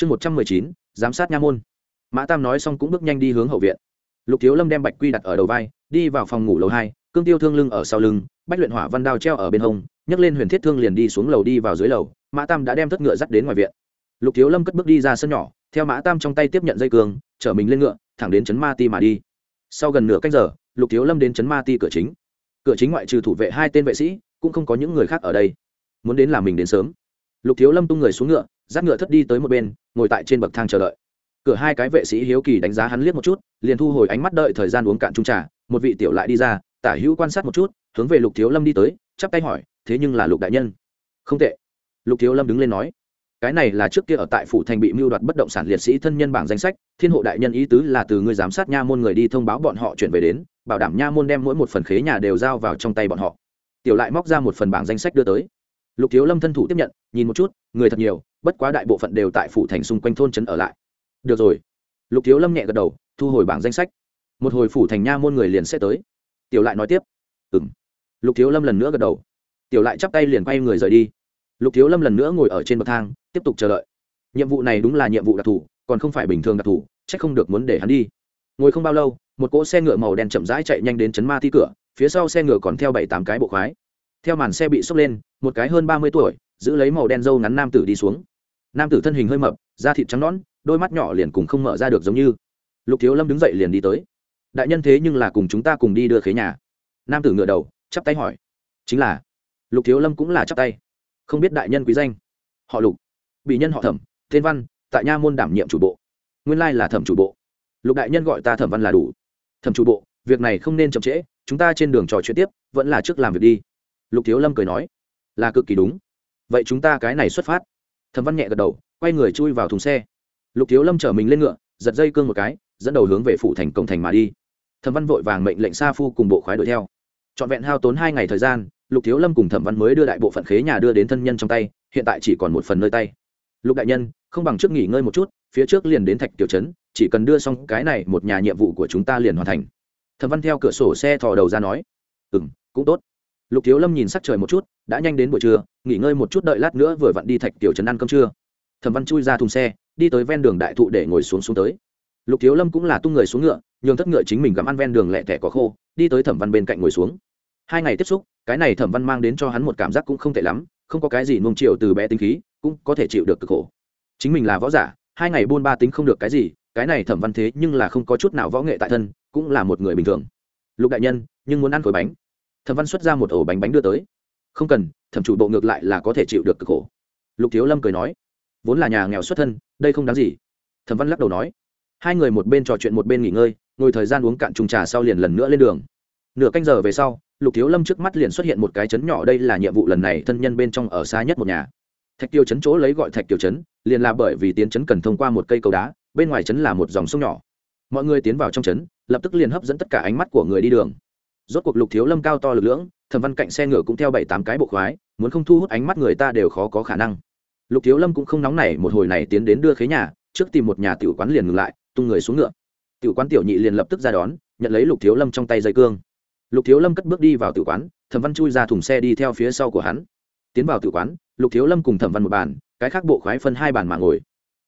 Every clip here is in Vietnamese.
chương một trăm mười chín giám sát nha môn. Mã tam nói xong cũng bước nhanh đi hướng hậu viện. Lục thiếu lâm đem bạch quy đặt ở đầu vai đi vào phòng ngủ lầu hai cương tiêu thương lưng ở sau lưng bách luyện hỏa văn đao treo ở bên hông nhấc lên huyền thiết thương liền đi xuống lầu đi vào dưới lầu mã tam đã đem thất ngựa dắt đến ngoài viện. Lục thiếu lâm cất bước đi ra sân nhỏ theo mã tam trong tay tiếp nhận dây cường, chở mình lên ngựa thẳng đến trấn ma ti mà đi. Sau gần nửa canh giờ lục thiếu lâm đến trấn ma ti cửa chính. Cửa chính ngoại trừ thủ vệ hai tên vệ sĩ cũng không có những người khác ở đây. Muốn đến là mình đến sớm. Lục thiếu lâm tung người xuống ngựa dắt ngựa thất đi tới một bên, ngồi tại trên bậc thang chờ đợi. Cửa hai cái vệ sĩ hiếu kỳ đánh giá hắn liếc một chút, liền thu hồi ánh mắt đợi thời gian uống cạn trung trà, một vị tiểu lại đi ra, tả hữu quan sát một chút, hướng về lục thiếu lâm đi tới, chắp tay hỏi, thế nhưng là lục đại nhân? Không tệ. Lục thiếu lâm đứng lên nói, cái này là trước kia ở tại phủ thành bị mưu đoạt bất động sản liệt sĩ thân nhân bảng danh sách, thiên hộ đại nhân ý tứ là từ người giám sát nha môn người đi thông báo bọn họ chuyển về đến, bảo đảm nha môn đem mỗi một phần khế nhà đều giao vào trong tay bọn họ. Tiểu lại móc ra một phần bảng danh sách đưa tới. Lục thiếu lâm thân thủ tiếp nhận, nhìn một chút, người thật nhiều bất quá đại bộ phận đều tại phủ thành xung quanh thôn trấn ở lại. Được rồi. Lục thiếu lâm nhẹ gật đầu, thu hồi bảng danh sách. Một hồi phủ thành nha môn người liền sẽ tới. Tiểu lại nói tiếp. Ừ m lục thiếu lâm lần nữa gật đầu. Tiểu lại chắp tay liền quay người rời đi. Lục thiếu lâm lần nữa ngồi ở trên bậc thang, tiếp tục chờ đợi. Nhiệm vụ này đúng là nhiệm vụ đặc thù, còn không phải bình thường đặc thù c h ắ c không được muốn để hắn đi. Ngồi không bao lâu, một cỗ xe ngựa màu đen chậm rãi chạy nhanh đến chấn ma thi cửa, phía sau xe ngựa còn theo bảy tám cái bộ khoái. Theo màn xe bị sốc lên, một cái hơn ba mươi tuổi, giữ lấy màu đen dâu ngắn nam tử đi xuống nam tử thân hình hơi mập, da thịt trắng nón đôi mắt nhỏ liền cùng không mở ra được giống như. Lục thiếu lâm đứng dậy liền đi tới. Đại nhân thế nhưng là cùng chúng ta cùng đi đưa khế nhà. Nam tử ngựa đầu, chắp tay hỏi. Chính là. Lục thiếu lâm cũng là chắp tay. Không biết đại nhân quý danh. Họ lục. Bị nhân họ thẩm, tên văn, tại nha môn đảm nhiệm chủ bộ. Nguyên lai là thẩm chủ bộ. Lục đại nhân gọi ta thẩm văn là đủ. Thẩm chủ bộ, việc này không nên chậm trễ, chúng ta trên đường trò chuyện tiếp, vẫn là trước làm việc đi. Lục thiếu lâm cười nói. Là cực kỳ đúng. Vậy chúng ta cái này xuất phát thẩm văn nhẹ gật đầu, quay người chui vào thùng xe. Lục thiếu lâm chở mình lên ngựa, giật dây cương một cái, dẫn đầu hướng về phủ thành công thành mà đi. Thẩm văn vội vàng mệnh lệnh sa phu cùng bộ khoái đuổi theo. Trọn vẹn hao tốn hai ngày thời gian, lục thiếu lâm cùng thẩm văn mới đưa đại bộ phận khế nhà đưa đến thân nhân trong tay, hiện tại chỉ còn một phần nơi tay. Lục đại nhân, không bằng trước nghỉ ngơi một chút, phía trước liền đến thạch tiểu trấn, chỉ cần đưa xong cái này, một nhà nhiệm vụ của chúng ta liền hoàn thành. Thẩm văn theo cửa sổ xe thò đầu ra nói. Ừ m cũng tốt lục thiếu lâm nhìn sắc trời một chút, đã nhanh đến buổi trưa, nghỉ ngơi một chút đợi lát nữa vừa vặn đi thạch tiểu trấn ăn cơm trưa. Thẩm văn chui ra thùng xe, đi tới ven đường đại thụ để ngồi xuống xuống tới. Lục thiếu lâm cũng là tung người xuống ngựa, nhường thất ngựa chính mình gặm ăn ven đường lẹ tẻ có khô, đi tới thẩm văn bên cạnh ngồi xuống. Hai ngày tiếp xúc, cái này thẩm văn mang đến cho hắn một cảm giác cũng không tệ lắm, không có cái gì nung chiều từ bé tính khí, cũng có thể chịu được cực khổ. Chính mình là võ giả, hai ngày buôn ba tính không được cái gì, cái này thẩm văn thế nhưng là không có chút nào võ nghệ tại thân, cũng là một người bình thường. Lục đại nhân, nhưng muốn ăn khối bánh thẩm văn xuất ra một ổ bánh bánh đưa tới. Không cần, thẩm chủ bộ ngược lại là có thể chịu được cực khổ. Lục thiếu lâm cười nói, vốn là nhà nghèo xuất thân, đây không đáng gì. Thẩm văn lắc đầu nói, hai người một bên trò chuyện một bên nghỉ ngơi, ngồi thời gian uống cạn trùng trà sau liền lần nữa lên đường. Nửa canh giờ về sau, lục thiếu lâm trước mắt liền xuất hiện một cái chấn nhỏ đây là nhiệm vụ lần này thân nhân bên trong ở xa nhất một nhà. Thạch tiêu chấn chỗ lấy gọi thạch tiêu chấn liền là bởi vì tiến chấn cần thông qua một cây cầu đá, bên ngoài chấn là một dòng sông nhỏ. Mọi người tiến vào trong chấn lập tức liền hấp dẫn tất cả ánh mắt của người đi đường rốt cuộc lục thiếu lâm cao to lực lưỡng, thẩm văn cạnh xe ngựa cũng theo bảy tám cái bộ khoái, muốn không thu hút ánh mắt người ta đều khó có khả năng. Lục thiếu lâm cũng không nóng nảy, một hồi này tiến đến đưa khế nhà, trước tìm một nhà tiểu quán liền ngừng lại, tung người xuống ngựa. Tiểu quán tiểu nhị liền lập tức ra đón, nhận lấy lục thiếu lâm trong tay dây cương. Lục thiếu lâm cất bước đi vào tiểu quán, thẩm văn chui ra thùng xe đi theo phía sau của hắn. Tiến vào tiểu quán, lục thiếu lâm cùng thẩm văn một bàn, cái khác bộ khoái phân hai bàn mà ngồi.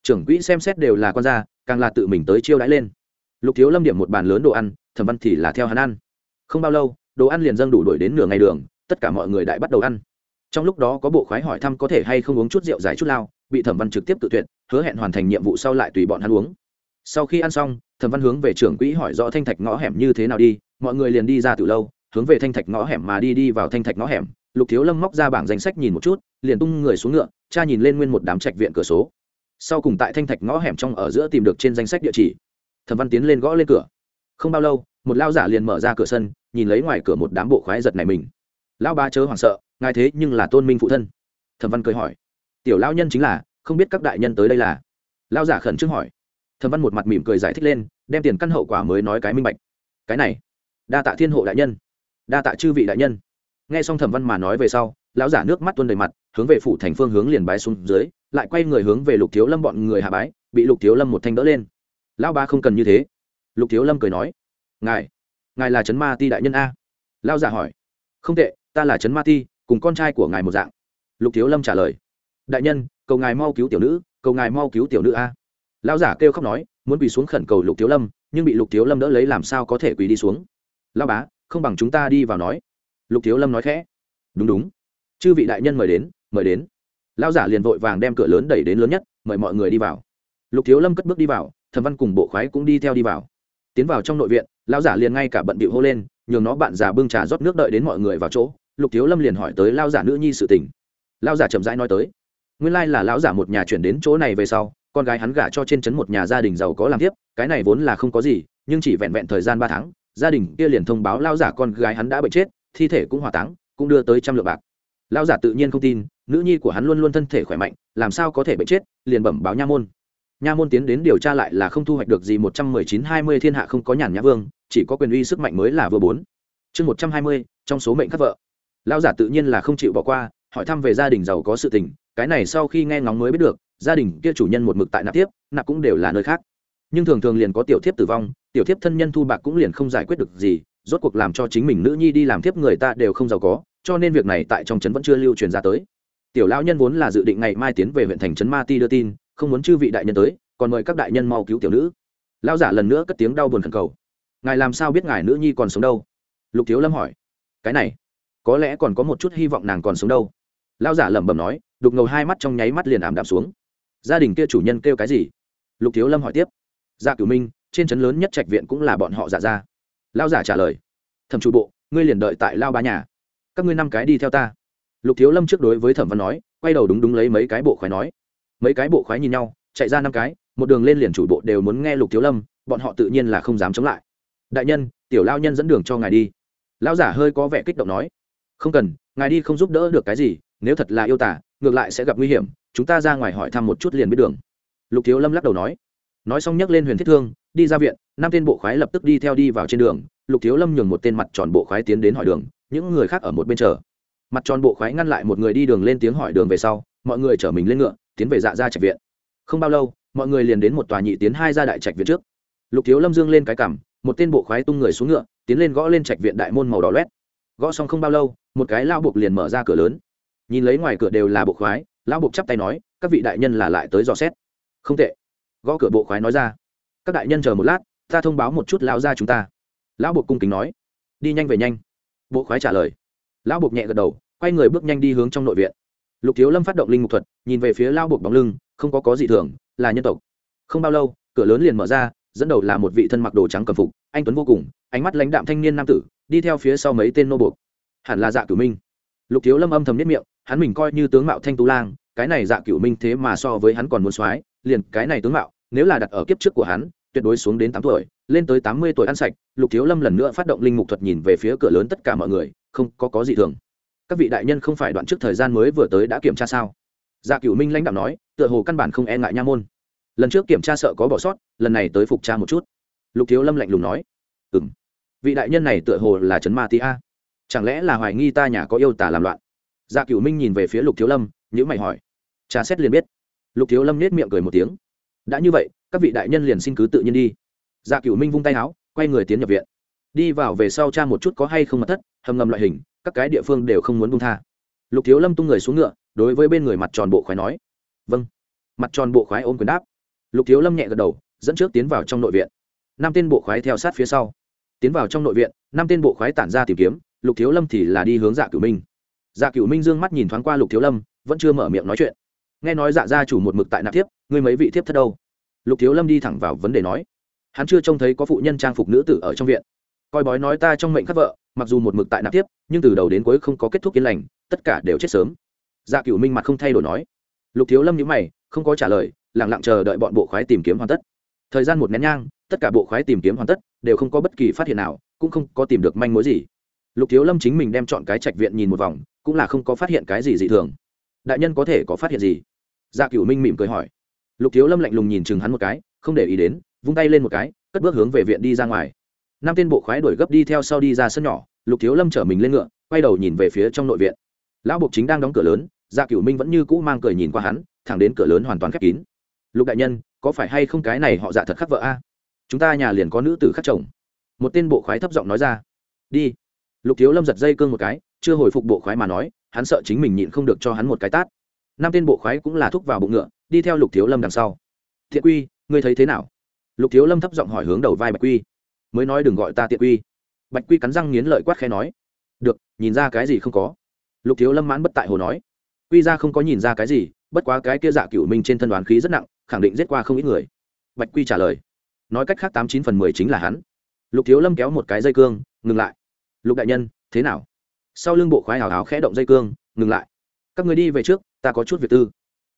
Trưởng quỹ xem xét đều là con da càng là tự mình tới chiêu đãi lên. Lục thiếu lâm điểm một bàn lớn đồ ăn, thẩm văn thì là theo hắn ăn không bao lâu, đồ ăn liền dâng đủ đổi đến nửa ngày đường, tất cả mọi người đại bắt đầu ăn. Trong lúc đó có bộ khoái hỏi thăm có thể hay không uống chút rượu giải chút lao, bị thẩm văn trực tiếp tự tuyệt, hứa hẹn hoàn thành nhiệm vụ sau lại tùy bọn hắn uống. Sau khi ăn xong, thẩm văn hướng về trưởng quỹ hỏi rõ thanh thạch ngõ hẻm như thế nào đi, mọi người liền đi ra từ lâu, hướng về thanh thạch ngõ hẻm mà đi đi vào thanh thạch ngõ hẻm. Lục thiếu lâm móc ra bảng danh sách nhìn một chút, liền tung người xuống ngựa, cha nhìn lên nguyên một đám trạch viện cửa số. Sau cùng tại thanh thạch ngõ hẻm trong ở giữa tìm được trên danh sách địa chỉ. Thẩm văn tiến lên gõ lên cửa. Không bao lâu, một lao giả liền mở ra cửa sân nhìn lấy ngoài cửa một đám bộ khoái giật này mình. Lão ba chớ hoảng sợ, ngài thế nhưng là tôn minh phụ thân. Thẩm văn cười hỏi. Tiểu lao nhân chính là, không biết các đại nhân tới đây là. Lao giả khẩn trương hỏi. Thẩm văn một mặt mỉm cười giải thích lên, đem tiền căn hậu quả mới nói cái minh bạch. Cái này, đa tạ thiên hộ đại nhân. Đa tạ chư vị đại nhân. Nghe xong thẩm văn mà nói về sau, lão giả nước mắt tuôn đầy mặt, hướng về phủ thành phương hướng liền bái xuống dưới, lại quay người hướng về lục thiếu lâm bọn người hạ bái, bị lục thiếu lâm một thanh đỡ lên. Lão ba không cần như thế. Lục thiếu lâm cười nói. Ngài ngài là trấn ma ti đại nhân a? Lão giả hỏi. Không tệ, ta là trấn ma ti, cùng con trai của ngài một dạng. Lục thiếu lâm trả lời. Đại nhân, cầu ngài mau cứu tiểu nữ, cầu ngài mau cứu tiểu nữ a. Lão giả kêu khóc nói, muốn quỳ xuống khẩn cầu lục thiếu lâm, nhưng bị lục thiếu lâm đỡ lấy làm sao có thể quỳ đi xuống? Lao bá, không bằng chúng ta đi vào nói. Lục thiếu lâm nói khẽ. Đúng đúng. Chư vị đại nhân mời đến mời đến. Lao giả liền vội vàng đem cửa lớn đẩy đến lớn nhất, mời mọi người đi vào. Lục thiếu lâm cất bước đi vào, thẩm văn cùng bộ khoái cũng đi theo đi vào tiến vào trong nội viện lao giả liền ngay cả bận bịu hô lên, nhường nó bạn già bưng trà rót nước đợi đến mọi người vào chỗ, lục thiếu lâm liền hỏi tới lao giả nữ nhi sự tình. Lao giả chậm rãi nói tới, nguyên lai là lão giả một nhà chuyển đến chỗ này về sau, con gái hắn gả cho trên trấn một nhà gia đình giàu có làm tiếp, cái này vốn là không có gì, nhưng chỉ vẹn vẹn thời gian ba tháng, gia đình kia liền thông báo lao giả con gái hắn đã bệnh chết, thi thể cũng hỏa táng, cũng đưa tới trăm lượng bạc. Lao giả tự nhiên không tin, nữ nhi của hắn luôn luôn thân thể khỏe mạnh, làm sao có thể bệnh chết, liền bẩm báo nha môn nha môn tiến đến điều tra lại là không thu hoạch được gì, một trăm mười chín hai mươi thiên hạ không có nhàn nhã vương, chỉ có quyền uy sức mạnh mới là vừa bốn. Chương một trăm hai mươi, trong số mệnh khắc vợ. Lao giả tự nhiên là không chịu bỏ qua, hỏi thăm về gia đình giàu có sự tình, cái này sau khi nghe ngóng mới biết được, gia đình kia chủ nhân một mực tại nạp tiếp, nạp cũng đều là nơi khác. Nhưng thường thường liền có tiểu thiếp tử vong, tiểu thiếp thân nhân thu bạc cũng liền không giải quyết được gì, rốt cuộc làm cho chính mình nữ nhi đi làm thiếp người ta đều không giàu có, cho nên việc này tại trong trấn vẫn chưa lưu truyền ra tới. Tiểu lão nhân vốn là dự định ngày mai tiến về huyện thành trấn ma ti đưa tin không muốn chư vị đại nhân tới, còn mời các đại nhân mau cứu tiểu nữ. Lão giả lần nữa cất tiếng đau buồn khẩn cầu. Ngài làm sao biết ngài nữ nhi còn sống đâu? Lục thiếu lâm hỏi. Cái này, có lẽ còn có một chút hy vọng nàng còn sống đâu. Lão giả lẩm bẩm nói, đục ngầu hai mắt trong nháy mắt liền ảm đạm xuống. Gia đình kia chủ nhân kêu cái gì? Lục thiếu lâm hỏi tiếp. Dạ cửu minh, trên trấn lớn nhất trạch viện cũng là bọn họ giả ra. Lao giả trả lời. Thẩm chủ bộ, ngươi liền đợi tại lao ba nhà. Các ngươi năm cái đi theo ta. Lục thiếu lâm trước đối với thẩm văn nói, quay đầu đúng đúng lấy mấy cái bộ khoái nói mấy cái bộ khoái nhìn nhau, chạy ra năm cái, một đường lên liền chủ bộ đều muốn nghe lục thiếu lâm, bọn họ tự nhiên là không dám chống lại. Đại nhân, tiểu lao nhân dẫn đường cho ngài đi. Lão giả hơi có vẻ kích động nói. Không cần, ngài đi không giúp đỡ được cái gì, nếu thật là yêu tả ngược lại sẽ gặp nguy hiểm, chúng ta ra ngoài hỏi thăm một chút liền biết đường. Lục thiếu lâm lắc đầu nói. Nói xong nhấc lên huyền thiết thương, đi ra viện, năm tên bộ khoái lập tức đi theo đi vào trên đường. Lục thiếu lâm nhường một tên mặt tròn bộ khoái tiến đến hỏi đường, những người khác ở một bên chờ. Mặt tròn bộ khoái ngăn lại một người đi đường lên tiếng hỏi đường về sau, mọi người chở mình lên ngựa tiến về dạ ra trạch viện. Không bao lâu, mọi người liền đến một tòa nhị tiến hai ra đại trạch viện trước. Lục thiếu lâm dương lên cái cằm, một tên bộ khoái tung người xuống ngựa, tiến lên gõ lên trạch viện đại môn màu đỏ loét. Gõ xong không bao lâu, một cái lao buộc liền mở ra cửa lớn. Nhìn lấy ngoài cửa đều là bộ khoái, lão buộc chắp tay nói, các vị đại nhân là lại tới dò xét. Không tệ. Gõ cửa bộ khoái nói ra. Các đại nhân chờ một lát, ta thông báo một chút lão ra chúng ta. Lão buộc cung kính nói. Đi nhanh về nhanh. Bộ khoái trả lời. Lão buộc nhẹ gật đầu, quay người bước nhanh đi hướng trong nội viện lục thiếu lâm phát động linh mục thuật, nhìn về phía lao buộc bóng lưng, không có có gì thường, là nhân tộc. Không bao lâu, cửa lớn liền mở ra, dẫn đầu là một vị thân mặc đồ trắng cầm phục, anh tuấn vô cùng, ánh mắt lãnh đạm thanh niên nam tử, đi theo phía sau mấy tên nô buộc. Hẳn là dạ cửu minh. Lục thiếu lâm âm thầm nhất miệng, hắn mình coi như tướng mạo thanh tú lang, cái này dạ cửu minh thế mà so với hắn còn muốn soái, liền cái này tướng mạo, nếu là đặt ở kiếp trước của hắn, tuyệt đối xuống đến tám tuổi, lên tới tám mươi tuổi ăn sạch. Lục thiếu lâm lần nữa phát động linh mục thuật nhìn về phía cửa lớn tất cả mọi người, không có có gì thường các vị đại nhân không phải đoạn trước thời gian mới vừa tới đã kiểm tra sao? Dạ cửu minh lãnh đạo nói, tựa hồ căn bản không e ngại nha môn. Lần trước kiểm tra sợ có bỏ sót, lần này tới phục tra một chút. Lục thiếu lâm lạnh lùng nói. Ừ m vị đại nhân này tựa hồ là trấn ma tí a. Chẳng lẽ là hoài nghi ta nhà có yêu tả làm loạn? Dạ cửu minh nhìn về phía lục thiếu lâm nhữ mày hỏi. Tra xét liền biết. Lục thiếu lâm nết miệng cười một tiếng. Đã như vậy, các vị đại nhân liền xin cứ tự nhiên đi. Dạ cửu minh vung tay áo, quay người tiến nhập viện. Đi vào về sau cha một chút có hay không mật thất, hầm ngầm loại hình các cái địa phương đều không muốn buông tha. Lục thiếu lâm tung người xuống ngựa, đối với bên người mặt tròn bộ khoái nói vâng. Mặt tròn bộ khoái ôm quyền đáp. Lục thiếu lâm nhẹ gật đầu, dẫn trước tiến vào trong nội viện. Năm tên bộ khoái theo sát phía sau. Tiến vào trong nội viện, năm tên bộ khoái tản ra tìm kiếm, lục thiếu lâm thì là đi hướng dạ cửu minh. Dạ cửu minh dương mắt nhìn thoáng qua lục thiếu lâm, vẫn chưa mở miệng nói chuyện. Nghe nói dạ gia chủ một mực tại nạp thiếp ngươi mấy vị thiếp thất đâu? Lục thiếu lâm đi thẳng vào vấn đề nói. Hắn chưa trông thấy có phụ nhân trang phục nữ tử ở trong viện coi bói nói ta trong mệnh khắc vợ, mặc dù một mực tại nạp tiếp, nhưng từ đầu đến cuối không có kết thúc yên lành, tất cả đều chết sớm. Dạ cửu minh mặt không thay đổi nói. Lục thiếu lâm nhữ mày, không có trả lời lẳng lặng chờ đợi bọn bộ khoái tìm kiếm hoàn tất. Thời gian một nén nhang, tất cả bộ khoái tìm kiếm hoàn tất, đều không có bất kỳ phát hiện nào, cũng không có tìm được manh mối gì. Lục thiếu lâm chính mình đem chọn cái trạch viện nhìn một vòng, cũng là không có phát hiện cái gì dị thường. Đại nhân có thể có phát hiện gì? Dạ cửu minh mỉm cười hỏi. Lục thiếu lâm lạnh lùng nhìn chừng hắn một cái, không để ý đến, vung tay lên một cái, cất bước hướng về viện đi ra ngoài năm tên bộ khoái đuổi gấp đi theo sau đi ra sân nhỏ, lục thiếu lâm chở mình lên ngựa, quay đầu nhìn về phía trong nội viện. Lão bộc chính đang đóng cửa lớn dạ cửu minh vẫn như cũ mang cười nhìn qua hắn, thẳng đến cửa lớn hoàn toàn khép kín. Lục đại nhân, có phải hay không cái này họ dạ thật khắc vợ a? Chúng ta nhà liền có nữ tử khắc chồng. Một tên bộ khoái thấp giọng nói ra. Đi. Lục thiếu lâm giật dây cương một cái, chưa hồi phục bộ khoái mà nói, hắn sợ chính mình nhịn không được cho hắn một cái tát. Năm tên bộ khoái cũng là thúc vào bụng ngựa, đi theo lục thiếu lâm đằng sau. Thiện quy, ngươi thấy thế nào? Lục thiếu lâm thấp giọng hỏi hướng đầu vai bạch quy mới nói đừng gọi ta tiện quy bạch quy cắn răng nghiến lợi quát khẽ nói, được, nhìn ra cái gì không có. Lục thiếu lâm mãn bất tại hồ nói, quy ra không có nhìn ra cái gì, bất quá cái kia dạ cựu minh trên thân đoàn khí rất nặng, khẳng định giết qua không ít người. Bạch quy trả lời, nói cách khác tám chín phần mười chính là hắn. Lục thiếu lâm kéo một cái dây cương, ngừng lại. Lục đại nhân, thế nào? Sau lưng bộ khoái hào hào khẽ động dây cương, ngừng lại. Các người đi về trước, ta có chút việc tư.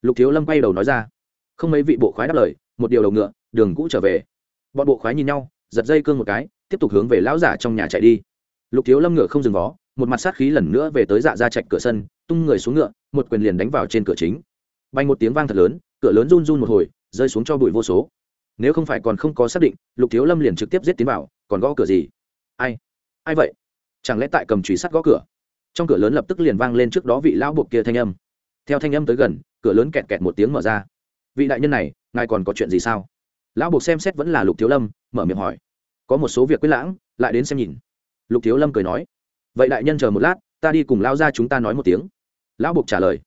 Lục thiếu lâm quay đầu nói ra. Không mấy vị bộ khoái đáp lời, một điều đầu ngựa, đường cũ trở về. Bọn bộ khoái nhìn nhau giật dây cương một cái, tiếp tục hướng về lão giả trong nhà chạy đi. Lục thiếu lâm ngựa không dừng vó, một mặt sát khí lần nữa về tới dạ ra chạch cửa sân, tung người xuống ngựa, một quyền liền đánh vào trên cửa chính. Bay một tiếng vang thật lớn, cửa lớn run run một hồi, rơi xuống cho bụi vô số. Nếu không phải còn không có xác định, lục thiếu lâm liền trực tiếp giết tiến vào, còn gõ cửa gì? Ai? Ai vậy? Chẳng lẽ tại cầm trùy sắt gõ cửa? Trong cửa lớn lập tức liền vang lên trước đó vị lão buộc kia thanh âm. Theo thanh âm tới gần, cửa lớn kẹt kẹt một tiếng mở ra. Vị đại nhân này, ngài còn có chuyện gì sao? Lão buộc xem xét vẫn là lục thiếu lâm, mở miệng hỏi. Có một số việc quyết lãng, lại đến xem nhìn. Lục thiếu lâm cười nói. Vậy đại nhân chờ một lát, ta đi cùng lao ra chúng ta nói một tiếng. Lão buộc trả lời.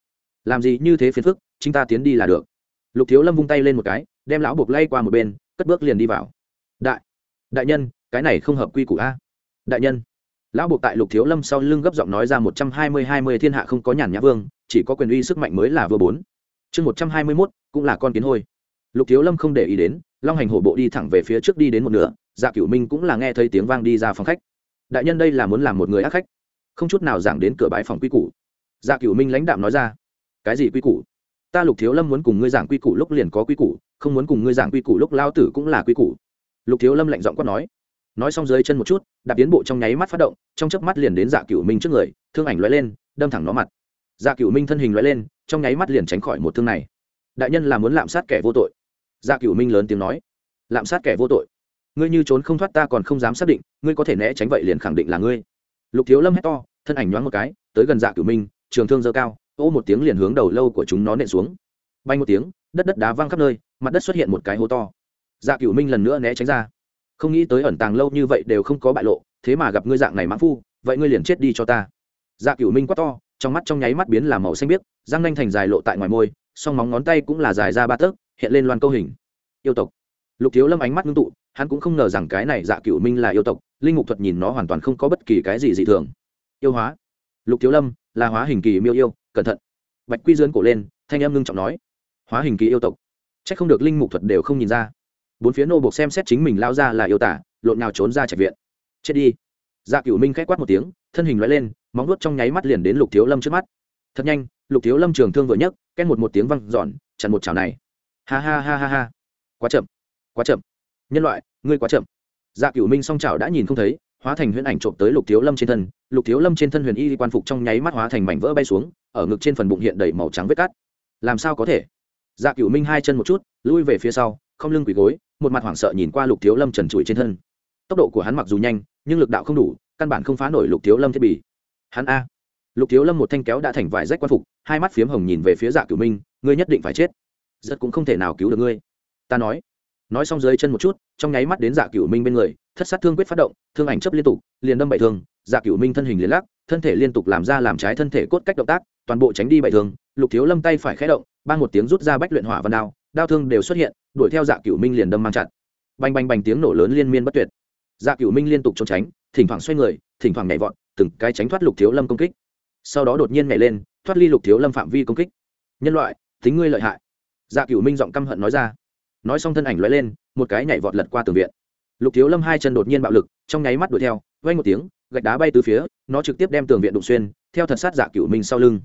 Làm gì như thế phiền phức, chúng ta tiến đi là được. Lục thiếu lâm vung tay lên một cái, đem lão buộc lay qua một bên, cất bước liền đi vào. Đại đại nhân, cái này không hợp quy củ a. Đại nhân, lão buộc tại lục thiếu lâm sau lưng gấp giọng nói ra một trăm hai mươi hai mươi thiên hạ không có nhàn nhã vương, chỉ có quyền uy sức mạnh mới là vừa bốn. Chương một trăm hai mươi mốt, cũng là con kiến hôi. Lục thiếu lâm không để ý đến long hành hổ bộ đi thẳng về phía trước đi đến một nửa dạ cửu minh cũng là nghe thấy tiếng vang đi ra phòng khách. Đại nhân đây là muốn làm một người ác khách. Không chút nào giảng đến cửa bãi phòng quy củ. Dạ cửu minh lãnh đạm nói ra. Cái gì quy củ? Ta lục thiếu lâm muốn cùng ngươi giảng quy củ lúc liền có quy củ, không muốn cùng ngươi giảng quy củ lúc lao tử cũng là quy củ. Lục thiếu lâm lạnh giọng quát nói. Nói xong dưới chân một chút, đạp tiến bộ trong nháy mắt phát động, trong chớp mắt liền đến dạ cửu minh trước người, thương ảnh lóe lên, đâm thẳng nó mặt. Dạ cửu minh thân hình lóe lên, trong nháy mắt liền tránh khỏi một thương này. Đại nhân là muốn lạm sát kẻ vô tội dạ cửu minh lớn tiếng nói. Lạm sát kẻ vô tội. Ngươi như trốn không thoát ta còn không dám xác định, ngươi có thể né tránh vậy liền khẳng định là ngươi. Lục thiếu lâm hét to, thân ảnh nhoáng một cái, tới gần dạ cửu minh, trường thương dơ cao, ô một tiếng liền hướng đầu lâu của chúng nó nện xuống. Bay một tiếng, đất đất đá văng khắp nơi, mặt đất xuất hiện một cái hố to. Dạ cửu minh lần nữa né tránh ra. Không nghĩ tới ẩn tàng lâu như vậy đều không có bại lộ, thế mà gặp ngươi dạng này mãn phu, vậy ngươi liền chết đi cho ta. Dạ cửu minh quát to, trong mắt trong nháy mắt biến làm màu xanh biếc, răng nanh thành dài lộ tại ngoài môi, song móng ngón tay cũng là dài ra ba tấc hiện lên loan câu hình. Yêu tộc. Lục thiếu lâm ánh mắt ngưng tụ, hắn cũng không ngờ rằng cái này dạ cửu minh là yêu tộc, linh mục thuật nhìn nó hoàn toàn không có bất kỳ cái gì dị thường. Yêu hóa. Lục thiếu lâm, là hóa hình kỳ miêu yêu, cẩn thận. Bạch quy dướn cổ lên, thanh em ngưng trọng nói. Hóa hình kỳ yêu tộc. C h ắ c không được linh mục thuật đều không nhìn ra. Bốn phía nô buộc xem xét chính mình lao ra là yêu tả, lộn nào trốn ra trạch viện. Chết đi. Dạ cửu minh k h á c quát một tiếng, thân hình loại lên, móng nuốt trong nháy mắt liền đến lục thiếu lâm trước mắt. Thật nhanh, lục thiếu lâm trường thương vừa nhấc, két một một tiếng văng giòn chặn một chảo này ha ha ha ha ha. Quá chậm quá chậm. Nhân loại, ngươi quá chậm. Dạ cửu minh song chảo đã nhìn không thấy, hóa thành huyễn ảnh trộm tới lục thiếu lâm trên thân. Lục thiếu lâm trên thân huyền y quan phục trong nháy mắt hóa thành mảnh vỡ bay xuống, ở ngực trên phần bụng hiện đầy màu trắng vết cắt làm sao có thể? Dạ cửu minh hai chân một chút, lui về phía sau, không lưng quỳ gối, một mặt hoảng sợ nhìn qua lục thiếu lâm trần trụi trên thân. Tốc độ của hắn mặc dù nhanh, nhưng lực đạo không đủ, căn bản không phá nổi lục thiếu lâm thiết bị. Hắn a. Lục thiếu lâm một thanh kéo đã thành vải rách quan phục, hai mắt phiếm hồng nhìn về phía dạ cửu minh, ngươi nhất định phải chết rất cũng không thể nào cứu được ngươi. Ta nói. Nói xong dưới chân một chút trong nháy mắt đến dạ cửu minh bên người thất sát thương quyết phát động thương ảnh chấp liên tục liền đâm bảy thương. Dạ cửu minh thân hình liền lắc thân thể liên tục làm ra làm trái thân thể cốt cách động tác toàn bộ tránh đi bảy thương. Lục thiếu lâm tay phải khẽ động ban một tiếng rút ra bách luyện hỏa văn đao đao thương đều xuất hiện đuổi theo dạ cửu minh liền đâm mang chặn, bành bành bành tiếng nổ lớn liên miên bất tuyệt. Dạ cửu minh liên tục trốn tránh thỉnh thoảng xoay người thỉnh thoảng nhảy vọt từng cái tránh thoát lục thiếu lâm công kích. Sau đó đột nhiên nhảy lên thoát ly lục thiếu lâm phạm vi công kích. Nhân loại tính ngươi lợi hại dạ cửu minh giọng căm hận nói ra. Nói xong thân ảnh lóe lên, một cái nhảy vọt lật qua tường viện. Lục thiếu lâm hai chân đột nhiên bạo lực, trong nháy mắt đuổi theo vay một tiếng, gạch đá bay từ phía, nó trực tiếp đem tường viện đụng xuyên, theo thật sát dạ cửu minh sau lưng.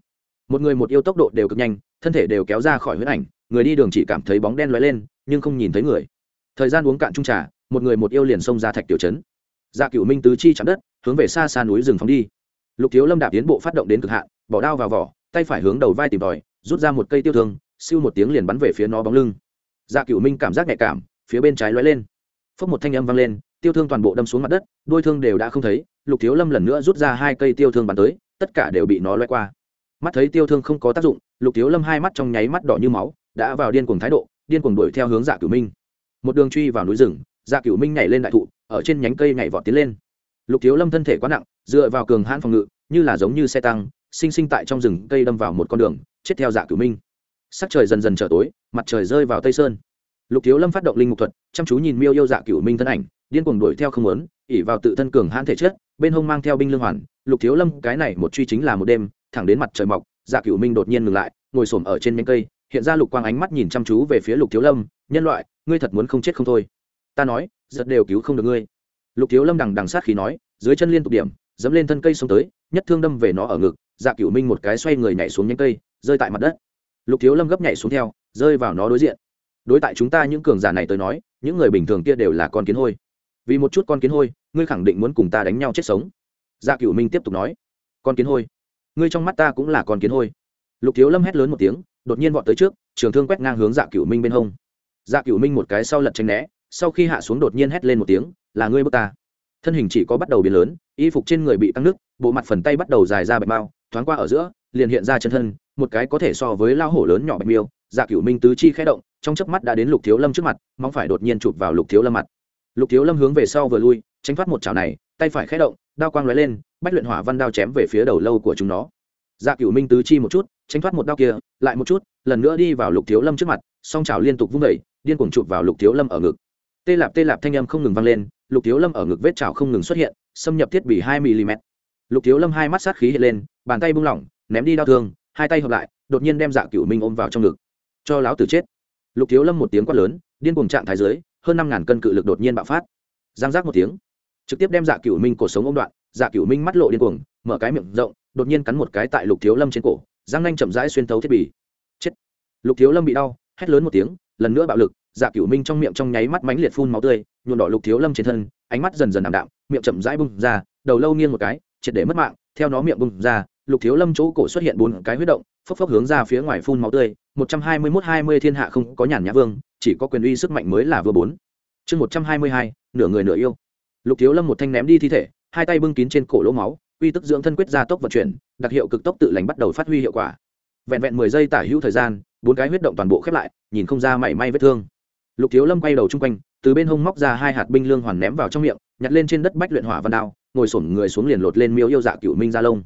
Một người một yêu tốc độ đều cực nhanh, thân thể đều kéo ra khỏi huyết ảnh, người đi đường chỉ cảm thấy bóng đen lóe lên, nhưng không nhìn thấy người. Thời gian uống cạn trung trà, một người một yêu liền xông ra thạch tiểu trấn. Dạ cửu minh tứ chi chạm đất, hướng về xa xa núi rừng phóng đi. Lục thiếu lâm đạp tiến bộ phát động đến cực hạn, bỏ đao vào vỏ, tay phải hướng đầu vai tìm tòi, rút ra một cây tiêu thương siêu một tiếng liền bắn về phía nó bóng lưng. Dạ cửu minh cảm giác nhạy cảm, phía bên trái lóe lên. Phốc một thanh âm vang lên, tiêu thương toàn bộ đâm xuống mặt đất đuôi thương đều đã không thấy, lục thiếu lâm lần nữa rút ra hai cây tiêu thương bắn tới, tất cả đều bị nó loay qua. Mắt thấy tiêu thương không có tác dụng, lục thiếu lâm hai mắt trong nháy mắt đỏ như máu, đã vào điên cuồng thái độ, điên cuồng đuổi theo hướng dạ cửu minh. Một đường truy vào núi rừng dạ cửu minh nhảy lên đại thụ, ở trên nhánh cây nhảy vọt tiến lên. Lục thiếu lâm thân thể quá nặng, dựa vào cường hãn phòng ngự, như là giống như xe tăng, sinh sinh tại trong rừng cây đâm vào một con đường, chết theo dạ cửu minh sắc trời dần dần trở tối, mặt trời rơi vào tây sơn. Lục thiếu lâm phát động linh mục thuật, chăm chú nhìn miêu yêu dạ cửu minh thân ảnh, điên cuồng đuổi theo không lớn ỉ vào tự thân cường hãn thể chất, bên hông mang theo binh lương hoàn. Lục thiếu lâm, cái này một truy chính là một đêm, thẳng đến mặt trời mọc dạ cửu minh đột nhiên ngừng lại, ngồi xổm ở trên nhánh cây, hiện ra lục quang ánh mắt nhìn chăm chú về phía lục thiếu lâm, nhân loại, ngươi thật muốn không chết không thôi? Ta nói, giật đều cứu không được ngươi. Lục thiếu lâm đằng đằng sát khí nói, dưới chân liên tục điểm, dẫm lên thân cây xông tới, nhất thương đâm về nó ở ngực dạ cửu minh một cái xoay người nhảy xuống nhánh cây, rơi tại mặt đất lục thiếu lâm gấp nhảy xuống theo, rơi vào nó đối diện. Đối tại chúng ta những cường giả này tới nói, những người bình thường kia đều là con kiến hôi. Vì một chút con kiến hôi, ngươi khẳng định muốn cùng ta đánh nhau chết sống. Dạ cửu minh tiếp tục nói. Con kiến hôi? Ngươi trong mắt ta cũng là con kiến hôi. Lục thiếu lâm hét lớn một tiếng, đột nhiên vọt tới trước, trường thương quét ngang hướng dạ cửu minh bên hông. Dạ cửu minh một cái sau lật tranh né, sau khi hạ xuống đột nhiên hét lên một tiếng, là ngươi bước ta. Thân hình chỉ có bắt đầu biến lớn, y phục trên người bị tăng nước bộ mặt phần tay bắt đầu dài ra bạch bao, thoáng qua ở giữa, liền hiện ra chân thân một cái có thể so với lao hổ lớn nhỏ bạch miêu dạ cửu minh tứ chi khẽ động trong chớp mắt đã đến lục thiếu lâm trước mặt móng phải đột nhiên chụp vào lục thiếu lâm mặt. Lục thiếu lâm hướng về sau vừa lui tránh thoát một chảo này tay phải khẽ động đao quang lóe lên bách luyện hỏa văn đao chém về phía đầu lâu của chúng nó. Dạ cửu minh tứ chi một chút tránh thoát một đao kia lại một chút lần nữa đi vào lục thiếu lâm trước mặt song chảo liên tục vung đẩy, điên cuồng chụp vào lục thiếu lâm ở ngực. Tê lạp tê lạp thanh âm không ngừng vang lên lục thiếu lâm ở ngực vết chảo không ngừng xuất hiện xâm nhập thiết bị hai mm lục thiếu lâm hai mắt sát khí hiện lên bàn tay bung lỏng ném đi đau thương hai tay hợp lại, đột nhiên đem dạ cửu minh ôm vào trong ngực. Cho láo tử chết. Lục thiếu lâm một tiếng quát lớn, điên cuồng trạng thái dưới, hơn năm ngàn cân cự lực đột nhiên bạo phát. Giang giác một tiếng, trực tiếp đem dạ cửu minh cổ sống ôm đoạn dạ cửu minh mắt lộ điên cuồng, mở cái miệng rộng, đột nhiên cắn một cái tại lục thiếu lâm trên cổ, giang nanh chậm rãi xuyên thấu thiết bị. Chết. Lục thiếu lâm bị đau, hét lớn một tiếng, lần nữa bạo lực dạ cửu minh trong miệng trong nháy mắt mánh liệt phun máu tươi nhuộn đỏ lục thiếu lâm trên thân, ánh mắt dần dần ảm đạm, miệng chậm rãi bung ra, đầu lâu nghiêng một cái, triệt để mất mạng, theo nó miệng bung ra lục thiếu lâm chỗ cổ xuất hiện bốn cái huyết động, phốc phốc hướng ra phía ngoài phun máu tươi, một trăm hai mươi mốt hai mươi thiên hạ không có nhàn nhã vương, chỉ có quyền uy sức mạnh mới là vừa bốn. Chương một trăm hai mươi hai, nửa người nửa yêu. Lục thiếu lâm một thanh ném đi thi thể, hai tay bưng kín trên cổ lỗ máu uy tức dưỡng thân quyết gia tốc vận chuyển, đặc hiệu cực tốc tự lành bắt đầu phát huy hiệu quả. Vẹn vẹn mười giây tả hữu thời gian, bốn cái huyết động toàn bộ khép lại, nhìn không ra mảy may vết thương. Lục thiếu lâm quay đầu chung quanh, từ bên hông móc ra hai hạt binh lương hoàn ném vào trong miệng, nhặt lên trên đất bách luyện hỏa văn đao, ngồi sổn người xuống liền lột lên miêu yêu dạ cựu minh da lông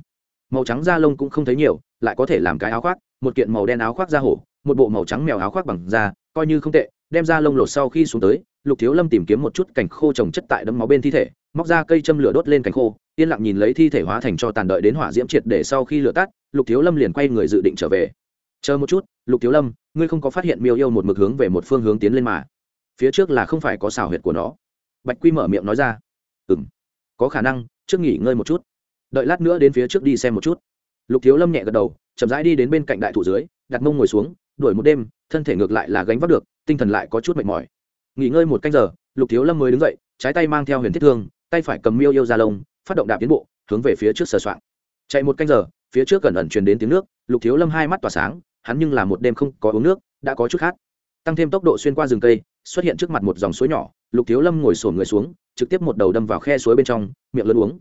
màu trắng da lông cũng không thấy nhiều, lại có thể làm cái áo khoác, một kiện màu đen áo khoác da hổ, một bộ màu trắng mèo áo khoác bằng da, coi như không tệ, đem da lông lột sau khi xuống tới, lục thiếu lâm tìm kiếm một chút cảnh khô trồng chất tại đấm máu bên thi thể, móc ra cây châm lửa đốt lên cành khô, yên lặng nhìn lấy thi thể hóa thành cho tàn đợi đến hỏa diễm triệt để sau khi lửa tắt, lục thiếu lâm liền quay người dự định trở về. Chờ một chút, lục thiếu lâm, ngươi không có phát hiện miêu yêu một mực hướng về một phương hướng tiến lên mà. Phía trước là không phải có xào huyệt của nó. Bạch quy mở miệng nói ra. Ừ m có khả năng, trước nghỉ ngơi một chút đợi lát nữa đến phía trước đi xem một chút. Lục thiếu lâm nhẹ gật đầu, chậm rãi đi đến bên cạnh đại thủ dưới, đặt mông ngồi xuống, đuổi một đêm, thân thể ngược lại là gánh vác được, tinh thần lại có chút mệt mỏi. Nghỉ ngơi một canh giờ, lục thiếu lâm mới đứng dậy, trái tay mang theo huyền thiết thương, tay phải cầm miêu yêu ra lông, phát động đạp tiến bộ, hướng về phía trước sờ soạn chạy một canh giờ, phía trước gần ẩn truyền đến tiếng nước, lục thiếu lâm hai mắt tỏa sáng, hắn nhưng là một đêm không có uống nước, đã có chút khát. Tăng thêm tốc độ xuyên qua rừng cây, xuất hiện trước mặt một dòng suối nhỏ, lục thiếu lâm ngồi sổn người xuống, trực tiếp một đầu đâm vào khe suối bên trong, miệng lớn uống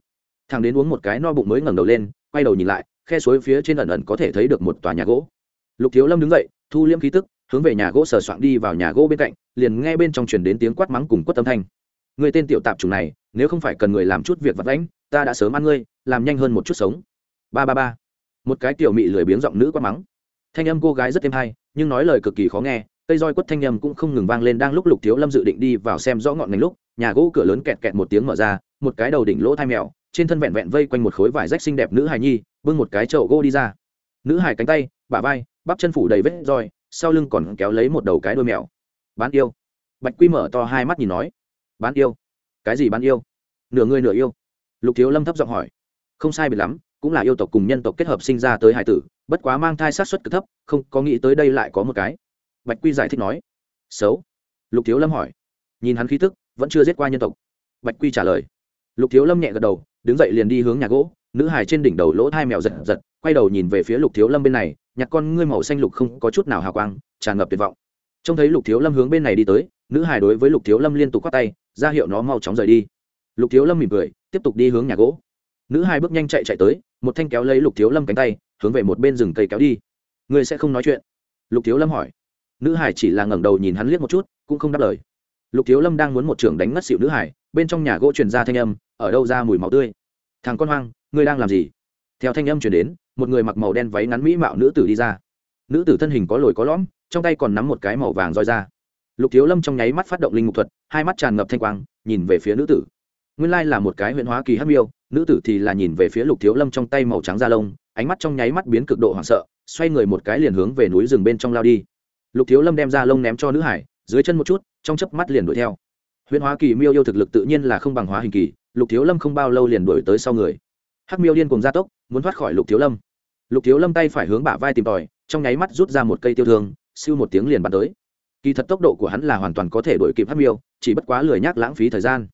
thằng đến uống một cái no bụng mới ngẩng đầu lên, quay đầu nhìn lại, khe suối phía trên ẩn ẩn có thể thấy được một tòa nhà gỗ. Lục thiếu lâm đứng dậy, thu liễm khí tức, hướng về nhà gỗ sờ soạn đi vào nhà gỗ bên cạnh, liền nghe bên trong truyền đến tiếng quát mắng cùng quất âm thanh. Người tên tiểu tạp chủng này, nếu không phải cần người làm chút việc vật lãnh ta đã sớm ăn ngươi, làm nhanh hơn một chút sống. Ba ba ba. Một cái tiểu mị lười biếng giọng nữ quát mắng. Thanh âm cô gái rất êm hay, nhưng nói lời cực kỳ khó nghe, cây roi quất thanh âm cũng không ngừng vang lên đang lúc lục thiếu lâm dự định đi vào xem rõ ngọn ngành lúc, nhà gỗ cửa lớn kẹt kẹt một tiếng mở ra, một cái đầu đỉnh lỗ thai mèo trên thân vẹn vẹn vây quanh một khối vải rách xinh đẹp nữ hài nhi, bưng một cái chậu gỗ đi ra. Nữ hài cánh tay, bả vai, bắp chân phủ đầy vết roi, sau lưng còn kéo lấy một đầu cái đôi mèo. Bán yêu. Bạch quy mở to hai mắt nhìn nói. Bán yêu. Cái gì bán yêu? Nửa người nửa yêu. Lục thiếu lâm thấp giọng hỏi. Không sai biệt lắm, cũng là yêu tộc cùng nhân tộc kết hợp sinh ra tới hải tử, bất quá mang thai sát xuất cực thấp, không có nghĩ tới đây lại có một cái. Bạch quy giải thích nói. Xấu. Lục thiếu lâm hỏi. Nhìn hắn khí tức, vẫn chưa giết qua nhân tộc. Bạch quy trả lời. Lục thiếu lâm nhẹ gật đầu đứng dậy liền đi hướng nhà gỗ, nữ hài trên đỉnh đầu lỗ hai mèo giật giật, quay đầu nhìn về phía lục thiếu lâm bên này nhặt con ngươi màu xanh lục không có chút nào hào quang, tràn ngập tuyệt vọng. Trông thấy lục thiếu lâm hướng bên này đi tới, nữ hài đối với lục thiếu lâm liên tục khoác tay, ra hiệu nó mau chóng rời đi. Lục thiếu lâm mỉm cười, tiếp tục đi hướng nhà gỗ. Nữ hai bước nhanh chạy chạy tới, một thanh kéo lấy lục thiếu lâm cánh tay, hướng về một bên rừng cây kéo đi. Ngươi sẽ không nói chuyện? Lục thiếu lâm hỏi. Nữ hải chỉ là ngẩng đầu nhìn hắn liếc một chút, cũng không đáp lời. Lục thiếu lâm đang muốn một trưởng đánh ngất xịu nữ hải bên trong nhà gỗ truyền ra thanh âm, ở đâu ra mùi máu tươi? Thằng con hoang, ngươi đang làm gì? Theo thanh âm truyền đến, một người mặc màu đen váy ngắn mỹ mạo nữ tử đi ra. Nữ tử thân hình có lồi có lõm, trong tay còn nắm một cái màu vàng roi ra. Lục thiếu lâm trong nháy mắt phát động linh mục thuật, hai mắt tràn ngập thanh quang, nhìn về phía nữ tử. Nguyên lai là một cái huyện hóa kỳ hắc miêu, nữ tử thì là nhìn về phía lục thiếu lâm trong tay màu trắng da lông, ánh mắt trong nháy mắt biến cực độ hoảng sợ, xoay người một cái liền hướng về núi rừng bên trong lao đi. Lục thiếu lâm đem da lông ném cho nữ hải, dưới chân một chút, trong chớp mắt liền đuổi theo huyễn hóa kỳ miêu yêu thực lực tự nhiên là không bằng hóa hình kỳ, lục thiếu lâm không bao lâu liền đuổi tới sau người. Hắc miêu điên cùng gia tốc, muốn thoát khỏi lục thiếu lâm. Lục thiếu lâm tay phải hướng bả vai tìm tòi, trong nháy mắt rút ra một cây tiêu thương, siêu một tiếng liền bắn tới. Kỳ thật tốc độ của hắn là hoàn toàn có thể đuổi kịp hắc miêu, chỉ bất quá lười nhác lãng phí thời gian.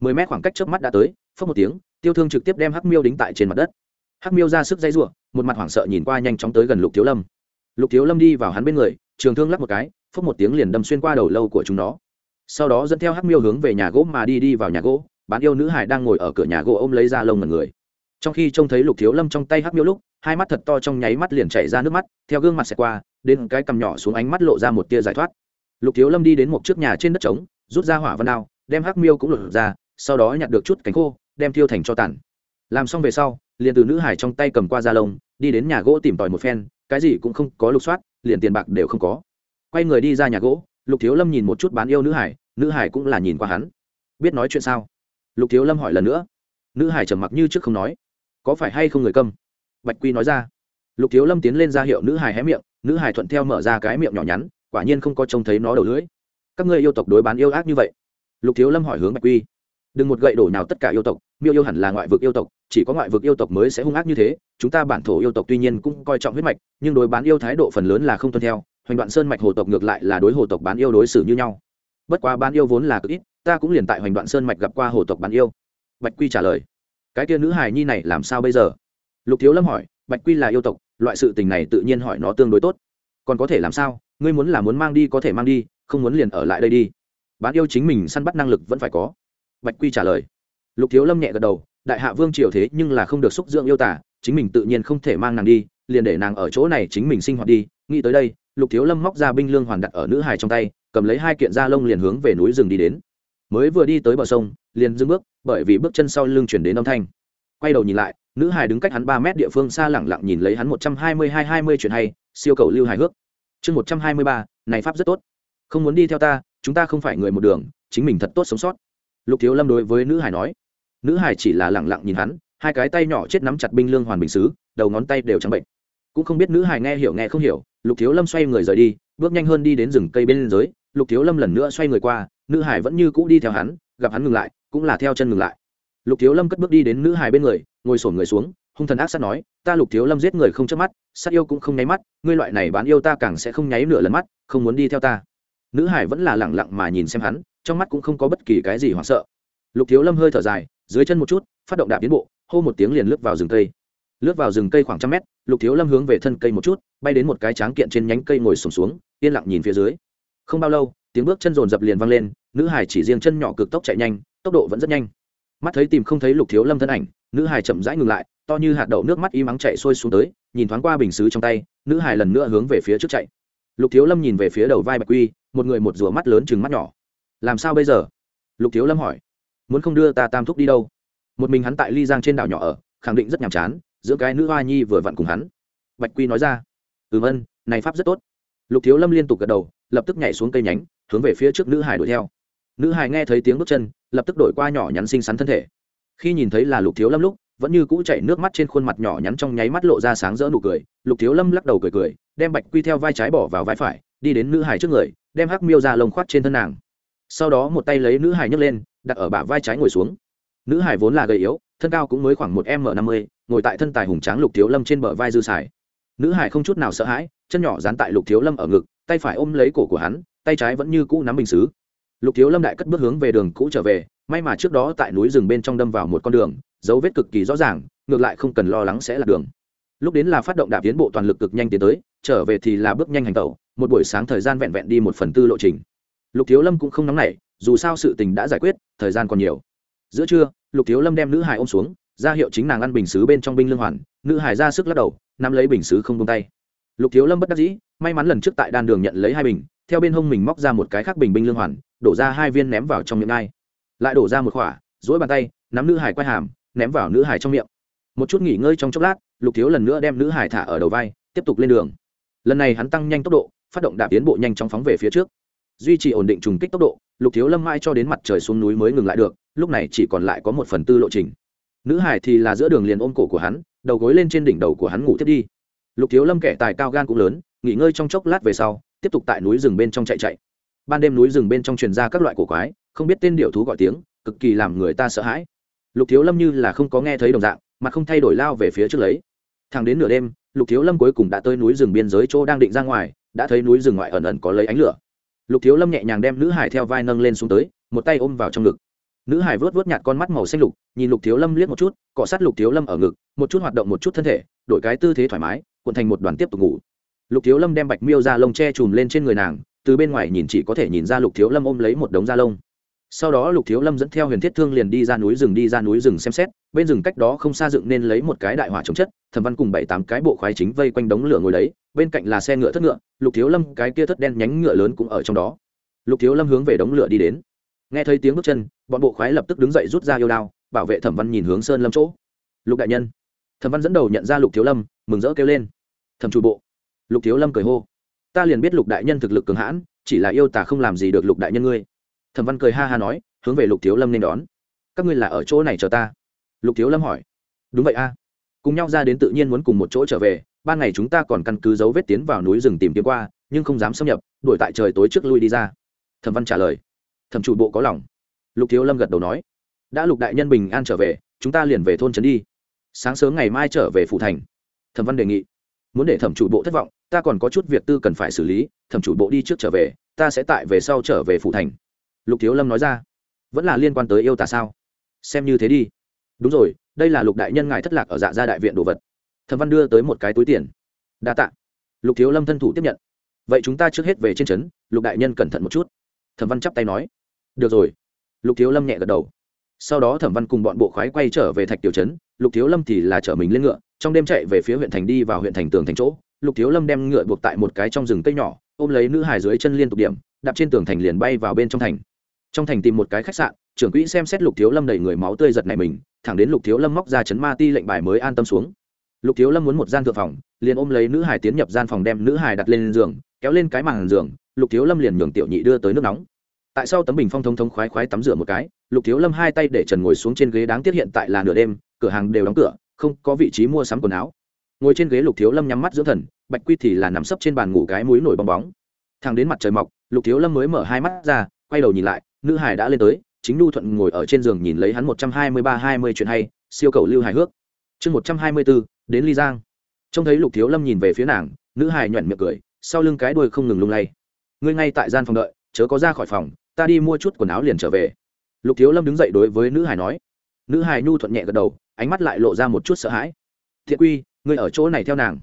Mười mét khoảng cách trước mắt đã tới phớt một tiếng, tiêu thương trực tiếp đem hắc miêu đính tại trên mặt đất. Hắc miêu ra sức dây giụa một mặt hoảng sợ nhìn qua nhanh chóng tới gần lục thiếu lâm. Lục thiếu lâm đi vào hắn bên người, trường thương lắc một cái phớt một tiếng liền đâm xuyên qua đầu lâu của chúng nó sau đó dẫn theo hắc miêu hướng về nhà gỗ mà đi đi vào nhà gỗ, bán yêu nữ hải đang ngồi ở cửa nhà gỗ ôm lấy ra lông mật người. Trong khi trông thấy lục thiếu lâm trong tay hắc miêu lúc, hai mắt thật to trong nháy mắt liền chảy ra nước mắt, theo gương mặt xẹt qua, đến cái cằm nhỏ xuống ánh mắt lộ ra một tia giải thoát. Lục thiếu lâm đi đến một chiếc nhà trên đất trống, rút ra hỏa văn đao, đem hắc miêu cũng lột ra, sau đó nhặt được chút cánh khô, đem thiêu thành cho tàn. Làm xong về sau, liền từ nữ hải trong tay cầm qua da lông, đi đến nhà gỗ tìm tòi một phen, cái gì cũng không có lục soát, liền tiền bạc đều không có. Quay người đi ra nhà gỗ lục thiếu lâm nhìn một chút bán yêu nữ hải nữ hải cũng là nhìn qua hắn. Biết nói chuyện sao? Lục thiếu lâm hỏi lần nữa. Nữ hải trầm mặc như trước không nói. Có phải hay không người câm? Bạch quy nói ra. Lục thiếu lâm tiến lên ra hiệu nữ hải hé miệng, nữ hải thuận theo mở ra cái miệng nhỏ nhắn, quả nhiên không có trông thấy nó đầu lưỡi. Các ngươi yêu tộc đối bán yêu ác như vậy? Lục thiếu lâm hỏi hướng bạch quy. Đừng một gậy đổ nào tất cả yêu tộc, miêu yêu hẳn là ngoại vực yêu tộc, chỉ có ngoại vực yêu tộc mới sẽ hung ác như thế, chúng ta bản thổ yêu tộc tuy nhiên cũng coi trọng huyết mạch, nhưng đối bán yêu thái độ phần lớn là không tuân theo hoành đoạn sơn mạch hồ tộc ngược lại là đối hồ tộc bán yêu đối xử như nhau. Bất quá bán yêu vốn là cực ít, ta cũng liền tại hoành đoạn sơn mạch gặp qua hồ tộc bán yêu. Bạch quy trả lời, cái kia nữ hài nhi này làm sao bây giờ? Lục thiếu lâm hỏi, bạch quy là yêu tộc, loại sự tình này tự nhiên hỏi nó tương đối tốt. Còn có thể làm sao? Ngươi muốn là muốn mang đi có thể mang đi, không muốn liền ở lại đây đi. Bán yêu chính mình săn bắt năng lực vẫn phải có. Bạch quy trả lời. Lục thiếu lâm nhẹ gật đầu, đại hạ vương triều thế nhưng là không được xúc dưỡng yêu tả, chính mình tự nhiên không thể mang nàng đi, liền để nàng ở chỗ này chính mình sinh hoạt đi, nghĩ tới đây lục thiếu lâm móc ra binh lương hoàn đặt ở nữ hài trong tay, cầm lấy hai kiện da lông liền hướng về núi rừng đi đến. Mới vừa đi tới bờ sông, liền dưng bước, bởi vì bước chân sau lưng chuyển đến âm thanh. Quay đầu nhìn lại, nữ hài đứng cách hắn ba mét địa phương xa lẳng lặng nhìn lấy hắn một trăm hai mươi hai hai mươi chuyện hay, siêu cầu lưu hài hước. Chương một trăm hai mươi ba, này pháp rất tốt. Không muốn đi theo ta, chúng ta không phải người một đường, chính mình thật tốt sống sót. Lục thiếu lâm đối với nữ hải nói. Nữ hải chỉ là lẳng lặng nhìn hắn, hai cái tay nhỏ chết nắm chặt binh lương hoàn bình xứ, đầu ngón tay đều trắng bệnh. Cũng không biết nữ hải nghe hiểu nghe không hiểu lục thiếu lâm xoay người rời đi, bước nhanh hơn đi đến rừng cây bên dưới, lục thiếu lâm lần nữa xoay người qua, nữ hải vẫn như cũ đi theo hắn, gặp hắn ngừng lại, cũng là theo chân ngừng lại. Lục thiếu lâm cất bước đi đến nữ hải bên người, ngồi sổn người xuống, hung thần ác sát nói, ta lục thiếu lâm giết người không chớp mắt, sát yêu cũng không nháy mắt, ngươi loại này bán yêu ta càng sẽ không nháy nửa lần mắt, không muốn đi theo ta. Nữ hải vẫn là lẳng lặng mà nhìn xem hắn, trong mắt cũng không có bất kỳ cái gì hoảng sợ. Lục thiếu lâm hơi thở dài, dưới chân một chút, phát động đạp tiến bộ, hô một tiếng liền lướt vào rừng cây lướt vào rừng cây khoảng trăm mét lục thiếu lâm hướng về thân cây một chút bay đến một cái tráng kiện trên nhánh cây ngồi sùng xuống, xuống yên lặng nhìn phía dưới. Không bao lâu tiếng bước chân rồn dập liền vang lên nữ hải chỉ riêng chân nhỏ cực tốc chạy nhanh tốc độ vẫn rất nhanh. Mắt thấy tìm không thấy lục thiếu lâm thân ảnh nữ hải chậm rãi ngừng lại to như hạt đậu nước mắt y mắng chạy sôi xuống tới nhìn thoáng qua bình xứ trong tay nữ hải lần nữa hướng về phía trước chạy. Lục thiếu lâm nhìn về phía đầu vai bạch quy một người một rùa mắt lớn chừng mắt nhỏ. Làm sao bây giờ? Lục thiếu lâm hỏi. Muốn không đưa ta tam thúc đi đâu? Một mình hắn tại ly giang trên đảo nhỏ ở khẳng định rất nhàm chán giữa cái nữ hoa nhi vừa vặn cùng hắn. Bạch quy nói ra ừ vân, này pháp rất tốt. Lục thiếu lâm liên tục gật đầu, lập tức nhảy xuống cây nhánh, hướng về phía trước nữ hải đuổi theo. Nữ hải nghe thấy tiếng bước chân, lập tức đổi qua nhỏ nhắn xinh xắn thân thể. Khi nhìn thấy là lục thiếu lâm lúc, vẫn như cũ chạy nước mắt trên khuôn mặt nhỏ nhắn trong nháy mắt lộ ra sáng rỡ nụ cười. Lục thiếu lâm lắc đầu cười cười, đem bạch quy theo vai trái bỏ vào vai phải, đi đến nữ hải trước người, đem hắc miêu ra lồng khoát trên thân nàng. Sau đó một tay lấy nữ hải nhấc lên, đặt ở bả vai trái ngồi xuống. Nữ hải vốn là gầy yếu thân cao cũng mới khoảng một m năm mươi, ngồi tại thân tài hùng tráng lục thiếu lâm trên bờ vai dư sải. nữ hải không chút nào sợ hãi, chân nhỏ dán tại lục thiếu lâm ở ngực, tay phải ôm lấy cổ của hắn, tay trái vẫn như cũ nắm bình xứ. Lục thiếu lâm đại cất bước hướng về đường cũ trở về, may mà trước đó tại núi rừng bên trong đâm vào một con đường, dấu vết cực kỳ rõ ràng, ngược lại không cần lo lắng sẽ là đường. Lúc đến là phát động đạp tiến bộ toàn lực cực nhanh tiến tới, trở về thì là bước nhanh hành tẩu, một buổi sáng thời gian vẹn vẹn đi một phần tư lộ trình. Lục thiếu lâm cũng không nóng nảy, dù sao sự tình đã giải quyết, thời gian còn nhiều. Giữa trưa lục thiếu lâm đem nữ hải ôm xuống, ra hiệu chính nàng ăn bình xứ bên trong binh lương hoàn, nữ hải ra sức lắc đầu, nắm lấy bình xứ không tung tay. Lục thiếu lâm bất đắc dĩ, may mắn lần trước tại đan đường nhận lấy hai bình, theo bên hông mình móc ra một cái khác bình binh lương hoàn, đổ ra hai viên ném vào trong miệng ai lại đổ ra một khỏa dỗi bàn tay, nắm nữ hải quay hàm, ném vào nữ hải trong miệng. Một chút nghỉ ngơi trong chốc lát, lục thiếu lần nữa đem nữ hải thả ở đầu vai, tiếp tục lên đường. Lần này hắn tăng nhanh tốc độ, phát động đạp tiến bộ nhanh chóng phóng về phía trước. Duy trì ổn định trùng kích tốc độ, lục thiếu lâm mai cho đến mặt trời xuống núi mới ngừng lại được lúc này chỉ còn lại có một phần tư lộ trình. Nữ hải thì là giữa đường liền ôm cổ của hắn, đầu gối lên trên đỉnh đầu của hắn ngủ tiếp đi. Lục thiếu lâm kẻ tài cao gan cũng lớn, nghỉ ngơi trong chốc lát về sau, tiếp tục tại núi rừng bên trong chạy chạy. Ban đêm núi rừng bên trong truyền ra các loại cổ quái, không biết tên điệu thú gọi tiếng, cực kỳ làm người ta sợ hãi. Lục thiếu lâm như là không có nghe thấy đồng dạng, mà không thay đổi lao về phía trước lấy. Thẳng đến nửa đêm, lục thiếu lâm cuối cùng đã tới núi rừng biên giới chỗ đang định ra ngoài, đã thấy núi rừng ngoại ẩn ẩn có lấy ánh lửa. Lục thiếu lâm nhẹ nhàng đem nữ hải theo vai nâng lên xuống tới, một tay ôm vào trong ngực nữ hải vớt vớt nhạt con mắt màu xanh lục nhìn lục thiếu lâm liếc một chút cọ sát lục thiếu lâm ở ngực một chút hoạt động một chút thân thể đổi cái tư thế thoải mái cuộn thành một đoàn tiếp tục ngủ. Lục thiếu lâm đem bạch miêu ra lông che chùm lên trên người nàng từ bên ngoài nhìn chỉ có thể nhìn ra lục thiếu lâm ôm lấy một đống da lông. Sau đó lục thiếu lâm dẫn theo huyền thiết thương liền đi ra núi rừng đi ra núi rừng xem xét bên rừng cách đó không xa dựng nên lấy một cái đại hỏa chống chất thẩm văn cùng bảy tám cái bộ khoái chính vây quanh đống lửa ngồi lấy, bên cạnh là xe ngựa thất ngựa lục thiếu lâm cái kia thất đen nhánh ngựa lớn cũng ở trong đó. Lục thiếu lâm hướng về đống lửa đi đến nghe thấy tiếng bước chân, bọn bộ khoái lập tức đứng dậy rút ra yêu đao, bảo vệ thẩm văn nhìn hướng sơn lâm chỗ. Lục đại nhân. Thẩm văn dẫn đầu nhận ra lục thiếu lâm, mừng rỡ kêu lên. Thẩm chủ bộ. Lục thiếu lâm cười hô. Ta liền biết lục đại nhân thực lực cường hãn, chỉ là yêu tà không làm gì được lục đại nhân ngươi. Thẩm văn cười ha ha nói, hướng về lục thiếu lâm nên đón. Các ngươi là ở chỗ này chờ ta. Lục thiếu lâm hỏi. Đúng vậy a. Cùng nhau ra đến tự nhiên muốn cùng một chỗ trở về, ban ngày chúng ta còn căn cứ dấu vết tiến vào núi rừng tìm kiếm qua, nhưng không dám xâm nhập, đuổi tại trời tối trước lui đi ra. Thẩm văn trả lời thẩm chủ bộ có lòng. Lục thiếu lâm gật đầu nói, đã lục đại nhân bình an trở về, chúng ta liền về thôn trấn đi. Sáng sớm ngày mai trở về phủ thành. Thẩm văn đề nghị, muốn để thẩm chủ bộ thất vọng, ta còn có chút việc tư cần phải xử lý, thẩm chủ bộ đi trước trở về, ta sẽ tại về sau trở về phủ thành. Lục thiếu lâm nói ra, vẫn là liên quan tới yêu tà sao? Xem như thế đi. Đúng rồi, đây là lục đại nhân ngài thất lạc ở dạ gia đại viện đồ vật. Thẩm văn đưa tới một cái túi tiền. Đa tạ. Lục thiếu lâm thân thủ tiếp nhận, vậy chúng ta trước hết về trên trấn, lục đại nhân cẩn thận một chút. Thẩm văn chắp tay nói được rồi. Lục thiếu lâm nhẹ gật đầu. Sau đó thẩm văn cùng bọn bộ khoái quay trở về thạch tiểu trấn. Lục thiếu lâm thì là chở mình lên ngựa, trong đêm chạy về phía huyện thành đi vào huyện thành tường thành chỗ. Lục thiếu lâm đem ngựa buộc tại một cái trong rừng cây nhỏ, ôm lấy nữ hải dưới chân liên tục điểm, đạp trên tường thành liền bay vào bên trong thành. Trong thành tìm một cái khách sạn, trưởng quỹ xem xét lục thiếu lâm đầy người máu tươi giật này mình, thẳng đến lục thiếu lâm móc ra chấn ma ti lệnh bài mới an tâm xuống. Lục thiếu lâm muốn một gian thượng phòng, liền ôm lấy nữ hải tiến nhập gian phòng đem nữ hải đặt lên giường, kéo lên cái màn giường. Lục thiếu lâm liền nhường tiểu nhị đưa tới nước nóng tại sao tấm bình phong thông thông khoái khoái tắm rửa một cái, lục thiếu lâm hai tay để trần ngồi xuống trên ghế đáng tiếc hiện tại là nửa đêm, cửa hàng đều đóng cửa, không có vị trí mua sắm quần áo. Ngồi trên ghế lục thiếu lâm nhắm mắt dưỡng thần, bạch quy thì là nằm sấp trên bàn ngủ cái mũi nổi bong bóng. Thằng đến mặt trời mọc, lục thiếu lâm mới mở hai mắt ra, quay đầu nhìn lại, nữ hải đã lên tới, chính nu thuận ngồi ở trên giường nhìn lấy hắn một trăm hai mươi ba hai mươi chuyện hay, siêu cầu lưu hài hước. Chương một trăm hai mươi bốn đến ly giang. Trông thấy lục thiếu lâm nhìn về phía nàng, nữ hải nhoẻn miệng cười, sau lưng cái đuôi không ngừng lung lay. Ngươi ngay tại gian phòng đợi, chớ có ra khỏi phòng ta đi mua chút quần áo liền trở về. Lục thiếu lâm đứng dậy đối với nữ hải nói. Nữ hải nhu thuận nhẹ gật đầu, ánh mắt lại lộ ra một chút sợ hãi. Thiện quy, ngươi ở chỗ này theo nàng.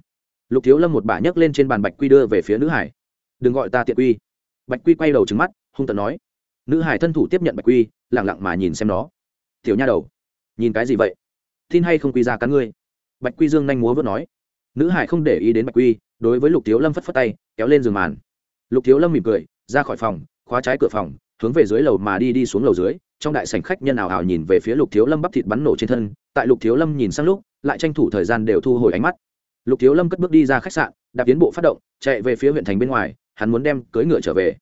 Lục thiếu lâm một bà nhấc lên trên bàn bạch quy đưa về phía nữ hải đừng gọi ta thiện quy. Bạch quy quay đầu trứng mắt, hung tận nói. Nữ hải thân thủ tiếp nhận bạch quy lẳng lặng mà nhìn xem nó. Tiểu nha đầu, nhìn cái gì vậy? Tin hay không quy ra cắn ngươi? Bạch quy dương nhanh múa vớt nói. Nữ hải không để ý đến bạch quy, đối với lục thiếu lâm phất phất tay, kéo lên giường màn. Lục thiếu lâm mỉm cười, ra khỏi phòng khóa trái cửa phòng, hướng về dưới lầu mà đi đi xuống lầu dưới, trong đại sảnh khách nhân ảo ảo nhìn về phía lục thiếu lâm bắp thịt bắn nổ trên thân, tại lục thiếu lâm nhìn sang lúc, lại tranh thủ thời gian đều thu hồi ánh mắt. Lục thiếu lâm cất bước đi ra khách sạn, đạp tiến bộ phát động, chạy về phía huyện thành bên ngoài, hắn muốn đem cưỡi ngựa trở về.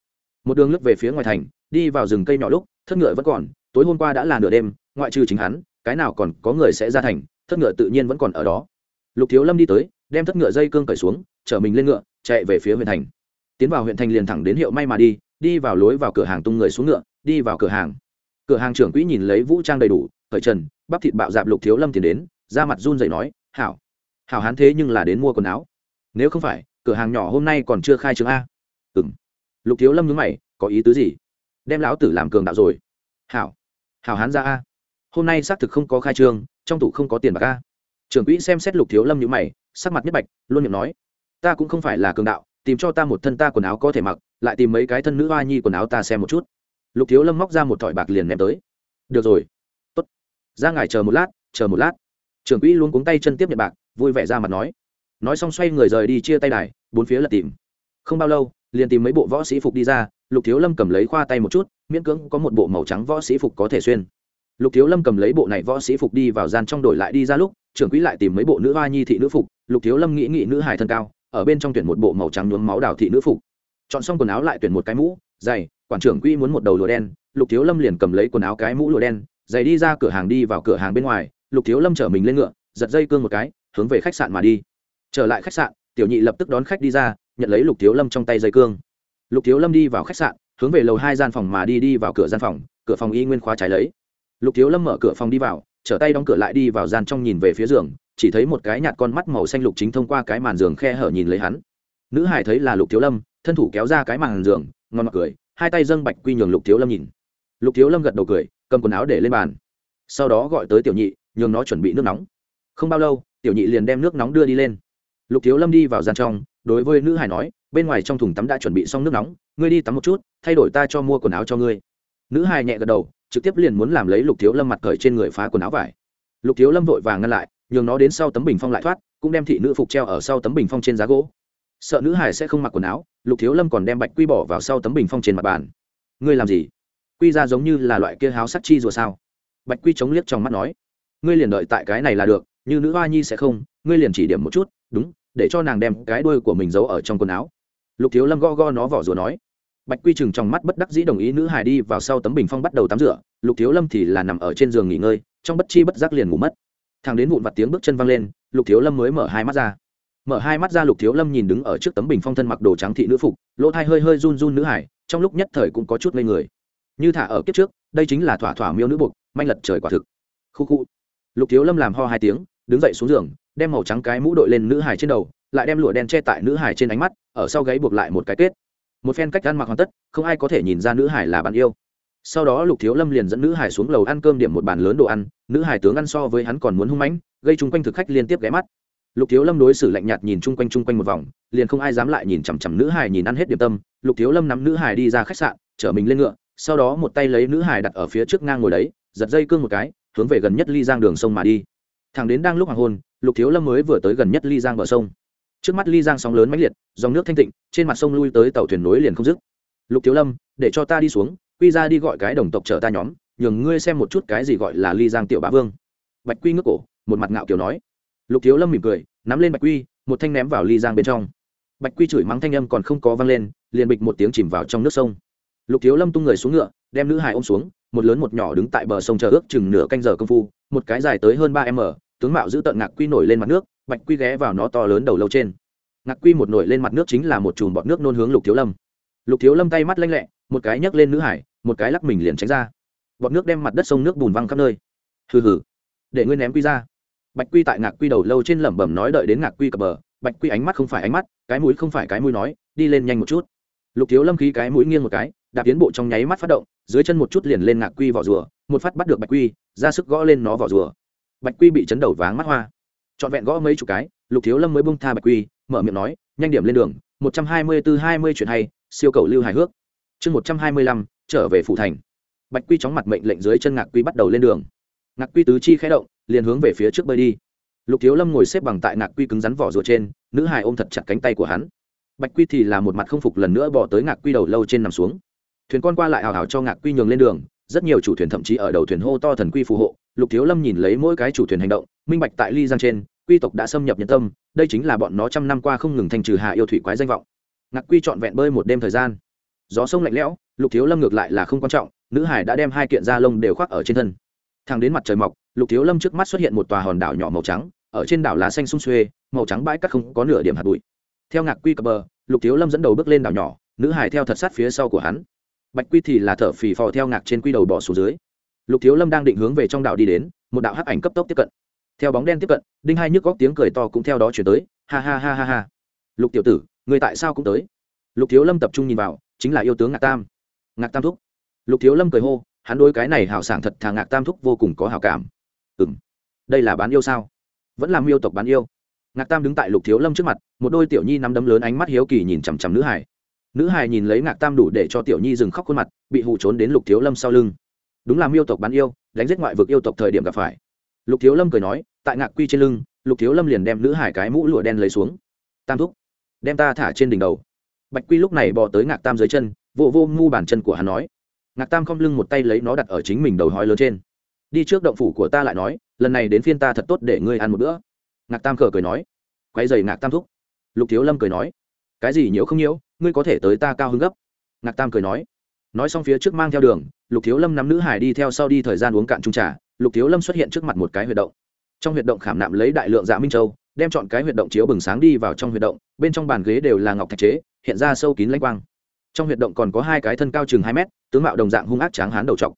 Một đường lướt về phía ngoài thành, đi vào rừng cây nhỏ lúc, thất ngựa vẫn còn, tối hôm qua đã là nửa đêm, ngoại trừ chính hắn, cái nào còn có người sẽ ra thành, thất ngựa tự nhiên vẫn còn ở đó. Lục thiếu lâm đi tới, đem thất ngựa dây cương cởi xuống, chở mình lên ngựa, chạy về phía huyện thành tiến vào huyện thành liền thẳng đến hiệu may mà đi đi vào lối vào cửa hàng tung người xuống ngựa, đi vào cửa hàng. Cửa hàng trưởng quỹ nhìn lấy vũ trang đầy đủ, khởi trần, bắp thịt bạo dạp lục thiếu lâm tiền đến ra mặt run dậy nói, hảo. Hảo hán thế nhưng là đến mua quần áo. Nếu không phải, cửa hàng nhỏ hôm nay còn chưa khai trương a. Ừ m lục thiếu lâm nhớ mày, có ý tứ gì? Đem lão tử làm cường đạo rồi. Hảo. Hảo hán ra a. Hôm nay xác thực không có khai trương, trong tủ không có tiền bạc a. Trưởng quỹ xem xét lục thiếu lâm nhữ mày, sắc mặt nhất bạch, luôn miệng nói, ta cũng không phải là cường đạo tìm cho ta một thân ta quần áo có thể mặc, lại tìm mấy cái thân nữ hoa nhi quần áo ta xem một chút. Lục thiếu lâm móc ra một thỏi bạc liền ném tới. Được rồi, tốt. Ra ngài chờ một lát, chờ một lát. Trưởng quỹ luôn cuống tay chân tiếp nhận bạc, vui vẻ ra mặt nói. Nói xong xoay người rời đi chia tay đài, bốn phía lật tìm. Không bao lâu, liền tìm mấy bộ võ sĩ phục đi ra, lục thiếu lâm cầm lấy khoa tay một chút, miễn cưỡng có một bộ màu trắng võ sĩ phục có thể xuyên. Lục thiếu lâm cầm lấy bộ này võ sĩ phục đi vào gian trong đổi lại đi ra lúc, trưởng quỹ lại tìm mấy bộ nữ hoa nhi thị nữ phục, lục thiếu lâm nghĩ nghĩ nữ hải thân cao ở bên trong tuyển một bộ màu trắng nhuốm máu đào thị nữ phục. Chọn xong quần áo lại tuyển một cái mũ, giày, quản trưởng quỹ muốn một đầu lụa đen, lục thiếu lâm liền cầm lấy quần áo cái mũ lụa đen, giày đi ra cửa hàng đi vào cửa hàng bên ngoài, lục thiếu lâm chở mình lên ngựa, giật dây cương một cái, hướng về khách sạn mà đi. Trở lại khách sạn, tiểu nhị lập tức đón khách đi ra, nhận lấy lục thiếu lâm trong tay dây cương. Lục thiếu lâm đi vào khách sạn, hướng về lầu hai gian phòng mà đi đi vào cửa gian phòng, cửa phòng y nguyên khóa trái lấy. Lục thiếu lâm mở cửa phòng đi vào, trở tay đóng cửa lại đi vào gian trong nhìn về phía giường chỉ thấy một cái nhạt con mắt màu xanh lục chính thông qua cái màn giường khe hở nhìn lấy hắn. Nữ hải thấy là lục thiếu lâm, thân thủ kéo ra cái màn giường, ngon mặt cười, hai tay dâng bạch quy nhường lục thiếu lâm nhìn. Lục thiếu lâm gật đầu cười, cầm quần áo để lên bàn. Sau đó gọi tới tiểu nhị, nhường nó chuẩn bị nước nóng. Không bao lâu, tiểu nhị liền đem nước nóng đưa đi lên. Lục thiếu lâm đi vào gian trong, đối với nữ hải nói, bên ngoài trong thùng tắm đã chuẩn bị xong nước nóng, ngươi đi tắm một chút, thay đổi ta cho mua quần áo cho ngươi. Nữ hải nhẹ gật đầu, trực tiếp liền muốn làm lấy lục thiếu lâm mặt cởi trên người phá quần áo vải. Lục thiếu lâm vội vàng ngăn lại nhường nó đến sau tấm bình phong lại thoát, cũng đem thị nữ phục treo ở sau tấm bình phong trên giá gỗ. Sợ nữ hải sẽ không mặc quần áo, lục thiếu lâm còn đem bạch quy bỏ vào sau tấm bình phong trên mặt bàn. Ngươi làm gì? Quy ra giống như là loại kia háo sắc chi rùa sao? Bạch quy chống liếc trong mắt nói. Ngươi liền đợi tại cái này là được, như nữ hoa nhi sẽ không, ngươi liền chỉ điểm một chút, đúng, để cho nàng đem cái đuôi của mình giấu ở trong quần áo. Lục thiếu lâm go go nó vỏ rùa nói. Bạch quy chừng trong mắt bất đắc dĩ đồng ý nữ hải đi vào sau tấm bình phong bắt đầu tắm rửa, lục thiếu lâm thì là nằm ở trên giường nghỉ ngơi, trong bất chi bất giác liền ngủ mất thằng đến vụn vặt tiếng bước chân văng lên, lục thiếu lâm mới mở hai mắt ra. Mở hai mắt ra, lục thiếu lâm nhìn đứng ở trước tấm bình phong thân mặc đồ trắng thị nữ phục, lỗ thai hơi hơi run run nữ hải, trong lúc nhất thời cũng có chút ngây người. Như thả ở kiếp trước, đây chính là thỏa thỏa miêu nữ buộc, manh lật trời quả thực. Khu khu. Lục thiếu lâm làm ho hai tiếng, đứng dậy xuống giường, đem màu trắng cái mũ đội lên nữ hải trên đầu, lại đem lụa đen che tại nữ hải trên ánh mắt, ở sau gáy buộc lại một cái kết. Một phen cách ăn mặc hoàn tất, không ai có thể nhìn ra nữ hải là bạn yêu sau đó lục thiếu lâm liền dẫn nữ hải xuống lầu ăn cơm điểm một bàn lớn đồ ăn, nữ hải tướng ăn so với hắn còn muốn hung mãnh, gây chung quanh thực khách liên tiếp ghé mắt. Lục thiếu lâm đối xử lạnh nhạt nhìn chung quanh chung quanh một vòng, liền không ai dám lại nhìn chằm chằm nữ hải nhìn ăn hết điểm tâm. Lục thiếu lâm nắm nữ hải đi ra khách sạn, chở mình lên ngựa, sau đó một tay lấy nữ hải đặt ở phía trước ngang ngồi đấy, giật dây cương một cái, hướng về gần nhất ly giang đường sông mà đi. Thằng đến đang lúc hoàng hôn, lục thiếu lâm mới vừa tới gần nhất ly giang bờ sông. Trước mắt ly giang sóng lớn mãnh liệt, dòng nước thanh tịnh, trên mặt sông lui tới tàu thuyền nối liền không dứt. Lục thiếu lâm, để cho ta đi xuống quy ra đi gọi cái đồng tộc trở ta nhóm, nhường ngươi xem một chút cái gì gọi là ly giang tiểu bá vương. Bạch quy ngước cổ, một mặt ngạo kiểu nói. Lục thiếu lâm mỉm cười, nắm lên bạch quy, một thanh ném vào ly giang bên trong. Bạch quy chửi mắng thanh âm còn không có vang lên, liền bịch một tiếng chìm vào trong nước sông. Lục thiếu lâm tung người xuống ngựa, đem nữ hải ôm xuống, một lớn một nhỏ đứng tại bờ sông chờ ước chừng nửa canh giờ công phu, một cái dài tới hơn ba m tướng mạo giữ tận ngạc quy nổi lên mặt nước, bạch quy ghé vào nó to lớn đầu lâu trên. Ngạc quy một nổi lên mặt nước chính là một chùm bọt nước nôn hướng lục thiếu lâm. Lục thiếu lâm tay mắt lanh lẹ một cái nhấc lên nữ hải, một cái lắc mình liền tránh ra. Bọt nước đem mặt đất sông nước bùn văng khắp nơi. Hừ hừ. Để ngươi ném quy ra. Bạch quy tại ngạc quy đầu lâu trên lẩm bẩm nói đợi đến ngạc quy cập bờ, bạch quy ánh mắt không phải ánh mắt, cái mũi không phải cái mũi nói, đi lên nhanh một chút. Lục thiếu lâm khí cái mũi nghiêng một cái, đạp tiến bộ trong nháy mắt phát động, dưới chân một chút liền lên ngạc quy vỏ rùa, một phát bắt được bạch quy, ra sức gõ lên nó vỏ rùa. Bạch quy bị chấn đầu váng mắt hoa. Trọn vẹn gõ mấy chục cái, lục thiếu lâm mới bung tha bạch quy, mở miệng nói, nhanh điểm lên đường, một trăm hai mươi tư hai mươi chuyện hay, siêu cầu lưu hài hước chương một trăm hai mươi lăm, trở về phủ thành. Bạch quy chóng mặt mệnh lệnh dưới chân ngạc quy bắt đầu lên đường. Ngạc quy tứ chi khẽ động, liền hướng về phía trước bơi đi. Lục thiếu lâm ngồi xếp bằng tại ngạc quy cứng rắn vỏ rùa trên, nữ hài ôm thật chặt cánh tay của hắn. Bạch quy thì là một mặt không phục lần nữa bỏ tới ngạc quy đầu lâu trên nằm xuống. Thuyền con qua lại hào hào cho ngạc quy nhường lên đường, rất nhiều chủ thuyền thậm chí ở đầu thuyền hô to thần quy phù hộ. Lục thiếu lâm nhìn lấy mỗi cái chủ thuyền hành động, minh bạch tại ly giang trên, quy tộc đã xâm nhập nhân tâm, đây chính là bọn nó trăm năm qua không ngừng thành trừ hạ yêu thủy quái danh vọng. Ngạc quy trọn vẹn bơi một đêm thời gian gió sông lạnh lẽo, lục thiếu lâm ngược lại là không quan trọng, nữ hải đã đem hai kiện da lông đều khoác ở trên thân. Thang đến mặt trời mọc, lục thiếu lâm trước mắt xuất hiện một tòa hòn đảo nhỏ màu trắng, ở trên đảo lá xanh sung xuê, màu trắng bãi cắt không có nửa điểm hạt bụi. Theo ngạc quy cập bờ, lục thiếu lâm dẫn đầu bước lên đảo nhỏ, nữ hải theo thật sát phía sau của hắn. Bạch quy thì là thở phì phò theo ngạc trên quy đầu bỏ xuống dưới. Lục thiếu lâm đang định hướng về trong đảo đi đến, một đạo hắc ảnh cấp tốc tiếp cận. Theo bóng đen tiếp cận, đinh hai nhức góc tiếng cười to cũng theo đó chuyển tới, ha ha ha ha ha. Lục tiểu tử, người tại sao cũng tới? Lục thiếu lâm tập trung nhìn vào chính là yêu tướng ngạc tam. Ngạc tam thúc. Lục thiếu lâm cười hô, hắn đôi cái này hào sảng thật thà ngạc tam thúc vô cùng có hào cảm. Ừ m đây là bán yêu sao? Vẫn là miêu tộc bán yêu. Ngạc tam đứng tại lục thiếu lâm trước mặt, một đôi tiểu nhi nắm đấm lớn ánh mắt hiếu kỳ nhìn chằm chằm nữ hải nữ hải nhìn lấy ngạc tam đủ để cho tiểu nhi dừng khóc khuôn mặt, bị hụ trốn đến lục thiếu lâm sau lưng. Đúng là miêu tộc bán yêu, đánh giết ngoại vực yêu tộc thời điểm gặp phải. Lục thiếu lâm cười nói, tại ngạc quy trên lưng, lục thiếu lâm liền đem nữ hải cái mũ lụa đen lấy xuống. Tam thúc, đem ta thả trên đỉnh đầu bạch quy lúc này bò tới ngạc tam dưới chân vô vô ngu bàn chân của hắn nói, ngạc tam không lưng một tay lấy nó đặt ở chính mình đầu hói lớn trên. Đi trước động phủ của ta lại nói, lần này đến phiên ta thật tốt để ngươi ăn một bữa. Ngạc tam khờ cười nói quay dày ngạc tam thúc. Lục thiếu lâm cười nói, cái gì nhiễu không nhiễu, ngươi có thể tới ta cao hứng gấp. Ngạc tam cười nói nói xong phía trước mang theo đường, lục thiếu lâm nắm nữ hải đi theo sau đi thời gian uống cạn trung trà, lục thiếu lâm xuất hiện trước mặt một cái huyệt động. Trong huyệt động khảm nạm lấy đại lượng dạ minh châu, đem chọn cái huyệt động chiếu bừng sáng đi vào trong huyệt động, bên trong bàn ghế đều là ngọc thạch chế hiện ra sâu kín lanh quang. Trong huyệt động còn có hai cái thân cao chừng hai mét, tướng mạo đồng dạng hung ác tráng hán đầu trọc.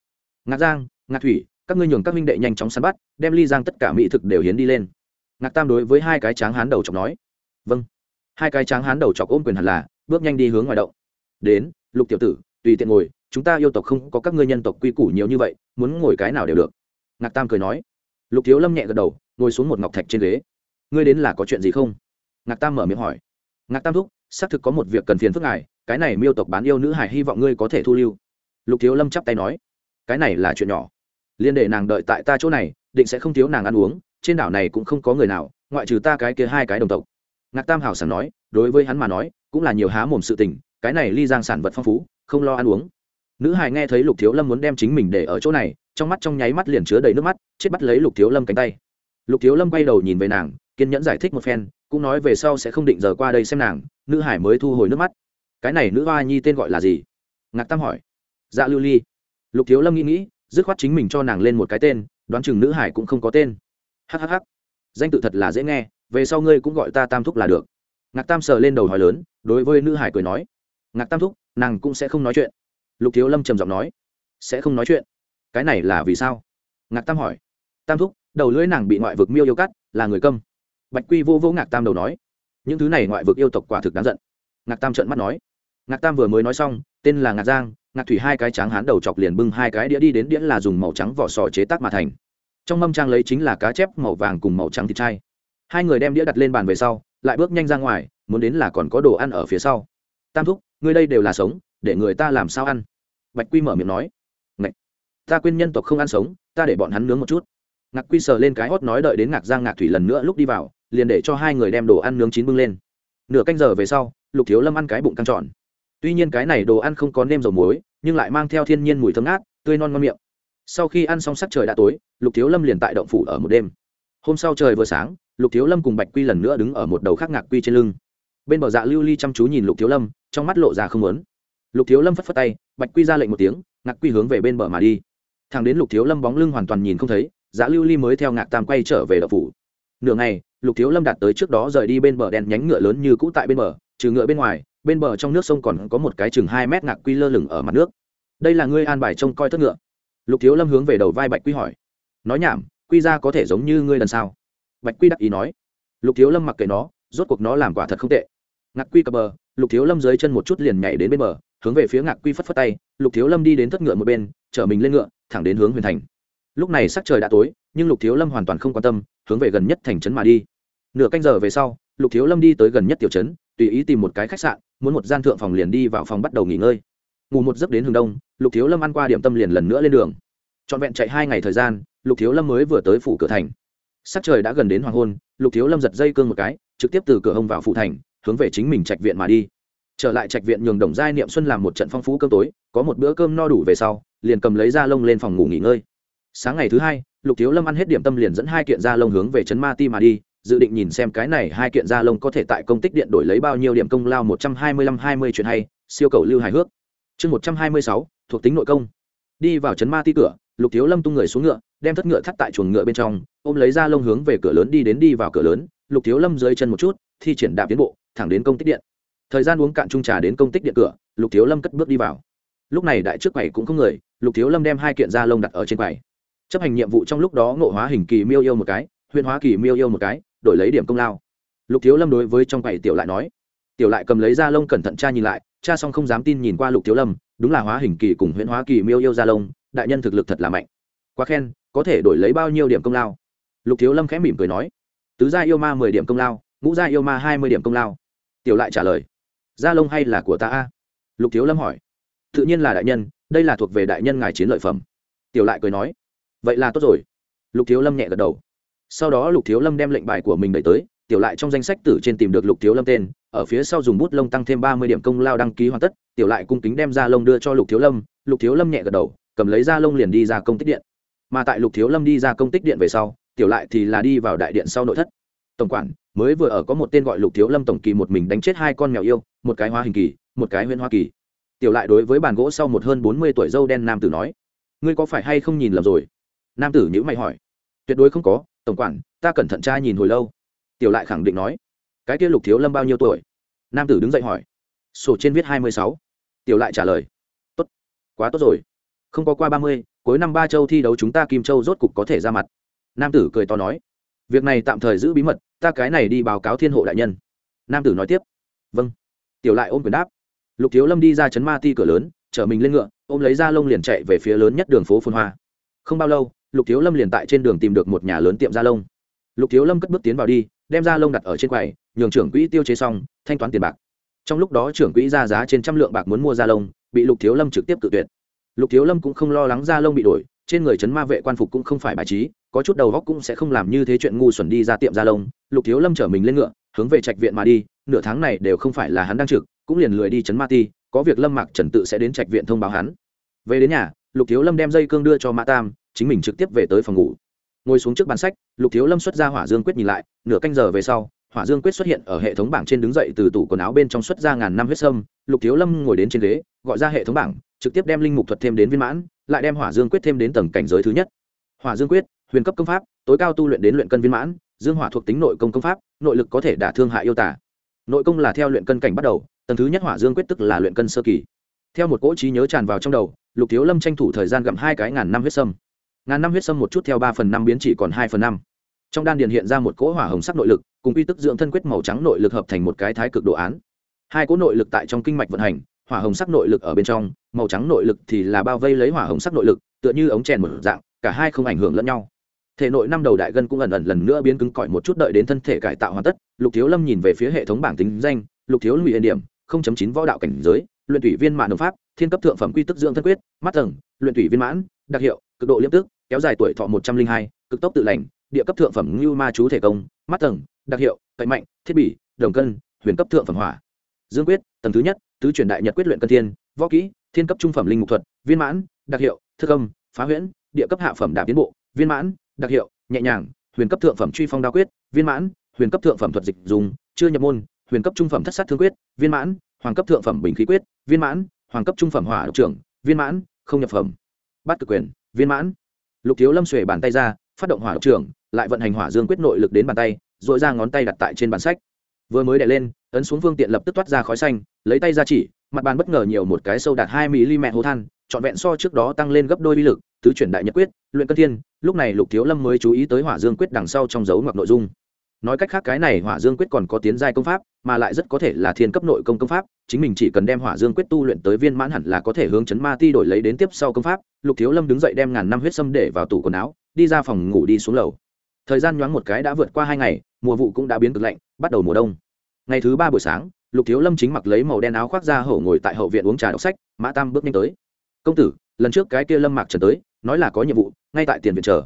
Ngạc giang, ngạc thủy, các ngươi nhường các minh đệ nhanh chóng săn bắt, đem ly giang tất cả mỹ thực đều hiến đi lên. Ngạc tam đối với hai cái tráng hán đầu trọc nói. Vâng. Hai cái tráng hán đầu chọc ôm quyền hẳn là, bước nhanh đi hướng ngoài động. Đến, lục tiểu tử, tùy tiện ngồi, chúng ta yêu tộc không có các ngươi nhân tộc quy củ nhiều như vậy, muốn ngồi cái nào đều được. Ngạc tam cười nói. Lục thiếu lâm nhẹ gật đầu, ngồi xuống một ngọc thạch trên ghế. Ngươi đến là có chuyện gì không? Ngạc tam mở miệng hỏi. Ngạc tam thúc xác thực có một việc cần phiền phức ngài, cái này miêu tộc bán yêu nữ hải hy vọng ngươi có thể thu lưu. Lục thiếu lâm chắp tay nói, cái này là chuyện nhỏ. Liên để nàng đợi tại ta chỗ này, định sẽ không thiếu nàng ăn uống, trên đảo này cũng không có người nào, ngoại trừ ta cái kia hai cái đồng tộc. Ngạc tam hào sảng nói, đối với hắn mà nói, cũng là nhiều há mồm sự tình, cái này ly giang sản vật phong phú, không lo ăn uống. Nữ hài nghe thấy lục thiếu lâm muốn đem chính mình để ở chỗ này, trong mắt trong nháy mắt liền chứa đầy nước mắt, chết bắt lấy lục thiếu lâm cánh tay. Lục thiếu lâm quay đầu nhìn về nàng, kiên nhẫn giải thích một phen, cũng nói về sau sẽ không định giờ qua đây xem nàng nữ hải mới thu hồi nước mắt. Cái này nữ hoa nhi tên gọi là gì? Ngạc tam hỏi. Dạ lưu ly. Lục thiếu lâm nghĩ nghĩ, dứt khoát chính mình cho nàng lên một cái tên, đoán chừng nữ hải cũng không có tên. Hhh danh tự thật là dễ nghe, về sau ngươi cũng gọi ta tam thúc là được. Ngạc tam sờ lên đầu hỏi lớn, đối với nữ hải cười nói. Ngạc tam thúc, nàng cũng sẽ không nói chuyện. Lục thiếu lâm trầm giọng nói. Sẽ không nói chuyện. Cái này là vì sao? Ngạc tam hỏi. Tam thúc, đầu lưỡi nàng bị ngoại vực miêu yêu cắt, là người câm. Bạch quy vô vô ngạc tam đầu nói những thứ này ngoại vực yêu tộc quả thực đáng giận. Ngạc tam trợn mắt nói. Ngạc tam vừa mới nói xong, tên là ngạc giang, ngạc thủy hai cái tráng hán đầu chọc liền bưng hai cái đĩa đi đến đĩa là dùng màu trắng vỏ sò chế tác mà thành. Trong mâm trang lấy chính là cá chép màu vàng cùng màu trắng thịt chay hai người đem đĩa đặt lên bàn về sau, lại bước nhanh ra ngoài, muốn đến là còn có đồ ăn ở phía sau. Tam thúc, ngươi đây đều là sống, để người ta làm sao ăn? Bạch quy mở miệng nói. Ngậy! ta quên nhân tộc không ăn sống, ta để bọn hắn nướng một chút. Ngạc quy sờ lên cái hót nói đợi đến ngạc giang ngạc thủy lần nữa lúc đi vào liền để cho hai người đem đồ ăn nướng chín bưng lên. Nửa canh giờ về sau, lục thiếu lâm ăn cái bụng căng tròn. Tuy nhiên cái này đồ ăn không có nêm dầu muối, nhưng lại mang theo thiên nhiên mùi thơm ngát, tươi non ngon miệng. Sau khi ăn xong sắc trời đã tối, lục thiếu lâm liền tại động phủ ở một đêm. Hôm sau trời vừa sáng, lục thiếu lâm cùng bạch quy lần nữa đứng ở một đầu khác ngạc quy trên lưng. Bên bờ dạ lưu ly chăm chú nhìn lục thiếu lâm, trong mắt lộ ra không lớn lục thiếu lâm phất phất tay, bạch quy ra lệnh một tiếng, ngạc quy hướng về bên bờ mà đi. Thằng đến lục thiếu lâm bóng lưng hoàn toàn nhìn không thấy dạ lưu ly mới theo ngạc tam quay trở về đậu phủ. Nửa ngày lục thiếu lâm đạt tới trước đó rời đi bên bờ đèn nhánh ngựa lớn như cũ tại bên bờ, trừ ngựa bên ngoài, bên bờ trong nước sông còn có một cái chừng hai mét ngạc quy lơ lửng ở mặt nước. Đây là ngươi an bài trông coi thất ngựa? Lục thiếu lâm hướng về đầu vai bạch quy hỏi. Nói nhảm, quy ra có thể giống như ngươi lần sau. Bạch quy đắc ý nói. Lục thiếu lâm mặc kệ nó, rốt cuộc nó làm quả thật không tệ. Ngạc quy cập bờ, lục thiếu lâm dưới chân một chút liền nhảy đến bên bờ, hướng về phía ngạc quy phất phất tay, lục thiếu lâm đi đến thất ngựa một bên, chở mình lên ngựa, thẳng đến hướng huyền thành. Lúc này sắc trời đã tối, nhưng lục thiếu lâm hoàn toàn không quan tâm hướng về gần nhất thành trấn mà đi. Nửa canh giờ về sau, lục thiếu lâm đi tới gần nhất tiểu trấn, tùy ý tìm một cái khách sạn, muốn một gian thượng phòng liền đi vào phòng bắt đầu nghỉ ngơi. Ngủ một giấc đến hướng đông, lục thiếu lâm ăn qua điểm tâm liền lần nữa lên đường. Trọn vẹn chạy hai ngày thời gian, lục thiếu lâm mới vừa tới phủ cửa thành. Sắc trời đã gần đến hoàng hôn, lục thiếu lâm giật dây cương một cái, trực tiếp từ cửa hông vào phủ thành, hướng về chính mình trạch viện mà đi. Trở lại trạch viện nhường đồng giai niệm xuân làm một trận phong phú cơm tối, có một bữa cơm no đủ về sau, liền cầm lấy da lông lên phòng ngủ nghỉ ngơi. Sáng ngày thứ hai lục thiếu lâm ăn hết điểm tâm liền dẫn hai kiện da lông hướng về trấn ma ti mà đi, dự định nhìn xem cái này hai kiện da lông có thể tại công tích điện đổi lấy bao nhiêu điểm công lao một trăm hai mươi lăm hai mươi chuyện hay, siêu cầu lưu hài hước. Chương một trăm hai mươi sáu, thuộc tính nội công. Đi vào trấn ma ti cửa, lục thiếu lâm tung người xuống ngựa, đem thất ngựa thắt tại chuồng ngựa bên trong, ôm lấy da lông hướng về cửa lớn đi đến đi vào cửa lớn, lục thiếu lâm dưới chân một chút, thi triển đạp tiến bộ, thẳng đến công tích điện. Thời gian uống cạn trung trà đến công tích điện cửa, lục thiếu lâm cất bước đi vào. Lúc này đại trước quầy cũng không người, lục thiếu lâm đem hai kiện da lông đặt ở trên quầy chấp hành nhiệm vụ trong lúc đó ngộ hóa hình kỳ miêu yêu một cái, huyền hóa kỳ miêu yêu một cái, đổi lấy điểm công lao. Lục thiếu lâm đối với trong quầy tiểu lại nói, tiểu lại cầm lấy da lông cẩn thận cha nhìn lại cha xong không dám tin nhìn qua lục thiếu lâm, đúng là hóa hình kỳ cùng huyền hóa kỳ miêu yêu da lông, đại nhân thực lực thật là mạnh. Quá khen, có thể đổi lấy bao nhiêu điểm công lao? Lục thiếu lâm khẽ mỉm cười nói, tứ gia yêu ma mười điểm công lao, ngũ gia yêu ma hai mươi điểm công lao. Tiểu lại trả lời, da lông hay là của ta a? Lục thiếu lâm hỏi, tự nhiên là đại nhân, đây là thuộc về đại nhân ngài chiến lợi phẩm. Tiểu lại cười nói vậy là tốt rồi. Lục thiếu lâm nhẹ gật đầu. Sau đó lục thiếu lâm đem lệnh bài của mình đẩy tới, tiểu lại trong danh sách tử trên tìm được lục thiếu lâm tên, ở phía sau dùng bút lông tăng thêm ba mươi điểm công lao đăng ký hoàn tất, tiểu lại cung kính đem ra lông đưa cho lục thiếu lâm, lục thiếu lâm nhẹ gật đầu, cầm lấy ra lông liền đi ra công tích điện. Mà tại lục thiếu lâm đi ra công tích điện về sau, tiểu lại thì là đi vào đại điện sau nội thất. Tổng quản, mới vừa ở có một tên gọi lục thiếu lâm tổng kỳ một mình đánh chết hai con mèo yêu, một cái hoa hình kỳ, một cái huyện hoa kỳ. Tiểu lại đối với bàn gỗ sau một hơn bốn mươi tuổi dâu đen nam tử nói, ngươi có phải hay không nhìn lầm rồi? Nam tử nhữ mày hỏi. Tuyệt đối không có, tổng quản, ta cẩn thận tra nhìn hồi lâu. Tiểu lại khẳng định nói. Cái kia lục thiếu lâm bao nhiêu tuổi? Nam tử đứng dậy hỏi. Sổ trên viết hai mươi sáu. Tiểu lại trả lời. Tốt. Quá tốt rồi. Không có qua ba mươi, cuối năm ba châu thi đấu chúng ta kim châu rốt cục có thể ra mặt. Nam tử cười to nói. Việc này tạm thời giữ bí mật, ta cái này đi báo cáo thiên hộ đại nhân. Nam tử nói tiếp. Vâng. Tiểu lại ôm quyền đáp. Lục thiếu lâm đi ra chấn ma ti cửa lớn, chở mình lên ngựa, ôm lấy da lông liền chạy về phía lớn nhất đường phố phun hoa. Không bao lâu lục thiếu lâm liền tại trên đường tìm được một nhà lớn tiệm da lông. Lục thiếu lâm cất bước tiến vào đi, đem da lông đặt ở trên quầy, nhường trưởng quỹ tiêu chế xong, thanh toán tiền bạc. Trong lúc đó trưởng quỹ ra giá trên trăm lượng bạc muốn mua da lông, bị lục thiếu lâm trực tiếp tự tuyệt. Lục thiếu lâm cũng không lo lắng da lông bị đổi, trên người chấn ma vệ quan phục cũng không phải bài trí, có chút đầu góc cũng sẽ không làm như thế chuyện ngu xuẩn đi ra tiệm da lông. Lục thiếu lâm chở mình lên ngựa, hướng về trạch viện mà đi, nửa tháng này đều không phải là hắn đang trực, cũng liền lười đi chấn ma ti, có việc lâm mạc trần tự sẽ đến trạch viện thông báo hắn. Về đến nhà, lục thiếu lâm đem dây cương đưa cho mã tam chính mình trực tiếp về tới phòng ngủ. Ngồi xuống trước bàn sách, lục thiếu lâm xuất ra hỏa dương quyết nhìn lại, nửa canh giờ về sau, hỏa dương quyết xuất hiện ở hệ thống bảng trên đứng dậy từ tủ quần áo bên trong xuất ra ngàn năm huyết sâm. Lục thiếu lâm ngồi đến trên ghế, gọi ra hệ thống bảng, trực tiếp đem linh mục thuật thêm đến viên mãn, lại đem hỏa dương quyết thêm đến tầng cảnh giới thứ nhất. Hỏa dương quyết, huyền cấp công pháp, tối cao tu luyện đến luyện cân viên mãn, dương hỏa thuộc tính nội công công pháp, nội lực có thể đả thương hại yêu tả nội công là theo luyện cân cảnh bắt đầu, tầng thứ nhất hỏa dương quyết tức là luyện cân sơ kỳ. Theo một cỗ trí nhớ tràn vào trong đầu, lục thiếu lâm tranh thủ thời gian gặm hai cái ngàn năm huyết sâm ngàn năm huyết sâm một chút theo ba phần năm biến chỉ còn hai phần năm. Trong đan điền hiện ra một cỗ hỏa hồng sắc nội lực, cùng quy tức dưỡng thân quyết màu trắng nội lực hợp thành một cái thái cực đồ án. Hai cỗ nội lực tại trong kinh mạch vận hành, hỏa hồng sắc nội lực ở bên trong, màu trắng nội lực thì là bao vây lấy hỏa hồng sắc nội lực, tựa như ống chèn một dạng, cả hai không ảnh hưởng lẫn nhau. Thể nội năm đầu đại gân cũng ẩn ẩn lần nữa biến cứng cỏi một chút đợi đến thân thể cải tạo hoàn tất, lục thiếu lâm nhìn về phía hệ thống bảng tính danh, lục thiếu lụy điểm, không chấm chín võ đạo cảnh giới, luyện thủy viên mạn đồng pháp, thiên cấp thượng phẩm quy tức dưỡng thân quyết, mắt tầng luyện thủy viên mãn, đặc hiệu, cực độ liêm tức kéo dài tuổi thọ một trăm linh hai, cực tốc tự lành, địa cấp thượng phẩm ngưu ma chú thể công, mắt tầng, đặc hiệu, cậy mạnh, thiết bị, đồng cân, huyền cấp thượng phẩm hỏa. Dương quyết, tầng thứ nhất, tứ truyền đại nhật quyết luyện cân thiên, võ kỹ, thiên cấp trung phẩm linh mục thuật, viên mãn, đặc hiệu, thức công phá huyễn, địa cấp hạ phẩm đạp tiến bộ, viên mãn, đặc hiệu, nhẹ nhàng, huyền cấp thượng phẩm truy phong đao quyết, viên mãn, huyền cấp thượng phẩm thuật dịch dùng, chưa nhập môn, huyền cấp trung phẩm thất sát thương quyết, viên mãn, hoàng cấp thượng phẩm bình khí quyết, viên mãn, hoàng cấp trung phẩm hỏa độc trưởng, viên mãn, không nhập phẩm. Bát cực quyền, viên mãn lục thiếu lâm xuề bàn tay ra, phát động hỏa độc trưởng lại vận hành hỏa dương quyết nội lực đến bàn tay dội ra ngón tay đặt tại trên bàn sách. Vừa mới đè lên, ấn xuống phương tiện lập tức toát ra khói xanh, lấy tay ra chỉ, mặt bàn bất ngờ nhiều một cái sâu đạt hai mm hố than, trọn vẹn so trước đó tăng lên gấp đôi uy lực, tứ chuyển đại nhật quyết, luyện cân thiên, lúc này lục thiếu lâm mới chú ý tới hỏa dương quyết đằng sau trong dấu ngoặc nội dung nói cách khác, cái này hỏa dương quyết còn có tiến giai công pháp, mà lại rất có thể là thiên cấp nội công công pháp, chính mình chỉ cần đem hỏa dương quyết tu luyện tới viên mãn hẳn là có thể hướng chấn ma ti đổi lấy đến tiếp sau công pháp. Lục thiếu lâm đứng dậy đem ngàn năm huyết sâm để vào tủ quần áo, đi ra phòng ngủ đi xuống lầu. Thời gian nhoáng một cái đã vượt qua hai ngày, mùa vụ cũng đã biến cực lạnh, bắt đầu mùa đông. Ngày thứ ba buổi sáng, lục thiếu lâm chính mặc lấy màu đen áo khoác ra hổ ngồi tại hậu viện uống trà đọc sách, mã tam bước nhanh tới. Công tử, lần trước cái kia lâm mạc trần tới, nói là có nhiệm vụ, ngay tại tiền viện chờ.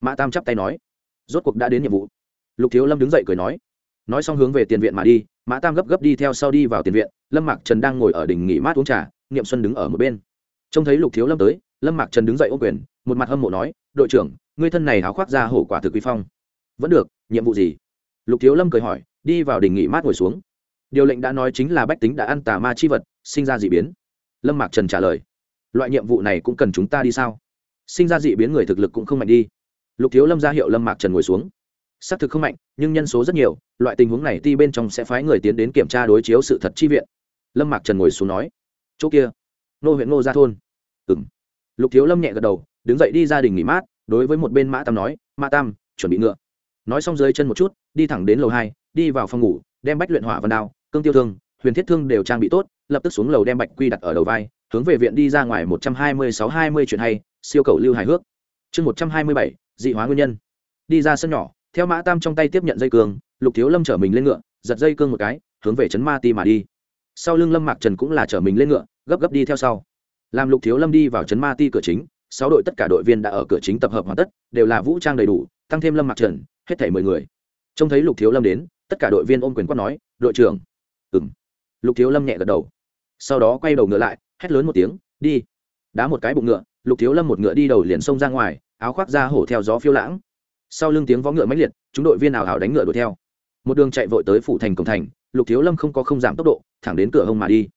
Mã tam chắp tay nói. Rốt cuộc đã đến nhiệm vụ lục thiếu lâm đứng dậy cười nói nói xong hướng về tiền viện mà đi, mã tam gấp gấp đi theo sau đi vào tiền viện, lâm mạc trần đang ngồi ở đỉnh nghỉ mát uống trà, niệm xuân đứng ở một bên. Trông thấy lục thiếu lâm tới, lâm mạc trần đứng dậy ô quyền, một mặt hâm mộ nói, đội trưởng, ngươi thân này háo khoác ra hổ quả thực quy phong. Vẫn được, nhiệm vụ gì? Lục thiếu lâm cười hỏi, đi vào đỉnh nghỉ mát ngồi xuống. Điều lệnh đã nói chính là bách tính đã ăn tà ma chi vật, sinh ra d ị biến. Lâm mạc trần trả lời, loại nhiệm vụ này cũng cần chúng ta đi sao? Sinh ra d ị biến người thực lực cũng không mạnh đi. Lục thiếu lâm ra hiệu lâm mạc trần ngồi xuống xác thực không mạnh, nhưng nhân số rất nhiều, loại tình huống này ti bên trong sẽ phái người tiến đến kiểm tra đối chiếu sự thật chi viện. Lâm mạc trần ngồi xuống nói. Chỗ kia, nô huyện nô ra thôn. Ừ m lục thiếu lâm nhẹ gật đầu, đứng dậy đi ra đình nghỉ mát, đối với một bên mã tam nói, mã tam, chuẩn bị ngựa. Nói xong dưới chân một chút, đi thẳng đến lầu hai, đi vào phòng ngủ, đem bách luyện hỏa văn đao, cương tiêu thương, huyền thiết thương đều trang bị tốt, lập tức xuống lầu đem bạch quy đặt ở đầu vai, hướng về viện đi ra ngoài một trăm hai mươi sáu hai mươi chuyện hay, siêu cầu lưu hài hước. Chương một trăm hai mươi bảy, dị hóa nguyên nhân. Đi ra sân nhỏ theo mã tam trong tay tiếp nhận dây cương, lục thiếu lâm chở mình lên ngựa, giật dây cương một cái, hướng về trấn ma ti mà đi. Sau lưng lâm mạc trần cũng là chở mình lên ngựa, gấp gấp đi theo sau. Làm lục thiếu lâm đi vào trấn ma ti cửa chính, sáu đội tất cả đội viên đã ở cửa chính tập hợp hoàn tất, đều là vũ trang đầy đủ, tăng thêm lâm mạc trần, hết thảy mười người. Trông thấy lục thiếu lâm đến, tất cả đội viên ôm quyền quát nói, đội trưởng. Ừng lục thiếu lâm nhẹ gật đầu. Sau đó quay đầu ngựa lại, hét lớn một tiếng, đi. Đá một cái bụng ngựa, lục thiếu lâm một ngựa đi đầu liền xông ra ngoài, áo khoác ra hổ theo gió phiêu lãng sau lưng tiếng vó ngựa mãnh liệt, chúng đội viên ảo hảo đánh ngựa đuổi theo. Một đường chạy vội tới phủ thành cổng thành, lục thiếu lâm không có không giảm tốc độ, thẳng đến cửa hông mà đi.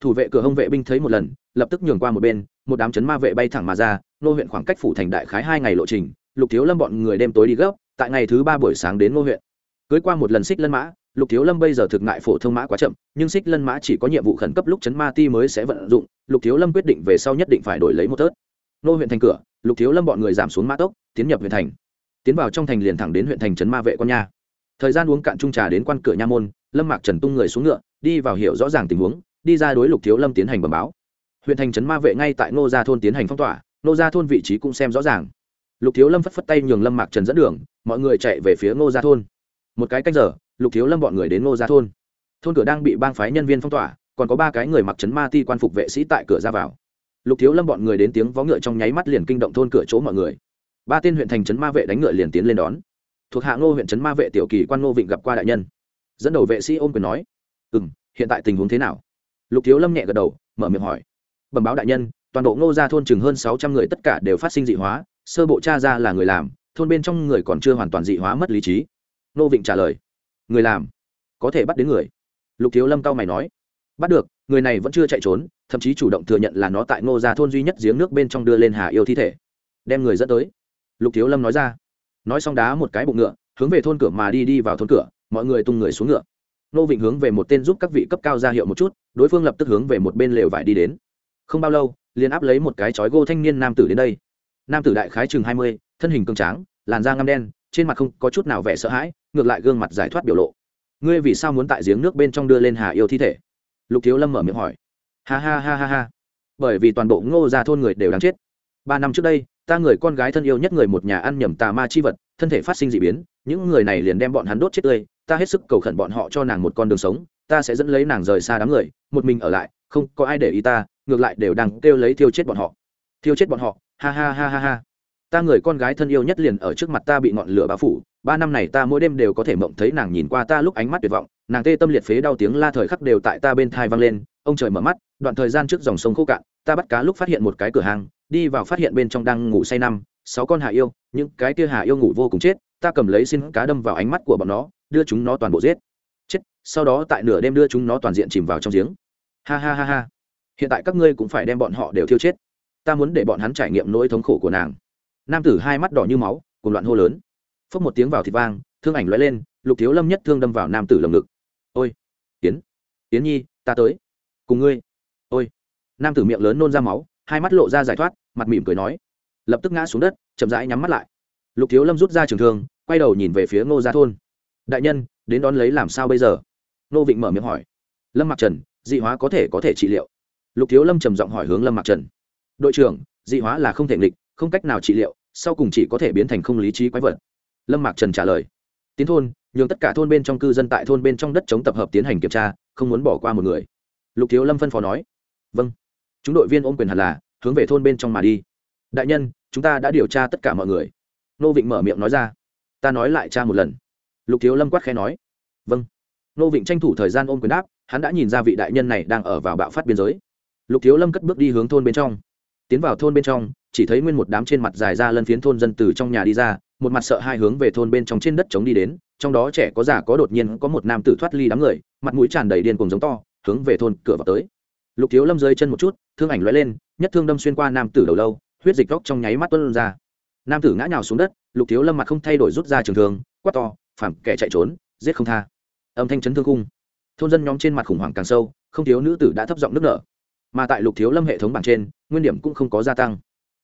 Thủ vệ cửa hông vệ binh thấy một lần, lập tức nhường qua một bên, một đám chấn ma vệ bay thẳng mà ra, nô huyện khoảng cách phủ thành đại khái hai ngày lộ trình, lục thiếu lâm bọn người đêm tối đi gấp, tại ngày thứ ba buổi sáng đến nô huyện. Cưới qua một lần xích lân mã, lục thiếu lâm bây giờ thực ngại phổ thông mã quá chậm, nhưng xích lân mã chỉ có nhiệm vụ khẩn cấp lúc chấn ma ti mới sẽ vận dụng, lục thiếu lâm quyết định về sau nhất định phải đổi lấy một tớt. Nô huyện thành cửa, lục thiếu lâm bọn người giảm xuống mã tốc, tiến nhập huyện thành tiến vào trong thành liền thẳng đến huyện thành trấn ma vệ con nha. Thời gian uống cạn trung trà đến quan cửa nha môn, lâm mạc trần tung người xuống ngựa, đi vào hiểu rõ ràng tình huống, đi ra đối lục thiếu lâm tiến hành bẩm báo. Huyện thành trấn ma vệ ngay tại ngô gia thôn tiến hành phong tỏa, ngô gia thôn vị trí cũng xem rõ ràng. Lục thiếu lâm phất phất tay nhường lâm mạc trần dẫn đường, mọi người chạy về phía ngô gia thôn. Một cái cách giờ, lục thiếu lâm bọn người đến ngô gia thôn. Thôn cửa đang bị bang phái nhân viên phong tỏa, còn có ba cái người mặc trấn ma ti quan phục vệ sĩ tại cửa ra vào. Lục thiếu lâm bọn người đến tiếng vó ngựa trong nháy mắt liền kinh động thôn cửa chỗ mọi người ba tên huyện thành trấn ma vệ đánh ngựa liền tiến lên đón. Thuộc hạ ngô huyện trấn ma vệ tiểu kỳ quan ngô vịnh gặp qua đại nhân. Dẫn đầu vệ sĩ ôm quyền nói ừ m hiện tại tình huống thế nào? Lục thiếu lâm nhẹ gật đầu, mở miệng hỏi, bẩm báo đại nhân, toàn bộ ngô gia thôn chừng hơn sáu trăm người tất cả đều phát sinh dị hóa, sơ bộ cha ra là người làm, thôn bên trong người còn chưa hoàn toàn dị hóa mất lý trí. Ngô vịnh trả lời, người làm, có thể bắt đến người. Lục thiếu lâm cao mày nói, bắt được, người này vẫn chưa chạy trốn, thậm chí chủ động thừa nhận là nó tại ngô gia thôn duy nhất giếng nước bên trong đưa lên hà yêu thi thể, đem người dẫn tới lục thiếu lâm nói ra. Nói xong đá một cái bụng ngựa, hướng về thôn cửa mà đi đi vào thôn cửa, mọi người tung người xuống ngựa. Nô vịnh hướng về một tên giúp các vị cấp cao ra hiệu một chút, đối phương lập tức hướng về một bên lều vải đi đến. Không bao lâu, liền áp lấy một cái chói gô thanh niên nam tử đến đây. Nam tử đại khái chừng hai mươi, thân hình cường tráng, làn da ngăm đen, trên mặt không có chút nào vẻ sợ hãi, ngược lại gương mặt giải thoát biểu lộ. Ngươi vì sao muốn tại giếng nước bên trong đưa lên hà yêu thi thể? Lục thiếu lâm mở miệng hỏi. Ha ha ha ha ha. Bởi vì toàn bộ ngô gia thôn người đều đáng chết. Ba năm trước đây ta người con gái thân yêu nhất người một nhà ăn nhầm tà ma chi vật, thân thể phát sinh d ị biến, những người này liền đem bọn hắn đốt chết tươi, ta hết sức cầu khẩn bọn họ cho nàng một con đường sống, ta sẽ dẫn lấy nàng rời xa đám người, một mình ở lại, không có ai để ý ta, ngược lại đều đang kêu lấy thiêu chết bọn họ. Thiêu chết bọn họ, ha ha ha ha ha. Ta người con gái thân yêu nhất liền ở trước mặt ta bị ngọn lửa bao phủ, ba năm này ta mỗi đêm đều có thể mộng thấy nàng nhìn qua ta lúc ánh mắt tuyệt vọng, nàng tê tâm liệt phế đau tiếng la thời khắc đều tại ta bên thai vang lên, ông trời mở mắt, đoạn thời gian trước dòng sông khô cạn, ta bắt cá lúc phát hiện một cái cửa hàng đi vào phát hiện bên trong đang ngủ say năm, sáu con hạ yêu, những cái kia hạ yêu ngủ vô cùng chết, ta cầm lấy xin cá đâm vào ánh mắt của bọn nó, đưa chúng nó toàn bộ giết. Chết, sau đó tại nửa đêm đưa chúng nó toàn diện chìm vào trong giếng. Ha ha ha ha. Hiện tại các ngươi cũng phải đem bọn họ đều thiêu chết. Ta muốn để bọn hắn trải nghiệm nỗi thống khổ của nàng. Nam tử hai mắt đỏ như máu, cùng loạn hô lớn. Phốc một tiếng vào thịt vang, thương ảnh lóe lên, lục thiếu lâm nhất thương đâm vào nam tử lồng ngực. Ôi tiến tiến nhi, ta tới. Cùng ngươi. Ôi, nam tử miệng lớn nôn ra máu hai mắt lộ ra giải thoát, mặt mỉm cười nói. Lập tức ngã xuống đất, chậm rãi nhắm mắt lại. Lục thiếu lâm rút ra trường thương, quay đầu nhìn về phía ngô gia thôn. Đại nhân, đến đón lấy làm sao bây giờ? Nô vịnh mở miệng hỏi. Lâm mặc trần, dị hóa có thể có thể trị liệu. Lục thiếu lâm trầm giọng hỏi hướng lâm mặc trần. Đội trưởng, dị hóa là không thể nghịch, không cách nào trị liệu, sau cùng chỉ có thể biến thành không lý trí quái vật. Lâm mạc trần trả lời. Tiến thôn, nhường tất cả thôn bên trong cư dân tại thôn bên trong đất chống tập hợp tiến hành kiểm tra, không muốn bỏ qua một người. Lục thiếu lâm phân phó nói. Vâng chúng đội viên ôm quyền hẳn là, hướng về thôn bên trong mà đi. Đại nhân, chúng ta đã điều tra tất cả mọi người. Nô vịnh mở miệng nói ra. Ta nói lại cha một lần. Lục thiếu lâm quát khẽ nói. Vâng. Nô vịnh tranh thủ thời gian ôm quyền đáp, hắn đã nhìn ra vị đại nhân này đang ở vào bạo phát biên giới. Lục thiếu lâm cất bước đi hướng thôn bên trong. Tiến vào thôn bên trong, chỉ thấy nguyên một đám trên mặt dài ra lân phiến thôn dân từ trong nhà đi ra, một mặt sợ hai hướng về thôn bên trong trên đất chống đi đến, trong đó trẻ có già có đột nhiên có một nam tử thoát ly đám người, mặt mũi tràn đầy điên cùng giống to, hướng về thôn cửa vào tới lục thiếu lâm rơi chân một chút, thương ảnh lóe lên, nhất thương đâm xuyên qua nam tử đầu lâu, huyết dịch góc trong nháy mắt tuân ra. Nam tử ngã nhào xuống đất, lục thiếu lâm mặt không thay đổi rút ra trường thương, quát to phản kẻ chạy trốn, giết không tha. Âm thanh chấn thương cung thôn dân nhóm trên mặt khủng hoảng càng sâu, không thiếu nữ tử đã thấp giọng nước nở. Mà tại lục thiếu lâm hệ thống bảng trên, nguyên điểm cũng không có gia tăng.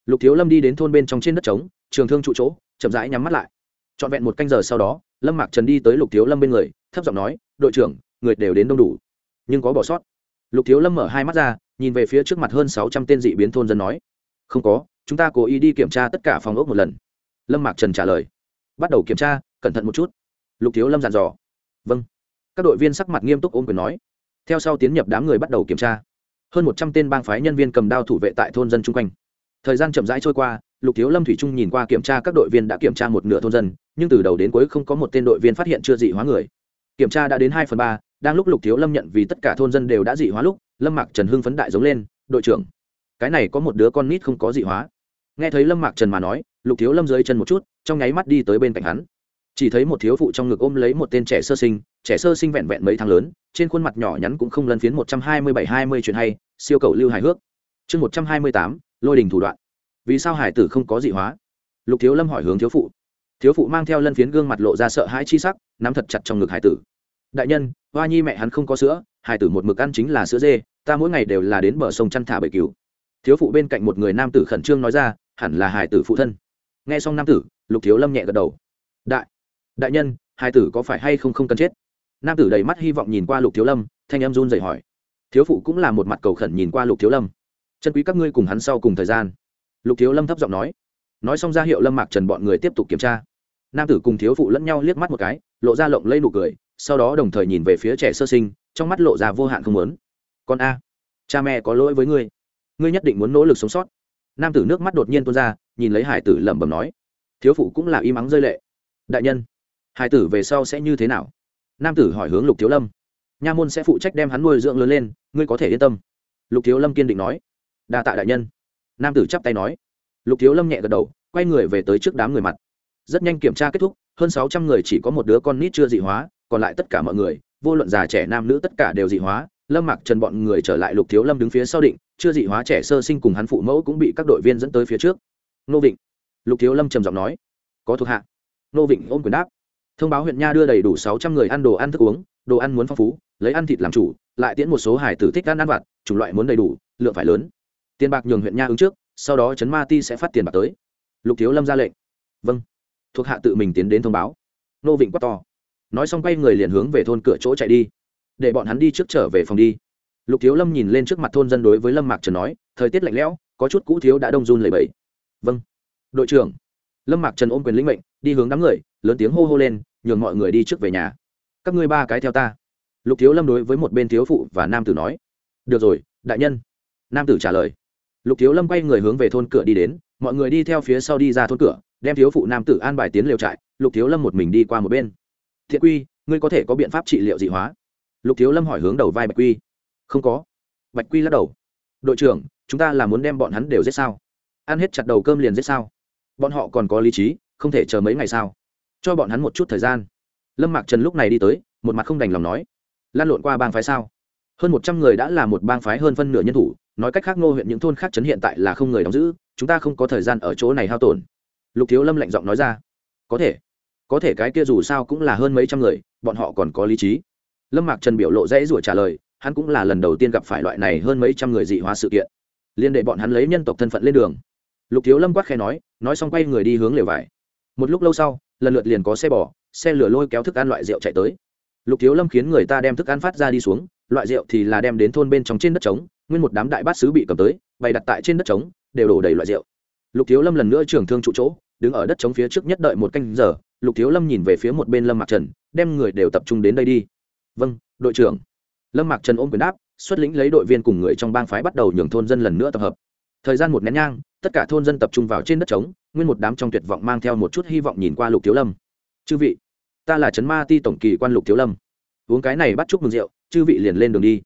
Lục thiếu lâm đi đến thôn bên trong trên đất trống, trường thương trụ chỗ, chậm rãi nhắm mắt lại. Trọn vẹn một canh giờ sau đó, lâm mạc trần đi tới lục thiếu lâm bên người, thấp giọng nói, đội trưởng, người đều đến đông đủ, nhưng có bỏ sót lục thiếu lâm mở hai mắt ra, nhìn về phía trước mặt hơn sáu trăm tên dị biến thôn dân nói, không có, chúng ta cố ý đi kiểm tra tất cả phòng ốc một lần. Lâm mạc trần trả lời, bắt đầu kiểm tra, cẩn thận một chút. Lục thiếu lâm dặn dò vâng. Các đội viên sắc mặt nghiêm túc ôm quyền nói, theo sau tiến nhập đám người bắt đầu kiểm tra. Hơn một trăm tên bang phái nhân viên cầm đao thủ vệ tại thôn dân chung quanh. Thời gian chậm rãi trôi qua, lục thiếu lâm thủy trung nhìn qua kiểm tra các đội viên đã kiểm tra một nửa thôn dân, nhưng từ đầu đến cuối không có một tên đội viên phát hiện chưa dị hóa người. Kiểm tra đã đến hai phần ba đang lúc lục thiếu lâm nhận vì tất cả thôn dân đều đã dị hóa lúc, lâm mạc trần hưng phấn đại giống lên, đội trưởng, cái này có một đứa con nít không có dị hóa. Nghe thấy lâm mạc trần mà nói, lục thiếu lâm dưới chân một chút, trong nháy mắt đi tới bên cạnh hắn. Chỉ thấy một thiếu phụ trong ngực ôm lấy một tên trẻ sơ sinh, trẻ sơ sinh vẹn vẹn mấy tháng lớn, trên khuôn mặt nhỏ nhắn cũng không lân phiến một trăm hai mươi bảy hai mươi chuyện hay, siêu cầu lưu hài hước. Chương một trăm hai mươi tám, lôi đình thủ đoạn. Vì sao hải tử không có dị hóa? Lục thiếu lâm hỏi hướng thiếu phụ. Thiếu phụ mang theo lân phiến gương mặt lộ ra sợ hãi chi sắc, nắm thật chặt trong ngực hải tử đại nhân, hoa nhi mẹ hắn không có sữa hải tử một mực ăn chính là sữa dê, ta mỗi ngày đều là đến bờ sông chăn thả bầy cứu thiếu phụ bên cạnh một người nam tử khẩn trương nói ra, hẳn là hải tử phụ thân. Nghe xong nam tử, lục thiếu lâm nhẹ gật đầu. Đại đại nhân hải tử có phải hay không không cần chết? Nam tử đầy mắt hy vọng nhìn qua lục thiếu lâm, thanh em run dậy hỏi. Thiếu phụ cũng là một mặt cầu khẩn nhìn qua lục thiếu lâm. Chân quý các ngươi cùng hắn sau cùng thời gian. Lục thiếu lâm thấp giọng nói. Nói xong ra hiệu lâm mạc trần bọn người tiếp tục kiểm tra. Nam tử cùng thiếu phụ lẫn nhau liếc mắt một cái, lộ ra lộng lây nụ cười sau đó đồng thời nhìn về phía trẻ sơ sinh, trong mắt lộ ra vô hạn không muốn. Con a, cha mẹ có lỗi với ngươi. Ngươi nhất định muốn nỗ lực sống sót. Nam tử nước mắt đột nhiên tuôn ra, nhìn lấy hải tử lẩm bẩm nói, thiếu phụ cũng là im ắng rơi lệ. Đại nhân, hải tử về sau sẽ như thế nào? Nam tử hỏi hướng lục thiếu lâm. Nha môn sẽ phụ trách đem hắn nuôi dưỡng lớn lên, ngươi có thể yên tâm. Lục thiếu lâm kiên định nói. Đa tạ đại nhân. Nam tử chắp tay nói. Lục thiếu lâm nhẹ gật đầu, quay người về tới trước đám người mặt. Rất nhanh kiểm tra kết thúc, hơn sáu trăm người chỉ có một đứa con nít chưa dị hóa còn lại tất cả mọi người, vô luận già trẻ nam nữ tất cả đều dị hóa, lâm mặc trần bọn người trở lại lục thiếu lâm đứng phía sau định, chưa dị hóa trẻ sơ sinh cùng hắn phụ mẫu cũng bị các đội viên dẫn tới phía trước. Nô vịnh. Lục thiếu lâm trầm giọng nói. Có thuộc hạ. Nô vịnh ôm quyền đáp. Thông báo huyện nha đưa đầy đủ sáu trăm người ăn đồ ăn thức uống, đồ ăn muốn phong phú, lấy ăn thịt làm chủ, lại tiễn một số hải tử thích ăn ăn vặt, chủng loại muốn đầy đủ, lượng phải lớn. Tiền bạc nhường huyện nha ứng trước, sau đó trấn ma ti sẽ phát tiền bạc tới. Lục thiếu lâm ra lệnh. Vâng. Thuộc hạ tự mình tiến đến thông báo. Nô vịnh quát to nói xong quay người liền hướng về thôn cửa chỗ chạy đi. Để bọn hắn đi trước trở về phòng đi. Lục thiếu lâm nhìn lên trước mặt thôn dân đối với lâm mạc trần nói, thời tiết lạnh lẽo, có chút cũ thiếu đã đông run lầy bẫy vâng. Đội trưởng. Lâm mạc trần ôm quyền lĩnh mệnh, đi hướng đám người, lớn tiếng hô hô lên, nhường mọi người đi trước về nhà. Các ngươi ba cái theo ta. Lục thiếu lâm đối với một bên thiếu phụ và nam tử nói, được rồi, đại nhân. Nam tử trả lời. Lục thiếu lâm quay người hướng về thôn cửa đi đến, mọi người đi theo phía sau đi ra thôn cửa, đem thiếu phụ nam tử an bài tiến liều trại, lục thiếu lâm một mình đi qua một bên thiện quy, ngươi có thể có biện pháp trị liệu dị hóa. Lục thiếu lâm hỏi hướng đầu vai bạch quy. Không có. Bạch quy lắc đầu. Đội trưởng, chúng ta là muốn đem bọn hắn đều giết sao? Ăn hết chặt đầu cơm liền giết sao? Bọn họ còn có lý trí, không thể chờ mấy ngày sao? Cho bọn hắn một chút thời gian. Lâm mạc trần lúc này đi tới, một mặt không đành lòng nói. Lan lộn qua bang phái sao? Hơn một trăm người đã là một bang phái hơn phân nửa nhân thủ, nói cách khác ngô huyện những thôn khác chấn hiện tại là không người đóng giữ, chúng ta không có thời gian ở chỗ này hao tổn. Lục thiếu lâm lạnh giọng nói ra. Có thể có thể cái kia dù sao cũng là hơn mấy trăm người, bọn họ còn có lý trí. Lâm mạc trần biểu lộ dễ rủa trả lời, hắn cũng là lần đầu tiên gặp phải loại này hơn mấy trăm người dị hóa sự kiện. Liên đệ bọn hắn lấy nhân tộc thân phận lên đường. Lục thiếu lâm quát khe nói nói xong quay người đi hướng lều vải. Một lúc lâu sau, lần lượt liền có xe bò, xe lửa lôi kéo thức ăn loại rượu chạy tới. Lục thiếu lâm khiến người ta đem thức ăn phát ra đi xuống, loại rượu thì là đem đến thôn bên trong trên đất trống, nguyên một đám đại bát sứ bị cầm tới, bày đặt tại trên đất trống, đều đổ đầy loại rượu lục thiếu lâm lần nữa trưởng thương trụ chỗ, đứng ở đất trống phía trước nhất đợi một canh giờ, lục thiếu lâm nhìn về phía một bên lâm mạc trần, đem người đều tập trung đến đây đi. Vâng đội trưởng. Lâm mạc trần ôm quyền đáp, xuất lĩnh lấy đội viên cùng người trong bang phái bắt đầu nhường thôn dân lần nữa tập hợp. Thời gian một nén nhang, tất cả thôn dân tập trung vào trên đất trống, nguyên một đám trong tuyệt vọng mang theo một chút hy vọng nhìn qua lục thiếu lâm. Chư vị, ta là trấn ma ti tổng kỳ quan lục thiếu lâm. Uống cái này bắt chúc mừng rượu, chư vị liền lên đường đi.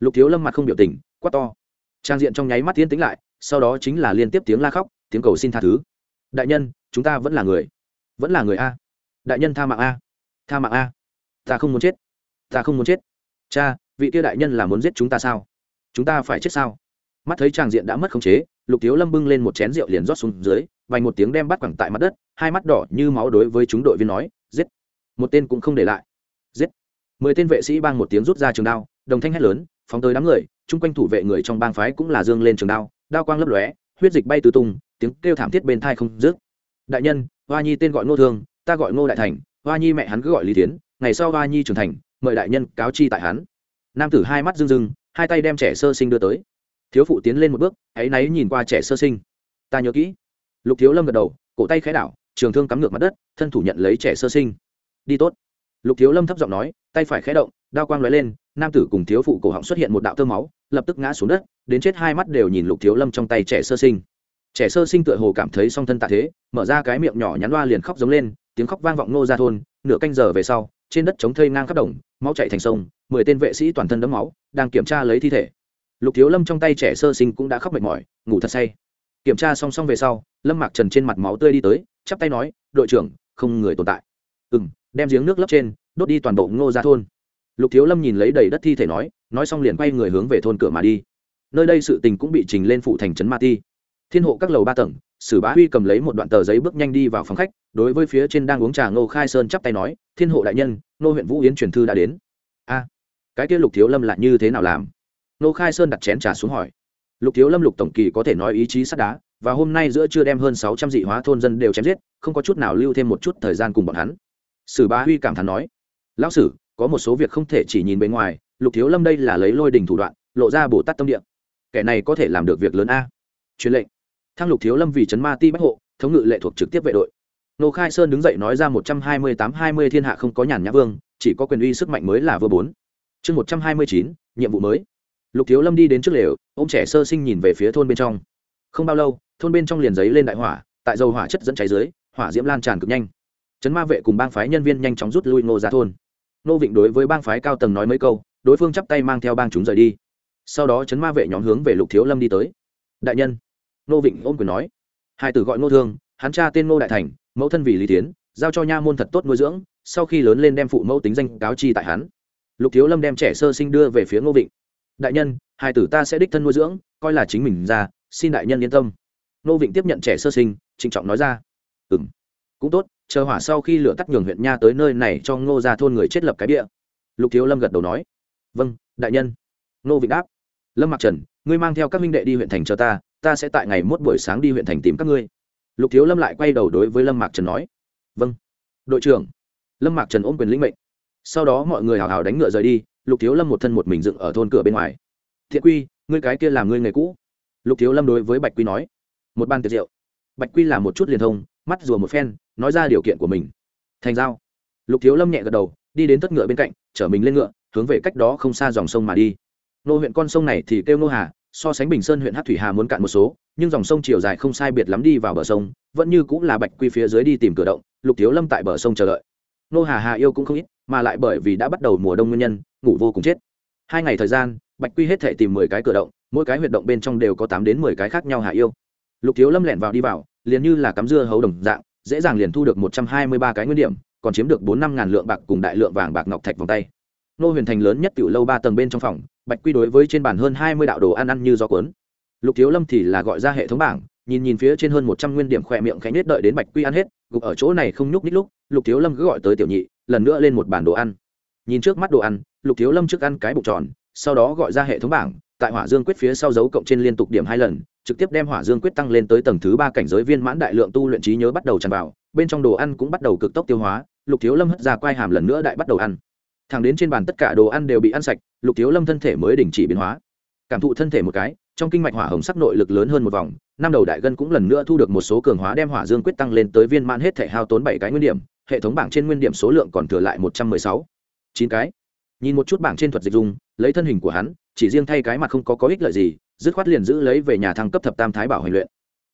Lục thiếu lâm mặt không biểu tình, quát to. Trang diện trong nháy mắt tiến tĩnh lại, sau đó chính là liên tiếp tiếng la khóc tiếng cầu xin tha thứ. Đại nhân, chúng ta vẫn là người. Vẫn là người a. Đại nhân tha mạng a. Tha mạng a. Ta không muốn chết. Ta không muốn chết. Cha, vị kia đại nhân là muốn giết chúng ta sao? Chúng ta phải chết sao? Mắt thấy tràng diện đã mất khống chế, lục thiếu lâm bưng lên một chén rượu liền rót xuống dưới, vành một tiếng đem bắt quẳng tại mặt đất, hai mắt đỏ như máu đối với chúng đội viên nói, giết. Một tên cũng không để lại. Giết. Mười tên vệ sĩ bang một tiếng rút ra trường đao, đồng thanh hét lớn, phóng tới đám người, chung quanh thủ vệ người trong bang phái cũng là dương lên trường đao đao quang lấp lóe, huyết dịch bay tứ tung tiếng kêu thảm thiết bên thai không dứt. Đại nhân, hoa nhi tên gọi ngô thương, ta gọi ngô đại thành, hoa nhi mẹ hắn cứ gọi lý tiến ngày sau hoa nhi trưởng thành, mời đại nhân cáo chi tại hắn. Nam tử hai mắt rưng rưng, hai tay đem trẻ sơ sinh đưa tới. Thiếu phụ tiến lên một bước ấy náy nhìn qua trẻ sơ sinh. Ta nhớ kỹ. Lục thiếu lâm gật đầu, cổ tay khẽ đảo, trường thương cắm ngược mặt đất, thân thủ nhận lấy trẻ sơ sinh. Đi tốt. Lục thiếu lâm thấp giọng nói, tay phải khẽ động, đao quang lóe lên, nam tử cùng thiếu phụ cổ họng xuất hiện một đạo tơ máu, lập tức ngã xuống đất, đến chết hai mắt đều nhìn lục thiếu lâm trong tay trẻ sơ sinh trẻ sơ sinh tựa hồ cảm thấy song thân tạ thế, mở ra cái miệng nhỏ nhắn loa liền khóc giống lên, tiếng khóc vang vọng nô ra thôn, nửa canh giờ về sau, trên đất chống thây ngang khắp đồng, máu chạy thành sông, mười tên vệ sĩ toàn thân đấm máu, đang kiểm tra lấy thi thể. Lục thiếu lâm trong tay trẻ sơ sinh cũng đã khóc mệt mỏi, ngủ thật say. Kiểm tra song song về sau, lâm mạc trần trên mặt máu tươi đi tới, chắp tay nói, đội trưởng, không người tồn tại. Ừ m đem giếng nước lấp trên, đốt đi toàn bộ ngô ra thôn. Lục thiếu lâm nhìn lấy đầy đất thi thể nói nói xong liền quay người hướng về thôn cửa mà đi. Nơi đây sự tình cũng bị trình lên phụ thành trấn ma ti thiên hộ các lầu ba tầng, sử bá huy cầm lấy một đoạn tờ giấy bước nhanh đi vào phòng khách, đối với phía trên đang uống trà ngô khai sơn chắp tay nói, thiên hộ đại nhân nô huyện vũ yến truyền thư đã đến. A, cái kia lục thiếu lâm lại như thế nào làm? Nô khai sơn đặt chén trà xuống hỏi. Lục thiếu lâm lục tổng kỳ có thể nói ý chí sắt đá, và hôm nay giữa chưa đem hơn sáu trăm dị hóa thôn dân đều chém giết, không có chút nào lưu thêm một chút thời gian cùng bọn hắn. Sử bá huy cảm thán nói. Lão sử, có một số việc không thể chỉ nhìn bên ngoài, lục thiếu lâm đây là lấy lôi đình thủ đoạn, lộ ra bồ tát tâm địa. Kẻ này có thể làm được việc lớn a. Truyền lệnh thăng lục thiếu lâm vì trấn ma ti bách hộ, thống ngự lệ thuộc trực tiếp vệ đội. Nô khai sơn đứng dậy nói ra một trăm hai mươi tám hai mươi thiên hạ không có nhàn nhã vương, chỉ có quyền uy sức mạnh mới là vừa bốn. Chương một trăm hai mươi chín, nhiệm vụ mới. Lục thiếu lâm đi đến trước lều ô m trẻ sơ sinh nhìn về phía thôn bên trong. Không bao lâu, thôn bên trong liền giấy lên đại hỏa, tại dầu hỏa chất dẫn cháy dưới, hỏa diễm lan tràn cực nhanh. Trấn ma vệ cùng bang phái nhân viên nhanh chóng rút lui ngô ra thôn. Nô vịnh đối với bang phái cao tầng nói mấy câu, đối phương chắp tay mang theo bang chúng rời đi. Sau đó trấn ma vệ nhóm hướng về lục thiếu lâm đi tới. Đại nhân nô vịnh ôm quyền nói. Hai tử gọi nô thương, hắn cha tên nô đại thành, mẫu thân vì lý tiến giao cho nha môn thật tốt nuôi dưỡng, sau khi lớn lên đem phụ mẫu tính danh cáo chi tại hắn. Lục thiếu lâm đem trẻ sơ sinh đưa về phía ngô vịnh. Đại nhân, hai tử ta sẽ đích thân nuôi dưỡng, coi là chính mình ra, xin đại nhân yên tâm. Ngô vịnh tiếp nhận trẻ sơ sinh, trịnh trọng nói ra. Ừ m cũng tốt, chờ hỏa sau khi lửa tắt nhường huyện nha tới nơi này cho ngô ra thôn người chết lập cái địa lục thiếu lâm gật đầu nói. Vâng đại nhân. Ngô vịnh đáp. Lâm mặc trần, ngươi mang theo các minh đệ đi huyện thành cho ta ta sẽ tại ngày mốt buổi sáng đi huyện thành tìm các ngươi. Lục thiếu lâm lại quay đầu đối với lâm mạc trần nói vâng đội trưởng. Lâm mạc trần ôm quyền lĩnh mệnh. Sau đó mọi người hào hào đánh ngựa rời đi, lục thiếu lâm một thân một mình dựng ở thôn cửa bên ngoài. Thiện quy, ngươi cái kia làm ngươi nghề cũ. Lục thiếu lâm đối với bạch quy nói, một ban tiệc rượu. Bạch quy làm một chút liền thông, mắt rùa một phen, nói ra điều kiện của mình. Thành giao. Lục thiếu lâm nhẹ gật đầu, đi đến tất ngựa bên cạnh, chở mình lên ngựa, hướng về cách đó không xa dòng sông mà đi. Nô huyện con sông này thì kêu nô hà so sánh bình sơn huyện hát thủy hà muốn cạn một số, nhưng dòng sông chiều dài không sai biệt lắm đi vào bờ sông, vẫn như cũng là bạch quy phía dưới đi tìm cửa động, lục thiếu lâm tại bờ sông chờ đợi. Nô hà hà yêu cũng không ít, mà lại bởi vì đã bắt đầu mùa đông nguyên nhân, ngủ vô cùng chết. Hai ngày thời gian, bạch quy hết thể tìm mười cái cửa động, mỗi cái huyệt động bên trong đều có tám đến mười cái khác nhau hà yêu. Lục thiếu lâm lẹn vào đi vào, liền như là cắm dưa hấu đồng dạng, dễ dàng liền thu được một trăm hai mươi ba cái nguyên điểm, còn chiếm được bốn năm ngàn lượng bạc cùng đại lượng vàng bạc ngọc thạch vòng tay. Nô huyền thành lớn nhất tiểu lâu ba tầng bên trong phòng bạch quy đối với trên bàn hơn hai mươi đạo đồ ăn ăn như gió cuốn. Lục thiếu lâm thì là gọi ra hệ thống bảng, nhìn nhìn phía trên hơn một trăm nguyên điểm khỏe miệng khẽ nết đợi đến bạch quy ăn hết, gục ở chỗ này không nhúc nít lúc, lục thiếu lâm cứ gọi tới tiểu nhị, lần nữa lên một bản đồ ăn. Nhìn trước mắt đồ ăn, lục thiếu lâm trước ăn cái bụng tròn, sau đó gọi ra hệ thống bảng, tại hỏa dương quyết phía sau dấu cộng trên liên tục điểm hai lần, trực tiếp đem hỏa dương quyết tăng lên tới tầng thứ ba cảnh giới viên mãn đại lượng tu luyện trí nhớ bắt đầu tràn vào, bên trong đồ ăn cũng bắt đầu cực tốc tiêu hóa, lục thiếu lâm hất ra quai hàm lần nữa đại bắt đầu ăn thẳng đến trên bàn tất cả đồ ăn đều bị ăn sạch, lục thiếu lâm thân thể mới đình chỉ biến hóa. Cảm thụ thân thể một cái, trong kinh mạch hỏa hồng sắc nội lực lớn hơn một vòng, năm đầu đại gân cũng lần nữa thu được một số cường hóa đem hỏa dương quyết tăng lên tới viên man hết thể hao tốn bảy cái nguyên điểm, hệ thống bảng trên nguyên điểm số lượng còn thừa lại một trăm mười sáu. Chín cái. Nhìn một chút bảng trên thuật dịch dung, lấy thân hình của hắn, chỉ riêng thay cái mặt không có có ích lợi gì, dứt khoát liền giữ lấy về nhà thăng cấp thập tam thái bảo hành luyện.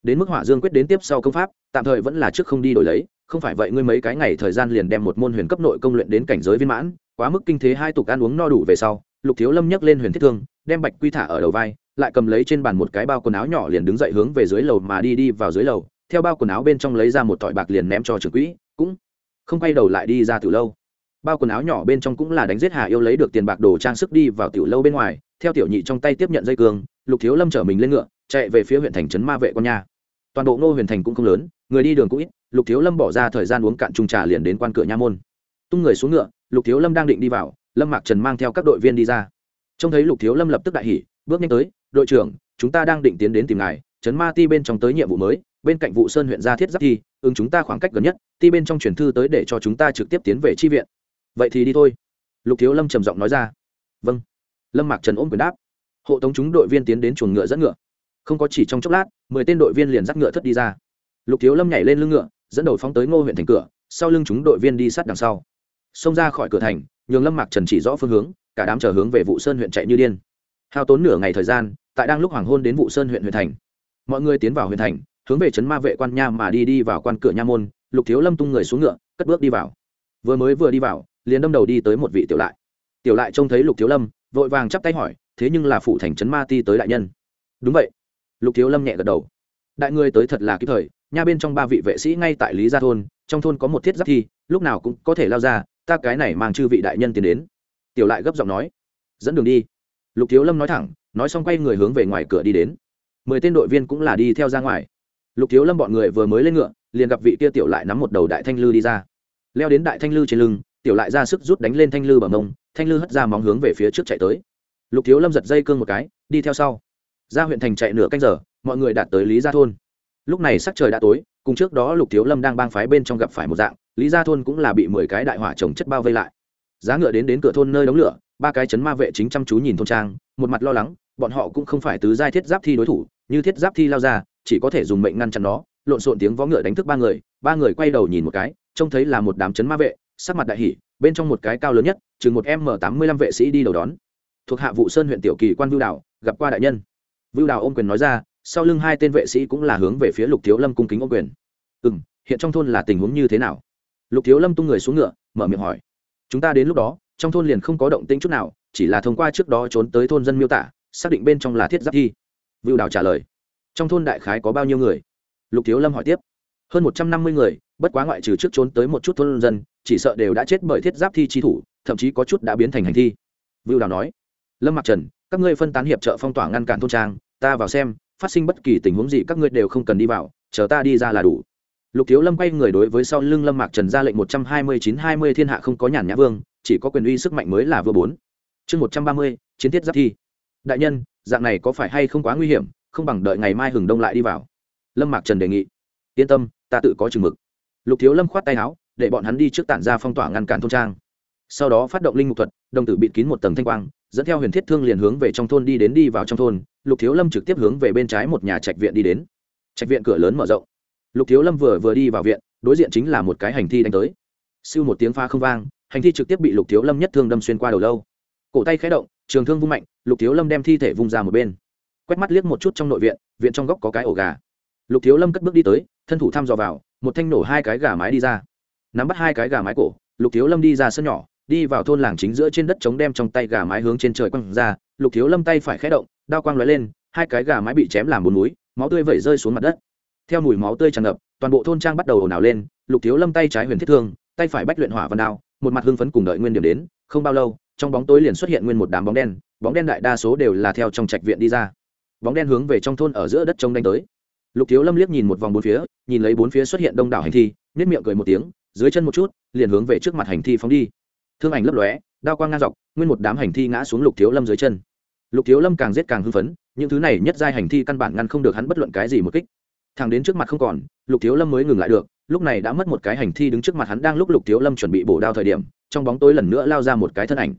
Đến mức hỏa dương quyết đến tiếp sau công pháp, tạm thời vẫn là trước không đi đổi lấy không phải vậy ngươi mấy cái ngày thời gian liền đem một môn huyền cấp nội công luyện đến cảnh giới viên mãn, quá mức kinh thế hai tục ăn uống no đủ về sau, lục thiếu lâm nhấc lên huyền thiết thương, đem bạch quy thả ở đầu vai, lại cầm lấy trên bàn một cái bao quần áo nhỏ liền đứng dậy hướng về dưới lầu mà đi đi vào dưới lầu, theo bao quần áo bên trong lấy ra một tỏi bạc liền ném cho trưởng quỹ, cũng không quay đầu lại đi ra từ lâu. Bao quần áo nhỏ bên trong cũng là đánh giết hà yêu lấy được tiền bạc đồ trang sức đi vào tiểu lâu bên ngoài, theo tiểu nhị trong tay tiếp nhận dây cương, lục thiếu lâm chở mình lên ngựa, chạy về phía huyện thành trấn ma vệ con nhà toàn bộ ngô huyền thành cũng không lớn, người đi đường cũng ít, lục thiếu lâm bỏ ra thời gian uống cạn trung trà liền đến quan cửa nha môn. Tung người xuống ngựa, lục thiếu lâm đang định đi vào, lâm mạc trần mang theo các đội viên đi ra. Trông thấy lục thiếu lâm lập tức đại hỉ, bước nhanh tới, đội trưởng, chúng ta đang định tiến đến tìm ngài, trấn ma ti bên trong tới nhiệm vụ mới, bên cạnh vụ sơn huyện gia thiết giáp thi, ứng chúng ta khoảng cách gần nhất, ti bên trong chuyển thư tới để cho chúng ta trực tiếp tiến về tri viện. Vậy thì đi thôi. Lục thiếu lâm trầm giọng nói ra. Vâng. Lâm mạc trần ôm quyền đáp. Hộ tống chúng đội viên tiến đến chuồng ngựa dẫn ngựa không có chỉ trong chốc lát, mười tên đội viên liền dắt ngựa thất đi ra. Lục thiếu lâm nhảy lên lưng ngựa, dẫn đầu phóng tới ngô huyện thành cửa, sau lưng chúng đội viên đi sát đằng sau. Xông ra khỏi cửa thành, nhường lâm mạc trần chỉ rõ phương hướng, cả đám chờ hướng về vụ sơn huyện chạy như điên. Hao tốn nửa ngày thời gian, tại đang lúc hoàng hôn đến vụ sơn huyện huyện thành. Mọi người tiến vào huyện thành, hướng về trấn ma vệ quan nha mà đi đi vào quan cửa nha môn, lục thiếu lâm tung người xuống ngựa, cất bước đi vào. Vừa mới vừa đi vào, liền đâm đầu đi tới một vị tiểu lại. Tiểu lại trông thấy lục thiếu lâm, vội vàng chắp tay hỏi, thế nhưng là phụ thành trấn ma ti tới đại nhân? Đúng vậy lục thiếu lâm nhẹ gật đầu. Đại người tới thật là kịp thời, nha bên trong ba vị vệ sĩ ngay tại lý gia thôn, trong thôn có một thiết giáp thi, lúc nào cũng có thể lao ra, ta cái này mang chư vị đại nhân tiến đến. Tiểu lại gấp giọng nói, dẫn đường đi. Lục thiếu lâm nói thẳng, nói xong quay người hướng về ngoài cửa đi đến. Mười tên đội viên cũng là đi theo ra ngoài. Lục thiếu lâm bọn người vừa mới lên ngựa, liền gặp vị kia tiểu lại nắm một đầu đại thanh lư đi ra. Leo đến đại thanh lư trên lưng, tiểu lại ra sức rút đánh lên thanh lư bằng mông, thanh lư hất ra móng hướng về phía trước chạy tới. Lục thiếu lâm giật dây cương một cái, đi theo sau ra huyện thành chạy nửa canh giờ, mọi người đạt tới lý gia thôn. Lúc này sắc trời đã tối, cùng trước đó lục thiếu lâm đang bang phái bên trong gặp phải một dạng, lý gia thôn cũng là bị mười cái đại hỏa trồng chất bao vây lại. Giá ngựa đến đến cửa thôn nơi đóng lửa, ba cái chấn ma vệ chính chăm chú nhìn thôn trang, một mặt lo lắng, bọn họ cũng không phải tứ giai thiết giáp thi đối thủ, như thiết giáp thi lao ra, chỉ có thể dùng mệnh ngăn chặn nó, lộn xộn tiếng vó ngựa đánh thức ba người ba người quay đầu nhìn một cái, trông thấy là một đám chấn ma vệ, sắc mặt đại hỉ, bên trong một cái cao lớn nhất, chừng một m tám mươi lăm vệ sĩ đi đầu đón. Thuộc hạ vụ sơn huyện tiểu kỳ quan vưu đạo gặp qua đại nhân vưu Đào ôm quyền nói ra, sau lưng hai tên vệ sĩ cũng là hướng về phía lục thiếu lâm cung kính ôm quyền. Ừ m hiện trong thôn là tình huống như thế nào? Lục thiếu lâm tung người xuống ngựa, mở miệng hỏi. Chúng ta đến lúc đó, trong thôn liền không có động tĩnh chút nào, chỉ là thông qua trước đó trốn tới thôn dân miêu tả, xác định bên trong là thiết giáp thi. Vưu đào trả lời. Trong thôn đại khái có bao nhiêu người? Lục thiếu lâm hỏi tiếp. Hơn một trăm năm mươi người, bất quá ngoại trừ trước trốn tới một chút thôn dân, chỉ sợ đều đã chết bởi thiết giáp thi chi thủ, thậm chí có chút đã biến thành hành thi. Vưu đào nói. Lâm mặc trần, các ngươi phân tán hiệp trợ phong tỏa ngăn cản thôn trang ta vào xem, phát sinh bất kỳ tình huống gì các ngươi đều không cần đi vào, chờ ta đi ra là đủ. Lục thiếu lâm quay người đối với sau lưng lâm mạc trần ra lệnh một trăm hai mươi chín hai mươi thiên hạ không có nhàn nhã vương, chỉ có quyền uy sức mạnh mới là vừa bốn. Chương một trăm ba mươi, chiến thiết giáp thi. Đại nhân, dạng này có phải hay không quá nguy hiểm, không bằng đợi ngày mai hừng đông lại đi vào. Lâm mạc trần đề nghị. Yên tâm, ta tự có chừng mực. Lục thiếu lâm khoát tay áo, để bọn hắn đi trước tản ra phong tỏa ngăn cản thôn trang. Sau đó phát động linh mục thuật, đồng tử bịt kín một tầng thanh quang dẫn theo huyền thiết thương liền hướng về trong thôn đi đến đi vào trong thôn, lục thiếu lâm trực tiếp hướng về bên trái một nhà trạch viện đi đến. Trạch viện cửa lớn mở rộng. Lục thiếu lâm vừa vừa đi vào viện, đối diện chính là một cái hành thi đánh tới. Sưu một tiếng pha không vang, hành thi trực tiếp bị lục thiếu lâm nhất thương đâm xuyên qua đầu lâu. Cổ tay khé động, trường thương vung mạnh, lục thiếu lâm đem thi thể vung ra một bên. Quét mắt liếc một chút trong nội viện viện trong góc có cái ổ gà. Lục thiếu lâm cất bước đi tới, thân thủ thăm dò vào, một thanh nổ hai cái gà mái đi ra. Nắm bắt hai cái gà mái cổ, lục thiếu lâm đi ra sân nhỏ đi vào thôn làng chính giữa trên đất trống đem trong tay gà mái hướng trên trời quăng ra, lục thiếu lâm tay phải khé động, đao quang lóe lên, hai cái gà mái bị chém làm bốn núi, máu tươi vẩy rơi xuống mặt đất. Theo mùi máu tươi tràn ngập, toàn bộ thôn trang bắt đầu ồn ào lên, lục thiếu lâm tay trái huyền thiết thương, tay phải bách luyện hỏa văn đao, một mặt hưng phấn cùng đợi nguyên điểm đến, không bao lâu, trong bóng tối liền xuất hiện nguyên một đám bóng đen bóng đen đại đa số đều là theo trong trạch viện đi ra. Bóng đen hướng về trong thôn ở giữa đất trông đánh tới. Lục thiếu lâm liếc nhìn một vòng bốn phía, nhìn lấy bốn phía xuất hiện đông đảo hành thi nếp miệng cười một tiếng, dưới chân một chút, liền hướng về trước mặt hành thi phóng đi thương ảnh lấp lóe, đao quang ngang dọc, nguyên một đám hành thi ngã xuống lục thiếu lâm dưới chân. Lục thiếu lâm càng giết càng hưng phấn, những thứ này nhất giai hành thi căn bản ngăn không được hắn bất luận cái gì một kích. Thằng đến trước mặt không còn, lục thiếu lâm mới ngừng lại được, lúc này đã mất một cái hành thi đứng trước mặt hắn đang lúc lục thiếu lâm chuẩn bị bổ đao thời điểm, trong bóng tối lần nữa lao ra một cái thân ảnh.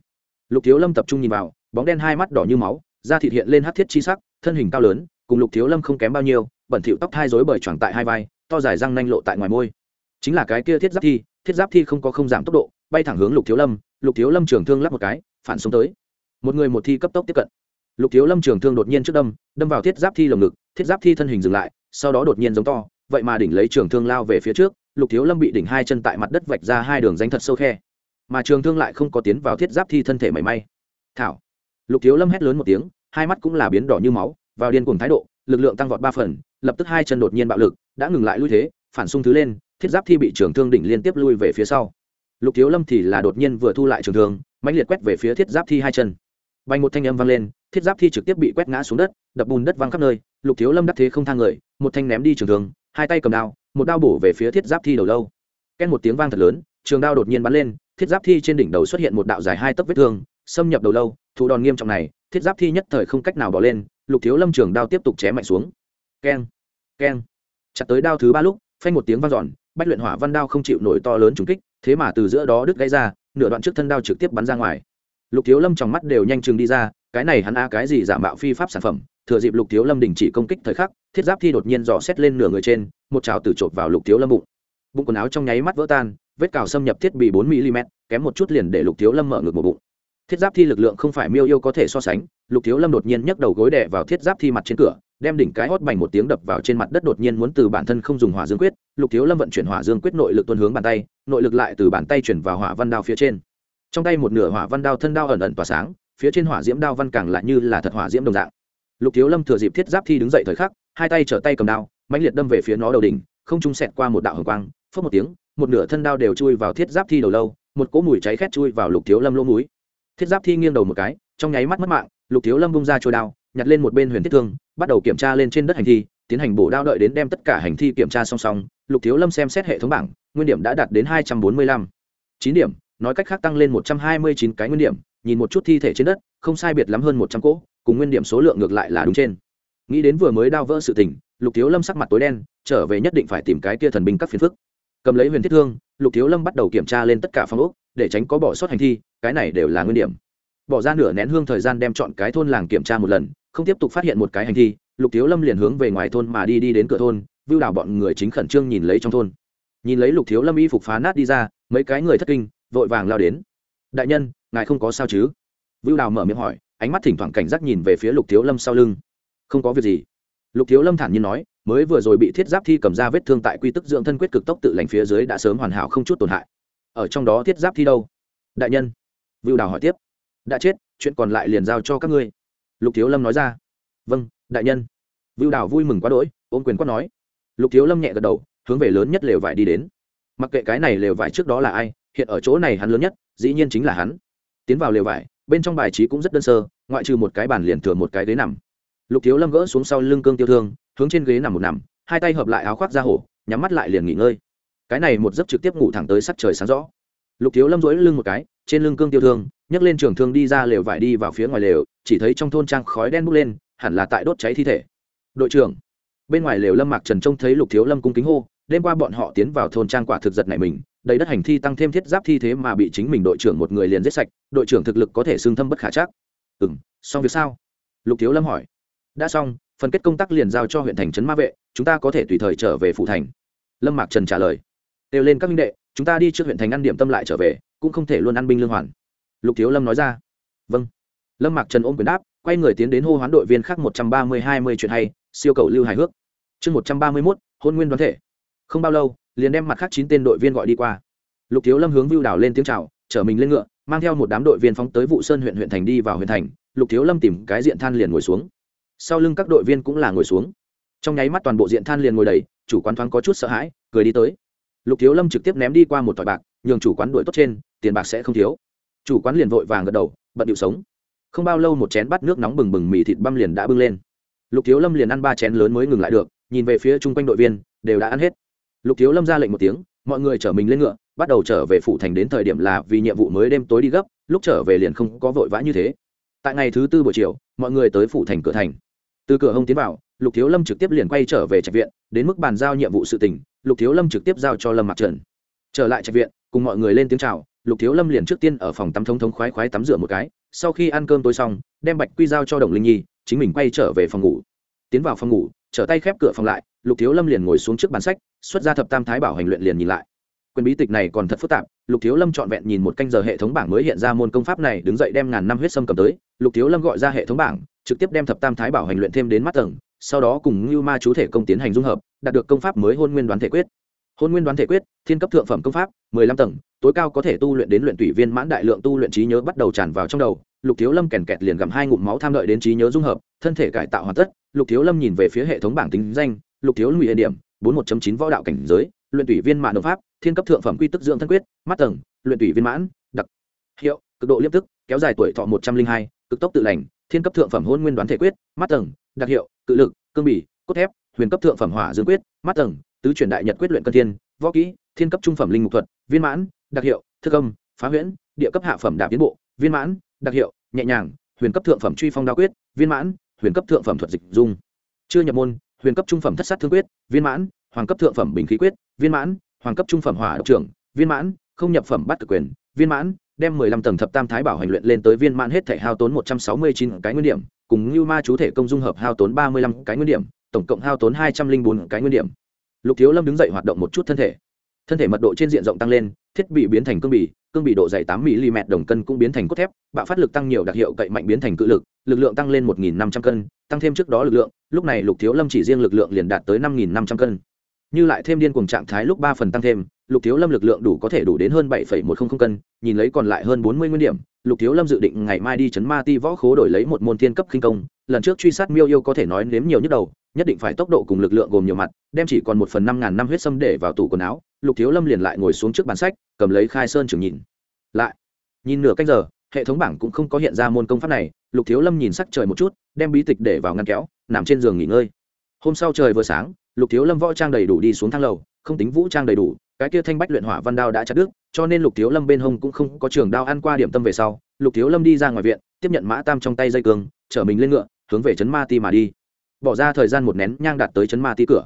Lục thiếu lâm tập trung nhìn vào, bóng đen hai mắt đỏ như máu, da thịt hiện lên hát thiết chi sắc, thân hình cao lớn, cùng lục thiếu lâm không kém bao nhiêu, bẩn thịu tóc thai rối bời choàng tại hai vai, to dài răng nanh lộ tại ngoài môi. Chính là cái kia thiết giáp thi, thiết giáp thi không có không giảm tốc độ bay thẳng hướng lục thiếu lâm, lục thiếu lâm trường thương lắp một cái, phản xuống tới. Một người một thi cấp tốc tiếp cận. Lục thiếu lâm trường thương đột nhiên trước đâm đâm vào thiết giáp thi lồng ngực, thiết giáp thi thân hình dừng lại, sau đó đột nhiên giống to, vậy mà đỉnh lấy trường thương lao về phía trước, lục thiếu lâm bị đỉnh hai chân tại mặt đất vạch ra hai đường danh thật sâu khe. Mà trường thương lại không có tiến vào thiết giáp thi thân thể mảy may. Thảo. Lục thiếu lâm hét lớn một tiếng, hai mắt cũng là biến đỏ như máu, vào điên cùng thái độ, lực lượng tăng vọt ba phần, lập tức hai chân đột nhiên bạo lực, đã ngừng lại lui thế, phản xung thứ lên, thiết giáp thi bị trường thương đỉnh liên tiếp lui về phía sau lục thiếu lâm thì là đột nhiên vừa thu lại trường thường mạnh liệt quét về phía thiết giáp thi hai chân. Bay một thanh âm vang lên, thiết giáp thi trực tiếp bị quét ngã xuống đất, đập bùn đất văng khắp nơi. Lục thiếu lâm đắc thế không thang người, một thanh ném đi trường thường hai tay cầm đao, một đao bổ về phía thiết giáp thi đầu lâu. Ken một tiếng vang thật lớn, trường đao đột nhiên bắn lên, thiết giáp thi trên đỉnh đầu xuất hiện một đạo dài hai tấc vết thương, xâm nhập đầu lâu. Thủ đòn nghiêm trọng này, thiết giáp thi nhất thời không cách nào bỏ lên, lục thiếu lâm trường đao tiếp tục chém mạnh xuống. Keng keng. Chặt tới đao thứ ba lúc, phanh một tiếng vang dọn, bách luyện hỏa văn đao không chịu nổi to lớn trùng kích thế mà từ giữa đó đứt gãy ra, nửa đoạn trước thân đao trực tiếp bắn ra ngoài. Lục thiếu lâm trong mắt đều nhanh chừng đi ra, cái này hắn a cái gì giả mạo phi pháp sản phẩm, thừa dịp lục thiếu lâm đình chỉ công kích thời khắc, thiết giáp thi đột nhiên dò xét lên nửa người trên, một chảo từ chộp vào lục thiếu lâm bụng. Bụng quần áo trong nháy mắt vỡ tan, vết cào xâm nhập thiết bị bốn mm kém một chút liền để lục thiếu lâm mở ngược một bụng. Thiết giáp thi lực lượng không phải miêu yêu có thể so sánh, lục thiếu lâm đột nhiên nhấc đầu gối đè vào thiết giáp thi mặt trên cửa đem đỉnh cái hót bành một tiếng đập vào trên mặt đất đột nhiên muốn từ bản thân không dùng hỏa dương quyết, lục thiếu lâm vận chuyển hỏa dương quyết nội lực tuân hướng bàn tay, nội lực lại từ bàn tay chuyển vào hỏa văn đao phía trên. Trong tay một nửa hỏa văn đao thân đao ẩn ẩn tỏa sáng, phía trên hỏa diễm đao văn càng lại như là thật hỏa diễm đồng dạng. Lục thiếu lâm thừa dịp thiết giáp thi đứng dậy thời khắc, hai tay trở tay cầm đao, mãnh liệt đâm về phía nó đầu đỉnh, không trung sẹt qua một đạo hồng quang phớt một tiếng, một nửa thân đao đều chui vào thiết giáp thi đầu lâu, một cỗ mùi cháy khét chui vào lục thiếu lâm lỗ mũi. Thiết giáp thi nghiêng đầu một cái, trong nháy mắt mất mạng, lục thiếu lâm bung ra trôi đao, nhặt lên một bên huyền thiết thương bắt đầu kiểm tra lên trên đất hành thi, tiến hành bổ đao đợi đến đem tất cả hành thi kiểm tra song song, lục thiếu lâm xem xét hệ thống bảng, nguyên điểm đã đạt đến hai trăm bốn mươi lăm. Chín điểm, nói cách khác tăng lên một trăm hai mươi chín cái nguyên điểm, nhìn một chút thi thể trên đất, không sai biệt lắm hơn một trăm cỗ, cùng nguyên điểm số lượng ngược lại là đúng trên. Nghĩ đến vừa mới đao vỡ sự tình, lục thiếu lâm sắc mặt tối đen, trở về nhất định phải tìm cái kia thần binh các phiền phức. Cầm lấy huyền thiết thương, lục thiếu lâm bắt đầu kiểm tra lên tất cả phong ốc, để tránh có bỏ sót hành thi, cái này đều là nguyên điểm. Bỏ ra nửa nén hương thời gian đem chọn cái thôn làng kiểm tra một lần không tiếp tục phát hiện một cái hành thi, lục thiếu lâm liền hướng về ngoài thôn mà đi đi đến cửa thôn, vưu đào bọn người chính khẩn trương nhìn lấy trong thôn. Nhìn lấy lục thiếu lâm y phục phá nát đi ra, mấy cái người thất kinh, vội vàng lao đến. Đại nhân, ngài không có sao chứ? Vưu đào mở miệng hỏi, ánh mắt thỉnh thoảng cảnh giác nhìn về phía lục thiếu lâm sau lưng. Không có việc gì. Lục thiếu lâm thản nhiên nói, mới vừa rồi bị thiết giáp thi cầm ra vết thương tại quy tức dưỡng thân quyết cực tốc tự lành phía dưới đã sớm hoàn hảo không chút tổn hại. Ở trong đó thiết giáp thi đâu? Đại nhân. Vưu đào hỏi tiếp, đã chết, chuyện còn lại liền giao cho các ngươi lục thiếu lâm nói ra. Vâng đại nhân. Vưu đào vui mừng quá đỗi, ôm quyền quát nói. Lục thiếu lâm nhẹ gật đầu, hướng về lớn nhất lều vải đi đến. Mặc kệ cái này lều vải trước đó là ai, hiện ở chỗ này hắn lớn nhất, dĩ nhiên chính là hắn. Tiến vào lều vải, bên trong bài trí cũng rất đơn sơ, ngoại trừ một cái bàn liền thừa một cái ghế nằm. Lục thiếu lâm gỡ xuống sau lưng cương tiêu thương, hướng trên ghế nằm một nằm, hai tay hợp lại áo khoác ra hổ, nhắm mắt lại liền nghỉ ngơi. Cái này một giấc trực tiếp ngủ thẳng tới sắc trời sáng rõ. Lục thiếu lâm dỗi lưng một cái, trên lưng cương tiêu thương nhấc lên trường thương đi ra lều vải đi vào phía ngoài lều, chỉ thấy trong thôn trang khói đen bốc lên, hẳn là tại đốt cháy thi thể. Đội trưởng, bên ngoài lều lâm mạc trần trông thấy lục thiếu lâm cung kính hô, đêm qua bọn họ tiến vào thôn trang quả thực giật này mình, đầy đất hành thi tăng thêm thiết giáp thi thế mà bị chính mình đội trưởng một người liền giết sạch, đội trưởng thực lực có thể xương thâm bất khả chắc. Ừ m xong việc sao? Lục thiếu lâm hỏi. Đã xong, phần kết công tác liền giao cho huyện thành trấn ma vệ, chúng ta có thể tùy thời trở về phủ thành. Lâm mạc trần trả lời. Đều lên các minh đệ, chúng ta đi trước huyện thành ăn điểm tâm lại trở về, cũng không thể luôn ăn binh lương hoàn lục thiếu lâm nói ra. Vâng. Lâm mạc trần ôm quyền đáp, quay người tiến đến hô hoán đội viên khác một trăm ba mươi hai mươi chuyện hay, siêu cầu lưu hài hước. Chương một trăm ba mươi mốt, hôn nguyên đoán thể. Không bao lâu, liền đem mặt khác chín tên đội viên gọi đi qua. Lục thiếu lâm hướng vưu đảo lên tiếng c h à o chở mình lên ngựa, mang theo một đám đội viên phóng tới vụ sơn huyện huyện thành đi vào huyện thành. Lục thiếu lâm tìm cái diện than liền ngồi xuống. Sau lưng các đội viên cũng là ngồi xuống. Trong nháy mắt toàn bộ diện than liền ngồi đầy, chủ quán thoáng có chút sợ hãi, cười đi tới. Lục thiếu lâm trực tiếp ném đi qua một tỏi bạc, nhường chủ quán đuổi tốt trên, tiền bạc sẽ không thiếu chủ quán liền vội vàng gật đầu, bận điệu sống. Không bao lâu một chén bát nước nóng bừng bừng mì thịt băm liền đã bưng lên. Lục thiếu lâm liền ăn ba chén lớn mới ngừng lại được, nhìn về phía chung quanh đội viên, đều đã ăn hết. Lục thiếu lâm ra lệnh một tiếng, mọi người chở mình lên ngựa, bắt đầu trở về phủ thành đến thời điểm là vì nhiệm vụ mới đêm tối đi gấp, lúc trở về liền không có vội vã như thế. Tại ngày thứ tư buổi chiều, mọi người tới phủ thành cửa thành. Từ cửa hông tiến vào, lục thiếu lâm trực tiếp liền quay trở về trạch viện, đến mức bàn giao nhiệm vụ sự tỉnh lục thiếu lâm trực tiếp giao cho lâm mặc trần. Trở lại trạch viện, cùng mọi người lên tiếng chào lục thiếu lâm liền trước tiên ở phòng tắm thống thống khoái khoái tắm rửa một cái, sau khi ăn cơm tối xong, đem bạch quy giao cho đồng linh nhi, chính mình quay trở về phòng ngủ. Tiến vào phòng ngủ, trở tay khép cửa phòng lại, lục thiếu lâm liền ngồi xuống trước bàn sách, xuất ra thập tam thái bảo hành luyện liền nhìn lại. Quyền bí tịch này còn thật phức tạp, lục thiếu lâm trọn vẹn nhìn một canh giờ hệ thống bảng mới hiện ra môn công pháp này, đứng dậy đem ngàn năm huyết sâm cầm tới, lục thiếu lâm gọi ra hệ thống bảng, trực tiếp đem thập tam thái bảo hành luyện thêm đến mắt tầng, sau đó cùng ngưu ma chú thể công tiến hành dung hợp, đạt được công pháp mới hôn nguyên đoán thể quyết hôn nguyên đoán thể quyết, thiên cấp thượng phẩm công pháp, mười lăm tầng, tối cao có thể tu luyện đến luyện tủy viên mãn đại lượng tu luyện trí nhớ bắt đầu tràn vào trong đầu. Lục thiếu lâm kèn kẹt liền gặm hai ngụm máu tham đợi đến trí nhớ dung hợp, thân thể cải tạo hoàn tất. Lục thiếu lâm nhìn về phía hệ thống bảng tính danh, lục thiếu lâm ủy điểm, bốn một chín võ đạo cảnh giới, luyện tủy viên mãn đồng pháp, thiên cấp thượng phẩm quy tức dưỡng thân quyết, mắt tầng, luyện tủy viên mãn, đặc hiệu, cực độ liêm tức, kéo dài tuổi thọ một trăm linh hai, cực tốc tự lành, thiên cấp thượng phẩm hôn nguyên đoán thể quyết, mắt tầng, đặc hiệu, cự lực, cương bỉ cốt thép, huyền cấp thượng phẩm hỏa dương quyết, mắt tầng tứ chuyển đại nhật quyết luyện cân thiên, võ kỹ, thiên cấp trung phẩm linh mục thuật, viên mãn, đặc hiệu, thức âm, phá huyễn, địa cấp hạ phẩm đạp tiến bộ, viên mãn, đặc hiệu, nhẹ nhàng, huyền cấp thượng phẩm truy phong đa quyết, viên mãn, huyền cấp thượng phẩm thuật dịch dung. Chưa nhập môn, huyền cấp trung phẩm thất sát thương quyết, viên mãn, hoàng cấp thượng phẩm bình khí quyết, viên mãn, hoàng cấp trung phẩm hỏa độc trưởng, viên mãn, không nhập phẩm bắt cực quyền, viên mãn, đem mười lăm tầng thập tam thái bảo hành luyện lên tới viên mãn hết thể hao tốn một trăm sáu mươi chín cái nguyên điểm, cùng như ma chú thể công dung hợp hao tốn ba mươi lăm cái nguyên điểm, tổng cộng hao tốn hai trăm linh bốn cái nguyên điểm lục thiếu lâm đứng dậy hoạt động một chút thân thể. Thân thể mật độ trên diện rộng tăng lên, thiết bị biến thành cương bì cương bì độ dày tám mm đồng cân cũng biến thành cốt thép, bạo phát lực tăng nhiều đặc hiệu cậy mạnh biến thành cự lực lực lượng tăng lên một năm trăm cân, tăng thêm trước đó lực lượng, lúc này lục thiếu lâm chỉ riêng lực lượng liền đạt tới năm năm trăm cân. Như lại thêm điên cùng trạng thái lúc ba phần tăng thêm, lục thiếu lâm lực lượng đủ có thể đủ đến hơn bảy một trăm linh cân, nhìn lấy còn lại hơn bốn mươi nguyên điểm, lục thiếu lâm dự định ngày mai đi chấn ma ti võ khố đổi lấy một môn thiên cấp khinh công, lần trước truy sát miêu yêu có thể nói nếm nhiều nhức đầu nhất định phải tốc độ cùng lực lượng gồm nhiều mặt, đem chỉ còn một phần năm ngàn năm huyết sâm để vào tủ quần áo, lục thiếu lâm liền lại ngồi xuống trước bàn sách, cầm lấy khai sơn trường nhìn. Lại, nhìn nửa canh giờ, hệ thống bảng cũng không có hiện ra môn công pháp này, lục thiếu lâm nhìn sắc trời một chút, đem bí tịch để vào ngăn kéo, nằm trên giường nghỉ ngơi. Hôm sau trời vừa sáng, lục thiếu lâm võ trang đầy đủ đi xuống thang lầu, không tính vũ trang đầy đủ, cái kia thanh bách luyện hỏa văn đao đã chặt đứt, cho nên lục thiếu lâm bên hông cũng không có trường đao ăn qua điểm tâm về sau, lục thiếu lâm đi ra ngoài viện, tiếp nhận mã tam trong tay dây cương, chở mình lên ngựa, hướng về trấn ma ti mà đi bỏ ra thời gian một nén nhang đạt tới chấn ma ti cửa.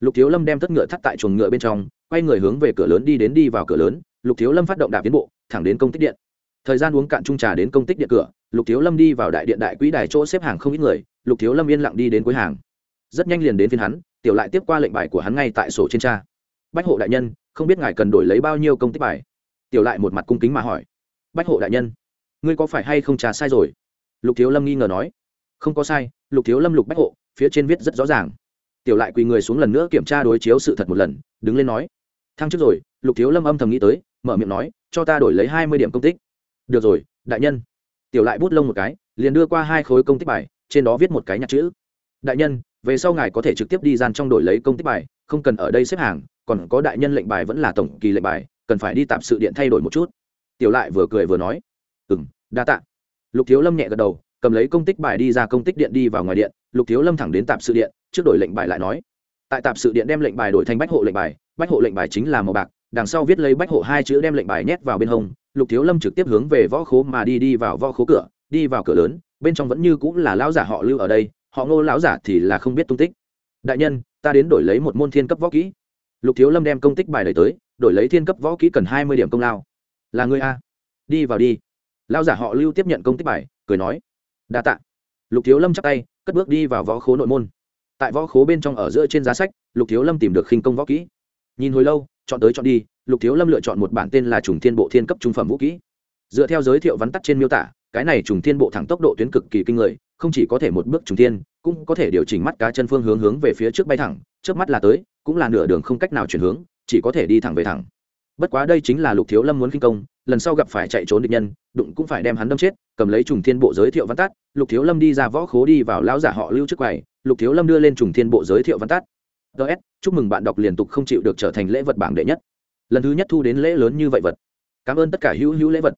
Lục thiếu lâm đem tất ngựa thắt tại chuồng ngựa bên trong, quay người hướng về cửa lớn đi đến đi vào cửa lớn. Lục thiếu lâm phát động đạp tiến bộ, thẳng đến công tích điện. Thời gian uống cạn trung trà đến công tích điện cửa, lục thiếu lâm đi vào đại điện đại quỹ đài chỗ xếp hàng không ít người. Lục thiếu lâm yên lặng đi đến cuối hàng. Rất nhanh liền đến phiên hắn, tiểu lại tiếp qua lệnh bài của hắn ngay tại sổ trên cha bách hộ đại nhân, không biết ngài cần đổi lấy bao nhiêu công tích bài? Tiểu lại một mặt cung kính mà hỏi. Bách hộ đại nhân, ngươi có phải hay không trà sai rồi? Lục thiếu lâm nghi ngờ nói. Không có sai, lục thiếu lâm lục bách hộ phía trên viết rất rõ ràng. Tiểu lại quỳ người xuống lần nữa kiểm tra đối chiếu sự thật một lần, đứng lên nói, thăng trước rồi. Lục thiếu lâm âm thầm nghĩ tới, mở miệng nói, cho ta đổi lấy hai mươi điểm công tích. Được rồi, đại nhân. Tiểu lại bút lông một cái, liền đưa qua hai khối công tích bài, trên đó viết một cái nhạc chữ. Đại nhân, về sau ngài có thể trực tiếp đi gian trong đổi lấy công tích bài, không cần ở đây xếp hàng, còn có đại nhân lệnh bài vẫn là tổng kỳ lệnh bài, cần phải đi tạp sự điện thay đổi một chút. Tiểu lại vừa cười vừa nói ừ m đa t ạ lục thiếu lâm nhẹ gật đầu cầm lấy công tích bài đi ra công tích điện đi vào ngoài điện, lục thiếu lâm thẳng đến tạp sự điện, trước đổi lệnh bài lại nói. Tại tạp sự điện đem lệnh bài đổi thành bách hộ lệnh bài, bách hộ lệnh bài chính là màu bạc, đằng sau viết lấy bách hộ hai chữ đem lệnh bài nhét vào bên hông, lục thiếu lâm trực tiếp hướng về võ khố mà đi đi vào võ khố cửa, đi vào cửa lớn, bên trong vẫn như cũng là lão giả họ lưu ở đây, họ ngô lão giả thì là không biết tung tích. Đại nhân, ta đến đổi lấy một môn thiên cấp võ kỹ. Lục thiếu lâm đem công tích bài đẩy tới, đổi lấy thiên cấp võ kỹ cần hai mươi điểm công lao. Là người a. Đi vào đi. Lão giả họ lưu tiếp nhận công tích bài, cười nói đa tạ. Lục thiếu lâm chắc tay, cất bước đi vào võ khố nội môn. Tại võ khố bên trong ở giữa trên giá sách, lục thiếu lâm tìm được khinh công võ kỹ. Nhìn hồi lâu, chọn tới chọn đi, lục thiếu lâm lựa chọn một bản tên là trùng thiên bộ thiên cấp trung phẩm vũ kỹ. Dựa theo giới thiệu vắn tắt trên miêu tả, cái này trùng thiên bộ thẳng tốc độ tuyến cực kỳ kinh người, không chỉ có thể một bước trùng thiên, cũng có thể điều chỉnh mắt cá chân phương hướng hướng về phía trước bay thẳng trước mắt là tới, cũng là nửa đường không cách nào chuyển hướng, chỉ có thể đi thẳng về thẳng bất quá đây chính là lục thiếu lâm muốn kinh công, lần sau gặp phải chạy trốn địch nhân, đụng cũng phải đem hắn đâm chết, cầm lấy trùng thiên bộ giới thiệu văn tát lục thiếu lâm đi ra võ khố đi vào lão giả họ lưu trước quầy, lục thiếu lâm đưa lên trùng thiên bộ giới thiệu văn tát ts chúc mừng bạn đọc liên tục không chịu được trở thành lễ vật bảng đệ nhất. Lần thứ nhất thu đến lễ lớn như vậy vật. Cảm ơn tất cả hữu hữu lễ vật.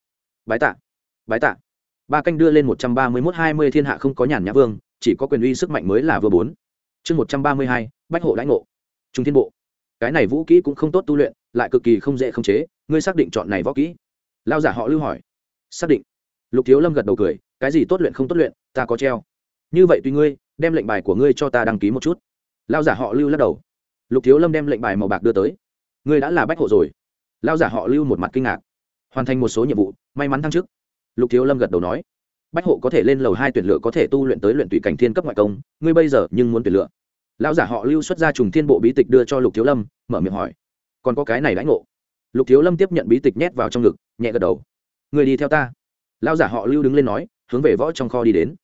Bái tạ bái tạ. Ba canh đưa lên một trăm ba mươi mốt hai mươi thiên hạ không có nhàn nhã vương, chỉ có quyền uy sức mạnh mới là vừa bốn. Chương một trăm ba mươi hai, bách hộ lãnh ngộ. Trung thiên bộ. Cái này vũ kỹ cũng không tốt tu luyện lại cực kỳ không dễ khống chế, ngươi xác định chọn này võ kỹ. Lao giả họ lưu hỏi. Xác định. Lục thiếu lâm gật đầu cười, cái gì tốt luyện không tốt luyện, ta có treo. Như vậy tùy ngươi, đem lệnh bài của ngươi cho ta đăng ký một chút. Lao giả họ lưu lắc đầu. Lục thiếu lâm đem lệnh bài màu bạc đưa tới. Ngươi đã là bách hộ rồi. Lao giả họ lưu một mặt kinh ngạc. Hoàn thành một số nhiệm vụ, may mắn thăng chức. Lục thiếu lâm gật đầu nói. Bách hộ có thể lên lầu hai tuyển lựa có thể tu luyện tới luyện tùy cảnh thiên cấp ngoại công, ngươi bây giờ nhưng muốn tuyển lựa. Lão giả họ lưu xuất ra trùng thiên bộ bí tịch đưa cho lục thiếu lâm, mở miệng hỏi còn có cái này lãnh ngộ. Lục thiếu lâm tiếp nhận bí tịch nhét vào trong ngực, nhẹ gật đầu. Người đi theo ta. Lão giả họ lưu đứng lên nói, hướng về võ trong kho đi đến.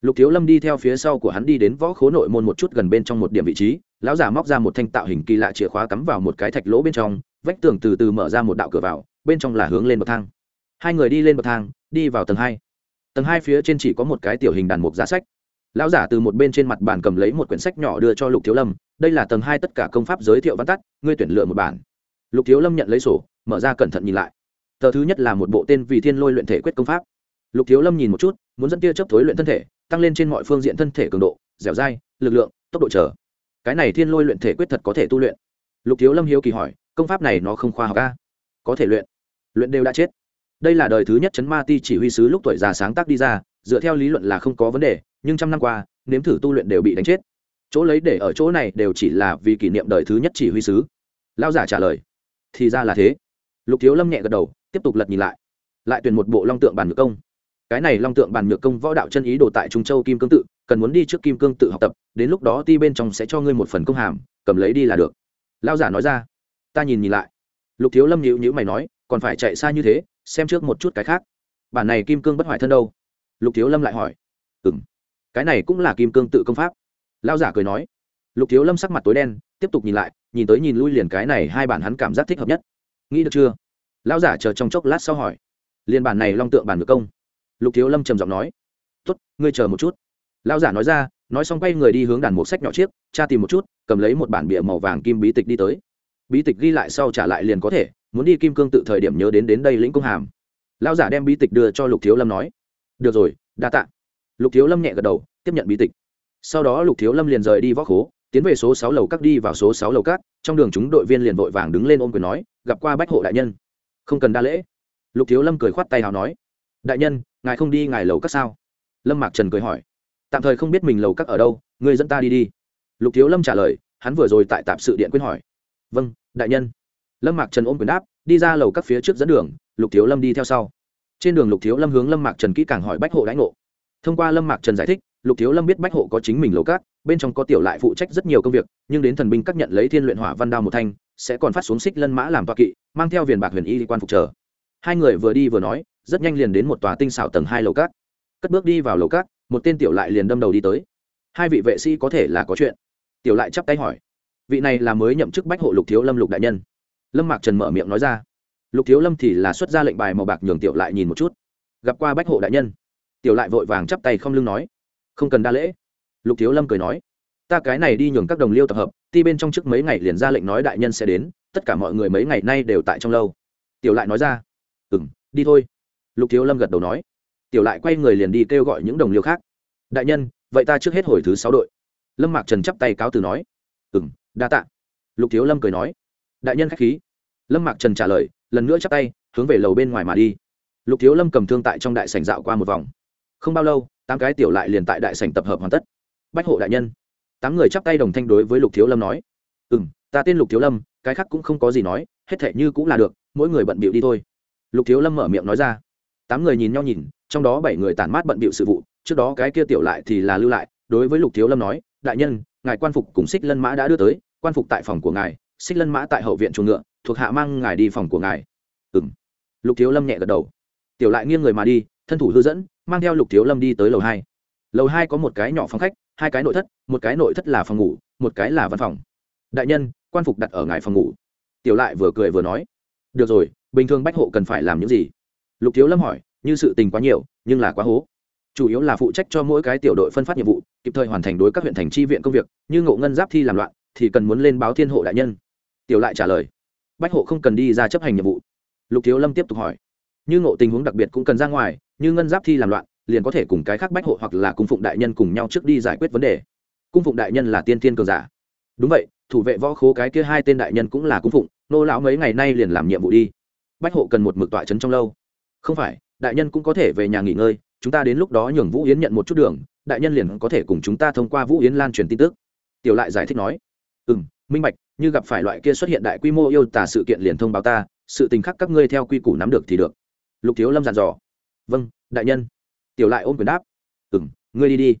Lục thiếu lâm đi theo phía sau của hắn đi đến võ khố nội môn một chút gần bên trong một điểm vị trí. Lão giả móc ra một thanh tạo hình kỳ lạ chìa khóa cắm vào một cái thạch lỗ bên trong, vách tường từ từ mở ra một đạo cửa vào, bên trong là hướng lên bậc thang. Hai người đi lên bậc thang, đi vào tầng hai. Tầng hai phía trên chỉ có một cái tiểu hình đàn mục giá sách. Lão giả từ một bên trên mặt bàn cầm lấy một quyển sách nhỏ đưa cho lục thiếu lâm đây là tầng hai tất cả công pháp giới thiệu văn tắt, ngươi tuyển lựa một bản. Lục thiếu lâm nhận lấy sổ, mở ra cẩn thận nhìn lại. Tờ thứ nhất là một bộ tên vì thiên lôi luyện thể quyết công pháp. Lục thiếu lâm nhìn một chút, muốn dẫn tia chấp thối luyện thân thể, tăng lên trên mọi phương diện thân thể cường độ, dẻo dai, lực lượng, tốc độ chờ. Cái này thiên lôi luyện thể quyết thật có thể tu luyện. Lục thiếu lâm hiếu kỳ hỏi, công pháp này nó không khoa học ca có thể luyện. Luyện đều đã chết. Đây là đời thứ nhất chấn ma ti chỉ huy sứ lúc tuổi già sáng tác đi ra, dựa theo lý luận là không có vấn đề, nhưng trăm năm qua, nếm thử tu luyện đều bị đánh chết chỗ lấy để ở chỗ này đều chỉ là vì kỷ niệm đời thứ nhất chỉ huy sứ. Lao giả trả lời, thì ra là thế. Lục thiếu lâm nhẹ gật đầu, tiếp tục lật nhìn lại. Lại tuyển một bộ long tượng bàn nhược công. Cái này long tượng bàn nhược công võ đạo chân ý đồ tại trung châu kim cương tự, cần muốn đi trước kim cương tự học tập, đến lúc đó ti bên trong sẽ cho ngươi một phần công hàm, cầm lấy đi là được. Lao giả nói ra. Ta nhìn nhìn lại. Lục thiếu lâm nhữ nhữ mày nói, còn phải chạy xa như thế, xem trước một chút cái khác. Bản này kim cương bất hoại thân đâu? Lục thiếu lâm lại hỏi. Ừ m cái này cũng là kim cương tự công pháp lao giả cười nói. Lục thiếu lâm sắc mặt tối đen, tiếp tục nhìn lại, nhìn tới nhìn lui liền cái này hai bản hắn cảm giác thích hợp nhất. Nghĩ được chưa? Lao giả chờ trong chốc lát sau hỏi. Liền bản này long tượng bản ngược công. Lục thiếu lâm trầm giọng nói. Tốt, ngươi chờ một chút. Lao giả nói ra, nói xong quay người đi hướng đàn một sách nhỏ chiếc cha tìm một chút, cầm lấy một bản bìa màu vàng kim bí tịch đi tới. Bí tịch ghi lại sau trả lại liền có thể, muốn đi kim cương tự thời điểm nhớ đến đến đây lĩnh công hàm. Lão giả đem bí tịch đưa cho lục thiếu lâm nói. Được rồi, đa tạ. Lục thiếu lâm nhẹ gật đầu, tiếp nhận bí tịch sau đó lục thiếu lâm liền rời đi võ khố, tiến về số sáu lầu các đi vào số sáu lầu các, trong đường chúng đội viên liền vội vàng đứng lên ôm quyền nói, gặp qua bách hộ đại nhân. Không cần đa lễ. Lục thiếu lâm cười khoát tay hào nói, đại nhân, ngài không đi ngài lầu các sao? Lâm mạc trần cười hỏi, tạm thời không biết mình lầu các ở đâu người dẫn ta đi đi. Lục thiếu lâm trả lời, hắn vừa rồi tại tạp sự điện quyết hỏi vâng đại nhân. Lâm mạc trần ôm quyền đáp, đi ra lầu các phía trước dẫn đường, lục thiếu lâm đi theo sau. Trên đường lục thiếu lâm hướng lâm mạc trần kỹ càng hỏi bách hộ đãi ngộ. Thông qua lâm mạc trần giải thích lục thiếu lâm biết bách hộ có chính mình lầu cát, bên trong có tiểu lại phụ trách rất nhiều công việc, nhưng đến thần binh các nhận lấy thiên luyện hỏa văn đao một thanh, sẽ còn phát xuống xích lân mã làm toa kỵ, mang theo viền bạc huyền y quan phục chờ. Hai người vừa đi vừa nói, rất nhanh liền đến một tòa tinh xảo tầng hai lầu cát. Cất bước đi vào lầu cát, một tên tiểu lại liền đâm đầu đi tới. Hai vị vệ sĩ có thể là có chuyện. Tiểu lại chắp tay hỏi. Vị này là mới nhậm chức bách hộ lục thiếu lâm lục đại nhân. Lâm mạc trần mở miệng nói ra. Lục thiếu lâm thì là xuất ra lệnh bài màu bạc nhường tiểu lại nhìn một chút. Gặp qua bách hộ đại nhân. Tiểu lại vội vàng chắp tay không lưng nói không cần đa lễ. Lục thiếu lâm cười nói, ta cái này đi nhường các đồng liêu tập hợp, ti bên trong trước mấy ngày liền ra lệnh nói đại nhân sẽ đến, tất cả mọi người mấy ngày nay đều tại trong lâu. Tiểu lại nói ra ừ m đi thôi. Lục thiếu lâm gật đầu nói. Tiểu lại quay người liền đi kêu gọi những đồng liêu khác. Đại nhân, vậy ta trước hết hồi thứ sáu đội. Lâm mạc trần chắp tay cáo từ nói ừ m đa t ạ lục thiếu lâm cười nói, đại nhân k h á c h khí. Lâm mạc trần trả lời, lần nữa chắp tay, hướng về lầu bên ngoài mà đi. Lục thiếu lâm cầm thương tại trong đại sảnh dạo qua một vòng. Không bao lâu tám cái tiểu lại liền tại đại sảnh tập hợp hoàn tất. Bách hộ đại nhân. Tám người chắp tay đồng thanh đối với lục thiếu lâm nói. Ừ m ta tên lục thiếu lâm, cái khác cũng không có gì nói, hết thể như cũng là được, mỗi người bận bịu đi thôi. Lục thiếu lâm mở miệng nói ra. Tám người nhìn nhau nhìn, trong đó bảy người tản mát bận bịu sự vụ, trước đó cái kia tiểu lại thì là lưu lại, đối với lục thiếu lâm nói, đại nhân, ngài quan phục cùng xích lân mã đã đưa tới, quan phục tại phòng của ngài, xích lân mã tại hậu viện chuồng ngựa, thuộc hạ mang ngài đi phòng của ngài. Ừ m lục thiếu lâm nhẹ gật đầu. Tiểu lại nghiêng người mà đi thân thủ hư dẫn, mang theo lục thiếu lâm đi tới lầu hai. Lầu hai có một cái nhỏ phòng khách, hai cái nội thất, một cái nội thất là phòng ngủ, một cái là văn phòng. Đại nhân, quan phục đặt ở ngài phòng ngủ. Tiểu lại vừa cười vừa nói. Được rồi, bình thường bách hộ cần phải làm những gì? Lục thiếu lâm hỏi, như sự tình quá nhiều, nhưng là quá hố. Chủ yếu là phụ trách cho mỗi cái tiểu đội phân phát nhiệm vụ, kịp thời hoàn thành đối các huyện thành tri viện công việc, như ngộ ngân giáp thi làm loạn, thì cần muốn lên báo thiên hộ đại nhân. Tiểu lại trả lời. Bách hộ không cần đi ra chấp hành nhiệm vụ. Lục thiếu lâm tiếp tục hỏi như ngộ tình huống đặc biệt cũng cần ra ngoài, như ngân giáp thi làm loạn, liền có thể cùng cái khác bách hộ hoặc là cung phụng đại nhân cùng nhau trước đi giải quyết vấn đề. Cung phụng đại nhân là tiên tiên cường giả. Đúng vậy, thủ vệ võ khố cái kia hai tên đại nhân cũng là cung phụng, nô lão mấy ngày nay liền làm nhiệm vụ đi. Bách hộ cần một mực tọa trấn trong lâu. Không phải, đại nhân cũng có thể về nhà nghỉ ngơi, chúng ta đến lúc đó nhường vũ yến nhận một chút đường, đại nhân liền có thể cùng chúng ta thông qua vũ yến lan truyền tin tức. Tiểu lại giải thích nói. Ừ m minh bạch, như gặp phải loại kia xuất hiện đại quy mô yêu tả sự kiện liền thông báo ta, sự tình khắc các ngươi theo quy củ nắm được thì được lục thiếu lâm dặn dò. Vâng đại nhân. Tiểu lại ôm quyền đáp. Ừ m ngươi đi đi.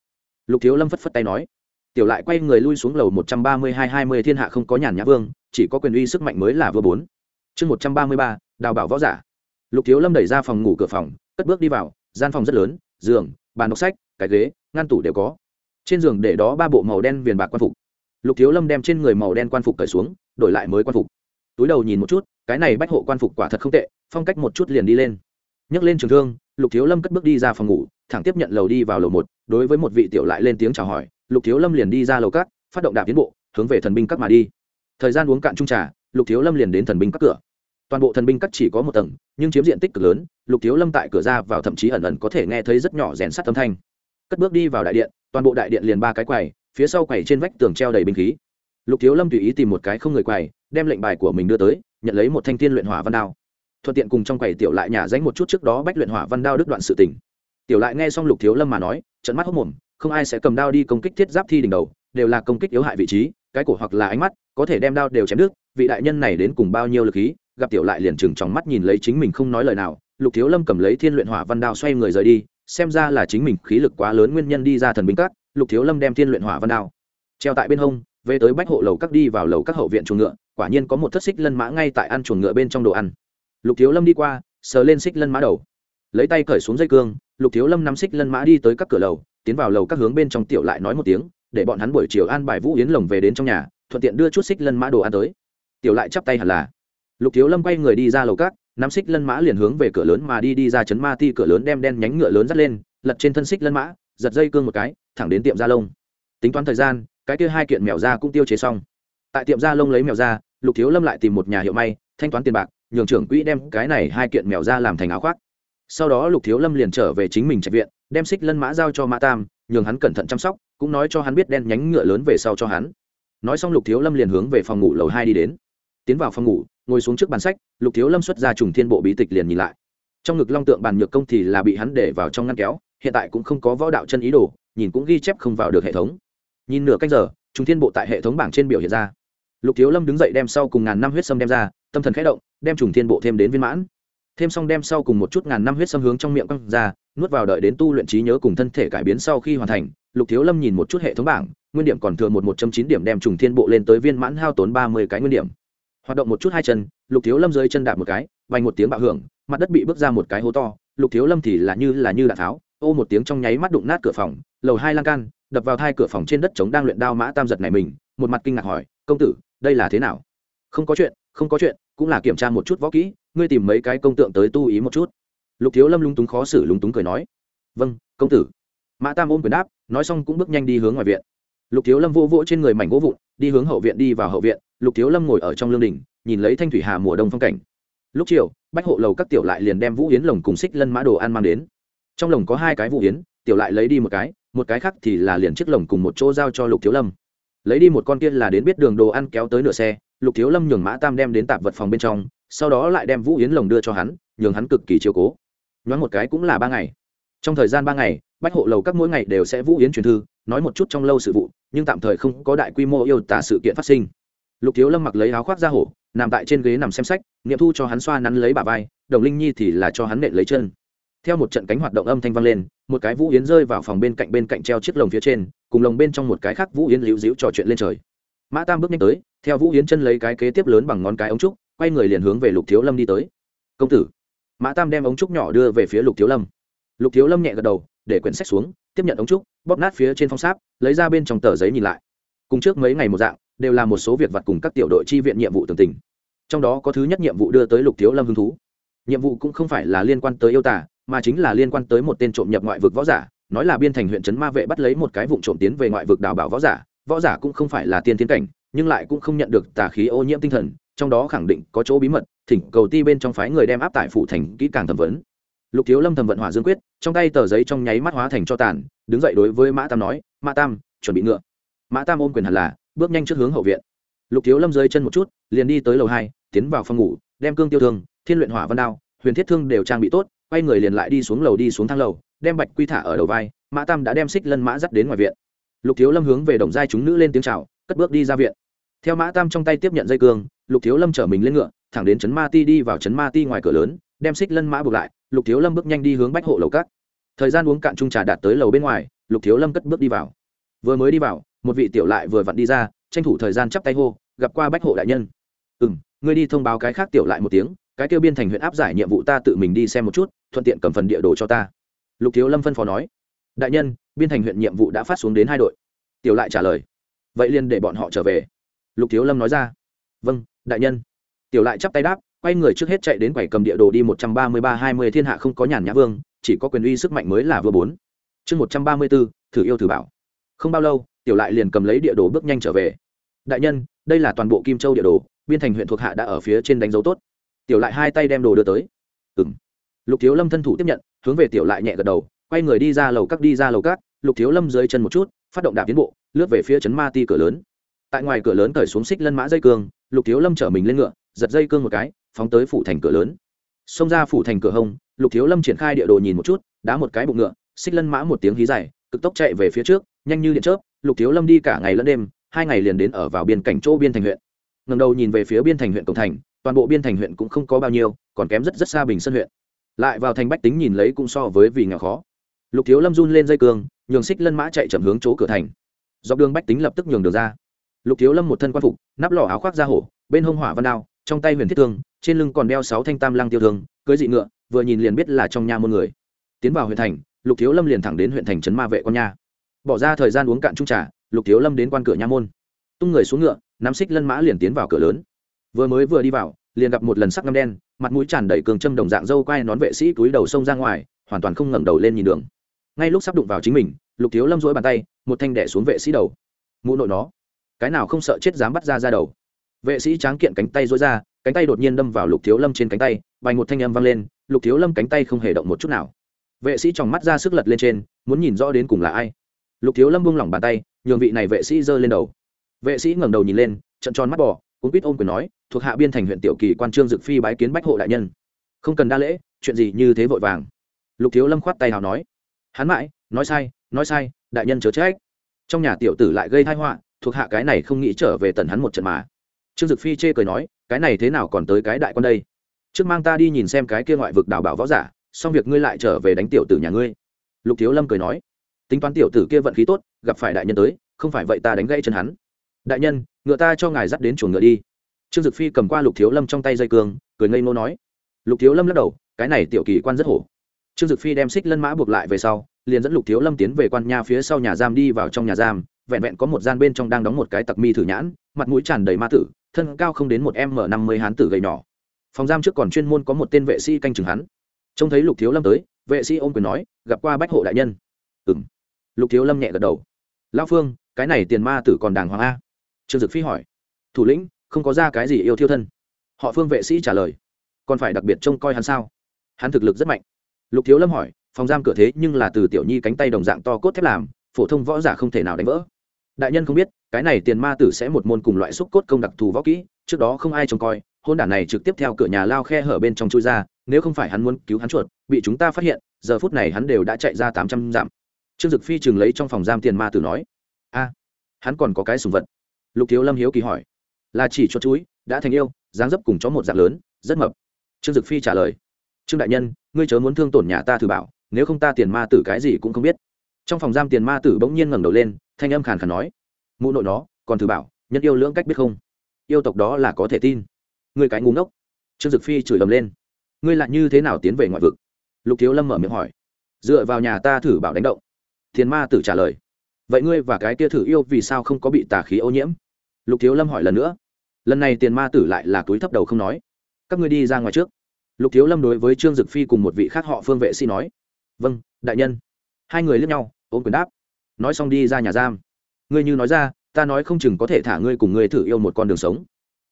Lục thiếu lâm phất phất tay nói. Tiểu lại quay người lui xuống lầu một trăm ba mươi hai hai mươi thiên hạ không có nhàn nhã vương, chỉ có quyền uy sức mạnh mới là vừa bốn. Chương một trăm ba mươi ba, đào bảo võ giả. Lục thiếu lâm đẩy ra phòng ngủ cửa phòng, cất bước đi vào, gian phòng rất lớn, giường, bàn đọc sách, cái ghế, ngăn tủ đều có. Trên giường để đó ba bộ màu đen viền bạc quan phục. Lục thiếu lâm đem trên người màu đen quan phục cởi xuống, đổi lại mới quan phục. Túi đầu nhìn một chút, cái này bách hộ quan phục quả thật không tệ, phong cách một chút liền đi lên nhấc lên trường thương, lục thiếu lâm cất bước đi ra phòng ngủ, thẳng tiếp nhận lầu đi vào lầu một, đối với một vị tiểu lại lên tiếng chào hỏi, lục thiếu lâm liền đi ra lầu cát phát động đạp tiến bộ, hướng về thần binh các mà đi. Thời gian uống cạn trung trà, lục thiếu lâm liền đến thần binh các cửa. Toàn bộ thần binh các chỉ có một tầng, nhưng chiếm diện tích cực lớn, lục thiếu lâm tại cửa ra vào thậm chí ẩn ẩn có thể nghe thấy rất nhỏ rèn sắt âm thanh. Cất bước đi vào đại điện, toàn bộ đại điện liền ba cái quầy, phía sau quầy trên vách tường treo đầy binh khí. Lục thiếu lâm tùy ý tìm một cái không người quầy, đem lệnh bài của mình đưa tới, nhận lấy một thanh tiên luyện hỏa văn đao thuận tiện cùng trong quầy tiểu lại nhà danh một chút trước đó bách luyện hỏa văn đao đứt đoạn sự tình. Tiểu lại nghe xong lục thiếu lâm mà nói trận mắt hốc mồm, không ai sẽ cầm đao đi công kích thiết giáp thi đỉnh đầu, đều là công kích yếu hại vị trí, cái cổ hoặc là ánh mắt, có thể đem đao đều chém đứt, vị đại nhân này đến cùng bao nhiêu lực khí, gặp tiểu lại liền chừng trong mắt nhìn lấy chính mình không nói lời nào, lục thiếu lâm cầm lấy thiên luyện hỏa văn đao xoay người rời đi, xem ra là chính mình khí lực quá lớn nguyên nhân đi ra thần binh cát lục thiếu lâm đem thiên luyện hỏa văn đao treo tại bên hông, về tới bách hộ lầu các đi vào lầu các hậu viện chuồng ngựa, quả nhiên có một thất xích lân mã ngay tại ăn chuồng ngựa bên trong đồ ăn lục thiếu lâm đi qua, sờ lên xích lân mã đầu. Lấy tay cởi xuống dây cương, lục thiếu lâm nắm xích lân mã đi tới các cửa lầu, tiến vào lầu các hướng bên trong tiểu lại nói một tiếng, để bọn hắn buổi chiều an bài vũ yến lồng về đến trong nhà, thuận tiện đưa chút xích lân mã đồ ăn tới. Tiểu lại chắp tay hẳn là. Lục thiếu lâm quay người đi ra lầu các, nắm xích lân mã liền hướng về cửa lớn mà đi đi ra chấn ma ti cửa lớn đem đen nhánh ngựa lớn dắt lên, lật trên thân xích lân mã, giật dây cương một cái, thẳng đến tiệm gia lông. Tính toán thời gian, cái kia hai kiện mèo da cũng tiêu chế xong. Tại tiệm da lông lấy mèo da, lục thiếu lâm lại tìm một nhà hiệu may, thanh toán tiền bạc nhường trưởng quỹ đem cái này hai kiện mèo ra làm thành áo khoác. Sau đó lục thiếu lâm liền trở về chính mình trạch viện, đem xích lân mã giao cho mã tam, nhường hắn cẩn thận chăm sóc, cũng nói cho hắn biết đen nhánh ngựa lớn về sau cho hắn. Nói xong lục thiếu lâm liền hướng về phòng ngủ lầu hai đi đến. Tiến vào phòng ngủ, ngồi xuống trước bàn sách, lục thiếu lâm xuất ra trùng thiên bộ bí tịch liền nhìn lại. Trong ngực long tượng bàn nhược công thì là bị hắn để vào trong ngăn kéo, hiện tại cũng không có võ đạo chân ý đồ, nhìn cũng ghi chép không vào được hệ thống. Nhìn nửa cách giờ, trùng thiên bộ tại hệ thống bảng trên biểu hiện ra. Lục thiếu lâm đứng dậy đem sau cùng ngàn năm huyết sâm đem ra, tâm thần khẽ động đem trùng thiên bộ thêm đến viên mãn. Thêm xong đem sau cùng một chút ngàn năm huyết sâm hướng trong miệng quăng ra, nuốt vào đợi đến tu luyện trí nhớ cùng thân thể cải biến sau khi hoàn thành, lục thiếu lâm nhìn một chút hệ thống bảng, nguyên điểm còn thừa một một trăm chín điểm đem trùng thiên bộ lên tới viên mãn hao tốn ba mươi cái nguyên điểm. Hoạt động một chút hai chân, lục thiếu lâm rơi chân đạp một cái, vành một tiếng bạo hưởng, mặt đất bị bước ra một cái hố to, lục thiếu lâm thì là như là như đạn tháo, ô một tiếng trong nháy mắt đụng nát cửa phòng, lầu hai lan can, đập vào hai cửa phòng trên đất trống đang luyện đao mã tam giật này mình, một mặt kinh ngạc hỏi, công tử, đây là thế nào? Không có chuyện, không có chuyện cũng là kiểm tra một chút võ kỹ, ngươi tìm mấy cái công tượng tới tu ý một chút. Lục thiếu lâm lung túng khó xử lung túng cười nói vâng công tử. Mã tam ôm quyền đáp, nói xong cũng bước nhanh đi hướng ngoài viện. Lục thiếu lâm vô vỗ trên người mảnh gỗ vụn, đi hướng hậu viện đi vào hậu viện, lục thiếu lâm ngồi ở trong lương đình nhìn lấy thanh thủy hà mùa đông phong cảnh. Lúc chiều, bách hộ lầu các tiểu lại liền đem vũ yến lồng cùng xích lân mã đồ ăn mang đến. Trong lồng có hai cái vũ yến, tiểu lại lấy đi một cái một cái khác thì là liền chiếc lồng cùng một chỗ giao cho lục thiếu lâm lấy đi một con kia là đến biết đường đồ ăn kéo tới nửa xe, lục thiếu lâm nhường mã tam đem đến tạp vật phòng bên trong, sau đó lại đem vũ yến lồng đưa cho hắn, nhường hắn cực kỳ chiều cố. Nhoáng một cái cũng là ba ngày. Trong thời gian ba ngày, bách hộ lầu các mỗi ngày đều sẽ vũ yến truyền thư, nói một chút trong lâu sự vụ, nhưng tạm thời không có đại quy mô yêu tả sự kiện phát sinh. Lục thiếu lâm mặc lấy áo khoác ra hổ, nằm tại trên ghế nằm xem sách, nghiệm thu cho hắn xoa nắn lấy bà vai, đồng linh nhi thì là cho hắn nện lấy chân. Theo một trận cánh hoạt động âm thanh vang lên, một cái vũ yến rơi vào phòng bên cạnh bên cạnh treo chiếc lồng phía trên cùng lồng bên trong một cái khác vũ yến liễu dĩu trò chuyện lên trời. Mã tam bước nhanh tới, theo vũ yến chân lấy cái kế tiếp lớn bằng ngón cái ống trúc, quay người liền hướng về lục thiếu lâm đi tới. Công tử. Mã tam đem ống trúc nhỏ đưa về phía lục thiếu lâm. Lục thiếu lâm nhẹ gật đầu, để quyển sách xuống, tiếp nhận ống trúc, bóp nát phía trên phong sáp, lấy ra bên trong tờ giấy nhìn lại. Cùng trước mấy ngày một dạng, đều là một số việc vặt cùng các tiểu đội chi viện nhiệm vụ tường tình. Trong đó có thứ nhất nhiệm vụ đưa tới lục thiếu lâm hứng thú. Nhiệm vụ cũng không phải là liên quan tới yêu tả mà chính là liên quan tới một tên trộm nhập ngoại vực võ giả nói là biên thành huyện trấn ma vệ bắt lấy một cái vụ trộm tiến về ngoại vực đào bảo võ giả võ giả cũng không phải là tiên tiến cảnh, nhưng lại cũng không nhận được tà khí ô nhiễm tinh thần, trong đó khẳng định có chỗ bí mật, thỉnh cầu ti bên trong phái người đem áp tải phủ thành kỹ càng thẩm vấn. Lục thiếu lâm thẩm vận hỏa dương quyết, trong tay tờ giấy trong nháy mắt hóa thành cho tàn, đứng dậy đối với mã tam nói, mã tam, chuẩn bị ngựa. Mã tam ôm quyền hẳn là, bước nhanh trước hướng hậu viện. Lục thiếu lâm rơi chân một chút, liền đi tới lầu hai, tiến vào phòng ngủ, đem cương tiêu thương, thiên luyện hỏa văn đao, huyền thiết thương đều trang bị tốt quay người liền lại đi xuống lầu đi xuống thang lầu, đem bạch quy thả ở đầu vai, mã tam đã đem xích lân mã dắt đến ngoài viện. Lục thiếu lâm hướng về đồng giai chúng nữ lên tiếng chào, cất bước đi ra viện. Theo mã tam trong tay tiếp nhận dây cương, lục thiếu lâm chở mình lên ngựa, thẳng đến trấn ma ti đi vào trấn ma ti ngoài cửa lớn, đem xích lân mã buộc lại, lục thiếu lâm bước nhanh đi hướng bách hộ lầu cát thời gian uống cạn chung trà đạt tới lầu bên ngoài, lục thiếu lâm cất bước đi vào. Vừa mới đi vào, một vị tiểu lại vừa vặn đi ra, tranh thủ thời gian chắp tay hô, gặp qua bách hộ đại nhân. Ừ m ngươi đi thông báo cái khác tiểu lại một tiếng, cái kêu biên thành huyện áp giải nhiệm vụ ta tự mình đi xem một chút thuận tiện cầm phần địa đồ cho ta. Lục thiếu lâm phân phó nói. Đại nhân, biên thành huyện nhiệm vụ đã phát xuống đến hai đội. Tiểu lại trả lời. Vậy liền để bọn họ trở về. Lục thiếu lâm nói ra. Vâng đại nhân. Tiểu lại chắp tay đáp, quay người trước hết chạy đến quầy cầm địa đồ đi một trăm ba mươi ba hai mươi thiên hạ không có nhàn nhã vương, chỉ có quyền uy sức mạnh mới là vừa bốn. Chương một trăm ba mươi b ố thử yêu thử bảo không bao lâu, tiểu lại liền cầm lấy địa đồ bước nhanh trở về. Đại nhân, đây là toàn bộ kim châu địa đồ, biên thành huyện thuộc hạ đã ở phía trên đánh dấu tốt. Tiểu lại hai tay đem đồ đưa tới. Ừng lục thiếu lâm thân thủ tiếp nhận, hướng về tiểu lại nhẹ gật đầu, quay người đi ra lầu cắt đi ra lầu cát lục thiếu lâm dưới chân một chút, phát động đạp tiến bộ, lướt về phía chấn ma ti cửa lớn. Tại ngoài cửa lớn cởi xuống xích lân mã dây cương, lục thiếu lâm chở mình lên ngựa, giật dây cương một cái, phóng tới phủ thành cửa lớn. Xông ra phủ thành cửa hông, lục thiếu lâm triển khai địa đồ nhìn một chút, đá một cái bụng ngựa, xích lân mã một tiếng hí dài, cực tốc chạy về phía trước, nhanh như điện chớp, lục thiếu lâm đi cả ngày lẫn đêm, hai ngày liền đến ở vào biên cảnh chỗ biên thành huyện. Ngầm đầu nhìn về phía biên thành huyện cổng thành, toàn bộ biên thành huyện cũng không có bao nhiêu, còn kém rất rất xa bình sơn huyện lại vào thành bách tính nhìn lấy cũng so với vì nghèo khó. Lục thiếu lâm run lên dây cương, nhường xích lân mã chạy chậm hướng chỗ cửa thành. Dọc đường bách tính lập tức nhường đường ra. Lục thiếu lâm một thân quan phục, nắp lò áo khoác ra hổ, bên hông hỏa văn đao, trong tay huyền thiết thương, trên lưng còn đeo sáu thanh tam lăng tiêu thương, cưới dị ngựa, vừa nhìn liền biết là trong nhà môn người. Tiến vào huyện thành, lục thiếu lâm liền thẳng đến huyện thành trấn ma vệ con nha bỏ ra thời gian uống cạn trung trà, lục thiếu lâm đến quan cửa nha môn. Tung người xuống ngựa, nắm xích lân mã liền tiến vào cửa lớn. Vừa mới vừa đi vào liền gặp một lần sắc ngâm đen, mặt mũi tràn đầy cường châm đồng dạng dâu quai nón vệ sĩ túi đầu sông ra ngoài, hoàn toàn không ngẩng đầu lên nhìn đường. Ngay lúc sắp đụng vào chính mình, lục thiếu lâm dỗi bàn tay, một thanh đẻ xuống vệ sĩ đầu. Mụ nội nó, cái nào không sợ chết dám bắt ra ra đầu. Vệ sĩ tráng kiện cánh tay dối ra, cánh tay đột nhiên đâm vào lục thiếu lâm trên cánh tay, bành một thanh âm vang lên, lục thiếu lâm cánh tay không hề động một chút nào. Vệ sĩ tròng mắt ra sức lật lên trên, muốn nhìn rõ đến cùng là ai. Lục thiếu lâm buông lỏng bàn tay, nhường vị này vệ sĩ giơ lên đầu. Vệ sĩ ngẩng đầu nhìn lên trận tròn mắt bỏ cũng biết ôm quyền nói, thuộc hạ biên thành huyện tiểu kỳ quan trương dực phi bái kiến bách hộ đại nhân. Không cần đa lễ, chuyện gì như thế vội vàng. Lục thiếu lâm khoát tay nào nói. Hắn mãi, nói sai nói sai, đại nhân chớ trách. Trong nhà tiểu tử lại gây tai họa, thuộc hạ cái này không nghĩ trở về tần hắn một trận mà. Trương dực phi chê cười nói, cái này thế nào còn tới cái đại con đây? Trước mang ta đi nhìn xem cái kia ngoại vực đào bảo võ giả, xong việc ngươi lại trở về đánh tiểu tử nhà ngươi. Lục thiếu lâm cười nói, tính toán tiểu tử kia vận khí tốt, gặp phải đại nhân tới, không phải vậy ta đánh gãy chân hắn đại nhân, ngựa ta cho ngài dắt đến chuồng ngựa đi. Trương dực phi cầm qua lục thiếu lâm trong tay dây cương, cười ngây ngô nói. Lục thiếu lâm lắc đầu, cái này tiểu kỳ quan rất hổ. Trương dực phi đem xích lân mã buộc lại về sau, liền dẫn lục thiếu lâm tiến về quan nha phía sau nhà giam đi vào trong nhà giam, vẹn vẹn có một gian bên trong đang đóng một cái tặc mi thử nhãn, mặt mũi tràn đầy ma tử, thân cao không đến một m năm mươi hán tử gầy nhỏ. Phòng giam trước còn chuyên môn có một tên vệ sĩ canh chừng hắn. Trông thấy lục thiếu lâm tới, vệ sĩ ôm quyền nói, gặp qua bách hộ đại nhân. Ừ m lục thiếu lâm nhẹ gật đầu. Lao phương, cái này tiền ma tử còn đàng hoàng a trương dực phi hỏi. Thủ lĩnh, không có ra cái gì yêu thiêu thân. Họ phương vệ sĩ trả lời. Còn phải đặc biệt trông coi hắn sao? Hắn thực lực rất mạnh. Lục thiếu lâm hỏi, phòng giam cửa thế nhưng là từ tiểu nhi cánh tay đồng dạng to cốt thép làm, phổ thông võ giả không thể nào đánh vỡ. Đại nhân không biết, cái này tiền ma tử sẽ một môn cùng loại xúc cốt công đặc thù võ kỹ, trước đó không ai trông coi, hôn đản này trực tiếp theo cửa nhà lao khe hở bên trong chui ra, nếu không phải hắn muốn cứu hắn chuột, bị chúng ta phát hiện, giờ phút này hắn đều đã chạy ra tám trăm dặm. Trương dực phi chừng lấy trong phòng giam tiền ma tử nói. A, hắn còn có cái sùng vật lục thiếu lâm hiếu kỳ hỏi. Là chỉ cho chuối, đã thành yêu, dáng dấp cùng chó một dạng lớn, rất mập. Trương dực phi trả lời. Trương đại nhân, ngươi chớ muốn thương tổn nhà ta thử bảo, nếu không ta tiền ma tử cái gì cũng không biết. Trong phòng giam tiền ma tử bỗng nhiên ngẩng đầu lên, thanh âm khàn khàn nói. Mụ nội nó, còn thử bảo, nhân yêu lưỡng cách biết không? Yêu tộc đó là có thể tin. Ngươi cái ngu ngốc. Trương dực phi chửi ầm lên. Ngươi lại như thế nào tiến về ngoại vực? Lục thiếu lâm mở miệng hỏi. Dựa vào nhà ta thử bảo đánh động. Thiên ma tử trả lời. Vậy ngươi và cái kia thử yêu vì sao không có bị tà khí ô nhiễm? Lục thiếu lâm hỏi lần nữa. Lần này tiền ma tử lại là túi thấp đầu không nói. Các ngươi đi ra ngoài trước. Lục thiếu lâm đối với trương dực phi cùng một vị khác họ phương vệ sĩ nói. Vâng đại nhân. Hai người lướt nhau, ôm quyền đáp. Nói xong đi ra nhà giam. Ngươi như nói ra, ta nói không chừng có thể thả ngươi cùng ngươi thử yêu một con đường sống.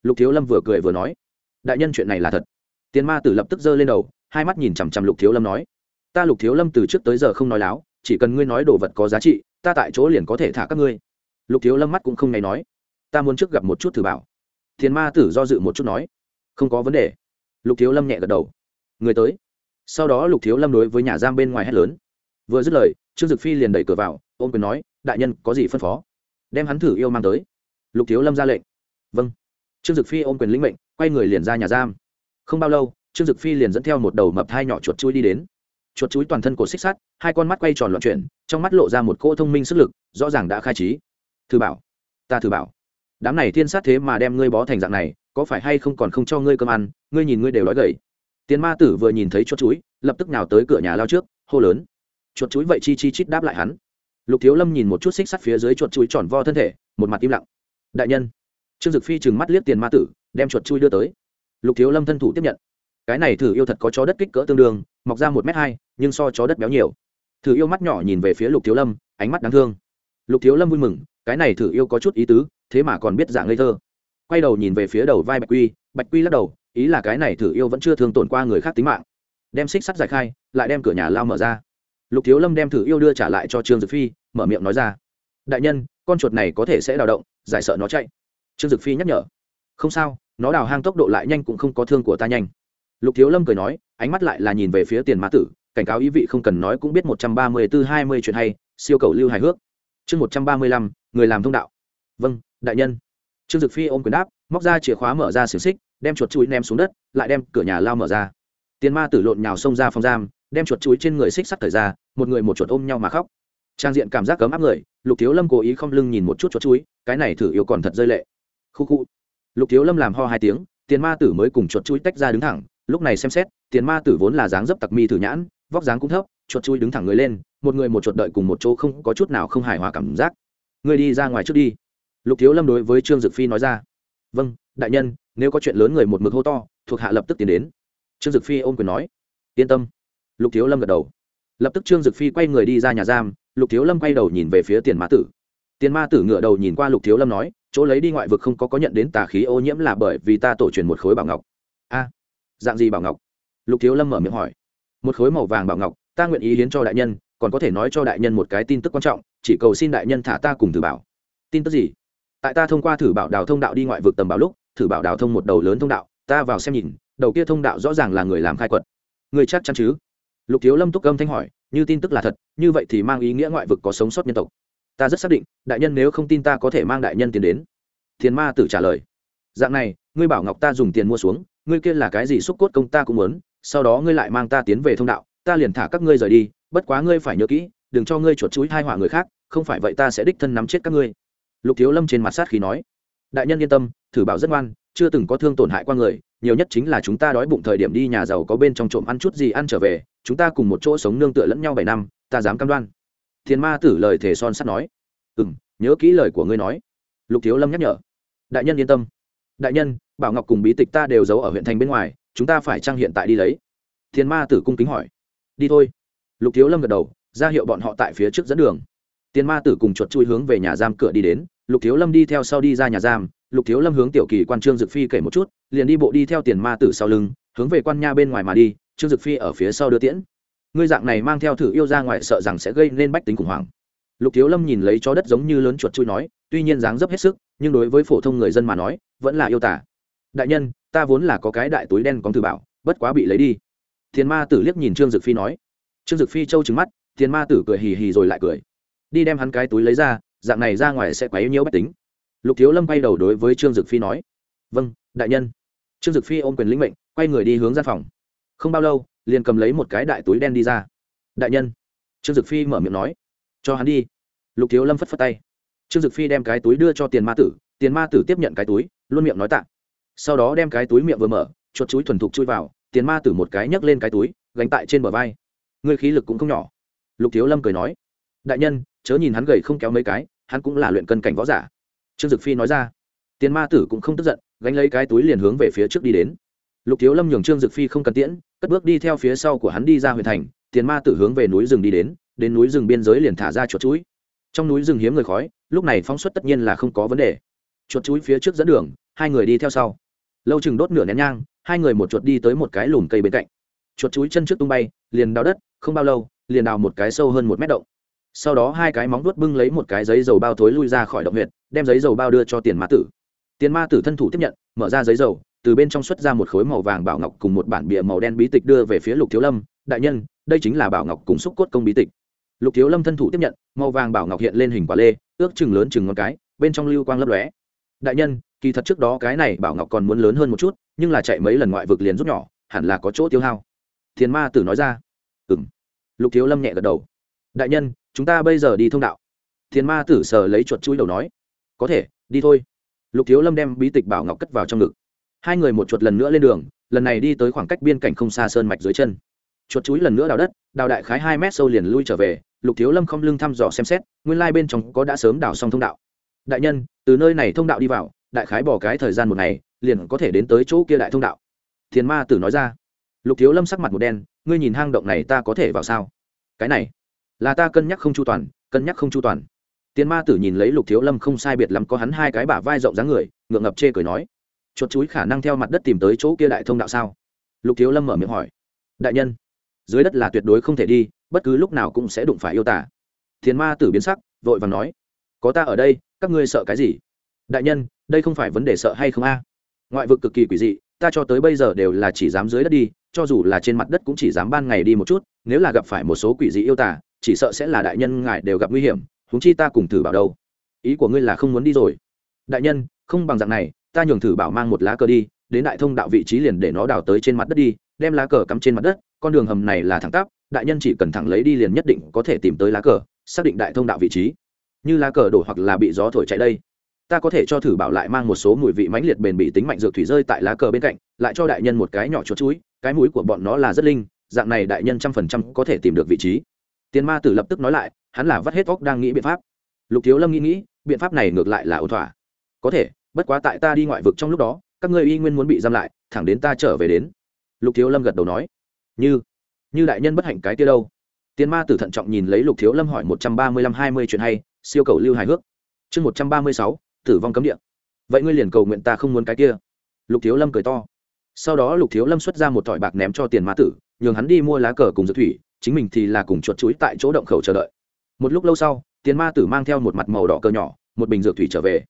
Lục thiếu lâm vừa cười vừa nói. Đại nhân chuyện này là thật. Tiền ma tử lập tức giơ lên đầu, hai mắt nhìn chằm chằm lục thiếu lâm nói. Ta lục thiếu lâm từ trước tới giờ không nói láo, chỉ cần ngươi nói đồ vật có giá trị, ta tại chỗ liền có thể thả các ngươi. Lục thiếu lâm mắt cũng không ngày nói ta muốn trước gặp một chút thử bảo. Thiên ma tử do dự một chút nói. Không có vấn đề. Lục thiếu lâm nhẹ gật đầu. Người tới. Sau đó lục thiếu lâm đối với nhà giam bên ngoài hét lớn. Vừa dứt lời, trương dực phi liền đẩy cửa vào, ôm quyền nói, đại nhân, có gì phân phó? Đem hắn thử yêu mang tới. Lục thiếu lâm ra lệnh. Vâng. Trương dực phi ôm quyền lĩnh mệnh, quay người liền ra nhà giam. Không bao lâu, trương dực phi liền dẫn theo một đầu mập thai nhỏ chuột chui đi đến. Chuột chuối toàn thân cổ xích sắt, hai con mắt quay tròn loạn chuyển, trong mắt lộ ra một cỗ thông minh sức lực, rõ ràng đã khai trí. Thử bảo, ta thử bảo đám này thiên sát thế mà đem ngươi bó thành dạng này, có phải hay không còn không cho ngươi cơm ăn, ngươi nhìn ngươi đều nói gầy. Tiền ma tử vừa nhìn thấy chuột chuối, lập tức nào tới cửa nhà lao trước, hô lớn. Chuột chuối vậy chi chi chít đáp lại hắn. Lục thiếu lâm nhìn một chút xích sắt phía dưới chuột chuối tròn vo thân thể, một mặt im lặng. Đại nhân. Trương dực phi chừng mắt liếc tiền ma tử, đem chuột chui đưa tới. Lục thiếu lâm thân thủ tiếp nhận. Cái này thử yêu thật có chó đất kích cỡ tương đương, mọc ra một m hai, nhưng so chó đất béo nhiều. Thử yêu mắt nhỏ nhìn về phía lục thiếu lâm, ánh mắt đáng thương. Lục thiếu lâm vui mừng, cái này thử yêu có chút ý tứ thế mà còn biết dạng ngây thơ. Quay đầu nhìn về phía đầu vai bạch quy bạch quy lắc đầu, ý là cái này thử yêu vẫn chưa thương tổn qua người khác tính mạng. Đem xích sắt giải khai, lại đem cửa nhà lao mở ra. Lục thiếu lâm đem thử yêu đưa trả lại cho trương dực phi, mở miệng nói ra. Đại nhân, con chuột này có thể sẽ đào động, giải sợ nó chạy. Trương dực phi nhắc nhở. Không sao, nó đào hang tốc độ lại nhanh cũng không có thương của ta nhanh. Lục thiếu lâm cười nói, ánh mắt lại là nhìn về phía tiền mã tử, cảnh cáo ý vị không cần nói cũng biết một trăm ba mươi tư hai mươi chuyện hay, siêu cầu lưu hài hước. Chương một trăm ba mươi lăm, người làm thông đạo vâng đại nhân. Trương dực phi ôm quyền đáp, móc ra chìa khóa mở ra xiềng xích, đem chuột chuối ném xuống đất, lại đem cửa nhà lao mở ra. Tiền ma tử lộn nhào xông ra phòng giam, đem chuột chuối trên người xích sắt thời ra, một người một chuột ôm nhau mà khóc. Trang diện cảm giác cấm áp người, lục thiếu lâm cố ý không lưng nhìn một chút chuột chuối, cái này thử yêu còn thật rơi lệ. Khu khu. Lục thiếu lâm làm ho hai tiếng, tiền ma tử mới cùng chuột chuối tách ra đứng thẳng, lúc này xem xét, tiền ma tử vốn là dáng dấp tặc mi thử nhãn, vóc dáng cũng thấp, chuột chuối đứng thẳng người lên, một người một chuột đợi cùng một chỗ không có chút nào không hài hòa cảm giác. Người đi ra ngoài trước đi lục thiếu lâm đối với trương dực phi nói ra. Vâng đại nhân, nếu có chuyện lớn người một mực hô to, thuộc hạ lập tức tiến đến. Trương dực phi ôm quyền nói. Yên tâm. Lục thiếu lâm gật đầu. Lập tức trương dực phi quay người đi ra nhà giam, lục thiếu lâm quay đầu nhìn về phía tiền ma tử. Tiền ma tử ngửa đầu nhìn qua lục thiếu lâm nói, chỗ lấy đi ngoại vực không có có nhận đến tà khí ô nhiễm là bởi vì ta tổ truyền một khối bảo ngọc. A, dạng gì bảo ngọc? Lục thiếu lâm mở miệng hỏi. Một khối màu vàng bảo ngọc, ta nguyện ý hiến cho đại nhân, còn có thể nói cho đại nhân một cái tin tức quan trọng, chỉ cầu xin đại nhân thả ta cùng thử bảo. Tin tức gì? Tại ta thông qua thử bảo đào thông đạo đi ngoại vực tầm bảo lúc, thử bảo đào thông một đầu lớn thông đạo, ta vào xem nhìn, đầu kia thông đạo rõ ràng là người làm khai quật. Người chắc chắn chứ? Lục thiếu lâm túc âm thanh hỏi, như tin tức là thật, như vậy thì mang ý nghĩa ngoại vực có sống sót nhân tộc. Ta rất xác định, đại nhân nếu không tin ta có thể mang đại nhân tiền đến. Thiền ma tử trả lời, dạng này, ngươi bảo ngọc ta dùng tiền mua xuống, ngươi kia là cái gì xúc cốt công ta cũng muốn, sau đó ngươi lại mang ta tiến về thông đạo, ta liền thả các ngươi rời đi, bất quá ngươi phải nhớ kỹ, đừng cho ngươi chuột chuối hai họa người khác, không phải vậy ta sẽ đích thân nắm chết các ngươi lục thiếu lâm trên mặt sát khí nói, đại nhân yên tâm, thử bảo rất ngoan, chưa từng có thương tổn hại qua người, nhiều nhất chính là chúng ta đói bụng thời điểm đi nhà giàu có bên trong trộm ăn chút gì ăn trở về, chúng ta cùng một chỗ sống nương tựa lẫn nhau bảy năm, ta dám cam đoan. Thiên ma tử lời thề son sắt nói ừ m nhớ kỹ lời của ngươi nói. Lục thiếu lâm nhắc nhở, đại nhân yên tâm. Đại nhân, bảo ngọc cùng bí tịch ta đều giấu ở huyện thành bên ngoài, chúng ta phải trang hiện tại đi lấy. Thiên ma tử cung kính hỏi, đi thôi. Lục thiếu lâm gật đầu, ra hiệu bọn họ tại phía trước dẫn đường. Tiên ma tử cùng chuột chui hướng về nhà giam cửa đi đến lục thiếu lâm đi theo sau đi ra nhà giam, lục thiếu lâm hướng tiểu kỳ quan trương dực phi kể một chút, liền đi bộ đi theo tiền ma tử sau lưng, hướng về quan nha bên ngoài mà đi, trương dực phi ở phía sau đưa tiễn. Ngươi dạng này mang theo thử yêu ra ngoài sợ rằng sẽ gây nên bách tính khủng hoảng. Lục thiếu lâm nhìn lấy chó đất giống như lớn chuột chui nói, tuy nhiên dáng dấp hết sức, nhưng đối với phổ thông người dân mà nói, vẫn là yêu tả đại nhân, ta vốn là có cái đại túi đen có từ bảo, bất quá bị lấy đi. Thiên ma tử liếc nhìn trương dực phi nói. Trương dực phi trâu trứng mắt thiên ma tử cười hì hì rồi lại cười. Đi đem hắn cái túi lấy ra dạng này ra ngoài sẽ quấy nhiễu bách tính. Lục thiếu lâm quay đầu đối với trương dực phi nói vâng đại nhân. Trương dực phi ôm quyền lĩnh mệnh, quay người đi hướng ra phòng. Không bao lâu, liền cầm lấy một cái đại túi đen đi ra. Đại nhân. Trương dực phi mở miệng nói, cho hắn đi. Lục thiếu lâm phất phất tay. Trương dực phi đem cái túi đưa cho tiền ma tử, tiền ma tử tiếp nhận cái túi, luôn miệng nói tạ. Sau đó đem cái túi miệng vừa mở, chuột chuối thuần thục chui vào, tiền ma tử một cái nhấc lên cái túi, gánh tại trên bờ vai. Ngươi khí lực cũng không nhỏ. Lục thiếu lâm cười nói, đại nhân chớ nhìn hắn gầy không kéo mấy cái, hắn cũng là luyện cân cảnh võ giả. Trương dực phi nói ra. Tiền ma tử cũng không tức giận, gánh lấy cái túi liền hướng về phía trước đi đến. Lục thiếu lâm nhường trương dực phi không cần tiễn, cất bước đi theo phía sau của hắn đi ra huyện thành, tiền ma tử hướng về núi rừng đi đến đến núi rừng biên giới liền thả ra chuột chuối. Trong núi rừng hiếm người khói, lúc này phóng xuất tất nhiên là không có vấn đề. Chuột chuối phía trước dẫn đường, hai người đi theo sau. Lâu chừng đốt nửa nén nhang, hai người một chuột đi tới một cái lùm cây bên cạnh. Chuột chuối chân trước tung bay, liền đào đất, không bao lâu, liền đào một cái sâu hơn một mét động sau đó hai cái móng vuốt bưng lấy một cái giấy dầu bao thối lui ra khỏi động huyệt, đem giấy dầu bao đưa cho tiền ma tử. Tiền ma tử thân thủ tiếp nhận, mở ra giấy dầu, từ bên trong xuất ra một khối màu vàng bảo ngọc cùng một bản bìa màu đen bí tịch đưa về phía lục thiếu lâm, đại nhân, đây chính là bảo ngọc cùng xúc cốt công bí tịch. Lục thiếu lâm thân thủ tiếp nhận, màu vàng bảo ngọc hiện lên hình quả lê, ước chừng lớn chừng ngón cái, bên trong lưu quang lấp lóe. Đại nhân, kỳ thật trước đó cái này bảo ngọc còn muốn lớn hơn một chút, nhưng là chạy mấy lần ngoại vực liền rút nhỏ, hẳn là có chỗ tiêu hao. Thiền ma tử nói ra. Ừ m lục thiếu lâm nhẹ gật đầu. Đại nhân chúng ta bây giờ đi thông đạo. Thiên ma tử sờ lấy chuột chui đầu nói, có thể, đi thôi. Lục thiếu lâm đem bí tịch bảo ngọc cất vào trong ngực. Hai người một chuột lần nữa lên đường, lần này đi tới khoảng cách biên cảnh không xa sơn mạch dưới chân. Chuột chuối lần nữa đào đất, đào đại khái hai mét sâu liền lui trở về, lục thiếu lâm không lưng thăm dò xem xét, nguyên lai bên trong có đã sớm đào xong thông đạo. Đại nhân, từ nơi này thông đạo đi vào, đại khái bỏ cái thời gian một ngày, liền có thể đến tới chỗ kia đại thông đạo. Thiên ma tử nói ra. Lục thiếu lâm sắc mặt một đen, ngươi nhìn hang động này ta có thể vào sao? Cái này là ta cân nhắc không chu toàn, cân nhắc không chu toàn. Tiền ma tử nhìn lấy lục thiếu lâm không sai biệt lắm có hắn hai cái bả vai rộng dáng người, ngượng ngập chê cười nói, chuột chuối khả năng theo mặt đất tìm tới chỗ kia đại thông đạo sao? Lục thiếu lâm mở miệng hỏi, đại nhân, dưới đất là tuyệt đối không thể đi, bất cứ lúc nào cũng sẽ đụng phải yêu tả thiền ma tử biến sắc, vội vàng nói, có ta ở đây, các ngươi sợ cái gì? Đại nhân, đây không phải vấn đề sợ hay không a? Ngoại vực cực kỳ quỷ dị, ta cho tới bây giờ đều là chỉ dám dưới đất đi, cho dù là trên mặt đất cũng chỉ dám ban ngày đi một chút, nếu là gặp phải một số quỷ dị yêu tả chỉ sợ sẽ là đại nhân ngài đều gặp nguy hiểm, huống chi ta cùng thử bảo đâu. Ý của ngươi là không muốn đi rồi. Đại nhân, không bằng dạng này, ta nhường thử bảo mang một lá cờ đi, đến đại thông đạo vị trí liền để nó đào tới trên mặt đất đi, đem lá cờ cắm trên mặt đất, con đường hầm này là thẳng tắp, đại nhân chỉ cần thẳng lấy đi liền nhất định có thể tìm tới lá cờ, xác định đại thông đạo vị trí. Như lá cờ đổ hoặc là bị gió thổi chạy đây, ta có thể cho thử bảo lại mang một số mùi vị mãnh liệt bền bị tính mạnh dược thủy rơi tại lá cờ bên cạnh, lại cho đại nhân một cái nhỏ chuột chuối, cái mũi của bọn nó là rất linh, dạng này đại nhân trăm phần trăm có thể tìm được vị trí tiền ma tử lập tức nói lại, hắn là vắt hết óc đang nghĩ biện pháp. Lục thiếu lâm nghĩ nghĩ, biện pháp này ngược lại là ổn thỏa. Có thể, bất quá tại ta đi ngoại vực trong lúc đó, các ngươi y nguyên muốn bị giam lại, thẳng đến ta trở về đến. Lục thiếu lâm gật đầu nói. Như như đại nhân bất hạnh cái kia đâu. Tiền ma tử thận trọng nhìn lấy lục thiếu lâm hỏi một trăm ba mươi lăm hai mươi chuyện hay, siêu cầu lưu hài hước. Chương một trăm ba mươi sáu, tử vong cấm địa. Vậy ngươi liền cầu nguyện ta không muốn cái kia. Lục thiếu lâm cười to. Sau đó lục thiếu lâm xuất ra một thỏi bạc ném cho tiền ma tử, nhường hắn đi mua lá cờ cùng dược thủy chính mình thì là cùng chuột chuối tại chỗ động khẩu chờ đợi. Một lúc lâu sau, tiền ma tử mang theo một mặt màu đỏ cờ nhỏ, một bình dược thủy trở về.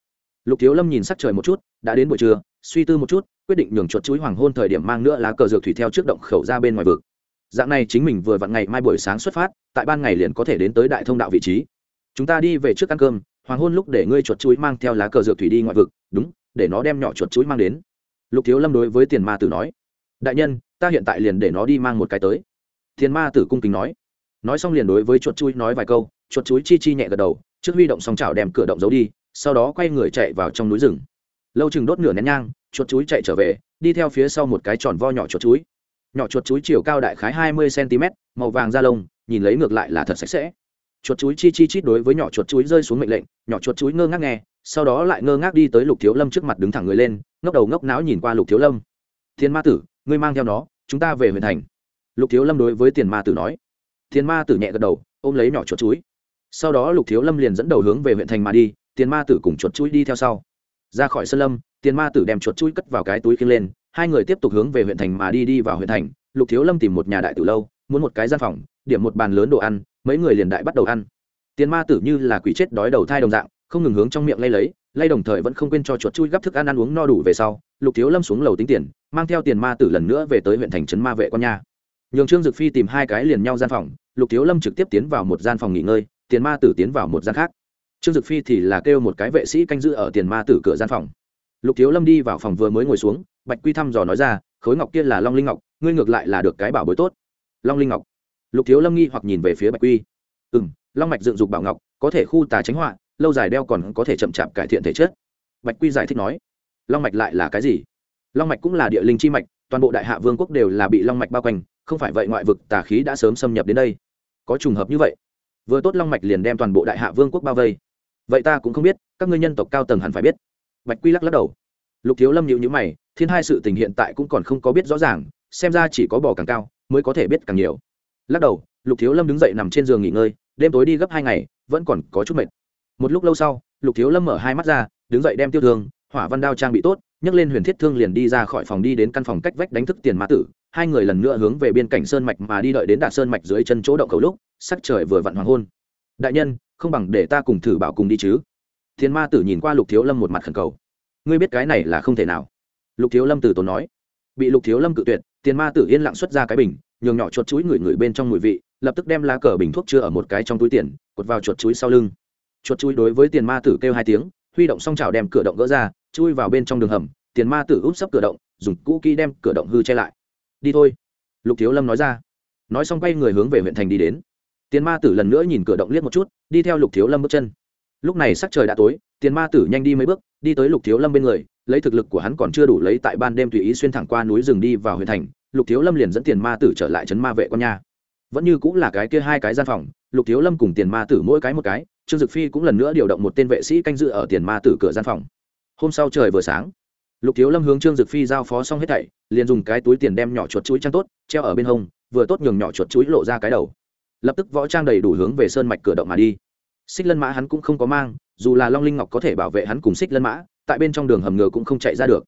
Lục thiếu lâm nhìn sắc trời một chút, đã đến buổi trưa, suy tư một chút, quyết định nhường chuột chuối hoàng hôn thời điểm mang nữa lá cờ dược thủy theo trước động khẩu ra bên ngoài vực. Dạng này chính mình vừa vặn ngày mai buổi sáng xuất phát, tại ban ngày liền có thể đến tới đại thông đạo vị trí. Chúng ta đi về trước ăn cơm, hoàng hôn lúc để ngươi chuột chuối mang theo lá cờ dược thủy đi ngoại vực, đúng, để nó đem nhỏ chuột chuối mang đến. Lục thiếu lâm đối với tiền ma tử nói, đại nhân, ta hiện tại liền để nó đi mang một cái tới. Thiên ma tử cung kính nói. Nói xong liền đối với chuột chuối nói vài câu, chuột chuối chi chi nhẹ gật đầu, trước huy động xong chảo đem cửa động giấu đi, sau đó quay người chạy vào trong núi rừng. Lâu chừng đốt nửa nén nhang, chuột chuối chạy trở về, đi theo phía sau một cái tròn vo nhỏ chuột chuối nhỏ chuột chuối chiều cao đại khái hai mươi cm, màu vàng da lông, nhìn lấy ngược lại là thật sạch sẽ. Chuột chuối chi chi chít đối với nhỏ chuột chuối rơi xuống mệnh lệnh, nhỏ chuột chuối ngơ ngác nghe, sau đó lại ngơ ngác đi tới lục thiếu lâm trước mặt đứng thẳng người lên, ngốc đầu ngốc não nhìn qua lục thiếu lâm. Thiên ma tử, ngươi mang theo nó, chúng ta về huyện thành lục thiếu lâm đối với tiền ma tử nói. Thiên ma tử nhẹ gật đầu, ôm lấy nhỏ chuột chuối. Sau đó lục thiếu lâm liền dẫn đầu hướng về huyện thành mà đi, tiền ma tử cùng chuột chuối đi theo sau. Ra khỏi sân lâm, tiền ma tử đem chuột chuối cất vào cái túi khiêng lên, hai người tiếp tục hướng về huyện thành mà đi đi vào huyện thành. Lục thiếu lâm tìm một nhà đại tử lâu, muốn một cái gian phòng, điểm một bàn lớn đồ ăn, mấy người liền đại bắt đầu ăn. Tiền ma tử như là quỷ chết đói đầu thai đồng dạng, không ngừng hướng trong miệng lay lấy, lay đồng thời vẫn không quên cho chuột chui gắp thức ăn ăn uống no đủ về sau. Lục thiếu lâm xuống lầu tính tiền, mang theo tiền ma tử lần nữa về tới huyện thành trấn ma vệ con nha nhường trương dực phi tìm hai cái liền nhau gian phòng, lục thiếu lâm trực tiếp tiến vào một gian phòng nghỉ ngơi, tiền ma tử tiến vào một gian khác. Trương dực phi thì là kêu một cái vệ sĩ canh giữ ở tiền ma tử cửa gian phòng. Lục thiếu lâm đi vào phòng vừa mới ngồi xuống, bạch quy thăm dò nói ra, khối ngọc kia là long linh ngọc, ngươi ngược lại là được cái bảo bối tốt. Long linh ngọc? Lục thiếu lâm nghi hoặc nhìn về phía bạch quy. Ừ m long mạch dựng dục bảo ngọc, có thể khu tà tránh họa, lâu dài đeo còn có thể chậm chạp cải thiện thể chất. Bạch quy giải thích nói. Long mạch lại là cái gì? Long mạch cũng là địa linh chi mạch, toàn bộ đại hạ vương quốc đều là bị long mạch bao quanh không phải vậy ngoại vực tà khí đã sớm xâm nhập đến đây. Có trùng hợp như vậy, vừa tốt long mạch liền đem toàn bộ đại hạ vương quốc bao vây. Vậy ta cũng không biết, các ngươi nhân tộc cao tầng hẳn phải biết. Bạch quy lắc lắc đầu. Lục thiếu lâm nhịu nhữ mày, thiên hai sự tình hiện tại cũng còn không có biết rõ ràng, xem ra chỉ có bò càng cao mới có thể biết càng nhiều. Lắc đầu, lục thiếu lâm đứng dậy nằm trên giường nghỉ ngơi, đêm tối đi gấp hai ngày, vẫn còn có chút mệt. Một lúc lâu sau, lục thiếu lâm mở hai mắt ra, đứng dậy đem tiêu thương, hỏa văn đao trang bị tốt nhấc lên huyền thiết thương liền đi ra khỏi phòng đi đến căn phòng cách vách đánh thức tiền mã tử. Hai người lần nữa hướng về biên cảnh sơn mạch mà đi đợi đến đạt sơn mạch dưới chân chỗ động cầu lúc, sắc trời vừa vặn hoàng hôn. Đại nhân, không bằng để ta cùng thử bảo cùng đi chứ. Thiên ma tử nhìn qua lục thiếu lâm một mặt khẩn cầu. Ngươi biết cái này là không thể nào. Lục thiếu lâm từ tốn nói. Bị lục thiếu lâm cự tuyệt, tiền ma tử yên lặng xuất ra cái bình, nhường nhỏ chuột chuối người người bên trong mùi vị, lập tức đem lá cờ bình thuốc chưa ở một cái trong túi tiền, cột vào chuột chuối sau lưng. Chuột chuối đối với tiền ma tử kêu hai tiếng, huy động xong chảo đem cửa động gỡ ra chui vào bên trong đường hầm, tiền ma tử úp sấp cửa động, dùng cũ kỹ đem cửa động hư che lại. Đi thôi, lục thiếu lâm nói ra. Nói xong quay người hướng về huyện thành đi đến. Tiền ma tử lần nữa nhìn cửa động liếc một chút, đi theo lục thiếu lâm bước chân. Lúc này sắc trời đã tối, tiền ma tử nhanh đi mấy bước, đi tới lục thiếu lâm bên người, lấy thực lực của hắn còn chưa đủ lấy tại ban đêm tùy ý xuyên thẳng qua núi rừng đi vào huyện thành, lục thiếu lâm liền dẫn tiền ma tử trở lại trấn ma vệ con nha. Vẫn như cũng là cái kia hai cái gian phòng, lục thiếu lâm cùng tiền ma tử mỗi cái một cái, trương dực phi cũng lần nữa điều động một tên vệ sĩ canh dự ở tiền ma tử cửa gian phòng hôm sau trời vừa sáng, lục thiếu lâm hướng trương dực phi giao phó xong hết thảy, liền dùng cái túi tiền đem nhỏ chuột chuối trang tốt, treo ở bên hông, vừa tốt nhường nhỏ chuột chuối lộ ra cái đầu. Lập tức võ trang đầy đủ hướng về sơn mạch cửa động mà đi. Xích lân mã hắn cũng không có mang, dù là long linh ngọc có thể bảo vệ hắn cùng xích lân mã, tại bên trong đường hầm ngựa cũng không chạy ra được.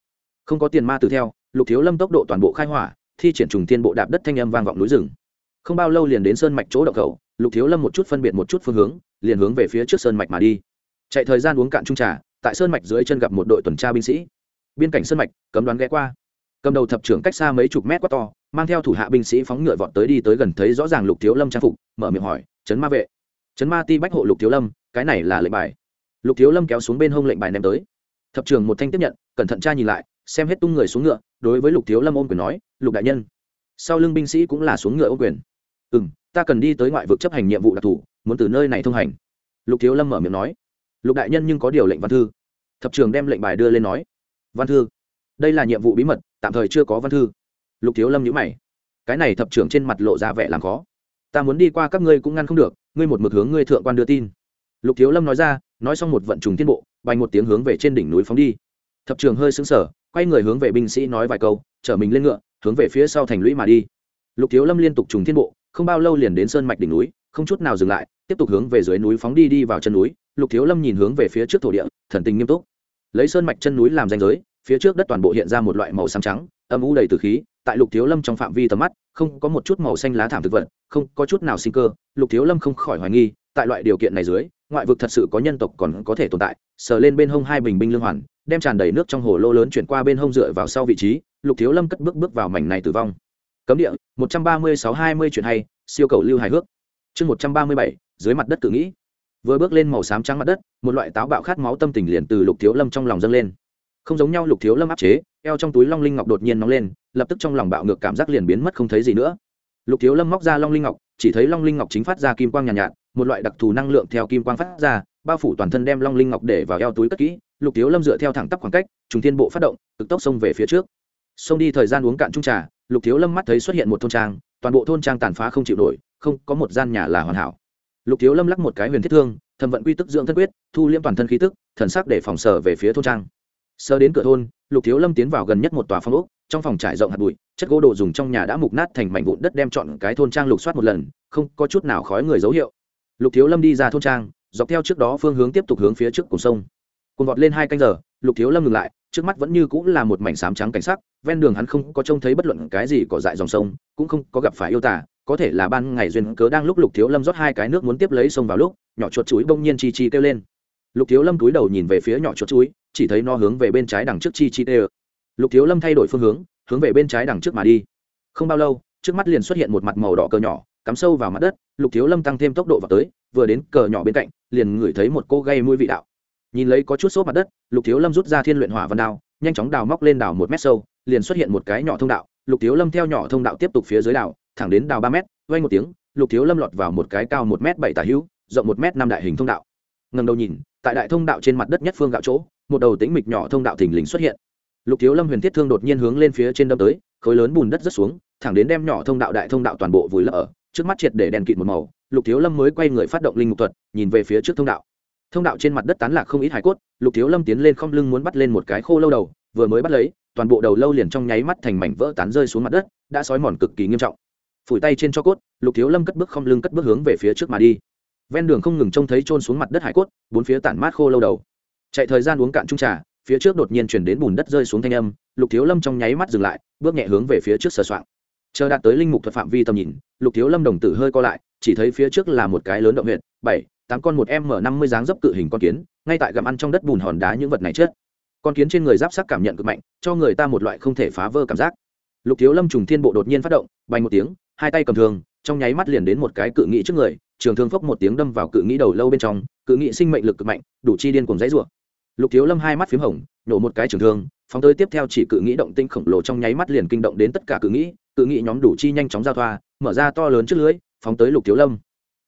Không có tiền ma từ theo, lục thiếu lâm tốc độ toàn bộ khai hỏa, thi triển trùng thiên bộ đạp đất thanh âm vang vọng núi rừng. Không bao lâu liền đến sơn mạch chỗ động khẩu, lục thiếu lâm một chút phân biệt một chút phương hướng, liền hướng về phía trước sơn mạch mà đi. Chạy thời gian uống cạn trung trà tại sơn mạch dưới chân gặp một đội tuần tra binh sĩ. Biên cảnh sơn mạch, cấm đoán ghé qua. Cầm đầu thập trưởng cách xa mấy chục mét quá to, mang theo thủ hạ binh sĩ phóng ngựa vọt tới đi tới gần thấy rõ ràng lục thiếu lâm trang phục, mở miệng hỏi chấn ma vệ chấn ma ti bách hộ lục thiếu lâm, cái này là lệnh bài. Lục thiếu lâm kéo xuống bên hông lệnh bài ném tới. Thập trưởng một thanh tiếp nhận, cẩn thận tra nhìn lại, xem hết tung người xuống ngựa, đối với lục thiếu lâm ôm quyền nói, lục đại nhân. Sau lưng binh sĩ cũng là xuống ngựa ôm quyền. Ừ m ta cần đi tới ngoại vực chấp hành nhiệm vụ đặc thù, muốn từ nơi này thông hành. Lục thiếu lâm mở miệng nói lục đại nhân nhưng có điều lệnh văn thư. Thập trường đem lệnh bài đưa lên nói, văn thư, đây là nhiệm vụ bí mật, tạm thời chưa có văn thư. Lục thiếu lâm nhữ mày, cái này thập trưởng trên mặt lộ ra vẻ làm khó. Ta muốn đi qua các ngươi cũng ngăn không được, ngươi một mực hướng ngươi thượng quan đưa tin. Lục thiếu lâm nói ra, nói xong một vận trùng tiến bộ bành một tiếng hướng về trên đỉnh núi phóng đi. Thập trường hơi xứng sở quay người hướng về binh sĩ nói vài câu, chở mình lên ngựa, hướng về phía sau thành lũy mà đi. Lục thiếu lâm liên tục trùng thiên bộ, không bao lâu liền đến sơn mạch đỉnh núi, không chút nào dừng lại, tiếp tục hướng về dưới núi phóng đi đi vào chân núi lục thiếu lâm nhìn hướng về phía trước thổ địa, thần tình nghiêm túc. Lấy sơn mạch chân núi làm danh giới, phía trước đất toàn bộ hiện ra một loại màu xám trắng, âm u đầy từ khí, tại lục thiếu lâm trong phạm vi tầm mắt, không có một chút màu xanh lá thảm thực vật, không có chút nào sinh cơ, lục thiếu lâm không khỏi hoài nghi, tại loại điều kiện này dưới, ngoại vực thật sự có nhân tộc còn có thể tồn tại, sờ lên bên hông hai bình binh lương hoàn, đem tràn đầy nước trong hồ lô lớn chuyển qua bên hông dựa vào sau vị trí, lục thiếu lâm cất bước bước vào mảnh này tử vong. Cấm địa, một trăm ba mươi sáu hai mươi chuyện hay, siêu cầu lưu hài hước. Chương một trăm ba mươi bảy, dưới mặt đất tự nghĩ vừa bước lên màu xám trắng mặt đất một loại táo bạo khát máu tâm tình liền từ lục thiếu lâm trong lòng dâng lên. Không giống nhau lục thiếu lâm áp chế eo trong túi long linh ngọc đột nhiên nóng lên lập tức trong lòng bạo ngược cảm giác liền biến mất không thấy gì nữa. Lục thiếu lâm móc ra long linh ngọc chỉ thấy long linh ngọc chính phát ra kim quang nhàn nhạt, nhạt một loại đặc thù năng lượng theo kim quang phát ra bao phủ toàn thân đem long linh ngọc để vào eo túi cất kỹ. Lục thiếu lâm dựa theo thẳng tắp khoảng cách trùng thiên bộ phát động cực tốc xông về phía trước. Xông đi thời gian uống cạn trung trà lục thiếu lâm mắt thấy xuất hiện một thôn trang toàn bộ thôn trang tàn phá không chịu nổi không có một gian nhà là hoàn hảo lục thiếu lâm lắc một cái huyền thiết thương, thẩm vận quy tức dưỡng thân quyết, thu liễm toàn thân khí tức, thần sắc để phòng sở về phía thôn trang. Sơ đến cửa thôn, lục thiếu lâm tiến vào gần nhất một tòa phong ốc, trong phòng trải rộng hạt bụi, chất gỗ đồ dùng trong nhà đã mục nát thành mảnh vụn đất đem chọn cái thôn trang lục soát một lần, không có chút nào khói người dấu hiệu. Lục thiếu lâm đi ra thôn trang, dọc theo trước đó phương hướng tiếp tục hướng phía trước cùng sông. Cùng vọt lên hai canh giờ, lục thiếu lâm ngừng lại, trước mắt vẫn như cũng là một mảnh xám trắng cảnh sắc, ven đường hắn không có trông thấy bất luận cái gì có dại dòng sông, cũng không có gặp phải yêu tả có thể là ban ngày duyên cớ đang lúc lục thiếu lâm rót hai cái nước muốn tiếp lấy sông vào lúc, nhỏ chuột chuối bỗng nhiên chi chi kêu lên. Lục thiếu lâm cúi đầu nhìn về phía nhỏ chuột chuối, chỉ thấy nó hướng về bên trái đằng trước chi chi tê lục thiếu lâm thay đổi phương hướng hướng về bên trái đằng trước mà đi. Không bao lâu, trước mắt liền xuất hiện một mặt màu đỏ cờ nhỏ, cắm sâu vào mặt đất, lục thiếu lâm tăng thêm tốc độ vào tới, vừa đến cờ nhỏ bên cạnh, liền ngửi thấy một cô gây mũi vị đạo. Nhìn lấy có chút xốp mặt đất, lục thiếu lâm rút ra thiên luyện hỏa văn đao, nhanh chóng đào móc lên đào một mét sâu, liền xuất hiện một cái nhỏ thông đạo. Lục thiếu lâm theo nhỏ thông đạo tiếp tục phía dưới đảo thẳng đến đào ba mét vây một tiếng, lục thiếu lâm lọt vào một cái cao một m bảy tà hữu, rộng một m năm đại hình thông đạo. Ngần đầu nhìn, tại đại thông đạo trên mặt đất nhất phương gạo chỗ, một đầu tĩnh mịch nhỏ thông đạo thình lình xuất hiện. Lục thiếu lâm huyền thiết thương đột nhiên hướng lên phía trên đâm tới, khối lớn bùn đất rất xuống, thẳng đến đem nhỏ thông đạo đại thông đạo toàn bộ vùi lấp ở, trước mắt triệt để đèn kịt một màu, lục thiếu lâm mới quay người phát động linh mục thuật, nhìn về phía trước thông đạo. Thông đạo trên mặt đất tán lạc không ít hải cốt, lục thiếu lâm tiến lên không lưng muốn bắt lên một cái khô lâu đầu, vừa mới bắt lấy, toàn bộ đầu lâu liền trong nháy mắt thành mảnh vỡ tán rơi xuống mặt đất, đã sói mòn cực kỳ nghiêm trọng phủi tay trên cho cốt, lục thiếu lâm cất bước không lưng cất bước hướng về phía trước mà đi. Ven đường không ngừng trông thấy trôn xuống mặt đất hải cốt, bốn phía tản mát khô lâu đầu. Chạy thời gian uống cạn trung trà, phía trước đột nhiên chuyển đến bùn đất rơi xuống thanh âm, lục thiếu lâm trong nháy mắt dừng lại, bước nhẹ hướng về phía trước sờ soạng. Chờ đạt tới linh mục thuật phạm vi tầm nhìn, lục thiếu lâm đồng tử hơi co lại, chỉ thấy phía trước là một cái lớn động huyện bảy, tám con một m năm mươi dáng dấp cự hình con kiến, ngay tại gặm ăn trong đất bùn hòn đá những vật này chết. Con kiến trên người giáp sắc cảm nhận cực mạnh, cho người ta một loại không thể phá vỡ cảm giác lục thiếu lâm trùng thiên bộ đột nhiên phát động bay một tiếng, hai tay cầm thường trong nháy mắt liền đến một cái cự nghị trước người, trường thương phốc một tiếng đâm vào cự nghị đầu lâu bên trong, cự nghị sinh mệnh lực cực mạnh, đủ chi điên cùng dãy rủa. Lục thiếu lâm hai mắt p h í m hồng, nổ một cái trường thương, phóng tới tiếp theo chỉ cự nghĩ động tinh khổng lồ trong nháy mắt liền kinh động đến tất cả cự nghĩ cự nghĩ nhóm đủ chi nhanh chóng giao thoa, mở ra to lớn trước lưới, phóng tới lục thiếu lâm.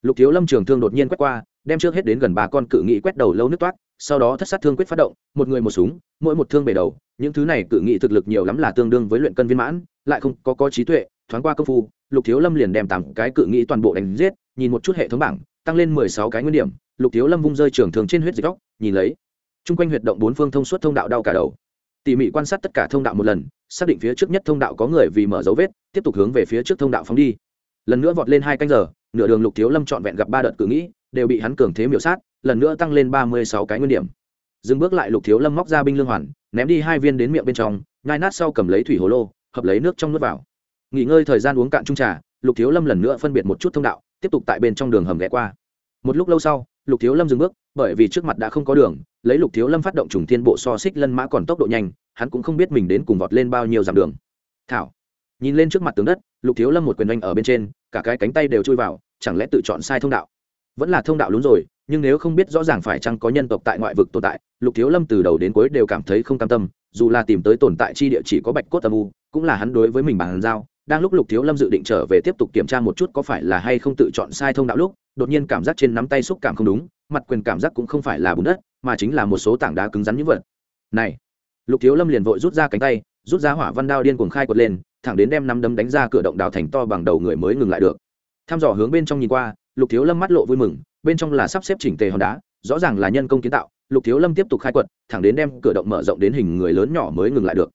Lục thiếu lâm trường thương đột nhiên quét qua, đem trước hết đến gần ba con cự nghĩ quét đầu lâu nước toát, sau đó thất sát thương quyết phát động, một người một súng, mỗi một thương bể đầu, những thứ này cự nghị thực lực nhiều lắm là tương đương với luyện cân viên mãn lại không có có trí tuệ, thoáng qua công phu, lục thiếu lâm liền đem tám cái cự nghĩ toàn bộ đánh giết, nhìn một chút hệ thống bảng, tăng lên mười sáu cái nguyên điểm, lục thiếu lâm vung rơi trường thường trên huyết dịch góc, nhìn lấy. Chung quanh huyệt động bốn phương thông suốt thông đạo đau cả đầu. Tỉ mỉ quan sát tất cả thông đạo một lần, xác định phía trước nhất thông đạo có người vì mở dấu vết, tiếp tục hướng về phía trước thông đạo phóng đi. Lần nữa vọt lên hai canh giờ, nửa đường lục thiếu lâm trọn vẹn gặp ba đợt cự nghĩ, đều bị hắn cường thế miểu sát, lần nữa tăng lên ba mươi sáu cái nguyên điểm. Dừng bước lại, lục thiếu lâm móc ra binh lương hoàn, ném đi hai viên đến miệng bên trong, nhai nát sau cầm lấy thủy hồ lô hợp lấy nước trong nước vào. Nghỉ ngơi thời gian uống cạn trung trà, lục thiếu lâm lần nữa phân biệt một chút thông đạo, tiếp tục tại bên trong đường hầm ghé qua. Một lúc lâu sau, lục thiếu lâm dừng bước, bởi vì trước mặt đã không có đường, lấy lục thiếu lâm phát động trùng thiên bộ so xích lân mã còn tốc độ nhanh, hắn cũng không biết mình đến cùng vọt lên bao nhiêu dặm đường. Thảo, nhìn lên trước mặt tướng đất, lục thiếu lâm một quyền oanh ở bên trên, cả cái cánh tay đều chui vào, chẳng lẽ tự chọn sai thông đạo? Vẫn là thông đạo lún rồi, nhưng nếu không biết rõ ràng phải chăng có nhân tộc tại ngoại vực tồn tại, lục thiếu lâm từ đầu đến cuối đều cảm thấy không cam tâm, dù là tìm tới tồn tại chi địa chỉ có bạch cốt âm u cũng là hắn đối với mình bàn giao, đang lúc lục thiếu lâm dự định trở về tiếp tục kiểm tra một chút có phải là hay không tự chọn sai thông đạo lúc, đột nhiên cảm giác trên nắm tay xúc cảm không đúng, mặt quyền cảm giác cũng không phải là bùn đất, mà chính là một số tảng đá cứng rắn như vật. Này! Lục thiếu lâm liền vội rút ra cánh tay, rút ra hỏa văn đao điên cuồng khai quật lên, thẳng đến đem năm đấm đánh ra cửa động đào thành to bằng đầu người mới ngừng lại được. Thăm dò hướng bên trong nhìn qua, lục thiếu lâm mắt lộ vui mừng, bên trong là sắp xếp chỉnh tề hòn đá, rõ ràng là nhân công kiến tạo, lục thiếu lâm tiếp tục khai quật, thẳng đến đem cửa động mở rộng đến hình người lớn nhỏ mới ngừng lại được.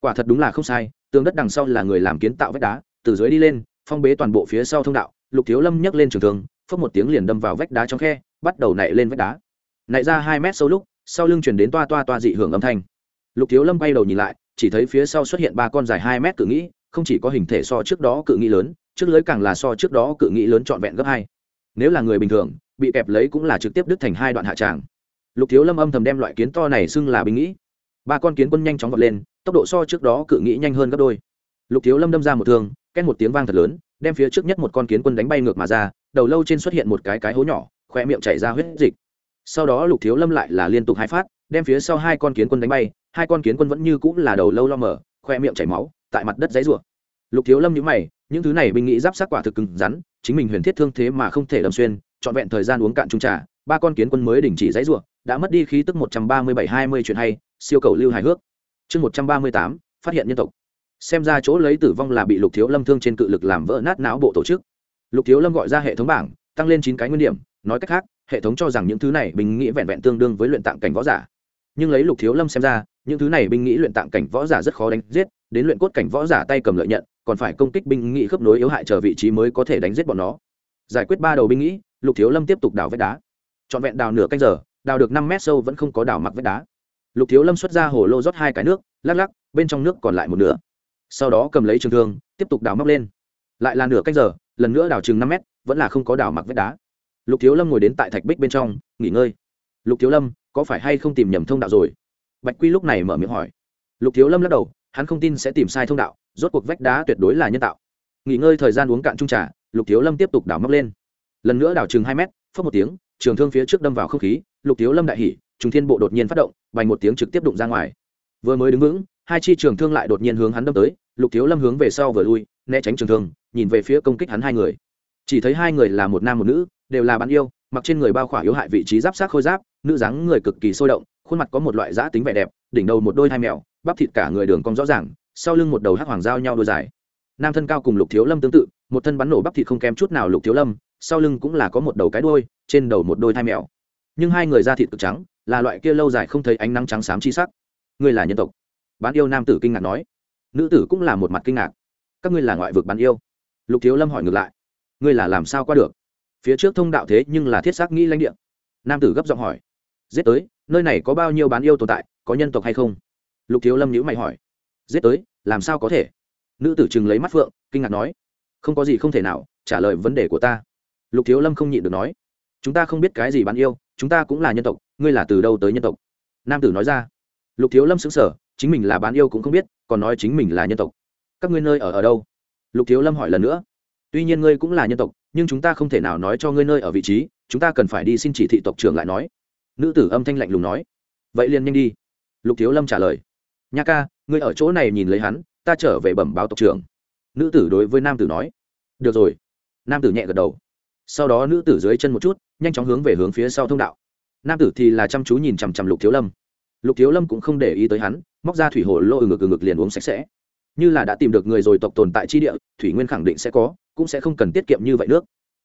Quả thật đúng là không sai tường đất đằng sau là người làm kiến tạo vách đá, từ dưới đi lên, phong bế toàn bộ phía sau thông đạo, lục thiếu lâm nhấc lên trường thương, phốc một tiếng liền đâm vào vách đá trong khe, bắt đầu nảy lên vách đá. Nảy ra hai mét sâu lúc, sau lưng chuyển đến toa toa toa dị hưởng âm thanh. Lục thiếu lâm bay đầu nhìn lại, chỉ thấy phía sau xuất hiện ba con dài hai mét cự nghĩ, không chỉ có hình thể so trước đó cự nghĩ lớn, trước lưới càng là so trước đó cự nghĩ lớn trọn vẹn gấp hai. Nếu là người bình thường, bị kẹp lấy cũng là trực tiếp đứt thành hai đoạn hạ tràng. Lục thiếu lâm âm thầm đem loại kiến to này xưng là binh nghĩ ba con kiến quân nhanh chóng vọt lên tốc độ so trước đó cự nghĩ nhanh hơn gấp đôi lục thiếu lâm đâm ra một thương két một tiếng vang thật lớn đem phía trước nhất một con kiến quân đánh bay ngược mà ra đầu lâu trên xuất hiện một cái cái hố nhỏ khoe miệng chảy ra huyết dịch sau đó lục thiếu lâm lại là liên tục hai phát đem phía sau hai con kiến quân đánh bay hai con kiến quân vẫn như cũng là đầu lâu lo mở khoe miệng chảy máu tại mặt đất dãy rủa. lục thiếu lâm nhữ mày những thứ này binh nghĩ giáp sát quả thực cứng rắn chính mình huyền thiết thương thế mà không thể đâm xuyên trọn vẹn thời gian uống cạn trung trà ba con kiến quân mới đình chỉ dãy rủa, đã mất đi khí tức một trăm ba mươi bảy hai mươi chuyện hay siêu cầu lưu hài hước. Chương một trăm ba mươi tám, phát hiện nhân tộc. Xem ra chỗ lấy tử vong là bị lục thiếu lâm thương trên cự lực làm vỡ nát não bộ tổ chức. Lục thiếu lâm gọi ra hệ thống bảng, tăng lên chín cái nguyên điểm, nói cách khác, hệ thống cho rằng những thứ này binh nghĩ vẹn vẹn tương đương với luyện tạng cảnh võ giả. Nhưng lấy lục thiếu lâm xem ra, những thứ này binh nghĩ luyện tạng cảnh võ giả rất khó đánh giết, đến luyện cốt cảnh võ giả tay cầm lợi nhận, còn phải công kích binh nghĩ khớp nối yếu hại chờ vị trí mới có thể đánh giết bọn nó. Giải quyết ba đầu binh nghĩ, lục thiếu lâm tiếp tục đào vách đá. Trọn vẹn đào nửa canh giờ, đào được năm mét sâu vẫn không có đào mặc vách đá lục thiếu lâm xuất ra hồ lô rót hai cái nước, lắc lắc, bên trong nước còn lại một nửa. Sau đó cầm lấy trường thương, tiếp tục đào móc lên. Lại là nửa canh giờ, lần nữa đào chừng năm mét, vẫn là không có đào mặc vách đá. Lục thiếu lâm ngồi đến tại thạch bích bên trong, nghỉ ngơi. Lục thiếu lâm, có phải hay không tìm nhầm thông đạo rồi? Bạch quy lúc này mở miệng hỏi. Lục thiếu lâm lắc đầu, hắn không tin sẽ tìm sai thông đạo, rốt cuộc vách đá tuyệt đối là nhân tạo. Nghỉ ngơi thời gian uống cạn trung trà, lục thiếu lâm tiếp tục đào móc lên. Lần nữa đào chừng hai mét phớt một tiếng, trường thương phía trước đâm vào không khí, lục thiếu lâm đại hỉ, trùng thiên bộ đột nhiên phát động bành một tiếng trực tiếp đụng ra ngoài. Vừa mới đứng vững, hai chi trường thương lại đột nhiên hướng hắn đâm tới, lục thiếu lâm hướng về sau vừa lui, né tránh trường thương, nhìn về phía công kích hắn hai người. Chỉ thấy hai người là một nam một nữ, đều là bạn yêu, mặc trên người bao khỏa yếu hại vị trí giáp sát khôi giáp, nữ dáng người cực kỳ sôi động, khuôn mặt có một loại giã tính vẻ đẹp, đỉnh đầu một đôi hai mèo, bắp thịt cả người đường cong rõ ràng, sau lưng một đầu hắc hoàng giao nhau đôi dài. Nam thân cao cùng lục thiếu lâm tương tự, một thân bắn nổ bắp thịt không kém chút nào lục thiếu lâm, sau lưng cũng là có một đầu cái đôi trên đầu một đôi thai mèo. Nhưng hai người da thịt cực trắng là loại kia lâu dài không thấy ánh nắng trắng xám chi sắc. Ngươi là nhân tộc. Bán yêu nam tử kinh ngạc nói. Nữ tử cũng là một mặt kinh ngạc. Các ngươi là ngoại vực bán yêu. Lục thiếu lâm hỏi ngược lại. Ngươi là làm sao qua được? Phía trước thông đạo thế nhưng là thiết xác nghĩ lãnh địa. Nam tử gấp giọng hỏi. Giết tới, nơi này có bao nhiêu bán yêu tồn tại, có nhân tộc hay không? Lục thiếu lâm nhữ mày hỏi. Giết tới, làm sao có thể? Nữ tử chừng lấy mắt phượng, kinh ngạc nói. Không có gì không thể nào, trả lời vấn đề của ta. Lục thiếu lâm không nhịn được nói. Chúng ta không biết cái gì bán yêu chúng ta cũng là nhân tộc, ngươi là từ đâu tới nhân tộc? Nam tử nói ra. Lục thiếu lâm xứng sở chính mình là bán yêu cũng không biết, còn nói chính mình là nhân tộc. Các ngươi nơi ở ở đâu? Lục thiếu lâm hỏi lần nữa. Tuy nhiên ngươi cũng là nhân tộc, nhưng chúng ta không thể nào nói cho ngươi nơi ở vị trí, chúng ta cần phải đi xin chỉ thị tộc trưởng lại nói. Nữ tử âm thanh lạnh lùng nói. Vậy liền nhanh đi. Lục thiếu lâm trả lời. Nha ca, ngươi ở chỗ này nhìn lấy hắn, ta trở về bẩm báo tộc trưởng. Nữ tử đối với nam tử nói. Được rồi. Nam tử nhẹ gật đầu sau đó nữ tử dưới chân một chút, nhanh chóng hướng về hướng phía sau thông đạo. Nam tử thì là chăm chú nhìn chằm chằm lục thiếu lâm. Lục thiếu lâm cũng không để ý tới hắn, móc ra thủy hồ lô ừng ngực ừng ngực liền uống sạch sẽ. Như là đã tìm được người rồi tộc tồn tại chi địa, thủy nguyên khẳng định sẽ có, cũng sẽ không cần tiết kiệm như vậy nước.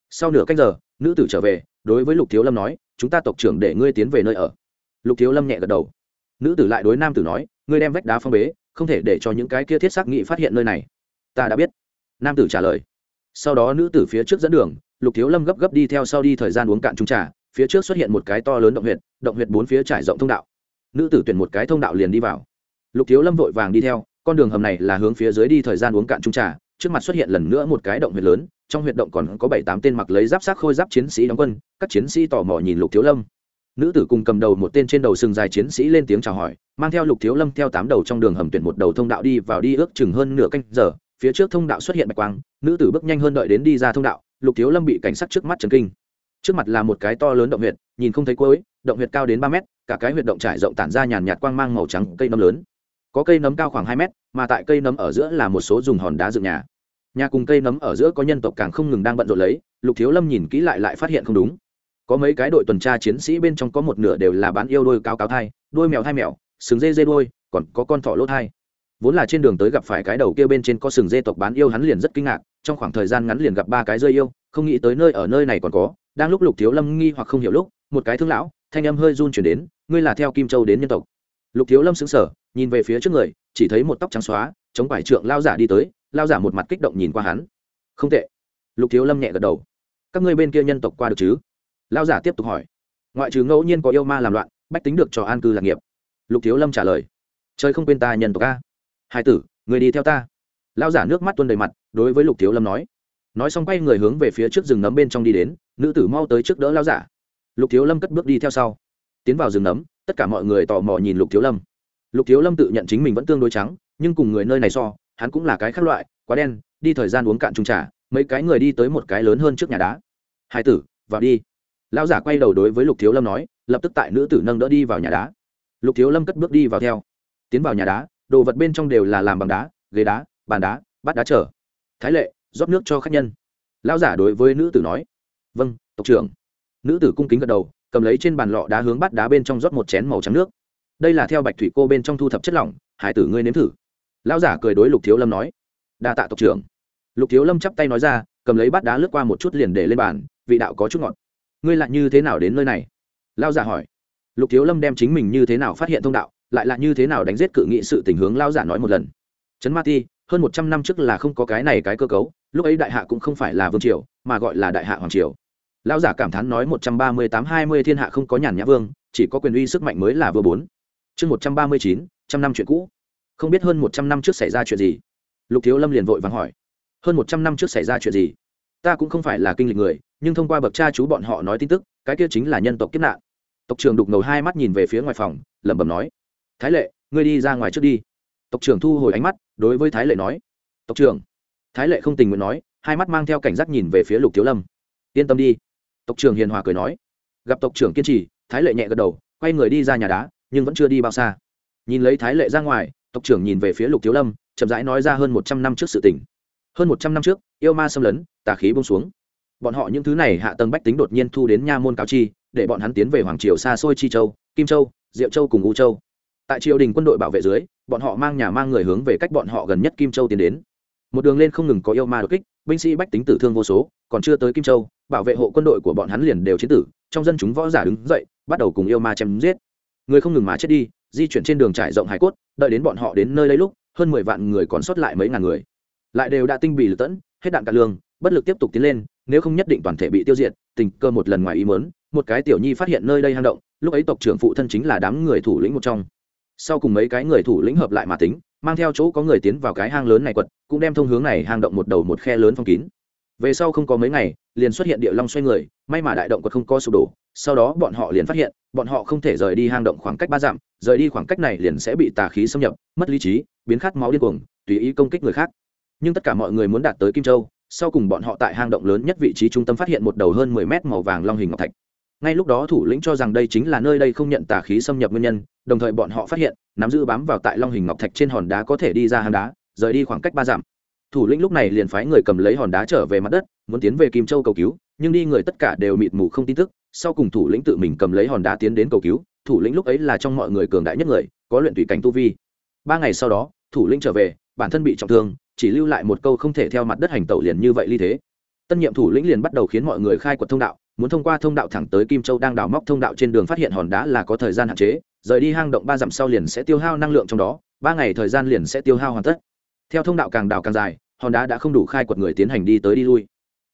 Sau nửa cách giờ, nữ tử trở về, đối với lục thiếu lâm nói, chúng ta tộc trưởng để ngươi tiến về nơi ở. Lục thiếu lâm nhẹ gật đầu. Nữ tử lại đối nam tử nói, ngươi đem vách đá phong bế, không thể để cho những cái kia thiết xác nghị phát hiện nơi này. Ta đã biết. Nam tử trả lời. Sau đó nữ tử phía trước dẫn đường lục thiếu lâm gấp gấp đi theo sau đi thời gian uống cạn trung trà, phía trước xuất hiện một cái to lớn động huyệt động huyệt bốn phía trải rộng thông đạo. Nữ tử tuyển một cái thông đạo liền đi vào. Lục thiếu lâm vội vàng đi theo, con đường hầm này là hướng phía dưới đi thời gian uống cạn trung trà, trước mặt xuất hiện lần nữa một cái động huyệt lớn, trong huyệt động còn có bảy tám tên mặc lấy giáp sát khôi giáp chiến sĩ đóng quân, các chiến sĩ tò mò nhìn lục thiếu lâm. Nữ tử cùng cầm đầu một tên trên đầu sừng dài chiến sĩ lên tiếng chào hỏi, mang theo lục thiếu lâm theo tám đầu trong đường hầm tuyển một đầu thông đạo đi vào đi ước chừng hơn nửa canh giờ, phía trước thông đạo xuất hiện bạch quang, nữ tử bước nhanh hơn đợi đến đi ra thông đạo lục thiếu lâm bị cảnh sát trước mắt chấn kinh. Trước mặt là một cái to lớn động huyệt, nhìn không thấy cuối, động huyệt cao đến ba mét, cả cái huyệt động trải rộng tản ra nhàn nhạt quang mang màu trắng, cây nấm lớn. Có cây nấm cao khoảng hai mét, mà tại cây nấm ở giữa là một số dùng hòn đá dựng nhà. Nhà cùng cây nấm ở giữa có nhân tộc càng không ngừng đang bận rộn lấy, lục thiếu lâm nhìn kỹ lại lại phát hiện không đúng. Có mấy cái đội tuần tra chiến sĩ bên trong có một nửa đều là bán yêu đôi cao cao thai, đôi mèo thai mèo, sừng dê dê đôi, còn có con thỏ lốt thai. Vốn là trên đường tới gặp phải cái đầu kia bên trên có sừng dê tộc bán yêu hắn liền rất kinh ngạc trong khoảng thời gian ngắn liền gặp ba cái rơi yêu, không nghĩ tới nơi ở nơi này còn có, đang lúc lục thiếu lâm nghi hoặc không hiểu lúc, một cái thương lão, thanh âm hơi run chuyển đến, ngươi là theo kim châu đến nhân tộc. Lục thiếu lâm xứng sở nhìn về phía trước người, chỉ thấy một tóc trắng xóa, chống quải trượng lao giả đi tới lao giả một mặt kích động nhìn qua hắn. Không tệ. Lục thiếu lâm nhẹ gật đầu. Các ngươi bên kia nhân tộc qua được chứ? Lao giả tiếp tục hỏi. Ngoại trừ ngẫu nhiên có yêu ma làm loạn, bách tính được cho an cư lạc nghiệp. Lục thiếu lâm trả lời. Trời không quên ta nhân tộc a. Hai tử, người đi theo ta lao giả nước mắt tuôn đầy mặt, đối với lục thiếu lâm nói. Nói xong quay người hướng về phía trước rừng nấm bên trong đi đến, nữ tử mau tới trước đỡ lao giả. Lục thiếu lâm cất bước đi theo sau. Tiến vào rừng nấm, tất cả mọi người tò mò nhìn lục thiếu lâm. Lục thiếu lâm tự nhận chính mình vẫn tương đối trắng, nhưng cùng người nơi này so, hắn cũng là cái khác loại, quá đen, đi thời gian uống cạn trung trà, mấy cái người đi tới một cái lớn hơn trước nhà đá. Hai tử, vào đi. Lão giả quay đầu đối với lục thiếu lâm nói, lập tức tại nữ tử nâng đỡ đi vào nhà đá. Lục thiếu lâm cất bước đi vào theo. Tiến vào nhà đá, đồ vật bên trong đều là làm bằng đá, ghế đá bàn đá bát đá trở thái lệ, rót nước cho khách nhân. Lão giả đối với nữ tử nói. Vâng tộc trưởng. Nữ tử cung kính gật đầu, cầm lấy trên bàn lọ đá hướng bát đá bên trong rót một chén màu trắng nước. Đây là theo bạch thủy cô bên trong thu thập chất lỏng, hải tử ngươi nếm thử. Lão giả cười đối lục thiếu lâm nói. Đa tạ tộc trưởng. Lục thiếu lâm chắp tay nói ra, cầm lấy bát đá lướt qua một chút liền để lên bàn, vị đạo có chút ngọt. Ngươi lại như thế nào đến nơi này? Lao giả hỏi. Lục thiếu lâm đem chính mình như thế nào phát hiện thông đạo, lại là như thế nào đánh giết cự nghị sự tình hướng lao giả nói một lần. Trấn ma ti hơn một trăm năm trước là không có cái này cái cơ cấu, lúc ấy đại hạ cũng không phải là vương triều, mà gọi là đại hạ hoàng triều. Lão giả cảm thán nói một trăm ba mươi tám hai mươi thiên hạ không có nhàn nhã vương, chỉ có quyền uy sức mạnh mới là vừa bốn. Chương một trăm ba mươi chín, trăm năm chuyện cũ. Không biết hơn một trăm năm trước xảy ra chuyện gì? Lục thiếu lâm liền vội vàng hỏi. Hơn một trăm năm trước xảy ra chuyện gì? Ta cũng không phải là kinh lịch người, nhưng thông qua bậc cha chú bọn họ nói tin tức, cái kia chính là nhân tộc kiếp nạn. Tộc trưởng đục ngầu hai mắt nhìn về phía ngoài phòng, lẩm bẩm nói. Thái lệ, ngươi đi ra ngoài trước đi tộc trưởng thu hồi ánh mắt, đối với thái lệ nói. Tộc trưởng. Thái lệ không tình nguyện nói, hai mắt mang theo cảnh giác nhìn về phía lục thiếu lâm. Yên tâm đi. Tộc trưởng hiền hòa cười nói. Gặp tộc trưởng kiên trì, thái lệ nhẹ gật đầu, quay người đi ra nhà đá, nhưng vẫn chưa đi bao xa. Nhìn lấy thái lệ ra ngoài, tộc trưởng nhìn về phía lục thiếu lâm, chậm rãi nói ra hơn một trăm năm trước sự tình. Hơn một trăm năm trước, yêu ma xâm lấn, tà khí bông xuống. Bọn họ những thứ này hạ tầng bách tính đột nhiên thu đến nha môn cáo chi, để bọn hắn tiến về hoàng triều xa xôi chi châu, kim châu, diệu châu cùng u châu tại triều đình quân đội bảo vệ dưới, bọn họ mang nhà mang người hướng về cách bọn họ gần nhất kim châu tiến đến. Một đường lên không ngừng có yêu ma đột kích, binh sĩ bách tính tử thương vô số, còn chưa tới kim châu, bảo vệ hộ quân đội của bọn hắn liền đều chiến tử, trong dân chúng võ giả đứng dậy, bắt đầu cùng yêu ma chém giết. Người không ngừng mà chết đi, di chuyển trên đường trải rộng hải cốt, đợi đến bọn họ đến nơi lấy lúc, hơn mười vạn người còn sót lại mấy ngàn người. Lại đều đã tinh bì lực tẫn, hết đạn cả lương, bất lực tiếp tục tiến lên, nếu không nhất định toàn thể bị tiêu diệt, tình cơ một lần ngoài ý mớn một cái tiểu nhi phát hiện nơi đây hang động, lúc ấy tộc trưởng phụ thân chính là đám người thủ lĩnh một trong sau cùng mấy cái người thủ lĩnh hợp lại mà tính, mang theo chỗ có người tiến vào cái hang lớn này quật, cũng đem thông hướng này hang động một đầu một khe lớn phong kín. Về sau không có mấy ngày, liền xuất hiện địa long xoay người, may mà đại động quật không có sụp đổ, sau đó bọn họ liền phát hiện, bọn họ không thể rời đi hang động khoảng cách ba dặm, rời đi khoảng cách này liền sẽ bị tà khí xâm nhập, mất lý trí, biến khát máu điên cuồng, tùy ý công kích người khác. Nhưng tất cả mọi người muốn đạt tới kim châu, sau cùng bọn họ tại hang động lớn nhất vị trí trung tâm phát hiện một đầu hơn mười mét màu vàng long hình ngọc thạch ngay lúc đó thủ lĩnh cho rằng đây chính là nơi đây không nhận tà khí xâm nhập nguyên nhân, đồng thời bọn họ phát hiện, nắm giữ bám vào tại long hình ngọc thạch trên hòn đá có thể đi ra hang đá, rời đi khoảng cách ba dặm. Thủ lĩnh lúc này liền phái người cầm lấy hòn đá trở về mặt đất, muốn tiến về kim châu cầu cứu, nhưng đi người tất cả đều mịt mù không tin tức. Sau cùng thủ lĩnh tự mình cầm lấy hòn đá tiến đến cầu cứu, thủ lĩnh lúc ấy là trong mọi người cường đại nhất người, có luyện tùy cảnh tu vi. Ba ngày sau đó, thủ lĩnh trở về, bản thân bị trọng thương, chỉ lưu lại một câu không thể theo mặt đất hành tẩu liền như vậy ly thế. Tân nhiệm thủ lĩnh liền bắt đầu khiến mọi người khai quật thông đạo muốn thông qua thông đạo thẳng tới kim châu đang đào móc thông đạo trên đường phát hiện hòn đá là có thời gian hạn chế, rời đi hang động ba dặm sau liền sẽ tiêu hao năng lượng trong đó, ba ngày thời gian liền sẽ tiêu hao hoàn tất. Theo thông đạo càng đào càng dài, hòn đá đã không đủ khai quật người tiến hành đi tới đi lui.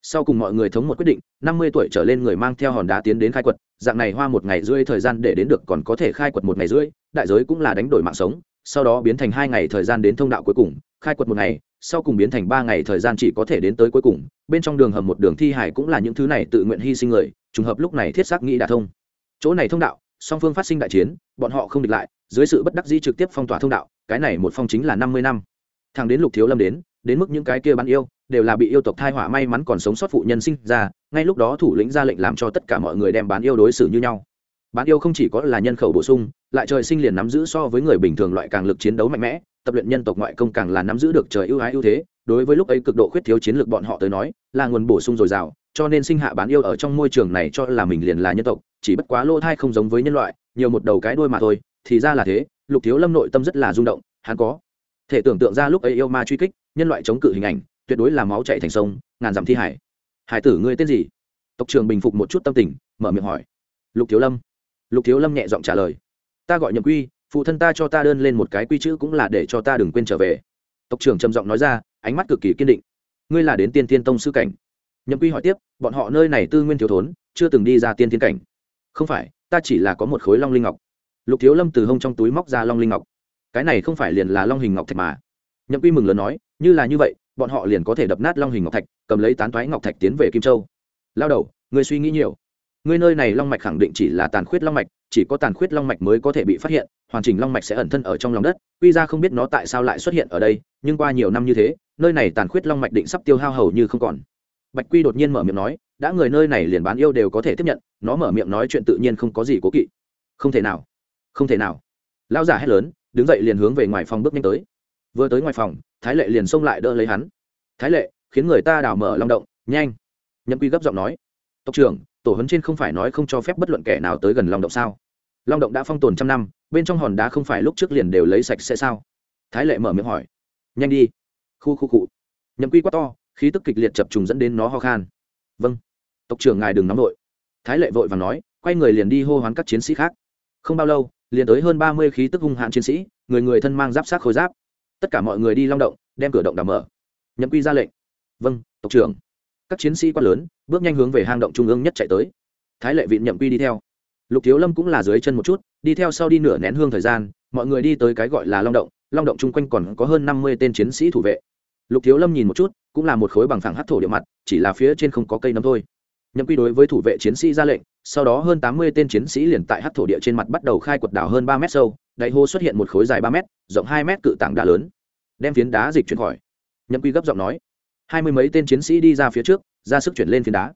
Sau cùng mọi người thống một quyết định, năm mươi tuổi trở lên người mang theo hòn đá tiến đến khai quật, dạng này hoa một ngày rưỡi thời gian để đến được còn có thể khai quật một ngày rưỡi, đại giới cũng là đánh đổi mạng sống, sau đó biến thành hai ngày thời gian đến thông đạo cuối cùng, khai quật một ngày sau cùng biến thành ba ngày thời gian chỉ có thể đến tới cuối cùng, bên trong đường hầm một đường thi hải cũng là những thứ này tự nguyện hy sinh người, trùng hợp lúc này thiết xác nghĩ đã thông. Chỗ này thông đạo, song phương phát sinh đại chiến, bọn họ không địch lại, dưới sự bất đắc dĩ trực tiếp phong tỏa thông đạo, cái này một phong chính là năm mươi năm. Thằng đến lục thiếu lâm đến đến mức những cái kia bán yêu, đều là bị yêu tộc thai họa may mắn còn sống sót phụ nhân sinh ra, ngay lúc đó thủ lĩnh ra lệnh làm cho tất cả mọi người đem bán yêu đối xử như nhau. Bán yêu không chỉ có là nhân khẩu bổ sung, lại trời sinh liền nắm giữ so với người bình thường loại càng lực chiến đấu mạnh mẽ tập luyện nhân tộc ngoại công càng là nắm giữ được trời ưu ái ưu thế, đối với lúc ấy cực độ khuyết thiếu chiến lược bọn họ tới nói, là nguồn bổ sung dồi dào, cho nên sinh hạ bán yêu ở trong môi trường này cho là mình liền là nhân tộc, chỉ bất quá lỗ thai không giống với nhân loại, nhiều một đầu cái đuôi mà thôi, thì ra là thế, lục thiếu lâm nội tâm rất là rung động, hắn có thể tưởng tượng ra lúc ấy yêu ma truy kích, nhân loại chống cự hình ảnh, tuyệt đối là máu chạy thành sông, ngàn dặm thi hải. Hải tử ngươi tên gì? Tộc trường bình phục một chút tâm tình, mở miệng hỏi. Lục thiếu lâm. Lục thiếu lâm nhẹ giọng trả lời. Ta gọi nhậm quy phụ thân ta cho ta đơn lên một cái quy chữ cũng là để cho ta đừng quên trở về. Tộc trưởng trầm giọng nói ra, ánh mắt cực kỳ kiên định. Ngươi là đến tiên tiên tông sư cảnh. Nhậm quy hỏi tiếp, bọn họ nơi này tư nguyên thiếu thốn, chưa từng đi ra tiên tiên cảnh. Không phải, ta chỉ là có một khối long linh ngọc. Lục thiếu lâm từ hông trong túi móc ra long linh ngọc. Cái này không phải liền là long hình ngọc thạch mà. Nhậm quy mừng lớn nói, như là như vậy, bọn họ liền có thể đập nát long hình ngọc thạch, cầm lấy tán thoái ngọc thạch tiến về kim châu. Lao đầu, ngươi suy nghĩ nhiều. Ngươi nơi này long mạch khẳng định chỉ là tàn khuyết long mạch chỉ có tàn khuyết long mạch mới có thể bị phát hiện, hoàn chỉnh long mạch sẽ ẩn thân ở trong lòng đất, quy ra không biết nó tại sao lại xuất hiện ở đây, nhưng qua nhiều năm như thế, nơi này tàn khuyết long mạch định sắp tiêu hao hầu như không còn. Bạch quy đột nhiên mở miệng nói, đã người nơi này liền bán yêu đều có thể tiếp nhận, nó mở miệng nói chuyện tự nhiên không có gì cố kỵ. Không thể nào, không thể nào. Lão giả hét lớn, đứng dậy liền hướng về ngoài phòng bước nhanh tới. Vừa tới ngoài phòng, thái lệ liền xông lại đỡ lấy hắn. Thái lệ, khiến người ta đào mở long động, nhanh. Nhậm quy gấp giọng nói. Tộc trưởng tổ hấn trên không phải nói không cho phép bất luận kẻ nào tới gần long động sao? Long động đã phong tồn trăm năm, bên trong hòn đá không phải lúc trước liền đều lấy sạch sẽ sao? Thái lệ mở miệng hỏi. Nhanh đi. Khu khu cụ nhậm quy quá to, khí tức kịch liệt chập trùng dẫn đến nó ho khan. Vâng. Tộc trưởng ngài đừng nóng vội. Thái lệ vội và nói, quay người liền đi hô hoán các chiến sĩ khác. Không bao lâu, liền tới hơn ba mươi khí tức hung hãn chiến sĩ, người người thân mang giáp sát khối giáp. Tất cả mọi người đi long động, đem cửa động đào mở. Nhậm quy ra lệnh. Vâng tộc trưởng các chiến sĩ quát lớn, bước nhanh hướng về hang động trung ương nhất chạy tới. Thái lệ viện nhậm quy đi theo. Lục thiếu lâm cũng là dưới chân một chút, đi theo sau đi nửa nén hương thời gian, mọi người đi tới cái gọi là long động. Long động chung quanh còn có hơn năm mươi tên chiến sĩ thủ vệ. Lục thiếu lâm nhìn một chút, cũng là một khối bằng phẳng hát thổ địa mặt, chỉ là phía trên không có cây nấm thôi. Nhậm quy đối với thủ vệ chiến sĩ ra lệnh, sau đó hơn tám mươi tên chiến sĩ liền tại hát thổ địa trên mặt bắt đầu khai quật đảo hơn ba mét sâu đại hô xuất hiện một khối dài ba mét, rộng hai mét cự tảng đá lớn. Đem phiến đá dịch chuyển khỏi. Nhậm quy gấp giọng nói hai mươi mấy tên chiến sĩ đi ra phía trước, ra sức chuyển lên phiến đá.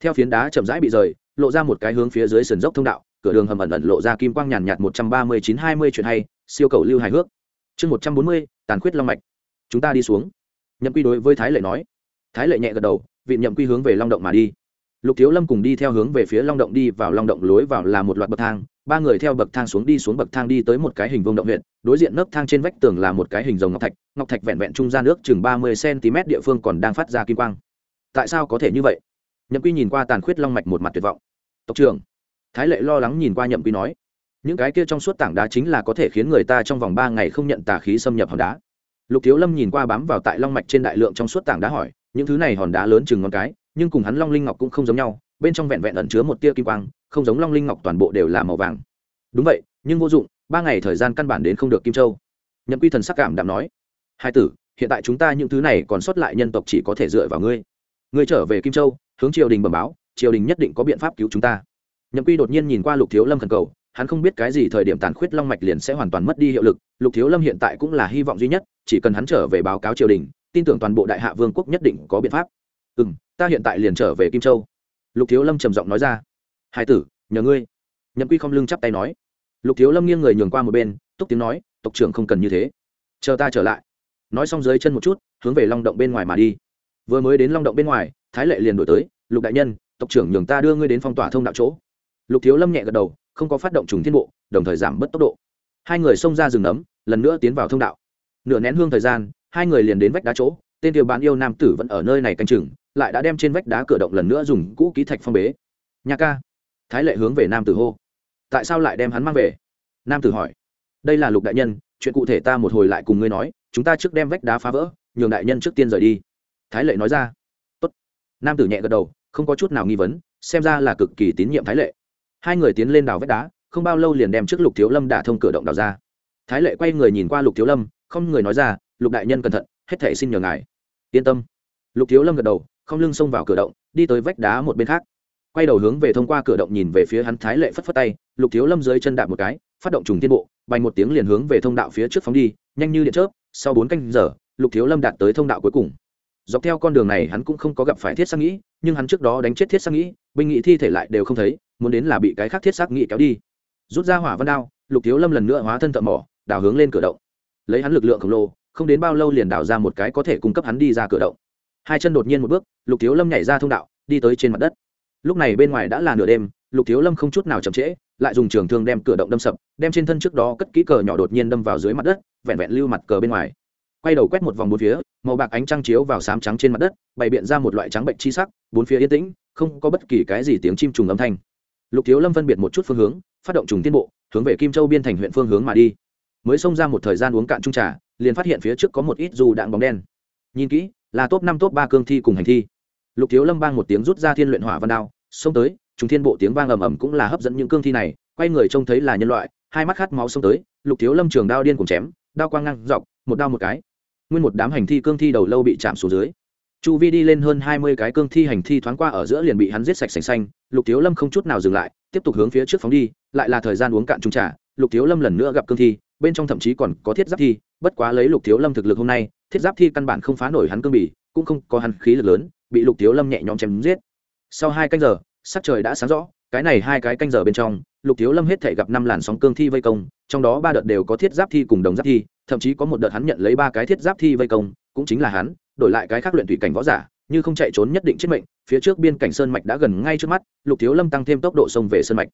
Theo phiến đá chậm rãi bị rời, lộ ra một cái hướng phía dưới sườn dốc thông đạo, cửa đường hầm ẩn ẩn lộ ra kim quang nhàn nhạt một trăm ba mươi chín hai mươi chuyện hay, siêu cầu lưu hài hước. Chương một trăm bốn mươi, tàn khuyết long mạch. Chúng ta đi xuống. Nhậm quy đối với thái lệ nói. Thái lệ nhẹ gật đầu, vị nhậm quy hướng về long động mà đi lục thiếu lâm cùng đi theo hướng về phía long động đi vào long động lối vào là một loạt bậc thang. Ba người theo bậc thang xuống đi xuống bậc thang đi tới một cái hình vông động huyện. Đối diện nấc thang trên vách tường là một cái hình rồng ngọc thạch. Ngọc thạch vẹn vẹn trung gian nước chừng ba mươi cm địa phương còn đang phát ra kim quang. Tại sao có thể như vậy? Nhậm quy nhìn qua tàn khuyết long mạch một mặt tuyệt vọng. Tộc trưởng. Thái lệ lo lắng nhìn qua nhậm quy nói. Những cái kia trong suốt tảng đá chính là có thể khiến người ta trong vòng ba ngày không nhận tà khí xâm nhập hòn đá. Lục thiếu lâm nhìn qua bám vào tại long mạch trên đại lượng trong suốt tảng đá hỏi, những thứ này hòn đá lớn chừng ngón cái? Nhưng cùng hắn long linh ngọc cũng không giống nhau, bên trong vẹn vẹn ẩn chứa một tia kim quang, không giống long linh ngọc toàn bộ đều là màu vàng. Đúng vậy, nhưng vô dụng, ba ngày thời gian căn bản đến không được kim châu. Nhậm quy thần sắc cảm đạm nói, hai tử, hiện tại chúng ta những thứ này còn sót lại nhân tộc chỉ có thể dựa vào ngươi. Ngươi trở về kim châu, hướng triều đình bẩm báo, triều đình nhất định có biện pháp cứu chúng ta. Nhậm quy đột nhiên nhìn qua lục thiếu lâm khẩn cầu, hắn không biết cái gì thời điểm tàn khuyết long mạch liền sẽ hoàn toàn mất đi hiệu lực, lục thiếu lâm hiện tại cũng là hy vọng duy nhất, chỉ cần hắn trở về báo cáo triều đình, tin tưởng toàn bộ đại hạ vương quốc nhất định có biện pháp ừ m ta hiện tại liền trở về kim châu. Lục thiếu lâm trầm giọng nói ra. Hai tử nhờ ngươi. Nhậm quy không lưng chắp tay nói. Lục thiếu lâm nghiêng người nhường qua một bên túc tiếng nói tộc trưởng không cần như thế. Chờ ta trở lại. Nói xong dưới chân một chút hướng về long động bên ngoài mà đi. Vừa mới đến long động bên ngoài thái lệ liền đổi tới lục đại nhân tộc trưởng nhường ta đưa ngươi đến phong tỏa thông đạo chỗ. Lục thiếu lâm nhẹ gật đầu không có phát động trùng thiên bộ đồng thời giảm bớt tốc độ. Hai người xông ra rừng nấm, lần nữa tiến vào thông đạo. Nửa nén hương thời gian hai người liền đến vách đá chỗ tên tiêu bán yêu nam tử vẫn ở nơi này canh chừng lại đã đem trên vách đá cửa động lần nữa dùng cũ ký thạch phong bế. Nhà ca. Thái lệ hướng về nam tử hô. Tại sao lại đem hắn mang về? Nam tử hỏi. Đây là lục đại nhân, chuyện cụ thể ta một hồi lại cùng ngươi nói, chúng ta trước đem vách đá phá vỡ, nhường đại nhân trước tiên rời đi. Thái lệ nói ra. Tốt. nam tử nhẹ gật đầu, không có chút nào nghi vấn, xem ra là cực kỳ tín nhiệm thái lệ. Hai người tiến lên đào vách đá, không bao lâu liền đem trước lục thiếu lâm đả thông cửa động đào ra. Thái lệ quay người nhìn qua lục thiếu lâm, không người nói ra, lục đại nhân cẩn thận, hết thể xin nhờ ngài. Yên tâm. Lục thiếu lâm gật đầu không lưng xông vào cửa động, đi tới vách đá một bên khác. Quay đầu hướng về thông qua cửa động nhìn về phía hắn thái lệ phất phất tay, lục thiếu lâm dưới chân đạp một cái, phát động trùng tiên bộ bay một tiếng liền hướng về thông đạo phía trước phóng đi, nhanh như điện chớp, sau bốn canh giờ, lục thiếu lâm đạt tới thông đạo cuối cùng. Dọc theo con đường này hắn cũng không có gặp phải thiết sắc nghĩ, nhưng hắn trước đó đánh chết thiết sắc nghĩ, binh nghị thi thể lại đều không thấy, muốn đến là bị cái khác thiết sắc nghĩ kéo đi. Rút ra hỏa văn đao, lục thiếu lâm lần nữa hóa thân thợ mỏ đào hướng lên cửa động. Lấy hắn lực lượng khổng lồ, không đến bao lâu liền đào ra một cái có thể cung cấp hắn đi ra cửa động hai chân đột nhiên một bước, lục thiếu lâm nhảy ra thông đạo, đi tới trên mặt đất. Lúc này bên ngoài đã là nửa đêm, lục thiếu lâm không chút nào chậm trễ, lại dùng trường thương đem cửa động đâm sập, đem trên thân trước đó cất kỹ cờ nhỏ đột nhiên đâm vào dưới mặt đất, vẹn vẹn lưu mặt cờ bên ngoài. Quay đầu quét một vòng bốn phía, màu bạc ánh trăng chiếu vào sám trắng trên mặt đất, bày biện ra một loại trắng bệnh chi sắc, bốn phía yên tĩnh, không có bất kỳ cái gì tiếng chim trùng âm thanh. Lục thiếu lâm phân biệt một chút phương hướng, phát động trùng tiên bộ, hướng về kim châu biên thành huyện phương hướng mà đi. Mới xông ra một thời gian uống cạn trung trà, liền phát hiện phía trước có một ít dù đạn bóng đen. Nhìn kỹ là top năm, top ba cương thi cùng hành thi. Lục thiếu lâm bang một tiếng rút ra thiên luyện hỏa văn đao, xông tới chúng thiên bộ tiếng vang ầm ầm cũng là hấp dẫn những cương thi này, quay người trông thấy là nhân loại, hai mắt khát máu xông tới, lục thiếu lâm trường đao điên cùng chém, đao quang ngang dọc, một đao một cái. Nguyên một đám hành thi cương thi đầu lâu bị chạm xuống dưới. Chu vi đi lên hơn hai mươi cái cương thi hành thi thoáng qua ở giữa liền bị hắn giết sạch sành xanh, lục thiếu lâm không chút nào dừng lại, tiếp tục hướng phía trước phóng đi, lại là thời gian uống cạn trung trà, lục thiếu lâm lần nữa gặp cương thi bên trong thậm chí còn có thiết giáp thi, bất quá lấy lục thiếu lâm thực lực hôm nay, thiết giáp thi căn bản không phá nổi hắn cương bỉ cũng không có hắn khí lực lớn, bị lục thiếu lâm nhẹ nhõm chém giết. Sau hai canh giờ, sắc trời đã sáng rõ, cái này hai cái canh giờ bên trong, lục thiếu lâm hết thể gặp năm làn sóng cương thi vây công, trong đó ba đợt đều có thiết giáp thi cùng đồng giáp thi, thậm chí có một đợt hắn nhận lấy ba cái thiết giáp thi vây công, cũng chính là hắn, đổi lại cái khác luyện thủy cảnh võ giả, như không chạy trốn nhất định chết mệnh, phía trước biên cảnh sơn mạch đã gần ngay trước mắt, lục thiếu lâm tăng thêm tốc độ sông về sơn mạch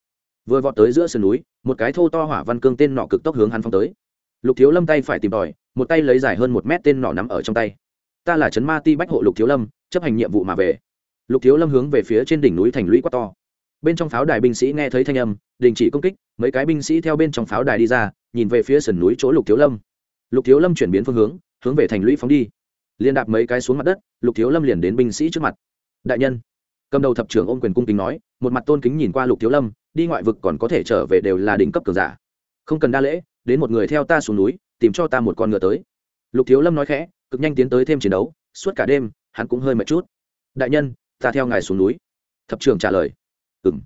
vừa vọt tới giữa sườn núi, một cái thô to hỏa văn cương tên nọ cực tốc hướng hắn phong tới. Lục thiếu lâm tay phải tìm tòi, một tay lấy dài hơn một mét tên nọ nắm ở trong tay. Ta là trấn ma ti bách hộ lục thiếu lâm, chấp hành nhiệm vụ mà về. Lục thiếu lâm hướng về phía trên đỉnh núi thành lũy quá to. Bên trong pháo đài binh sĩ nghe thấy thanh âm, đình chỉ công kích, mấy cái binh sĩ theo bên trong pháo đài đi ra, nhìn về phía sườn núi chỗ lục thiếu lâm. Lục thiếu lâm chuyển biến phương hướng hướng về thành lũy phóng đi. Liên đạp mấy cái xuống mặt đất, lục thiếu lâm liền đến binh sĩ trước mặt. Đại nhân! Cầm đầu thập trưởng ôm quyền cung kính nói, một mặt tôn kính nhìn qua lục thiếu lâm đi ngoại vực còn có thể trở về đều là đỉnh cấp cường giả. Không cần đa lễ, đến một người theo ta xuống núi, tìm cho ta một con ngựa tới. Lục thiếu lâm nói khẽ, cực nhanh tiến tới thêm chiến đấu, suốt cả đêm, hắn cũng hơi mệt chút. Đại nhân, ta theo ngài xuống núi. Thập trưởng trả lời. Ừ m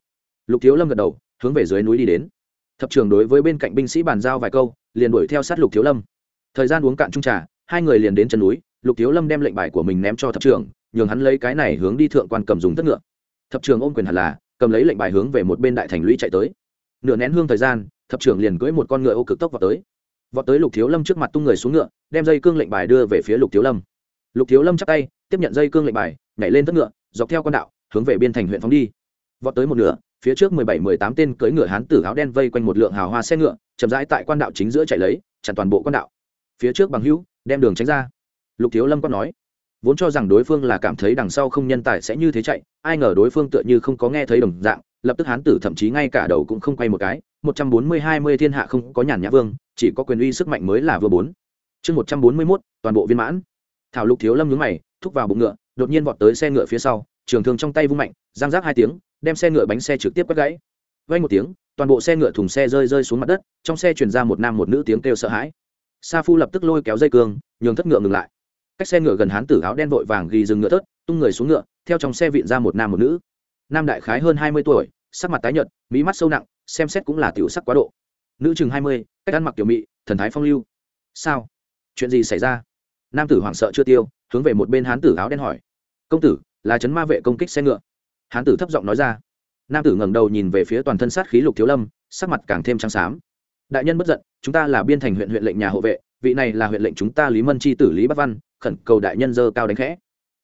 lục thiếu lâm gật đầu, hướng về dưới núi đi đến. Thập trưởng đối với bên cạnh binh sĩ bàn giao vài câu, liền đuổi theo sát lục thiếu lâm. Thời gian uống cạn trung trà, hai người liền đến chân núi, lục thiếu lâm đem lệnh bài của mình ném cho thập trưởng, nhường hắn lấy cái này hướng đi thượng quan cầm dùng tất ngựa. Thập trưởng ôm quyền hẳn là cầm lấy lệnh bài hướng về một bên đại thành lũy chạy tới. Nửa nén hương thời gian, thập trưởng liền cưỡi một con ngựa ô cực tốc vào tới. Vọt tới lục thiếu lâm trước mặt tung người xuống ngựa, đem dây cương lệnh bài đưa về phía lục thiếu lâm. Lục thiếu lâm chắc tay, tiếp nhận dây cương lệnh bài, nhảy lên tất ngựa, dọc theo con đạo, hướng về biên thành huyện phóng đi. Vọt tới một nửa, phía trước mười bảy, mười tám tên cưỡi ngựa hán tử áo đen vây quanh một lượng hào hoa xe ngựa, chậm rãi tại quan đạo chính giữa chạy lấy, chặn toàn bộ quan đạo. Phía trước bằng hữu, đem đường tránh ra. Lục thiếu lâm có nói vốn cho rằng đối phương là cảm thấy đằng sau không nhân tài sẽ như thế chạy, ai ngờ đối phương tựa như không có nghe thấy đồng dạng, lập tức hán tử thậm chí ngay cả đầu cũng không quay một cái, một trăm bốn mươi hai mươi thiên hạ không có nhàn nhã vương, chỉ có quyền uy sức mạnh mới là vừa bốn. Chương một trăm bốn mươi mốt, toàn bộ viên mãn. Thảo lục thiếu lâm nhúng mày, thúc vào bụng ngựa, đột nhiên vọt tới xe ngựa phía sau, trường thương trong tay vung mạnh, giang giác hai tiếng, đem xe ngựa bánh xe trực tiếp quất gãy. Vay một tiếng, toàn bộ xe ngựa thùng xe rơi rơi xuống mặt đất, trong xe chuyển ra một nam một nữ tiếng kêu sợ hãi. Sa phu lập tức lôi kéo dây cương, nhường thất ngựa ngừng lại cách xe ngựa gần hán tử áo đen vội vàng ghi dừng ngựa thớt, tung người xuống ngựa, theo trong xe vịn ra một nam một nữ. Nam đại khái hơn hai mươi tuổi, sắc mặt tái nhợt mỹ mắt sâu nặng, xem xét cũng là tiểu sắc quá độ. Nữ chừng hai mươi, cách ăn mặc tiểu mị, thần thái phong lưu. Sao? Chuyện gì xảy ra? Nam tử hoảng sợ chưa tiêu, hướng về một bên hán tử áo đen hỏi. Công tử, là chấn ma vệ công kích xe ngựa. Hán tử thấp giọng nói ra. Nam tử ngẩng đầu nhìn về phía toàn thân sát khí lục thiếu lâm, sắc mặt càng thêm trắng xám. Đại nhân bất giận, chúng ta là biên thành huyện huyện lệnh nhà hộ vệ, vị này là huyện lệnh chúng ta lý mân chi tử lý bắc văn khẩn cầu đại nhân dơ cao đánh khẽ.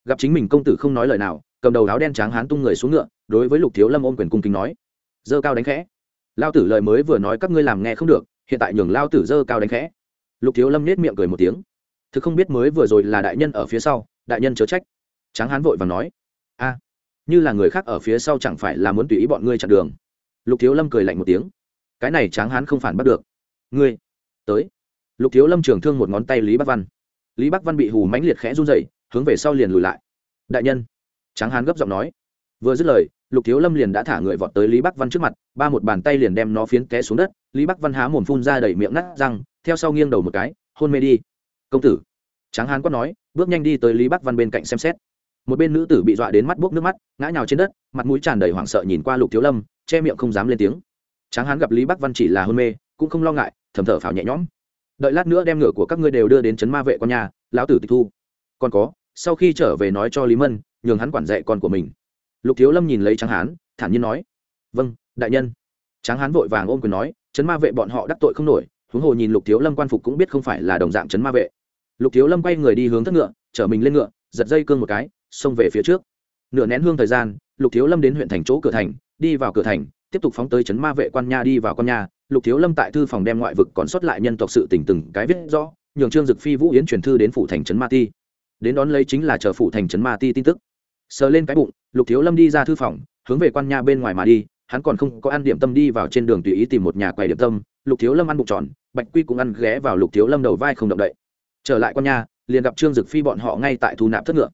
Gặp chính mình công tử không nói lời nào, cầm đầu áo đen trắng hán tung người xuống ngựa, đối với lục thiếu lâm ôm quyền cung kính nói, dơ cao đánh khẽ. Lao tử lời mới vừa nói các ngươi làm nghe không được, hiện tại nhường lao tử dơ cao đánh khẽ. Lục thiếu lâm nết miệng cười một tiếng. Thực không biết mới vừa rồi là đại nhân ở phía sau, đại nhân chớ trách. Tráng hán vội và nói, a, như là người khác ở phía sau chẳng phải là muốn tùy ý bọn ngươi chặn đường. Lục thiếu lâm cười lạnh một tiếng. Cái này tráng hán không phản bắt được. Ngươi, tới. Lục thiếu lâm trường thương một ngón tay lý bắc văn lý bắc văn bị hù mãnh liệt khẽ run dậy hướng về sau liền lùi lại. Đại nhân, tráng hán gấp giọng nói. Vừa dứt lời, lục thiếu lâm liền đã thả người vọt tới lý bắc văn trước mặt, ba một bàn tay liền đem nó phiến té xuống đất. Lý bắc văn há mồm phun ra đầy miệng nát răng, theo sau nghiêng đầu một cái, hôn mê đi. Công tử, tráng hán quát nói, bước nhanh đi tới lý bắc văn bên cạnh xem xét. Một bên nữ tử bị dọa đến mắt buốc nước mắt, ngã nhào trên đất, mặt mũi tràn đầy hoảng sợ nhìn qua lục thiếu lâm, che miệng không dám lên tiếng. Tráng hán gặp lý bắc văn chỉ là hôn mê, cũng không lo ngại, thầm thở phào nhẹ nhõm đợi lát nữa đem ngựa của các ngươi đều đưa đến trấn ma vệ con nhà, lão tử tịch thu. Còn có, sau khi trở về nói cho lý mân, nhường hắn quản dạy con của mình. Lục thiếu lâm nhìn lấy tráng hán, thản nhiên nói vâng đại nhân. Tráng hán vội vàng ôm quyền nói, trấn ma vệ bọn họ đắc tội không nổi, huống hồ nhìn lục thiếu lâm quan phục cũng biết không phải là đồng dạng trấn ma vệ. Lục thiếu lâm quay người đi hướng thất ngựa, chở mình lên ngựa, giật dây cương một cái, xông về phía trước. Nửa nén hương thời gian, lục thiếu lâm đến huyện thành chỗ cửa thành, đi vào cửa thành, tiếp tục phóng tới trấn ma vệ quan nha đi vào quan nha lục thiếu lâm tại thư phòng đem ngoại vực còn sót lại nhân tộc sự tình từng cái viết rõ, nhường trương dực phi vũ yến truyền thư đến phủ thành trấn ma ti. Đến đón lấy chính là chờ phủ thành trấn ma ti tin tức. Sờ lên cái bụng, lục thiếu lâm đi ra thư phòng, hướng về quan nha bên ngoài mà đi, hắn còn không có ăn điểm tâm đi vào trên đường tùy ý tìm một nhà quầy điểm tâm, lục thiếu lâm ăn bụng tròn, bạch quy cũng ăn ghé vào lục thiếu lâm đầu vai không động đậy. Trở lại quan nha, liền gặp trương dực phi bọn họ ngay tại thu nạp thất ngựa.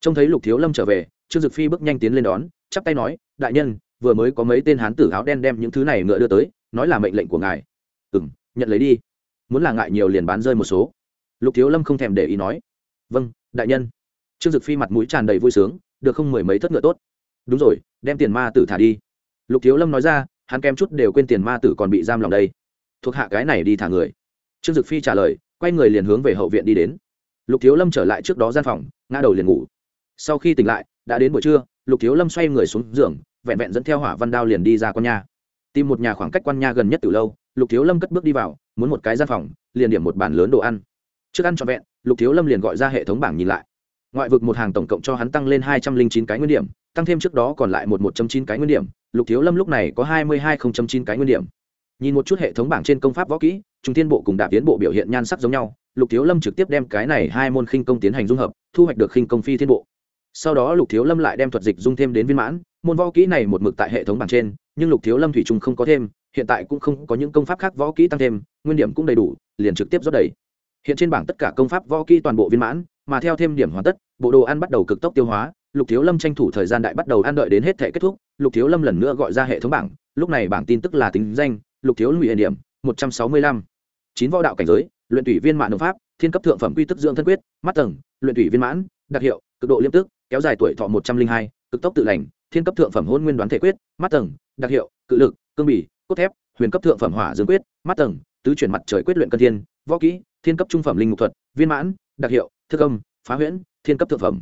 Trông thấy lục thiếu lâm trở về, trương dực phi bước nhanh tiến lên đón, chắp tay nói, đại nhân, vừa mới có mấy tên hán tử áo đen đem những thứ này ngựa đưa tới nói là mệnh lệnh của ngài. Ừ m nhận lấy đi. Muốn là ngại nhiều liền bán rơi một số. Lục thiếu lâm không thèm để ý nói. Vâng đại nhân. Trương dực phi mặt mũi tràn đầy vui sướng, được không mười mấy thất ngựa tốt. Đúng rồi, đem tiền ma tử thả đi. Lục thiếu lâm nói ra, hắn kém chút đều quên tiền ma tử còn bị giam lòng đây. Thuộc hạ cái này đi thả người. Trương dực phi trả lời, quay người liền hướng về hậu viện đi đến. Lục thiếu lâm trở lại trước đó gian phòng, ngã đầu liền ngủ. Sau khi tỉnh lại, đã đến buổi trưa, lục thiếu lâm xoay người xuống giường, vẹn vẹn dẫn theo hỏa văn đao liền đi ra con nhà tìm một nhà khoảng cách quan nha gần nhất từ lâu, lục thiếu lâm cất bước đi vào, muốn một cái gian phòng, liền điểm một bàn lớn đồ ăn. Trước ăn trọn vẹn, lục thiếu lâm liền gọi ra hệ thống bảng nhìn lại. Ngoại vực một hàng tổng cộng cho hắn tăng lên hai trăm linh chín cái nguyên điểm, tăng thêm trước đó còn lại một một trăm chín cái nguyên điểm, lục thiếu lâm lúc này có hai mươi hai không trăm chín cái nguyên điểm. Nhìn một chút hệ thống bảng trên công pháp võ kỹ trung thiên bộ cùng đạp tiến bộ biểu hiện nhan sắc giống nhau, lục thiếu lâm trực tiếp đem cái này hai môn khinh công tiến hành dung hợp, thu hoạch được khinh công phi thiên bộ. Sau đó lục thiếu lâm lại đem thuật dịch dung thêm đến viên mãn, môn võ kỹ này một mực tại hệ thống bảng trên nhưng lục thiếu lâm thủy trung không có thêm, hiện tại cũng không có những công pháp khác võ kỹ tăng thêm, nguyên điểm cũng đầy đủ, liền trực tiếp rót đầy. Hiện trên bảng tất cả công pháp võ kỹ toàn bộ viên mãn, mà theo thêm điểm hoàn tất, bộ đồ ăn bắt đầu cực tốc tiêu hóa, lục thiếu lâm tranh thủ thời gian đại bắt đầu ăn đợi đến hết thể kết thúc, lục thiếu lâm lần nữa gọi ra hệ thống bảng, lúc này bảng tin tức là tính danh, lục thiếu lụy điểm, một trăm sáu mươi lăm. Chín võ đạo cảnh giới, luyện tủy viên mãn đồng pháp, thiên cấp thượng phẩm quy tức dưỡng thân quyết, mắt tầng, luyện tủy viên mãn, đặc hiệu, cực độ liêm tức, kéo dài tuổi thọ một trăm linh hai, cực tốc tự lành thiên cấp thượng phẩm hôn nguyên đoán thể quyết, mắt tầng, đặc hiệu, cự lực, cương bỉ cốt thép, huyền cấp thượng phẩm hỏa dương quyết, mắt tầng, tứ chuyển mặt trời quyết luyện cân thiên, võ kỹ, thiên cấp trung phẩm linh mục thuật, viên mãn, đặc hiệu, thức âm, phá huyễn, thiên cấp thượng phẩm.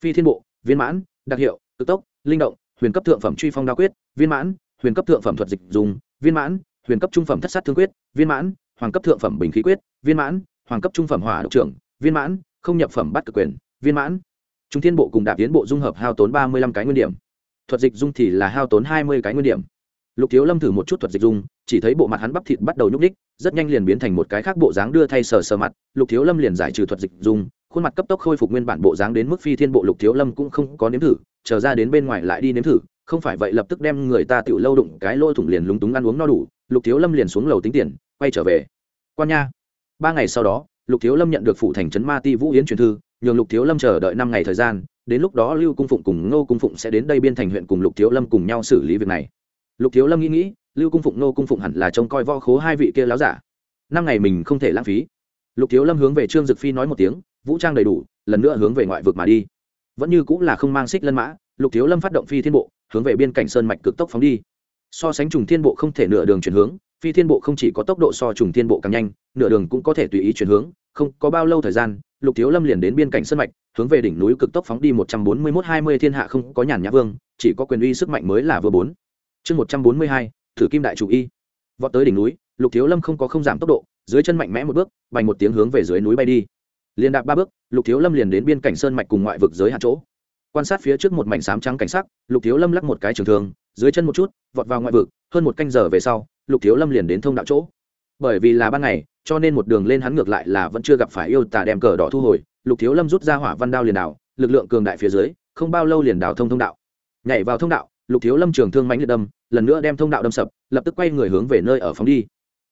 Phi thiên bộ, viên mãn, đặc hiệu, cực tốc, linh động, huyền cấp thượng phẩm truy phong đa quyết, viên mãn, huyền cấp thượng phẩm thuật dịch dùng, viên mãn, huyền cấp trung phẩm thất sát thương quyết, viên mãn, hoàng cấp thượng phẩm bình khí quyết, viên mãn, hoàng cấp trung phẩm hỏa độc trưởng, viên mãn, không nhập phẩm bắt cực quyền, viên mãn. Trung thiên bộ cùng đạp tiến bộ dung hợp hao tốn ba mươi lăm cái nguyên điểm thuật dịch dung thì là hao tốn hai mươi cái nguyên điểm. Lục thiếu lâm thử một chút thuật dịch dung, chỉ thấy bộ mặt hắn bắp thịt bắt đầu nhúc ních rất nhanh liền biến thành một cái khác bộ dáng đưa thay sờ sờ mặt. Lục thiếu lâm liền giải trừ thuật dịch dung, khuôn mặt cấp tốc khôi phục nguyên bản bộ dáng đến mức phi thiên bộ. Lục thiếu lâm cũng không có nếm thử trở ra đến bên ngoài lại đi nếm thử, không phải vậy lập tức đem người ta tự lâu đụng cái lôi thủng liền lúng túng ăn uống no đủ. Lục thiếu lâm liền xuống lầu tính tiền, quay trở về. Quan nha. Ba ngày sau đó, lục thiếu lâm nhận được phụ thành trấn ma ti vũ yến truyền thư, nhường lục thiếu lâm chờ đợi năm ngày thời gian đến lúc đó lưu cung phụng cùng ngô cung phụng sẽ đến đây biên thành huyện cùng lục thiếu lâm cùng nhau xử lý việc này. Lục thiếu lâm nghĩ nghĩ, lưu cung phụng, ngô cung phụng hẳn là trông coi võ khố hai vị kia láo giả. Năm ngày mình không thể lãng phí. Lục thiếu lâm hướng về trương dực phi nói một tiếng, vũ trang đầy đủ, lần nữa hướng về ngoại vực mà đi. Vẫn như cũng là không mang xích lân mã, lục thiếu lâm phát động phi thiên bộ, hướng về biên cảnh sơn mạch cực tốc phóng đi. So sánh trùng thiên bộ không thể nửa đường chuyển hướng, phi thiên bộ không chỉ có tốc độ so trùng thiên bộ càng nhanh, nửa đường cũng có thể tùy ý chuyển hướng, không có bao lâu thời gian, lục thiếu lâm liền đến biên cảnh sơn mạch hướng về đỉnh núi cực tốc phóng đi một trăm bốn mươi mốt hai mươi thiên hạ không có nhàn nhã vương, chỉ có quyền uy sức mạnh mới là vừa bốn. Chương một trăm bốn mươi hai, thử kim đại chủ y. Vọt tới đỉnh núi, lục thiếu lâm không có không giảm tốc độ, dưới chân mạnh mẽ một bước, bành một tiếng hướng về dưới núi bay đi. Liền đạp ba bước, lục thiếu lâm liền đến biên cảnh sơn mạch cùng ngoại vực giới hạn chỗ. Quan sát phía trước một mảnh sám trắng cảnh sắc, lục thiếu lâm lắc một cái trường thường dưới chân một chút, vọt vào ngoại vực, hơn một canh giờ về sau, lục thiếu lâm liền đến thông đạo chỗ. Bởi vì là ban ngày, cho nên một đường lên hắn ngược lại là vẫn chưa gặp phải yêu tà đem cờ đỏ thu hồi lục thiếu lâm rút ra hỏa văn đao liền đảo, lực lượng cường đại phía dưới, không bao lâu liền đảo thông thông đạo. Nhảy vào thông đạo, lục thiếu lâm trường thương mánh liệt đâm, lần nữa đem thông đạo đâm sập, lập tức quay người hướng về nơi ở phóng đi.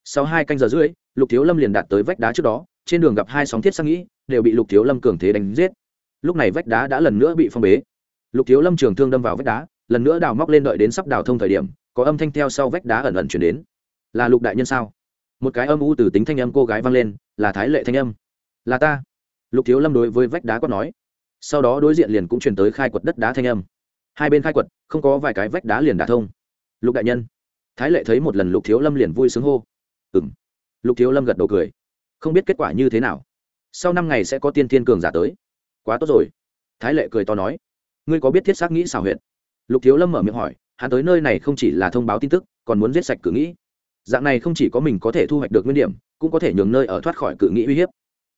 Sau hai canh giờ rưỡi, lục thiếu lâm liền đạt tới vách đá trước đó, trên đường gặp hai sóng thiết sang nghĩ, đều bị lục thiếu lâm cường thế đánh giết. Lúc này vách đá đã lần nữa bị phong bế. Lục thiếu lâm trường thương đâm vào vách đá, lần nữa đào móc lên đợi đến sắp đào thông thời điểm, có âm thanh theo sau vách đá ẩn ẩn chuyển đến. Là lục đại nhân sao? Một cái âm u từ tính thanh âm cô gái vang lên, là thái lệ thanh âm. Là ta lục thiếu lâm đối với vách đá quát nói. Sau đó đối diện liền cũng truyền tới khai quật đất đá thanh âm. Hai bên khai quật, không có vài cái vách đá liền đả thông. Lục đại nhân. Thái lệ thấy một lần lục thiếu lâm liền vui sướng hô. Ừ m lục thiếu lâm gật đầu cười. Không biết kết quả như thế nào. Sau năm ngày sẽ có tiên thiên cường giả tới. Quá tốt rồi. Thái lệ cười to nói. Ngươi có biết thiết xác nghĩ xảo huyện lục thiếu lâm mở miệng hỏi. Hắn tới nơi này không chỉ là thông báo tin tức, còn muốn giết sạch cử nghĩ. Dạng này không chỉ có mình có thể thu hoạch được nguyên điểm, cũng có thể nhường nơi ở thoát khỏi cự nghĩ uy hiếp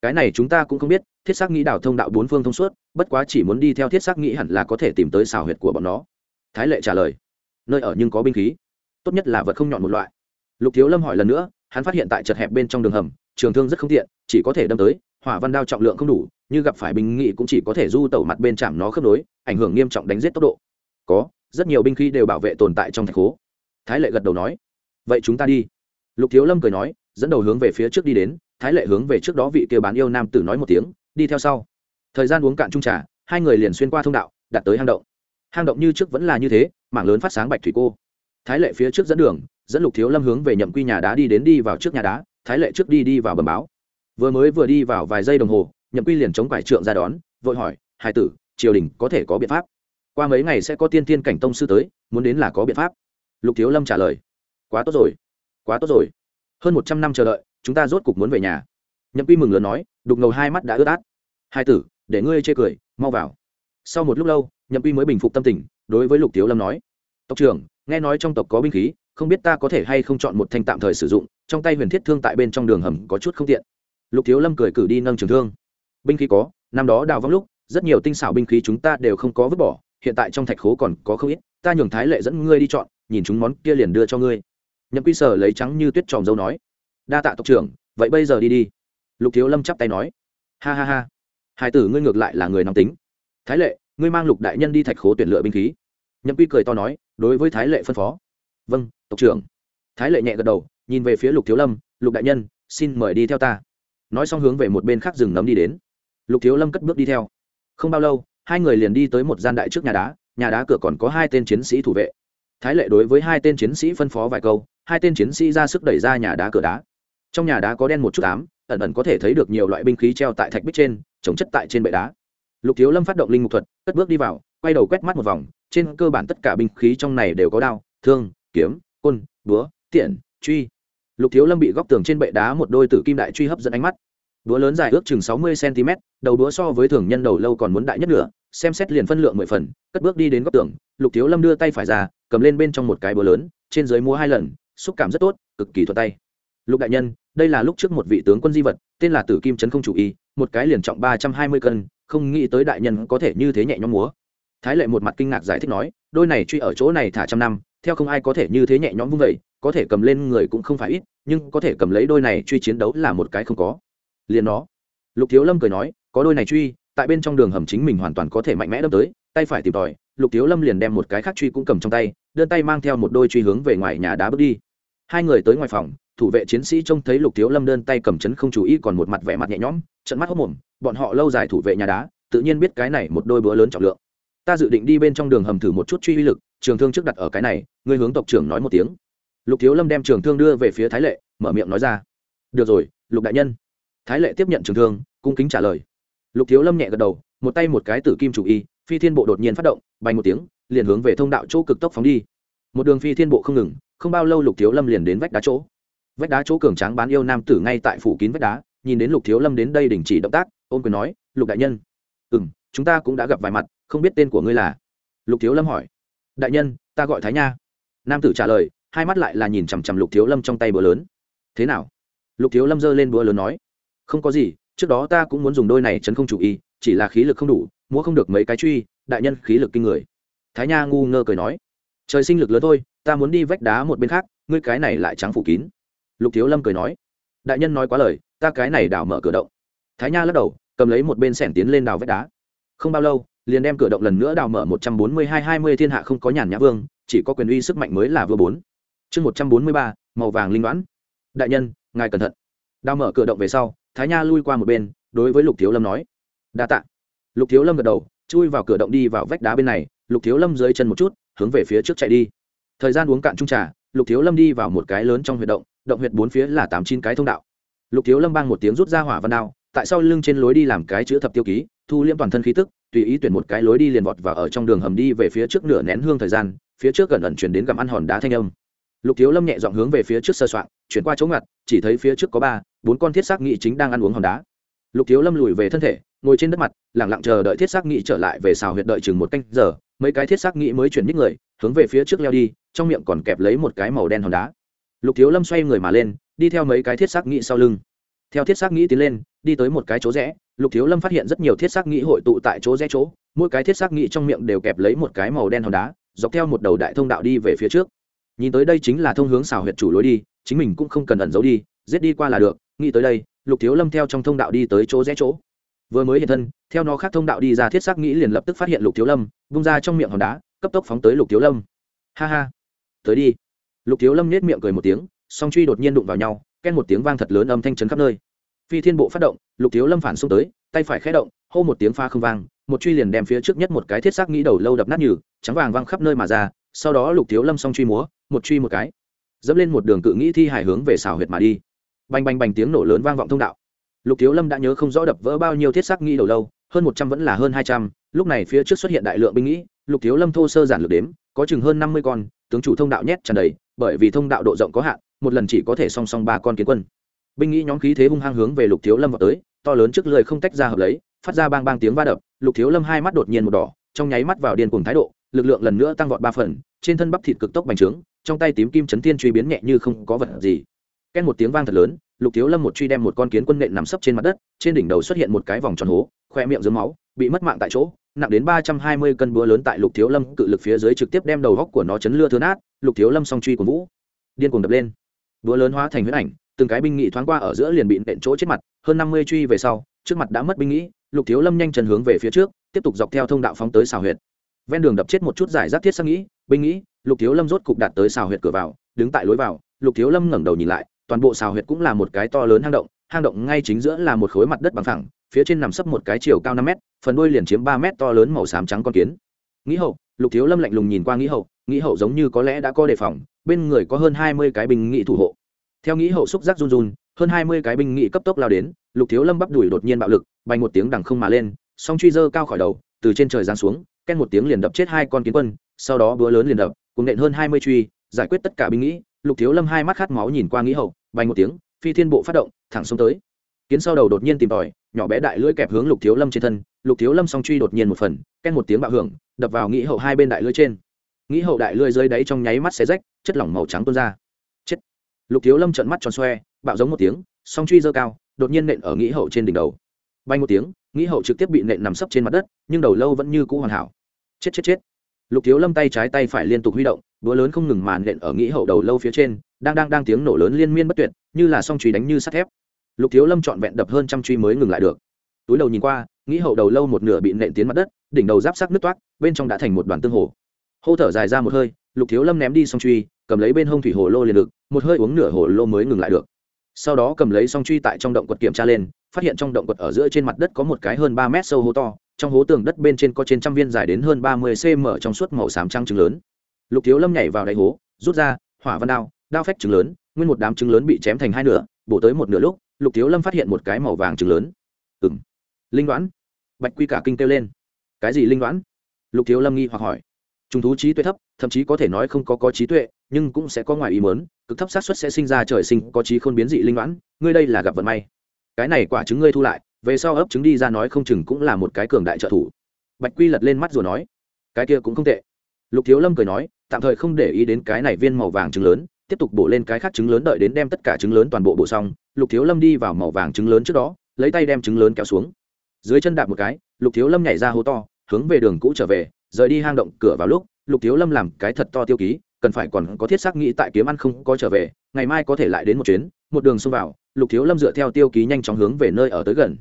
cái này chúng ta cũng không biết, thiết xác nghĩ đào thông đạo bốn phương thông suốt, bất quá chỉ muốn đi theo thiết xác nghĩ hẳn là có thể tìm tới xào huyệt của bọn nó. Thái lệ trả lời, nơi ở nhưng có binh khí, tốt nhất là vật không nhọn một loại. Lục thiếu lâm hỏi lần nữa, hắn phát hiện tại chật hẹp bên trong đường hầm, trường thương rất không tiện, chỉ có thể đâm tới, hỏa văn đao trọng lượng không đủ, như gặp phải binh nghị cũng chỉ có thể du tẩu mặt bên chạm nó khớp nối, ảnh hưởng nghiêm trọng đánh giết tốc độ. Có, rất nhiều binh khí đều bảo vệ tồn tại trong thành phố. Thái lệ gật đầu nói, vậy chúng ta đi. Lục thiếu lâm cười nói dẫn đầu hướng về phía trước đi đến, thái lệ hướng về trước đó vị kia bán yêu nam tử nói một tiếng, đi theo sau. Thời gian uống cạn trung trà, hai người liền xuyên qua thông đạo đặt tới hang động. Hang động như trước vẫn là như thế, mảng lớn phát sáng bạch thủy cô. Thái lệ phía trước dẫn đường, dẫn lục thiếu lâm hướng về nhậm quy nhà đá đi đến đi vào trước nhà đá, thái lệ trước đi đi vào bầm báo. Vừa mới vừa đi vào vài giây đồng hồ, nhậm quy liền chống quải trượng ra đón, vội hỏi hai tử, triều đình có thể có biện pháp? Qua mấy ngày sẽ có tiên tiên cảnh tông sư tới, muốn đến là có biện pháp. Lục thiếu lâm trả lời, quá tốt rồi, quá tốt rồi hơn một trăm năm chờ đợi, chúng ta rốt cục muốn về nhà. Nhậm quy mừng lớn nói, đục ngầu hai mắt đã ướt át. Hai tử, để ngươi chê cười, mau vào. Sau một lúc lâu, nhậm quy mới bình phục tâm tình, đối với lục Tiếu lâm nói, tộc trưởng, nghe nói trong tộc có binh khí, không biết ta có thể hay không chọn một thanh tạm thời sử dụng, trong tay huyền thiết thương tại bên trong đường hầm có chút không tiện. Lục thiếu lâm cười cử đi nâng trường thương. Binh khí có, năm đó đào vong lúc, rất nhiều tinh xảo binh khí chúng ta đều không có vứt bỏ, hiện tại trong thạch khố còn có không ít, ta nhường thái lệ dẫn ngươi đi chọn, nhìn chúng món kia liền đưa cho ngươi nhậm quy sở lấy trắng như tuyết tròm dâu nói, đa tạ tộc trưởng, vậy bây giờ đi đi. Lục thiếu lâm chắp tay nói, ha ha ha, hai tử ngươi ngược lại là người nóng tính. Thái lệ, ngươi mang lục đại nhân đi thạch khố tuyển lựa binh khí. Nhậm quy cười to nói, đối với thái lệ phân phó. Vâng tộc trưởng. Thái lệ nhẹ gật đầu, nhìn về phía lục thiếu lâm, lục đại nhân, xin mời đi theo ta. Nói xong hướng về một bên khác rừng nấm đi đến. Lục thiếu lâm cất bước đi theo. Không bao lâu, hai người liền đi tới một gian đại trước nhà đá nhà đá cửa còn có hai tên chiến sĩ thủ vệ thái lệ đối với hai tên chiến sĩ phân phó vài câu, hai tên chiến sĩ ra sức đẩy ra nhà đá cửa đá. Trong nhà đá có đen một chút ám, ẩn ẩn có thể thấy được nhiều loại binh khí treo tại thạch bích trên, chống chất tại trên bệ đá. Lục thiếu lâm phát động linh mục thuật, cất bước đi vào, quay đầu quét mắt một vòng, trên cơ bản tất cả binh khí trong này đều có đao, thương, kiếm côn búa, tiện, truy. Lục thiếu lâm bị góc tường trên bệ đá một đôi tử kim đại truy hấp dẫn ánh mắt. Búa lớn dài ước chừng sáu mươi cm đầu búa so với thường nhân đầu lâu còn muốn đại nhất nữa xem xét liền phân lượng mười phần cất bước đi đến góc tường lục thiếu lâm đưa tay phải ra cầm lên bên trong một cái búa lớn trên dưới múa hai lần xúc cảm rất tốt cực kỳ thuận tay. Lục đại nhân đây là lúc trước một vị tướng quân di vật tên là tử kim trấn không chủ y một cái liền trọng ba trăm hai mươi cân không nghĩ tới đại nhân có thể như thế nhẹ nhõm múa. Thái lệ một mặt kinh ngạc giải thích nói đôi này truy ở chỗ này thả trăm năm theo không ai có thể như thế nhẹ nhõm vung vậy, có thể cầm lên người cũng không phải ít nhưng có thể cầm lấy đôi này truy chiến đấu là một cái không có. Liền nó. Lục thiếu lâm cười nói có đôi này truy tại bên trong đường hầm chính mình hoàn toàn có thể mạnh mẽ đâm tới, tay phải tìm tòi, lục thiếu lâm liền đem một cái khác truy cũng cầm trong tay, đơn tay mang theo một đôi truy hướng về ngoài nhà đá bước đi. Hai người tới ngoài phòng, thủ vệ chiến sĩ trông thấy lục thiếu lâm đơn tay cầm chấn không chú ý còn một mặt vẻ mặt nhẹ nhõm trận mắt hốc mồm, bọn họ lâu dài thủ vệ nhà đá, tự nhiên biết cái này một đôi bữa lớn trọng lượng. Ta dự định đi bên trong đường hầm thử một chút truy uy lực, trường thương trước đặt ở cái này ngươi hướng tộc trưởng nói một tiếng. Lục thiếu lâm đem trường thương đưa về phía thái lệ, mở miệng nói ra. Được rồi, lục đại nhân. Thái lệ tiếp nhận trường thương, cung kính trả lời lục thiếu lâm nhẹ gật đầu, một tay một cái tử kim chủ y, phi thiên bộ đột nhiên phát động, bay một tiếng, liền hướng về thông đạo chỗ cực tốc phóng đi. Một đường phi thiên bộ không ngừng, không bao lâu lục thiếu lâm liền đến vách đá chỗ. Vách đá chỗ cường tráng bán yêu nam tử ngay tại phủ kín vách đá, nhìn đến lục thiếu lâm đến đây đình chỉ động tác ôm quyền nói, lục đại nhân. Ừ m chúng ta cũng đã gặp vài mặt, không biết tên của ngươi là? Lục thiếu lâm hỏi. Đại nhân, ta gọi thái nha. Nam tử trả lời, hai mắt lại là nhìn chằm chằm lục thiếu lâm trong tay búa lớn. Thế nào? Lục thiếu lâm giơ lên búa lớn nói. Không có gì trước đó ta cũng muốn dùng đôi này chấn không chủ y chỉ là khí lực không đủ mua không được mấy cái truy, đại nhân khí lực kinh người. Thái nha ngu ngơ cười nói, trời sinh lực lớn thôi, ta muốn đi vách đá một bên khác, ngươi cái này lại trắng phủ kín. Lục thiếu lâm cười nói, đại nhân nói quá lời, ta cái này đào mở cửa động. Thái nha lắc đầu, cầm lấy một bên sẻn tiến lên đào vách đá. Không bao lâu, liền đem cửa động lần nữa đào mở một trăm bốn mươi hai hai mươi thiên hạ không có nhàn nhã vương, chỉ có quyền uy sức mạnh mới là vừa bốn. Chương một trăm bốn mươi ba, màu vàng linh đoán đại nhân, ngài cẩn thận. Đào mở cửa động về sau thái nha lui qua một bên, đối với lục thiếu lâm nói, đa tạ. Lục thiếu lâm gật đầu, chui vào cửa động đi vào vách đá bên này, lục thiếu lâm dưới chân một chút, hướng về phía trước chạy đi. Thời gian uống cạn trung trà, lục thiếu lâm đi vào một cái lớn trong huyệt động động huyệt bốn phía là tám chín cái thông đạo. Lục thiếu lâm bang một tiếng rút ra hỏa văn đao, tại sau lưng trên lối đi làm cái chữ thập tiêu ký, thu liễm toàn thân khí tức, tùy ý tuyển một cái lối đi liền vọt và ở trong đường hầm đi về phía trước nửa nén hương thời gian, phía trước gần ẩn chuyển đến gặm ăn hòn đá thanh âm. Lục thiếu lâm nhẹ dọn hướng về phía trước sơ soạn chuyển qua chỗ ngặt, chỉ thấy phía trước có ba, bốn con thiết xác nghị chính đang ăn uống hòn đá. Lục thiếu lâm lùi về thân thể, ngồi trên đất mặt lẳng lặng chờ đợi thiết xác nghị trở lại về xào huyệt đợi chừng một canh giờ, mấy cái thiết xác nghị mới chuyển nhích người, hướng về phía trước leo đi, trong miệng còn kẹp lấy một cái màu đen hòn đá. Lục thiếu lâm xoay người mà lên, đi theo mấy cái thiết xác nghị sau lưng. Theo thiết xác nghị tiến lên, đi tới một cái chỗ rẽ, lục thiếu lâm phát hiện rất nhiều thiết xác nghị hội tụ tại chỗ rẽ chỗ, mỗi cái thiết xác nghị trong miệng đều kẹp lấy một cái màu đen hòn đá, dọc theo một đầu đại thông đạo đi về phía trước nhìn tới đây chính là thông hướng xào huyệt chủ lối đi, chính mình cũng không cần ẩn giấu đi, giết đi qua là được, nghĩ tới đây, lục thiếu lâm theo trong thông đạo đi tới chỗ rẽ chỗ. Vừa mới hiện thân, theo nó khác thông đạo đi ra thiết xác nghĩ liền lập tức phát hiện lục thiếu lâm bung ra trong miệng hòn đá, cấp tốc phóng tới lục thiếu lâm. Ha ha. Tới đi. Lục thiếu lâm nết miệng cười một tiếng, song truy đột nhiên đụng vào nhau ken một tiếng vang thật lớn âm thanh chấn khắp nơi. Phi thiên bộ phát động, lục thiếu lâm phản xung tới, tay phải khé động, hô một tiếng pha không vang, một truy liền đem phía trước nhất một cái thiết xác nghĩ đầu lâu đập nát nhừ, trắng vàng văng khắp nơi mà ra sau đó lục thiếu lâm xong truy múa, một truy một cái, dẫm lên một đường cự nghĩ thi hải hướng về xào huyệt mà đi. Bành bành bành tiếng nổ lớn vang vọng thông đạo. Lục thiếu lâm đã nhớ không rõ đập vỡ bao nhiêu thiết xác nghĩ đầu lâu, hơn một trăm vẫn là hơn hai trăm, lúc này phía trước xuất hiện đại lượng binh nghĩ, lục thiếu lâm thô sơ giản lược đếm, có chừng hơn năm mươi con, tướng chủ thông đạo nhét tràn đầy, bởi vì thông đạo độ rộng có hạn, một lần chỉ có thể song song ba con kiến quân. Binh nghĩ nhóm khí thế hung hăng hướng về lục thiếu lâm vào tới, to lớn trước lười không tách ra hợp lấy, phát ra bang bang tiếng va đập, lục thiếu lâm hai mắt đột nhiên một đỏ, trong nháy mắt vào điên cùng thái độ lực lượng lần nữa tăng vọt ba phần, trên thân bắp thịt cực tốc bành trướng, trong tay tím kim chấn thiên truy biến nhẹ như không có vật gì. Ken một tiếng vang thật lớn, lục thiếu lâm một truy đem một con kiến quân nện nằm sấp trên mặt đất, trên đỉnh đầu xuất hiện một cái vòng tròn hố, khoe miệng dưới máu, bị mất mạng tại chỗ, nặng đến ba trăm hai mươi cân búa lớn tại lục thiếu lâm cự lực phía dưới trực tiếp đem đầu góc của nó chấn lưa thưa nát, lục thiếu lâm song truy của vũ. Điên cuồng đập lên. Búa lớn hóa thành huyết ảnh, từng cái binh nghị thoáng qua ở giữa liền bị nện chỗ chết mặt, hơn năm mươi truy về sau, trước mặt đã mất binh nghĩ lục thiếu lâm nhanh chân hướng về phía trước, tiếp tục dọc theo thông đạo phóng tới xào huyệt ven đường đập chết một chút giải rác thiết sang nghĩ, binh nghĩ, lục thiếu lâm rốt cục đạt tới xào huyệt cửa vào, đứng tại lối vào, lục thiếu lâm ngẩng đầu nhìn lại, toàn bộ xào huyệt cũng là một cái to lớn hang động hang động ngay chính giữa là một khối mặt đất bằng phẳng, phía trên nằm sấp một cái chiều cao năm mét, phần đuôi liền chiếm ba mét to lớn màu xám trắng con kiến. Nghĩ hậu, lục thiếu lâm lạnh lùng nhìn qua nghĩ hậu nghĩ hậu giống như có lẽ đã có đề phòng, bên người có hơn hai mươi cái binh nghị thủ hộ. Theo nghĩ hậu xúc giác run run, hơn hai mươi cái binh nghị cấp tốc lao đến, lục thiếu lâm bắp đùi đột nhiên bạo lực, bay một tiếng đằng không mà lên, song truy dơ cao khỏi đầu, từ trên trời giáng xuống ken một tiếng liền đập chết hai con kiến quân, sau đó búa lớn liền đập cùng nện hơn hai mươi truy, giải quyết tất cả binh nghĩ. Lục thiếu lâm hai mắt khát máu nhìn qua nghĩ hậu bay một tiếng, phi thiên bộ phát động, thẳng xuống tới. Kiến sau đầu đột nhiên tìm tòi, nhỏ bé đại lưỡi kẹp hướng lục thiếu lâm trên thân. Lục thiếu lâm song truy đột nhiên một phần, ken một tiếng bạo hưởng, đập vào nghĩ hậu hai bên đại lưỡi trên. Nghĩ hậu đại lưỡi dưới đáy trong nháy mắt xé rách, chất lỏng màu trắng tuôn ra. Chết. Lục thiếu lâm trợn mắt tròn xoe, bạo giống một tiếng, song truy dơ cao, đột nhiên nện ở nghĩ hậu trên đỉnh đầu. Bay một tiếng nghĩ hậu trực tiếp bị nện nằm sấp trên mặt đất, nhưng đầu lâu vẫn như cũ hoàn hảo. Chết chết chết. Lục thiếu lâm tay trái tay phải liên tục huy động búa lớn không ngừng màn nện ở nghĩ hậu đầu lâu phía trên, đang đang đang tiếng nổ lớn liên miên bất tuyệt, như là song truy đánh như sắt thép. Lục thiếu lâm trọn vẹn đập hơn trăm truy mới ngừng lại được. Túi đầu nhìn qua, nghĩ hậu đầu lâu một nửa bị nện tiến mặt đất, đỉnh đầu giáp sắc nước toát bên trong đã thành một đoàn tương hồ. Hô thở dài ra một hơi, lục thiếu lâm ném đi song truy cầm lấy bên hông thủy hồ lô liền được, một hơi uống nửa hồ lô mới ngừng lại được sau đó cầm lấy song truy tại trong động quật kiểm tra lên phát hiện trong động quật ở giữa trên mặt đất có một cái hơn ba mét sâu hố to trong hố tường đất bên trên có trên trăm viên dài đến hơn ba mươi cm trong suốt màu xám trăng trứng lớn. Lục thiếu lâm nhảy vào đáy hố rút ra hỏa văn đao đao phách trứng lớn nguyên một đám trứng lớn bị chém thành hai nửa bổ tới một nửa lúc lục thiếu lâm phát hiện một cái màu vàng trứng lớn. Ừng, linh đoán bạch quy cả kinh kêu lên. Cái gì linh đoán lục thiếu lâm nghi hoặc hỏi. Chúng thú trí tuệ thấp thậm chí có thể nói không có có trí tuệ nhưng cũng sẽ có ngoài ý mớn cực thấp xác suất sẽ sinh ra trời sinh có trí khôn biến dị linh đoán, ngươi đây là gặp vận may. Cái này quả trứng ngươi thu lại, về sau ấp trứng đi ra nói không chừng cũng là một cái cường đại trợ thủ. Bạch quy lật lên mắt rồi nói, cái kia cũng không tệ. Lục thiếu lâm cười nói, tạm thời không để ý đến cái này viên màu vàng trứng lớn, tiếp tục bổ lên cái khác trứng lớn đợi đến đem tất cả trứng lớn toàn bộ bổ xong. Lục thiếu lâm đi vào màu vàng trứng lớn trước đó, lấy tay đem trứng lớn kéo xuống. Dưới chân đạp một cái, lục thiếu lâm nhảy ra hố to, hướng về đường cũ trở về, rời đi hang động cửa vào lúc, lục thiếu lâm làm cái thật to tiêu ký cần phải còn có thiết xác nghĩ tại kiếm ăn không có trở về, ngày mai có thể lại đến một chuyến, một đường xông vào, lục thiếu lâm dựa theo tiêu ký nhanh chóng hướng về nơi ở tới gần.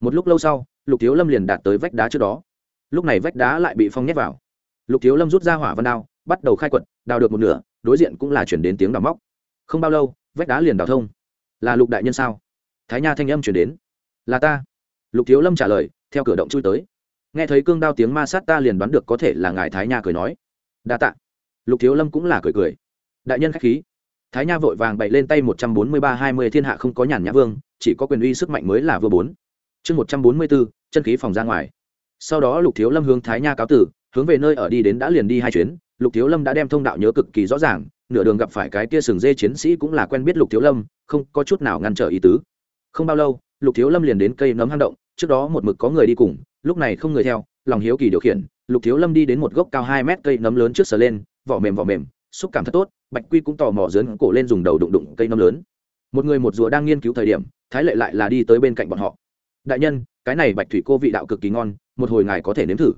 Một lúc lâu sau, lục thiếu lâm liền đạt tới vách đá trước đó. Lúc này vách đá lại bị phong nhét vào. Lục thiếu lâm rút ra hỏa văn đao, bắt đầu khai quật, đào được một nửa, đối diện cũng là chuyển đến tiếng đào móc. Không bao lâu, vách đá liền đào thông. Là lục đại nhân sao? Thái nha thanh âm chuyển đến. Là ta. Lục thiếu lâm trả lời, theo cửa động chui tới. Nghe thấy cương đao tiếng ma sát ta liền đoán được có thể là ngài thái nha cười nói. Đa tạ lục thiếu lâm cũng là cười cười. Đại nhân k h á c h khí. Thái nha vội vàng bậy lên tay một trăm bốn mươi ba, hai mươi thiên hạ không có nhàn nhã vương, chỉ có quyền uy sức mạnh mới là vừa bốn. Chương một trăm bốn mươi bốn chân khí phòng ra ngoài. Sau đó lục thiếu lâm hướng thái nha cáo tử, hướng về nơi ở đi đến đã liền đi hai chuyến. Lục thiếu lâm đã đem thông đạo nhớ cực kỳ rõ ràng, nửa đường gặp phải cái tia sừng dê chiến sĩ cũng là quen biết lục thiếu lâm, không có chút nào ngăn trở ý tứ. Không bao lâu, lục thiếu lâm liền đến cây nấm hang động, trước đó một mực có người đi cùng, lúc này không người theo, lòng hiếu kỳ điều khiển. Lục thiếu lâm đi đến một gốc cao hai mét cây nấm lớn trước sờ lên vỏ mềm vỏ mềm, xúc cảm thật tốt, bạch quy cũng tò mò dớn cổ lên dùng đầu đụng đụng cây nấm lớn. Một người một rùa đang nghiên cứu thời điểm, thái lệ lại là đi tới bên cạnh bọn họ. Đại nhân, cái này bạch thủy cô vị đạo cực kỳ ngon, một hồi ngài có thể nếm thử.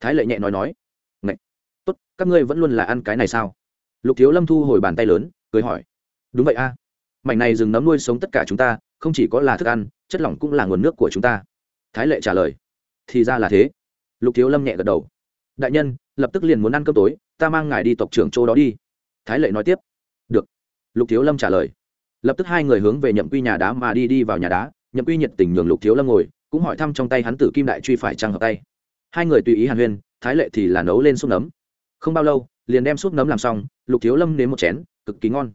Thái lệ nhẹ nói nói. Ngậy! tốt, các ngươi vẫn luôn là ăn cái này sao? Lục thiếu lâm thu hồi bàn tay lớn, cười hỏi. Đúng vậy a. Mảnh này rừng nấm nuôi sống tất cả chúng ta, không chỉ có là thức ăn, chất lỏng cũng là nguồn nước của chúng ta. Thái lệ trả lời. Thì ra là thế. Lục thiếu lâm nhẹ gật đầu. Đại nhân lập tức liền muốn ăn cơm tối, ta mang ngài đi tộc trưởng chỗ đó đi. Thái lệ nói tiếp. Được. Lục thiếu lâm trả lời. Lập tức hai người hướng về nhậm quy nhà đá mà đi đi vào nhà đá. Nhậm quy nhiệt tình nhường lục thiếu lâm ngồi, cũng hỏi thăm trong tay hắn tử kim đại truy phải trăng hợp tay. Hai người tùy ý hàn huyên, thái lệ thì là nấu lên súp nấm. Không bao lâu, liền đem súp nấm làm xong, lục thiếu lâm nếm một chén, cực kỳ ngon.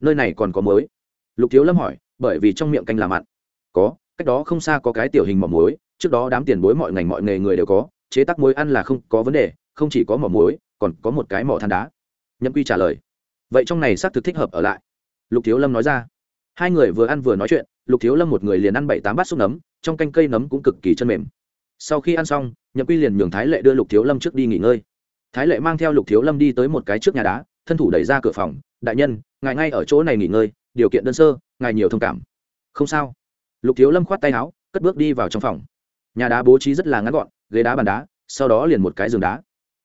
Nơi này còn có mới lục thiếu lâm hỏi, bởi vì trong miệng canh là mặn. Có, cách đó không xa có cái tiểu hình mỏ muối, trước đó đám tiền bối mọi ngành mọi nghề người đều có, chế tác muối ăn là không có vấn đề không chỉ có mỏ muối, còn có một cái mỏ than đá. Nhậm quy trả lời, vậy trong này xác thực thích hợp ở lại. Lục thiếu lâm nói ra. Hai người vừa ăn vừa nói chuyện, lục thiếu lâm một người liền ăn bảy tám bát xúc nấm, trong canh cây nấm cũng cực kỳ chân mềm. Sau khi ăn xong, nhậm quy liền nhường thái lệ đưa lục thiếu lâm trước đi nghỉ ngơi. Thái lệ mang theo lục thiếu lâm đi tới một cái trước nhà đá, thân thủ đẩy ra cửa phòng, đại nhân, ngài ngay ở chỗ này nghỉ ngơi, điều kiện đơn sơ, ngài nhiều thông cảm. Không sao. Lục thiếu lâm khoát tay áo, cất bước đi vào trong phòng. Nhà đá bố trí rất là ngắn gọn, ghế đá bàn đá, sau đó liền một cái giường đá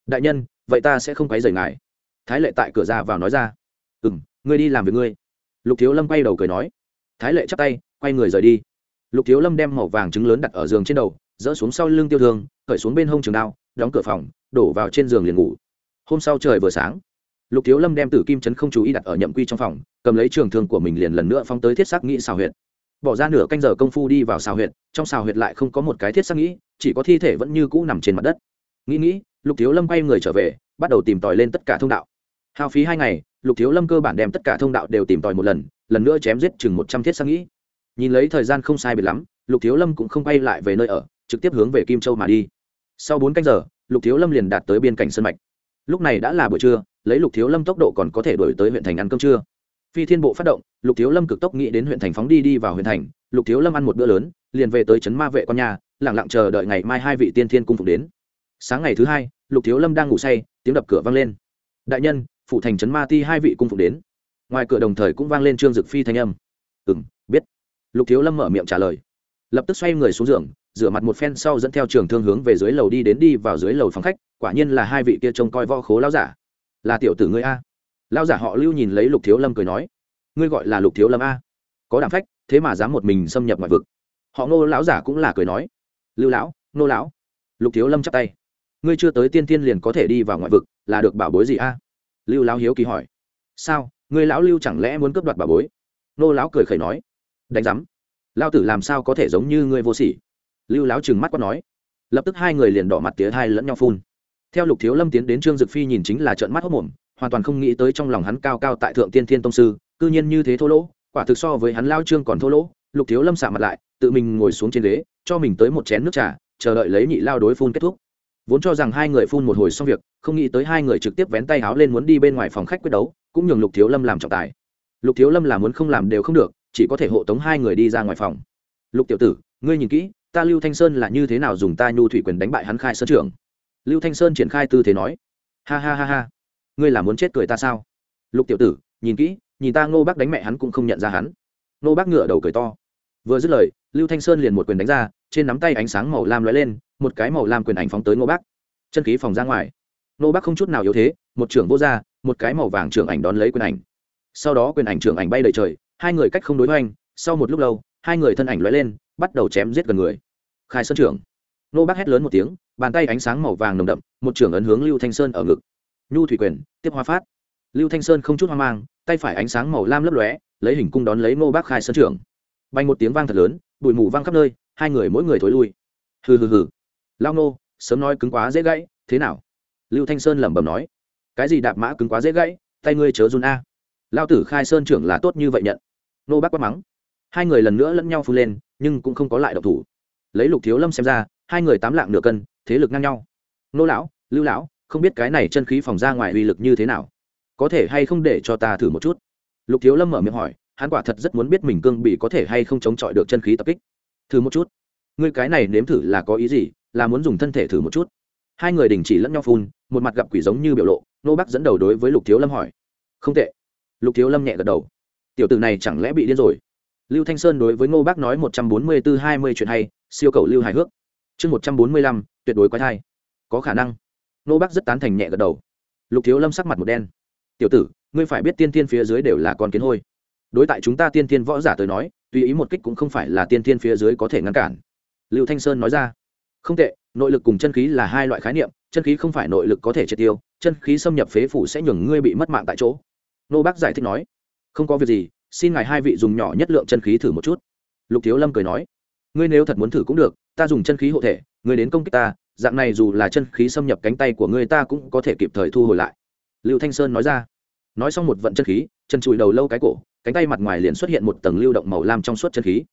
đại nhân, vậy ta sẽ không quấy rầy ngài. Thái lệ tại cửa ra vào nói ra. Ừ m ngươi đi làm việc ngươi. Lục thiếu lâm quay đầu cười nói. Thái lệ chắp tay, quay người rời đi. Lục thiếu lâm đem màu vàng trứng lớn đặt ở giường trên đầu, dỡ xuống sau lưng tiêu thương khởi xuống bên hông trường đao, đóng cửa phòng, đổ vào trên giường liền ngủ. Hôm sau trời vừa sáng, lục thiếu lâm đem tử kim chấn không chú ý đặt ở nhậm quy trong phòng, cầm lấy trường thương của mình liền lần nữa phóng tới thiết xác nghĩ xào huyệt. Bỏ ra nửa canh giờ công phu đi vào xào huyệt, trong xào huyệt lại không có một cái thiết xác nghĩ chỉ có thi thể vẫn như cũ nằm trên mặt đất. Nghĩ nghĩ lục thiếu lâm quay người trở về, bắt đầu tìm tòi lên tất cả thông đạo. Hao phí hai ngày, lục thiếu lâm cơ bản đem tất cả thông đạo đều tìm tòi một lần lần nữa chém giết chừng một trăm thiết sang nghĩ. Nhìn lấy thời gian không sai biệt lắm, lục thiếu lâm cũng không quay lại về nơi ở, trực tiếp hướng về kim châu mà đi. Sau bốn canh giờ, lục thiếu lâm liền đạt tới biên cảnh sân mạch. Lúc này đã là buổi trưa, lấy lục thiếu lâm tốc độ còn có thể đổi tới huyện thành ăn cơm trưa. Phi thiên bộ phát động, lục thiếu lâm cực tốc nghĩ đến huyện thành phóng đi đi vào huyện thành, lục thiếu lâm ăn một bữa lớn, liền về tới trấn ma vệ con nhà lẳng lặng chờ đợi ngày mai hai vị tiên thiên cung phục đến sáng ngày thứ hai, lục thiếu lâm đang ngủ say, tiếng đập cửa vang lên. Đại nhân phụ thành trấn ma ti hai vị cung phục đến. Ngoài cửa đồng thời cũng vang lên trương dực phi thanh âm. Ừ m biết. Lục thiếu lâm mở miệng trả lời. Lập tức xoay người xuống giường, rửa mặt một phen sau dẫn theo trường thương hướng về dưới lầu đi đến đi vào dưới lầu phòng khách, quả nhiên là hai vị kia trông coi võ khố lao giả. Là tiểu tử ngươi a. Lao giả họ lưu nhìn lấy lục thiếu lâm cười nói. Ngươi gọi là lục thiếu lâm a. Có đảm phách, thế mà dám một mình xâm nhập ngoại vực. Họ ngô lão giả cũng là cười nói. Lưu lão nô lão. Lục thiếu lâm chắp tay ngươi chưa tới tiên tiên liền có thể đi vào ngoại vực, là được bảo bối gì a? Lưu lão hiếu kỳ hỏi. Sao? Ngươi lão lưu chẳng lẽ muốn cướp đoạt bảo bối? Nô lão cười khẩy nói. Đánh giám lao tử làm sao có thể giống như ngươi vô sỉ? Lưu lão trừng mắt quát nói. Lập tức hai người liền đỏ mặt tía thai lẫn nhau phun. Theo lục thiếu lâm tiến đến trương dực phi nhìn chính là trợn mắt hốc mồm, hoàn toàn không nghĩ tới trong lòng hắn cao cao tại thượng tiên thiên tông sư, cư nhiên như thế thô lỗ, quả thực so với hắn lao trương còn thô lỗ. Lục thiếu lâm xạ mặt lại, tự mình ngồi xuống trên ghế, cho mình tới một chén nước trà, chờ đợi lấy nhị lao đối phun kết thúc vốn cho rằng hai người phun một hồi xong việc, không nghĩ tới hai người trực tiếp vén tay háo lên muốn đi bên ngoài phòng khách quyết đấu, cũng nhường lục thiếu lâm làm trọng tài. Lục thiếu lâm là muốn không làm đều không được, chỉ có thể hộ tống hai người đi ra ngoài phòng. Lục tiểu tử, ngươi nhìn kỹ, ta lưu thanh sơn là như thế nào dùng ta nhu thủy quyền đánh bại hắn khai sơn trưởng? Lưu thanh sơn triển khai tư thế nói. Ha ha ha ha, ngươi là muốn chết cười ta sao? Lục tiểu tử, nhìn kỹ, nhìn ta ngô bác đánh mẹ hắn cũng không nhận ra hắn. Ngô bác ngựa đầu cười to. Vừa dứt lời, lưu thanh sơn liền một quyền đánh ra, trên nắm tay ánh sáng màu lam lóe lên một cái màu lam quyền ảnh phóng tới ngô bác. Chân khí phòng ra ngoài. Ngô bác không chút nào yếu thế, một trưởng vô ra một cái màu vàng trưởng ảnh đón lấy quyền ảnh. Sau đó quyền ảnh trưởng ảnh bay đầy trời, hai người cách không đối hoành, sau một lúc lâu, hai người thân ảnh lóe lên, bắt đầu chém giết gần người. Khai sơn trưởng. Nô bác hét lớn một tiếng, bàn tay ánh sáng màu vàng nồng đậm, một trưởng ấn hướng lưu thanh sơn ở ngực. Nhu thủy quyền, tiếp hoa phát. Lưu thanh sơn không chút hoang mang, tay phải ánh sáng màu lam lấp lóe, lấy hình cung đón lấy nô bác khai sơn trưởng. Bay một tiếng vang thật lớn, bụi mù vang khắp nơi, hai người mỗi người thối lui. Hừ hừ hừ lao nô, sớm nói cứng quá dễ gãy, thế nào? Lưu thanh sơn lẩm bẩm nói. Cái gì đạp mã cứng quá dễ gãy, tay ngươi chớ run a. Lao tử khai sơn trưởng là tốt như vậy nhận. Nô bác quát mắng. Hai người lần nữa lẫn nhau phun lên, nhưng cũng không có lại độc thủ. Lấy lục thiếu lâm xem ra, hai người tám lạng nửa cân, thế lực ngang nhau. Nô lão, lưu lão, không biết cái này chân khí phòng ra ngoài uy lực như thế nào? Có thể hay không để cho ta thử một chút? Lục thiếu lâm mở miệng hỏi, hắn quả thật rất muốn biết mình cương bị có thể hay không chống chọi được chân khí tập kích. Thử một chút. Ngươi cái này nếm thử là có ý gì? Là muốn dùng thân thể thử một chút. Hai người đình chỉ lẫn nhau phun, một mặt gặp quỷ giống như biểu lộ, nô bắc dẫn đầu đối với lục thiếu lâm hỏi. Không tệ. Lục thiếu lâm nhẹ gật đầu. Tiểu tử này chẳng lẽ bị điên rồi? Lưu thanh sơn đối với ngô bác nói một trăm bốn mươi tư hai mươi chuyện hay, siêu cầu lưu hài hước. Chương một trăm bốn mươi lăm, tuyệt đối quái thai. Có khả năng. Ngô bác rất tán thành nhẹ gật đầu. Lục thiếu lâm sắc mặt một đen. Tiểu tử, ngươi phải biết tiên tiên phía dưới đều là con kiến hôi. Đối tại chúng ta tiên tiên võ giả tới nói, tùy ý một kích cũng không phải là tiên tiên phía dưới có thể ngăn cản. Lưu thanh sơn nói ra không tệ, nội lực cùng chân khí là hai loại khái niệm, chân khí không phải nội lực có thể triệt tiêu, chân khí xâm nhập phế phủ sẽ nhường ngươi bị mất mạng tại chỗ. Nô bác giải thích nói. Không có việc gì, xin ngài hai vị dùng nhỏ nhất lượng chân khí thử một chút. Lục thiếu lâm cười nói. Ngươi nếu thật muốn thử cũng được, ta dùng chân khí hộ thể, ngươi đến công kích ta, dạng này dù là chân khí xâm nhập cánh tay của ngươi ta cũng có thể kịp thời thu hồi lại. Lưu thanh sơn nói ra. Nói xong một vận chân khí, chân chùi đầu lâu cái cổ, cánh tay mặt ngoài liền xuất hiện một tầng lưu động màu lam trong suốt chân khí.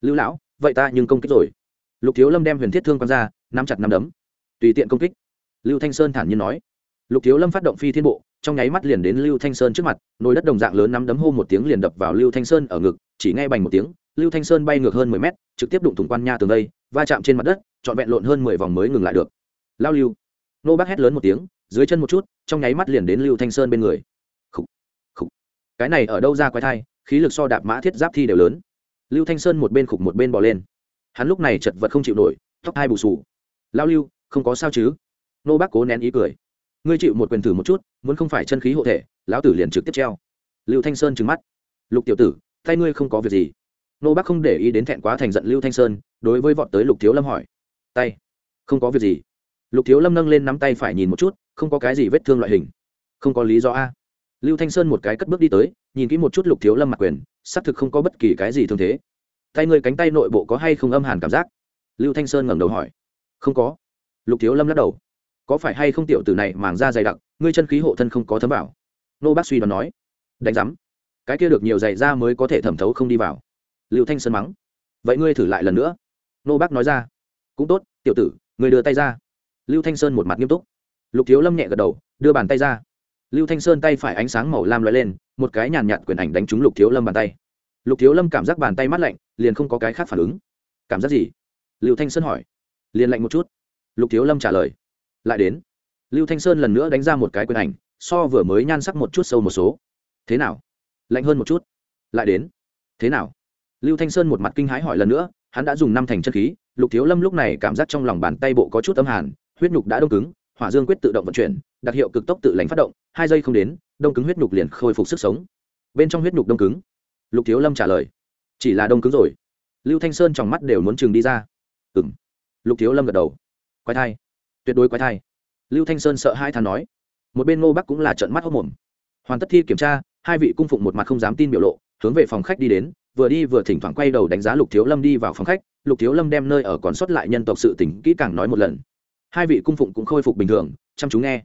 Lưu lão, vậy ta nhưng công kích rồi lục thiếu lâm đem huyền thiết thương quăng ra nắm chặt nắm đấm. Tùy tiện công kích. Lưu thanh sơn thản nhiên nói. Lục thiếu lâm phát động phi thiên bộ trong nháy mắt liền đến lưu thanh sơn trước mặt nồi đất đồng dạng lớn nắm đấm hô một tiếng liền đập vào lưu thanh sơn ở ngực chỉ ngay bành một tiếng lưu thanh sơn bay ngược hơn mười mét trực tiếp đụng thủng quan nha tường đây va chạm trên mặt đất trọn vẹn lộn hơn mười vòng mới ngừng lại được. Lao lưu. Nô bác hét lớn một tiếng dưới chân một chút trong nháy mắt liền đến lưu thanh sơn bên người. Khủ, khủ. cái này ở đâu ra quái thai khí lực so đạp mã thiết giáp thi đều lớn. Lưu thanh sơn một bên khục một bên bỏ lên hắn lúc này chật vật không chịu nổi, tóc hai bù sù lao lưu, không có sao chứ? Nô bác cố nén ý cười. Ngươi chịu một quyền thử một chút, muốn không phải chân khí hộ thể, lão tử liền trực tiếp treo. Lưu thanh sơn trừng mắt. Lục tiểu tử, tay ngươi không có việc gì. Nô bác không để ý đến thẹn quá thành giận lưu thanh sơn, đối với vọt tới lục thiếu lâm hỏi. Tay, không có việc gì. Lục thiếu lâm nâng lên nắm tay phải nhìn một chút, không có cái gì vết thương loại hình. Không có lý do a. Lưu thanh sơn một cái cất bước đi tới, nhìn kỹ một chút lục thiếu lâm mặc quyền, xác thực không có bất kỳ cái gì thương thế tay người cánh tay nội bộ có hay không âm hàn cảm giác? Lưu thanh sơn ngẩng đầu hỏi. Không có. Lục thiếu lâm lắc đầu. Có phải hay không tiểu tử này màng da dày đặc, ngươi chân khí hộ thân không có thấm vào? Nô bác suy đoán nói. Đánh giám. Cái kia được nhiều giày da mới có thể thẩm thấu không đi vào. Lưu thanh sơn mắng. Vậy ngươi thử lại lần nữa. Nô bác nói ra. Cũng tốt, tiểu tử người đưa tay ra. Lưu thanh sơn một mặt nghiêm túc. Lục thiếu lâm nhẹ gật đầu, đưa bàn tay ra. Lưu thanh sơn tay phải ánh sáng màu lam loại lên, một cái nhàn nhạt quyền ảnh đánh trúng lục thiếu lâm bàn tay lục thiếu lâm cảm giác bàn tay mát lạnh, liền không có cái khác phản ứng. Cảm giác gì? Lưu thanh sơn hỏi. Liền lạnh một chút. Lục thiếu lâm trả lời. Lại đến. Lưu thanh sơn lần nữa đánh ra một cái quyền ảnh, so vừa mới nhan sắc một chút sâu một số. Thế nào? Lạnh hơn một chút? Lại đến? Thế nào? Lưu thanh sơn một mặt kinh hãi hỏi lần nữa, hắn đã dùng năm thành chân khí, lục thiếu lâm lúc này cảm giác trong lòng bàn tay bộ có chút âm hàn, huyết nhục đã đông cứng, hỏa dương quyết tự động vận chuyển, đặc hiệu cực tốc tự lành phát động, hai giây không đến, đông cứng huyết nhục liền khôi phục sức sống. Bên trong huyết nhục đông cứng lục thiếu lâm trả lời. Chỉ là đông cứng rồi. Lưu thanh sơn trong mắt đều muốn chừng đi ra. Ừ m lục thiếu lâm gật đầu. Quái thai. Tuyệt đối quái thai. Lưu thanh sơn sợ hai thà nói. Một bên ngô bắc cũng là trận mắt hốc mồm. Hoàn tất thi kiểm tra, hai vị cung phụng một mặt không dám tin biểu lộ, hướng về phòng khách đi đến, vừa đi vừa thỉnh thoảng quay đầu đánh giá lục thiếu lâm đi vào phòng khách. Lục thiếu lâm đem nơi ở còn sót lại nhân tộc sự tỉnh kỹ càng nói một lần. Hai vị cung phụng cũng khôi phục bình thường, chăm chú nghe.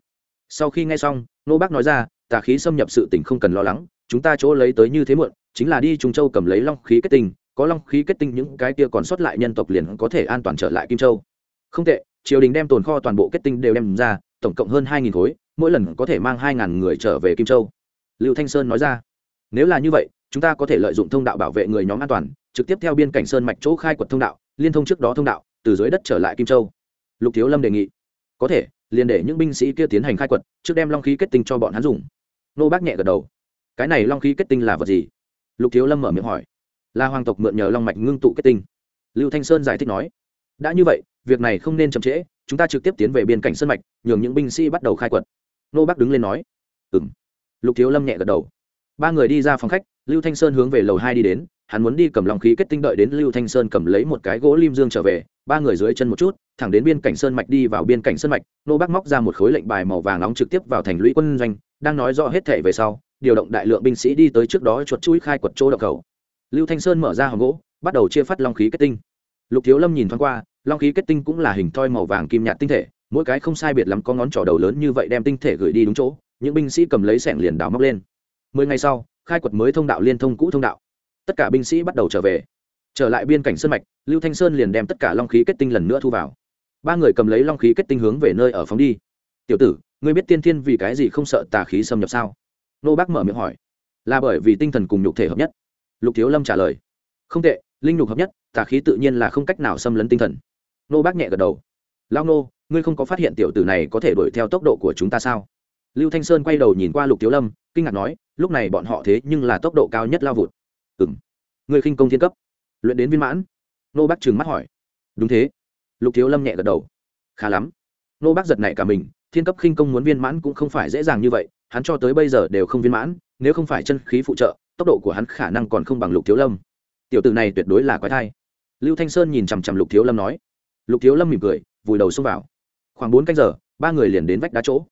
Sau khi nghe xong nô bác nói ra, tà khí xâm nhập sự tỉnh không cần lo lắng, chúng ta chỗ lấy tới như thế muộn chính là đi trung châu cầm lấy long khí kết tinh, có long khí kết tinh những cái kia còn sót lại nhân tộc liền có thể an toàn trở lại kim châu. Không tệ, triều đình đem tồn kho toàn bộ kết tinh đều đem ra, tổng cộng hơn hai nghìn khối, mỗi lần có thể mang hai ngàn người trở về kim châu. Lưu thanh sơn nói ra. Nếu là như vậy, chúng ta có thể lợi dụng thông đạo bảo vệ người nhóm an toàn, trực tiếp theo biên cảnh sơn mạch chỗ khai quật thông đạo, liên thông trước đó thông đạo, từ dưới đất trở lại kim châu. Lục thiếu lâm đề nghị. Có thể, liền để những binh sĩ kia tiến hành khai quật, trước đem long khí kết tinh cho bọn hắn dùng. Nô bác nhẹ gật đầu. Cái này long khí kết tinh là vật gì? Lục thiếu lâm mở miệng hỏi. Là hoàng tộc mượn nhờ long mạch ngưng tụ kết tinh. Lưu thanh sơn giải thích nói. Đã như vậy, việc này không nên chậm trễ, chúng ta trực tiếp tiến về biên cảnh sơn mạch, nhường những binh sĩ bắt đầu khai quật. Nô bác đứng lên nói. Ừ m lục thiếu lâm nhẹ gật đầu. Ba người đi ra phòng khách, lưu thanh sơn hướng về lầu hai đi đến, hắn muốn đi cầm lòng khí kết tinh đợi đến lưu thanh sơn cầm lấy một cái gỗ lim dương trở về, ba người dưới chân một chút, thẳng đến biên cảnh sơn mạch đi vào biên cảnh sơn mạch, nô bác móc ra một khối lệnh bài màu vàng nóng trực tiếp vào thành lũy quân doanh, đang nói rõ hết thể về sau điều động đại lượng binh sĩ đi tới trước đó chuột chuỗi khai quật chỗ đập cầu. Lưu thanh sơn mở ra hòm gỗ, bắt đầu chia phát long khí kết tinh. Lục thiếu lâm nhìn thoáng qua, long khí kết tinh cũng là hình thoi màu vàng kim nhạt tinh thể, mỗi cái không sai biệt lắm có ngón trỏ đầu lớn như vậy đem tinh thể gửi đi đúng chỗ, những binh sĩ cầm lấy sẻng liền đào móc lên. Mười ngày sau, khai quật mới thông đạo liên thông cũ thông đạo. Tất cả binh sĩ bắt đầu trở về. Trở lại biên cảnh sơn mạch, lưu thanh sơn liền đem tất cả long khí kết tinh lần nữa thu vào. Ba người cầm lấy long khí kết tinh hướng về nơi ở phóng đi. Tiểu tử, ngươi biết tiên thiên vì cái gì không sợ tà khí xâm nhập sao? Nô bác mở miệng hỏi. Là bởi vì tinh thần cùng nhục thể hợp nhất. Lục thiếu lâm trả lời. Không tệ, linh nhục hợp nhất, tà khí tự nhiên là không cách nào xâm lấn tinh thần. Nô bác nhẹ gật đầu. Lao nô, ngươi không có phát hiện tiểu tử này có thể đuổi theo tốc độ của chúng ta sao? Lưu thanh sơn quay đầu nhìn qua lục thiếu lâm, kinh ngạc nói, lúc này bọn họ thế nhưng là tốc độ cao nhất lao vụt. Ừ m người khinh công thiên cấp. Luyện đến viên mãn. Nô bác trừng mắt hỏi. Đúng thế. Lục thiếu lâm nhẹ gật đầu. Khá lắm. Nô bác giật này cả mình, thiên cấp khinh công muốn viên mãn cũng không phải dễ dàng như vậy hắn cho tới bây giờ đều không viên mãn nếu không phải chân khí phụ trợ tốc độ của hắn khả năng còn không bằng lục thiếu lâm. Tiểu tử này tuyệt đối là quái thai. Lưu thanh sơn nhìn chằm chằm lục thiếu lâm nói. Lục thiếu lâm mỉm cười vùi đầu xông vào. Khoảng bốn canh giờ ba người liền đến vách đá chỗ.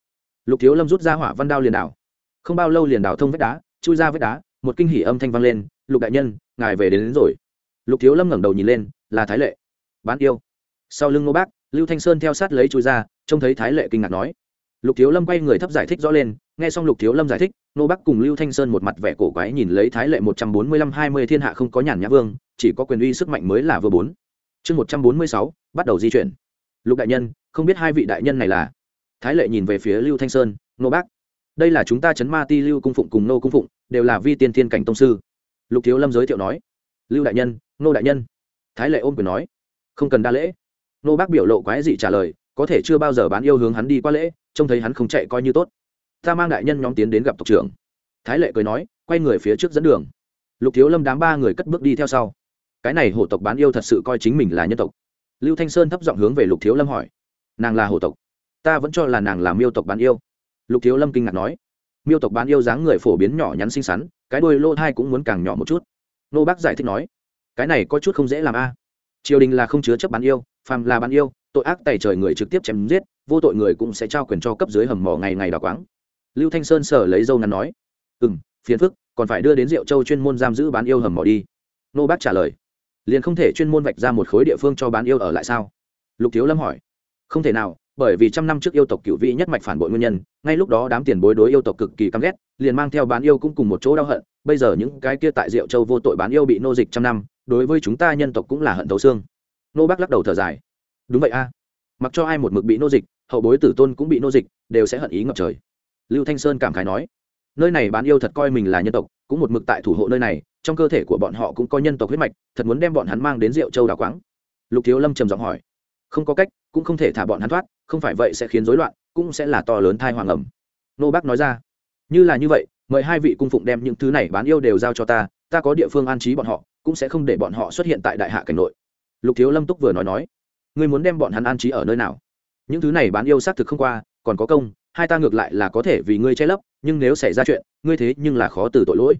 Lục thiếu lâm rút ra hỏa văn đao liền đảo. Không bao lâu liền đảo thông vách đá chui ra vách đá một kinh hỉ âm thanh vang lên lục đại nhân ngài về đến, đến rồi. Lục thiếu lâm ngẩng đầu nhìn lên là thái lệ. Bán yêu. Sau lưng ngô bác lưu thanh sơn theo sát lấy chui ra trông thấy thái lệ kinh ngạc nói lục thiếu lâm quay người thấp giải thích rõ lên, nghe xong lục thiếu lâm giải thích, nô bắc cùng lưu thanh sơn một mặt vẻ cổ quái nhìn lấy thái lệ một trăm bốn mươi lăm hai mươi thiên hạ không có nhàn nhã vương, chỉ có quyền uy sức mạnh mới là vừa bốn. Chương một trăm bốn mươi sáu, bắt đầu di chuyển. Lục đại nhân, không biết hai vị đại nhân này là? Thái lệ nhìn về phía lưu thanh sơn, nô bắc. Đây là chúng ta chấn ma ti lưu cung phụng cùng nô cung phụng, đều là vi tiên thiên cảnh tông sư. Lục thiếu lâm giới thiệu nói. Lưu đại nhân, nô đại nhân. Thái lệ ôm quyền nói. Không cần đa lễ. Nô bác biểu lộ quái dị trả lời, có thể chưa bao giờ bán yêu hướng hắn đi qua lễ trông thấy hắn không chạy coi như tốt. Ta mang đại nhân nhóm tiến đến gặp tộc trưởng. Thái lệ cười nói, quay người phía trước dẫn đường. Lục thiếu lâm đám ba người cất bước đi theo sau. Cái này hổ tộc bán yêu thật sự coi chính mình là nhân tộc. Lưu thanh sơn thấp giọng hướng về lục thiếu lâm hỏi, nàng là hổ tộc? Ta vẫn cho là nàng là miêu tộc bán yêu. Lục thiếu lâm kinh ngạc nói, miêu tộc bán yêu dáng người phổ biến nhỏ nhắn xinh xắn, cái đôi lô thai cũng muốn càng nhỏ một chút. Nô bác giải thích nói, cái này có chút không dễ làm a. Triều đình là không chứa chấp bán yêu, phàm là bán yêu tội ác tày trời người trực tiếp chém giết, vô tội người cũng sẽ trao quyền cho cấp dưới hầm mỏ ngày ngày đào quáng. Lưu thanh sơn sở lấy dâu ngắn nói ừ m phiền phức, còn phải đưa đến Diệu châu chuyên môn giam giữ bán yêu hầm mỏ đi. Nô bác trả lời, liền không thể chuyên môn vạch ra một khối địa phương cho bán yêu ở lại sao? Lục thiếu lâm hỏi, không thể nào, bởi vì trăm năm trước yêu tộc cựu vị nhất mạch phản bội nguyên nhân, ngay lúc đó đám tiền bối đối yêu tộc cực kỳ căm ghét, liền mang theo bán yêu cũng cùng một chỗ đau hận, bây giờ những cái kia tại diệu châu vô tội bán yêu bị nô dịch trăm năm, đối với chúng ta nhân tộc cũng là hận thấu xương. Nô bác lắc đầu thở dài đúng vậy a. Mặc cho ai một mực bị nô dịch, hậu bối tử tôn cũng bị nô dịch, đều sẽ hận ý ngập trời. Lưu thanh sơn cảm khái nói, nơi này bán yêu thật coi mình là nhân tộc, cũng một mực tại thủ hộ nơi này, trong cơ thể của bọn họ cũng có nhân tộc huyết mạch, thật muốn đem bọn hắn mang đến rượu châu đào quáng. Lục thiếu lâm trầm giọng hỏi, không có cách, cũng không thể thả bọn hắn thoát, không phải vậy sẽ khiến rối loạn, cũng sẽ là to lớn thai hoàng ẩm. Nô bác nói ra, như là như vậy, mời hai vị cung phụng đem những thứ này bán yêu đều giao cho ta ta có địa phương an trí bọn họ, cũng sẽ không để bọn họ xuất hiện tại đại hạ cảnh nội. Lục thiếu lâm túc vừa nói nói ngươi muốn đem bọn hắn an trí ở nơi nào? Những thứ này bán yêu xác thực không qua, còn có công, hai ta ngược lại là có thể vì ngươi che lấp, nhưng nếu xảy ra chuyện, ngươi thế nhưng là khó từ tội lỗi.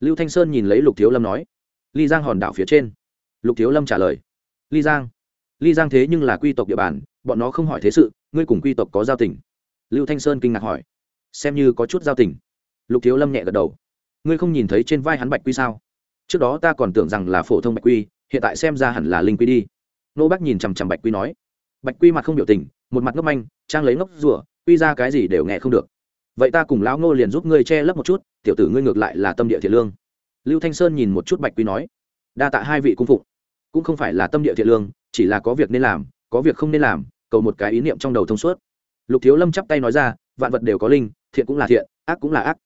Lưu thanh sơn nhìn lấy lục thiếu lâm nói. Ly giang hòn đảo phía trên. Lục thiếu lâm trả lời. Ly giang ly giang thế nhưng là quy tộc địa bàn, bọn nó không hỏi thế sự, ngươi cùng quy tộc có giao tình. Lưu thanh sơn kinh ngạc hỏi. Xem như có chút giao tình. Lục thiếu lâm nhẹ gật đầu. Ngươi không nhìn thấy trên vai hắn bạch quy sao? Trước đó ta còn tưởng rằng là phổ thông bạch quy, hiện tại xem ra hẳn là linh quy đi nô bác nhìn chằm chằm bạch quy nói. Bạch quy mặt không biểu tình, một mặt ngốc manh, trang lấy ngốc rủa quy ra cái gì đều nghe không được. Vậy ta cùng lão ngô liền giúp ngươi che lấp một chút, tiểu tử ngươi ngược lại là tâm địa thiện lương. Lưu thanh sơn nhìn một chút bạch quy nói. Đa tạ hai vị cung phụng. Cũng không phải là tâm địa thiện lương, chỉ là có việc nên làm, có việc không nên làm, cầu một cái ý niệm trong đầu thông suốt. Lục thiếu lâm chắp tay nói ra, vạn vật đều có linh, thiện cũng là thiện, ác cũng là ác.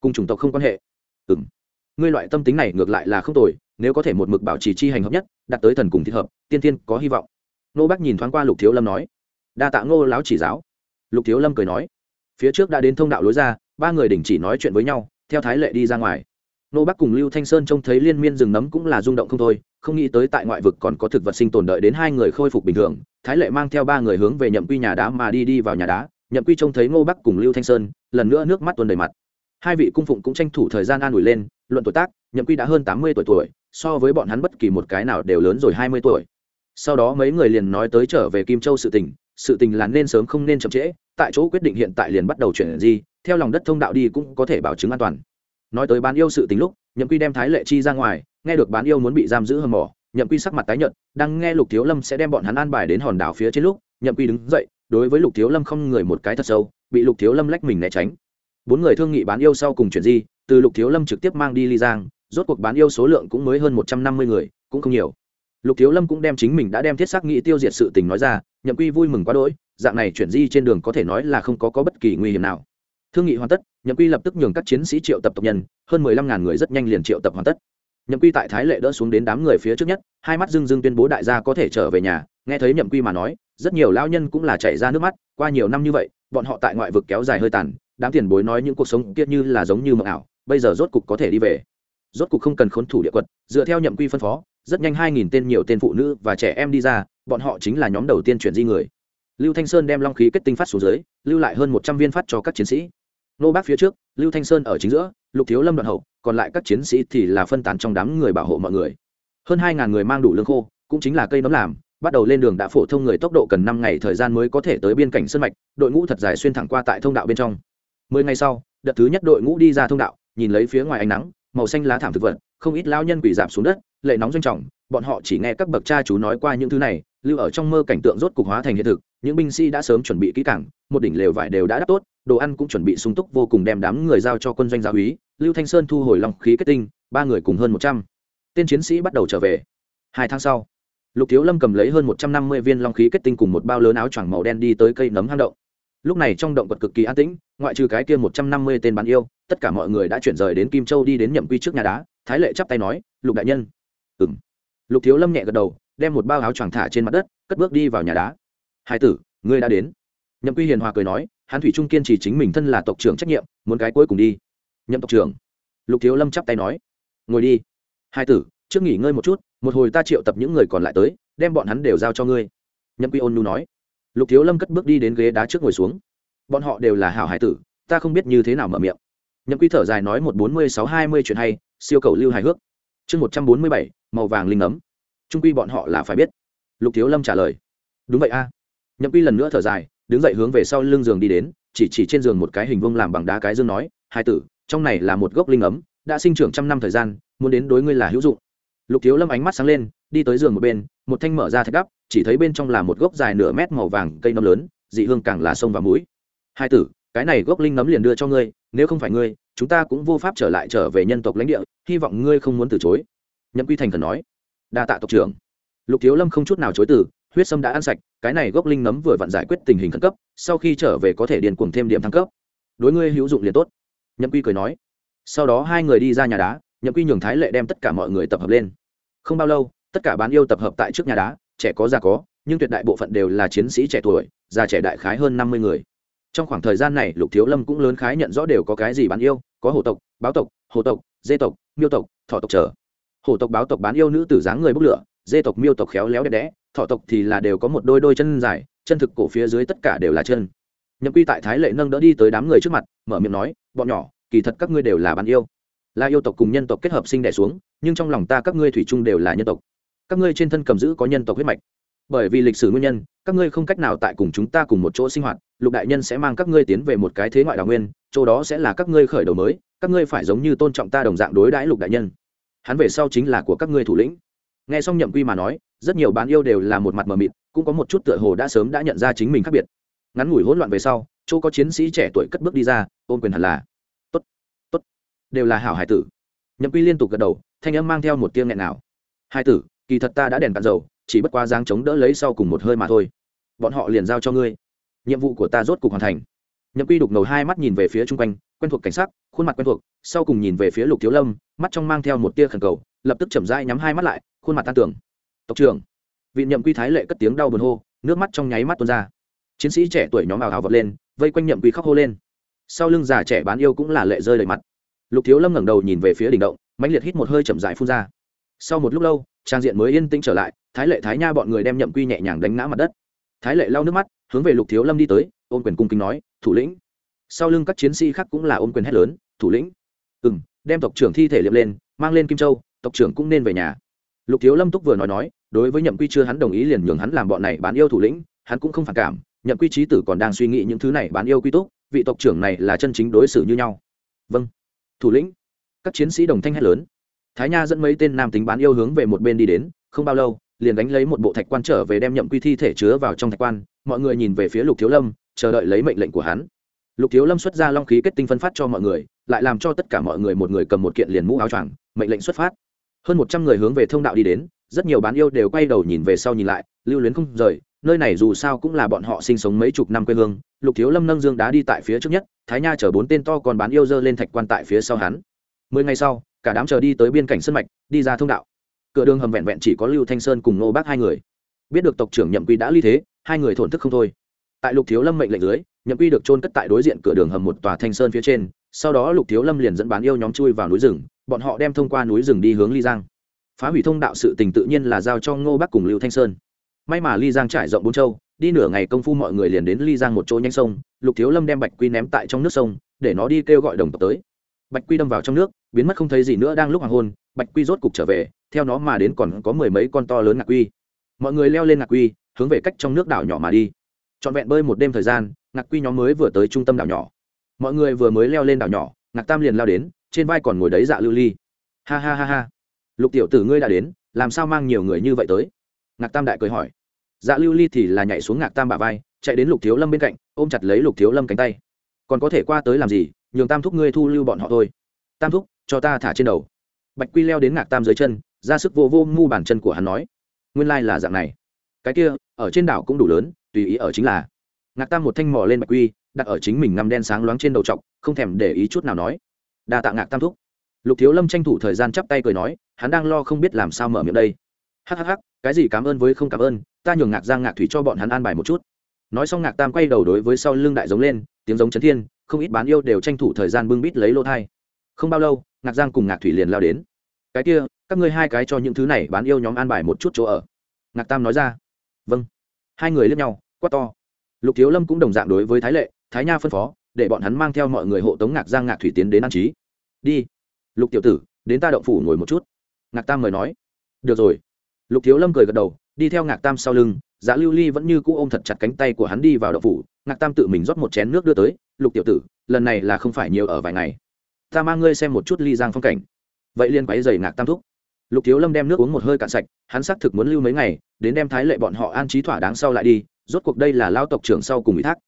Cùng chủng tộc không quan hệ. Ừ m ngươi loại tâm tính này ngược lại là không tồi, nếu có thể một mực bảo trì chi hành hợp nhất, đạt tới thần cùng thích hợp, tiên tiên có hy vọng. Nô bác nhìn thoáng qua lục thiếu lâm nói. Đa tạ ngô láo chỉ giáo. Lục thiếu lâm cười nói. Phía trước đã đến thông đạo lối ra, ba người đình chỉ nói chuyện với nhau, theo thái lệ đi ra ngoài. Nô bắc cùng lưu thanh sơn trông thấy liên miên rừng nấm cũng là rung động không thôi, không nghĩ tới tại ngoại vực còn có thực vật sinh tồn đợi đến hai người khôi phục bình thường, thái lệ mang theo ba người hướng về nhậm quy nhà đá mà đi đi vào nhà đá. Nhậm quy trông thấy ngô bắc cùng lưu thanh sơn, lần nữa nước mắt tuôn đầy mặt hai vị cung phụng cũng tranh thủ thời gian an ủi lên, luận tuổi tác, nhậm quy đã hơn tám mươi tuổi tuổi, so với bọn hắn bất kỳ một cái nào đều lớn rồi hai mươi tuổi. Sau đó mấy người liền nói tới trở về kim châu sự tình sự tình là nên sớm không nên chậm trễ, tại chỗ quyết định hiện tại liền bắt đầu chuyển gì theo lòng đất thông đạo đi cũng có thể bảo chứng an toàn. Nói tới bán yêu sự tình lúc, nhậm quy đem thái lệ chi ra ngoài, nghe được bán yêu muốn bị giam giữ hầm mỏ, nhậm quy sắc mặt tái nhợt, đang nghe lục thiếu lâm sẽ đem bọn hắn an bài đến hòn đảo phía trên lúc, nhậm quy đứng dậy, đối với lục thiếu lâm không người một cái thật sâu, bị lục thiếu lâm lách mình né tránh bốn người thương nghị bán yêu sau cùng chuyển di từ lục thiếu lâm trực tiếp mang đi ly giang rốt cuộc bán yêu số lượng cũng mới hơn một trăm năm mươi người cũng không nhiều. Lục thiếu lâm cũng đem chính mình đã đem thiết xác nghĩ tiêu diệt sự tình nói ra nhậm quy vui mừng quá đỗi dạng này chuyển di trên đường có thể nói là không có, có bất kỳ nguy hiểm nào. Thương nghị hoàn tất nhậm quy lập tức nhường các chiến sĩ triệu tập tộc nhân hơn mười lăm ngàn người rất nhanh liền triệu tập hoàn tất. Nhậm quy tại thái lệ đỡ xuống đến đám người phía trước nhất hai mắt dưng dưng tuyên bố đại gia có thể trở về nhà nghe thấy nhậm quy mà nói rất nhiều lao nhân cũng là chảy ra nước mắt qua nhiều năm như vậy bọn họ tại ngoại vực kéo dài hơi tàn đám tiền bối nói những cuộc sống kia như là giống như mộng ảo, bây giờ rốt cục có thể đi về. Rốt cục không cần khốn thủ địa quật, dựa theo nhậm quy phân phó, rất nhanh hai nghìn tên nhiều tên phụ nữ và trẻ em đi ra, bọn họ chính là nhóm đầu tiên chuyển di người. Lưu thanh sơn đem long khí kết tinh phát xuống dưới, lưu lại hơn một trăm viên phát cho các chiến sĩ. Nô bác phía trước, lưu thanh sơn ở chính giữa, lục thiếu lâm đoạn hậu, còn lại các chiến sĩ thì là phân tán trong đám người bảo hộ mọi người. Hơn hai ngàn người mang đủ lương khô, cũng chính là cây nấm làm, bắt đầu lên đường đã phổ thông người tốc độ cần năm ngày thời gian mới có thể tới biên cảnh sân mạch, đội ngũ thật dài xuyên thẳng qua tại thông đạo bên trong mười ngày sau, đợt thứ nhất đội ngũ đi ra thông đạo, nhìn lấy phía ngoài ánh nắng, màu xanh lá thảm thực vật, không ít lao nhân quỷ giảm xuống đất, lệ nóng doanh trọng, bọn họ chỉ nghe các bậc cha chú nói qua những thứ này, lưu ở trong mơ cảnh tượng rốt cục hóa thành hiện thực, những binh sĩ đã sớm chuẩn bị kỹ cảng một đỉnh lều vải đều đã đắp tốt, đồ ăn cũng chuẩn bị sung túc vô cùng đem đám người giao cho quân doanh gia úy, lưu thanh sơn thu hồi lòng khí kết tinh, ba người cùng hơn một trăm tên chiến sĩ bắt đầu trở về. Hai tháng sau, lục thiếu lâm cầm lấy hơn một trăm năm mươi viên long khí kết tinh cùng một bao lớn áo choàng màu đen đi tới cây nấm hang động lúc này trong động vật cực kỳ an tĩnh, ngoại trừ cái kia một trăm năm mươi tên bán yêu, tất cả mọi người đã chuyển rời đến kim châu đi đến nhậm quy trước nhà đá, thái lệ chắp tay nói, lục đại nhân. Ừ m lục thiếu lâm nhẹ gật đầu, đem một bao áo choàng thả trên mặt đất, cất bước đi vào nhà đá. Hai tử, ngươi đã đến. Nhậm quy hiền hòa cười nói, hán thủy trung kiên trì chính mình thân là tộc trưởng trách nhiệm, muốn cái cuối cùng đi. Nhậm tộc trưởng. Lục thiếu lâm chắp tay nói, ngồi đi. Hai tử, trước nghỉ ngơi một chút, một hồi ta triệu tập những người còn lại tới, đem bọn hắn đều giao cho ngươi. Nhậm quy ôn nhu nói lục thiếu lâm cất bước đi đến ghế đá trước ngồi xuống. Bọn họ đều là hảo hải tử, ta không biết như thế nào mở miệng. Nhậm quy thở dài nói một bốn mươi sáu hai mươi chuyện hay, siêu cầu lưu hài hước. Chương một trăm bốn mươi bảy, màu vàng linh ấm. Trung quy bọn họ là phải biết. Lục thiếu lâm trả lời. Đúng vậy a. Nhậm quy lần nữa thở dài, đứng dậy hướng về sau lưng giường đi đến, chỉ chỉ trên giường một cái hình vông làm bằng đá cái dương nói, hai tử, trong này là một gốc linh ấm, đã sinh trưởng trăm năm thời gian, muốn đến đối ngươi là hữu dụng. Lục thiếu lâm ánh mắt sáng lên, đi tới giường một bên, một thanh mở ra thạch đắp chỉ thấy bên trong là một gốc dài nửa mét màu vàng, cây nấm lớn, dị hương càng là sông và mũi. Hai tử, cái này gốc linh nấm liền đưa cho ngươi, nếu không phải ngươi, chúng ta cũng vô pháp trở lại trở về nhân tộc lãnh địa, hy vọng ngươi không muốn từ chối. Nhậm quy thành thần nói. Đa tạ tộc trưởng. Lục thiếu lâm không chút nào chối từ, huyết sâm đã ăn sạch, cái này gốc linh nấm vừa vặn giải quyết tình hình khẩn cấp, sau khi trở về có thể điền cuồng thêm điểm thăng cấp. Đối ngươi hữu dụng liền tốt. Nhậm quy cười nói. Sau đó hai người đi ra nhà đá, nhậm quy nhường thái lệ đem tất cả mọi người tập hợp lên. Không bao lâu, tất cả bán yêu tập hợp tại trước nhà đá trẻ có già có, nhưng tuyệt đại bộ phận đều là chiến sĩ trẻ tuổi, già trẻ đại khái hơn năm mươi người. Trong khoảng thời gian này, lục thiếu lâm cũng lớn khái nhận rõ đều có cái gì bán yêu, có hổ tộc, báo tộc, hồ tộc, dê tộc, miêu tộc thọ tộc trở. Hổ tộc, báo tộc bán yêu nữ tử dáng người bốc lửa, dê tộc, miêu tộc khéo léo đẹp đẽ thọ tộc thì là đều có một đôi đôi chân dài, chân thực cổ phía dưới tất cả đều là chân. Nhậm quy tại thái lệ nâng đỡ đi tới đám người trước mặt, mở miệng nói, bọn nhỏ, kỳ thật các ngươi đều là bán yêu. Là yêu tộc cùng nhân tộc kết hợp sinh đẻ xuống, nhưng trong lòng ta các ngươi thủy chung đều là nhân tộc các ngươi trên thân cầm giữ có nhân tộc huyết mạch. Bởi vì lịch sử nguyên nhân, các ngươi không cách nào tại cùng chúng ta cùng một chỗ sinh hoạt, lục đại nhân sẽ mang các ngươi tiến về một cái thế ngoại đào nguyên, chỗ đó sẽ là các ngươi khởi đầu mới, các ngươi phải giống như tôn trọng ta đồng dạng đối đãi lục đại nhân. Hắn về sau chính là của các ngươi thủ lĩnh. Nghe xong nhậm quy mà nói, rất nhiều bán yêu đều là một mặt mờ mịt, cũng có một chút tựa hồ đã sớm đã nhận ra chính mình khác biệt. Ngắn ngủi hỗn loạn về sau, chỗ có chiến sĩ trẻ tuổi cất bước đi ra, ôm quyền hẳn là, tốt tốt. Đều là hảo hải tử. Nhậm quy liên tục gật đầu, thanh âm mang theo một tiếng nghẹn nào hai tử kỳ thật ta đã đèn cạn dầu, chỉ bất quá dáng chống đỡ lấy sau cùng một hơi mà thôi. Bọn họ liền giao cho ngươi. Nhiệm vụ của ta rốt cục hoàn thành. Nhậm quy đục ngầu hai mắt nhìn về phía chung quanh, quen thuộc cảnh sắc, khuôn mặt quen thuộc, sau cùng nhìn về phía lục thiếu lâm, mắt trong mang theo một tia khẩn cầu, lập tức chậm rãi nhắm hai mắt lại, khuôn mặt tan tưởng tộc trưởng. Vị nhậm quy thái lệ cất tiếng đau buồn hô, nước mắt trong nháy mắt tuôn ra. Chiến sĩ trẻ tuổi nhóm ảo ào vật lên, vây quanh nhậm quy khóc hô lên. Sau lưng già trẻ bán yêu cũng là lệ rơi đầy mặt. Lục thiếu lâm ngẩng đầu nhìn về phía đỉnh động, mãnh liệt hít một hơi chậm rãi phun ra. Sau một lúc lâu trang diện mới yên tĩnh trở lại, thái lệ thái nha bọn người đem nhậm quy nhẹ nhàng đánh ngã mặt đất. Thái lệ lau nước mắt, hướng về lục thiếu lâm đi tới, ôm quyền cung kính nói, thủ lĩnh. Sau lưng các chiến sĩ khác cũng là ôm quyền hét lớn, thủ lĩnh. Ừ m đem tộc trưởng thi thể liệm lên, mang lên kim châu, tộc trưởng cũng nên về nhà. Lục thiếu lâm túc vừa nói nói, đối với nhậm quy chưa hắn đồng ý liền nhường hắn làm bọn này bán yêu thủ lĩnh, hắn cũng không phản cảm, nhậm quy trí tử còn đang suy nghĩ những thứ này bán yêu quy túc, vị tộc trưởng này là chân chính đối xử như nhau. Vâng. Thủ lĩnh. Các chiến sĩ đồng thanh hét lớn thái nha dẫn mấy tên nam tính bán yêu hướng về một bên đi đến, không bao lâu, liền đánh lấy một bộ thạch quan trở về đem nhậm quy thi thể chứa vào trong thạch quan, mọi người nhìn về phía lục thiếu lâm, chờ đợi lấy mệnh lệnh của hắn. Lục thiếu lâm xuất ra long khí kết tinh phân phát cho mọi người, lại làm cho tất cả mọi người một người cầm một kiện liền mũ áo choàng, mệnh lệnh xuất phát. Hơn một trăm người hướng về thông đạo đi đến, rất nhiều bán yêu đều quay đầu nhìn về sau nhìn lại, lưu luyến không rời, nơi này dù sao cũng là bọn họ sinh sống mấy chục năm quê hương, lục thiếu lâm nâng dương đá đi tại phía trước nhất, thái nha chở bốn tên to còn bán yêu dơ lên thạch quan tại phía sau hắn. Mười ngày sau cả đám chờ đi tới biên cảnh sân mạch, đi ra thông đạo. Cửa đường hầm vẹn vẹn chỉ có lưu thanh sơn cùng nô bác hai người. Biết được tộc trưởng nhậm quy đã ly thế, hai người thổn thức không thôi. Tại lục thiếu lâm mệnh lệnh dưới, nhậm quy được trôn cất tại đối diện cửa đường hầm một tòa thanh sơn phía trên, sau đó lục thiếu lâm liền dẫn bán yêu nhóm chui vào núi rừng, bọn họ đem thông qua núi rừng đi hướng ly giang. Phá hủy thông đạo sự tình tự nhiên là giao cho ngô bắc cùng lưu thanh sơn. May mà ly giang trải rộng bốn châu, đi nửa ngày công phu mọi người liền đến ly giang một chỗ nhanh sông, lục thiếu lâm đem bạch quy ném tại trong nước sông, để nó đi kêu gọi đồng tộc tới. Bạch quy đâm vào trong nước biến mất không thấy gì nữa đang lúc hoàng hôn, bạch quy rốt cục trở về, theo nó mà đến còn có mười mấy con to lớn ngạc quy. Mọi người leo lên ngạc quy, hướng về cách trong nước đảo nhỏ mà đi. Trọn vẹn bơi một đêm thời gian, ngạc quy nhóm mới vừa tới trung tâm đảo nhỏ. Mọi người vừa mới leo lên đảo nhỏ, ngạc tam liền lao đến, trên vai còn ngồi đấy dạ lưu ly. Ha ha ha ha. Lục tiểu tử ngươi đã đến, làm sao mang nhiều người như vậy tới? Ngạc tam đại cười hỏi. Dạ lưu ly thì là nhảy xuống ngạc tam bả vai, chạy đến lục thiếu lâm bên cạnh, ôm chặt lấy lục thiếu lâm cánh tay. Còn có thể qua tới làm gì, nhường tam thúc ngươi thu lưu bọn họ thôi. Tam thúc cho ta thả trên đầu. Bạch quy leo đến ngạc tam dưới chân, ra sức vô vô mu bàn chân của hắn nói, nguyên lai là dạng này. Cái kia, ở trên đảo cũng đủ lớn, tùy ý ở chính là. Ngạc tam một thanh mò lên bạch quy, đặt ở chính mình ngăm đen sáng loáng trên đầu t không thèm để ý chút nào nói. Đa tạ ngạc tam thúc. Lục thiếu lâm tranh thủ thời gian chắp tay cười nói, hắn đang lo không biết làm sao mở miệng đây. Hhh cái gì cảm ơn với không cảm ơn, ta nhường ngạc giang ngạc thủy cho bọn hắn an bài một chút. Nói xong ngạc tam quay đầu đối với sau lưng đại giống lên, tiếng giống chấn thiên, không ít bán yêu đều tranh thủ thời gian bưng bít lấy lô thai. Không bao lâu ngạc giang cùng ngạc thủy liền lao đến. Cái kia, các ngươi hai cái cho những thứ này bán yêu nhóm an bài một chút chỗ ở. Ngạc tam nói ra. Vâng. Hai người lướt nhau, quát to. Lục thiếu lâm cũng đồng dạng đối với thái lệ, thái nha phân phó, để bọn hắn mang theo mọi người hộ tống ngạc giang, ngạc thủy tiến đến an trí. Đi. Lục tiểu tử, đến ta động phủ ngồi một chút. Ngạc tam mời nói. Được rồi. Lục thiếu lâm cười gật đầu, đi theo ngạc tam sau lưng giá lưu ly vẫn như cũ ôm thật chặt cánh tay của hắn đi vào động phủ. Ngạc tam tự mình rót một chén nước đưa tới. Lục tiểu tử, lần này là không phải nhiều ở vài ngày ta mang ngươi xem một chút ly giang phong cảnh. Vậy liên quáy dày ngạc tam thúc. Lục thiếu lâm đem nước uống một hơi cạn sạch, hắn xác thực muốn lưu mấy ngày, đến đem thái lệ bọn họ an trí thỏa đáng sau lại đi, rốt cuộc đây là lao tộc trưởng sau cùng ủy thác.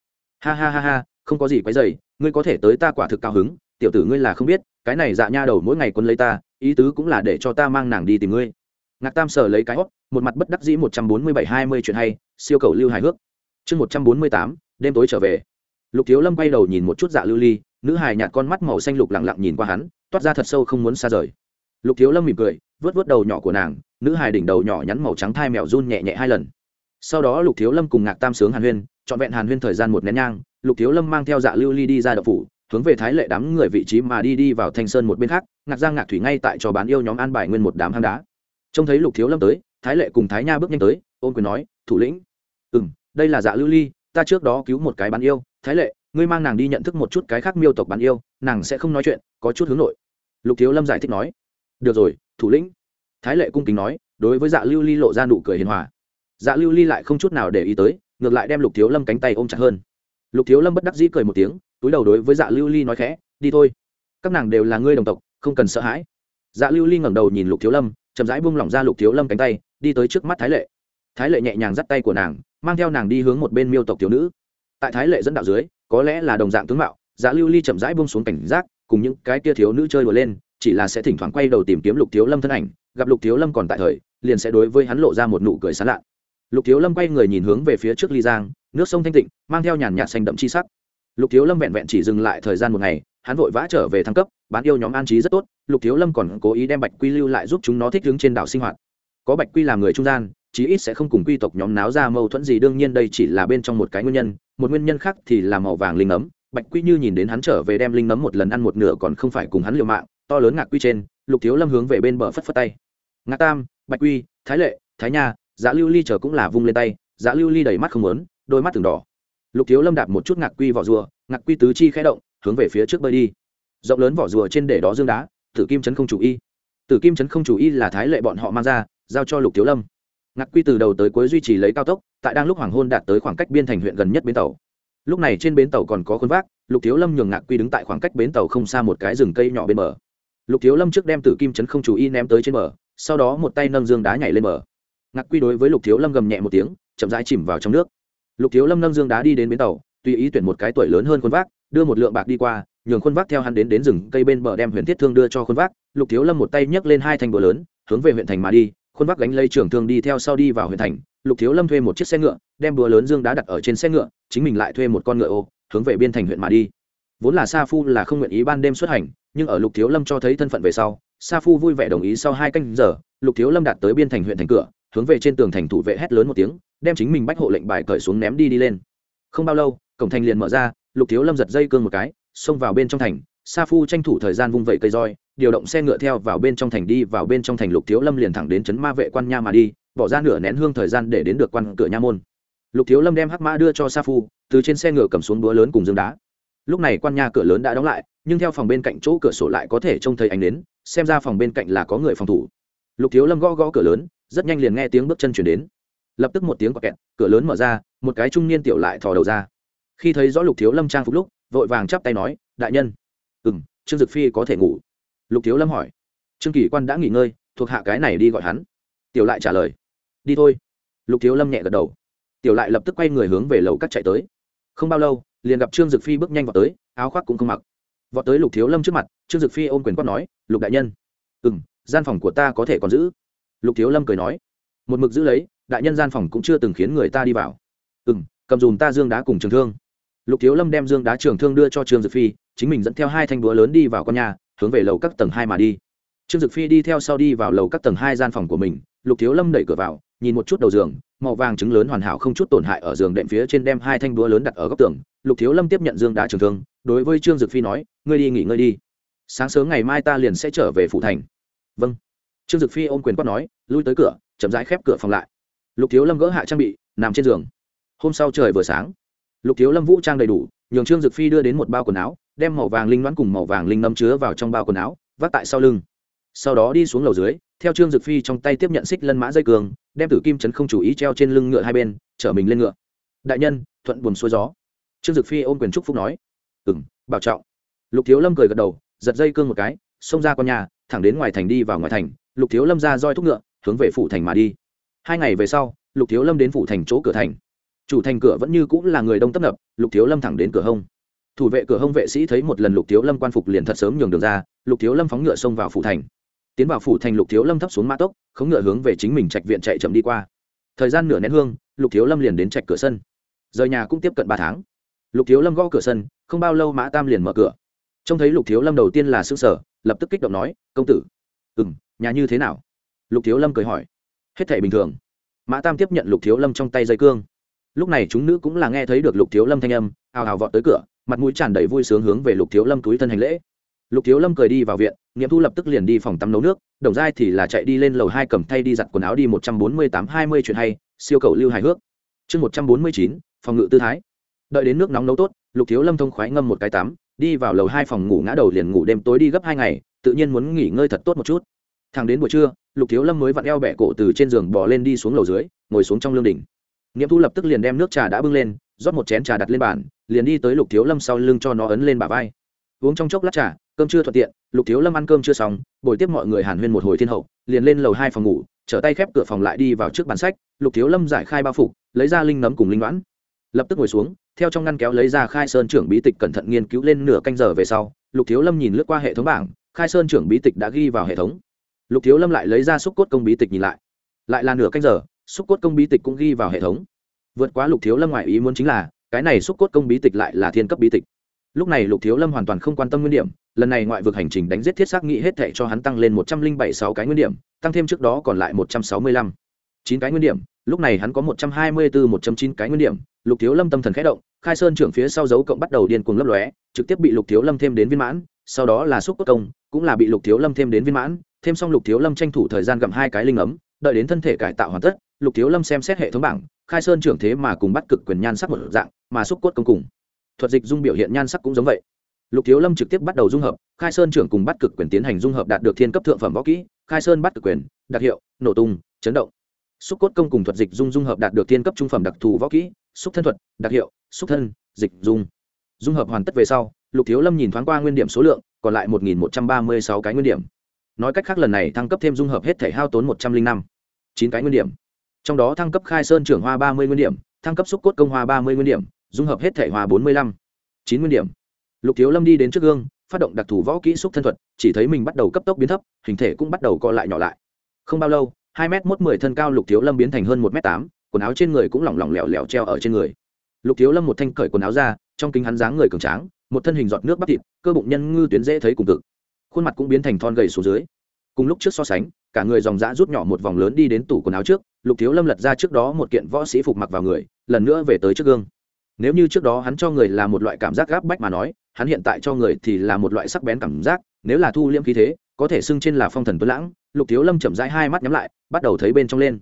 Ha ha ha ha, không có gì quấy dày ngươi có thể tới ta quả thực cao hứng, tiểu tử ngươi là không biết, cái này dạ nha đầu mỗi ngày quân lấy ta, ý tứ cũng là để cho ta mang nàng đi tìm ngươi. Ngạc tam sở lấy cái hót một mặt bất đắc dĩ một trăm bốn mươi bảy hai mươi chuyện hay, siêu cầu lưu hài hước. Chương một trăm bốn mươi tám, đêm tối trở về. Lục thiếu lâm quay đầu nhìn một chút dạ lưu ly nữ hài nhạt con mắt màu xanh lục lặng lặng nhìn qua hắn, toát ra thật sâu không muốn xa rời. Lục thiếu lâm mỉm cười vớt vớt đầu nhỏ của nàng, nữ hài đỉnh đầu nhỏ nhắn màu trắng thai mèo run nhẹ nhẹ hai lần. Sau đó lục thiếu lâm cùng ngạc tam sướng hàn huyên, trọn vẹn hàn huyên thời gian một nén nhang, lục thiếu lâm mang theo dạ lưu ly đi ra đậu phủ, hướng về thái lệ đám người vị trí mà đi đi vào thanh sơn một bên khác, ngạc giang ngạc thủy ngay tại cho bán yêu nhóm an bài nguyên một đám hang đá. Trông thấy lục thiếu lâm tới, thái lệ cùng thái nha bước nhanh tới ôm quyền nói, thủ lĩnh. Ừ m đây là dạ lưu ly, ta trước đó cứu một cái bán yêu, thái lệ ngươi mang nàng đi nhận thức một chút cái khác miêu tộc bán yêu, nàng sẽ không nói chuyện, có chút hướng nội. Lục thiếu lâm giải thích nói. Được rồi, thủ lĩnh. Thái lệ cung kính nói, đối với dạ lưu ly lộ ra nụ cười hiền hòa. Dạ lưu ly lại không chút nào để ý tới, ngược lại đem lục thiếu lâm cánh tay ôm chặt hơn. Lục thiếu lâm bất đắc dĩ cười một tiếng, túi đầu đối với dạ lưu ly nói khẽ, đi thôi. Các nàng đều là ngươi đồng tộc, không cần sợ hãi. Dạ lưu ly ngẩng đầu nhìn lục thiếu lâm, chậm rãi buông lỏng ra lục thiếu lâm cánh tay, đi tới trước mắt thái lệ. Thái lệ nhẹ nhàng dắt tay của nàng, mang theo nàng đi hướng một bên miêu tộc thiếu nữ. Tại thái lệ dẫn đạo dưới có lẽ là đồng dạng tướng mạo Giá lưu ly chậm rãi buông xuống cảnh giác, cùng những cái kia thiếu nữ chơi đùa lên, chỉ là sẽ thỉnh thoảng quay đầu tìm kiếm lục thiếu lâm thân ảnh, gặp lục thiếu lâm còn tại thời, liền sẽ đối với hắn lộ ra một nụ cười sán lạ. Lục thiếu lâm quay người nhìn hướng về phía trước ly giang, nước sông thanh tịnh, mang theo nhàn nhạt xanh đậm chi sắc. Lục thiếu lâm vẹn vẹn chỉ dừng lại thời gian một ngày, hắn vội vã trở về thăng cấp, bán yêu nhóm an trí rất tốt, lục thiếu lâm còn cố ý đem bạch quy lưu lại giúp chúng nó thích ứng trên đảo sinh hoạt. Có bạch quy làm người trung gian, chí ít sẽ không cùng quy tộc nhóm náo ra mâu thuẫn gì, đương nhiên đây chỉ là bên trong một cái nguyên nhân một nguyên nhân khác thì là màu vàng linh ấm. Bạch quy như nhìn đến hắn trở về đem linh nấm một lần ăn một nửa còn không phải cùng hắn liều mạng, to lớn ngạc quy trên, lục thiếu lâm hướng về bên bờ phất phất tay. Ngạc tam, bạch quy, thái lệ, thái nha giá lưu ly chờ cũng là vung lên tay giá lưu ly đầy mắt không lớn đôi mắt từng đỏ. Lục thiếu lâm đạp một chút ngạc quy vỏ rùa, ngạc quy tứ chi khẽ động, hướng về phía trước bơi đi. Rộng lớn vỏ rùa trên để đó dương đá, tử kim chấn không chủ y. Tử kim chấn không chủ y là thái lệ bọn họ mang ra, giao cho lục thiếu lâm ngạc quy từ đầu tới cuối duy trì lấy cao tốc, tại đang lúc hoàng hôn đạt tới khoảng cách biên thành huyện gần nhất bến tàu. Lúc này trên bến tàu còn có khuôn vác, lục thiếu lâm nhường ngạc quy đứng tại khoảng cách bến tàu không xa một cái rừng cây nhỏ bên bờ. Lục thiếu lâm trước đem tử kim chấn không chú ý ném tới trên bờ, sau đó một tay nâng dương đá nhảy lên bờ. Ngạc quy đối với lục thiếu lâm gầm nhẹ một tiếng, chậm rãi chìm vào trong nước. Lục thiếu lâm nâng dương đá đi đến bến tàu, tùy ý tuyển một cái tuổi lớn hơn khuôn vác, đưa một lượng bạc đi qua, nhường khuôn vác theo hắn đến đến rừng cây bên bờ đem huyền thiết thương đưa cho khuôn vác. Lục thiếu lâm một tay nhấc lên hai thành bờ lớn, hướng về huyện thành mà đi khuôn vác gánh lây trưởng thương đi theo sau đi vào huyện thành, lục thiếu lâm thuê một chiếc xe ngựa, đem đùa lớn dương đá đặt ở trên xe ngựa, chính mình lại thuê một con ngựa ô, hướng về biên thành huyện mà đi. Vốn là sa phu là không nguyện ý ban đêm xuất hành, nhưng ở lục thiếu lâm cho thấy thân phận về sau, sa phu vui vẻ đồng ý sau hai canh giờ, lục thiếu lâm đạt tới biên thành huyện thành cửa, hướng về trên tường thành thủ vệ hét lớn một tiếng, đem chính mình bách hộ lệnh bài cởi xuống ném đi đi lên. Không bao lâu, cổng thành liền mở ra, lục thiếu lâm giật dây cương một cái, xông vào bên trong thành, sa phu tranh thủ thời gian vung vẩy cây roi điều động xe ngựa theo vào bên trong thành đi, vào bên trong thành lục thiếu lâm liền thẳng đến trấn ma vệ quan nha mà đi, bỏ ra nửa nén hương thời gian để đến được quan cửa nha môn. Lục thiếu lâm đem hắc mã đưa cho sa phu, từ trên xe ngựa cầm xuống búa lớn cùng dương đá. Lúc này quan nha cửa lớn đã đóng lại, nhưng theo phòng bên cạnh chỗ cửa sổ lại có thể trông thấy ánh đến xem ra phòng bên cạnh là có người phòng thủ. Lục thiếu lâm gõ gõ cửa lớn, rất nhanh liền nghe tiếng bước chân chuyển đến. Lập tức một tiếng quạt kẹt, cửa lớn mở ra, một cái trung niên tiểu lại thò đầu ra. Khi thấy rõ lục thiếu lâm trang phục lúc, vội vàng chắp tay nói, đại nhân. Ừ m trương dực phi có thể ngủ lục thiếu lâm hỏi. Trương kỳ quan đã nghỉ ngơi, thuộc hạ cái này đi gọi hắn. Tiểu lại trả lời. Đi thôi. Lục thiếu lâm nhẹ gật đầu. Tiểu lại lập tức quay người hướng về lầu cắt chạy tới. Không bao lâu, liền gặp trương dực phi bước nhanh vào tới, áo khoác cũng không mặc. Vọt tới lục thiếu lâm trước mặt, trương dực phi ôm quyền quát nói, lục đại nhân. Ừ m gian phòng của ta có thể còn giữ. Lục thiếu lâm cười nói. Một mực giữ lấy, đại nhân gian phòng cũng chưa từng khiến người ta đi vào. Ừ m cầm dùm ta dương đá cùng trường thương. Lục thiếu lâm đem dương đá trường thương đưa cho trương dực phi, chính mình dẫn theo hai thanh búa lớn đi vào con nhà hướng về lầu các tầng hai mà đi. Trương dực phi đi theo sau đi vào lầu các tầng hai gian phòng của mình, lục thiếu lâm đẩy cửa vào, nhìn một chút đầu giường, màu vàng trứng lớn hoàn hảo không chút tổn hại ở giường đệm phía trên đem hai thanh đũa lớn đặt ở góc tường. Lục thiếu lâm tiếp nhận dương đá trường thương, đối với trương dực phi nói, ngươi đi nghỉ ngơi đi. Sáng sớm ngày mai ta liền sẽ trở về phủ thành. Vâng. Trương dực phi ôm quyền quát nói, lui tới cửa, chậm rãi khép cửa phòng lại. Lục thiếu lâm gỡ hạ trang bị, nằm trên giường. Hôm sau trời vừa sáng, lục thiếu lâm vũ trang đầy đủ nhường trương dực phi đưa đến một bao quần áo, đem màu vàng linh đoán cùng màu vàng linh ngâm chứa vào trong bao quần áo, vác tại sau lưng. Sau đó đi xuống lầu dưới, theo trương dực phi trong tay tiếp nhận xích lân mã dây cường, đem tử kim chấn không chủ ý treo trên lưng ngựa hai bên, chở mình lên ngựa. Đại nhân, thuận buồn xuôi gió. Trương dực phi ôm quyền trúc phúc nói. Ừ m bảo trọng. Lục thiếu lâm cười gật đầu, giật dây cương một cái, xông ra con nhà, thẳng đến ngoài thành đi vào ngoài thành, lục thiếu lâm ra roi thúc ngựa, hướng về phủ thành mà đi. Hai ngày về sau, lục thiếu lâm đến phủ thành chỗ cửa thành chủ thành cửa vẫn như cũng là người đông tấp nập, lục thiếu lâm thẳng đến cửa hông. Thủ vệ cửa hông vệ sĩ thấy một lần lục thiếu lâm quan phục liền thật sớm nhường đường ra, lục thiếu lâm phóng ngựa xông vào phủ thành. Tiến vào phủ thành, lục thiếu lâm thấp xuống mã tốc không ngựa hướng về chính mình trạch viện chạy chậm đi qua. Thời gian nửa nén hương, lục thiếu lâm liền đến trạch cửa sân. Rời nhà cũng tiếp cận ba tháng. Lục thiếu lâm gõ cửa sân, không bao lâu mã tam liền mở cửa. Trông thấy lục thiếu lâm đầu tiên là xương sở lập tức kích động nói, công tử ừ m nhà như thế nào? Lục thiếu lâm cười hỏi. Hết thể bình thường. Mã tam tiếp nhận lục thiếu lâm trong tay dây cương lúc này chúng nữ cũng là nghe thấy được lục thiếu lâm thanh âm hào hào vọt tới cửa, mặt mũi tràn đầy vui sướng hướng về lục thiếu lâm túi thân hành lễ. Lục thiếu lâm cười đi vào viện, nghiệm thu lập tức liền đi phòng tắm nấu nước, đồng giai thì là chạy đi lên lầu hai cầm thay đi giặt quần áo đi một trăm bốn mươi tám hai mươi chuyện hay, siêu cầu lưu hài hước. Chương một trăm bốn mươi chín, phòng ngự tư thái. Đợi đến nước nóng nấu tốt, lục thiếu lâm thông khoái ngâm một cái tắm, đi vào lầu hai phòng ngủ ngã đầu liền ngủ đêm tối đi gấp hai ngày, tự nhiên muốn nghỉ ngơi thật tốt một chút. Thằng đến buổi trưa, lục thiếu lâm mới vặn eo bẹ cổ từ trên giường bò lên đi xuống lầu dưới, ngồi xuống trong lương đỉnh nghiệm thu lập tức liền đem nước trà đã bưng lên, rót một chén trà đặt lên bàn, liền đi tới lục thiếu lâm sau lưng cho nó ấn lên bả vai. Uống trong chốc lát trà, cơm chưa thuận tiện, lục thiếu lâm ăn cơm chưa xong bồi tiếp mọi người hàn huyên một hồi thiên hậu, liền lên lầu hai phòng ngủ, trở tay khép cửa phòng lại đi vào trước bàn sách, lục thiếu lâm giải khai bao phục, lấy ra linh nấm cùng linh đoán. Lập tức ngồi xuống, theo trong ngăn kéo lấy ra khai sơn trưởng bí tịch cẩn thận nghiên cứu lên nửa canh giờ về sau, lục thiếu lâm nhìn lướt qua hệ thống bảng, khai sơn trưởng bí tịch đã ghi vào hệ thống. Lục thiếu lâm lại lấy ra xúc cốt công bí tịch nhìn lại. Lại là nửa canh giờ xúc cốt công bí tịch cũng ghi vào hệ thống. Vượt quá lục thiếu lâm ngoại ý muốn chính là, cái này xúc cốt công bí tịch lại là thiên cấp bí tịch. Lúc này lục thiếu lâm hoàn toàn không quan tâm nguyên điểm, lần này ngoại vực hành trình đánh giết thiết xác nghĩ hết thệ cho hắn tăng lên một trăm linh bảy sáu cái nguyên điểm, tăng thêm trước đó còn lại một trăm sáu mươi lăm. Chín cái nguyên điểm, lúc này hắn có một trăm hai mươi bốn một trăm chín cái nguyên điểm, lục thiếu lâm tâm thần khẽ động, khai sơn trưởng phía sau dấu cộng bắt đầu điên cuồng lấp lóe, trực tiếp bị lục thiếu lâm thêm đến viên mãn, sau đó là xúc cốt công, cũng là bị lục thiếu lâm thêm đến viên mãn, thêm xong lục thiếu lâm tranh thủ thời gian gặm hai cái linh ấm đợi đến thân thể cải tạo hoàn tất, lục thiếu lâm xem xét hệ thống bảng, khai sơn trưởng thế mà cùng bắt cực quyền nhan sắc một dạng, mà xúc cốt công cùng. Thuật dịch dung biểu hiện nhan sắc cũng giống vậy. Lục thiếu lâm trực tiếp bắt đầu dung hợp, khai sơn trưởng cùng bắt cực quyền tiến hành dung hợp đạt được thiên cấp thượng phẩm võ kỹ, khai sơn bắt cực quyền, đặc hiệu, nổ tung, chấn động. Xúc cốt công cùng thuật dịch dung dung hợp đạt được thiên cấp trung phẩm đặc thù võ kỹ, xúc thân thuật, đặc hiệu, xúc thân, dịch dung. Dung hợp hoàn tất về sau, lục thiếu lâm nhìn thoáng qua nguyên điểm số lượng, còn lại một một trăm ba mươi sáu cái nguyên điểm nói cách khác lần này thăng cấp thêm dung hợp hết thể hao tốn một trăm linh năm. Chín cái nguyên điểm. Trong đó thăng cấp khai sơn trưởng hoa ba mươi nguyên điểm, thăng cấp xúc cốt công hoa ba mươi nguyên điểm, dung hợp hết thể hoa bốn mươi lăm. Chín nguyên điểm. Lục thiếu lâm đi đến trước gương, phát động đặc thù võ kỹ xúc thân thuật, chỉ thấy mình bắt đầu cấp tốc biến thấp, hình thể cũng bắt đầu co lại nhỏ lại. Không bao lâu, hai m mốt mười thân cao lục thiếu lâm biến thành hơn một m tám, quần áo trên người cũng lỏng lỏng lẻo lẻo treo ở trên người. Lục thiếu lâm một thanh cởi quần áo ra, trong kính hắn dáng người cường tráng, một thân hình giọt nước bắp thịt, cơ bụng nhân ngư tuyến dễ thấy cùng cực khuôn mặt cũng biến thành thon gầy xuống dưới. Cùng lúc trước so sánh, cả người dòng dã rút nhỏ một vòng lớn đi đến tủ quần áo trước, lục thiếu lâm lật ra trước đó một kiện võ sĩ phục mặc vào người, lần nữa về tới trước gương. Nếu như trước đó hắn cho người là một loại cảm giác gáp bách mà nói, hắn hiện tại cho người thì là một loại sắc bén cảm giác, nếu là thu liễm khí thế, có thể xưng trên là phong thần tuấn lãng. Lục thiếu lâm chậm rãi hai mắt nhắm lại, bắt đầu thấy bên trong lên.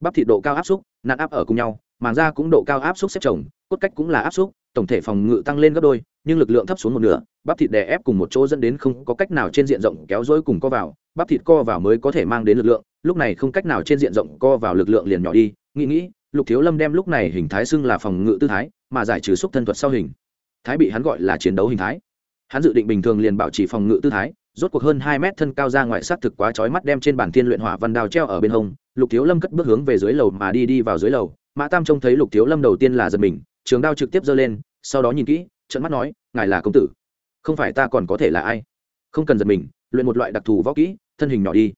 Bắp thịt độ cao áp xúc nạn áp ở cùng nhau, màng da cũng độ cao áp xúc xếp chồng, cốt cách cũng là áp xúc tổng thể phòng ngự tăng lên gấp đôi, nhưng lực lượng thấp xuống một nửa, bắp thịt đè ép cùng một chỗ dẫn đến không có cách nào trên diện rộng kéo dối cùng co vào, bắp thịt co vào mới có thể mang đến lực lượng, lúc này không cách nào trên diện rộng co vào lực lượng liền nhỏ đi, nghĩ nghĩ, lục thiếu lâm đem lúc này hình thái xưng là phòng ngự tư thái, mà giải trừ xúc thân thuật sau hình. Thái bị hắn gọi là chiến đấu hình thái. Hắn dự định bình thường liền bảo trì phòng ngự tư thái, rốt cuộc hơn hai mét thân cao ra ngoại sát thực quá chói mắt đem trên bản thiên luyện hỏa văn đao treo ở bên hông, lục thiếu lâm cất bước hướng về dưới lầu mà đi đi vào dưới lầu, mã tam trông thấy lục thiếu lâm đầu tiên là giật mình trường đao trực tiếp giơ lên, sau đó nhìn kỹ trận mắt nói, ngài là công tử. Không phải ta còn có thể là ai? Không cần giật mình, luyện một loại đặc thù võ kỹ, thân hình nhỏ đi.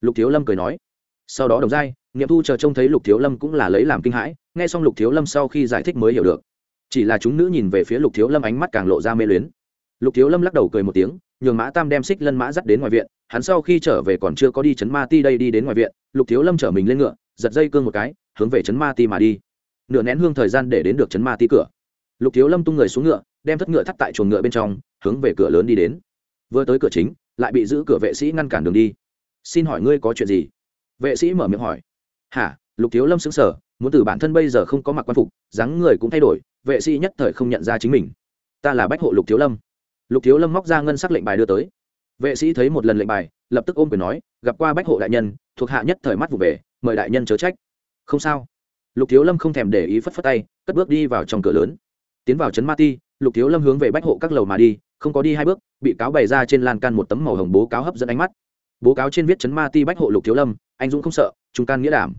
Lục thiếu lâm cười nói. Sau đó đồng giai, nghiệm thu chờ trông thấy lục thiếu lâm cũng là lấy làm kinh hãi, nghe xong lục thiếu lâm sau khi giải thích mới hiểu được. Chỉ là chúng nữ nhìn về phía lục thiếu lâm ánh mắt càng lộ ra mê luyến. Lục thiếu lâm lắc đầu cười một tiếng, nhường mã tam đem xích lân mã dắt đến ngoài viện, hắn sau khi trở về còn chưa có đi chấn ma ti đây đi đến ngoài viện, lục thiếu lâm chở mình lên ngựa, giật dây cương một cái, hướng về chấn ma ti mà đi nửa nén hương thời gian để đến được chấn ma ti cửa. Lục thiếu lâm tung người xuống ngựa, đem thất ngựa thắt tại chuồng ngựa bên trong, hướng về cửa lớn đi đến. Vừa tới cửa chính, lại bị giữ cửa vệ sĩ ngăn cản đường đi. Xin hỏi ngươi có chuyện gì? Vệ sĩ mở miệng hỏi. Hả? Lục thiếu lâm xứng sở muốn từ bản thân bây giờ không có mặc quan phục, dáng người cũng thay đổi, vệ sĩ nhất thời không nhận ra chính mình. Ta là bách hộ lục thiếu lâm. Lục thiếu lâm móc ra ngân sắc lệnh bài đưa tới. Vệ sĩ thấy một lần lệnh bài, lập tức ôm quyền nói, gặp qua bách hộ đại nhân, thuộc hạ nhất thời mắt vụ về, mời đại nhân chớ trách. Không sao lục thiếu lâm không thèm để ý phất phất tay, cất bước đi vào trong cửa lớn. Tiến vào trấn ma ti, lục thiếu lâm hướng về bách hộ các lầu mà đi, không có đi hai bước, bị cáo bày ra trên lan can một tấm màu hồng bố cáo hấp dẫn ánh mắt. Bố cáo trên viết trấn ma ti bách hộ lục thiếu lâm, anh dũng không sợ, trung can nghĩa đảm.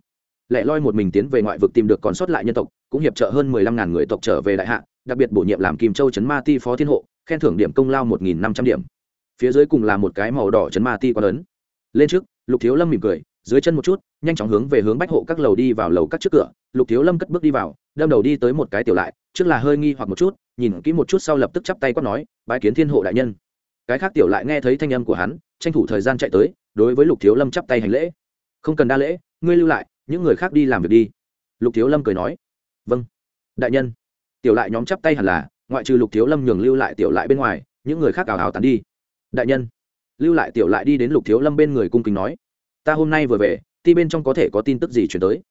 Lẽ loi một mình tiến về ngoại vực tìm được còn sót lại nhân tộc, cũng hiệp trợ hơn mười lăm ngàn người tộc trở về đại hạ, đặc biệt bổ nhiệm làm kim châu trấn ma ti phó thiên hộ, khen thưởng điểm công lao một nghìn năm trăm điểm. Phía dưới cùng là một cái màu đỏ trấn ma ti quá lớn. Lên trước, lục thiếu lâm mỉm cười dưới chân một chút, nhanh chóng hướng về hướng bách hộ các lầu đi vào lầu các trước cửa, lục thiếu lâm cất bước đi vào, đâm đầu đi tới một cái tiểu lại, trước là hơi nghi hoặc một chút, nhìn kỹ một chút sau lập tức chắp tay quát nói, bái kiến thiên hộ đại nhân. Cái khác tiểu lại nghe thấy thanh âm của hắn, tranh thủ thời gian chạy tới, đối với lục thiếu lâm chắp tay hành lễ. Không cần đa lễ, ngươi lưu lại, những người khác đi làm việc đi. Lục thiếu lâm cười nói. Vâng đại nhân. Tiểu lại nhóm chắp tay hẳn là, ngoại trừ lục thiếu lâm nhường lưu lại tiểu lại bên ngoài, những người khác ảo ảo tàn đi. Đại nhân. Lưu lại tiểu lại đi đến lục thiếu lâm bên người cung kính nói ta hôm nay vừa về, ti bên trong có thể có tin tức gì chuyển tới?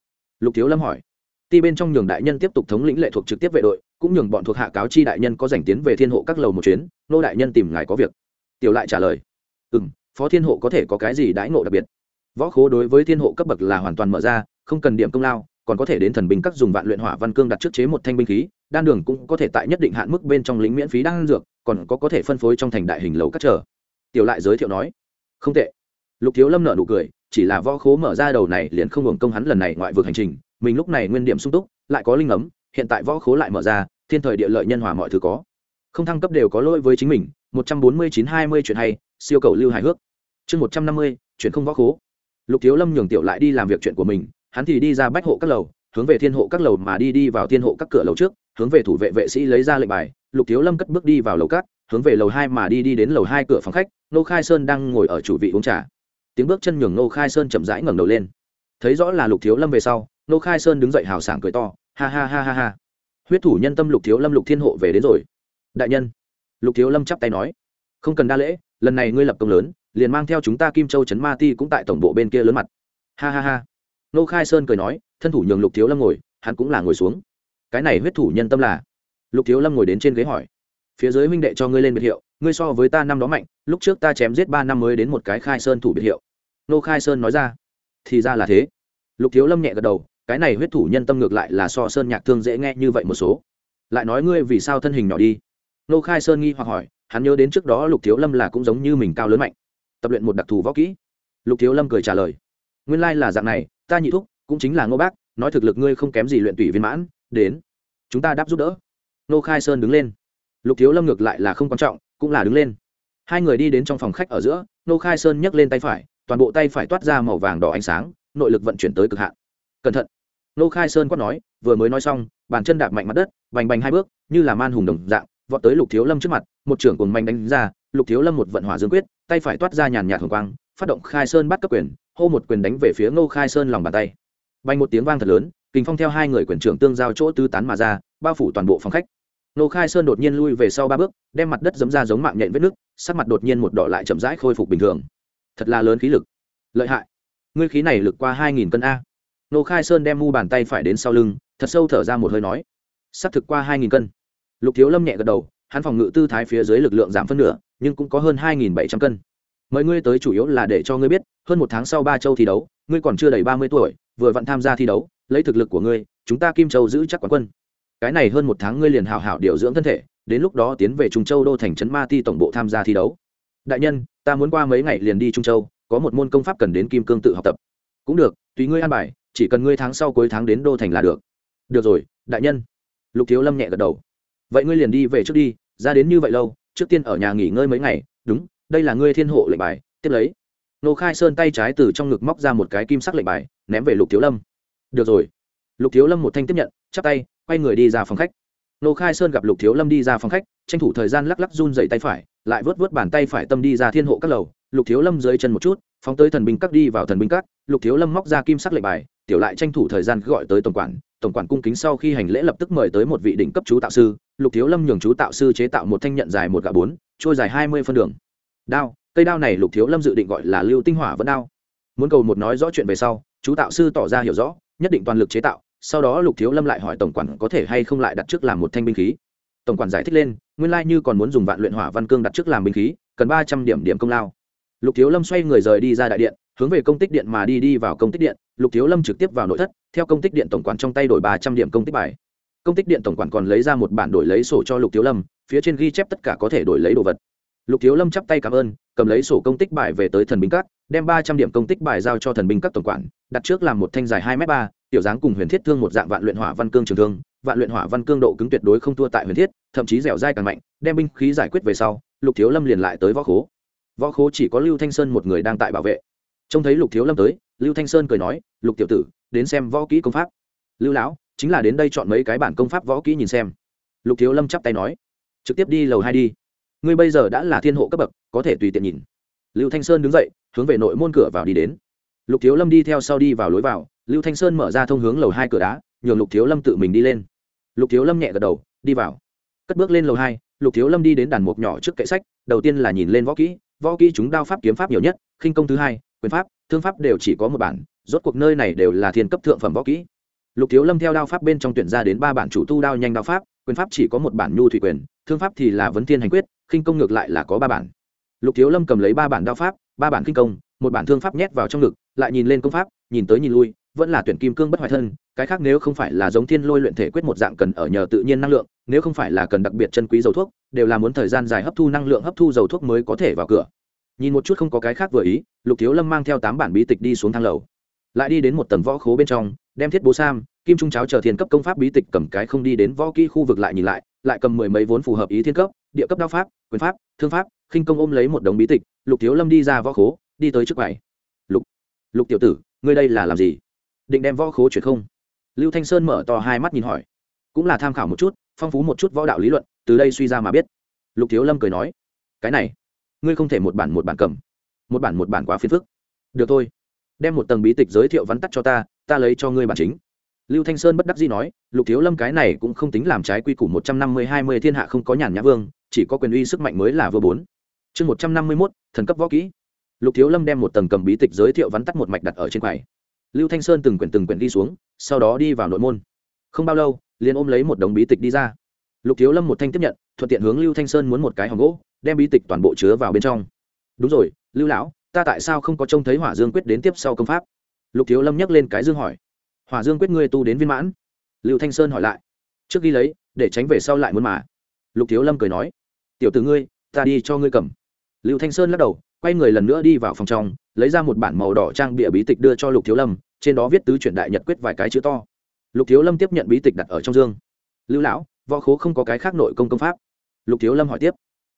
Lục thiếu lâm hỏi. Ti bên trong nhường đại nhân tiếp tục thống lĩnh lệ thuộc trực tiếp vệ đội, cũng nhường bọn thuộc hạ cáo chi đại nhân có giành tiến về thiên hộ các lầu một chuyến, nô đại nhân tìm ngài có việc. Tiểu lại trả lời. Ừ m phó thiên hộ có thể có cái gì đãi ngộ đặc biệt? Võ khố đối với thiên hộ cấp bậc là hoàn toàn mở ra, không cần điểm công lao, còn có thể đến thần binh các dùng vạn luyện hỏa văn cương đặt trước chế một thanh binh khí, đan đường cũng có thể tại nhất định hạn mức bên trong lính miễn phí đan dược, còn có có thể phân phối trong thành đại hình lầu các trở tiểu lại giới thiệu nói. Không tệ. Lục thiếu lâm nợ nụ cười chỉ là võ khố mở ra đầu này liền không hưởng công hắn lần này ngoại vực hành trình, mình lúc này nguyên điểm sung túc, lại có linh ấm, hiện tại võ khố lại mở ra, thiên thời địa lợi nhân hòa mọi thứ có. Không thăng cấp đều có lỗi với chính mình, một trăm bốn mươi chín hai mươi chuyện hay, siêu cầu lưu hài hước. Chương một trăm năm mươi, chuyện không võ khố. Lục thiếu lâm nhường tiểu lại đi làm việc chuyện của mình, hắn thì đi ra bách hộ các lầu, hướng về thiên hộ các lầu mà đi đi vào thiên hộ các cửa lầu trước, hướng về thủ vệ vệ sĩ lấy ra lệnh bài, lục thiếu lâm cất bước đi vào lầu các, hướng về lầu hai mà đi đi đến lầu hai cửa phòng khách, nô khai sơn đang ngồi ở chủ vị uống trà tiếng bước chân nhường nô khai sơn chậm rãi ngẩng đầu lên. Thấy rõ là lục thiếu lâm về sau nô khai sơn đứng dậy hào sảng cười to, ha ha ha ha ha. Huyết thủ nhân tâm lục thiếu lâm lục thiên hộ về đến rồi. Đại nhân, lục thiếu lâm chắp tay nói, không cần đa lễ, lần này ngươi lập công lớn, liền mang theo chúng ta kim châu trấn ma ti cũng tại tổng bộ bên kia lớn mặt. Ha ha ha. Nô khai sơn cười nói, thân thủ nhường lục thiếu lâm ngồi, hắn cũng là ngồi xuống. Cái này huyết thủ nhân tâm là? Lục thiếu lâm ngồi đến trên ghế hỏi. Phía dưới huynh đệ cho ngươi lên biệt hiệu ngươi so với ta năm đó mạnh, lúc trước ta chém giết ba năm mới đến một cái khai sơn thủ biệt hiệu. Nô khai sơn nói ra. Thì ra là thế. Lục thiếu lâm nhẹ gật đầu, cái này huyết thủ nhân tâm ngược lại là so sơn nhạc thương dễ nghe như vậy một số. Lại nói ngươi vì sao thân hình nhỏ đi? Nô khai sơn nghi hoặc hỏi, hắn nhớ đến trước đó lục thiếu lâm là cũng giống như mình cao lớn mạnh. Tập luyện một đặc thù võ kỹ. Lục thiếu lâm cười trả lời. Nguyên lai là dạng này, ta nhị thúc, cũng chính là ngô bác, nói thực lực ngươi không kém gì luyện tủy viên mãn, đến, chúng ta đáp giúp đỡ. Nô khai sơn đứng lên. Lục thiếu lâm ngược lại là không quan trọng cũng là đứng lên. Hai người đi đến trong phòng khách ở giữa, nô khai sơn nhấc lên tay phải, toàn bộ tay phải toát ra màu vàng đỏ ánh sáng, nội lực vận chuyển tới cực hạn. Cẩn thận. Nô khai sơn quát nói, vừa mới nói xong, bàn chân đạp mạnh mặt đất bành bành hai bước, như là man hùng đồng dạng, vọt tới lục thiếu lâm trước mặt, một trưởng cùng manh đánh ra, lục thiếu lâm một vận hỏa dương quyết, tay phải toát ra nhàn nhạt hồng quang, phát động khai sơn bắt cấp quyền, hô một quyền đánh về phía Nô khai sơn lòng bàn tay. Bành một tiếng vang thật lớn, kình phong theo hai người quyền trưởng tương giao chỗ tư tán mà ra, bao phủ toàn bộ phòng khách. Nô khai sơn đột nhiên lui về sau ba bước, đem mặt đất dấm ra giống mạng nhện vết nước, sắc mặt đột nhiên một đỏ lại chậm rãi khôi phục bình thường. Thật là lớn khí lực. Lợi hại. Ngươi khí này lực qua hai nghìn cân a. Nô khai sơn đem mu bàn tay phải đến sau lưng, thật sâu thở ra một hơi nói. S ắ c thực qua hai nghìn cân. Lục thiếu lâm nhẹ gật đầu, hắn phòng ngự tư thái phía dưới lực lượng giảm phân nửa, nhưng cũng có hơn hai nghìn bảy trăm cân. Mời ngươi tới chủ yếu là để cho ngươi biết, hơn một tháng sau ba châu thi đấu, ngươi còn chưa đầy ba mươi tuổi, vừa vặn tham gia thi đấu, lấy thực lực của ngươi, chúng ta kim châu giữ chắc quán quân cái này hơn một tháng ngươi liền hào hảo điều dưỡng thân thể, đến lúc đó tiến về trung châu đô thành trấn ma ti tổng bộ tham gia thi đấu. Đại nhân, ta muốn qua mấy ngày liền đi trung châu, có một môn công pháp cần đến kim cương tự học tập. Cũng được, tùy ngươi an bài, chỉ cần ngươi tháng sau cuối tháng đến đô thành là được. Được rồi, đại nhân. Lục thiếu lâm nhẹ gật đầu. Vậy ngươi liền đi về trước đi, ra đến như vậy lâu, trước tiên ở nhà nghỉ ngơi mấy ngày, đúng, đây là ngươi thiên hộ lệnh bài, tiếp lấy. Nô khai sơn tay trái từ trong ngực móc ra một cái kim sắc lệnh bài, ném về lục thiếu lâm. Được rồi. Lục thiếu lâm một thanh tiếp nhận, chắp tay quay người đi ra phòng khách. Nô khai sơn gặp lục thiếu lâm đi ra phòng khách, tranh thủ thời gian lắc lắc run dậy tay phải, lại vớt vớt bàn tay phải tâm đi ra thiên hộ các lầu. Lục thiếu lâm dưới chân một chút, phóng tới thần binh các đi vào thần binh các. Lục thiếu lâm móc ra kim sắc lệnh bài, tiểu lại tranh thủ thời gian gọi tới tổng quản. Tổng quản cung kính sau khi hành lễ lập tức mời tới một vị đỉnh cấp chú tạo sư. Lục thiếu lâm nhường chú tạo sư chế tạo một thanh nhận dài một gạ bốn, trôi dài hai mươi phân đường. Đao, cây đao này lục thiếu lâm dự định gọi là lưu tinh hỏa vẫn đao. Muốn cầu một nói rõ chuyện về sau, chú tạo sư tỏ ra hiểu rõ, nhất định toàn lực chế tạo sau đó lục thiếu lâm lại hỏi tổng quản có thể hay không lại đặt trước làm một thanh binh khí. Tổng quản giải thích lên, nguyên lai như còn muốn dùng vạn luyện hỏa văn cương đặt trước làm binh khí, cần ba trăm điểm điểm công lao. Lục thiếu lâm xoay người rời đi ra đại điện, hướng về công tích điện mà đi đi vào công tích điện, lục thiếu lâm trực tiếp vào nội thất, theo công tích điện tổng quản trong tay đổi ba trăm điểm công tích bài. Công tích điện tổng quản còn lấy ra một bản đổi lấy sổ cho lục thiếu lâm, phía trên ghi chép tất cả có thể đổi lấy đồ vật. Lục thiếu lâm chắp tay cảm ơn, cầm lấy sổ công tích bài về tới thần binh các, đem ba trăm điểm công tích bài giao cho thần binh các tổng quản, đặt trước làm một thanh dài hai m ba tiểu dáng cùng huyền thiết thương một dạng vạn luyện hỏa văn cương trường thương, vạn luyện hỏa văn cương độ cứng tuyệt đối không thua tại huyền thiết, thậm chí dẻo dai càng mạnh, đem binh khí giải quyết về sau, lục thiếu lâm liền lại tới võ khố. Võ khố chỉ có lưu thanh sơn một người đang tại bảo vệ. Trông thấy lục thiếu lâm tới, lưu thanh sơn cười nói, lục tiểu tử, đến xem võ kỹ công pháp. Lưu lão, chính là đến đây chọn mấy cái bản công pháp võ kỹ nhìn xem. Lục thiếu lâm chắp tay nói, trực tiếp đi lầu hai đi. Ngươi bây giờ đã là thiên hộ cấp bậc, có thể tùy tiện nhìn. Lưu thanh sơn đứng dậy, hướng về nội môn cửa vào đi đến. Lục thiếu lâm đi theo sau đi vào lối vào lưu thanh sơn mở ra thông hướng lầu hai cửa đá, nhường lục thiếu lâm tự mình đi lên. Lục thiếu lâm nhẹ gật đầu, đi vào. Cất bước lên lầu hai, lục thiếu lâm đi đến đàn mục nhỏ trước kệ sách, đầu tiên là nhìn lên võ kỹ võ kỹ chúng đao pháp kiếm pháp nhiều nhất, khinh công thứ hai, quyền pháp, thương pháp đều chỉ có một bản, rốt cuộc nơi này đều là thiên cấp thượng phẩm võ kỹ. Lục thiếu lâm theo đao pháp bên trong tuyển ra đến ba bản chủ tu đao nhanh đao pháp, quyền pháp chỉ có một bản nhu thủy quyền, thương pháp thì là vấn thiên hành quyết, khinh công ngược lại là có ba bản. Lục thiếu lâm cầm lấy ba bản đao pháp, ba bản kinh công, một bản thương pháp nhét vào trong ngực, lại nhìn lên công pháp, nhìn tới nhìn lui vẫn là tuyển kim cương bất hoại thân, cái khác nếu không phải là giống thiên lôi luyện thể quyết một dạng cần ở nhờ tự nhiên năng lượng, nếu không phải là cần đặc biệt chân quý dầu thuốc, đều là muốn thời gian dài hấp thu năng lượng hấp thu dầu thuốc mới có thể vào cửa. Nhìn một chút không có cái khác vừa ý, lục thiếu lâm mang theo tám bản bí tịch đi xuống thang lầu. Lại đi đến một tầng võ khố bên trong, đem thiết bố sam, kim trung cháo chờ thiên cấp công pháp bí tịch cầm cái không đi đến võ kỹ khu vực lại nhìn lại lại cầm mười mấy vốn phù hợp ý thiên cấp, địa cấp đao pháp, quyền pháp, thương pháp, khinh công ôm lấy một đống bí tịch, lục thiếu lâm đi ra võ khố, đi tới trước bảy lục lục tiểu tử, ngươi đây là làm gì? Định đem võ khố chuyển không? Lưu thanh sơn mở to hai mắt nhìn hỏi. Cũng là tham khảo một chút, phong phú một chút võ đạo lý luận, từ đây suy ra mà biết. Lục thiếu lâm cười nói, cái này, ngươi không thể một bản một bản cầm. Một bản một bản quá phiền phức. Được thôi, đem một tầng bí tịch giới thiệu vắn tắt cho ta ta lấy cho ngươi bản chính. Lưu thanh sơn bất đắc dĩ nói, lục thiếu lâm cái này cũng không tính làm trái quy củ một trăm năm mươi, hai mươi thiên hạ không có nhàn nhã vương, chỉ có quyền uy sức mạnh mới là vừa bốn. Chương một trăm năm mươi mốt, thần cấp võ kỹ. Lục thiếu lâm đem một tầng cầm bí tịch giới thiệu vắn tắt một mạch đặt ở trên quầy lưu thanh sơn từng quyển từng quyển đi xuống, sau đó đi vào nội môn. Không bao lâu, liền ôm lấy một đống bí tịch đi ra. Lục thiếu lâm một thanh tiếp nhận, thuận tiện hướng lưu thanh sơn muốn một cái hòm gỗ, đem bí tịch toàn bộ chứa vào bên trong. Đúng rồi, lưu lão, ta tại sao không có trông thấy hỏa dương quyết đến tiếp sau công pháp? Lục thiếu lâm nhắc lên cái dương hỏi. Hỏa dương quyết ngươi tu đến viên mãn? Lưu thanh sơn hỏi lại. Trước ghi lấy, để tránh về sau lại muốn mà. Lục thiếu lâm cười nói. Tiểu t ử ngươi, ta đi cho ngươi cầm. Lưu thanh sơn lắc đầu, quay người lần nữa đi vào phòng trong lấy ra một bản màu đỏ trang bịa bí tịch đưa cho lục thiếu lâm, trên đó viết tứ chuyển đại nhật quyết vài cái chữ to. Lục thiếu lâm tiếp nhận bí tịch đặt ở trong dương. Lưu lão, võ khố không có cái khác nội công công pháp. Lục thiếu lâm hỏi tiếp.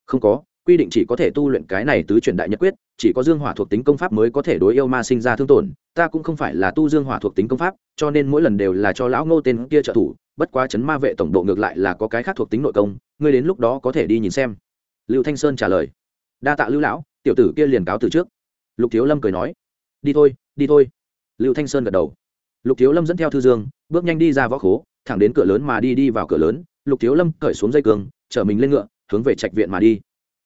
Không có, quy định chỉ có thể tu luyện cái này tứ chuyển đại nhật quyết, chỉ có dương hỏa thuộc tính công pháp mới có thể đối yêu ma sinh ra thương tổn, ta cũng không phải là tu dương hỏa thuộc tính công pháp, cho nên mỗi lần đều là cho lão ngô tên kia trợ thủ, bất quá chấn ma vệ tổng độ ngược lại là có cái khác thuộc tính nội công, ngươi đến lúc đó có thể đi nhìn xem. Lưu thanh sơn trả lời. Đa tạ lưu lão, tiểu tử kia liền cáo từ trước lục thiếu lâm cười nói, đi thôi đi thôi. Lưu thanh sơn gật đầu. Lục thiếu lâm dẫn theo thư dương, bước nhanh đi ra võ khố, thẳng đến cửa lớn mà đi đi vào cửa lớn. Lục thiếu lâm cởi xuống dây cường, chở mình lên ngựa, hướng về trạch viện mà đi.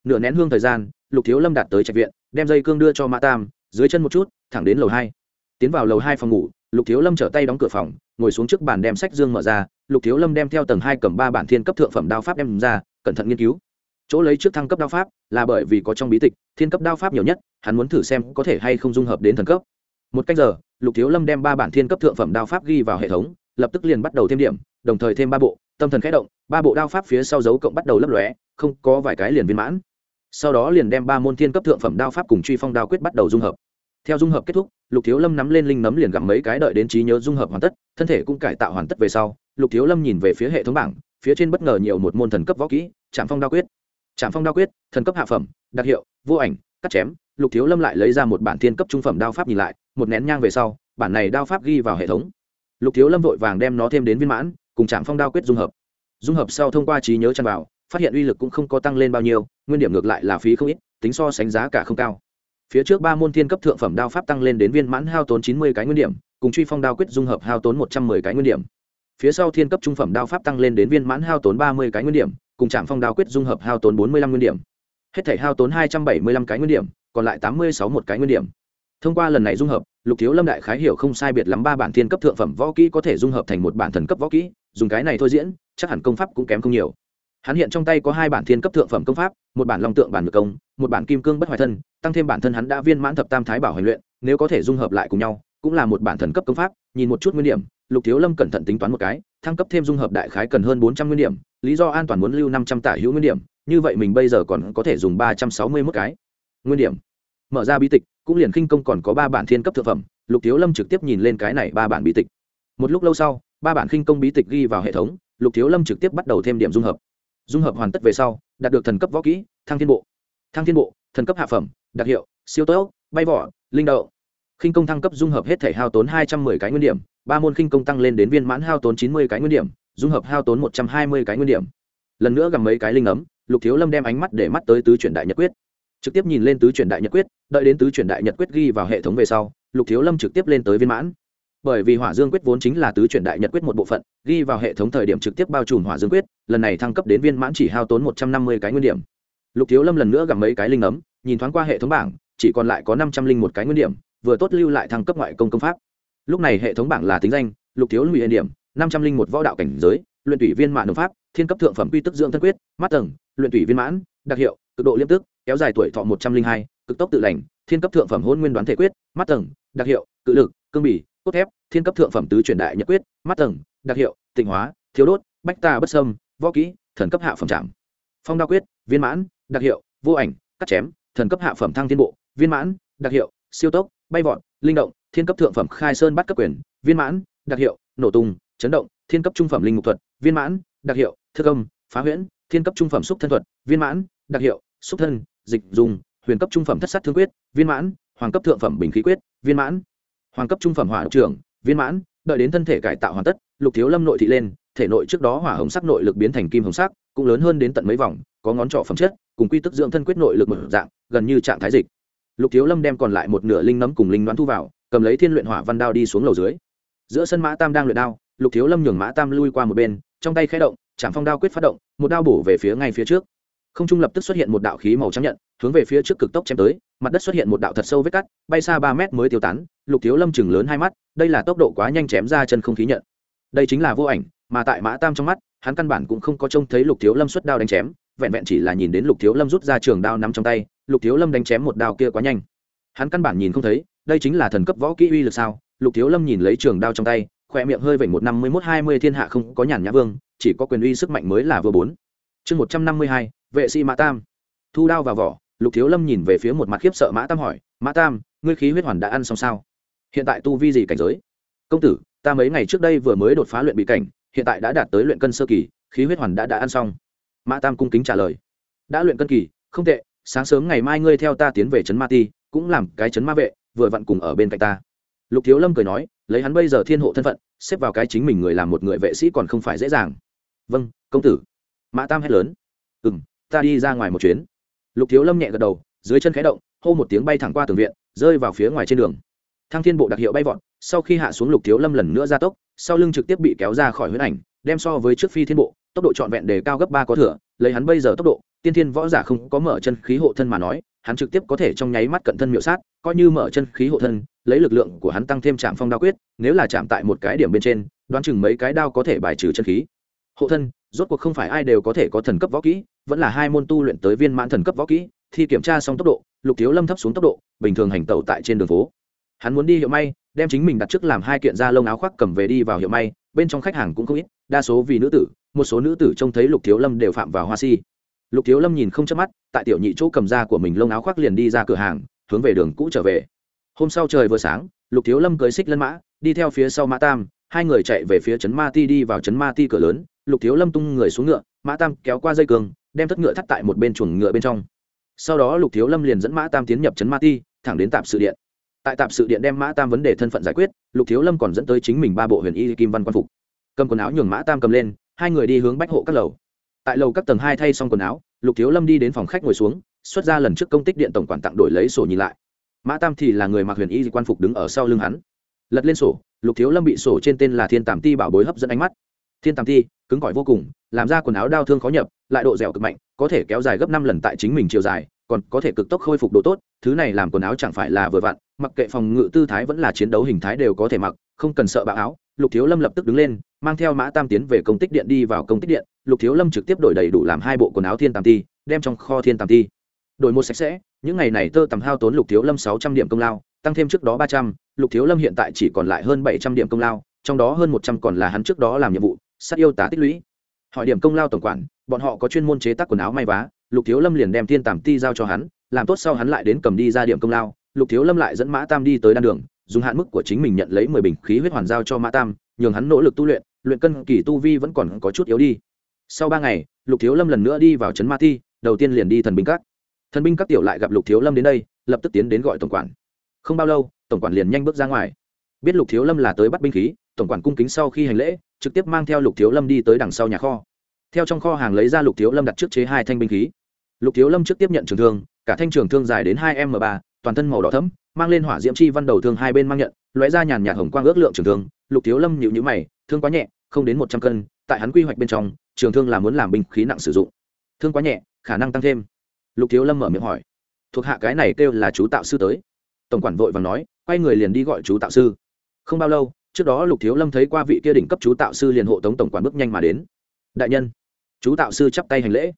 Nửa nén hương thời gian, lục thiếu lâm đạt tới trạch viện, đem dây cương đưa cho mã tam, dưới chân một chút, thẳng đến lầu hai. Tiến vào lầu hai phòng ngủ, lục thiếu lâm trở tay đóng cửa phòng, ngồi xuống trước bàn đem sách dương mở ra. Lục thiếu lâm đem theo tầng hai cầm ba bản thiên cấp thượng phẩm đao pháp đem ra, cẩn thận nghiên cứu chỗ lấy trước thăng cấp đao pháp là bởi vì có trong bí tịch, thiên cấp đao pháp nhiều nhất, hắn muốn thử xem có thể hay không dung hợp đến thần cấp. Một cách giờ, lục thiếu lâm đem ba bản thiên cấp thượng phẩm đao pháp ghi vào hệ thống, lập tức liền bắt đầu thêm điểm, đồng thời thêm ba bộ, tâm thần khẽ động, ba bộ đao pháp phía sau dấu cộng bắt đầu lấp lóe, không có vài cái liền viên mãn. Sau đó liền đem ba môn thiên cấp thượng phẩm đao pháp cùng truy phong đao quyết bắt đầu dung hợp. Theo dung hợp kết thúc, lục thiếu lâm nắm lên linh nấm liền gặm mấy cái đợi đến trí nhớ dung hợp hoàn tất, thân thể cũng cải tạo hoàn tất về sau, lục thiếu lâm nhìn về phía hệ thống bảng, phía trên bất ngờ nhiều một môn thần cấp võ kỹ trạm phong đao quyết trạm phong đao quyết, thần cấp hạ phẩm, đặc hiệu, vô ảnh, cắt chém, lục thiếu lâm lại lấy ra một bản thiên cấp trung phẩm đao pháp nhìn lại, một nén nhang về sau, bản này đao pháp ghi vào hệ thống. Lục thiếu lâm vội vàng đem nó thêm đến viên mãn, cùng trạm phong đao quyết dung hợp. Dung hợp sau thông qua trí nhớ chăn vào, phát hiện uy lực cũng không có tăng lên bao nhiêu, nguyên điểm ngược lại là phí không ít, tính so sánh giá cả không cao. Phía trước ba môn thiên cấp thượng phẩm đao pháp tăng lên đến viên mãn hao tốn chín mươi cái nguyên điểm, cùng truy phong đao quyết dung hợp hao tốn một trăm mười cái nguyên điểm. Phía sau thiên cấp trung phẩm đao pháp tăng lên đến viên mãn hao tốn ba mươi cái nguyên điểm cùng trạm phong đao quyết dung hợp hao tốn bốn mươi lăm nguyên điểm. Hết thể hao tốn hai trăm bảy mươi lăm cái nguyên điểm, còn lại tám mươi sáu một cái nguyên điểm. Thông qua lần này dung hợp, lục thiếu lâm đại khái hiểu không sai biệt lắm ba bản thiên cấp thượng phẩm võ kỹ có thể dung hợp thành một bản thần cấp võ kỹ, dùng cái này thôi diễn, chắc hẳn công pháp cũng kém không nhiều. Hắn hiện trong tay có hai bản thiên cấp thượng phẩm công pháp, một bản long tượng bản ngược công, một bản kim cương bất hoại thân, tăng thêm bản thân hắn đã viên mãn thập tam thái bảo hành luyện, nếu có thể dung hợp lại cùng nhau, cũng là một bản thần cấp công pháp, nhìn một chút nguyên điểm lục thiếu lâm cẩn thận tính toán một cái, thăng cấp thêm dung hợp đại khái cần hơn bốn trăm nguyên điểm, lý do an toàn muốn lưu năm trăm tả hữu nguyên điểm, như vậy mình bây giờ còn có thể dùng ba trăm sáu mươi mốt cái nguyên điểm. Mở ra bí tịch, cũng liền khinh công còn có ba bản thiên cấp thượng phẩm, lục thiếu lâm trực tiếp nhìn lên cái này ba bản bí tịch. Một lúc lâu sau, ba bản khinh công bí tịch ghi vào hệ thống, lục thiếu lâm trực tiếp bắt đầu thêm điểm dung hợp. Dung hợp hoàn tất về sau, đạt được thần cấp võ kỹ, thăng thiên bộ. Thăng thiên bộ, thần cấp hạ phẩm, đặc hiệu, siêu tốt bay vỏ, linh đậu khinh công thăng cấp dung hợp hết thể hao tốn hai trăm mười cái nguyên điểm, ba môn khinh công tăng lên đến viên mãn hao tốn chín mươi cái nguyên điểm, dung hợp hao tốn một trăm hai mươi cái nguyên điểm. Lần nữa gầm mấy cái linh ấm, lục thiếu lâm đem ánh mắt để mắt tới tứ chuyển đại nhật quyết. Trực tiếp nhìn lên tứ chuyển đại nhật quyết, đợi đến tứ chuyển đại nhật quyết ghi vào hệ thống về sau, lục thiếu lâm trực tiếp lên tới viên mãn. Bởi vì hỏa dương quyết vốn chính là tứ chuyển đại nhật quyết một bộ phận, ghi vào hệ thống thời điểm trực tiếp bao trùm hỏa dương quyết, lần này thăng cấp đến viên mãn chỉ hao tốn một trăm năm mươi cái nguyên điểm. Lục thiếu lâm lần nữa gặp mấy cái linh ấm, nhìn thoáng qua hệ thống bảng, chỉ còn lại có năm trăm linh một cái nguyên điểm vừa tốt lưu lại thăng cấp ngoại công công pháp. Lúc này hệ thống bảng là tính danh, lục thiếu lùi điểm, năm trăm linh một võ đạo cảnh giới, luyện tủy viên mãn đồng pháp, thiên cấp thượng phẩm quy tức dưỡng thân quyết, mắt tầng, luyện tủy viên mãn, đặc hiệu, cực độ liêm tức, kéo dài tuổi thọ một trăm linh hai, cực tốc tự lành, thiên cấp thượng phẩm hôn nguyên đoán thể quyết, mắt tầng, đặc hiệu, cự lực, cương bỉ cốt thép, thiên cấp thượng phẩm tứ truyền đại nhật quyết, mắt tầng, đặc hiệu, tịnh hóa, thiếu đốt, bách tà bất sâm võ kỹ, thần cấp hạ phẩm trạm. Phong đao quyết, viên mãn, đặc hiệu, vô ảnh, cắt chém, thần cấp hạ phẩm thăng thiên bộ, viên mãn, đặc hiệu, siêu tốc bay vọt, linh động, thiên cấp thượng phẩm khai sơn bắt cấp quyền, viên mãn, đặc hiệu, nổ tung, chấn động, thiên cấp trung phẩm linh mục thuật, viên mãn, đặc hiệu thư công phá huyễn, thiên cấp trung phẩm xúc thân thuật, viên mãn, đặc hiệu, xúc thân, dịch dùng, huyền cấp trung phẩm thất sát thương quyết, viên mãn, hoàng cấp thượng phẩm bình khí quyết, viên mãn. Hoàng cấp trung phẩm hỏa độc trưởng, viên mãn, đợi đến thân thể cải tạo hoàn tất, lục thiếu lâm nội thị lên, thể nội trước đó hỏa hồng sắc nội lực biến thành kim hồng sắc, cũng lớn hơn đến tận mấy vòng, có ngón trỏ phẩm chất, cùng quy tức dưỡng thân quyết nội lực mở dạng, gần như trạng thái dịch lục thiếu lâm đem còn lại một nửa linh nấm cùng linh đoán thu vào, cầm lấy thiên luyện hỏa văn đao đi xuống lầu dưới. Giữa sân mã tam đang luyện đao, lục thiếu lâm nhường mã tam lui qua một bên, trong tay khẽ động, chạm phong đao quyết phát động, một đao bổ về phía ngay phía trước. Không trung lập tức xuất hiện một đạo khí màu trắng nhận, hướng về phía trước cực tốc chém tới, mặt đất xuất hiện một đạo thật sâu vết cắt, bay xa ba mét mới tiêu tán, lục thiếu lâm chừng lớn hai mắt, đây là tốc độ quá nhanh chém ra chân không khí nhận. Đây chính là vô ảnh, mà tại mã tam trong mắt, hắn căn bản cũng không có trông thấy lục thiếu lâm xuất đao đánh chém, vẹn vẹn chỉ là nhìn đến lục thiếu lâm rút ra trường đao nắm trong tay lục thiếu lâm đánh chém một đao kia quá nhanh. Hắn căn bản nhìn không thấy, đây chính là thần cấp võ kỹ uy lực sao? Lục thiếu lâm nhìn lấy trường đao trong tay, khỏe miệng hơi vẩy một năm mươi mốt hai mươi thiên hạ không có nhàn nhã vương, chỉ có quyền uy sức mạnh mới là vừa bốn. Chương một trăm năm mươi hai, vệ sĩ mã tam. Thu đao vào vỏ, lục thiếu lâm nhìn về phía một mặt khiếp sợ mã tam hỏi, mã tam, ngươi khí huyết hoàn đã ăn xong sao? Hiện tại tu vi gì cảnh giới? Công tử, ta mấy ngày trước đây vừa mới đột phá luyện bị cảnh, hiện tại đã đạt tới luyện cân sơ kỳ, khí huyết hoàn đã đã ăn xong. Mã tam cung kính trả lời, đã luyện cân kỳ, không tệ sáng sớm ngày mai ngươi theo ta tiến về trấn ma ti, cũng làm cái trấn ma vệ, vừa vặn cùng ở bên cạnh ta. Lục thiếu lâm cười nói, lấy hắn bây giờ thiên hộ thân phận, xếp vào cái chính mình người làm một người vệ sĩ còn không phải dễ dàng. Vâng công tử. Mã tam hét lớn. Ừ m ta đi ra ngoài một chuyến. Lục thiếu lâm nhẹ gật đầu, dưới chân khẽ động, hô một tiếng bay thẳng qua tường viện, rơi vào phía ngoài trên đường. Thang thiên bộ đặc hiệu bay vọt, sau khi hạ xuống lục thiếu lâm lần nữa ra tốc, sau lưng trực tiếp bị kéo ra khỏi huyết ảnh, đem so với trước phi thiên bộ, tốc độ trọn vẹn đề cao gấp ba có thừa, lấy hắn bây giờ tốc độ tiên thiên võ giả không có mở chân khí hộ thân mà nói, hắn trực tiếp có thể trong nháy mắt cận thân miệu sát, coi như mở chân khí hộ thân, lấy lực lượng của hắn tăng thêm chạm phong đao quyết, nếu là chạm tại một cái điểm bên trên, đoán chừng mấy cái đao có thể bài trừ chân khí. Hộ thân, rốt cuộc không phải ai đều có thể có thần cấp võ kỹ, vẫn là hai môn tu luyện tới viên mãn thần cấp võ kỹ thì kiểm tra xong tốc độ, lục thiếu lâm thấp xuống tốc độ, bình thường hành tẩu tại trên đường phố. Hắn muốn đi hiệu may, đem chính mình đặt trước làm hai kiện da lông áo khoác cầm về đi vào hiệu may, bên trong khách hàng cũng không ít, đa số vì nữ tử, một số nữ tử trông thấy lục thiếu lâm đều phạm vào hoa si lục thiếu lâm nhìn không chớp mắt, tại tiểu nhị chỗ cầm da của mình lông áo khoác liền đi ra cửa hàng, hướng về đường cũ trở về. Hôm sau trời vừa sáng, lục thiếu lâm cưới xích lân mã, đi theo phía sau mã tam, hai người chạy về phía trấn ma ti đi vào trấn ma ti cửa lớn, lục thiếu lâm tung người xuống ngựa, mã tam kéo qua dây cường, đem thất ngựa thắt tại một bên chuồng ngựa bên trong. Sau đó lục thiếu lâm liền dẫn mã tam tiến nhập trấn ma ti, thẳng đến tạp sự điện. Tại tạp sự điện đem mã tam vấn đề thân phận giải quyết, lục thiếu lâm còn dẫn tới chính mình ba bộ huyền y kim văn quan phục. Cầm quần áo nhường mã tam cầm lên, hai người đi hướng bách hộ các lầu tại lầu các tầng hai thay xong quần áo, lục thiếu lâm đi đến phòng khách ngồi xuống, xuất ra lần trước công tích điện tổng quản tặng đổi lấy sổ nhìn lại. Mã tam thì là người mặc huyền y quan phục đứng ở sau lưng hắn. Lật lên sổ, lục thiếu lâm bị sổ trên tên là thiên tàm ti bảo bối hấp dẫn ánh mắt. Thiên tàm ti, cứng cỏi vô cùng, làm ra quần áo đau thương khó nhập, lại độ dẻo cực mạnh, có thể kéo dài gấp năm lần tại chính mình chiều dài, còn có thể cực tốc khôi phục độ tốt, thứ này làm quần áo chẳng phải là vừa vặn, mặc kệ phòng ngự tư thái vẫn là chiến đấu hình thái đều có thể mặc, không cần sợ bạo áo, lục thiếu lâm lập tức đứng lên mang theo mã tam tiến về công tích điện đi vào công tích điện, lục thiếu lâm trực tiếp đổi đầy đủ làm hai bộ quần áo thiên tàm ti đem trong kho thiên tàm ti đổi một sạch sẽ, những ngày này tơ tầm hao tốn lục thiếu lâm sáu trăm điểm công lao, tăng thêm trước đó ba trăm, lục thiếu lâm hiện tại chỉ còn lại hơn bảy trăm điểm công lao, trong đó hơn một trăm còn là hắn trước đó làm nhiệm vụ, sát yêu tá tích lũy. Hỏi điểm công lao tổng quản, bọn họ có chuyên môn chế tác quần áo may vá, lục thiếu lâm liền đem thiên tàm ti giao cho hắn, làm tốt sau hắn lại đến cầm đi ra điểm công lao, lục thiếu lâm lại dẫn mã tam đi tới đan đường, dùng hạn mức của chính mình nhận lấy mười bình khí huyết hoàn giao cho mã tam, nhường hắn nỗ lực tu luyện luyện cân kỳ tu vi vẫn còn có chút yếu đi. Sau ba ngày lục thiếu lâm lần nữa đi vào trấn ma thi, đầu tiên liền đi thần binh các. Thần binh các tiểu lại gặp lục thiếu lâm đến đây lập tức tiến đến gọi tổng quản. Không bao lâu tổng quản liền nhanh bước ra ngoài. Biết lục thiếu lâm là tới bắt binh khí tổng quản cung kính sau khi hành lễ trực tiếp mang theo lục thiếu lâm đi tới đằng sau nhà kho. Theo trong kho hàng lấy ra lục thiếu lâm đặt trước chế hai thanh binh khí. Lục thiếu lâm trước tiếp nhận trường thương cả thanh trường thương dài đến hai m ba toàn thân màu đỏ thấm mang lên hỏa diễm chi văn đầu thương hai bên mang nhận lóe ra nhàn nhạt hồng quang ước lượng trường thương. Lục thiếu lâm nhịu nhữ mày thương quá nhẹ, không đến một trăm cân, tại hắn quy hoạch bên trong, trường thương là muốn làm binh khí nặng sử dụng. Thương quá nhẹ, khả năng tăng thêm. Lục thiếu lâm mở miệng hỏi. Thuộc hạ cái này kêu là chú tạo sư tới. Tổng quản vội và nói, quay người liền đi gọi chú tạo sư. Không bao lâu, trước đó lục thiếu lâm thấy qua vị kia đỉnh cấp chú tạo sư liền hộ tống tổng quản bước nhanh mà đến. Đại nhân, chú tạo sư chắp tay hành lễ.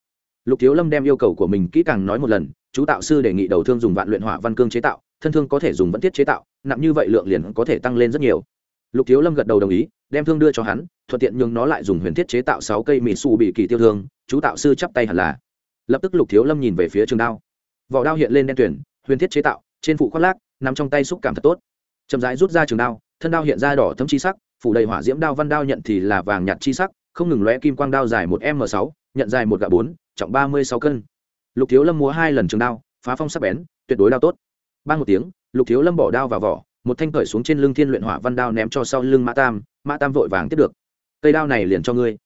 Lục thiếu lâm đem yêu cầu của mình kỹ càng nói một lần, chú tạo sư đề nghị đầu thương dùng vạn luyện hỏa văn cương chế tạo, thân thương có thể dùng vẫn thiết chế tạo, nặng như vậy lượng liền có thể tăng lên rất nhiều. Lục thiếu lâm gật đầu đồng ý đem thương đưa cho hắn, thuận tiện nhưng nó lại dùng huyền thiết chế tạo sáu cây mì xù bị kỳ tiêu thương, chú tạo sư chắp tay hẳn là. Lập tức lục thiếu lâm nhìn về phía trường đao. Vỏ đao hiện lên đen tuyển huyền thiết chế tạo, trên phụ khoác lác, nằm trong tay xúc cảm thật tốt. Chậm rãi rút ra trường đao, thân đao hiện ra đỏ thấm chi sắc, phủ đầy hỏa diễm đao văn đao nhận thì là vàng nhạt chi sắc, không ngừng lóe kim quang đao dài một m sáu, nhận dài một gạ bốn, trọng ba mươi sáu cân. Lục thiếu lâm múa hai lần trường đao, phá phong sắc bén, tuyệt đối đao tốt. Ban một tiếng, lục thiếu lâm bỏ đao vào vỏ một thanh cởi xuống trên lưng thiên luyện hỏa văn đao ném cho sau lưng mã tam mã tam vội vàng tiếp được. Cây đao này liền cho ngươi.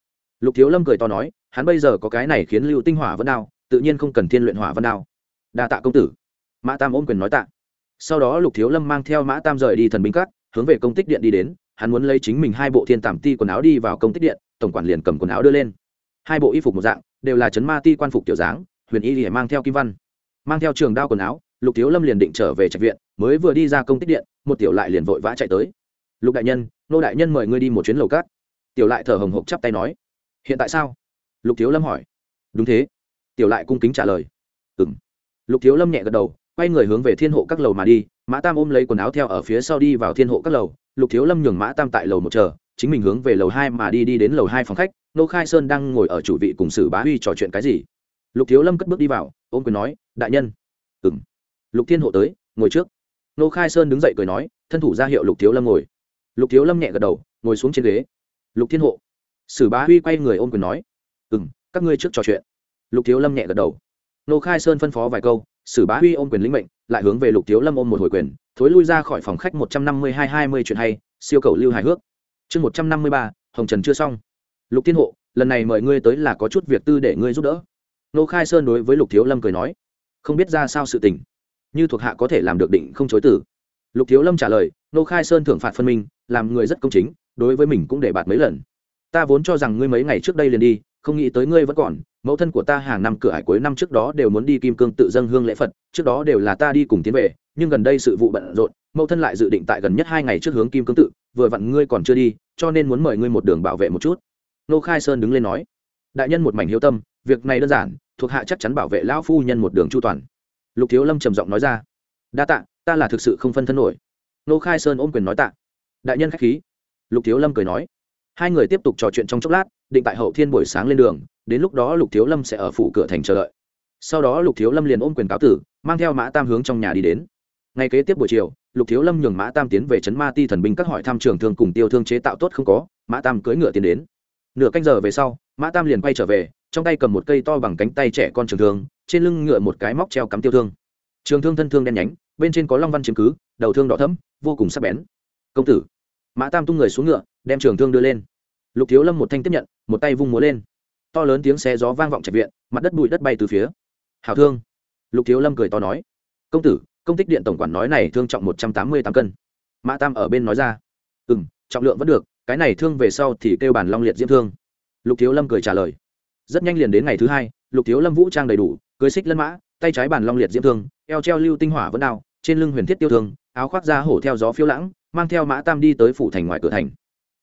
Lục thiếu lâm cười to nói, hắn bây giờ có cái này khiến lưu tinh hỏa văn đao, tự nhiên không cần thiên luyện hỏa văn đao. Đa tạ công tử. Mã tam ôm quyền nói tạ. Sau đó lục thiếu lâm mang theo mã tam rời đi thần binh cát hướng về công tích điện đi đến, hắn muốn lấy chính mình hai bộ thiên tảm ti quần áo đi vào công tích điện, tổng quản liền cầm quần áo đưa lên. Hai bộ y phục một dạng, đều là chấn ma ti quan phục kiểu dáng, huyền y lìa mang theo kim văn, mang theo trường đao quần áo lục thiếu lâm liền định trở về trạch viện, mới vừa đi ra công tích điện, một tiểu lại liền vội vã chạy tới. Lục đại nhân, nô đại nhân mời ngươi đi một chuyến lầu cát. Tiểu lại thở hồng hộc chắp tay nói. Hiện tại sao? Lục thiếu lâm hỏi. Đúng thế. Tiểu lại cung kính trả lời. Ừ m lục thiếu lâm nhẹ gật đầu, quay người hướng về thiên hộ các lầu mà đi. Mã tam ôm lấy quần áo theo ở phía sau đi vào thiên hộ các lầu. Lục thiếu lâm nhường mã tam tại lầu một chờ, chính mình hướng về lầu hai mà đi đi đến lầu hai phòng khách. Nô khai sơn đang ngồi ở chủ vị cùng sử bá huy trò chuyện cái gì? Lục thiếu lâm cất bước đi vào, ôm quyền nói, đại nhân. Ừ m lục thiên hộ tới, ngồi trước. Nô khai sơn đứng dậy cười nói, thân thủ ra hiệu lục thiếu lâm ngồi. Lục thiếu lâm nhẹ gật đầu, ngồi xuống trên ghế. Lục thiên hộ. Sử bá huy quay người ôm quyền nói ừ m các ngươi trước trò chuyện. Lục thiếu lâm nhẹ gật đầu. Nô khai sơn phân phó vài câu, sử bá huy ôm quyền lĩnh mệnh, lại hướng về lục thiếu lâm ôm một hồi quyền, thối lui ra khỏi phòng khách một trăm năm mươi hai hai mươi chuyện hay, siêu cầu lưu hài hước. Chương một trăm năm mươi ba, hồng trần chưa xong. Lục thiên hộ, lần này mời ngươi tới là có chút việc tư để ngươi giúp đỡ. Nô khai sơn đối với lục thiếu lâm cười nói, không biết ra sao sự tình như thuộc hạ có thể làm được định không chối tử lục thiếu lâm trả lời, nô khai sơn thưởng phạt phân minh, làm người rất công chính, đối với mình cũng để bạt mấy lần. Ta vốn cho rằng ngươi mấy ngày trước đây liền đi, không nghĩ tới ngươi vẫn còn, mẫu thân của ta hàng năm cửa hải cuối năm trước đó đều muốn đi kim cương tự dâng hương lễ phật, trước đó đều là ta đi cùng tiến về, nhưng gần đây sự vụ bận rộn, mẫu thân lại dự định tại gần nhất hai ngày trước hướng kim cương tự, vừa vặn ngươi còn chưa đi, cho nên muốn mời ngươi một đường bảo vệ một chút. Nô khai sơn đứng lên nói, đại nhân một mảnh hiếu tâm, việc này đơn giản, thuộc hạ chắc chắn bảo vệ lão phu nhân một đường chu toàn lục thiếu lâm trầm giọng nói ra, đa tạ, ta là thực sự không phân thân nổi. Nô khai sơn ôm quyền nói tạ. Đại nhân k h á c h khí. Lục thiếu lâm cười nói. Hai người tiếp tục trò chuyện trong chốc lát, định tại hậu thiên buổi sáng lên đường, đến lúc đó lục thiếu lâm sẽ ở phủ cửa thành chờ đợi. Sau đó lục thiếu lâm liền ôm quyền cáo tử, mang theo mã tam hướng trong nhà đi đến. Ngay kế tiếp buổi chiều, lục thiếu lâm nhường mã tam tiến về trấn ma ti thần binh các hỏi tham trường thương cùng tiêu thương chế tạo tốt không có, mã tam cưỡi ngựa tiến đến nửa canh giờ về sau, mã tam liền quay trở về, trong tay cầm một cây to bằng cánh tay trẻ con trường thương, trên lưng ngựa một cái móc treo cắm tiêu thương. Trường thương thân thương đen nhánh, bên trên có long văn chiếm cứ, đầu thương đỏ thấm vô cùng sắc bén. Công tử. Mã tam tung người xuống ngựa, đem trường thương đưa lên. Lục thiếu lâm một thanh tiếp nhận, một tay vung múa lên. To lớn tiếng xe gió vang vọng trạch viện, mặt đất bụi đất bay từ phía. Hảo thương. Lục thiếu lâm cười to nói. Công tử, công tích điện tổng quản nói này thương trọng một trăm tám mươi tám cân. Mã tam ở bên nói ra. Ừ m trọng lượng vẫn được cái này thương về sau thì kêu bản long liệt diễm thương. Lục thiếu lâm cười trả lời. Rất nhanh liền đến ngày thứ hai, lục thiếu lâm vũ trang đầy đủ, cưới xích lân mã, tay trái bản long liệt diễm thương, eo treo lưu tinh hỏa vẫn đao, trên lưng huyền thiết tiêu thương, áo khoác da hổ theo gió phiêu lãng, mang theo mã tam đi tới phủ thành ngoài cửa thành.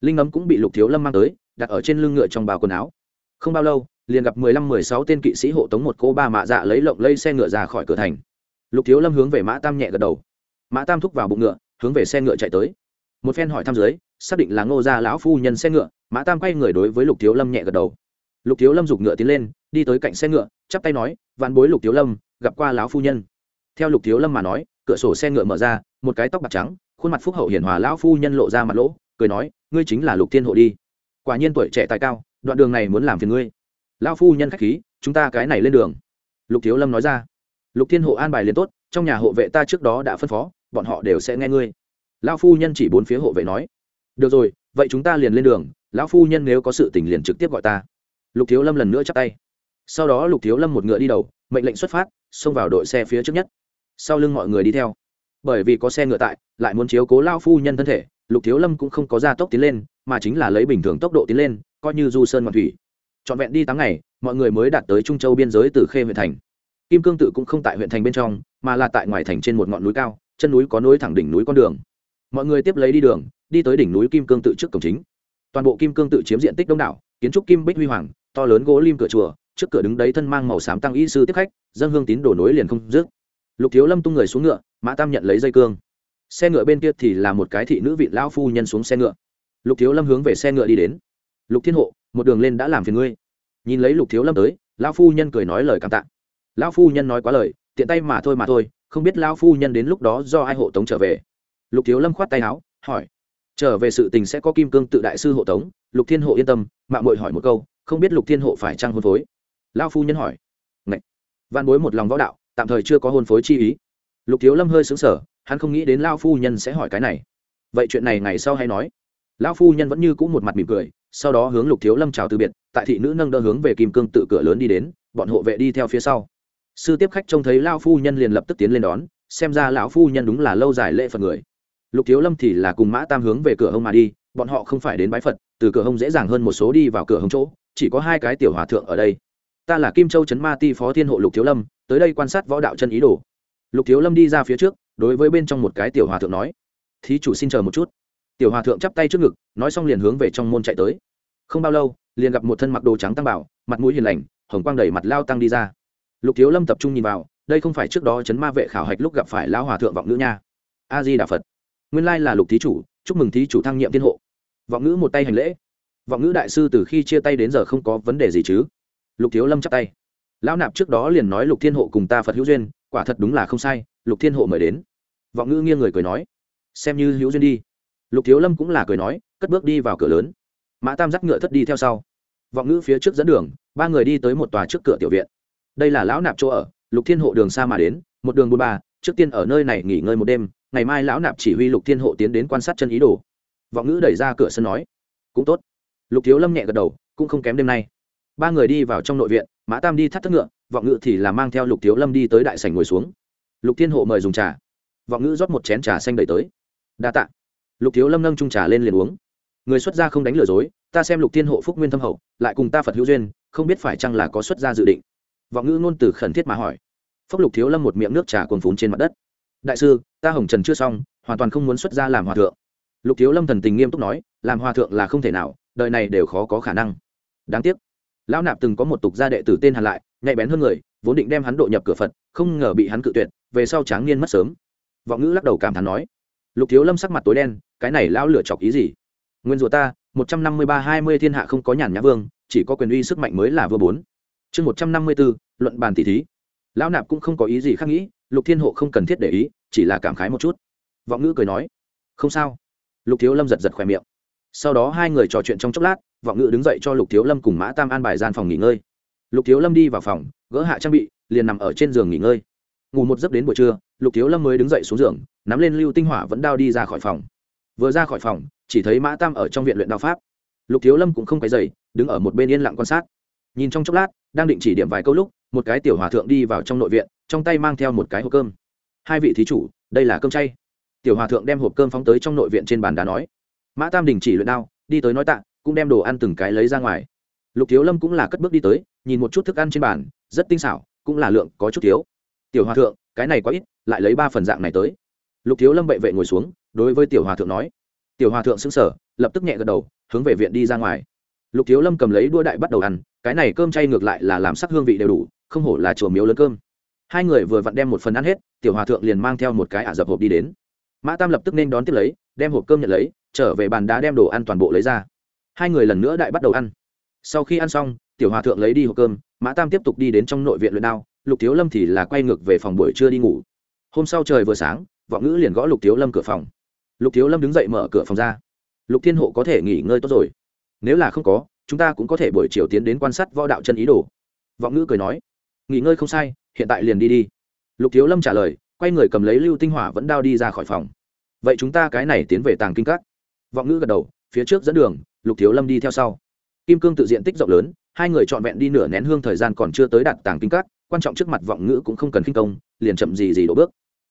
Linh ấm cũng bị lục thiếu lâm mang tới, đặt ở trên lưng ngựa trong bào quần áo. Không bao lâu, liền gặp mười lăm mười sáu tên kỵ sĩ hộ tống một cô ba mạ dạ lấy lộng lây xe ngựa ra khỏi cửa thành. Lục thiếu lâm hướng về mã tam nhẹ gật đầu. Mã tam thúc vào bụng ngựa, hướng về xe ngựa chạy tới một phen hỏi thăm dưới, xác định là ngô gia lão phu nhân xe ngựa, mã tam quay người đối với lục thiếu lâm nhẹ gật đầu. Lục thiếu lâm giục ngựa tiến lên, đi tới cạnh xe ngựa, chắp tay nói, vạn bối lục thiếu lâm, gặp qua lão phu nhân. Theo lục thiếu lâm mà nói, cửa sổ xe ngựa mở ra, một cái tóc bạc trắng, khuôn mặt phúc hậu hiền hòa lão phu nhân lộ ra mặt lỗ, cười nói, ngươi chính là lục thiên hộ đi. Quả nhiên tuổi trẻ tài cao, đoạn đường này muốn làm phiền ngươi. Lão phu nhân khách khí, chúng ta cái này lên đường. Lục thiếu lâm nói ra. Lục thiên hộ an bài liền tốt, trong nhà hộ vệ ta trước đó đã phân phó, bọn họ đều sẽ nghe ngươi lão phu nhân chỉ bốn phía hộ vệ nói, được rồi, vậy chúng ta liền lên đường, lão phu nhân nếu có sự tình liền trực tiếp gọi ta. Lục thiếu lâm lần nữa chắp tay. Sau đó lục thiếu lâm một ngựa đi đầu, mệnh lệnh xuất phát, xông vào đội xe phía trước nhất. Sau lưng mọi người đi theo. Bởi vì có xe ngựa tại, lại muốn chiếu cố lao phu nhân thân thể, lục thiếu lâm cũng không có gia tốc tiến lên, mà chính là lấy bình thường tốc độ tiến lên, coi như du sơn ngoạn thủy. Trọn vẹn đi tám ngày, mọi người mới đạt tới trung châu biên giới từ khê huyện thành. Kim cương tự cũng không tại huyện thành bên trong, mà là tại ngoài thành trên một ngọn núi cao, chân núi có nối thẳng đỉnh núi con đường mọi người tiếp lấy đi đường, đi tới đỉnh núi kim cương tự trước cổng chính. Toàn bộ kim cương tự chiếm diện tích đông đảo, kiến trúc kim bích huy hoàng, to lớn gỗ lim cửa chùa, trước cửa đứng đấy thân mang màu xám tăng y sư tiếp khách, dân hương tín đổ nối liền không dứt. Lục thiếu lâm tung người xuống ngựa, mã tam nhận lấy dây cương. Xe ngựa bên kia thì là một cái thị nữ vị lão phu nhân xuống xe ngựa. Lục thiếu lâm hướng về xe ngựa đi đến. Lục thiên hộ, một đường lên đã làm phiền ngươi. Nhìn lấy lục thiếu lâm tới, lão phu nhân cười nói lời cảm tạ. Lão phu nhân nói quá lời, tiện tay mà thôi mà thôi, không biết lão phu nhân đến lúc đó do ai hộ tống trở về lục thiếu lâm khoát tay áo, hỏi, trở về sự tình sẽ có kim cương tự đại sư hộ tống. Lục thiên hộ yên tâm mạng mội hỏi một câu, không biết lục thiên hộ phải trăng hôn phối. Lão phu nhân hỏi Ngậy! văn bối một lòng võ đạo, tạm thời chưa có hôn phối chi ý. Lục thiếu lâm hơi xứng sở hắn không nghĩ đến lao phu nhân sẽ hỏi cái này. Vậy chuyện này ngày sau hay nói. Lão phu nhân vẫn như cũ một mặt mỉm cười, sau đó hướng lục thiếu lâm chào từ biệt, tại thị nữ nâng đỡ hướng về kim cương tự cửa lớn đi đến, bọn hộ vệ đi theo phía sau. Sư tiếp khách trông thấy lao phu nhân liền lập tức tiến lên đón, xem ra lão phu nhân đúng là lâu dài lễ phật người lục thiếu lâm thì là cùng mã tam hướng về cửa hông mà đi, bọn họ không phải đến bái phật, từ cửa hông dễ dàng hơn một số đi vào cửa hông chỗ, chỉ có hai cái tiểu hòa thượng ở đây. Ta là kim châu trấn ma ti phó thiên hộ lục thiếu lâm, tới đây quan sát võ đạo chân ý đồ. Lục thiếu lâm đi ra phía trước, đối với bên trong một cái tiểu hòa thượng nói, thí chủ xin chờ một chút. Tiểu hòa thượng chắp tay trước ngực, nói xong liền hướng về trong môn chạy tới. Không bao lâu, liền gặp một thân mặc đồ trắng tăng bảo, mặt mũi hiền lành, hồng quang đầy mặt lao tăng đi ra. Lục thiếu lâm tập trung nhìn vào, đây không phải trước đó chấn ma vệ khảo hạch lúc gặp phải lao hòa thượng vọng nữ nha. A di đà phật nguyên lai là lục thí chủ, chúc mừng thí chủ thăng nhiệm thiên hộ. Vọng ngữ một tay hành lễ. Vọng ngữ đại sư từ khi chia tay đến giờ không có vấn đề gì chứ? Lục thiếu lâm chắp tay. Lão nạp trước đó liền nói lục thiên hộ cùng ta phật hữu duyên, quả thật đúng là không sai, lục thiên hộ mời đến. Vọng ngữ nghiêng người cười nói. Xem như hữu duyên đi. Lục thiếu lâm cũng là cười nói, cất bước đi vào cửa lớn. Mã tam dắt ngựa thất đi theo sau. Vọng ngữ phía trước dẫn đường, ba người đi tới một tòa trước cửa tiểu viện. Đây là lão nạp chỗ ở, lục thiên hộ đường xa mà đến, một đường bùn ba, trước tiên ở nơi này nghỉ ngơi một đêm ngày mai lão nạp chỉ huy lục thiên hộ tiến đến quan sát chân ý đồ. Vọng ngữ đẩy ra cửa sân nói, cũng tốt. Lục thiếu lâm nhẹ gật đầu, cũng không kém đêm nay. Ba người đi vào trong nội viện, mã tam đi thắt thất ngựa, vọng ngữ thì là mang theo lục thiếu lâm đi tới đại sảnh ngồi xuống. Lục thiên hộ mời dùng trà. Vọng ngữ rót một chén trà xanh đẩy tới. Đa tạ. Lục thiếu lâm nâng trung trà lên liền uống. Người xuất gia không đánh lừa dối, ta xem lục thiên hộ phúc nguyên thâm hậu, lại cùng ta phật hữu duyên, không biết phải chăng là có xuất gia dự định. Vọng ngữ ngôn từ khẩn thiết mà hỏi. Phúc lục thiếu lâm một miệng nước trà cồn phún trên mặt đất đại sư, ta hồng trần chưa xong, hoàn toàn không muốn xuất gia làm hòa thượng. Lục thiếu lâm thần tình nghiêm túc nói, làm hòa thượng là không thể nào, đời này đều khó có khả năng. Đáng tiếc. Lão nạp từng có một tục gia đệ tử tên hàn lại, nhạy bén hơn người, vốn định đem hắn độ nhập cửa phật, không ngờ bị hắn cự tuyệt, về sau tráng niên mất sớm. Vọng ngữ lắc đầu cảm thán nói. Lục thiếu lâm sắc mặt tối đen, cái này lão lửa chọc ý gì? Nguyên rùa ta, một trăm năm mươi ba hai mươi thiên hạ không có nhàn nhã vương, chỉ có quyền uy sức mạnh mới là vừa bốn. Chương một trăm năm mươi b ố luận bàn tỷ thí. Lão nạp cũng không có ý gì khác nghĩ lục thiên hộ không cần thiết để ý, chỉ là cảm khái một chút. Vọng ngữ cười nói, không sao. Lục thiếu lâm giật giật khỏe miệng. Sau đó hai người trò chuyện trong chốc lát, vọng ngữ đứng dậy cho lục thiếu lâm cùng mã tam an bài gian phòng nghỉ ngơi. Lục thiếu lâm đi vào phòng, gỡ hạ trang bị, liền nằm ở trên giường nghỉ ngơi. Ngủ một giấc đến buổi trưa, lục thiếu lâm mới đứng dậy xuống giường, nắm lên lưu tinh hỏa vẫn đao đi ra khỏi phòng. Vừa ra khỏi phòng, chỉ thấy mã tam ở trong viện luyện đao pháp. Lục thiếu lâm cũng không quay dày đứng ở một bên yên lặng quan sát. Nhìn trong chốc lát, đang định chỉ điểm vài câu lúc, một cái tiểu hòa thượng đi vào trong nội viện trong tay mang theo một cái hộp cơm. Hai vị thí chủ, đây là cơm chay. Tiểu hòa thượng đem hộp cơm phóng tới trong nội viện trên bàn đá nói. Mã tam đình chỉ luyện đao, đi tới nói tạ, cũng đem đồ ăn từng cái lấy ra ngoài. Lục thiếu lâm cũng là cất bước đi tới, nhìn một chút thức ăn trên bàn, rất tinh xảo, cũng là lượng có chút thiếu. Tiểu hòa thượng, cái này quá ít, lại lấy ba phần dạng này tới. Lục thiếu lâm bệ vệ ngồi xuống, đối với tiểu hòa thượng nói. Tiểu hòa thượng xứng sở lập tức nhẹ gật đầu, hướng về viện đi ra ngoài. Lục thiếu lâm cầm lấy đua đại bắt đầu ăn, cái này cơm chay ngược lại là làm sắc hương vị đều đủ, không hổ là chùa miếu lớn cơm hai người vừa vặn đem một phần ăn hết, tiểu hòa thượng liền mang theo một cái ả dập hộp đi đến. Mã tam lập tức nên đón tiếp lấy, đem hộp cơm nhận lấy, trở về bàn đá đem đồ ăn toàn bộ lấy ra. Hai người lần nữa đại bắt đầu ăn. Sau khi ăn xong, tiểu hòa thượng lấy đi hộp cơm, mã tam tiếp tục đi đến trong nội viện luyện đao, lục thiếu lâm thì là quay ngược về phòng buổi trưa đi ngủ. Hôm sau trời vừa sáng, vọng ngữ liền gõ lục thiếu lâm cửa phòng. Lục thiếu lâm đứng dậy mở cửa phòng ra. Lục thiên hộ có thể nghỉ ngơi tốt rồi. Nếu là không có, chúng ta cũng có thể buổi chiều tiến đến quan sát võ đạo chân ý đồ. Vọng ngữ cười nói, nghỉ ngơi không sai hiện tại liền đi đi. Lục thiếu lâm trả lời, quay người cầm lấy lưu tinh hỏa vẫn đao đi ra khỏi phòng. Vậy chúng ta cái này tiến về tàng kinh các. Vọng ngữ gật đầu, phía trước dẫn đường, lục thiếu lâm đi theo sau. Kim cương tự diện tích rộng lớn, hai người trọn vẹn đi nửa nén hương thời gian còn chưa tới đạt tàng kinh các, quan trọng trước mặt vọng ngữ cũng không cần khinh công, liền chậm gì gì đổ bước.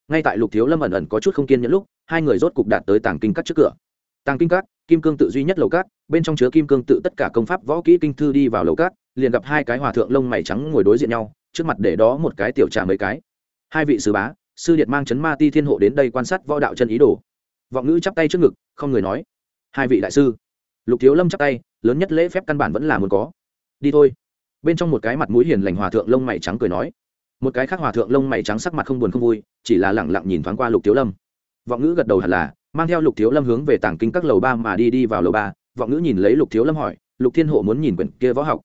Ngay tại lục thiếu lâm ẩn ẩn có chút không kiên nhẫn lúc, hai người rốt cục đạt tới tàng kinh các trước cửa. Tàng kinh các, kim cương tự duy nhất lầu cát, bên trong chứa kim cương tự tất cả công pháp võ kỹ kinh thư đi vào lầu cát, liền gặp hai cái hòa thượng lông mày trắng ngồi đối diện nhau trước mặt để đó một cái tiểu trà mấy cái. Hai vị sứ bá, sư điện mang chấn ma ti thiên hộ đến đây quan sát võ đạo chân ý đồ. Vọng ngữ chắp tay trước ngực, không người nói. Hai vị đại sư. Lục thiếu lâm chắp tay, lớn nhất lễ phép căn bản vẫn là muốn có. Đi thôi. Bên trong một cái mặt mũi hiền lành hòa thượng lông mày trắng cười nói. Một cái khác hòa thượng lông mày trắng sắc mặt không buồn không vui, chỉ là lẳng lặng nhìn thoáng qua lục thiếu lâm. Vọng ngữ gật đầu hẳn là, mang theo lục thiếu lâm hướng về tảng kinh các lầu ba mà đi đi vào lầu ba. Vọng ngữ nhìn lấy lục thiếu lâm hỏi, lục thiên hộ muốn nhìn quyển kia võ học?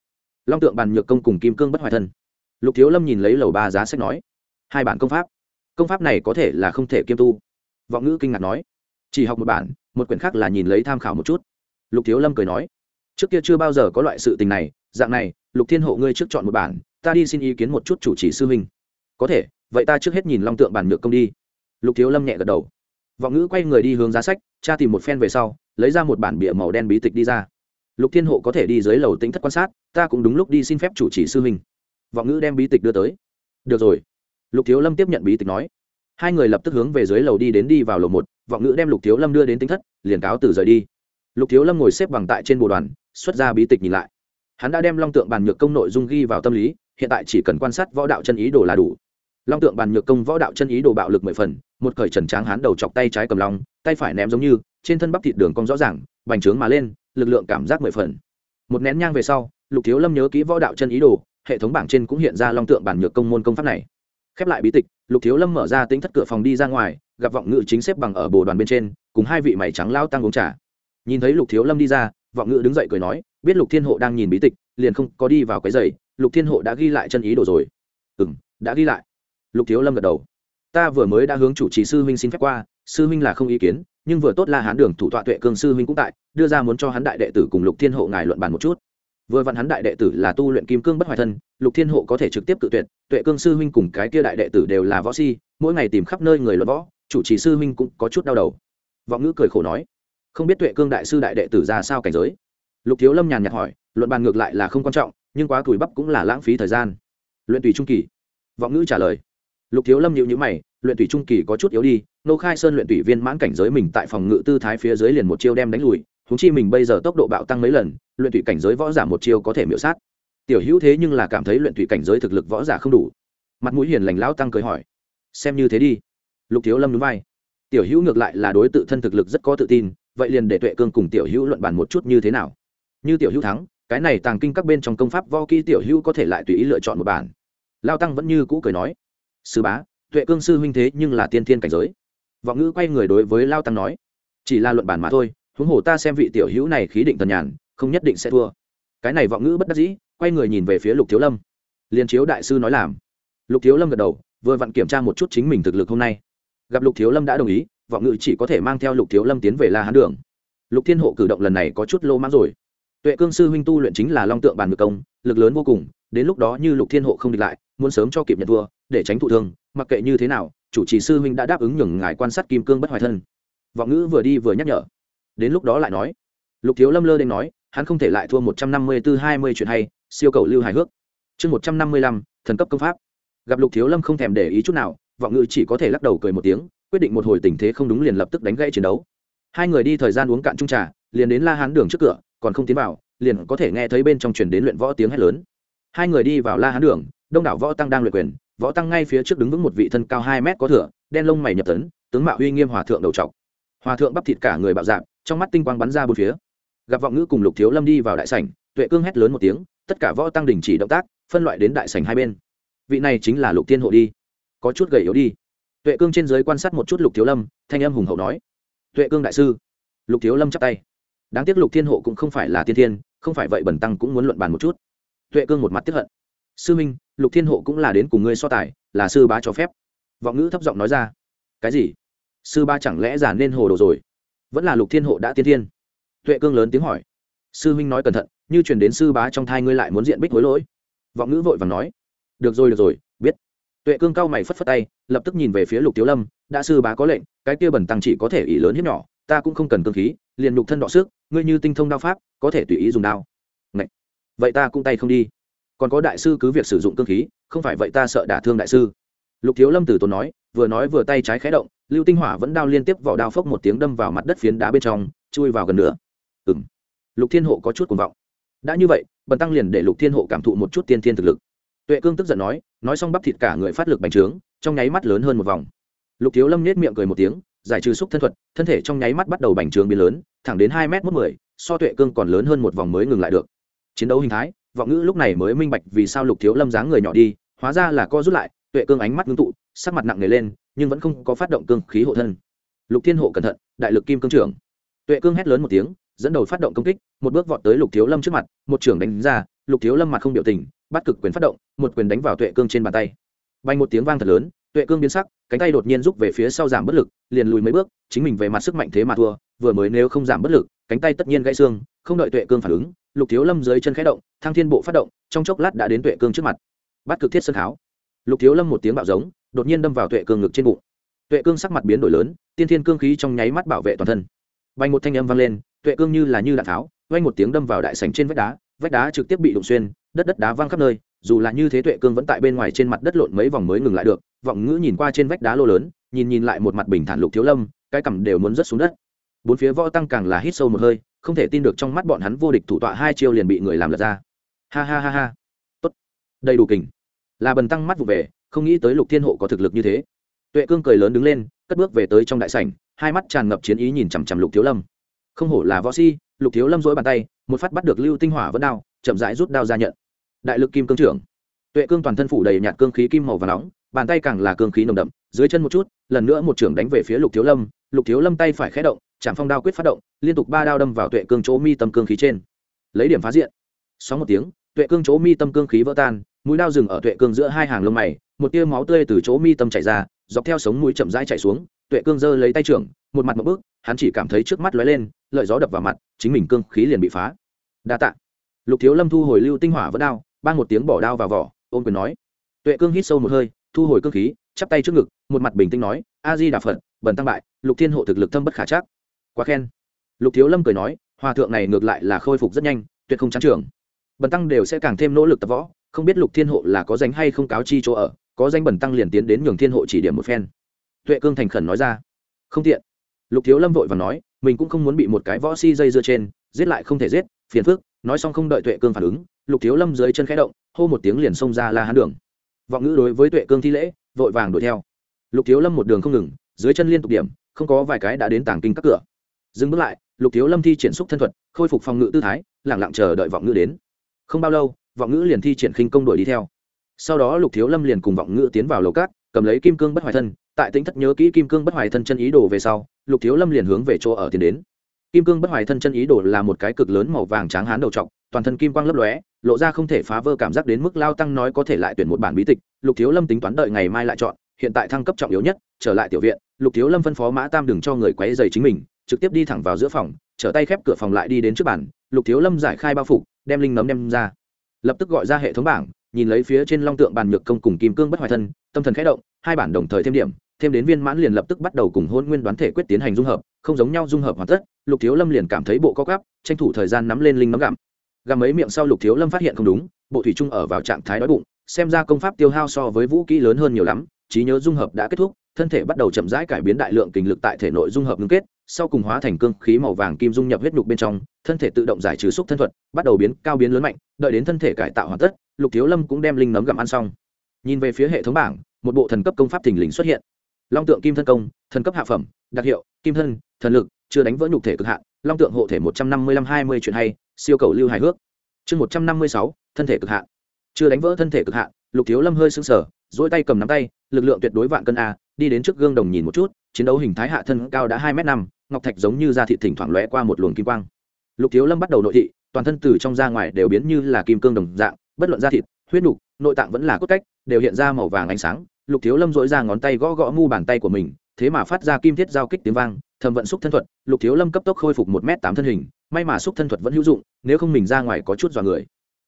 Long tượng bàn nhược công cùng kim cương bất hoài thân lục thiếu lâm nhìn lấy lầu ba giá sách nói, hai bản công pháp. Công pháp này có thể là không thể kiêm tu. Vọng ngữ kinh ngạc nói, chỉ học một bản, một quyển khác là nhìn lấy tham khảo một chút. Lục thiếu lâm cười nói, trước kia chưa bao giờ có loại sự tình này, dạng này, lục thiên hộ ngươi trước chọn một bản, ta đi xin ý kiến một chút chủ trì sư huynh. Có thể, vậy ta trước hết nhìn long tượng bản nhược công đi. Lục thiếu lâm nhẹ gật đầu. Vọng ngữ quay người đi hướng giá sách cha tìm một phen về sau, lấy ra một bản bìa màu đen bí tịch đi ra. Lục thiên hộ có thể đi dưới lầu tính thất quan sát, ta cũng đúng lúc đi xin phép chủ trì sư huynh vọng ngữ đem bí tịch đưa tới. Được rồi. Lục thiếu lâm tiếp nhận bí tịch nói. Hai người lập tức hướng về dưới lầu đi đến đi vào lầu một, vọng ngữ đem lục thiếu lâm đưa đến tính thất, liền cáo từ rời đi. Lục thiếu lâm ngồi xếp bằng tại trên bồ đoàn, xuất ra bí tịch nhìn lại. Hắn đã đem long tượng bàn nhược công nội dung ghi vào tâm lý, hiện tại chỉ cần quan sát võ đạo chân ý đồ là đủ. Long tượng bàn nhược công võ đạo chân ý đồ bạo lực mười phần, một cởi trần tráng hắn đầu chọc tay trái cầm long, tay phải ném giống như, trên thân bắp thịt đường cong rõ ràng, bành trướng mà lên, lực lượng cảm giác mười phần. Một nén nhang về sau, lục thiếu lâm nhớ kỹ võ đạo chân ý đồ hệ thống bảng trên cũng hiện ra long tượng bản nhược công môn công pháp này. Khép lại bí tịch, lục thiếu lâm mở ra tính thất cửa phòng đi ra ngoài, gặp vọng ngự chính xếp bằng ở bồ đoàn bên trên, cùng hai vị mày trắng lao tăng uống trà. Nhìn thấy lục thiếu lâm đi ra, vọng ngự đứng dậy cười nói, biết lục thiên hộ đang nhìn bí tịch, liền không có đi vào cái giày, lục thiên hộ đã ghi lại chân ý đồ rồi. Ừ m đã ghi lại. Lục thiếu lâm gật đầu. Ta vừa mới đã hướng chủ trì sư huynh xin phép qua, sư huynh là không ý kiến, nhưng vừa tốt là hán đường thủ tọa tuệ cương sư huynh cũng tại, đưa ra muốn cho hắn đại đệ tử cùng lục thiên hộ ngài luận bàn một chút vừa vặn hắn đại đệ tử là tu luyện kim cương bất hoại thân, lục thiên hộ có thể trực tiếp tự tuyệt, tuệ cương sư huynh cùng cái kia đại đệ tử đều là võ si, mỗi ngày tìm khắp nơi người luận võ, chủ trì sư huynh cũng có chút đau đầu. Vọng ngữ cười khổ nói, không biết tuệ cương đại sư đại đệ tử ra sao cảnh giới? Lục thiếu lâm nhàn nhạt hỏi, luận bàn ngược lại là không quan trọng, nhưng quá tuổi bắp cũng là lãng phí thời gian. Luyện tùy trung kỳ. Vọng ngữ trả lời, lục thiếu lâm nhịu nhữ mày, luyện tùy trung kỳ có chút yếu đi, nô khai sơn luyện tùy viên mãn cảnh giới mình tại phòng ngự tư thái phía dưới liền một chiêu đem đánh lùi huống chi mình bây giờ tốc độ bạo tăng mấy lần, luyện thủy cảnh giới võ giả một chiêu có thể miễu sát. Tiểu hữu thế nhưng là cảm thấy luyện thủy cảnh giới thực lực võ giả không đủ. Mặt mũi hiền lành lão tăng cười hỏi, xem như thế đi. Lục thiếu lâm núi vai, tiểu hữu ngược lại là đối tự thân thực lực rất có tự tin, vậy liền để tuệ cương cùng tiểu hữu luận bàn một chút như thế nào? Như tiểu hữu thắng, cái này tàng kinh các bên trong công pháp vo kỹ tiểu hữu có thể lại tùy ý lựa chọn một bản. Lao tăng vẫn như cũ cười nói, sư bá, tuệ cương sư huynh thế nhưng là tiên thiên cảnh giới. Vọng ngữ quay người đối với lao tăng nói, chỉ là luận bản mà thôi huống hồ ta xem vị tiểu hữu này khí định tần nhàn, không nhất định sẽ thua. Cái này vọng ngữ bất đắc dĩ, quay người nhìn về phía lục thiếu lâm. Liền chiếu đại sư nói làm. Lục thiếu lâm gật đầu, vừa vặn kiểm tra một chút chính mình thực lực hôm nay. Gặp lục thiếu lâm đã đồng ý, vọng ngữ chỉ có thể mang theo lục thiếu lâm tiến về la hán đường. Lục thiên hộ cử động lần này có chút lô mãng rồi. Tuệ cương sư huynh tu luyện chính là long tượng bàn ngược công, lực lớn vô cùng, đến lúc đó như lục thiên hộ không địch lại, muốn sớm cho kịp nhận thua, để tránh thụ thương, mặc kệ như thế nào, chủ trì sư huynh đã đáp ứng nhường ngài quan sát kim cương bất hoài thân. Vọng ngữ vừa đi vừa nhắc nhở đến lúc đó lại nói. Lục thiếu lâm lơ đến nói, hắn không thể lại thua một trăm năm mươi tư hai mươi chuyện hay, siêu cầu lưu hài hước. Chương một trăm năm mươi lăm, thần cấp công pháp. Gặp lục thiếu lâm không thèm để ý chút nào, vọng ngữ chỉ có thể lắc đầu cười một tiếng, quyết định một hồi tình thế không đúng liền lập tức đánh gãy chiến đấu. Hai người đi thời gian uống cạn chung trà, liền đến la hán đường trước cửa, còn không tiến vào, liền có thể nghe thấy bên trong truyền đến luyện võ tiếng hét lớn. Hai người đi vào la hán đường, đông đảo võ tăng đang luyện quyền, võ tăng ngay phía trước đứng vững một vị thân cao hai mét có thửa đen lông mày nhập tấn, tướng mạo uy nghiêm hòa thượng đầu trọc. Hòa thượng bắp thịt cả người bạo dạng trong mắt tinh quang bắn ra bốn phía. Gặp vọng ngữ cùng lục thiếu lâm đi vào đại sảnh, tuệ cương hét lớn một tiếng, tất cả võ tăng đình chỉ động tác, phân loại đến đại sảnh hai bên. Vị này chính là lục tiên hộ đi. Có chút gầy yếu đi. Tuệ cương trên giới quan sát một chút lục thiếu lâm, thanh âm hùng hậu nói. Tuệ cương đại sư. Lục thiếu lâm chắp tay. Đáng tiếc lục thiên hộ cũng không phải là tiên thiên, không phải vậy bẩn tăng cũng muốn luận bàn một chút. Tuệ cương một mặt tiếp hận. Sư minh, lục thiên hộ cũng là đến cùng ngươi so tài, là sư bá cho phép. Vọng ngữ thấp giọng nói ra. Cái gì? Sư ba chẳng lẽ giả nên hồ đồ rồi? Vẫn là lục thiên hộ đã tiên thiên. Tuệ cương lớn tiếng hỏi. Sư huynh nói cẩn thận, như chuyển đến sư bá trong thai ngươi lại muốn diện bích hối lỗi. Vọng ngữ vội vàng nói. Được rồi được rồi, biết. Tuệ cương cao mày phất phất tay, lập tức nhìn về phía lục tiếu lâm, đã sư bá có lệnh, cái kia bẩn tăng chỉ có thể ỷ lớn hiếp nhỏ, ta cũng không cần cơ khí, liền nhục thân đọ sức ngươi như tinh thông đao pháp, có thể tùy ý dùng đao. Ngậy! vậy ta cũng tay không đi. Còn có đại sư cứ việc sử dụng cơ khí, không phải vậy ta sợ đả thương đại sư. Lục thiếu lâm tử tốn nói vừa nói vừa tay trái khé động, lưu tinh hỏa vẫn đao liên tiếp vào đao phốc một tiếng đâm vào mặt đất phiến đá bên trong, chui vào gần nữa ừ m lục thiên hộ có chút cuồng vọng. Đã như vậy, bần tăng liền để lục thiên hộ cảm thụ một chút tiên thiên thực lực. Tuệ cương tức giận nói nói xong bắp thịt cả người phát lực bành trướng, trong nháy mắt lớn hơn một vòng. Lục thiếu lâm nết miệng cười một tiếng, giải trừ xúc thân thuật, thân thể trong nháy mắt bắt đầu bành trướng biến lớn, thẳng đến hai m một mười, so tuệ cương còn lớn hơn một vòng mới ngừng lại được. Chiến đấu hình thái, vọng ngữ lúc này mới minh bạch vì sao lục thiếu lâm dáng người nhỏ đi, hóa ra là co rút lại tuệ cương ánh mắt ngưng tụ, sắc mặt nặng nề lên, nhưng vẫn không có phát động cương khí hộ thân. Lục thiên hộ cẩn thận, đại lực kim cương trưởng. Tuệ cương hét lớn một tiếng, dẫn đầu phát động công kích, một bước vọt tới lục thiếu lâm trước mặt, một trưởng đánh ra, lục thiếu lâm mặt không biểu tình, bắt cực quyền phát động, một quyền đánh vào tuệ cương trên bàn tay. Bay một tiếng vang thật lớn, tuệ cương biến sắc, cánh tay đột nhiên rút về phía sau giảm bất lực, liền lùi mấy bước, chính mình về mặt sức mạnh thế mà thua, vừa mới nếu không giảm bất lực, cánh tay tất nhiên gãy xương, không đợi tuệ cương phản ứng, lục thiếu lâm dưới chân khẽ động thang thiên bộ phát động, trong chốc lát đã đến tuệ cương trước mặt. Bắt cực thiết sơn tháo lục thiếu lâm một tiếng bạo giống, đột nhiên đâm vào tuệ cương ngực trên bụng. Tuệ cương sắc mặt biến đổi lớn, tiên thiên cương khí trong nháy mắt bảo vệ toàn thân. Bay một thanh âm vang lên, tuệ cương như là như đạn tháo vay một tiếng đâm vào đại sảnh trên vách đá vách đá trực tiếp bị đụng xuyên, đất đất đá văng khắp nơi, dù là như thế tuệ cương vẫn tại bên ngoài trên mặt đất lộn mấy vòng mới ngừng lại được, vọng ngữ nhìn qua trên vách đá lô lớn, nhìn nhìn lại một mặt bình thản lục thiếu lâm, cái cằm đều muốn rớt xuống đất. Bốn phía võ tăng càng là hít sâu một hơi, không thể tin được trong mắt bọn hắn vô địch thủ tọa hai chiêu liền bị người làm lật ra. Ha ha ha ha. Tốt. Đầy đủ kình là bần tăng mắt vụ về, không nghĩ tới lục thiên hộ có thực lực như thế. Tuệ cương cười lớn đứng lên, cất bước về tới trong đại sảnh, hai mắt tràn ngập chiến ý nhìn chằm chằm lục thiếu lâm. Không hổ là võ si lục thiếu lâm dỗi bàn tay, một phát bắt được lưu tinh hỏa vẫn đao, chậm rãi rút đao ra nhận. Đại lực kim cương trưởng. Tuệ cương toàn thân phủ đầy nhạt cương khí kim màu và nóng, bàn tay càng là cương khí nồng đậm, dưới chân một chút, lần nữa một trưởng đánh về phía lục thiếu lâm, lục thiếu lâm tay phải khé động, chạm phong đao quyết phát động, liên tục ba đao đâm vào tuệ cương chỗ mi tâm cương khí trên. Lấy điểm phá diện. Sau một tiếng, tuệ cương chỗ mi tâm cương khí vỡ tan mũi đao dừng ở tuệ cương giữa hai hàng lông mày, một tia máu tươi từ chỗ mi tâm chảy ra, dọc theo sống mũi chậm rãi chảy xuống, tuệ cương giơ lấy tay trưởng, một mặt một bước, hắn chỉ cảm thấy trước mắt lóe lên, lợi gió đập vào mặt, chính mình cương khí liền bị phá. Đa tạ. Lục thiếu lâm thu hồi lưu tinh hỏa vẫn đao ban một tiếng bỏ đao vào vỏ ôm quyền nói. Tuệ cương hít sâu một hơi, thu hồi cương khí, chắp tay trước ngực, một mặt bình tĩnh nói, a di đà phật, bần tăng bại, lục thiên hộ thực lực thâm bất khả chắc. Quá khen. Lục thiếu lâm cười nói, hòa thượng này ngược lại là khôi phục rất nhanh, tuyệt không chán trường. Bần tăng đều sẽ càng thêm nỗ lực tập võ không biết lục thiên hộ là có danh hay không cáo chi chỗ ở, có danh bẩn tăng liền tiến đến nhường thiên hộ chỉ điểm một phen. Tuệ cương thành khẩn nói ra. Không tiện. Lục thiếu lâm vội và nói, mình cũng không muốn bị một cái võ si dây dưa trên, giết lại không thể giết, phiền phức, nói xong không đợi tuệ cương phản ứng, lục thiếu lâm dưới chân khẽ động, hô một tiếng liền xông ra la hán đường. Vọng ngữ đối với tuệ cương thi lễ, vội vàng đuổi theo. Lục thiếu lâm một đường không ngừng, dưới chân liên tục điểm, không có vài cái đã đến tàng kinh các cửa. Dừng bước lại, lục thiếu lâm thi triển xúc thân thuật, khôi phục phòng ngự tư thái lẳng lặng chờ đợi vọng ngữ đến. Không bao lâu vọng ngữ liền thi triển khinh công đuổi đi theo. Sau đó lục thiếu lâm liền cùng vọng ngữ tiến vào lầu cát, cầm lấy kim cương bất hoài thân. Tại tính thất nhớ kỹ kim cương bất hoài thân chân ý đồ về sau, lục thiếu lâm liền hướng về chỗ ở tiến đến. Kim cương bất hoài thân chân ý đồ là một cái cực lớn màu vàng tráng hán đầu trọc, toàn thân kim quang lấp lóe, lộ ra không thể phá vỡ cảm giác đến mức lao tăng nói có thể lại tuyển một bản bí tịch. Lục thiếu lâm tính toán đợi ngày mai lại chọn, hiện tại thăng cấp trọng yếu nhất, trở lại tiểu viện, lục thiếu lâm phân phó mã tam đừng cho người quấy dày chính mình, trực tiếp đi thẳng vào giữa phòng, trở tay khép cửa phòng lại đi đến trước bàn. Lục thiếu lâm giải khai bao phục, đem linh nấm đem ra lập tức gọi ra hệ thống bảng, nhìn lấy phía trên long tượng bàn nhược công cùng kim cương bất hoại thân, tâm thần khẽ động, hai bản đồng thời thêm điểm, thêm đến viên mãn liền lập tức bắt đầu cùng hôn nguyên đoán thể quyết tiến hành dung hợp, không giống nhau dung hợp hoàn tất, lục thiếu lâm liền cảm thấy bộ có gắp tranh thủ thời gian nắm lên linh nắm gặm. Gặm mấy miệng sau lục thiếu lâm phát hiện không đúng, bộ thủy trung ở vào trạng thái đói bụng, xem ra công pháp tiêu hao so với vũ kỹ lớn hơn nhiều lắm, trí nhớ dung hợp đã kết thúc, thân thể bắt đầu chậm rãi cải biến đại lượng kinh lực tại thể nội dung hợp ngưng kết, sau cùng hóa thành cương khí màu vàng kim dung nhập huyết nhục bên trong thân thể tự động giải trừ xúc thân thuật, bắt đầu biến cao biến lớn mạnh, đợi đến thân thể cải tạo hoàn tất, lục thiếu lâm cũng đem linh nấm gặm ăn xong. Nhìn về phía hệ thống bảng, một bộ thần cấp công pháp thình lình xuất hiện. Long tượng kim thân công, thần cấp hạ phẩm, đặc hiệu, kim thân, thần lực, chưa đánh vỡ nhục thể cực hạn, long tượng hộ thể một trăm năm mươi lăm hai mươi chuyện hay, siêu cầu lưu hài hước. Chương một trăm năm mươi sáu, thân thể cực hạn. Chưa đánh vỡ thân thể cực hạn, lục thiếu lâm hơi sững sờ dỗi tay cầm nắm tay, lực lượng tuyệt đối vạn cân a, đi đến trước gương đồng nhìn một chút, chiến đấu hình thái hạ thân cao đã hai m năm, ngọc thạch giống như da thị thỉnh thoảng lóe qua một luồng kim quang lục thiếu lâm bắt đầu nội thị, toàn thân từ trong ra ngoài đều biến như là kim cương đồng dạng, bất luận da thịt, huyết nục, nội tạng vẫn là cốt cách, đều hiện ra màu vàng ánh sáng. Lục thiếu lâm dỗi ra ngón tay gõ gõ mu bàn tay của mình, thế mà phát ra kim thiết giao kích tiếng vang thầm vận xúc thân thuật. Lục thiếu lâm cấp tốc khôi phục một m tám thân hình, may mà xúc thân thuật vẫn hữu dụng, nếu không mình ra ngoài có chút dọa người.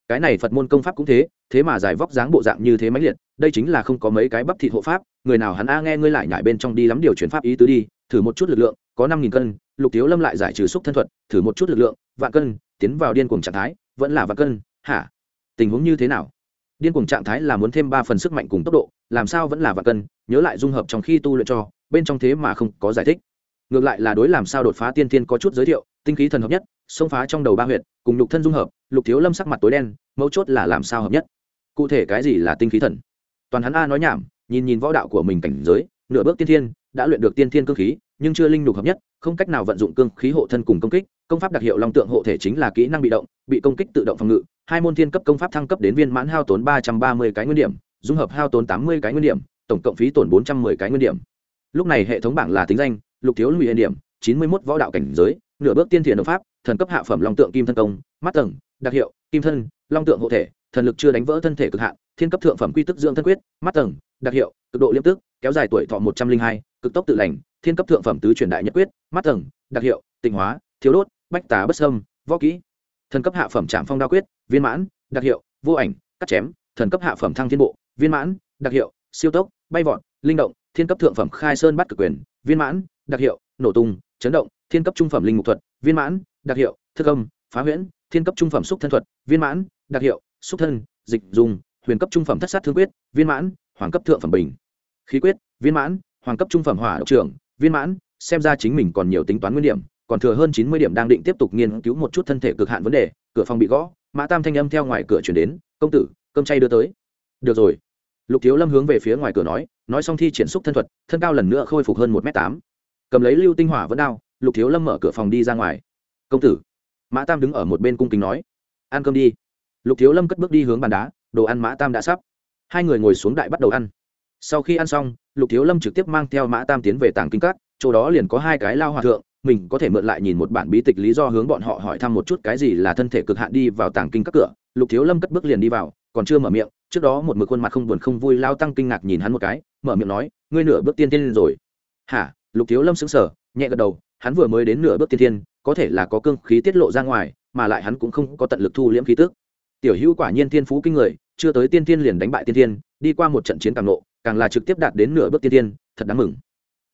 Cái này phật môn công pháp cũng thế thế mà giải vóc dáng bộ dạng như thế mãnh liệt, đây chính là không có mấy cái bắp thịt hộ pháp, người nào hắn a nghe ngươi lại nhảy bên trong đi lắm điều chuyển pháp ý tứ đi, thử một chút lực lượng, có năm nghìn cân lục thiếu lâm lại giải trừ xúc thân thuật, thử một chút lực lượng, vạn cân, tiến vào điên cuồng trạng thái, vẫn là vạn cân, hả? Tình huống như thế nào? Điên cuồng trạng thái là muốn thêm ba phần sức mạnh cùng tốc độ, làm sao vẫn là vạn cân, nhớ lại dung hợp trong khi tu luyện cho, bên trong thế mà không có giải thích. Ngược lại là đối làm sao đột phá tiên tiên có chút giới thiệu, tinh khí thần hợp nhất, xông phá trong đầu ba huyện cùng lục thân dung hợp, lục thiếu lâm sắc mặt tối đen, mấu chốt là làm sao hợp nhất. Cụ thể cái gì là tinh khí thần? Toàn hắn a nói nhảm, nhìn nhìn võ đạo của mình cảnh giới, nửa bước tiên thiên, đã luyện được tiên thiên cương khí nhưng chưa linh đục hợp nhất, không cách nào vận dụng cương khí hộ thân cùng công kích, công pháp đặc hiệu long tượng hộ thể chính là kỹ năng bị động, bị công kích tự động phòng ngự, hai môn thiên cấp công pháp thăng cấp đến viên mãn hao tốn ba trăm ba mươi cái nguyên điểm, dung hợp hao tốn tám mươi cái nguyên điểm, tổng cộng phí tổn bốn trăm mười cái nguyên điểm. Lúc này hệ thống bảng là tính danh, lục thiếu lùi điểm, chín mươi mốt võ đạo cảnh giới, nửa bước tiên thiền động pháp, thần cấp hạ phẩm long tượng kim thân công, mắt tầng, đặc hiệu, kim thân, long tượng hộ thể, thần lực chưa đánh vỡ thân thể cực hạn, thiên cấp thượng phẩm quy tức dưỡng thân quyết, mắt tầng, đặc hiệu, cực độ liêm tức, kéo dài tuổi thọ một trăm linh hai, cực tốc tự lành thiên cấp thượng phẩm tứ truyền đại nhất quyết, mắt tầng, đặc hiệu, tịnh hóa, thiếu đốt, bách tá bất sâm võ kỹ. Thần cấp hạ phẩm trạm phong đao quyết, viên mãn, đặc hiệu, vô ảnh, cắt chém. Thần cấp hạ phẩm thăng thiên bộ, viên mãn, đặc hiệu, siêu tốc, bay vọt, linh động. Thiên cấp thượng phẩm khai sơn bắt cực quyền, viên mãn, đặc hiệu, nổ tung, chấn động. Thiên cấp trung phẩm linh mục thuật, viên mãn, đặc hiệu, thức âm, phá huyễn. Thiên cấp trung phẩm xúc thân thuật, viên mãn, đặc hiệu, xúc thân, dịch dùng. Huyền cấp trung phẩm thất sát thương quyết, viên mãn, hoàng cấp thượng phẩm bình. Khí quyết, viên mãn, hoàng cấp trung phẩm hỏa độc trưởng viên mãn, xem ra chính mình còn nhiều tính toán nguyên điểm, còn thừa hơn chín mươi điểm đang định tiếp tục nghiên cứu một chút thân thể cực hạn vấn đề, cửa phòng bị gõ, mã tam thanh âm theo ngoài cửa chuyển đến, công tử, cơm chay đưa tới. Được rồi. Lục thiếu lâm hướng về phía ngoài cửa nói nói xong thi triển xúc thân thuật, thân cao lần nữa khôi phục hơn một m tám. Cầm lấy lưu tinh hỏa vẫn đao, lục thiếu lâm mở cửa phòng đi ra ngoài. Công tử. Mã tam đứng ở một bên cung kính nói, ăn cơm đi. Lục thiếu lâm cất bước đi hướng bàn đá, đồ ăn mã tam đã sắp. Hai người ngồi xuống đại bắt đầu ăn. Sau khi ăn xong lục thiếu lâm trực tiếp mang theo mã tam tiến về tàng kinh các, chỗ đó liền có hai cái lao hòa thượng, mình có thể mượn lại nhìn một bản bí tịch lý do hướng bọn họ hỏi thăm một chút cái gì là thân thể cực hạn đi vào tàng kinh các cửa. Lục thiếu lâm cất bước liền đi vào, còn chưa mở miệng, trước đó một mực khuôn mặt không buồn không vui lao tăng kinh ngạc nhìn hắn một cái, mở miệng nói, ngươi nửa bước tiên tiên lên rồi. Hả? Lục thiếu lâm xứng sở nhẹ gật đầu, hắn vừa mới đến nửa bước tiên tiên có thể là có cương khí tiết lộ ra ngoài, mà lại hắn cũng không có tận lực thu liễm khí tức. Tiểu hữu quả nhiên tiên phú kinh người chưa tới tiên tiên liền đánh bại tiên tiên đi qua một trận chiến càng nộ, càng là trực tiếp đạt đến nửa bước tiên tiên thật đáng mừng.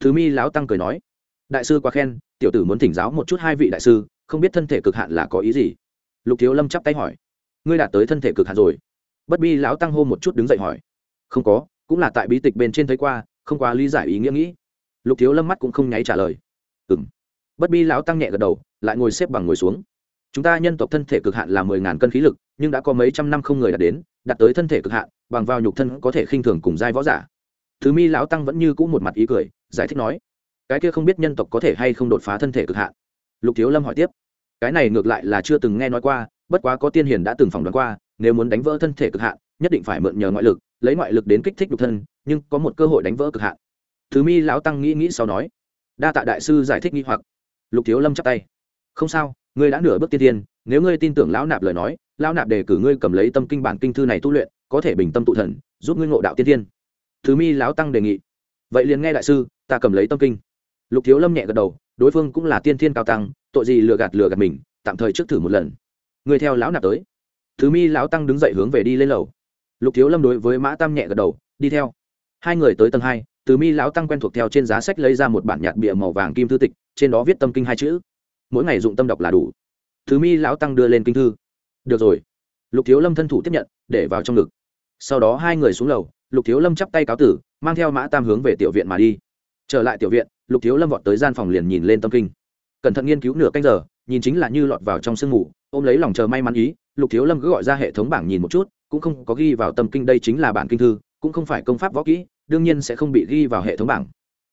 Thứ mi lão tăng cười nói, đại sư quá khen, tiểu tử muốn thỉnh giáo một chút hai vị đại sư, không biết thân thể cực hạn là có ý gì? Lục thiếu lâm chắp tay hỏi, ngươi đạt tới thân thể cực hạn rồi? Bất bi lão tăng hô một chút đứng dậy hỏi, không có, cũng là tại bí tịch bên trên thấy qua, không quá lý giải ý nghĩa nghĩ. Lục thiếu lâm mắt cũng không nháy trả lời ừ m bất bi lão tăng nhẹ gật đầu, lại ngồi xếp bằng ngồi xuống. Chúng ta nhân tộc thân thể cực hạn là mười ngàn cân khí lực, nhưng đã có mấy trăm năm không người đạt đến đạt tới thân thể cực hạn, bằng vào nhục thân có thể khinh thường cùng giai võ giả. Thứ mi lão tăng vẫn như cũ một mặt ý cười, giải thích nói, cái kia không biết nhân tộc có thể hay không đột phá thân thể cực hạn? Lục thiếu lâm hỏi tiếp, cái này ngược lại là chưa từng nghe nói qua, bất quá có tiên hiền đã từng phỏng đoán qua, nếu muốn đánh vỡ thân thể cực hạn, nhất định phải mượn nhờ ngoại lực, lấy ngoại lực đến kích thích nhục thân, nhưng có một cơ hội đánh vỡ cực hạn. Thứ mi lão tăng nghĩ nghĩ sau nói, đa tạ đại sư giải thích nghi hoặc. Lục thiếu lâm chắp tay, không sao, ngươi đã nửa bước tiên tiên, nếu ngươi tin tưởng lão nạp lời nói lão nạp đề cử ngươi cầm lấy tâm kinh bản kinh thư này tu luyện, có thể bình tâm tụ thần, giúp ngươi ngộ đạo tiên tiên thứ mi lão tăng đề nghị. Vậy liền nghe đại sư, ta cầm lấy tâm kinh. Lục thiếu lâm nhẹ gật đầu, đối phương cũng là tiên thiên cao tăng, tội gì lừa gạt lừa gạt mình, tạm thời trước thử một lần. Người theo lão nạp tới. Thứ mi lão tăng đứng dậy hướng về đi lên lầu. Lục thiếu lâm đối với mã tam nhẹ gật đầu, đi theo. Hai người tới tầng hai từ mi lão tăng quen thuộc theo trên giá sách lấy ra một bản nhạt bìa màu vàng kim thư tịch, trên đó viết tâm kinh hai chữ. Mỗi ngày dụng tâm đọc là đủ. Thứ mi lão tăng đưa lên kinh thư được rồi. Lục thiếu lâm thân thủ tiếp nhận, để vào trong ngực. Sau đó hai người xuống lầu, lục thiếu lâm chắp tay cáo tử, mang theo mã tam hướng về tiểu viện mà đi. Trở lại tiểu viện, lục thiếu lâm vọt tới gian phòng liền nhìn lên tâm kinh. Cẩn thận nghiên cứu nửa canh giờ, nhìn chính là như lọt vào trong sương mù, ôm lấy lòng chờ may mắn ý, lục thiếu lâm cứ gọi ra hệ thống bảng nhìn một chút, cũng không có ghi vào tâm kinh đây chính là bản kinh thư, cũng không phải công pháp võ kỹ, đương nhiên sẽ không bị ghi vào hệ thống bảng.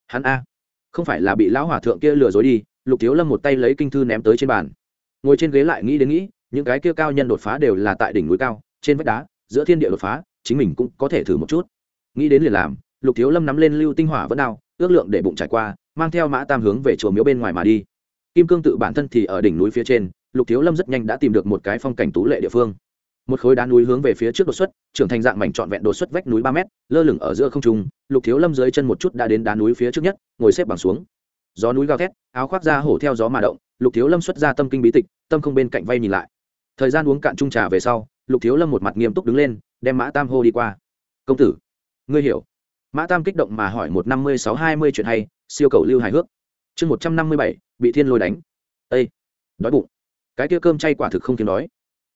Hắn a. Không phải là bị lão hòa thượng kia lừa dối đi, lục thiếu lâm một tay lấy kinh thư ném tới trên bàn. Ngồi trên ghế lại nghĩ đến nghĩ những cái kia cao nhân đột phá đều là tại đỉnh núi cao, trên vách đá, giữa thiên địa đột phá, chính mình cũng có thể thử một chút. Nghĩ đến liền làm, lục thiếu lâm nắm lên lưu tinh hỏa vẫn đao, ước lượng để bụng trải qua, mang theo mã tam hướng về chùa miếu bên ngoài mà đi. Kim cương tự bản thân thì ở đỉnh núi phía trên, lục thiếu lâm rất nhanh đã tìm được một cái phong cảnh tú lệ địa phương. Một khối đá núi hướng về phía trước đột xuất, trưởng thành dạng mảnh trọn vẹn đột xuất vách núi ba mét, lơ lửng ở giữa không trung, lục thiếu lâm dưới chân một chút đã đến đá núi phía trước nhất, ngồi xếp bằng xuống. Gió núi gào thét, áo khoác ra hổ theo gió mà động, lục thiếu lâm xuất ra tâm kinh bí tịch, tâm không bên cạnh vay nhìn lại thời gian uống cạn chung trà về sau, lục thiếu lâm một mặt nghiêm túc đứng lên, đem mã tam hô đi qua. Công tử, ngươi hiểu. Mã tam kích động mà hỏi một năm mươi sáu hai mươi chuyện hay, siêu cầu lưu hài hước. Chương một trăm năm mươi bảy, bị thiên lôi đánh. Â đói bụng. Cái kia cơm chay quả thực không kiếm đói.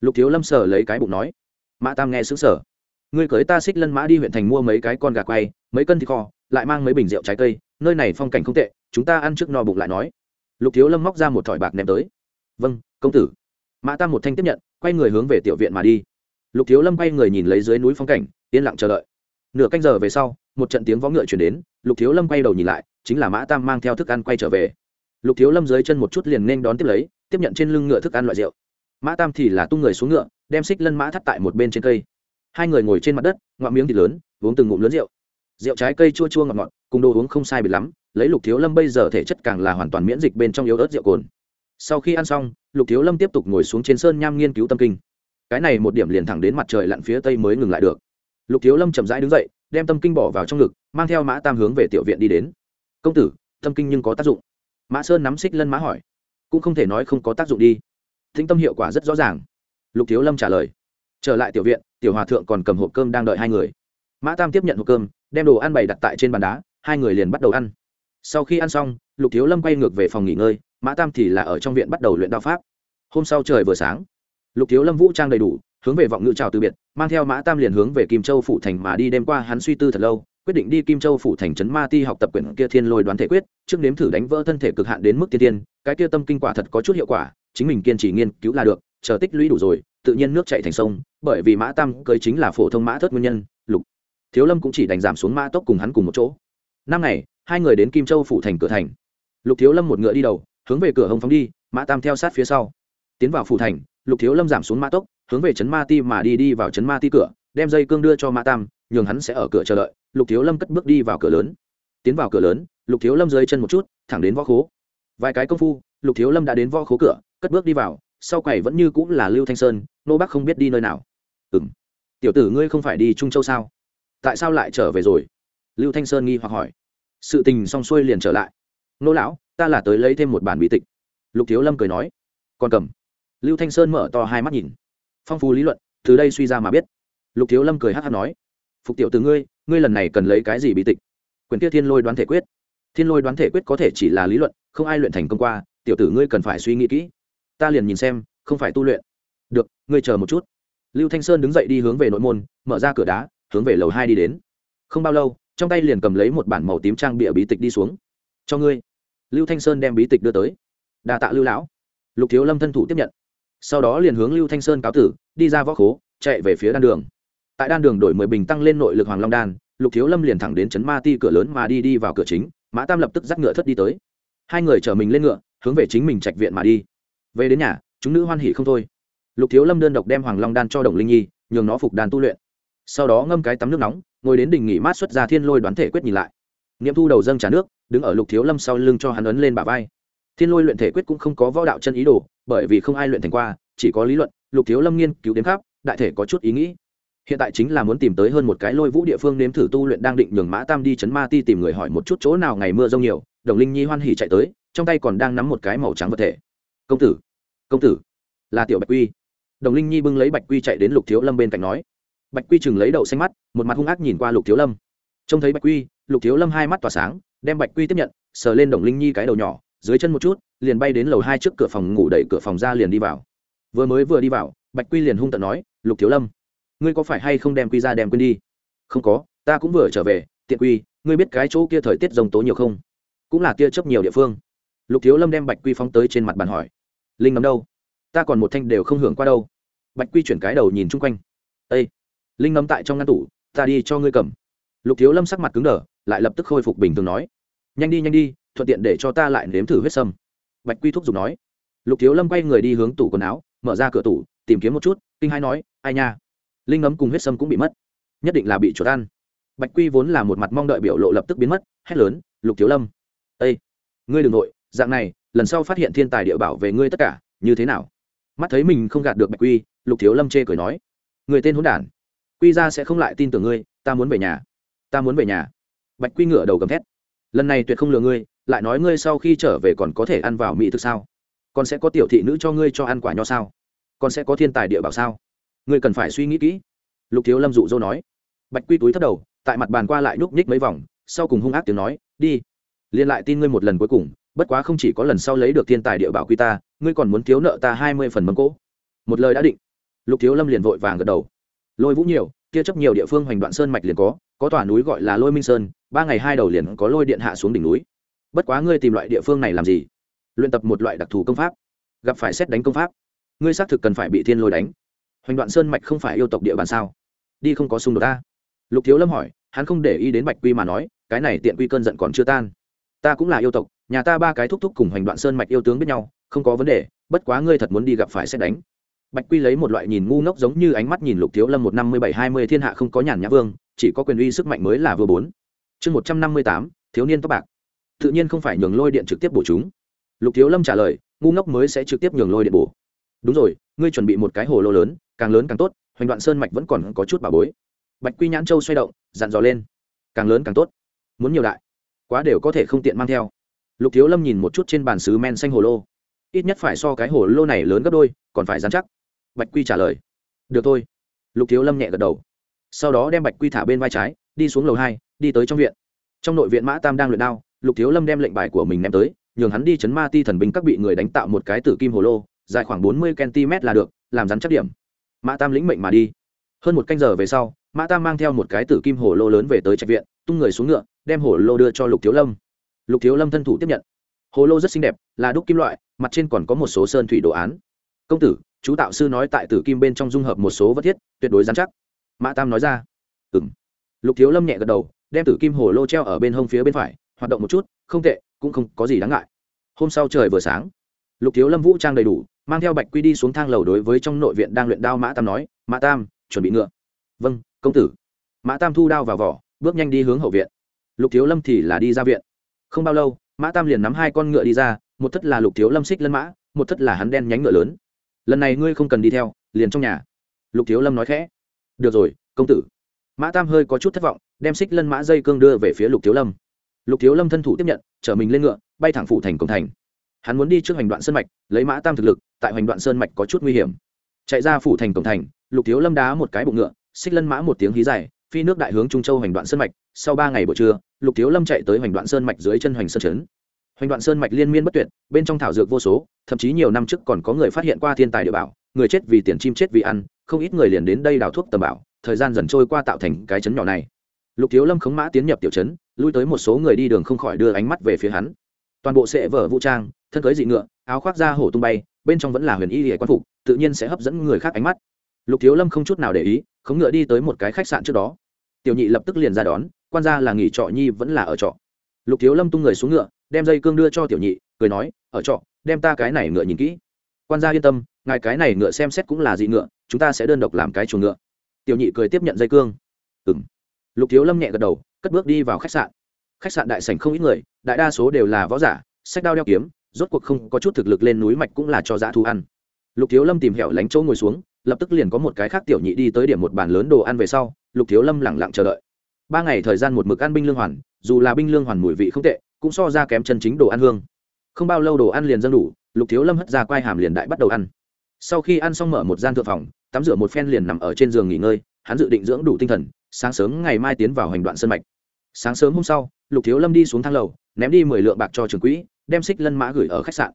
Lục thiếu lâm sờ lấy cái bụng nói. Mã tam nghe xứng sở ngươi cưới ta xích lân mã đi huyện thành mua mấy cái con gà quay, mấy cân thịt kho, lại mang mấy bình rượu trái cây, nơi này phong cảnh không tệ, chúng ta ăn trước no bụng lại nói. Lục thiếu lâm móc ra một thỏi bạc ném tới. Vâng công tử mã tam một thanh tiếp nhận, quay người hướng về tiểu viện mà đi. Lục thiếu lâm quay người nhìn lấy dưới núi phong cảnh, yên lặng chờ đợi. Nửa canh giờ về sau, một trận tiếng vó ngựa chuyển đến, lục thiếu lâm quay đầu nhìn lại, chính là mã tam mang theo thức ăn quay trở về. Lục thiếu lâm dưới chân một chút liền nên đón tiếp lấy, tiếp nhận trên lưng ngựa thức ăn loại rượu. Mã tam thì là tung người xuống ngựa, đem xích lân mã thắt tại một bên trên cây. Hai người ngồi trên mặt đất, ngoạm miếng thịt lớn, uống từng ngụm lớn rượu. Rượu trái cây chua chua ngọt ngọt, cùng đồ uống không sai biệt lắm, lấy lục thiếu lâm bây giờ thể chất càng là hoàn toàn miễn dịch bên trong yếu ớt rượu cồn sau khi ăn xong, lục thiếu lâm tiếp tục ngồi xuống trên sơn nham nghiên cứu tâm kinh. Cái này một điểm liền thẳng đến mặt trời lặn phía tây mới ngừng lại được. Lục thiếu lâm chậm rãi đứng dậy, đem tâm kinh bỏ vào trong ngực, mang theo mã tam hướng về tiểu viện đi đến. Công tử, tâm kinh nhưng có tác dụng. Mã sơn nắm xích lân mã hỏi. Cũng không thể nói không có tác dụng đi. Thính tâm hiệu quả rất rõ ràng. Lục thiếu lâm trả lời. Trở lại tiểu viện, tiểu hòa thượng còn cầm hộp cơm đang đợi hai người. Mã tam tiếp nhận hộp cơm, đem đồ ăn bày đặt tại trên bàn đá, hai người liền bắt đầu ăn. Sau khi ăn xong, lục thiếu lâm quay ngược về phòng nghỉ ngơi mã tam thì là ở trong viện bắt đầu luyện đao pháp. Hôm sau trời vừa sáng, lục thiếu lâm vũ trang đầy đủ, hướng về vọng ngự trào từ biệt, mang theo mã tam liền hướng về kim châu phủ thành mà đi đêm qua hắn suy tư thật lâu, quyết định đi kim châu phủ thành trấn ma ti học tập quyển kia thiên lôi đoán thể quyết, trước nếm thử đánh vỡ thân thể cực hạn đến mức tiên tiên, cái kia tâm kinh quả thật có chút hiệu quả, chính mình kiên trì nghiên cứu là được, chờ tích lũy đủ rồi, tự nhiên nước chạy thành sông, bởi vì mã tam cưới chính là phổ thông mã thất nguyên nhân, lục thiếu lâm cũng chỉ đành giảm xuống mã tốc cùng hắn cùng một chỗ. Năm ngày, hai người đến kim châu phủ thành cửa thành. Lục thiếu lâm một ngựa đi đầu hướng về cửa hồng phóng đi, mã tam theo sát phía sau. Tiến vào phủ thành, lục thiếu lâm giảm xuống mã tốc, hướng về trấn ma ti mà đi đi vào trấn ma ti cửa, đem dây cương đưa cho mã tam, nhường hắn sẽ ở cửa chờ đợi. Lục thiếu lâm cất bước đi vào cửa lớn. Tiến vào cửa lớn, lục thiếu lâm dưới chân một chút, thẳng đến võ khố. Vài cái công phu, lục thiếu lâm đã đến võ khố cửa, cất bước đi vào, sau quầy vẫn như cũng là lưu thanh sơn, nô bắc không biết đi nơi nào. Ừ m tiểu tử ngươi không phải đi trung châu sao? Tại sao lại trở về rồi? Lưu thanh sơn nghi hoặc hỏi. Sự tình xong xuôi liền trở lại. Nô lão ta là tới lấy thêm một bản bí tịch. Lục thiếu lâm cười nói. Còn cầm. Lưu thanh sơn mở to hai mắt nhìn. Phong phú lý luận, từ đây suy ra mà biết. Lục thiếu lâm cười hát hát nói. Phục tiểu từ ngươi ngươi lần này cần lấy cái gì bí tịch? Quyền kia thiên lôi đoán thể quyết. Thiên lôi đoán thể quyết có thể chỉ là lý luận, không ai luyện thành công qua, tiểu tử ngươi cần phải suy nghĩ kỹ. Ta liền nhìn xem, không phải tu luyện. Được, ngươi chờ một chút. Lưu thanh sơn đứng dậy đi hướng về nội môn, mở ra cửa đá, hướng về lầu hai đi đến. Không bao lâu, trong tay liền cầm lấy một bản màu tím trang bịa bí tịch đi xuống. Cho ngươi lưu thanh sơn đem bí tịch đưa tới. Đà tạ lưu lão. Lục thiếu lâm thân thủ tiếp nhận. Sau đó liền hướng lưu thanh sơn cáo tử, đi ra võ khố, chạy về phía đan đường. Tại đan đường đổi mười bình tăng lên nội lực hoàng long đan, lục thiếu lâm liền thẳng đến trấn ma ti cửa lớn mà đi đi vào cửa chính, mã tam lập tức dắt ngựa thất đi tới. Hai người chở mình lên ngựa, hướng về chính mình trạch viện mà đi. Về đến nhà, chúng nữ hoan hỉ không thôi. Lục thiếu lâm đơn độc đem hoàng long đan cho đồng linh nhi, nhường nó phục đàn tu luyện. Sau đó ngâm cái tắm nước nóng, ngồi đến đỉnh nghỉ mát xuất ra thiên lôi đoán thể quyết nhìn lại nghiệm thu đầu dâng trả nước, đứng ở lục thiếu lâm sau lưng cho hắn ấn lên bả vai. Thiên lôi luyện thể quyết cũng không có võ đạo chân ý đồ, bởi vì không ai luyện thành qua, chỉ có lý luận, lục thiếu lâm nghiên cứu đến khắp, đại thể có chút ý nghĩ. Hiện tại chính là muốn tìm tới hơn một cái lôi vũ địa phương nếm thử tu luyện đang định nhường mã tam đi chấn ma ti tìm người hỏi một chút chỗ nào ngày mưa rông nhiều, đồng linh nhi hoan hỉ chạy tới, trong tay còn đang nắm một cái màu trắng vật thể. Công tử công tử, là tiểu bạch quy. Đồng linh nhi bưng lấy bạch quy chạy đến lục thiếu lâm bên cạnh nói. Bạch quy chừng lấy đậu xanh mắt, một mặt hung ác nhìn qua lục thiếu lâm. Trông thấy bạch quy lục thiếu lâm hai mắt tỏa sáng, đem bạch quy tiếp nhận, sờ lên đồng linh nhi cái đầu nhỏ, dưới chân một chút, liền bay đến lầu hai trước cửa phòng ngủ đẩy cửa phòng ra liền đi vào. Vừa mới vừa đi vào, bạch quy liền hung tận nói, lục thiếu lâm, ngươi có phải hay không đem quy ra đem quên đi? Không có, ta cũng vừa trở về, tiện quy, ngươi biết cái chỗ kia thời tiết rồng tố nhiều không? Cũng là tia chấp nhiều địa phương. Lục thiếu lâm đem bạch quy phóng tới trên mặt bàn hỏi, linh ngắm đâu? Ta còn một thanh đều không hưởng qua đâu. Bạch quy chuyển cái đầu nhìn chung quanh ây linh ngắm tại trong ngăn tủ, ta đi cho ngươi cầm. Lục thiếu lâm sắc mặt cứng đờ lại lập tức khôi phục bình thường nói, nhanh đi nhanh đi, thuận tiện để cho ta lại nếm thử huyết sâm. Bạch quy thúc giục nói. Lục thiếu lâm quay người đi hướng tủ quần áo, mở ra cửa tủ, tìm kiếm một chút, kinh hai nói, ai nha, linh ngấm cùng huyết sâm cũng bị mất, nhất định là bị chuột ăn. Bạch quy vốn là một mặt mong đợi biểu lộ lập tức biến mất, hét lớn, lục thiếu lâm ây ngươi đ ừ n g nội, dạng này, lần sau phát hiện thiên tài địa bảo về ngươi tất cả, như thế nào? Mắt thấy mình không gạt được bạch quy, lục thiếu lâm chê cười nói, người tên hôn đản, quy ra sẽ không lại tin tưởng ngươi, ta muốn về nhà, ta muốn về nhà bạch quy ngửa đầu gầm thét. Lần này tuyệt không lừa ngươi, lại nói ngươi sau khi trở về còn có thể ăn vào mỹ thực sao? Còn sẽ có tiểu thị nữ cho ngươi cho ăn quả nho sao? Còn sẽ có thiên tài địa bảo sao? Ngươi cần phải suy nghĩ kỹ. Lục thiếu lâm dụ dỗ nói. Bạch quy túi thất đầu, tại mặt bàn qua lại nhúc nhích mấy vòng, sau cùng hung ác tiếng nói, đi, liên lại tin ngươi một lần cuối cùng, bất quá không chỉ có lần sau lấy được thiên tài địa bảo quy ta, ngươi còn muốn thiếu nợ ta hai mươi phần mâm cỗ. Một lời đã định, lục thiếu lâm liền vội vàng gật đầu. Lôi vũ nhiều kia chấp nhiều địa phương hoành đoạn sơn mạch liền có có tòa núi gọi là lôi minh sơn, ba ngày hai đầu liền có lôi điện hạ xuống đỉnh núi. Bất quá ngươi tìm loại địa phương này làm gì? Luyện tập một loại đặc thù công pháp. Gặp phải xét đánh công pháp. Ngươi xác thực cần phải bị thiên lôi đánh. Hoành đoạn sơn mạch không phải yêu tộc địa bàn sao? Đi không có xung đột ta. Lục thiếu lâm hỏi, hắn không để ý đến bạch quy mà nói, cái này tiện quy cơn giận còn chưa tan. Ta cũng là yêu tộc, nhà ta ba cái thúc thúc cùng hoành đoạn sơn mạch yêu tướng biết nhau, không có vấn đề, bất quá ngươi thật muốn đi gặp phải xét đánh. Bạch quy lấy một loại nhìn ngu ngốc giống như ánh mắt nhìn lục thiếu lâm một năm mươi bảy hai mươi thiên hạ không có nhàn nhã vương chỉ có quyền uy sức mạnh mới là vừa bốn. Chương một trăm năm mươi tám, thiếu niên tóc bạc. Tự nhiên không phải nhường lôi điện trực tiếp bổ chúng. Lục thiếu lâm trả lời, ngu ngốc mới sẽ trực tiếp nhường lôi điện bổ. Đúng rồi, ngươi chuẩn bị một cái hồ lô lớn, càng lớn càng tốt, hoành đoạn sơn mạch vẫn còn có chút bà bối. Bạch quy nhãn châu xoay động, dặn dò lên. Càng lớn càng tốt. Muốn nhiều đại, quá đều có thể không tiện mang theo. Lục thiếu lâm nhìn một chút trên bàn sứ men xanh hồ lô. Ít nhất phải so cái hồ lô này lớn gấp đôi, còn phải dán chắc. Bạch quy trả lời. Được thôi. Lục thiếu lâm nhẹ gật đầu sau đó đem bạch quy thả bên vai trái, đi xuống lầu hai, đi tới trong viện. Trong nội viện mã tam đang luyện đao, lục thiếu lâm đem lệnh bài của mình ném tới, nhường hắn đi chấn ma ti thần binh các bị người đánh tạo một cái tử kim hồ lô, dài khoảng bốn mươi cm là được, làm rắn chắc điểm. Mã tam lĩnh mệnh mà đi. Hơn một canh giờ về sau, mã tam mang theo một cái tử kim hồ lô lớn về tới trạch viện, tung người xuống ngựa, đem hồ lô đưa cho lục thiếu lâm. Lục thiếu lâm thân thủ tiếp nhận. Hồ lô rất xinh đẹp, là đúc kim loại, mặt trên còn có một số sơn thủy đồ án. Công tử, chú tạo sư nói tại tử kim bên trong dung hợp một số vật thiết, tuyệt đối dán chắc mã tam nói ra. Ừ m lục thiếu lâm nhẹ gật đầu, đem tử kim hồ lô treo ở bên hông phía bên phải, hoạt động một chút, không tệ, cũng không có gì đáng ngại. Hôm sau trời vừa sáng, lục thiếu lâm vũ trang đầy đủ, mang theo bạch quy đi xuống thang lầu đối với trong nội viện đang luyện đao mã tam nói, mã tam, chuẩn bị ngựa. Vâng công tử. Mã tam thu đao vào vỏ, bước nhanh đi hướng hậu viện. Lục thiếu lâm thì là đi ra viện. Không bao lâu, mã tam liền nắm hai con ngựa đi ra, một thất là lục thiếu lâm xích lân mã, một thất là hắn đen nhánh ngựa lớn. Lần này ngươi không cần đi theo, liền trong nhà. Lục thiếu lâm nói khẽ được rồi, công tử. Mã tam hơi có chút thất vọng, đem xích lân mã dây cương đưa về phía lục thiếu lâm. Lục thiếu lâm thân thủ tiếp nhận, chở mình lên ngựa, bay thẳng phủ thành cổng thành. Hắn muốn đi trước hành đoạn sơn mạch, lấy mã tam thực lực, tại hành đoạn sơn mạch có chút nguy hiểm. Chạy ra phủ thành cổng thành, lục thiếu lâm đá một cái bụng ngựa, xích lân mã một tiếng hí dài, phi nước đại hướng trung châu hành đoạn sơn mạch. Sau ba ngày buổi trưa, lục thiếu lâm chạy tới hành đoạn sơn mạch dưới chân hoành sơn trấn. Hoành đoạn sơn mạch liên miên bất tuyệt, bên trong thảo dược vô số, thậm chí nhiều năm trước còn có người phát hiện qua thiên tài địa bảo, người chết vì tiền chim chết vì ăn không ít người liền đến đây đào thuốc tầm bảo, thời gian dần trôi qua tạo thành cái chấn nhỏ này. Lục thiếu lâm khống mã tiến nhập tiểu chấn, lui tới một số người đi đường không khỏi đưa ánh mắt về phía hắn. Toàn bộ sệ vở vũ trang, thân cưới dị ngựa, áo khoác da hổ tung bay, bên trong vẫn là huyền y hệ quan phục, tự nhiên sẽ hấp dẫn người khác ánh mắt. Lục thiếu lâm không chút nào để ý, khống ngựa đi tới một cái khách sạn trước đó. Tiểu nhị lập tức liền ra đón, quan ra là nghỉ trọ, nhi vẫn là ở trọ. Lục thiếu lâm tung người xuống ngựa, đem dây cương đưa cho tiểu nhị, cười nói, ở trọ, đem ta cái này ngựa nhìn kỹ. Quan gia yên tâm ngài cái này ngựa xem xét cũng là dị ngựa, chúng ta sẽ đơn độc làm cái chuồng ngựa. Tiểu nhị cười tiếp nhận dây cương. Ừng lục thiếu lâm nhẹ gật đầu, cất bước đi vào khách sạn. Khách sạn đại sảnh không ít người, đại đa số đều là võ giả, sách đao đeo kiếm, rốt cuộc không có chút thực lực lên núi mạch cũng là cho dã thu ăn. Lục thiếu lâm tìm hẻo lánh chỗ ngồi xuống, lập tức liền có một cái khác tiểu nhị đi tới điểm một bàn lớn đồ ăn về sau, lục thiếu lâm lẳng lặng chờ đợi. Ba ngày thời gian một mực ăn binh lương hoàn, dù là binh lương hoàn mùi vị không tệ, cũng so ra kém chân chính đồ ăn hương. Không bao lâu đồ ăn liền dâng đủ, lục thiếu lâm hất ra quai hàm liền đại bắt đầu ăn sau khi ăn xong mở một gian thượng phòng, tắm rửa một phen liền nằm ở trên giường nghỉ ngơi, hắn dự định dưỡng đủ tinh thần, sáng sớm ngày mai tiến vào hành đoạn sân mạch. Sáng sớm hôm sau, lục thiếu lâm đi xuống thang lầu, ném đi mười lượng bạc cho trường quỹ, đem xích lân mã gửi ở khách sạn.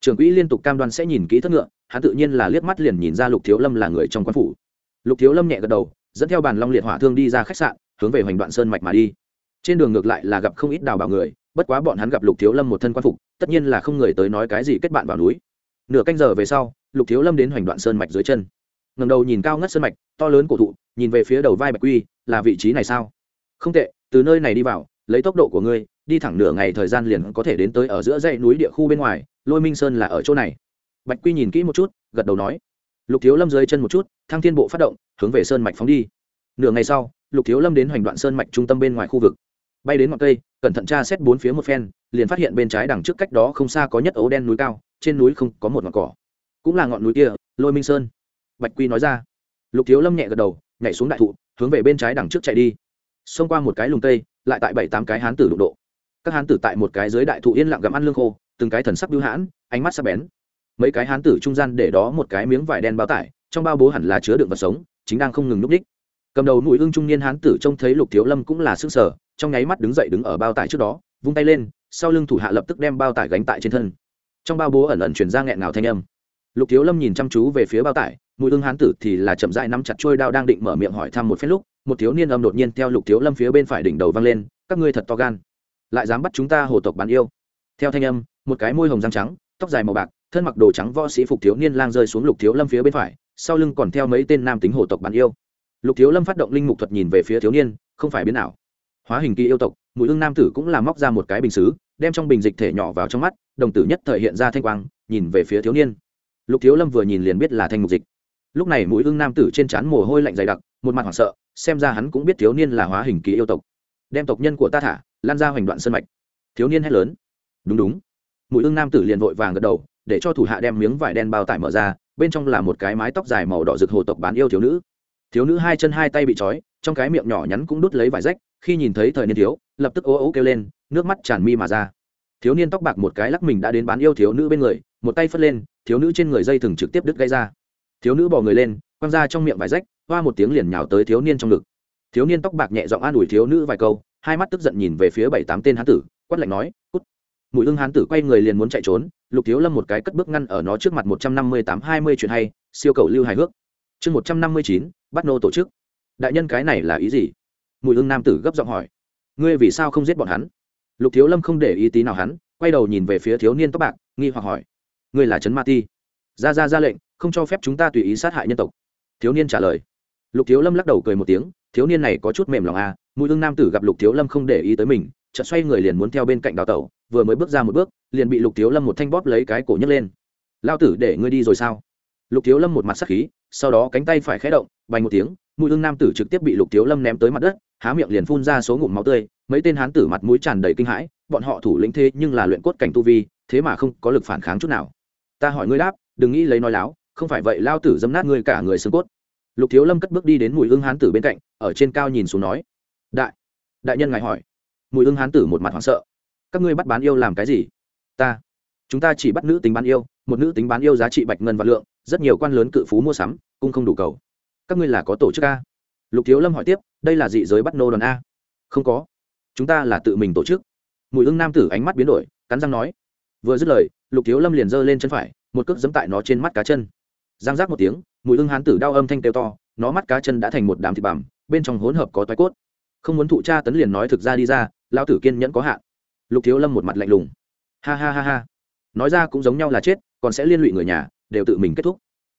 Trường quỹ liên tục cam đoan sẽ nhìn kỹ thất ngựa, hắn tự nhiên là liếc mắt liền nhìn ra lục thiếu lâm là người trong quan phủ. Lục thiếu lâm nhẹ gật đầu, dẫn theo bàn long liệt hỏa thương đi ra khách sạn, hướng về hoành đoạn sơn mạch mà đi. Trên đường ngược lại là gặp không ít đào bảo người, bất quá bọn hắn gặp lục thiếu lâm một thân quan phục, tất nhiên là không người tới nói cái gì kết bạn vào núi. Nửa canh giờ về sau lục thiếu lâm đến hoành đoạn sơn mạch dưới chân. Ngầm đầu nhìn cao ngất sơn mạch, to lớn cổ thụ, nhìn về phía đầu vai bạch quy, là vị trí này sao? Không tệ, từ nơi này đi vào, lấy tốc độ của ngươi, đi thẳng nửa ngày thời gian liền có thể đến tới ở giữa dãy núi địa khu bên ngoài, lôi minh sơn là ở chỗ này. Bạch quy nhìn kỹ một chút, gật đầu nói. Lục thiếu lâm dưới chân một chút, thăng thiên bộ phát động, hướng về sơn mạch phóng đi. Nửa ngày sau, lục thiếu lâm đến hoành đoạn sơn mạch trung tâm bên ngoài khu vực. Bay đến ngọn cây, cẩn thận tra xét bốn phía một phen, liền phát hiện bên trái đằng trước cách đó không xa có nhất ấu đen núi cao, trên núi không có một ngọn cỏ cũng là ngọn núi kia, lôi minh sơn. Bạch quy nói ra. Lục thiếu lâm nhẹ gật đầu, nhảy xuống đại thụ, hướng về bên trái đằng trước chạy đi. Xông qua một cái lùng tây lại tại bảy tám cái hán tử đụng độ. Các hán tử tại một cái dưới đại thụ yên lặng gặm ăn lương khô, từng cái thần sắc bưu hãn, ánh mắt sắc bén. Mấy cái hán tử trung gian để đó một cái miếng vải đen bao tải, trong bao bố hẳn là chứa đựng vật sống, chính đang không ngừng núp đích cầm đầu mũi ưng trung niên hán tử trông thấy lục thiếu lâm cũng là sức sở trong nháy mắt đứng dậy đứng ở bao tải trước đó, vung tay lên, sau lưng thủ hạ lập tức đem bao tải gánh tại trên thân. Trong bao bố ẩn ẩn chuyển ra nghẹn ngào thanh âm lục thiếu lâm nhìn chăm chú về phía bao tải mũi hương hán tử thì là chậm dại nắm chặt trôi đao đang định mở miệng hỏi thăm một phép lúc, một thiếu niên âm đột nhiên theo lục thiếu lâm phía bên phải đỉnh đầu vang lên, các ngươi thật to gan, lại dám bắt chúng ta hồ tộc bán yêu. Theo thanh âm, một cái môi hồng răng trắng, tóc dài màu bạc, thân mặc đồ trắng võ sĩ phục thiếu niên lang rơi xuống lục thiếu lâm phía bên phải, sau lưng còn theo mấy tên nam tính hồ tộc bán yêu. Lục thiếu lâm phát động linh mục thuật nhìn về phía thiếu niên, không phải biến nào hóa hình kỳ yêu tộc mũi hương nam tử cũng là móc ra một cái bình xứ, đem trong bình dịch thể nhỏ vào trong mắt, đồng tử nhất thời hiện ra thanh quang, nhìn về phía thiếu niên lục thiếu lâm vừa nhìn liền biết là thanh mục dịch. Lúc này mũi ưng nam tử trên trán mồ hôi lạnh dày đặc, một mặt hoảng sợ, xem ra hắn cũng biết thiếu niên là hóa hình kỳ yêu tộc. Đem tộc nhân của ta thả, lan ra hoành đoạn sân mạch. Thiếu niên hét lớn. Đúng đúng. Mũi ưng nam tử liền vội vàng gật đầu, để cho thủ hạ đem miếng vải đen bao tải mở ra, bên trong là một cái mái tóc dài màu đỏ rực hồ tộc bán yêu thiếu nữ. Thiếu nữ hai chân hai tay bị trói, trong cái miệng nhỏ nhắn cũng đút lấy vải rách, khi nhìn thấy thời niên thiếu, lập tức ố ố kêu lên, nước mắt tràn mi mà ra. Thiếu niên tóc bạc một cái lắc mình đã đến bán yêu thiếu nữ bên người một tay phất lên, thiếu nữ trên người dây thừng trực tiếp đứt gây ra. Thiếu nữ bỏ người lên, quăng ra trong miệng vải rách, hoa một tiếng liền nhào tới thiếu niên trong ngực. Thiếu niên tóc bạc nhẹ giọng an ủi thiếu nữ vài câu, hai mắt tức giận nhìn về phía bảy tám tên hán tử, quát lạnh nói, cút. Mùi hưng hán tử quay người liền muốn chạy trốn, lục thiếu lâm một cái cất bước ngăn ở nó trước mặt một trăm năm mươi tám hai mươi chuyện hay, siêu cầu lưu hài hước. Chương một trăm năm mươi chín, bắt nô tổ chức. Đại nhân cái này là ý gì? Mùi hưng nam tử gấp giọng hỏi. Ngươi vì sao không giết bọn hắn? Lục thiếu lâm không để ý tí nào hắn, quay đầu nhìn về phía thiếu niên tóc bạc, nghi hoặc hỏi ngươi là trấn ma ti. Ra ra ra lệnh, không cho phép chúng ta tùy ý sát hại nhân tộc. Thiếu niên trả lời. Lục thiếu lâm lắc đầu cười một tiếng, thiếu niên này có chút mềm lòng à mùi hương nam tử gặp lục thiếu lâm không để ý tới mình, chợt xoay người liền muốn theo bên cạnh đào tẩu, vừa mới bước ra một bước, liền bị lục thiếu lâm một thanh bóp lấy cái cổ nhấc lên. Lao tử, để ngươi đi rồi sao? Lục thiếu lâm một mặt sắc khí, sau đó cánh tay phải khé động bay một tiếng, mùi hương nam tử trực tiếp bị lục thiếu lâm ném tới mặt đất, há miệng liền phun ra số ngụm máu tươi, mấy tên hán tử mặt mũi tràn đầy kinh hãi, bọn họ thủ lĩnh thế nhưng là luyện cốt cảnh tu vi, thế mà không có lực phản kháng chút nào ta hỏi ngươi đáp, đừng nghĩ lấy nói láo, không phải vậy lao tử dâm nát ngươi cả người xương cốt. Lục thiếu lâm cất bước đi đến mùi hương hán tử bên cạnh, ở trên cao nhìn xuống nói, đại đại nhân ngài hỏi. Mùi hương hán tử một mặt hoảng sợ, các ngươi bắt bán yêu làm cái gì? Ta, chúng ta chỉ bắt nữ tính bán yêu, một nữ tính bán yêu giá trị bạch ngân và lượng, rất nhiều quan lớn cự phú mua sắm, cũng không đủ cầu. Các ngươi là có tổ chức a? Lục thiếu lâm hỏi tiếp, đây là dị giới bắt nô đoàn a? Không có, chúng ta là tự mình tổ chức. Mùi hương nam tử ánh mắt biến đổi, cắn răng nói vừa dứt lời, lục thiếu lâm liền giơ lên chân phải, một cước giẫm tại nó trên mắt cá chân. Giang giác một tiếng, mùi hương hán tử đau âm thanh kêu to, nó mắt cá chân đã thành một đám thịt bằm, bên trong hỗn hợp có toái cốt. Không muốn thụ cha tấn liền nói thực ra đi ra lao tử kiên nhẫn có hạn. Lục thiếu lâm một mặt lạnh lùng. Ha ha ha ha. Nói ra cũng giống nhau là chết, còn sẽ liên lụy người nhà, đều tự mình kết thúc.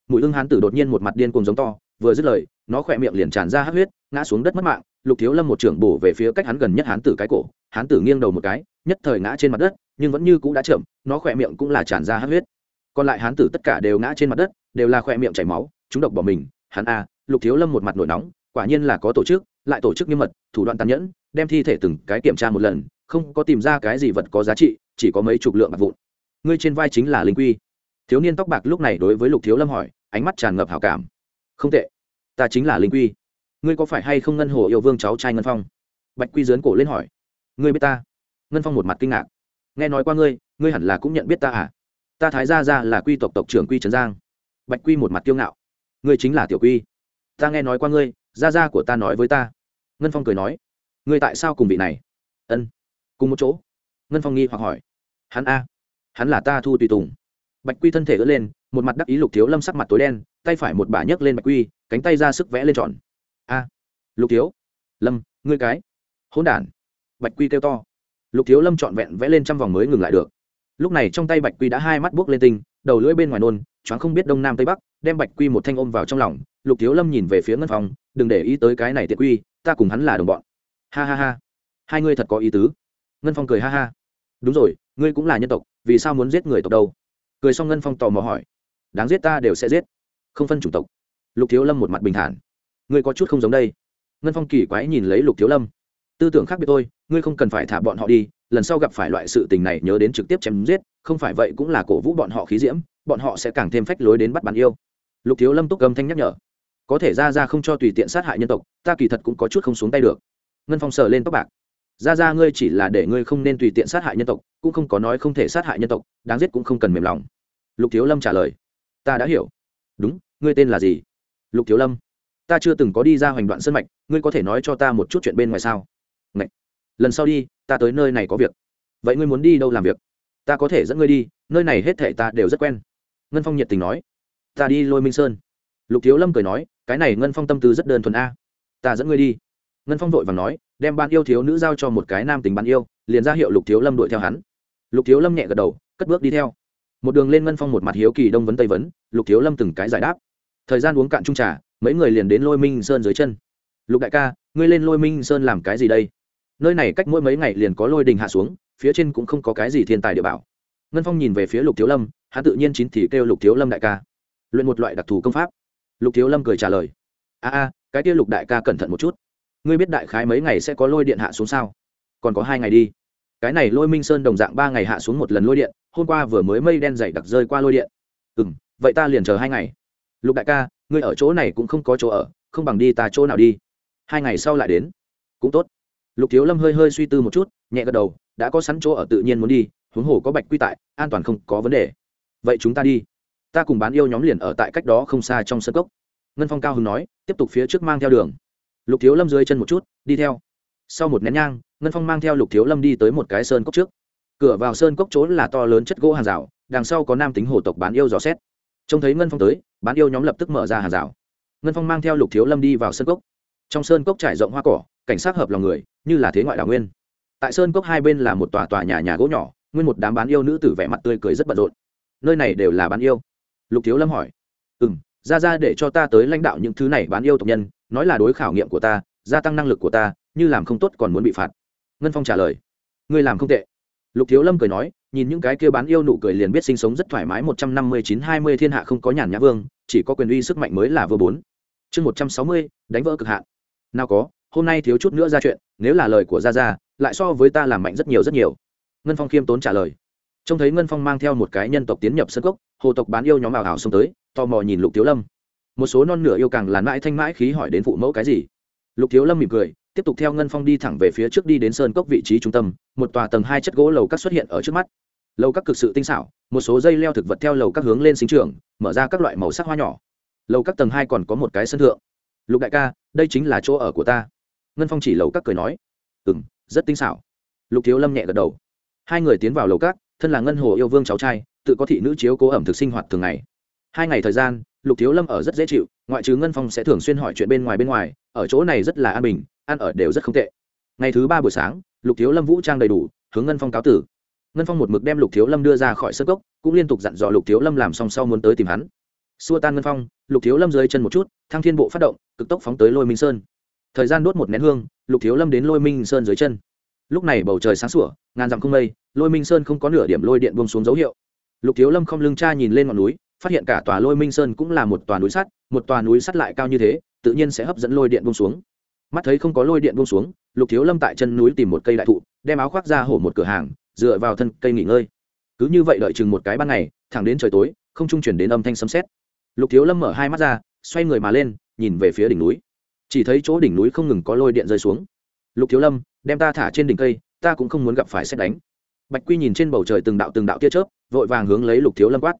Mùi hương hán tử đột nhiên một mặt điên cùng giống to, vừa dứt lời, nó khỏe miệng liền tràn ra hát huyết, ngã xuống đất mất mạng. Lục thiếu lâm một trưởng bổ về phía cách hắn gần nhất hán tử cái cổ hán tử nghiêng đầu một cái, nhất thời ngã trên mặt đất, nhưng vẫn như cũ đã chậm, nó khỏe miệng cũng là tràn ra hát huyết. Còn lại hán tử tất cả đều ngã trên mặt đất, đều là khỏe miệng chảy máu, chúng độc bỏ mình, hắn a, lục thiếu lâm một mặt nổi nóng, quả nhiên là có tổ chức, lại tổ chức nghiêm mật, thủ đoạn tàn nhẫn, đem thi thể từng cái kiểm tra một lần, không có tìm ra cái gì vật có giá trị, chỉ có mấy chục lượng bạc vụn. Ngươi trên vai chính là linh quy. Thiếu niên tóc bạc lúc này đối với lục thiếu lâm hỏi, ánh mắt tràn ngập hảo cảm. Không tệ, ta chính là linh quy. Ngươi có phải hay không ngân hồ yêu vương cháu trai ngân phong? Bạch quy dớn cổ lên hỏi ngươi biết ta? Ngân phong một mặt kinh ngạc. Nghe nói qua ngươi ngươi hẳn là cũng nhận biết ta à? Ta thái gia ra là quy tộc tộc trưởng quy trấn giang. Bạch quy một mặt kiêu ngạo. Ngươi chính là tiểu quy. Ta nghe nói qua ngươi, gia gia của ta nói với ta. Ngân phong cười nói. Ngươi tại sao cùng vị này? Ân, cùng một chỗ. Ngân phong nghi hoặc hỏi. Hắn a, hắn là ta thu tùy tùng. Bạch quy thân thể ớt lên, một mặt đắc ý lục thiếu lâm sắc mặt tối đen, tay phải một bả nhấc lên bạch quy, cánh tay ra sức vẽ lên tròn. A, lục thiếu, lâm, ngươi cái. Hỗn đản bạch quy kêu to. Lục thiếu lâm trọn vẹn vẽ lên trăm vòng mới ngừng lại được. Lúc này trong tay bạch quy đã hai mắt buốc lên tinh, đầu lưỡi bên ngoài nôn, choáng không biết đông nam tây bắc, đem bạch quy một thanh ôm vào trong lòng. Lục thiếu lâm nhìn về phía ngân phòng, đừng để ý tới cái này tiện quy, ta cùng hắn là đồng bọn. Ha ha ha, hai ngươi thật có ý tứ. Ngân phong cười ha ha. Đúng rồi, ngươi cũng là nhân tộc, vì sao muốn giết người tộc đâu? Cười xong ngân phong tò mò hỏi. Đáng giết ta đều sẽ giết, không phân chủng tộc. Lục thiếu lâm một mặt bình thản. Ngươi có chút không giống đây. Ngân phong kỳ quái nhìn lấy lục thiếu lâm tư tưởng khác biệt thôi, ngươi không cần phải thả bọn họ đi, lần sau gặp phải loại sự tình này nhớ đến trực tiếp chém giết, không phải vậy cũng là cổ vũ bọn họ khí diễm, bọn họ sẽ càng thêm phách lối đến bắt bàn yêu. Lục thiếu lâm túc cầm thanh nhắc nhở. Có thể ra ra không cho tùy tiện sát hại nhân tộc, ta kỳ thật cũng có chút không xuống tay được. Ngân phong sờ lên tóc bạc. Ra ra ngươi chỉ là để ngươi không nên tùy tiện sát hại nhân tộc, cũng không có nói không thể sát hại nhân tộc, đáng giết cũng không cần mềm lòng. Lục thiếu lâm trả lời. Ta đã hiểu. Đúng, ngươi tên là gì? Lục thiếu lâm. Ta chưa từng có đi ra hoành đoạn sân mạch, ngươi có thể nói cho ta một chút chuyện bên ngoài sao? Lần sau đi, ta tới nơi này có việc. Vậy ngươi muốn đi đâu làm việc? Ta có thể dẫn ngươi đi, nơi này hết thể ta đều rất quen. Ngân phong nhiệt tình nói. Ta đi lôi minh sơn. Lục thiếu lâm cười nói, cái này ngân phong tâm tư rất đơn thuần a. Ta dẫn ngươi đi. Ngân phong vội và nói, đem ban yêu thiếu nữ giao cho một cái nam tình bạn yêu, liền ra hiệu lục thiếu lâm đuổi theo hắn. Lục thiếu lâm nhẹ gật đầu, cất bước đi theo. Một đường lên ngân phong một mặt hiếu kỳ đông vấn tây vấn, lục thiếu lâm từng cái giải đáp. Thời gian uống cạn trung trà, mấy người liền đến lôi minh sơn dưới chân. Lục đại ca, ngươi lên lôi minh sơn làm cái gì đây? Nơi này cách mỗi mấy ngày liền có lôi đình hạ xuống, phía trên cũng không có cái gì thiên tài địa bảo. Ngân phong nhìn về phía lục thiếu lâm, hắn tự nhiên chín thì kêu lục thiếu lâm đại ca. Luyện một loại đặc thù công pháp. Lục thiếu lâm cười trả lời. A a, cái kia lục đại ca cẩn thận một chút. Ngươi biết đại khái mấy ngày sẽ có lôi điện hạ xuống sao? Còn có hai ngày đi. Cái này lôi minh sơn đồng dạng ba ngày hạ xuống một lần lôi điện, hôm qua vừa mới mây đen dày đặc rơi qua lôi điện. Ừ m vậy ta liền chờ hai ngày. Lục đại ca, ngươi ở chỗ này cũng không có chỗ ở, không bằng đi ta chỗ nào đi. Hai ngày sau lại đến. Cũng tốt lục thiếu lâm hơi hơi suy tư một chút, nhẹ gật đầu, đã có sẵn chỗ ở tự nhiên muốn đi, huống hồ có bạch quy tại, an toàn không có vấn đề. Vậy chúng ta đi. Ta cùng bán yêu nhóm liền ở tại cách đó không xa trong sân cốc. Ngân phong cao hưng nói, tiếp tục phía trước mang theo đường. Lục thiếu lâm dưới chân một chút, đi theo. Sau một nén nhang, ngân phong mang theo lục thiếu lâm đi tới một cái sơn cốc trước. Cửa vào sơn cốc trốn là to lớn chất gỗ hàng rào, đằng sau có nam tính hổ tộc bán yêu dò xét. Trông thấy ngân phong tới, bán yêu nhóm lập tức mở ra hàng rào. Ngân phong mang theo lục thiếu lâm đi vào sơn cốc trong sơn cốc trải rộng hoa cỏ, cảnh sát hợp lòng người, như là thế ngoại đảo nguyên. Tại sơn cốc hai bên là một tòa tòa nhà nhà gỗ nhỏ, nguyên một đám bán yêu nữ tử vẻ mặt tươi cười rất bận rộn. Nơi này đều là bán yêu. Lục thiếu lâm hỏi. Ừ m ra ra để cho ta tới lãnh đạo những thứ này bán yêu tộc nhân, nói là đối khảo nghiệm của ta, gia tăng năng lực của ta, như làm không tốt còn muốn bị phạt. Ngân phong trả lời. Ngươi làm không tệ. Lục thiếu lâm cười nói, nhìn những cái kia bán yêu nụ cười liền biết sinh sống rất thoải mái một trăm năm mươi chín hai mươi thiên hạ không có nhàn nhã vương, chỉ có quyền uy sức mạnh mới là vừa bốn. Chương một trăm sáu mươi, đánh vỡ cực hạn nào có, hôm nay thiếu chút nữa ra chuyện, nếu là lời của gia gia, lại so với ta làm mạnh rất nhiều rất nhiều. Ngân phong khiêm tốn trả lời. Trông thấy ngân phong mang theo một cái nhân tộc tiến nhập sân cốc, hồ tộc bán yêu nhóm ảo ảo xông tới, tò mò nhìn lục thiếu lâm. Một số non nửa yêu càng làn mãi thanh mãi khí hỏi đến phụ mẫu cái gì. Lục thiếu lâm mỉm cười, tiếp tục theo ngân phong đi thẳng về phía trước đi đến sơn cốc vị trí trung tâm, một tòa tầng hai chất gỗ lầu các xuất hiện ở trước mắt. Lầu các cực sự tinh xảo, một số dây leo thực vật theo lầu các hướng lên sinh trường mở ra các loại màu sắc hoa nhỏ. Lầu các tầng hai còn có một cái sân thượng lục đại ca, đây chính là chỗ ở của ta. Ngân phong chỉ lầu các cười nói. Ừ m rất tinh xảo. Lục thiếu lâm nhẹ gật đầu. Hai người tiến vào lầu các, thân là ngân hồ yêu vương cháu trai, tự có thị nữ chiếu cố ẩm thực sinh hoạt thường ngày. Hai ngày thời gian, lục thiếu lâm ở rất dễ chịu, ngoại trừ ngân phong sẽ thường xuyên hỏi chuyện bên ngoài bên ngoài, ở chỗ này rất là an bình, ăn ở đều rất không tệ. Ngày thứ ba buổi sáng, lục thiếu lâm vũ trang đầy đủ, hướng ngân phong cáo tử. Ngân phong một mực đem lục thiếu lâm đưa ra khỏi sơ cốc, cũng liên tục dặn dò lục thiếu lâm làm xong sau muốn tới tìm hắn. Xua tan ngân phong, lục thiếu lâm dưới chân một chút, thăng thiên bộ phát động cực tốc phóng tới lôi minh sơn thời gian đốt một nén hương lục thiếu lâm đến lôi minh sơn dưới chân lúc này bầu trời sáng sủa ngàn dặm không mây lôi minh sơn không có nửa điểm lôi điện buông xuống dấu hiệu lục thiếu lâm không lưng cha nhìn lên ngọn núi phát hiện cả tòa lôi minh sơn cũng là một tòa núi sắt một tòa núi sắt lại cao như thế tự nhiên sẽ hấp dẫn lôi điện buông xuống mắt thấy không có lôi điện buông xuống lục thiếu lâm tại chân núi tìm một cây đại thụ đem áo khoác ra hổ một cửa hàng dựa vào thân cây nghỉ ngơi cứ như vậy đợi chừng một cái ban ngày thẳng đến trời tối không trung chuyển đến âm thanh sấm sét lục thiếu lâm mở hai mắt ra xoay người mà lên nhìn về phía đỉnh núi. Chỉ thấy chỗ đỉnh núi không ngừng có lôi điện rơi xuống. Lục thiếu lâm, đem ta thả trên đỉnh cây, ta cũng không muốn gặp phải xét đánh. Bạch quy nhìn trên bầu trời từng đạo từng đạo tia chớp, vội vàng hướng lấy lục thiếu lâm quát.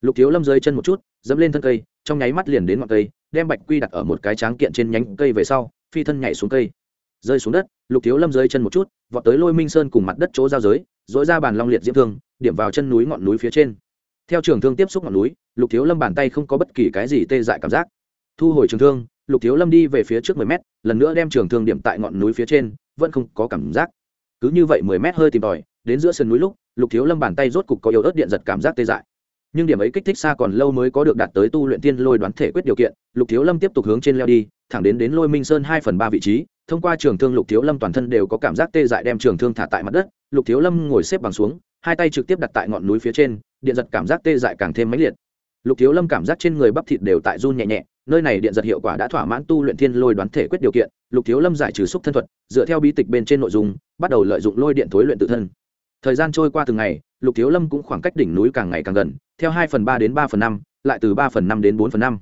Lục thiếu lâm rơi chân một chút, dẫm lên thân cây, trong nháy mắt liền đến ngọn cây, đem bạch quy đặt ở một cái tráng kiện trên nhánh cây về sau, phi thân nhảy xuống cây. Rơi xuống đất, lục thiếu lâm rơi chân một chút, vọt tới lôi minh sơn cùng mặt đất chỗ giao giới dỗi ra bàn long liệt diễm thương, điểm vào chân núi ngọn núi phía trên. Theo trường thương tiếp xúc ngọn núi, lục thiếu lâm bàn tay không có bất kỳ cái gì tê dại cảm giác thu hồi trường thương, lục thiếu lâm đi về phía trước mười mét, lần nữa đem trường thương điểm tại ngọn núi phía trên, vẫn không có cảm giác. Cứ như vậy mười mét hơi tìm tòi, đến giữa sườn núi lúc, lục thiếu lâm bàn tay rốt cục có yếu ớt điện giật cảm giác tê dại. Nhưng điểm ấy kích thích xa còn lâu mới có được đạt tới tu luyện tiên lôi đoán thể quyết điều kiện, lục thiếu lâm tiếp tục hướng trên leo đi, thẳng đến đến lôi minh sơn hai phần ba vị trí, thông qua trường thương lục thiếu lâm toàn thân đều có cảm giác tê dại đem trường thương thả tại mặt đất, lục thiếu lâm ngồi xếp bằng xuống, hai tay trực tiếp đặt tại ngọn núi phía trên, điện giật cảm giác tê dại càng thêm mãnh liệt. Lục thiếu lâm cảm giác trên người bắp thịt đều tại run nhẹ nhẹ nơi này điện giật hiệu quả đã thỏa mãn tu luyện thiên lôi đoán thể quyết điều kiện, lục thiếu lâm giải trừ xúc thân thuật, dựa theo bí tịch bên trên nội dung, bắt đầu lợi dụng lôi điện thối luyện tự thân. Thời gian trôi qua từng ngày, lục thiếu lâm cũng khoảng cách đỉnh núi càng ngày càng gần, theo hai phần ba đến ba phần năm, lại từ ba phần năm đến bốn phần năm.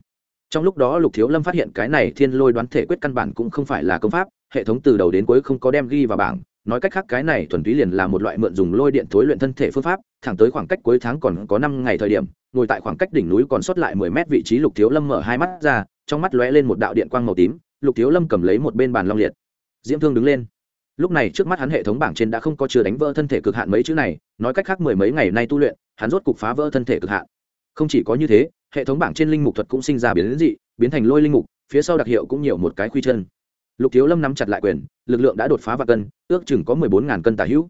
Trong lúc đó lục thiếu lâm phát hiện cái này thiên lôi đoán thể quyết căn bản cũng không phải là công pháp, hệ thống từ đầu đến cuối không có đem ghi vào bảng nói cách khác cái này thuần túy liền là một loại mượn dùng lôi điện thối luyện thân thể phương pháp, thẳng tới khoảng cách cuối tháng còn có năm ngày thời điểm, ngồi tại khoảng cách đỉnh núi còn sót lại mười mét vị trí lục thiếu lâm mở hai mắt ra, trong mắt lóe lên một đạo điện quang màu tím, lục thiếu lâm cầm lấy một bên bàn long liệt. Diễm thương đứng lên. Lúc này trước mắt hắn hệ thống bảng trên đã không có chưa đánh vỡ thân thể cực hạn mấy chữ này, nói cách khác mười mấy ngày nay tu luyện, hắn rốt cục phá vỡ thân thể cực hạn. Không chỉ có như thế, hệ thống bảng trên linh mục thuật cũng sinh ra biến dị, biến thành lôi linh mục, phía sau đặc hiệu cũng nhiều một cái khuy chân lục thiếu lâm nắm chặt lại quyền, lực lượng đã đột phá và cân, ước chừng có mười bốn ngàn cân tà hữu.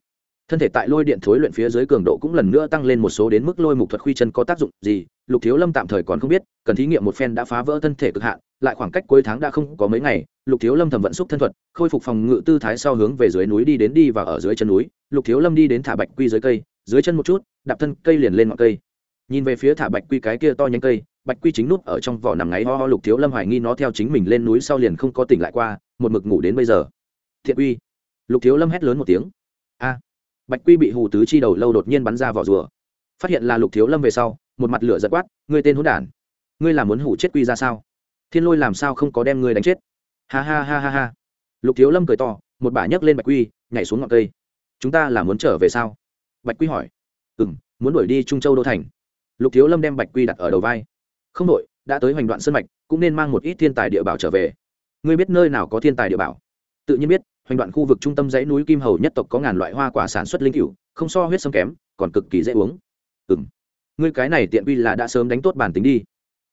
Thân thể tại lôi điện thối luyện phía dưới cường độ cũng lần nữa tăng lên một số đến mức lôi mục thuật khuy chân có tác dụng gì, lục thiếu lâm tạm thời còn không biết, cần thí nghiệm một phen đã phá vỡ thân thể cực hạn, lại khoảng cách cuối tháng đã không có mấy ngày, lục thiếu lâm thẩm vận xúc thân thuật, khôi phục phòng ngự tư thái sau hướng về dưới núi đi đến đi và ở dưới chân núi, lục thiếu lâm đi đến thả bạch quy dưới cây, dưới chân một chút, đạp thân cây liền lên ngọn cây. Nhìn về phía thả bạch quy cái kia to nhánh cây bạch quy chính nút ở trong vỏ nằm ngáy ho ho lục thiếu lâm hoài nghi nó theo chính mình lên núi sau liền không có tỉnh lại qua, một mực ngủ đến bây giờ. Thiện uy lục thiếu lâm hét lớn một tiếng. A. Bạch quy bị hù tứ chi đầu lâu đột nhiên bắn ra vỏ rùa. Phát hiện là lục thiếu lâm về sau, một mặt lửa giật quát, ngươi tên hỗn đản! Ngươi là muốn hủ chết quy ra sao? Thiên lôi làm sao không có đem ngươi đánh chết? Ha ha ha ha ha. Lục thiếu lâm cười to, một bả nhấc lên bạch quy, nhảy xuống ngọn cây. Chúng ta là muốn trở về sao? Bạch quy hỏi. Ừ m muốn đuổi đi trung châu đô thành. Lục thiếu lâm đem bạch quy đặt ở đầu vai không đội, đã tới hoành đoạn sân mạch, cũng nên mang một ít thiên tài địa bảo trở về. Ngươi biết nơi nào có thiên tài địa bảo? Tự nhiên biết, hoành đoạn khu vực trung tâm dãy núi kim hầu nhất tộc có ngàn loại hoa quả sản xuất linh cựu không so huyết sâm kém, còn cực kỳ dễ uống. Ừ m ngươi cái này tiện quy là đã sớm đánh tốt bản tính đi.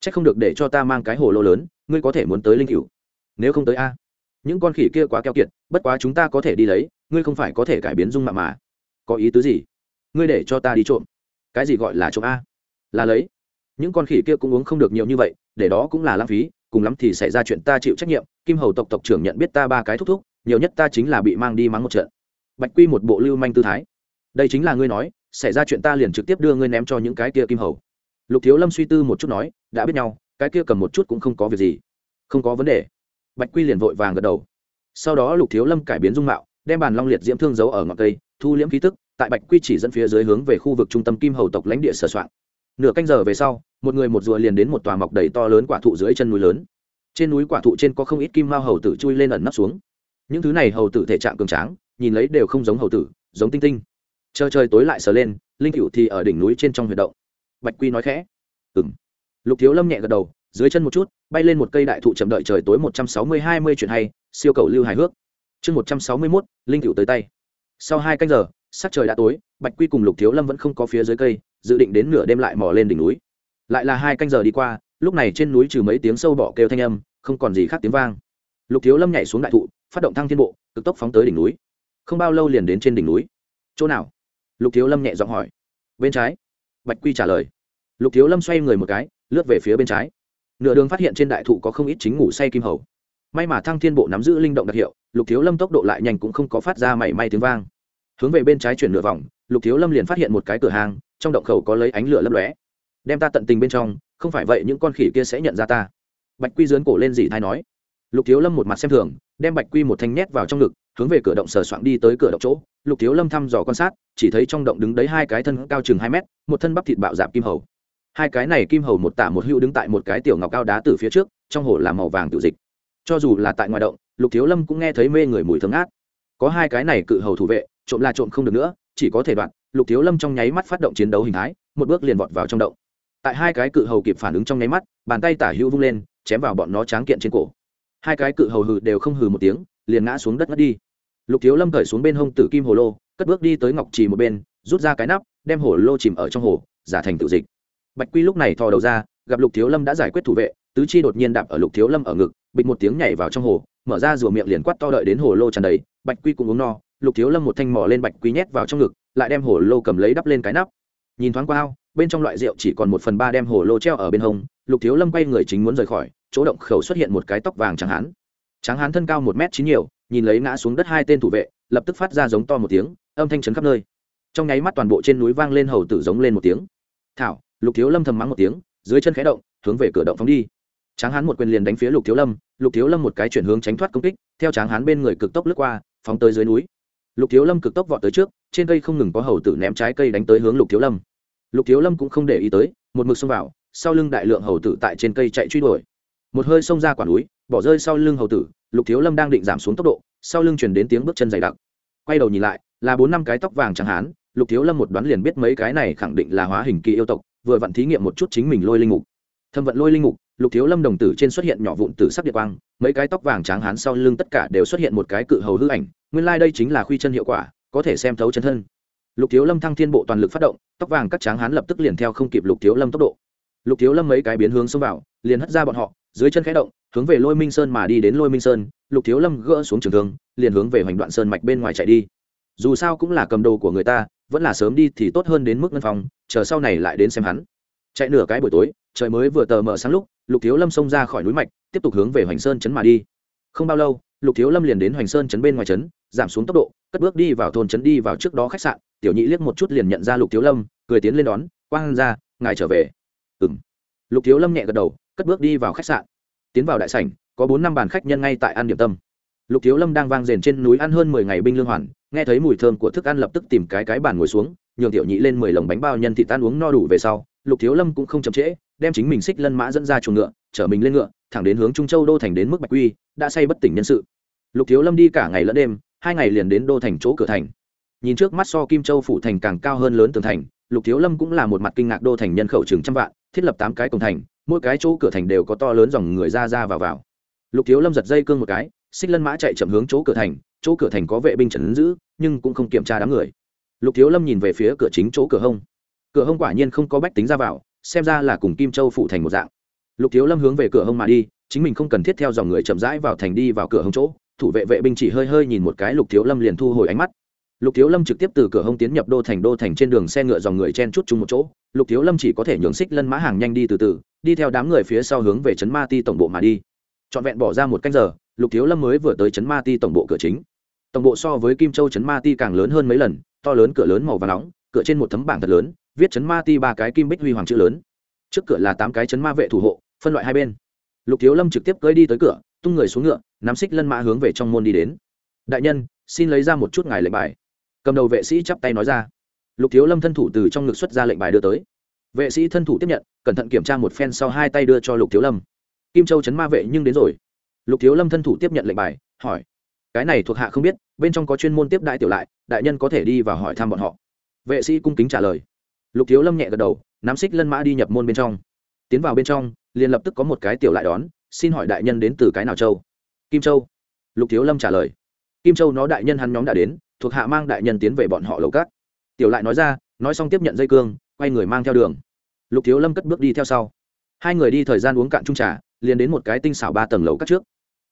C h ắ c không được để cho ta mang cái hồ lô lớn, ngươi có thể muốn tới linh cựu nếu không tới a. Những con khỉ kia quá keo kiệt, bất quá chúng ta có thể đi lấy, ngươi không phải có thể cải biến dung mạ mà. Có ý tứ gì? Ngươi để cho ta đi trộm. Cái gì gọi là trộm a? Là lấy những con khỉ kia cũng uống không được nhiều như vậy, để đó cũng là lãng phí, cùng lắm thì xảy ra chuyện ta chịu trách nhiệm, kim hầu tộc tộc trưởng nhận biết ta ba cái thúc thúc, nhiều nhất ta chính là bị mang đi mắng một trận. Bạch quy một bộ lưu manh tư thái. Đây chính là ngươi nói, xảy ra chuyện ta liền trực tiếp đưa ngươi ném cho những cái kia kim hầu. Lục thiếu lâm suy tư một chút nói, đã biết nhau, cái kia cầm một chút cũng không có việc gì. Không có vấn đề. Bạch quy liền vội vàng gật đầu. Sau đó lục thiếu lâm cải biến dung mạo, đem bàn long liệt diễm thương giấu ở ngọn cây, thu liễm khí tức, tại bạch quy chỉ dẫn phía dưới hướng về khu vực trung tâm kim hầu tộc lãnh địa sửa soạn nửa canh giờ về sau, một người một rùa liền đến một tòa mọc đầy to lớn quả thụ dưới chân núi lớn. Trên núi quả thụ trên có không ít kim mao hầu tử chui lên ẩn nấp xuống. Những thứ này hầu tử thể trạng cường tráng, nhìn lấy đều không giống hầu tử, giống tinh tinh. Chờ trời tối lại sờ lên, linh cựu thì ở đỉnh núi trên trong huyệt động. Bạch quy nói khẽ. Ừng lục thiếu lâm nhẹ gật đầu, dưới chân một chút, bay lên một cây đại thụ chậm đợi trời tối một trăm sáu mươi hai mươi chuyện hay, siêu cầu lưu hài hước. Chương một trăm sáu mươi mốt, linh cựu tới tay. Sau hai canh giờ, sắc trời đã tối, bạch quy cùng lục thiếu lâm vẫn không có phía dưới cây dự định đến nửa đêm lại mò lên đỉnh núi. Lại là hai canh giờ đi qua, lúc này trên núi trừ mấy tiếng sâu bọ kêu thanh âm, không còn gì khác tiếng vang. Lục thiếu lâm nhảy xuống đại thụ, phát động thăng thiên bộ, cực tốc phóng tới đỉnh núi. Không bao lâu liền đến trên đỉnh núi. Chỗ nào? Lục thiếu lâm nhẹ giọng hỏi. Bên trái. Bạch quy trả lời. Lục thiếu lâm xoay người một cái, lướt về phía bên trái. Nửa đường phát hiện trên đại thụ có không ít chính ngủ say kim hầu. May mà thăng thiên bộ nắm giữ linh động đặc hiệu, lục thiếu lâm tốc độ lại nhanh cũng không có phát ra mảy may tiếng vang. Hướng về bên trái chuyển nửa vòng, lục thiếu lâm liền phát hiện một cái cửa hàng trong động khẩu có lấy ánh lửa lấp lóe. Đem ta tận tình bên trong, không phải vậy những con khỉ kia sẽ nhận ra ta. Bạch quy dướn cổ lên dì thai nói. Lục thiếu lâm một mặt xem thường, đem bạch quy một thanh nhét vào trong ngực, hướng về cửa động sờ soạng đi tới cửa động chỗ. Lục thiếu lâm thăm dò quan sát, chỉ thấy trong động đứng đấy hai cái thân cao chừng hai mét, một thân bắp thịt bạo dạp kim hầu. Hai cái này kim hầu một tả một hữu đứng tại một cái tiểu ngọc cao đá từ phía trước, trong hồ là màu vàng tự dịch. Cho dù là tại ngoài động, lục thiếu lâm cũng nghe thấy mê người mùi thơm ngát. Có hai cái này cự hầu thủ vệ, trộm là trộm không được nữa, chỉ có thể đoạn lục thiếu lâm trong nháy mắt phát động chiến đấu hình thái, một bước liền vọt vào trong động. Tại hai cái cự hầu kịp phản ứng trong nháy mắt, bàn tay tả hữu vung lên, chém vào bọn nó tráng kiện trên cổ. Hai cái cự hầu hừ đều không hừ một tiếng, liền ngã xuống đất ngất đi. Lục thiếu lâm cởi xuống bên hông tử kim hồ lô, cất bước đi tới ngọc trì một bên, rút ra cái nắp, đem hồ lô chìm ở trong hồ, giả thành tự dịch. Bạch quy lúc này thò đầu ra, gặp lục thiếu lâm đã giải quyết thủ vệ, tứ chi đột nhiên đạp ở lục thiếu lâm ở ngực, bịch một tiếng nhảy vào trong hồ, mở ra rùa miệng liền quát to đợi đến hồ lô tràn đầy, bạch quy cũng uống no lục thiếu lâm một thanh mỏ lên bạch quý nhét vào trong ngực, lại đem hồ lô cầm lấy đắp lên cái nắp. Nhìn thoáng qua ao, bên trong loại rượu chỉ còn một phần ba đem hồ lô treo ở bên hông, lục thiếu lâm quay người chính muốn rời khỏi, chỗ động khẩu xuất hiện một cái tóc vàng trắng hán. Trắng hán thân cao một m chín nhiều, nhìn lấy ngã xuống đất hai tên thủ vệ, lập tức phát ra giống to một tiếng, âm thanh chấn khắp nơi. Trong nháy mắt toàn bộ trên núi vang lên hầu tử giống lên một tiếng. Thảo! Lục thiếu lâm thầm mắng một tiếng, dưới chân khẽ động, hướng về cửa động phóng đi. Tráng hán một quyền liền đánh phía lục thiếu lâm, lục thiếu lâm một cái chuyển hướng tránh thoát công kích, theo tráng hán bên người cực tốc lướt qua, phóng tới dưới núi lục thiếu lâm cực tốc vọt tới trước, trên cây không ngừng có hầu tử ném trái cây đánh tới hướng lục thiếu lâm. Lục thiếu lâm cũng không để ý tới, một mực xông vào, sau lưng đại lượng hầu tử tại trên cây chạy truy đuổi. Một hơi xông ra quả núi, bỏ rơi sau lưng hầu tử, lục thiếu lâm đang định giảm xuống tốc độ, sau lưng chuyển đến tiếng bước chân dày đặc. Quay đầu nhìn lại, là bốn năm cái tóc vàng chẳng hán, lục thiếu lâm một đoán liền biết mấy cái này khẳng định là hóa hình kỳ yêu tộc, vừa vặn thí nghiệm một chút chính mình lôi linh mục thâm vận lôi linh mục lục thiếu lâm đồng tử trên xuất hiện nhỏ vụn tử sắc địa quang, mấy cái tóc vàng trắng hán sau lưng tất cả đều xuất hiện một cái cự hầu hư ảnh nguyên lai đây chính là khuy chân hiệu quả, có thể xem thấu chân thân. Lục thiếu lâm thăng thiên bộ toàn lực phát động, tóc vàng các tráng hán lập tức liền theo không kịp lục thiếu lâm tốc độ. Lục thiếu lâm mấy cái biến hướng xông vào, liền hất ra bọn họ, dưới chân khẽ động, hướng về lôi minh sơn mà đi đến lôi minh sơn, lục thiếu lâm gỡ xuống trường thương, liền hướng về hoành đoạn sơn mạch bên ngoài chạy đi. Dù sao cũng là cầm đồ của người ta, vẫn là sớm đi thì tốt hơn đến mức ngân phòng, chờ sau này lại đến xem hắn. Chạy nửa cái buổi tối, trời mới vừa tờ mờ sáng lúc, lục thiếu lâm xông ra khỏi núi mạch, tiếp tục hướng về hoành sơn chấn mà đi. Không bao lâu lục thiếu lâm liền đến hoành sơn chấn bên ngoài chấn giảm xuống tốc độ, cất bước đi vào thôn chấn đi vào trước đó khách sạn. Tiểu nhị liếc một chút liền nhận ra lục thiếu lâm, cười tiến lên đón, quang ra, ngài trở về. Ừ m lục thiếu lâm nhẹ gật đầu, cất bước đi vào khách sạn. Tiến vào đại sảnh, có bốn năm bàn khách nhân ngay tại ăn điểm tâm. Lục thiếu lâm đang vang rền trên núi ăn hơn mười ngày binh lương hoàn, nghe thấy mùi thơm của thức ăn lập tức tìm cái cái bàn ngồi xuống, nhường tiểu nhị lên mười lồng bánh bao nhân thị tan uống no đủ về sau. Lục thiếu lâm cũng không chậm trễ, đem chính mình xích lân mã dẫn ra chuồng ngựa, chở mình lên ngựa, thẳng đến hướng trung châu đô thành đến mức bạch quy, đã say bất tỉnh nhân sự lục thiếu lâm đi cả ngày lẫn đêm, hai ngày liền đến đô thành chỗ cửa thành. Nhìn trước mắt so kim châu phủ thành càng cao hơn lớn tường thành, lục thiếu lâm cũng là một mặt kinh ngạc đô thành nhân khẩu chừng trăm vạn, thiết lập tám cái cổng thành, mỗi cái chỗ cửa thành đều có to lớn dòng người ra ra vào vào. Lục thiếu lâm giật dây cương một cái, xích lân mã chạy chậm hướng chỗ cửa thành, chỗ cửa thành có vệ binh trần giữ, nhưng cũng không kiểm tra đám người. Lục thiếu lâm nhìn về phía cửa chính chỗ cửa hông. Cửa hông quả nhiên không có bách tính ra vào, xem ra là cùng kim châu phụ thành một dạng. Lục thiếu lâm hướng về cửa hông mà đi, chính mình không cần thiết theo dòng người chậm rãi vào thành đi vào cửa hông chỗ thủ vệ vệ binh chỉ hơi hơi nhìn một cái lục thiếu lâm liền thu hồi ánh mắt. Lục thiếu lâm trực tiếp từ cửa hông tiến nhập đô thành đô thành trên đường xe ngựa dòng người chen chút chung một chỗ. Lục thiếu lâm chỉ có thể nhường xích lân mã hàng nhanh đi từ từ, đi theo đám người phía sau hướng về trấn ma ti tổng bộ mà đi. Trọn vẹn bỏ ra một canh giờ, lục thiếu lâm mới vừa tới trấn ma ti tổng bộ cửa chính. Tổng bộ so với kim châu trấn ma ti càng lớn hơn mấy lần, to lớn cửa lớn màu và nóng, cửa trên một tấm bảng thật lớn, viết Trấn ma ti ba cái kim bích huy hoàng chữ lớn. Trước cửa là tám cái Trấn ma vệ thủ hộ, phân loại hai bên. Lục thiếu lâm trực tiếp cưỡi đi tới cửa tung người xuống ngựa, nắm xích lân mã hướng về trong môn đi đến. Đại nhân, xin lấy ra một chút ngài lệnh bài. Cầm đầu vệ sĩ chắp tay nói ra. Lục thiếu lâm thân thủ từ trong ngực xuất ra lệnh bài đưa tới. Vệ sĩ thân thủ tiếp nhận, cẩn thận kiểm tra một phen sau hai tay đưa cho lục thiếu lâm. Kim châu chấn ma vệ nhưng đến rồi. Lục thiếu lâm thân thủ tiếp nhận lệnh bài, hỏi. Cái này thuộc hạ không biết, bên trong có chuyên môn tiếp đại tiểu lại, đại nhân có thể đi và hỏi thăm bọn họ. Vệ sĩ cung kính trả lời. Lục thiếu lâm nhẹ gật đầu, nắm xích lân mã đi nhập môn bên trong. Tiến vào bên trong, liền lập tức có một cái tiểu lại đón xin hỏi đại nhân đến từ cái nào châu? Kim châu. Lục thiếu lâm trả lời. Kim châu nó đại nhân hắn nhóm đã đến, thuộc hạ mang đại nhân tiến về bọn họ lầu cát tiểu lại nói ra, nói xong tiếp nhận dây cương, quay người mang theo đường. Lục thiếu lâm cất bước đi theo sau. Hai người đi thời gian uống cạn trung trà, liền đến một cái tinh xảo ba tầng lầu cát trước.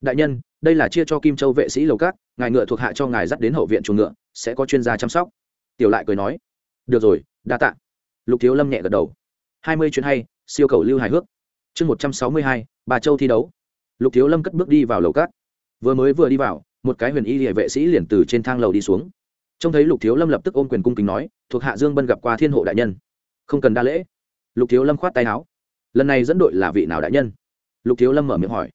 Đại nhân, đây là chia cho kim châu vệ sĩ lầu cát ngài ngựa thuộc hạ cho ngài dắt đến hậu viện chuồng ngựa, sẽ có chuyên gia chăm sóc. Tiểu lại cười nói. Được rồi, đa tạ. Lục thiếu lâm nhẹ gật đầu. Hai mươi chuyến hay, siêu cầu lưu hài hước chương một trăm sáu mươi hai, bà châu thi đấu. Lục thiếu lâm cất bước đi vào lầu cát. Vừa mới vừa đi vào, một cái huyền y hệ vệ sĩ liền từ trên thang lầu đi xuống. Trông thấy lục thiếu lâm lập tức ôm quyền cung kính nói, thuộc hạ dương bân gặp qua thiên hộ đại nhân. Không cần đa lễ. Lục thiếu lâm khoát tay áo. Lần này dẫn đội là vị nào đại nhân? Lục thiếu lâm mở miệng hỏi.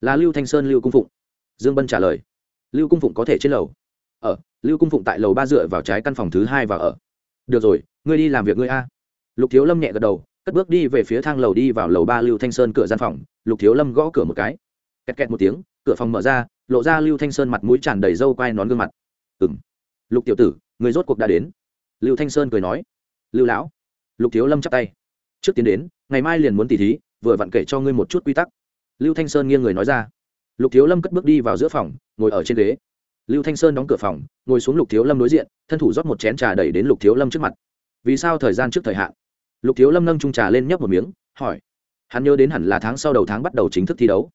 Là lưu thanh sơn, lưu cung phụng. Dương bân trả lời. Lưu cung phụng có thể trên lầu. Ở lưu cung phụng tại lầu ba dựa vào trái căn phòng thứ hai và ở. Được rồi, ngươi đi làm việc ngươi a. Lục thiếu lâm nhẹ gật đầu cất bước đi về phía thang lầu đi vào lầu ba lưu thanh sơn cửa gian phòng, lục thiếu lâm gõ cửa một cái. Kẹt kẹt một tiếng, cửa phòng mở ra, lộ ra lưu thanh sơn mặt mũi tràn đầy râu quai nón gương mặt. Ừ m lục tiểu tử, người rốt cuộc đã đến. Lưu thanh sơn cười nói. Lưu lão. Lục thiếu lâm chắp tay. Trước tiến đến, ngày mai liền muốn tỉ thí, vừa vặn kể cho ngươi một chút quy tắc. Lưu thanh sơn nghiêng người nói ra. Lục thiếu lâm cất bước đi vào giữa phòng, ngồi ở trên ghế. Lưu thanh sơn đóng cửa phòng, ngồi xuống lục thiếu lâm đối diện, thân thủ rót một chén trà đẩy đến lục thiếu lâm trước mặt. Vì sao thời gian trước thời hạn? Lục thiếu lâm nâng trung trà lên nhấp một miếng, hỏi, hắn nhớ đến hẳn là tháng sau đầu tháng bắt đầu chính thức thi đấu.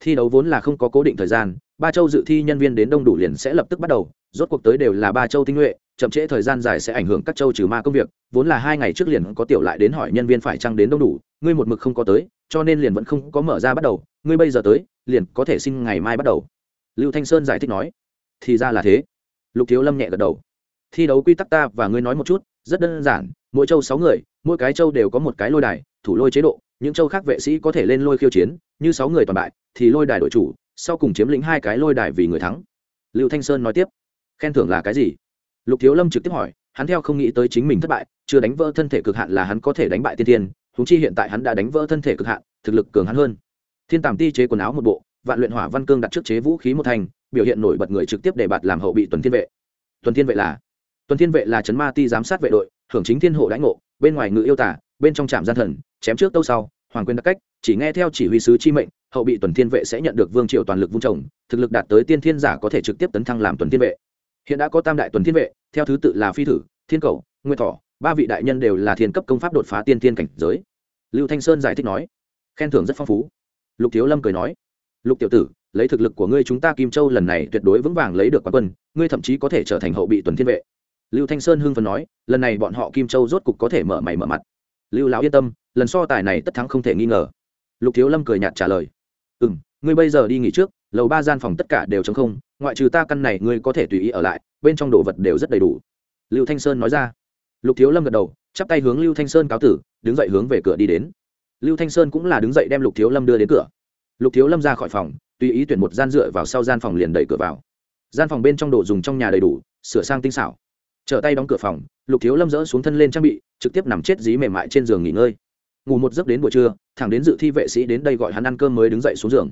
Thi đấu vốn là không có cố định thời gian, ba châu dự thi nhân viên đến đông đủ liền sẽ lập tức bắt đầu, rốt cuộc tới đều là ba châu tinh nhuệ, chậm trễ thời gian dài sẽ ảnh hưởng các châu trừ ma công việc, vốn là hai ngày trước liền có tiểu lại đến hỏi nhân viên phải chăng đến đông đủ, ngươi một mực không có tới, cho nên liền vẫn không có mở ra bắt đầu, ngươi bây giờ tới, liền có thể xin ngày mai bắt đầu. Lưu thanh sơn giải thích nói, thì ra là thế. Lục thiếu lâm nhẹ gật đầu, thi đấu quy tắc ta và ngươi nói một chút, rất đơn giản mỗi châu sáu người, mỗi cái châu đều có một cái lôi đài, thủ lôi chế độ, những châu khác vệ sĩ có thể lên lôi khiêu chiến, như sáu người toàn bại, thì lôi đài đội chủ, sau cùng chiếm lĩnh hai cái lôi đài vì người thắng. Lưu thanh sơn nói tiếp, khen thưởng là cái gì? Lục thiếu lâm trực tiếp hỏi, hắn theo không nghĩ tới chính mình thất bại, chưa đánh vỡ thân thể cực hạn là hắn có thể đánh bại tiên tiên húng chi hiện tại hắn đã đánh vỡ thân thể cực hạn, thực lực cường hắn hơn. Thiên tàm ti chế quần áo một bộ, vạn luyện hỏa văn cương đặt trước chế vũ khí một thành, biểu hiện nổi bật người trực tiếp để bạt làm hậu bị tuần thiên vệ. Tuần thiên vệ là tuần thiên vệ là Trấn ma ti giám sát vệ đội hưởng chính thiên hộ đãi ngộ bên ngoài ngự yêu tả bên trong trạm gian thần chém trước tâu sau hoàng quyền đặc cách chỉ nghe theo chỉ huy sứ chi mệnh hậu bị tuần thiên vệ sẽ nhận được vương triều toàn lực vung trồng thực lực đạt tới tiên thiên giả có thể trực tiếp tấn thăng làm tuần thiên vệ. Hiện đã có tam đại tuần thiên vệ theo thứ tự là phi thử thiên cầu nguyên Thỏ, ba vị đại nhân đều là thiên cấp công pháp đột phá tiên thiên cảnh giới. Lưu thanh sơn giải thích nói khen thưởng rất phong phú. Lục thiếu lâm cười nói lục tiểu tử lấy thực lực của ngươi chúng ta kim châu lần này tuyệt đối vững vàng lấy được quán quân ngươi thậm chí có thể trở thành hậu bị tuần thiên vệ lưu thanh sơn hưng phần nói, lần này bọn họ kim châu rốt cục có thể mở mày mở mặt. Lưu lão yên tâm, lần so tài này tất thắng không thể nghi ngờ. Lục thiếu lâm cười nhạt trả lời ừ m ngươi bây giờ đi nghỉ trước, lầu ba gian phòng tất cả đều chống không, ngoại trừ ta căn này ngươi có thể tùy ý ở lại, bên trong đồ vật đều rất đầy đủ. Lưu thanh sơn nói ra. Lục thiếu lâm gật đầu, chắp tay hướng lưu thanh sơn cáo tử, đứng dậy hướng về cửa đi đến. Lưu thanh sơn cũng là đứng dậy đem lục thiếu lâm đưa đến cửa. Lục thiếu lâm ra khỏi phòng, tùy ý tuyển một gian dựa vào sau gian phòng liền đẩy cửa vào. Gian phòng bên trong đồ dùng trong nhà đầy đủ, sửa sang tinh xảo trở tay đóng cửa phòng, lục thiếu lâm dỡ xuống thân lên trang bị, trực tiếp nằm chết dí mềm mại trên giường nghỉ ngơi. Ngủ một giấc đến buổi trưa, thẳng đến dự thi vệ sĩ đến đây gọi hắn ăn cơm mới đứng dậy xuống giường.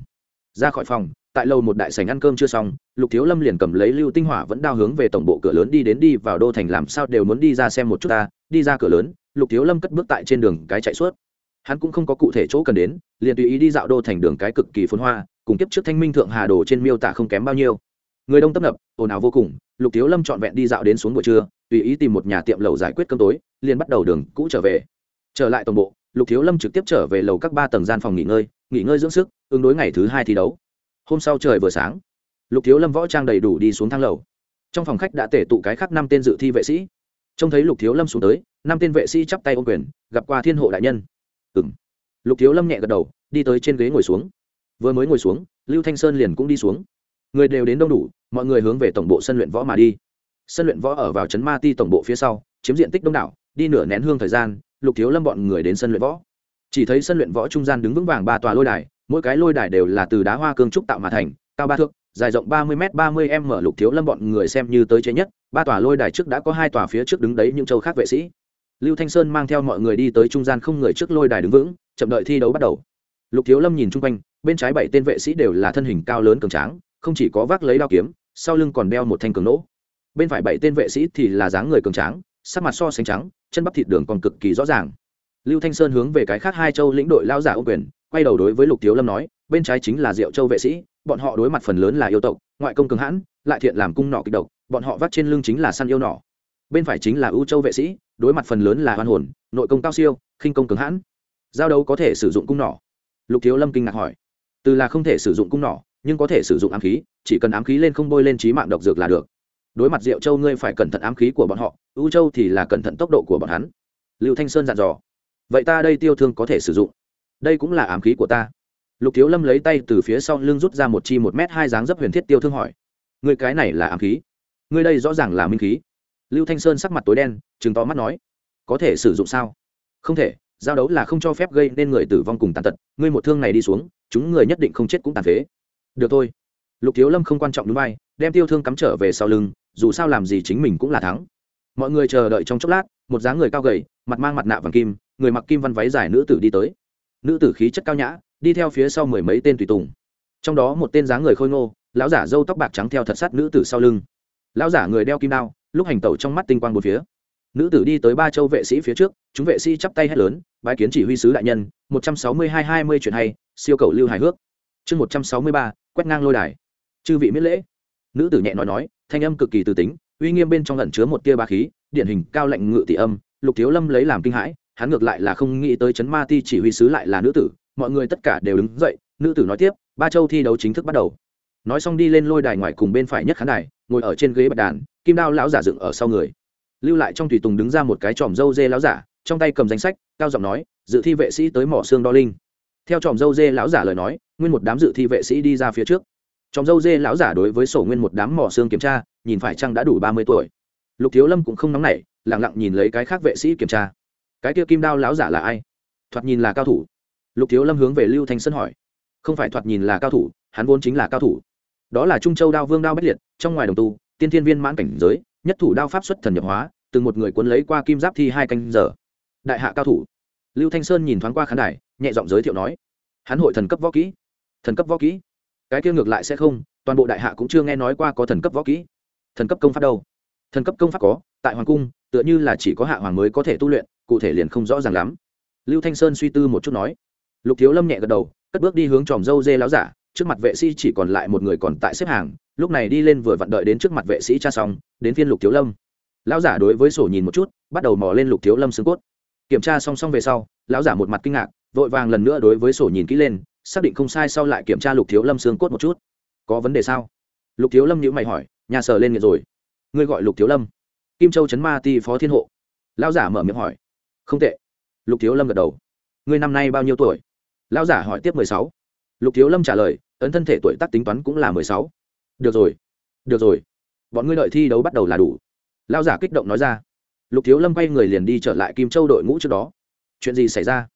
Ra khỏi phòng, tại lầu một đại sảnh ăn cơm chưa xong, lục thiếu lâm liền cầm lấy lưu tinh hỏa vẫn đao hướng về tổng bộ cửa lớn đi đến đi vào đô thành làm sao đều muốn đi ra xem một chút ta, đi ra cửa lớn, lục thiếu lâm cất bước tại trên đường cái chạy suốt. Hắn cũng không có cụ thể chỗ cần đến, liền tùy ý đi dạo đô thành đường cái cực kỳ phồn hoa, cùng kiếp trước thanh minh thượng hà đồ trên miêu tả không kém bao nhiêu người đông tấp nập, ồn ào vô cùng, lục thiếu lâm trọn vẹn đi dạo đến xuống buổi trưa, tùy ý tìm một nhà tiệm lầu giải quyết cơm tối, liền bắt đầu đường cũ trở về. Trở lại tổng bộ, lục thiếu lâm trực tiếp trở về lầu các ba tầng gian phòng nghỉ ngơi nghỉ ngơi dưỡng sức, ứng đối ngày thứ hai thi đấu. Hôm sau trời vừa sáng, lục thiếu lâm võ trang đầy đủ đi xuống thang lầu. Trong phòng khách đã tể tụ cái khác năm tên dự thi vệ sĩ. Trông thấy lục thiếu lâm xuống tới, năm tên vệ sĩ chắp tay ô quyền, gặp qua thiên hộ đại nhân. Ừ m lục thiếu lâm nhẹ gật đầu, đi tới trên ghế ngồi xuống. Vừa mới ngồi xuống, lưu thanh sơn liền cũng đi xuống người đều đến đông đủ, mọi người hướng về tổng bộ sân luyện võ mà đi. Sân luyện võ ở vào trấn ma ti tổng bộ phía sau, chiếm diện tích đông đảo, đi nửa nén hương thời gian, lục thiếu lâm bọn người đến sân luyện võ. Chỉ thấy sân luyện võ trung gian đứng vững vàng ba tòa lôi đài, mỗi cái lôi đài đều là từ đá hoa cương trúc tạo mà thành, cao ba thước, dài rộng ba mươi m ba mươi m mở lục thiếu lâm bọn người xem như tới chế nhất, ba tòa lôi đài trước đã có hai tòa phía trước đứng đấy những châu khác vệ sĩ. Lưu thanh sơn mang theo mọi người đi tới trung gian không người trước lôi đài đứng vững, chậm đợi thi đấu bắt đầu. Lục thiếu lâm nhìn chung quanh, bên trái bảy tên vệ sĩ đều là thân hình cao lớn cường tráng không chỉ có vác lấy đao kiếm, sau lưng còn đeo một thanh cường nỗ. Bên phải bảy tên vệ sĩ thì là dáng người cường tráng, sắc mặt so sánh trắng, chân bắp thịt đường còn cực kỳ rõ ràng. Lưu thanh sơn hướng về cái khác hai châu lĩnh đội lao giả ô quyền, quay đầu đối với lục thiếu lâm nói, bên trái chính là diệu châu vệ sĩ, bọn họ đối mặt phần lớn là yêu tộc, ngoại công cường hãn, lại thiện làm cung nọ kịch độc, bọn họ vắt trên lưng chính là săn yêu nọ bên phải chính là ưu châu vệ sĩ, đối mặt phần lớn là hoan hồn, nội công cao siêu, khinh công cường hãn. Giao đấu có thể sử dụng cung nỏ? Lục thiếu lâm kinh ngạc hỏi. Từ là không thể sử dụng cung nỏ nhưng có thể sử dụng ám khí, chỉ cần ám khí lên không bôi lên trí mạng độc dược là được. Đối mặt diệu châu ngươi phải cẩn thận ám khí của bọn họ, ưu châu thì là cẩn thận tốc độ của bọn hắn. Lưu thanh sơn dặn dò. Vậy ta đây tiêu thương có thể sử dụng. Đây cũng là ám khí của ta. Lục thiếu lâm lấy tay từ phía sau lưng rút ra một chi một m hai dáng dấp huyền thiết tiêu thương hỏi. Người cái này là ám khí? Người đây rõ ràng là minh khí. Lưu thanh sơn sắc mặt tối đen, trừng to mắt nói. Có thể sử dụng sao? Không thể, giao đấu là không cho phép gây nên người tử vong cùng tàn tật. Ngươi một thương này đi xuống, chúng người nhất định không chết cũng tàn phế được thôi. Lục thiếu lâm không quan trọng đúng vai đem tiêu thương cắm trở về sau lưng, dù sao làm gì chính mình cũng là thắng. Mọi người chờ đợi trong chốc lát, một dáng người cao gầy, mặt mang mặt nạ vàng kim, người mặc kim văn váy dài nữ tử đi tới. Nữ tử khí chất cao nhã, đi theo phía sau mười mấy tên tùy tùng. Trong đó một tên dáng người khôi ngô, lão giả râu tóc bạc trắng theo thật sát nữ tử sau lưng. Lão giả người đeo kim đao, lúc hành tẩu trong mắt tinh quang một phía. Nữ tử đi tới ba châu vệ sĩ phía trước, chúng vệ sĩ chắp tay hét lớn, bái kiến chỉ huy sứ đại nhân, một trăm sáu mươi hai hai mươi chuyện hay, siêu cầu lưu hài hước chương một trăm sáu mươi ba, quét ngang lôi đài. Chư vị miễn lễ. Nữ tử nhẹ nói nói, thanh âm cực kỳ từ tính, uy nghiêm bên trong lẩn chứa một tia ba khí, điển hình cao lệnh ngự tỷ âm, lục thiếu lâm lấy làm kinh hãi, hắn ngược lại là không nghĩ tới chấn ma ti chỉ huy sứ lại là nữ tử, mọi người tất cả đều đứng dậy, nữ tử nói tiếp, ba châu thi đấu chính thức bắt đầu. Nói xong đi lên lôi đài ngoài cùng bên phải nhất khán đài, ngồi ở trên ghế bạch đàn, kim đao lão giả dựng ở sau người. Lưu lại trong tùy tùng đứng ra một cái tròm dâu dê lão giả, trong tay cầm danh sách, cao giọng nói, dự thi vệ sĩ tới mỏ xương đo linh theo tròm dâu dê lão giả lời nói, nguyên một đám dự thi vệ sĩ đi ra phía trước. Tròm dâu dê lão giả đối với sổ nguyên một đám mỏ xương kiểm tra, nhìn phải chăng đã đủ ba mươi tuổi. Lục thiếu lâm cũng không nóng nảy lẳng lặng nhìn lấy cái khác vệ sĩ kiểm tra. Cái kia kim đao lão giả là ai? Thoạt nhìn là cao thủ. Lục thiếu lâm hướng về lưu thanh sơn hỏi. Không phải thoạt nhìn là cao thủ, hắn vốn chính là cao thủ. Đó là trung châu đao vương đao bách liệt, trong ngoài đồng tu, tiên thiên viên mãn cảnh giới, nhất thủ đao pháp xuất thần nhập hóa, từng một người cuốn lấy qua kim giáp thi hai canh giờ. Đại hạ cao thủ lưu thanh sơn nhìn thoáng qua khán đài, nhẹ giọng giới thiệu nói, hắn hội thần cấp võ kỹ. Thần cấp võ kỹ? Cái kia ngược lại sẽ không, toàn bộ đại hạ cũng chưa nghe nói qua có thần cấp võ kỹ. Thần cấp công pháp đâu? Thần cấp công pháp có, tại hoàng cung, tựa như là chỉ có hạ hoàng mới có thể tu luyện, cụ thể liền không rõ ràng lắm. Lưu thanh sơn suy tư một chút nói. Lục thiếu lâm nhẹ gật đầu, cất bước đi hướng tròm dâu dê láo giả, trước mặt vệ sĩ chỉ còn lại một người còn tại xếp hàng, lúc này đi lên vừa vặn đợi đến trước mặt vệ sĩ cha xong, đến phiên lục thiếu lâm. Lão giả đối với sổ nhìn một chút, bắt đầu mò lên lục thiếu lâm xương cốt kiểm tra song song về sau, lão giả một mặt kinh ngạc, vội vàng lần nữa đối với sổ nhìn kỹ lên, xác định không sai sau lại kiểm tra lục thiếu lâm xương cốt một chút. Có vấn đề sao? Lục thiếu lâm nhữ mày hỏi, nhà sở lên nghiện rồi. Ngươi gọi lục thiếu lâm? Kim châu trấn ma ti phó thiên hộ. Lão giả mở miệng hỏi. Không tệ. Lục thiếu lâm gật đầu. Ngươi năm nay bao nhiêu tuổi? Lão giả hỏi tiếp mười sáu. Lục thiếu lâm trả lời, ấn thân thể tuổi tác tính toán cũng là mười sáu. Được rồi. Được rồi. Bọn ngươi đợi thi đấu bắt đầu là đủ. Lão giả kích động nói ra lục thiếu lâm quay người liền đi trở lại kim châu đội ngũ trước đó. Chuyện gì xảy ra?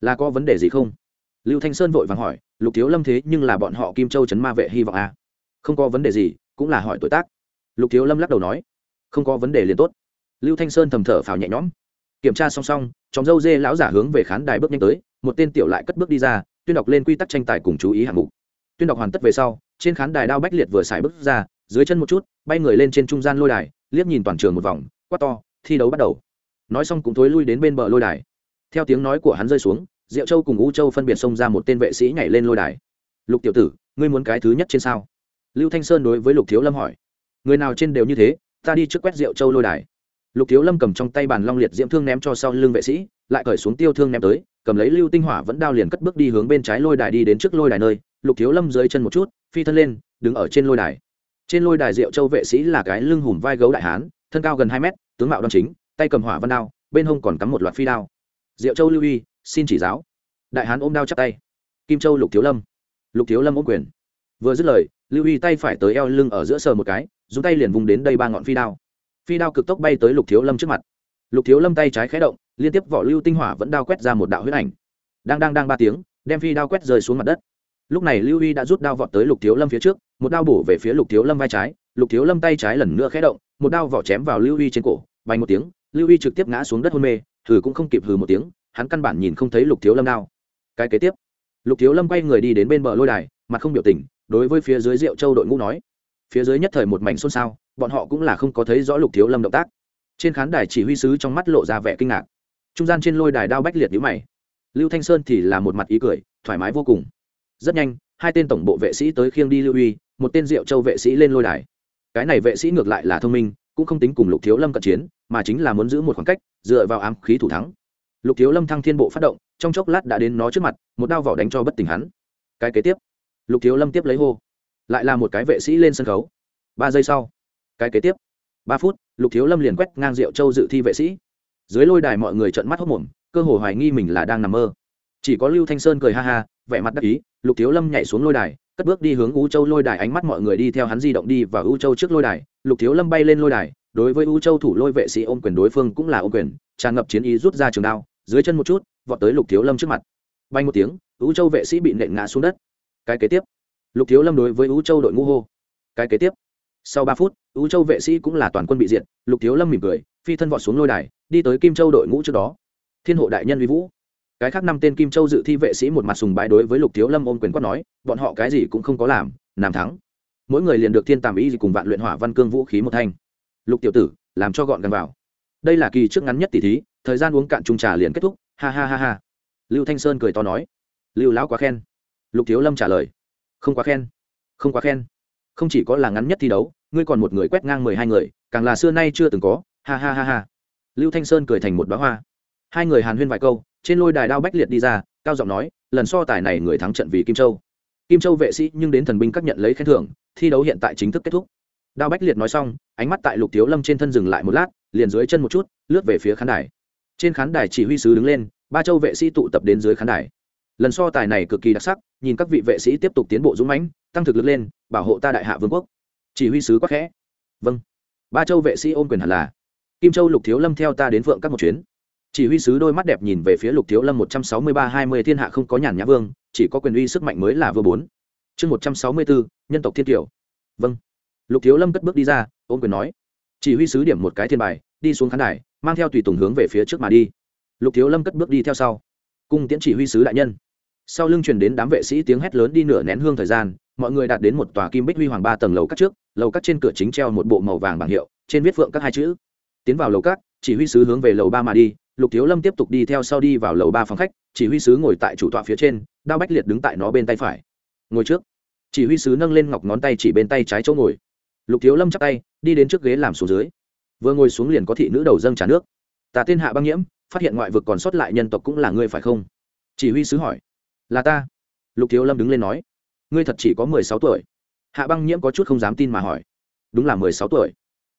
Là có vấn đề gì không? Lưu thanh sơn vội vàng hỏi, lục thiếu lâm thế nhưng là bọn họ kim châu chấn ma vệ hy vọng à? không có vấn đề gì, cũng là hỏi tuổi tác. Lục thiếu lâm lắc đầu nói, không có vấn đề liền tốt. Lưu thanh sơn thầm thở phào nhẹ nhõm. Kiểm tra song song chóng dâu dê lão giả hướng về khán đài bước nhanh tới, một tên tiểu lại cất bước đi ra, tuyên đọc lên quy tắc tranh tài cùng chú ý hạng mục. Tuyên đọc hoàn tất về sau, trên khán đài đao bách liệt vừa xài bước ra, dưới chân một chút, bay người lên trên trung gian lôi đài, liếc nhìn toàn trường một vòng, quát to thi đấu bắt đầu. Nói xong cũng thối lui đến bên bờ lôi đài. Theo tiếng nói của hắn rơi xuống, diệu châu cùng u châu phân biệt xông ra một tên vệ sĩ nhảy lên lôi đài. Lục tiểu tử, ngươi muốn cái thứ nhất trên sao? Lưu thanh sơn đối với lục thiếu lâm hỏi. Người nào trên đều như thế, ta đi trước quét diệu châu lôi đài. Lục thiếu lâm cầm trong tay bàn long liệt diễm thương ném cho sau lưng vệ sĩ, lại cởi xuống tiêu thương ném tới, cầm lấy lưu tinh hỏa vẫn đao liền cất bước đi hướng bên trái lôi đài đi đến trước lôi đài nơi. Lục thiếu lâm dưới chân một chút, phi thân lên, đứng ở trên lôi đài. Trên lôi đài diệu châu vệ sĩ là cái lưng hùm vai gấu đại hán, thân cao gần hai mét tướng mạo đoan chính tay cầm hỏa văn đao bên hông còn cắm một loạt phi đao. Diệu châu lưu huy, xin chỉ giáo. Đại hán ôm đao chắp tay. Kim châu lục thiếu lâm. Lục thiếu lâm ôm quyền. Vừa dứt lời lưu huy tay phải tới eo lưng ở giữa sờ một cái dùng tay liền vùng đến đây ba ngọn phi đao. Phi đao cực tốc bay tới lục thiếu lâm trước mặt. Lục thiếu lâm tay trái khé động liên tiếp vỏ lưu tinh hỏa vẫn đao quét ra một đạo huyết ảnh. Đang đang đang ba tiếng đem phi đao quét rơi xuống mặt đất. Lúc này lưu huy đã rút đao vọt tới lục thiếu lâm phía trước một đao bổ về phía lục thiếu lâm vai trái lục thiếu lâm tay trái lần nữa khé động, một đao vỏ chém vào lưu huy trên cổ bay một tiếng, lưu huy trực tiếp ngã xuống đất hôn mê thử cũng không kịp hừ một tiếng, hắn căn bản nhìn không thấy lục thiếu lâm nào. cái kế tiếp, lục thiếu lâm quay người đi đến bên bờ lôi đài, mặt không biểu tình, đối với phía dưới rượu châu đội ngũ nói, phía dưới nhất thời một mảnh xôn xao, bọn họ cũng là không có thấy rõ lục thiếu lâm động tác. Trên khán đài chỉ huy sứ trong mắt lộ ra vẻ kinh ngạc. Trung gian trên lôi đài đao bách liệt nhữ mày. Lưu thanh sơn thì là một mặt ý cười, thoải mái vô cùng. Rất nhanh, hai tên tổng bộ vệ sĩ tới khiêng đi lưu uy một tên diệu châu vệ sĩ lên lôi đài cái này vệ sĩ ngược lại là thông minh, cũng không tính cùng lục thiếu lâm cận chiến, mà chính là muốn giữ một khoảng cách, dựa vào ám khí thủ thắng. Lục thiếu lâm thăng thiên bộ phát động, trong chốc lát đã đến nó trước mặt, một đao vỏ đánh cho bất tỉnh hắn. Cái kế tiếp. Lục thiếu lâm tiếp lấy hô. Lại là một cái vệ sĩ lên sân khấu. Ba giây sau. Cái kế tiếp. Ba phút, lục thiếu lâm liền quét ngang diệu châu dự thi vệ sĩ. Dưới lôi đài mọi người trợn mắt hốc mồm cơ hồ hoài nghi mình là đang nằm mơ. Chỉ có lưu thanh sơn cười ha ha vẻ mặt đắc ý, lục thiếu lâm nhảy xuống lôi đài, cất bước đi hướng u châu lôi đài, ánh mắt mọi người đi theo hắn di động đi và u châu trước lôi đài. Lục thiếu lâm bay lên lôi đài, đối với u châu thủ lôi vệ sĩ ôm quyền đối phương cũng là ôm quyền, tràn ngập chiến ý rút ra trường đao, dưới chân một chút, vọt tới lục thiếu lâm trước mặt. Bay một tiếng, u châu vệ sĩ bị nện ngã xuống đất. Cái kế tiếp. Lục thiếu lâm đối với u châu đội ngũ hô. Cái kế tiếp. Sau ba phút, u châu vệ sĩ cũng là toàn quân bị diệt, lục thiếu lâm mỉm cười, phi thân vọt xuống lôi đài, đi tới kim châu đội ngũ trước đó. Thiên hộ đại nhân vi vũ cái khác năm tên kim châu dự thi vệ sĩ một mặt sùng bái đối với lục thiếu lâm ôm quyền quát nói, bọn họ cái gì cũng không có làm làm thắng. Mỗi người liền được thiên tàm ý gì cùng vạn luyện hỏa văn cương vũ khí một thanh. Lục tiểu tử, làm cho gọn gần vào. Đây là kỳ trước ngắn nhất tỷ thí, thời gian uống cạn trung trà liền kết thúc, ha ha ha ha. Lưu thanh sơn cười to nói. Lưu lão quá khen. Lục thiếu lâm trả lời. Không quá khen. Không quá khen. Không chỉ có là ngắn nhất thi đấu, ngươi còn một người quét ngang mười hai người, càng là xưa nay chưa từng có, ha ha ha ha. Lưu thanh sơn cười thành một bá hoa. Hai người hàn huyên vài câu trên lôi đài đao bách liệt đi ra, cao giọng nói, lần so tài này người thắng trận vì kim châu. Kim châu vệ sĩ nhưng đến thần binh các nhận lấy khen thưởng, thi đấu hiện tại chính thức kết thúc. Đao bách liệt nói xong, ánh mắt tại lục thiếu lâm trên thân dừng lại một lát, liền dưới chân một chút, lướt về phía khán đài. Trên khán đài chỉ huy sứ đứng lên, ba châu vệ sĩ tụ tập đến dưới khán đài. Lần so tài này cực kỳ đặc sắc, nhìn các vị vệ sĩ tiếp tục tiến bộ dũng mãnh, tăng thực lực lên, bảo hộ ta đại hạ vương quốc. Chỉ huy sứ quắc khẽ. Vâng. Ba châu vệ sĩ ôm quyền hẳn là. Kim châu lục thiếu lâm theo ta đến phượng các một chuyến chỉ huy sứ đôi mắt đẹp nhìn về phía lục thiếu lâm một trăm sáu mươi ba hai mươi thiên hạ không có nhàn nhã vương, chỉ có quyền uy sức mạnh mới là vừa bốn. Chương một trăm sáu mươi bốn nhân tộc thiên kiều. Vâng. Lục thiếu lâm cất bước đi ra, ôm quyền nói. Chỉ huy sứ điểm một cái thiên bài, đi xuống khán đài, mang theo tùy tùng hướng về phía trước mà đi. Lục thiếu lâm cất bước đi theo sau. Cung tiễn chỉ huy sứ đại nhân. Sau lưng truyền đến đám vệ sĩ tiếng hét lớn đi nửa nén hương thời gian, mọi người đạt đến một tòa kim bích huy hoàng ba tầng lầu cắt trước, lầu cắt trên cửa chính treo một bộ màu vàng bảng hiệu, trên viết phượng các hai chữ. Tiến vào lầu cắt, chỉ huy sứ hướng về lầu ba mà đi lục thiếu lâm tiếp tục đi theo sau đi vào lầu ba phòng khách, chỉ huy sứ ngồi tại chủ tọa phía trên, đao bách liệt đứng tại nó bên tay phải. Ngồi trước. Chỉ huy sứ nâng lên ngọc ngón tay chỉ bên tay trái chỗ ngồi. Lục thiếu lâm chắp tay, đi đến trước ghế làm xuống dưới. Vừa ngồi xuống liền có thị nữ đầu dâng trả nước. Ta tên hạ băng nhiễm, phát hiện ngoại vực còn sót lại nhân tộc cũng là ngươi phải không? Chỉ huy sứ hỏi. Là ta. Lục thiếu lâm đứng lên nói. Ngươi thật chỉ có mười sáu tuổi. Hạ băng nhiễm có chút không dám tin mà hỏi. Đúng là mười sáu tuổi.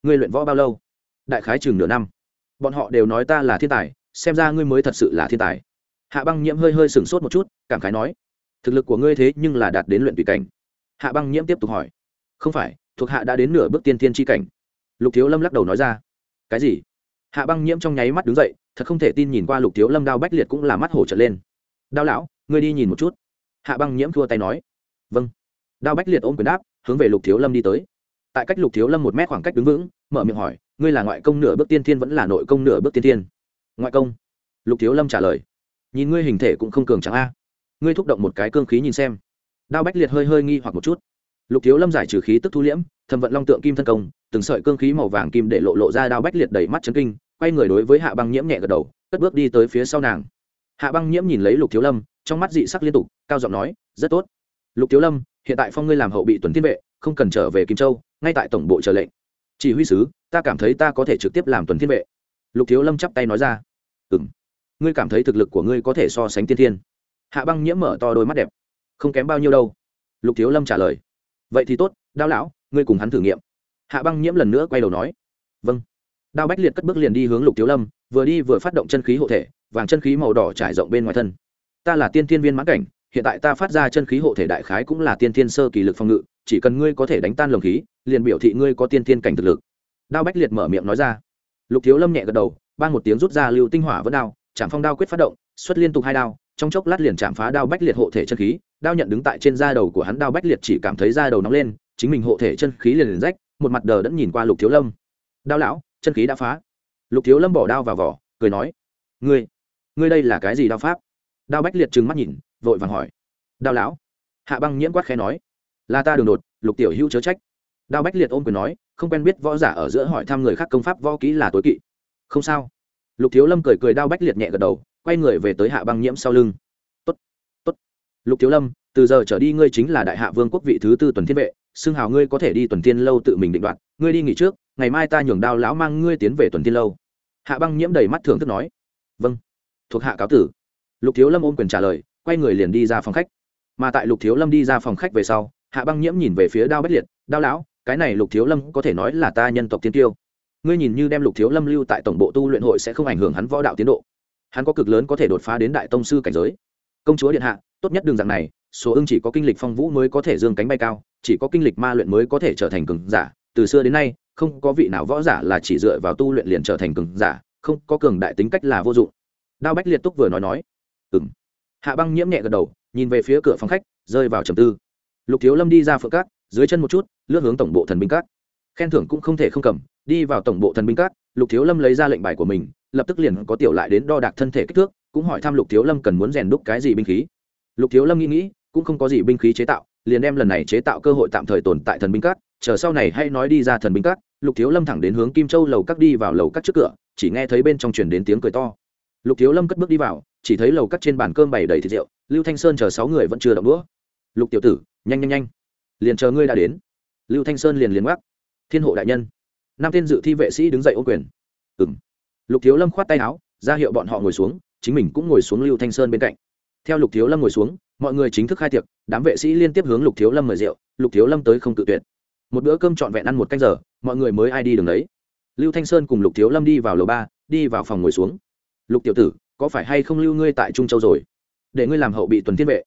Ngươi luyện võ bao lâu? Đại khái chừng nửa năm bọn họ đều nói ta là thiên tài, xem ra ngươi mới thật sự là thiên tài. Hạ băng nhiễm hơi hơi sửng sốt một chút, cảm khái nói, thực lực của ngươi thế nhưng là đạt đến luyện tùy cảnh. Hạ băng nhiễm tiếp tục hỏi, không phải, thuộc hạ đã đến nửa bước tiên thiên tri cảnh. Lục thiếu lâm lắc đầu nói ra, cái gì? Hạ băng nhiễm trong nháy mắt đứng dậy, thật không thể tin nhìn qua lục thiếu lâm đao bách liệt cũng là mắt hổ trở lên. Đao lão, ngươi đi nhìn một chút. Hạ băng nhiễm thua tay nói vâng. Đao bách liệt ôm quyền đáp, hướng về lục thiếu lâm đi tới tại cách lục thiếu lâm một mét khoảng cách đứng vững, mở miệng hỏi, ngươi là ngoại công nửa bước tiên thiên vẫn là nội công nửa bước tiên thiên? Ngoại công? Lục thiếu lâm trả lời, nhìn ngươi hình thể cũng không cường chẳng a. Ngươi thúc động một cái cương khí nhìn xem. Đao bách liệt hơi hơi nghi hoặc một chút. Lục thiếu lâm giải trừ khí tức thu liễm thầm vận long tượng kim thân công, từng sợi cương khí màu vàng kim để lộ lộ ra đao bách liệt đầy mắt chấn kinh, quay người đối với hạ băng nhiễm nhẹ gật đầu, cất bước đi tới phía sau nàng. Hạ băng nhiễm nhìn lấy lục thiếu lâm, trong mắt dị sắc liên tục, cao giọng nói, rất tốt. Lục thiếu lâm, hiện tại phong ngươi làm hậu bị tuần thiên vệ không cần trở về kim châu, ngay tại tổng bộ chờ lệnh. Chỉ huy sứ, ta cảm thấy ta có thể trực tiếp làm tuần thiên vệ. Lục thiếu lâm chắp tay nói ra. Ừ m ngươi cảm thấy thực lực của ngươi có thể so sánh tiên thiên. Hạ băng nhiễm mở to đôi mắt đẹp. Không kém bao nhiêu đâu. Lục thiếu lâm trả lời. Vậy thì tốt, đao lão, ngươi cùng hắn thử nghiệm. Hạ băng nhiễm lần nữa quay đầu nói. Vâng. Đao bách liệt cất bước liền đi hướng lục thiếu lâm, vừa đi vừa phát động chân khí hộ thể, vàng chân khí màu đỏ trải rộng bên ngoài thân. Ta là tiên thiên viên mãn cảnh, hiện tại ta phát ra chân khí hộ thể đại khái cũng là tiên thiên sơ kỳ lực phòng ngự chỉ cần ngươi có thể đánh tan lồng khí, liền biểu thị ngươi có tiên thiên cảnh thực lực. Đao bách liệt mở miệng nói ra. Lục thiếu lâm nhẹ gật đầu ban một tiếng rút ra lưu tinh hỏa vẫn đao, chạm phong đao quyết phát động, xuất liên tục hai đao, trong chốc lát liền chạm phá đao bách liệt hộ thể chân khí, đao nhận đứng tại trên da đầu của hắn đao bách liệt chỉ cảm thấy da đầu nóng lên, chính mình hộ thể chân khí liền liền rách, một mặt đờ đẫn nhìn qua lục thiếu lâm. Đao lão, chân khí đã phá. Lục thiếu lâm bỏ đao vào vỏ, cười nói, ngươi ngươi đây là cái gì đao pháp? Đao bách liệt trừng mắt nhìn, vội vàng hỏi, đao lão? Hạ băng nhiễm quát khẽ nói là ta đường đột, lục tiểu hữu chớ trách. Đao bách liệt ôm quyền nói, không quen biết võ giả ở giữa hỏi thăm người khác công pháp võ kỹ là tối kỵ. Không sao. Lục thiếu lâm cười cười đao bách liệt nhẹ gật đầu, quay người về tới hạ băng nhiễm sau lưng. Tốt tốt. Lục thiếu lâm, từ giờ trở đi ngươi chính là đại hạ vương quốc vị thứ tư tuần thiên vệ, xưng hào ngươi có thể đi tuần thiên lâu tự mình định đoạt, ngươi đi nghỉ trước, ngày mai ta nhường đao lão mang ngươi tiến về tuần thiên lâu. Hạ băng nhiễm đầy mắt thưởng thức nói. Vâng thuộc hạ cáo tử. Lục thiếu lâm ôm quyền trả lời, quay người liền đi ra phòng khách. Mà tại lục thiếu lâm đi ra phòng khách về sau hạ băng nhiễm nhìn về phía đao bách liệt, đao lão, cái này lục thiếu lâm có thể nói là ta nhân tộc tiên tiêu. Ngươi nhìn như đem lục thiếu lâm lưu tại tổng bộ tu luyện hội sẽ không ảnh hưởng hắn võ đạo tiến độ. Hắn có cực lớn có thể đột phá đến đại tông sư cảnh giới. Công chúa điện hạ, tốt nhất đường dạng này, số ưng chỉ có kinh lịch phong vũ mới có thể dương cánh bay cao, chỉ có kinh lịch ma luyện mới có thể trở thành cường giả. Từ xưa đến nay, không có vị nào võ giả là chỉ dựa vào tu luyện liền trở thành cường giả, không có cường đại tính cách là vô dụng. Đao bách liệt túc vừa nói nói. Ừ m hạ băng nhiễm nhẹ gật đầu, nhìn về phía cửa phòng khách, rơi vào trầm tư lục thiếu lâm đi ra phượng cát dưới chân một chút lướt hướng tổng bộ thần binh cát. Khen thưởng cũng không thể không cầm đi vào tổng bộ thần binh cát lục thiếu lâm lấy ra lệnh bài của mình lập tức liền có tiểu lại đến đo đạc thân thể kích thước cũng hỏi thăm lục thiếu lâm cần muốn rèn đúc cái gì binh khí. Lục thiếu lâm nghĩ nghĩ cũng không có gì binh khí chế tạo liền đem lần này chế tạo cơ hội tạm thời tồn tại thần binh cát, chờ sau này hay nói đi ra thần binh cát. lục thiếu lâm thẳng đến hướng kim châu lầu cắt đi vào lầu cắt trước cửa chỉ nghe thấy bên trong truyền đến tiếng cười to. Lục thiếu lâm cất bước đi vào chỉ thấy lầu cắt trên bàn cơm bày đầy thịt rượu lưu thanh sơn chờ sáu người vẫn chưa động đũa. Lục tiểu tử nhanh nhanh nhanh, liền chờ ngươi đã đến. Lưu thanh sơn liền liền gác thiên hộ đại nhân, năm tên dự thi vệ sĩ đứng dậy ô quyền. Ừng lục thiếu lâm khoát tay áo, ra hiệu bọn họ ngồi xuống, chính mình cũng ngồi xuống lưu thanh sơn bên cạnh. Theo lục thiếu lâm ngồi xuống, mọi người chính thức khai tiệc, đám vệ sĩ liên tiếp hướng lục thiếu lâm mời rượu, lục thiếu lâm tới không tự tuyệt. Một bữa cơm trọn vẹn ăn một canh giờ, mọi người mới ai đi đường đấy. Lưu thanh sơn cùng lục thiếu lâm đi vào lầu ba, đi vào phòng ngồi xuống. Lục tiểu tử, có phải hay không lưu ngươi tại trung châu rồi? Để ngươi làm hậu bị tuần thiên vệ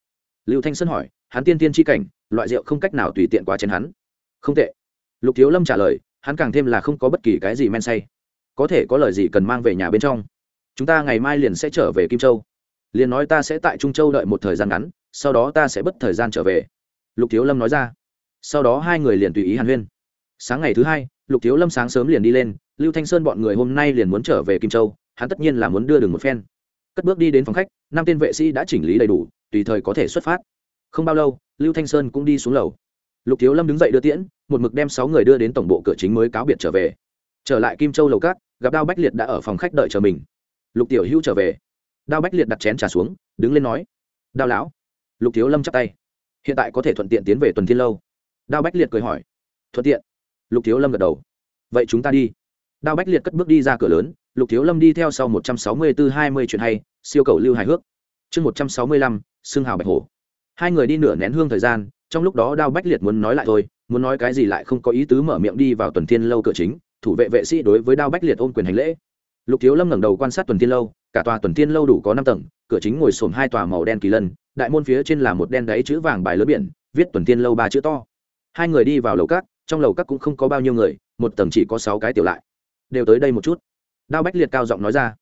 lưu thanh sơn hỏi, hắn tiên tiên tri cảnh, loại rượu không cách nào tùy tiện quá chén hắn. Không tệ. Lục thiếu lâm trả lời, hắn càng thêm là không có bất kỳ cái gì men say. Có thể có lời gì cần mang về nhà bên trong. Chúng ta ngày mai liền sẽ trở về kim châu. Liền nói ta sẽ tại trung châu đợi một thời gian ngắn, sau đó ta sẽ bất thời gian trở về. Lục thiếu lâm nói ra. Sau đó hai người liền tùy ý hàn huyên. Sáng ngày thứ hai, lục thiếu lâm sáng sớm liền đi lên, lưu thanh sơn bọn người hôm nay liền muốn trở về kim châu, hắn tất nhiên là muốn đưa đường một phen. Cất bước đi đến phòng khách, năm tên vệ sĩ đã chỉnh lý đầy đủ tùy thời có thể xuất phát. Không bao lâu, lưu thanh sơn cũng đi xuống lầu. Lục thiếu lâm đứng dậy đưa tiễn, một mực đem sáu người đưa đến tổng bộ cửa chính mới cáo biệt trở về. Trở lại kim châu lầu cát gặp đao bách liệt đã ở phòng khách đợi chờ mình. Lục tiểu hữu trở về. Đao bách liệt đặt chén trà xuống, đứng lên nói, đao lão. Lục thiếu lâm chắp tay. Hiện tại có thể thuận tiện tiến về tuần thiên lâu. Đao bách liệt cười hỏi, thuận tiện? Lục thiếu lâm gật đầu. Vậy chúng ta đi. Đao bách liệt cất bước đi ra cửa lớn, lục thiếu lâm đi theo sau một trăm sáu mươi bốn hai mươi chuyện hay, siêu cầu lưu hài hước chương một trăm sáu mươi lăm xương hào bạch hổ. Hai người đi nửa nén hương thời gian trong lúc đó đao bách liệt muốn nói lại thôi muốn nói cái gì lại không có ý tứ mở miệng đi vào tuần thiên lâu cửa chính thủ vệ vệ sĩ đối với đao bách liệt ôm quyền hành lễ. Lục thiếu lâm ngẩng đầu quan sát tuần thiên lâu cả tòa tuần thiên lâu đủ có năm tầng cửa chính ngồi xổm hai tòa màu đen kỳ lân đại môn phía trên là một đen đáy chữ vàng bài lớn biển viết tuần thiên lâu ba chữ to. Hai người đi vào lầu các, trong lầu các cũng không có bao nhiêu người một tầng chỉ có sáu cái tiểu lại. Đều tới đây một chút. Đao bách liệt cao giọng nói ra.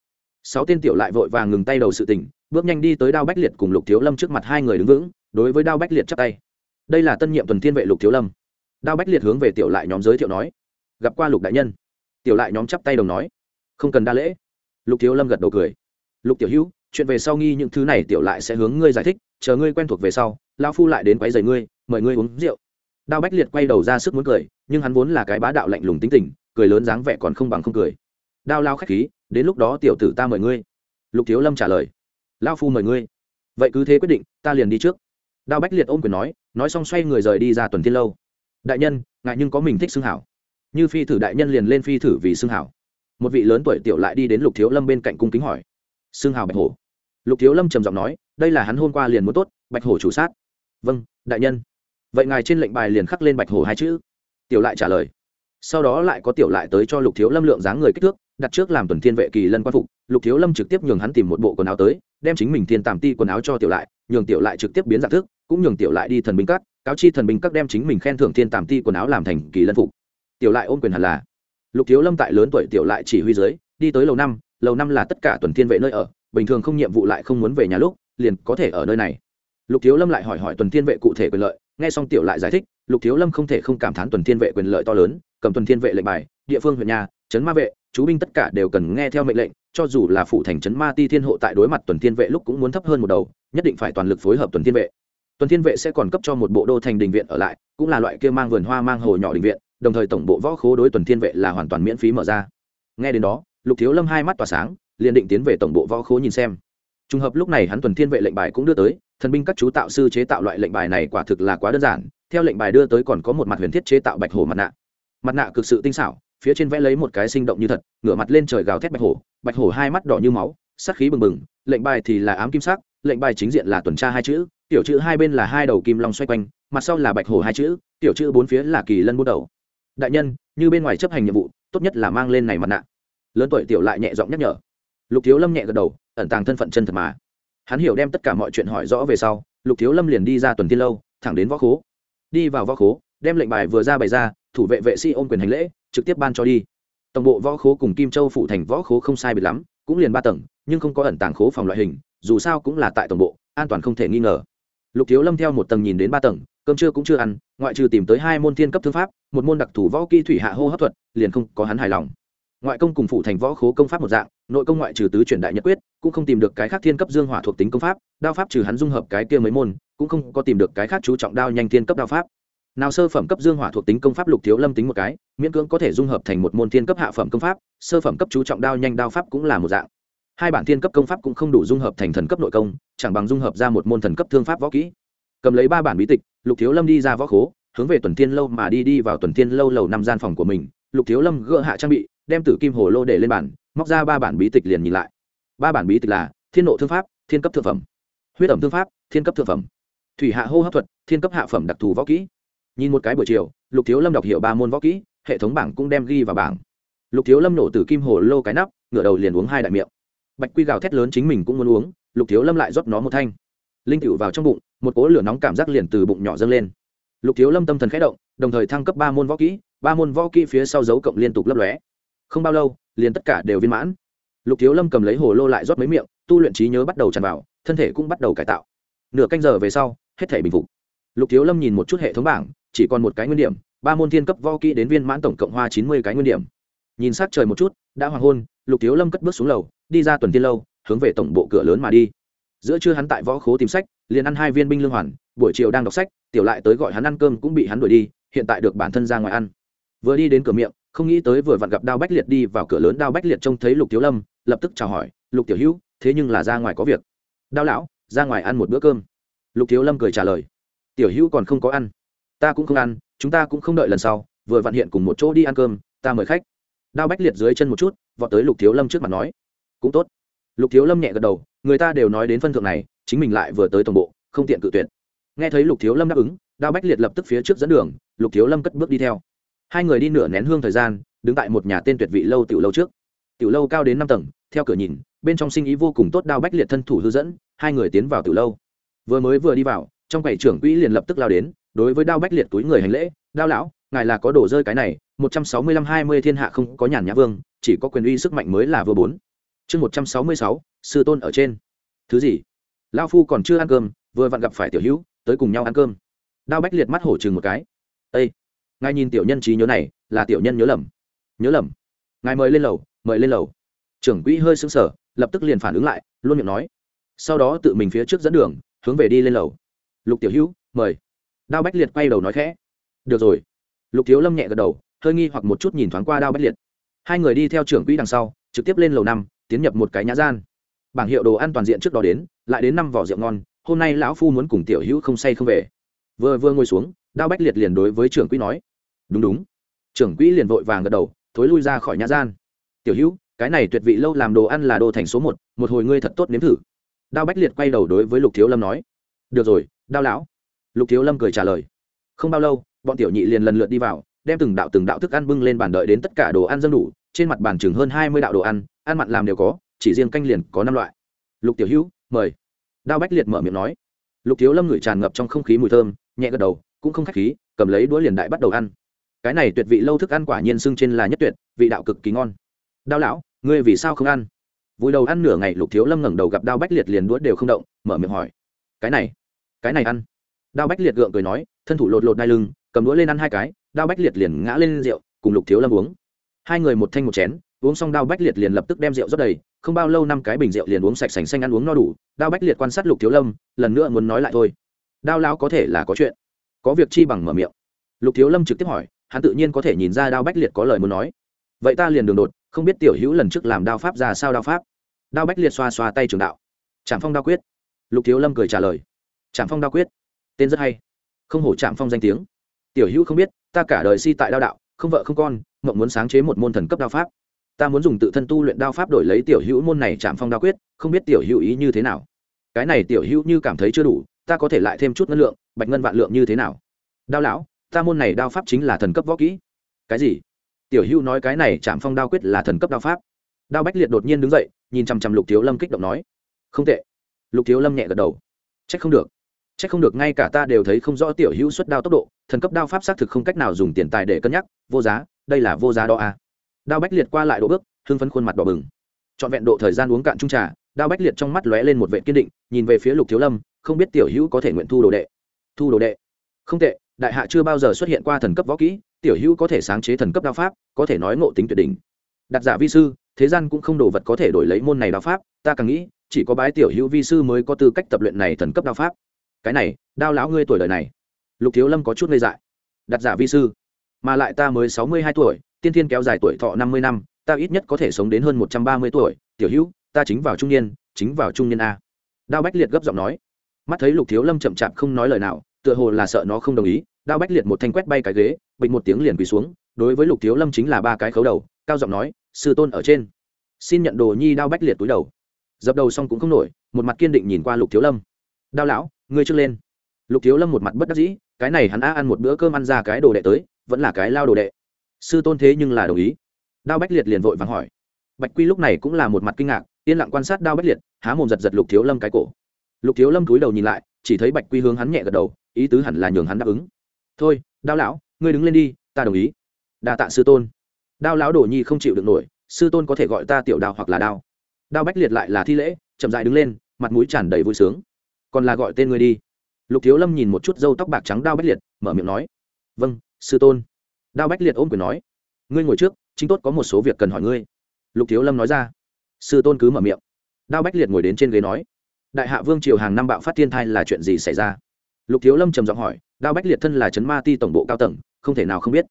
Sáu tên tiểu lại vội vàng ngừng tay đầu sự tình bước nhanh đi tới đao bách liệt cùng lục thiếu lâm trước mặt hai người đứng vững, đối với đao bách liệt chắp tay. Đây là tân nhiệm tuần thiên vệ lục thiếu lâm. Đao bách liệt hướng về tiểu lại nhóm giới thiệu nói, gặp qua lục đại nhân. Tiểu lại nhóm chắp tay đồng nói, không cần đa lễ. Lục thiếu lâm gật đầu cười, lục tiểu hữu, chuyện về sau nghi những thứ này tiểu lại sẽ hướng ngươi giải thích, chờ ngươi quen thuộc về sau lao phu lại đến quấy giày ngươi, mời ngươi uống rượu. Đao bách liệt quay đầu ra sức muốn cười, nhưng hắn vốn là cái bá đạo lạnh lùng tính tình, cười lớn dáng vẻ còn không bằng không cười. Đao lao khách khí, đến lúc đó tiểu tử ta mời ngươi. Lục thiếu lâm trả lời lao phu mời ngươi. Vậy cứ thế quyết định, ta liền đi trước. Đao bách liệt ôm quyền nói nói xong xoay người rời đi ra tuần thiên lâu. Đại nhân ngại nhưng có mình thích xưng hảo. Như phi thử đại nhân liền lên phi thử vì xưng hảo. Một vị lớn tuổi tiểu lại đi đến lục thiếu lâm bên cạnh cung kính hỏi. Xưng hảo bạch hổ. Lục thiếu lâm trầm giọng nói, đây là hắn hôm qua liền muốn tốt, bạch hổ chủ sát. Vâng đại nhân. Vậy ngài trên lệnh bài liền khắc lên bạch hổ hai chữ. Tiểu lại trả lời sau đó lại có tiểu lại tới cho lục thiếu lâm lượng dáng người kích thước, đặt trước làm tuần thiên vệ kỳ lân quan phục. Lục thiếu lâm trực tiếp nhường hắn tìm một bộ quần áo tới, đem chính mình thiên tàm ti quần áo cho tiểu lại, nhường tiểu lại trực tiếp biến dạng thức, cũng nhường tiểu lại đi thần binh các, cáo chi thần binh các đem chính mình khen thưởng thiên tàm ti quần áo làm thành kỳ lân phục. Tiểu lại ôm quyền hẳn là. Lục thiếu lâm tại lớn tuổi tiểu lại chỉ huy dưới, đi tới lầu năm lầu năm là tất cả tuần thiên vệ nơi ở, bình thường không nhiệm vụ lại không muốn về nhà lúc, liền có thể ở nơi này. Lục thiếu lâm lại hỏi hỏi tuần thiên vệ cụ thể quyền lợi, nghe xong tiểu lại giải thích, lục thiếu lâm không thể không cảm thán tuần thiên vệ quyền lợi to lớn cầm tuần thiên vệ lệnh bài, địa phương huyện nhà, trấn ma vệ, chú binh tất cả đều cần nghe theo mệnh lệnh, cho dù là phụ thành trấn ma ti thiên hộ tại đối mặt tuần thiên vệ lúc cũng muốn thấp hơn một đầu, nhất định phải toàn lực phối hợp tuần thiên vệ. Tuần thiên vệ sẽ còn cấp cho một bộ đô thành đình viện ở lại, cũng là loại kia mang vườn hoa mang hồ nhỏ đình viện, đồng thời tổng bộ võ khố đối tuần thiên vệ là hoàn toàn miễn phí mở ra. Nghe đến đó, lục thiếu lâm hai mắt tỏa sáng, liền định tiến về tổng bộ võ khố nhìn xem. Trùng hợp lúc này hắn tuần thiên vệ lệnh bài cũng đưa tới, thần binh các chú tạo sư chế tạo loại lệnh bài này quả thực là quá đơn giản, theo lệnh bài đưa tới còn có một mặt huyền thiết chế tạo bạch hồ mặt nạ mặt nạ cực sự tinh xảo, phía trên vẽ lấy một cái sinh động như thật, ngửa mặt lên trời gào thét bạch hổ bạch hổ hai mắt đỏ như máu, sắc khí bừng bừng, lệnh bài thì là ám kim sắc, lệnh bài chính diện là tuần tra hai chữ, tiểu chữ hai bên là hai đầu kim long xoay quanh, mặt sau là bạch hổ hai chữ, tiểu chữ bốn phía là kỳ lân bút đầu. Đại nhân, như bên ngoài chấp hành nhiệm vụ, tốt nhất là mang lên này mặt nạ. Lớn tuổi tiểu lại nhẹ giọng nhắc nhở. Lục thiếu lâm nhẹ gật đầu, ẩn tàng thân phận chân thật mà. Hắn hiểu đem tất cả mọi chuyện hỏi rõ về sau, lục thiếu lâm liền đi ra tuần tiên lâu, thẳng đến võ khố. Đi vào võ khố đem lệnh bài vừa ra bày ra, thủ vệ vệ sĩ ôm quyền hành lễ, trực tiếp ban cho đi. Tổng bộ võ khố cùng kim châu phụ thành võ khố không sai biệt lắm, cũng liền ba tầng, nhưng không có ẩn tàng khố phòng loại hình, dù sao cũng là tại tổng bộ, an toàn không thể nghi ngờ. Lục thiếu lâm theo một tầng nhìn đến ba tầng, cơm trưa cũng chưa ăn, ngoại trừ tìm tới hai môn thiên cấp thương pháp, một môn đặc thù võ kỹ thủy hạ hô hấp thuật, liền không có hắn hài lòng. Ngoại công cùng phụ thành võ khố công pháp một dạng, nội công ngoại trừ tứ truyền đại nhật quyết, cũng không tìm được cái khác thiên cấp dương hỏa thuộc tính công pháp, đao pháp trừ hắn dung hợp cái kia mấy môn, cũng không có tìm được cái khác chú trọng đao nhanh thiên cấp đao pháp nào sơ phẩm cấp dương hỏa thuộc tính công pháp lục thiếu lâm tính một cái, miễn cưỡng có thể dung hợp thành một môn thiên cấp hạ phẩm công pháp, sơ phẩm cấp chú trọng đao nhanh đao pháp cũng là một dạng. Hai bản thiên cấp công pháp cũng không đủ dung hợp thành thần cấp nội công, chẳng bằng dung hợp ra một môn thần cấp thương pháp võ kỹ. Cầm lấy ba bản bí tịch, lục thiếu lâm đi ra võ khố, hướng về tuần thiên lâu mà đi đi vào tuần thiên lâu lầu năm gian phòng của mình. Lục thiếu lâm gỡ hạ trang bị, đem tử kim hồ lô để lên bản móc ra ba bản bí tịch liền nhìn lại. Ba bản bí tịch là, thiên nộ thương pháp, thiên cấp thượng phẩm. Huyết ẩm thương pháp, thiên cấp thượng phẩm. Thủy hạ hô hấp thuật, thiên cấp hạ phẩm đặc thù võ kỹ nhìn một cái buổi chiều, lục thiếu lâm đọc hiểu ba môn võ kỹ, hệ thống bảng cũng đem ghi vào bảng. Lục thiếu lâm nổ từ kim hồ lô cái nắp, ngửa đầu liền uống hai đại miệng. Bạch quy gào thét lớn chính mình cũng muốn uống, lục thiếu lâm lại rót nó một thanh. Linh cựu vào trong bụng, một cỗ lửa nóng cảm giác liền từ bụng nhỏ dâng lên. Lục thiếu lâm tâm thần khẽ động, đồng thời thăng cấp ba môn võ kỹ, ba môn võ kỹ phía sau dấu cộng liên tục lấp lóe. Không bao lâu, liền tất cả đều viên mãn. Lục thiếu lâm cầm lấy hồ lô lại rót mấy miệng, tu luyện trí nhớ bắt đầu tràn vào, thân thể cũng bắt đầu cải tạo. Nửa canh giờ về sau, hết thể bình phục. Lục thiếu lâm nhìn một chút hệ thống bảng chỉ còn một cái nguyên điểm, ba môn thiên cấp võ kỹ đến viên mãn tổng cộng hoa chín mươi cái nguyên điểm. Nhìn sát trời một chút, đã hoàng hôn, lục thiếu lâm cất bước xuống lầu, đi ra tuần tiên lâu, hướng về tổng bộ cửa lớn mà đi. Giữa trưa hắn tại võ khố tìm sách, liền ăn hai viên binh lương hoàn, buổi chiều đang đọc sách, tiểu lại tới gọi hắn ăn cơm cũng bị hắn đuổi đi, hiện tại được bản thân ra ngoài ăn. Vừa đi đến cửa miệng, không nghĩ tới vừa vặn gặp đao bách liệt đi vào cửa lớn, đao bách liệt trông thấy lục thiếu lâm, lập tức chào hỏi, lục tiểu hữu, thế nhưng là ra ngoài có việc. Đao lão, ra ngoài ăn một bữa cơm. Lục thiếu lâm cười trả lời, tiểu hữu còn không có ăn ta cũng không ăn, chúng ta cũng không đợi lần sau, vừa vặn hiện cùng một chỗ đi ăn cơm, ta mời khách. Đao bách liệt dưới chân một chút, vọt tới lục thiếu lâm trước mặt nói. Cũng tốt. Lục thiếu lâm nhẹ gật đầu, người ta đều nói đến phân thượng này, chính mình lại vừa tới tổng bộ, không tiện cự tuyệt. Nghe thấy lục thiếu lâm đáp ứng, đao bách liệt lập tức phía trước dẫn đường, lục thiếu lâm cất bước đi theo. Hai người đi nửa nén hương thời gian, đứng tại một nhà tên tuyệt vị lâu tiểu lâu trước. Tiểu lâu cao đến năm tầng, theo cửa nhìn, bên trong sinh ý vô cùng tốt, đao bách liệt thân thủ hư dẫn, hai người tiến vào tiểu lâu. Vừa mới vừa đi vào, trong quầy trưởng quỹ liền lập tức lao đến đối với đao bách liệt túi người hành lễ, đao lão, ngài là có đổ rơi cái này, một trăm sáu mươi lăm hai mươi thiên hạ không có nhàn nhã vương, chỉ có quyền uy sức mạnh mới là vừa bốn. Chương một trăm sáu mươi sáu, sư tôn ở trên. Thứ gì? Lao phu còn chưa ăn cơm, vừa vặn gặp phải tiểu hữu, tới cùng nhau ăn cơm. Đao bách liệt mắt hổ chừng một cái. Ây ngài nhìn tiểu nhân trí nhớ này, là tiểu nhân nhớ lầm. Nhớ lầm? Ngài mời lên lầu, mời lên lầu. Trưởng quỹ hơi xứng sở lập tức liền phản ứng lại, luôn miệng nói. Sau đó tự mình phía trước dẫn đường, hướng về đi lên lầu. Lục tiểu hữu, mời đao bách liệt quay đầu nói khẽ. Được rồi. Lục thiếu lâm nhẹ gật đầu, hơi nghi hoặc một chút nhìn thoáng qua đao bách liệt. Hai người đi theo trưởng quỹ đằng sau, trực tiếp lên lầu năm, tiến nhập một cái nhã gian. Bảng hiệu đồ ăn toàn diện trước đó đến, lại đến năm vỏ rượu ngon, hôm nay lão phu muốn cùng tiểu hữu không say không về. Vừa vừa ngồi xuống, đao bách liệt liền đối với trưởng quỹ nói. Đúng đúng. Trưởng quỹ liền vội vàng gật đầu, thối lui ra khỏi nhã gian. Tiểu hữu, cái này tuyệt vị lâu làm đồ ăn là đồ thành số một một hồi ngươi thật tốt nếm thử. Đao bách liệt quay đầu đối với lục thiếu lâm nói. Được rồi, đao lão lục thiếu lâm cười trả lời. Không bao lâu, bọn tiểu nhị liền lần lượt đi vào, đem từng đạo từng đạo thức ăn bưng lên bàn đợi đến tất cả đồ ăn dân đủ, trên mặt bàn chừng hơn hai mươi đạo đồ ăn ăn mặn làm đều có, chỉ riêng canh liền có năm loại. Lục tiểu hữu, mời. Đao bách liệt mở miệng nói. Lục thiếu lâm ngửi tràn ngập trong không khí mùi thơm, nhẹ gật đầu, cũng không k h á c h khí, cầm lấy đũa liền đại bắt đầu ăn. Cái này tuyệt vị lâu thức ăn quả nhiên sưng trên là nhất tuyệt, vị đạo cực kỳ ngon. Đao lão, ngươi vì sao không ăn? Vui đầu ăn nửa ngày, lục thiếu lâm ngẩng đầu gặp đao bách liệt liền đũa đều không động, mở miệng hỏi. Cái này cái này ăn đao bách liệt gượng cười nói, thân thủ lột lột đai lưng, cầm đũa lên ăn hai cái, đao bách liệt liền ngã lên rượu, cùng lục thiếu lâm uống. Hai người một thanh một chén, uống xong đao bách liệt liền lập tức đem rượu rót đầy, không bao lâu năm cái bình rượu liền uống sạch sành xanh ăn uống no đủ, đao bách liệt quan sát lục thiếu lâm, lần nữa muốn nói lại thôi. Đao lão có thể là có chuyện. Có việc chi bằng mở miệng. Lục thiếu lâm trực tiếp hỏi, hắn tự nhiên có thể nhìn ra đao bách liệt có lời muốn nói. Vậy ta liền đường đột, không biết tiểu hữu lần trước làm đao pháp ra sao đao pháp. Đao bách liệt xoa xoa tay trường đạo. Trạm phong đao quyết. Lục thiếu lâm cười trả lời. Trạm phong đao quyết tên rất hay. Không hổ trạm phong danh tiếng. Tiểu hữu không biết, ta cả đời si tại đao đạo, không vợ không con, mộng muốn sáng chế một môn thần cấp đao pháp. Ta muốn dùng tự thân tu luyện đao pháp đổi lấy tiểu hữu môn này chạm phong đao quyết, không biết tiểu hữu ý như thế nào. Cái này tiểu hữu như cảm thấy chưa đủ, ta có thể lại thêm chút ngân lượng, bạch ngân vạn lượng như thế nào? Đao lão, ta môn này đao pháp chính là thần cấp võ kỹ. Cái gì? Tiểu hữu nói cái này chạm phong đao quyết là thần cấp đao pháp. Đao bách liệt đột nhiên đứng dậy, nhìn chằm chằm lục thiếu lâm kích động nói. Không tệ. Lục thiếu lâm nhẹ gật đầu. Trách không được c h ắ c không được ngay cả ta đều thấy không rõ tiểu hữu xuất đao tốc độ, thần cấp đao pháp xác thực không cách nào dùng tiền tài để cân nhắc, vô giá, đây là vô giá đó à. Đao bách liệt qua lại độ bước, hưng phấn khuôn mặt đỏ bừng. Trọn vẹn độ thời gian uống cạn trung trà, đao bách liệt trong mắt lóe lên một vệ kiên định, nhìn về phía lục thiếu lâm, không biết tiểu hữu có thể nguyện thu đồ đệ. Thu đồ đệ? Không tệ, đại hạ chưa bao giờ xuất hiện qua thần cấp võ kỹ, tiểu hữu có thể sáng chế thần cấp đao pháp, có thể nói ngộ tính tuyệt đỉnh. Đặt giả vi sư, thế gian cũng không đồ vật có thể đổi lấy môn này đao pháp, ta càng nghĩ, chỉ có bái tiểu hữu vi sư mới có tư cách tập luyện này thần cấp đao pháp cái này, đao lão ngươi tuổi đời này. Lục thiếu lâm có chút ngây dại. Đặt giả vi sư. Mà lại ta mới sáu mươi hai tuổi, tiên thiên kéo dài tuổi thọ năm mươi năm, ta ít nhất có thể sống đến hơn một trăm ba mươi tuổi. Tiểu hữu, ta chính vào trung niên, chính vào trung niên a. Đao bách liệt gấp giọng nói. Mắt thấy lục thiếu lâm chậm chạp không nói lời nào, tựa hồ là sợ nó không đồng ý, đao bách liệt một thanh quét bay cái ghế bịch một tiếng liền quỳ xuống. Đối với lục thiếu lâm chính là ba cái khấu đầu, cao giọng nói, sư tôn ở trên. Xin nhận đồ nhi đao bách liệt túi đầu. Dập đầu xong cũng không nổi, một mặt kiên định nhìn qua lục thiếu lâm. Đao lão ngươi trước lên. Lục thiếu lâm một mặt bất đắc dĩ, cái này hắn a ăn một bữa cơm ăn ra cái đồ đệ tới, vẫn là cái lao đồ đệ. Sư tôn thế nhưng là đồng ý. Đao bách liệt liền vội vàng hỏi. Bạch quy lúc này cũng là một mặt kinh ngạc, yên lặng quan sát đao bách liệt, há mồm giật giật lục thiếu lâm cái cổ. Lục thiếu lâm cúi đầu nhìn lại, chỉ thấy bạch quy hướng hắn nhẹ gật đầu, ý tứ hẳn là nhường hắn đáp ứng. Thôi, đao lão, ngươi đứng lên đi, ta đồng ý. Đa tạ sư tôn. Đao lão đồ nhi không chịu được nổi, sư tôn có thể gọi ta tiểu đao hoặc là đao. Đao bách liệt lại là thi lễ, chậm dại đứng lên, mặt mũi tràn đầy vui sướng còn là gọi tên ngươi đi. Lục thiếu lâm nhìn một chút râu tóc bạc trắng đao bách liệt, mở miệng nói vâng sư tôn. Đao bách liệt ôm quyền nói, ngươi ngồi trước, chính tốt có một số việc cần hỏi ngươi. Lục thiếu lâm nói ra, sư tôn cứ mở miệng. Đao bách liệt ngồi đến trên ghế nói, đại hạ vương triều hàng năm bạo phát thiên thai là chuyện gì xảy ra? Lục thiếu lâm trầm giọng hỏi, đao bách liệt thân là trấn ma ti tổng bộ cao tầng, không thể nào không biết.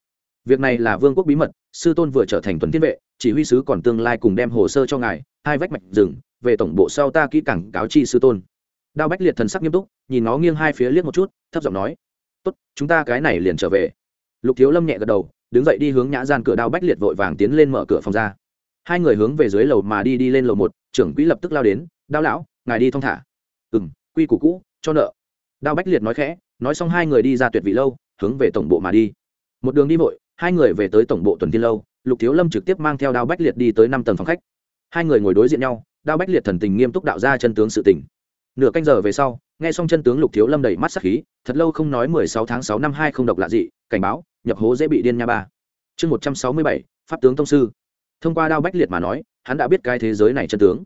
Việc này là vương quốc bí mật, sư tôn vừa trở thành tuần thiên vệ, chỉ huy sứ còn tương lai cùng đem hồ sơ cho ngài, hai vách mạch rừng, về tổng bộ sau ta kỹ cảng cáo chi sư tôn đao bách liệt thần sắc nghiêm túc, nhìn nó nghiêng hai phía liếc một chút, thấp giọng nói, tốt, chúng ta cái này liền trở về. Lục thiếu lâm nhẹ gật đầu, đứng dậy đi hướng nhã gian cửa đao bách liệt vội vàng tiến lên mở cửa phòng ra. Hai người hướng về dưới lầu mà đi đi lên lầu một, trưởng quỹ lập tức lao đến, đao lão, ngài đi thong thả. Ừ m quy củ cũ, cho nợ. Đao bách liệt nói khẽ, nói xong hai người đi ra tuyệt vị lâu, hướng về tổng bộ mà đi. Một đường đi vội, hai người về tới tổng bộ tuần tiên lâu, lục thiếu lâm trực tiếp mang theo đao bách liệt đi tới năm tầng phòng khách. Hai người ngồi đối diện nhau, đao bách liệt thần tình nghiêm túc đạo ra chân tướng sự tình nửa canh giờ về sau, nghe xong chân tướng lục thiếu lâm đầy mắt sắc khí, thật lâu không nói mười sáu tháng sáu năm hai không độc lạ dị, cảnh báo, nhập hố dễ bị điên nha ba. Chương một trăm sáu mươi bảy, pháp tướng thông sư. Thông qua đao bách liệt mà nói, hắn đã biết cái thế giới này chân tướng.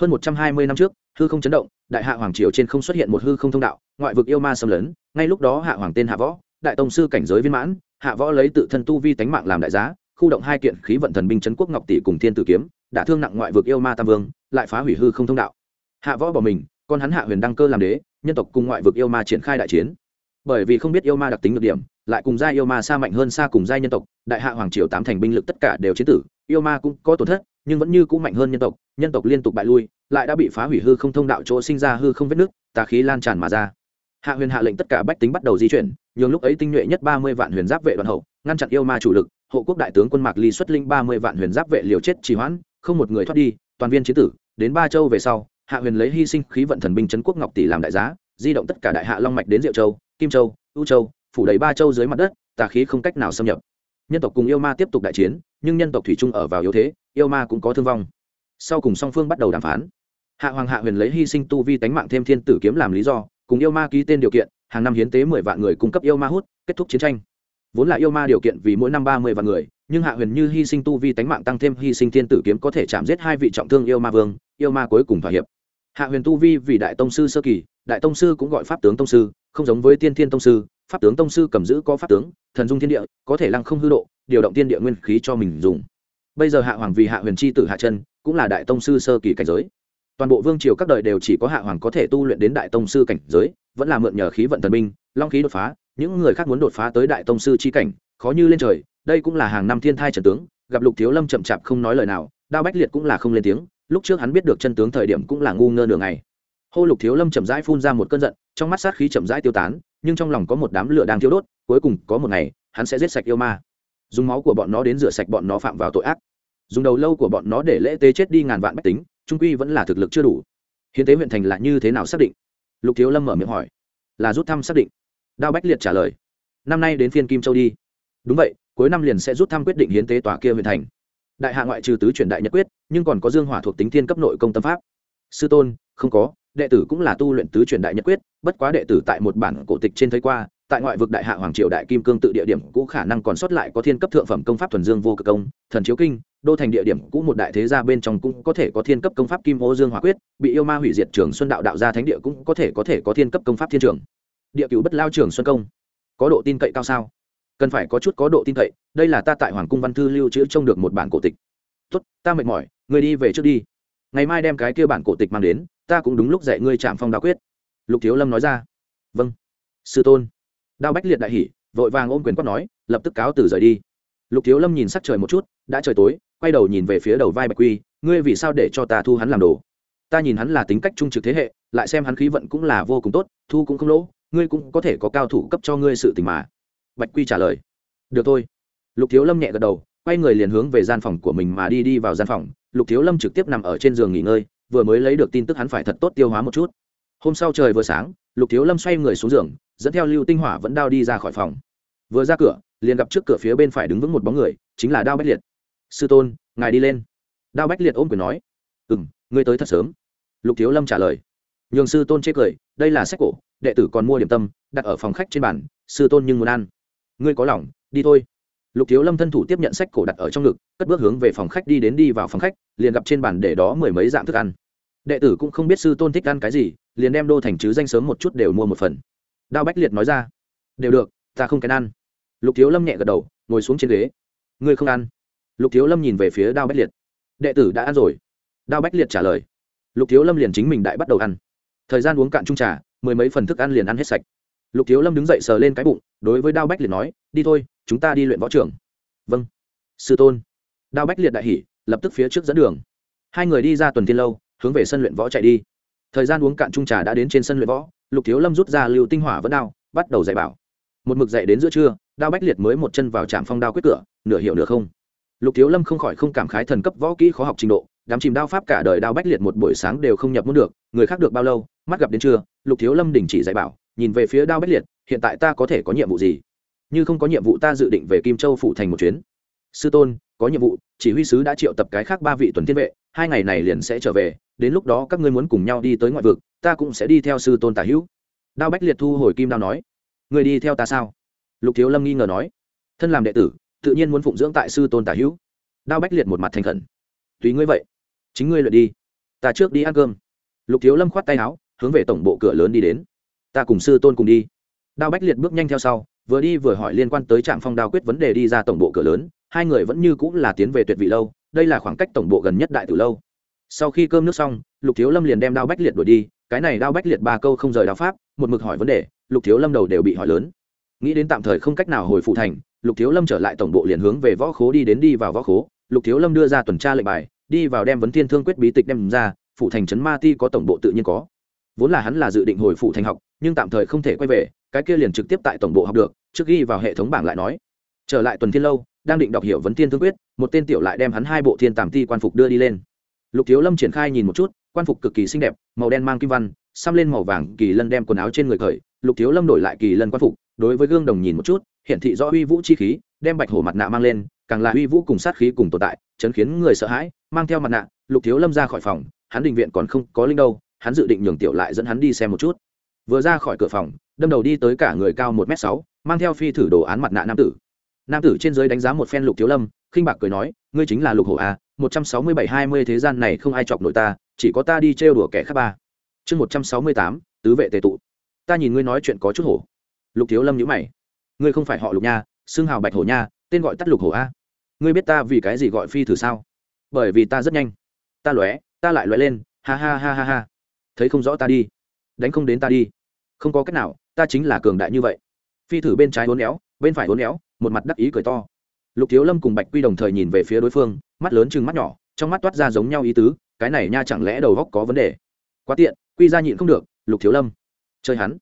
Hơn một trăm hai mươi năm trước, hư không chấn động, đại hạ hoàng triều trên không xuất hiện một hư không thông đạo, ngoại vực yêu ma xâm lấn, ngay lúc đó hạ hoàng tên hạ võ, đại tông sư cảnh giới viên mãn, hạ võ lấy tự thân tu vi tánh mạng làm đại giá, khu động hai kiện khí vận thần binh trấn quốc ngọc tỷ cùng thiên tử kiếm đã thương nặng ngoại vực yêu ma tam vương, lại phá hủy hư không thông đạo. Hạ võ bỏ mình con hắn hạ huyền đăng cơ làm đế, nhân tộc cùng ngoại vực yêu ma triển khai đại chiến. Bởi vì không biết yêu ma đặc tính được điểm, lại cùng gia yêu ma xa mạnh hơn xa cùng gia nhân tộc, đại hạ hoàng triều tám thành binh lực tất cả đều chiến tử, yêu ma cũng có tổn thất, nhưng vẫn như cũng mạnh hơn nhân tộc nhân tộc liên tục bại lui, lại đã bị phá hủy hư không thông đạo chỗ sinh ra hư không vết nước, tà khí lan tràn mà ra. Hạ huyền hạ lệnh tất cả bách tính bắt đầu di chuyển, nhường lúc ấy tinh nhuệ nhất ba mươi vạn huyền giáp vệ đoàn hậu, ngăn chặn yêu ma chủ lực, hộ quốc đại tướng quân mạc ly xuất linh ba mươi vạn huyền giáp vệ liều chết trì hoãn, không một người thoát đi, toàn viên chiến tử, đến ba châu về sau hạ huyền lấy hy sinh khí vận thần binh trấn quốc ngọc tỷ làm đại giá, di động tất cả đại hạ long mạch đến diệu châu, kim châu u châu, phủ đầy ba châu dưới mặt đất, tà khí không cách nào xâm nhập. Nhân tộc cùng yêu ma tiếp tục đại chiến, nhưng nhân tộc thủy chung ở vào yếu thế, yêu ma cũng có thương vong. Sau cùng song phương bắt đầu đàm phán. Hạ hoàng hạ huyền lấy hy sinh tu vi tánh mạng thêm thiên tử kiếm làm lý do, cùng yêu ma ký tên điều kiện, hàng năm hiến tế mười vạn người cung cấp yêu ma hút, kết thúc chiến tranh. Vốn là yêu ma điều kiện vì mỗi năm ba mươi vạn người, nhưng hạ huyền như hy sinh tu vi tánh mạng tăng thêm hy sinh thiên tử kiếm có thể chạm giết hai vị trọng thương yêu ma vương, yêu ma cuối cùng thỏa hiệp hạ huyền tu vi vì đại tông sư sơ kỳ, đại tông sư cũng gọi pháp tướng tông sư, không giống với tiên thiên tông sư. Pháp tướng tông sư cầm giữ có pháp tướng, thần dung thiên địa, có thể lăng không hư độ, điều động tiên địa nguyên khí cho mình dùng. Bây giờ hạ hoàng vì hạ huyền c h i tử hạ chân, cũng là đại tông sư sơ kỳ cảnh giới. Toàn bộ vương triều các đời đều chỉ có hạ hoàng có thể tu luyện đến đại tông sư cảnh giới, vẫn là mượn nhờ khí vận thần binh, long khí đột phá, những người khác muốn đột phá tới đại tông sư c h i cảnh, khó như lên trời, đây cũng là hàng năm thiên thai trần tướng, gặp lục thiếu lâm chậm chạp không nói lời nào, đao bách liệt cũng là không lên tiếng lúc trước hắn biết được chân tướng thời điểm cũng là ngu ngơ nửa ngày. Hô lục thiếu lâm chậm rãi phun ra một cơn giận, trong mắt sát khí chậm rãi tiêu tán, nhưng trong lòng có một đám lửa đang thiêu đốt, cuối cùng có một ngày, hắn sẽ giết sạch yêu ma. Dùng máu của bọn nó đến rửa sạch bọn nó phạm vào tội ác. Dùng đầu lâu của bọn nó để lễ tế chết đi ngàn vạn bách tính, trung quy vẫn là thực lực chưa đủ. Hiến tế huyện thành là như thế nào xác định? Lục thiếu lâm mở miệng hỏi. Là rút thăm xác định. Đao bách liệt trả lời. Năm nay đến phiên kim châu đi. Đúng vậy, cuối năm liền sẽ rút thăm quyết định hiến tế tòa kia huyện thành đại hạ ngoại trừ tứ truyền đại nhất quyết, nhưng còn có dương hỏa thuộc tính thiên cấp nội công tâm pháp. Sư tôn, không có, đệ tử cũng là tu luyện tứ truyền đại nhất quyết, bất quá đệ tử tại một bản cổ tịch trên thấy qua, tại ngoại vực đại hạ hoàng triều đại kim cương tự địa điểm cũ khả năng còn sót lại có thiên cấp thượng phẩm công pháp thuần dương vô cực công, thần chiếu kinh, đô thành địa điểm cũ một đại thế gia bên trong cũng có thể có thiên cấp công pháp kim ô dương hỏa quyết, bị yêu ma hủy diệt trường xuân đạo đạo gia thánh địa cũng có thể có thể có thiên cấp công pháp thiên trường. Địa cựu bất lao trường xuân công, có độ tin cậy cao sao? Cần phải có chút có độ tin cậy, đây là ta tại hoàng cung văn thư lưu trữ trông được một bản cổ tịch. Tốt, ta mệt mỏi, người đi về trước đi. Ngày mai đem cái kia bản cổ tịch mang đến, ta cũng đúng lúc dạy ngươi chạm phong đa quyết. Lục thiếu lâm nói ra. Vâng. Sư tôn. Đao bách liệt đại hỉ, vội vàng ôm quyền quát nói, lập tức cáo từ rời đi. Lục thiếu lâm nhìn sắc trời một chút, đã trời tối, quay đầu nhìn về phía đầu vai bạch quy, ngươi vì sao để cho ta thu hắn làm đồ? Ta nhìn hắn là tính cách trung trực thế hệ, lại xem hắn khí vận cũng là vô cùng tốt, thu cũng không lỗ, ngươi cũng có thể có cao thủ cấp cho ngươi sự tình mà bạch quy trả lời. Được thôi. Lục thiếu lâm nhẹ gật đầu, quay người liền hướng về gian phòng của mình mà đi đi vào gian phòng. Lục thiếu lâm trực tiếp nằm ở trên giường nghỉ ngơi, vừa mới lấy được tin tức hắn phải thật tốt tiêu hóa một chút. Hôm sau trời vừa sáng, lục thiếu lâm xoay người xuống giường, dẫn theo lưu tinh hỏa vẫn đao đi ra khỏi phòng. Vừa ra cửa, liền gặp trước cửa phía bên phải đứng vững một bóng người, chính là đao bách liệt. Sư tôn, ngài đi lên. Đao bách liệt ôm quyền nói. Ừ m ngươi tới thật sớm. Lục thiếu lâm trả lời. Nhường sư tôn chê cười, đây là sách cổ, đệ tử còn mua điểm tâm, đặt ở phòng khách trên bàn, sư tôn nhưng muốn ăn ngươi có lòng, đi thôi. Lục thiếu lâm thân thủ tiếp nhận sách cổ đặt ở trong ngực, cất bước hướng về phòng khách đi đến đi vào phòng khách, liền gặp trên bàn để đó mười mấy dạng thức ăn. Đệ tử cũng không biết sư tôn thích ăn cái gì, liền đem đô thành chứ danh sớm một chút đều mua một phần. Đao bách liệt nói ra, đều được, ta không kén ăn. Lục thiếu lâm nhẹ gật đầu, ngồi xuống trên ghế. Ngươi không ăn? Lục thiếu lâm nhìn về phía đao bách liệt. Đệ tử đã ăn rồi. Đao bách liệt trả lời. Lục thiếu lâm liền chính mình đại bắt đầu ăn. Thời gian uống cạn trung trà, mười mấy phần thức ăn liền ăn hết sạch lục thiếu lâm đứng dậy sờ lên cái bụng, đối với đao bách liệt nói, đi thôi, chúng ta đi luyện võ trưởng. Vâng. Sư tôn. Đao bách liệt đại hỉ, lập tức phía trước dẫn đường. Hai người đi ra tuần Thiên lâu, hướng về sân luyện võ chạy đi. Thời gian uống cạn trung trà đã đến trên sân luyện võ, lục thiếu lâm rút ra lưu tinh hỏa vẫn đao, bắt đầu dạy bảo. Một mực dạy đến giữa trưa, đao bách liệt mới một chân vào trạm phong đao quyết cửa, nửa hiểu nửa không. Lục thiếu lâm không khỏi không cảm khái thần cấp võ kỹ khó học trình độ, đám chìm đao pháp cả đời đao bách liệt một buổi sáng đều không nhập muốn được, người khác được bao lâu, mắt gặp đến trưa, lục thiếu lâm đình chỉ dạy bảo nhìn về phía đao bách liệt, hiện tại ta có thể có nhiệm vụ gì? Như không có nhiệm vụ ta dự định về kim châu phụ thành một chuyến. Sư tôn, có nhiệm vụ, chỉ huy sứ đã triệu tập cái khác ba vị tuần thiên vệ, hai ngày này liền sẽ trở về, đến lúc đó các ngươi muốn cùng nhau đi tới ngoại vực, ta cũng sẽ đi theo sư tôn tả hữu. Đao bách liệt thu hồi kim đao nói người đi theo ta sao? Lục thiếu lâm nghi ngờ nói, thân làm đệ tử, tự nhiên muốn phụng dưỡng tại sư tôn tả hữu. Đao bách liệt một mặt thành khẩn, tùy ngươi vậy, chính ngươi lượt đi, ta trước đi ăn cơm. Lục thiếu lâm khoát tay áo, hướng về tổng bộ cửa lớn đi đến ta cùng sư tôn cùng đi. Đao bách liệt bước nhanh theo sau, vừa đi vừa hỏi liên quan tới trạm phong đao quyết vấn đề đi ra tổng bộ cửa lớn, hai người vẫn như cũng là tiến về tuyệt vị lâu, đây là khoảng cách tổng bộ gần nhất đại từ lâu. Sau khi cơm nước xong, lục thiếu lâm liền đem đao bách liệt đuổi đi, cái này đao bách liệt ba câu không rời đao pháp, một mực hỏi vấn đề, lục thiếu lâm đầu đều bị hỏi lớn. Nghĩ đến tạm thời không cách nào hồi phụ thành, lục thiếu lâm trở lại tổng bộ liền hướng về võ khố đi đến đi vào võ khố, lục thiếu lâm đưa ra tuần tra lệnh bài, đi vào đem vấn thiên thương quyết bí tịch đem ra, phụ thành trấn ma ti có tổng bộ tự nhiên có. Vốn là hắn là dự định hồi phụ thành học nhưng tạm thời không thể quay về, cái kia liền trực tiếp tại tổng bộ học được, trước ghi vào hệ thống bảng lại nói. Trở lại tuần thiên lâu, đang định đọc hiểu vấn thiên thương quyết, một tên tiểu lại đem hắn hai bộ thiên tàm ti quan phục đưa đi lên. Lục thiếu lâm triển khai nhìn một chút, quan phục cực kỳ xinh đẹp, màu đen mang kim văn, xăm lên màu vàng, kỳ lân đem quần áo trên người khởi, lục thiếu lâm đổi lại kỳ lân quan phục, đối với gương đồng nhìn một chút, hiển thị rõ uy vũ chi khí, đem bạch hổ mặt nạ mang lên, càng là uy vũ cùng sát khí cùng tồn tại, chấn khiến người sợ hãi, mang theo mặt nạ, lục thiếu lâm ra khỏi phòng, hắn định viện còn không có linh đâu, hắn dự định nhường tiểu lại dẫn hắn đi xem một chút vừa ra khỏi cửa phòng, đâm đầu đi tới cả người cao một m sáu, mang theo phi thử đồ án mặt nạ nam tử. Nam tử trên giới đánh giá một phen lục thiếu lâm, khinh bạc cười nói, ngươi chính là lục hổ a một trăm sáu mươi bảy hai mươi thế gian này không ai chọc nổi ta, chỉ có ta đi trêu đùa kẻ khác ba. Chương một trăm sáu mươi tám, tứ vệ tề tụ. Ta nhìn ngươi nói chuyện có chút hổ. Lục thiếu lâm nhữ mày. Ngươi không phải họ lục nha, xưng hào bạch hổ nha, tên gọi tắt lục hổ a ngươi biết ta vì cái gì gọi phi thử sao? Bởi vì ta rất nhanh. Ta lóe, ta lại lóe lên, ha ha ha ha ha. Thấy không rõ ta đi, đánh không đến ta đi không có cách nào, ta chính là cường đại như vậy. Phi thử bên trái uốn éo, bên phải uốn éo, một mặt đắc ý cười to. Lục thiếu lâm cùng bạch quy đồng thời nhìn về phía đối phương, mắt lớn chừng mắt nhỏ, trong mắt toát ra giống nhau ý tứ, cái này nha chẳng lẽ đầu góc có vấn đề? Quá tiện, quy ra nhịn không được, lục thiếu lâm. Chơi hắn.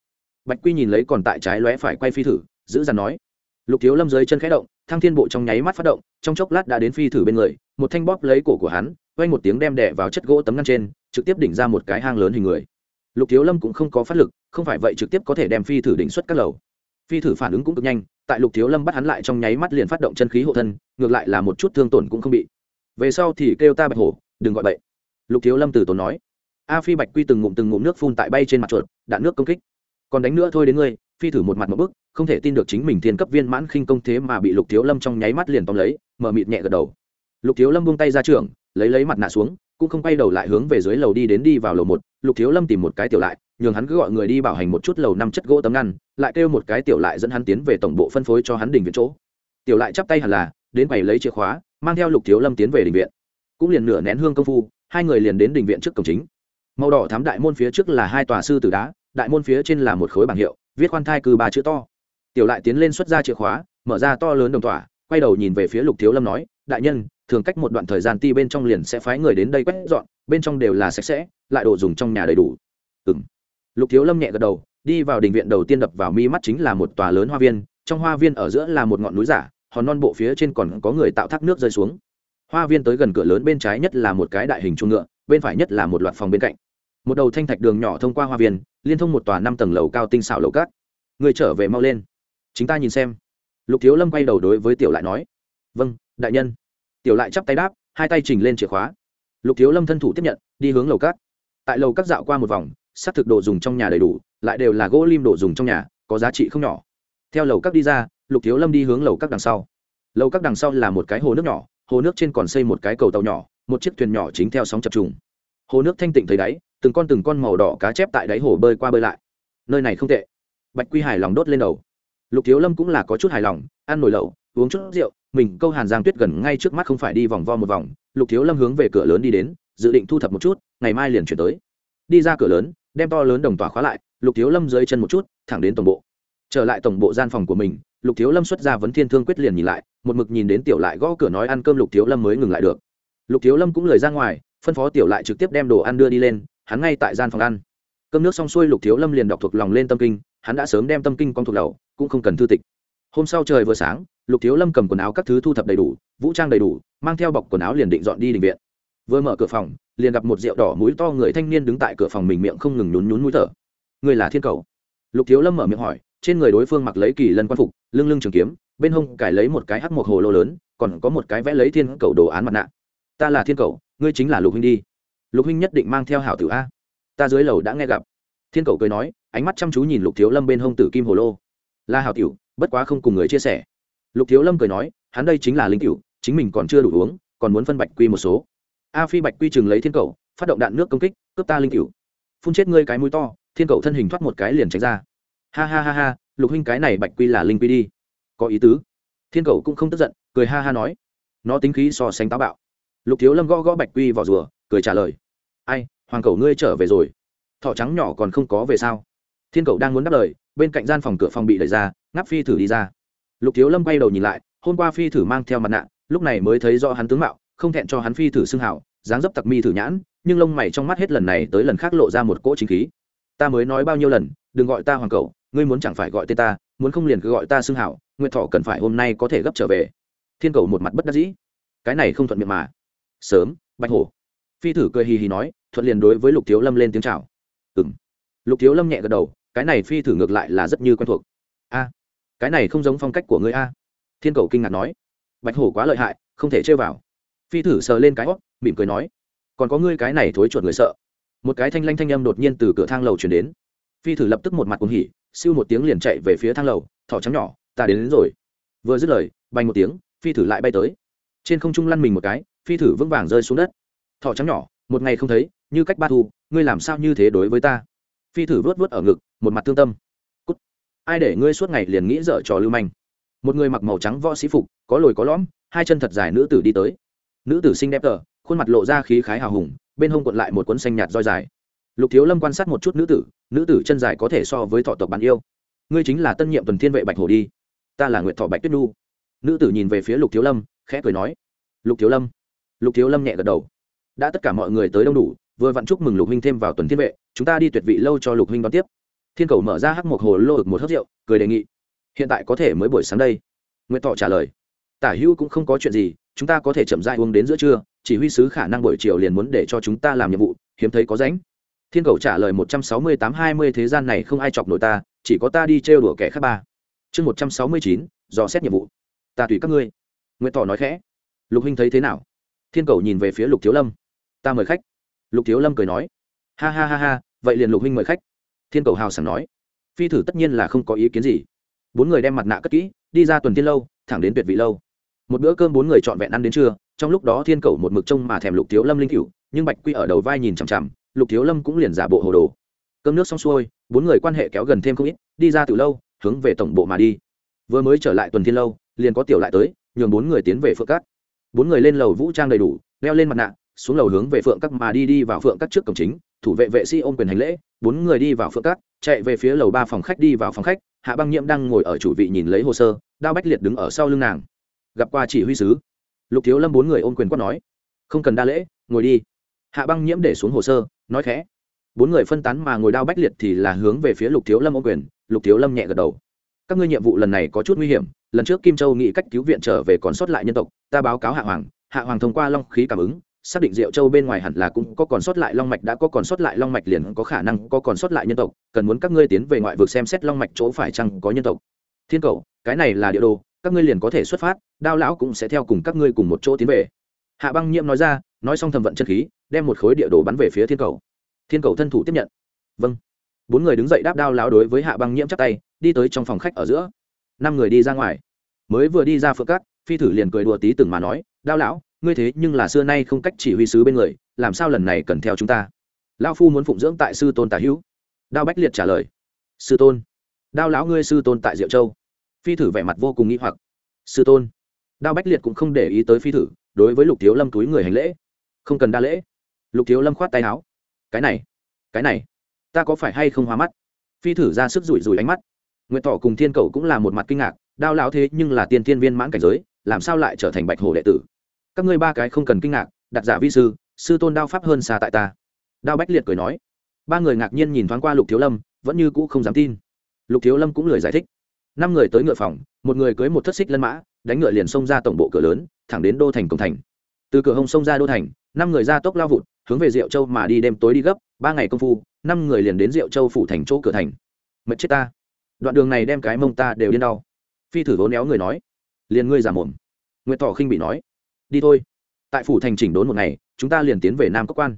Bạch quy nhìn lấy còn tại trái lóe phải quay phi thử, giữ dằn nói. Lục thiếu lâm dưới chân khẽ động, thăng thiên bộ trong nháy mắt phát động, trong chốc lát đã đến phi thử bên người, một thanh bóp lấy cổ của hắn quay một tiếng đem đẻ vào chất gỗ tấm ngăn trên, trực tiếp đỉnh ra một cái hang lớn hình người lục thiếu lâm cũng không có phát lực, không phải vậy trực tiếp có thể đem phi thử đỉnh xuất các lầu. Phi thử phản ứng cũng cực nhanh, tại lục thiếu lâm bắt hắn lại trong nháy mắt liền phát động chân khí hộ thân, ngược lại là một chút thương tổn cũng không bị. Về sau thì kêu ta bạch hổ, đừng gọi bậy. Lục thiếu lâm từ tốn nói. A phi bạch quy từng ngụm từng ngụm nước phun tại bay trên mặt chuột, đạn nước công kích. Còn đánh nữa thôi đến ngươi, phi thử một mặt một bức, không thể tin được chính mình thiên cấp viên mãn khinh công thế mà bị lục thiếu lâm trong nháy mắt liền tóm lấy, mở mịt nhẹ gật đầu. Lục thiếu lâm buông tay ra trường, lấy lấy mặt nạ xuống cũng không quay đầu lại hướng về dưới lầu đi đến đi vào lầu một, lục thiếu lâm tìm một cái tiểu lại, nhường hắn cứ gọi người đi bảo hành một chút lầu năm chất gỗ tấm ngăn, lại kêu một cái tiểu lại dẫn hắn tiến về tổng bộ phân phối cho hắn đình viện chỗ. Tiểu lại chắp tay hẳn là, đến bày lấy chìa khóa, mang theo lục thiếu lâm tiến về đình viện. Cũng liền nửa nén hương công phu, hai người liền đến đình viện trước cổng chính. Màu đỏ thám đại môn phía trước là hai tòa sư tử đá, đại môn phía trên là một khối bảng hiệu, viết khoan thai cư ba chữ to. Tiểu lại tiến lên xuất ra chìa khóa, mở ra to lớn đồng tỏa quay đầu nhìn về phía lục thiếu lâm nói, đại nhân thường cách một đoạn thời gian ti bên trong liền sẽ phái người đến đây quét dọn, bên trong đều là sạch sẽ, lại đồ dùng trong nhà đầy đủ. Ừ m lục thiếu lâm nhẹ gật đầu, đi vào đình viện đầu tiên đập vào mi mắt chính là một tòa lớn hoa viên, trong hoa viên ở giữa là một ngọn núi giả, hòn non bộ phía trên còn có người tạo thác nước rơi xuống. Hoa viên tới gần cửa lớn bên trái nhất là một cái đại hình chuông ngựa, bên phải nhất là một loạt phòng bên cạnh. Một đầu thanh thạch đường nhỏ thông qua hoa viên, liên thông một tòa năm tầng lầu cao tinh xảo lầu cát. Người trở về mau lên. Chúng ta nhìn xem. Lục thiếu lâm quay đầu đối với tiểu lại nói. Vâng đại nhân tiểu lại chắp tay đáp, hai tay chỉnh lên chìa khóa. Lục thiếu lâm thân thủ tiếp nhận, đi hướng lầu cát. Tại lầu cát dạo qua một vòng s á c thực đồ dùng trong nhà đầy đủ, lại đều là gỗ lim đồ dùng trong nhà, có giá trị không nhỏ. Theo lầu cát đi ra, lục thiếu lâm đi hướng lầu cát đằng sau. Lầu cát đằng sau là một cái hồ nước nhỏ, hồ nước trên còn xây một cái cầu tàu nhỏ, một chiếc thuyền nhỏ chính theo sóng chập trùng. Hồ nước thanh tịnh thấy đáy, từng con từng con màu đỏ cá chép tại đáy hồ bơi qua bơi lại. Nơi này không tệ. Bạch quy hài lòng đốt lên đầu. Lục thiếu lâm cũng là có chút hài lòng, ăn nồi lẩu, uống chút rượu mình câu hàn giang tuyết gần ngay trước mắt không phải đi vòng vo một vòng, lục thiếu lâm hướng về cửa lớn đi đến, dự định thu thập một chút, ngày mai liền chuyển tới. Đi ra cửa lớn, đem to lớn đồng tỏa khóa lại, lục thiếu lâm dưới chân một chút, thẳng đến tổng bộ. Trở lại tổng bộ gian phòng của mình, lục thiếu lâm xuất ra vấn thiên thương quyết liền nhìn lại, một mực nhìn đến tiểu lại gõ cửa nói ăn cơm lục thiếu lâm mới ngừng lại được. Lục thiếu lâm cũng lời ra ngoài, phân phó tiểu lại trực tiếp đem đồ ăn đưa đi lên, hắn ngay tại gian phòng ăn. Cơm nước xong xuôi lục thiếu lâm liền đọc thuộc lòng lên tâm kinh, hắn đã sớm đem tâm kinh con thuộc đầu, cũng không cần thư tịch. Hôm sau trời vừa sáng lục thiếu lâm cầm quần áo các thứ thu thập đầy đủ, vũ trang đầy đủ, mang theo bọc quần áo liền định dọn đi định viện. Vừa mở cửa phòng, liền gặp một rượu đỏ mũi to người thanh niên đứng tại cửa phòng mình miệng không ngừng nhún nhún mũi thở. Người là thiên cầu? Lục thiếu lâm mở miệng hỏi, trên người đối phương mặc lấy kỳ lân quan phục, lưng lưng trường kiếm, bên hông cải lấy một cái hắc một hồ lô lớn, còn có một cái vẽ lấy thiên cầu đồ án mặt nạ. Ta là thiên cầu, ngươi chính là lục huynh đi. Lục huynh nhất định mang theo hảo tử a. Ta dưới lầu đã nghe gặp. Thiên cầu cười nói, ánh mắt chăm chú nhìn lục thiếu lâm bên hông tử kim hồ lô. Là hảo tiểu, bất quá không cùng người chia sẻ lục thiếu lâm cười nói, hắn đây chính là linh cựu chính mình còn chưa đủ uống, còn muốn phân bạch quy một số. A phi bạch quy chừng lấy thiên cầu, phát động đạn nước công kích, cướp ta linh cựu phun chết ngươi cái mũi to, thiên cầu thân hình thoát một cái liền tránh ra. Ha ha ha ha, lục huynh cái này bạch quy là linh quy đi. Có ý tứ. Thiên cầu cũng không tức giận, cười ha ha nói. Nó tính khí so sánh táo bạo. Lục thiếu lâm gõ gõ bạch quy vào rùa, cười trả lời. Ai, hoàng cầu ngươi trở về rồi. Thọ trắng nhỏ còn không có về sao? Thiên cầu đang muốn đáp lời, bên cạnh gian phòng cửa phòng bị đẩy ra, ngáp phi thử đi ra lục thiếu lâm quay đầu nhìn lại, hôm qua phi thử mang theo mặt nạ, lúc này mới thấy do hắn tướng mạo, không thẹn cho hắn phi thử xưng hảo, dáng dấp tặc mi thử nhãn, nhưng lông mày trong mắt hết lần này tới lần khác lộ ra một cỗ chính khí. Ta mới nói bao nhiêu lần, đừng gọi ta hoàng cậu, ngươi muốn chẳng phải gọi tên ta, muốn không liền cứ gọi ta xưng hảo, nguyệt thọ cần phải hôm nay có thể gấp trở về. Thiên cầu một mặt bất đắc dĩ. Cái này không thuận miệng mà. Sớm, bạch hổ. Phi thử cười hì hì nói, thuận liền đối với lục thiếu lâm lên tiếng chào. M lục thiếu lâm nhẹ gật đầu, cái này phi thử ngược lại là rất như quen thuộc. A cái này không giống phong cách của ngươi a. Thiên cầu kinh ngạc nói. Bạch hổ quá lợi hại không thể chơi vào. Phi thử sờ lên cái hót mỉm cười nói. Còn có ngươi cái này thối chuột người sợ. Một cái thanh lanh thanh âm đột nhiên từ cửa thang lầu chuyển đến. Phi thử lập tức một mặt cùng hỉ siêu một tiếng liền chạy về phía thang lầu thỏ trắng nhỏ ta đến, đến rồi. Vừa dứt lời bay một tiếng phi thử lại bay tới. Trên không trung lăn mình một cái phi thử vững vàng rơi xuống đất. Thỏ trắng nhỏ một ngày không thấy như cách ba thu ngươi làm sao như thế đối với ta? Phi thử vớt vớt ở ngực một mặt thương tâm ai để ngươi suốt ngày liền nghĩ dở trò lưu manh. Một người mặc màu trắng võ sĩ phục, có lồi có lõm, hai chân thật dài nữ tử đi tới. Nữ tử xinh đẹp tờ, khuôn mặt lộ ra khí khái hào hùng, bên hông cuộn lại một cuốn xanh nhạt roi dài. Lục thiếu lâm quan sát một chút nữ tử nữ tử chân dài có thể so với thọ tộc bạn yêu. Ngươi chính là tân nhiệm tuần thiên vệ bạch hồ đi. Ta là nguyện thọ bạch tuyết nu nữ tử nhìn về phía lục thiếu lâm, khẽ cười nói. Lục thiếu lâm. Lục thiếu lâm nhẹ gật đầu. Đã tất cả mọi người tới đông đủ, vừa vặn chúc mừng lục huynh thêm vào tuần thiên vệ, chúng ta đi tuyệt vị lâu cho lục huynh đón tiếp thiên cầu mở ra hắc một hồ lô ực một hớt rượu, cười đề nghị. Hiện tại có thể mới buổi sáng đây. Nguyễn thọ trả lời. Tả hữu cũng không có chuyện gì, chúng ta có thể chậm dại uống đến giữa trưa, chỉ huy sứ khả năng buổi chiều liền muốn để cho chúng ta làm nhiệm vụ, hiếm thấy có ránh thiên cầu trả lời một trăm sáu mươi tám hai mươi thế gian này không ai chọc nổi ta, chỉ có ta đi trêu đùa kẻ khác ba. Chương một trăm sáu mươi chín, dò xét nhiệm vụ. Ta tùy các ngươi. Nguyễn thọ nói khẽ. Lục huynh thấy thế nào? Thiên cầu nhìn về phía lục thiếu lâm. Ta mời khách. Lục thiếu lâm cười nói. Ha ha ha ha, vậy liền lục huynh mời khách thiên cầu hào sảng nói, phi thử tất nhiên là không có ý kiến gì. Bốn người đem mặt nạ cất kỹ, đi ra tuần tiên lâu, thẳng đến tuyệt vị lâu. Một bữa cơm bốn người trọn vẹn ăn đến trưa, trong lúc đó thiên cầu một mực trông mà thèm lục thiếu lâm linh cựu nhưng bạch quy ở đầu vai nhìn chằm chằm, lục thiếu lâm cũng liền giả bộ hồ đồ. Cơm nước xong xuôi, bốn người quan hệ kéo gần thêm không ít, đi ra từ lâu, hướng về tổng bộ mà đi. Vừa mới trở lại tuần thiên lâu, liền có tiểu lại tới, nhường bốn người tiến về phượng cát. Bốn người lên lầu vũ trang đầy đủ, leo lên mặt nạ, xuống lầu hướng về phượng cát mà đi đi vào phượng cát trước cổng chính thủ vệ vệ sĩ ôm quyền hành lễ bốn người đi vào phượng cát, chạy về phía lầu ba phòng khách đi vào phòng khách hạ băng nhiễm đang ngồi ở chủ vị nhìn lấy hồ sơ đao bách liệt đứng ở sau lưng nàng. Gặp qua chỉ huy sứ. Lục thiếu lâm bốn người ôm quyền quát nói không cần đa lễ ngồi đi. Hạ băng nhiễm để xuống hồ sơ nói khẽ bốn người phân tán mà ngồi đao bách liệt thì là hướng về phía lục thiếu lâm ôm quyền. Lục thiếu lâm nhẹ gật đầu các ngươi nhiệm vụ lần này có chút nguy hiểm lần trước kim châu nghĩ cách cứu viện trở về còn sót lại nhân tộc ta báo cáo hạ hoàng hạ hoàng thông qua long khí cảm ứng xác định diệu châu bên ngoài hẳn là cũng có còn sót lại long mạch, đã có còn sót lại long mạch liền có khả năng có còn sót lại nhân tộc, cần muốn các ngươi tiến về ngoại vực xem xét long mạch chỗ phải chăng có nhân tộc. Thiên cầu, cái này là địa đồ, các ngươi liền có thể xuất phát, đao lão cũng sẽ theo cùng các ngươi cùng một chỗ tiến về. Hạ băng nhiễm nói ra, nói xong thầm vận chân khí, đem một khối địa đồ bắn về phía thiên cầu. Thiên cầu thân thủ tiếp nhận. Vâng. Bốn người đứng dậy đáp đao lão đối với hạ băng nhiễm chắp tay, đi tới trong phòng khách ở giữa. Năm người đi ra ngoài. Mới vừa đi ra phượng cát, phi thử liền cười đùa tí từng mà nói, đao lão ngươi thế nhưng là xưa nay không cách chỉ huy sứ bên người, làm sao lần này cần theo chúng ta? Lao phu muốn phụng dưỡng tại sư tôn tả hữu. Đao bách liệt trả lời. Sư tôn. Đao lão ngươi sư tôn tại diệu châu. Phi thử vẻ mặt vô cùng nghĩ hoặc. Sư tôn. Đao bách liệt cũng không để ý tới phi thử, đối với lục thiếu lâm túi người hành lễ. Không cần đa lễ. Lục thiếu lâm khoát tay áo. Cái này. Cái này. Ta có phải hay không hóa mắt? Phi thử ra sức rủi rủi ánh mắt. Nguyện tỏ cùng thiên cầu cũng là một mặt kinh ngạc, đao lão thế nhưng là tiên thiên viên mãn cảnh giới, làm sao lại trở thành bạch hồ đệ tử? Các ngươi ba cái không cần kinh ngạc, đặt giả vi sư sư tôn đao pháp hơn xa tại ta. Đao bách liệt cười nói. Ba người ngạc nhiên nhìn thoáng qua lục thiếu lâm, vẫn như cũ không dám tin. Lục thiếu lâm cũng lười giải thích. Năm người tới ngựa phòng, một người cưới một thất xích lân mã, đánh ngựa liền xông ra tổng bộ cửa lớn, thẳng đến đô thành cổng thành. Từ cửa hông xông ra đô thành, năm người ra tốc lao vụt, hướng về diệu châu mà đi đêm tối đi gấp, ba ngày công phu, năm người liền đến diệu châu phủ thành chỗ cửa thành. Mệt chết ta. Đoạn đường này đem cái mông ta đều điên đau. Phi thử vốn éo người nói. Liền ngươi giả mồm. Nguyệt thọ khinh bị nói đi thôi. Tại phủ thành chỉnh đốn một ngày, chúng ta liền tiến về nam cốc quan.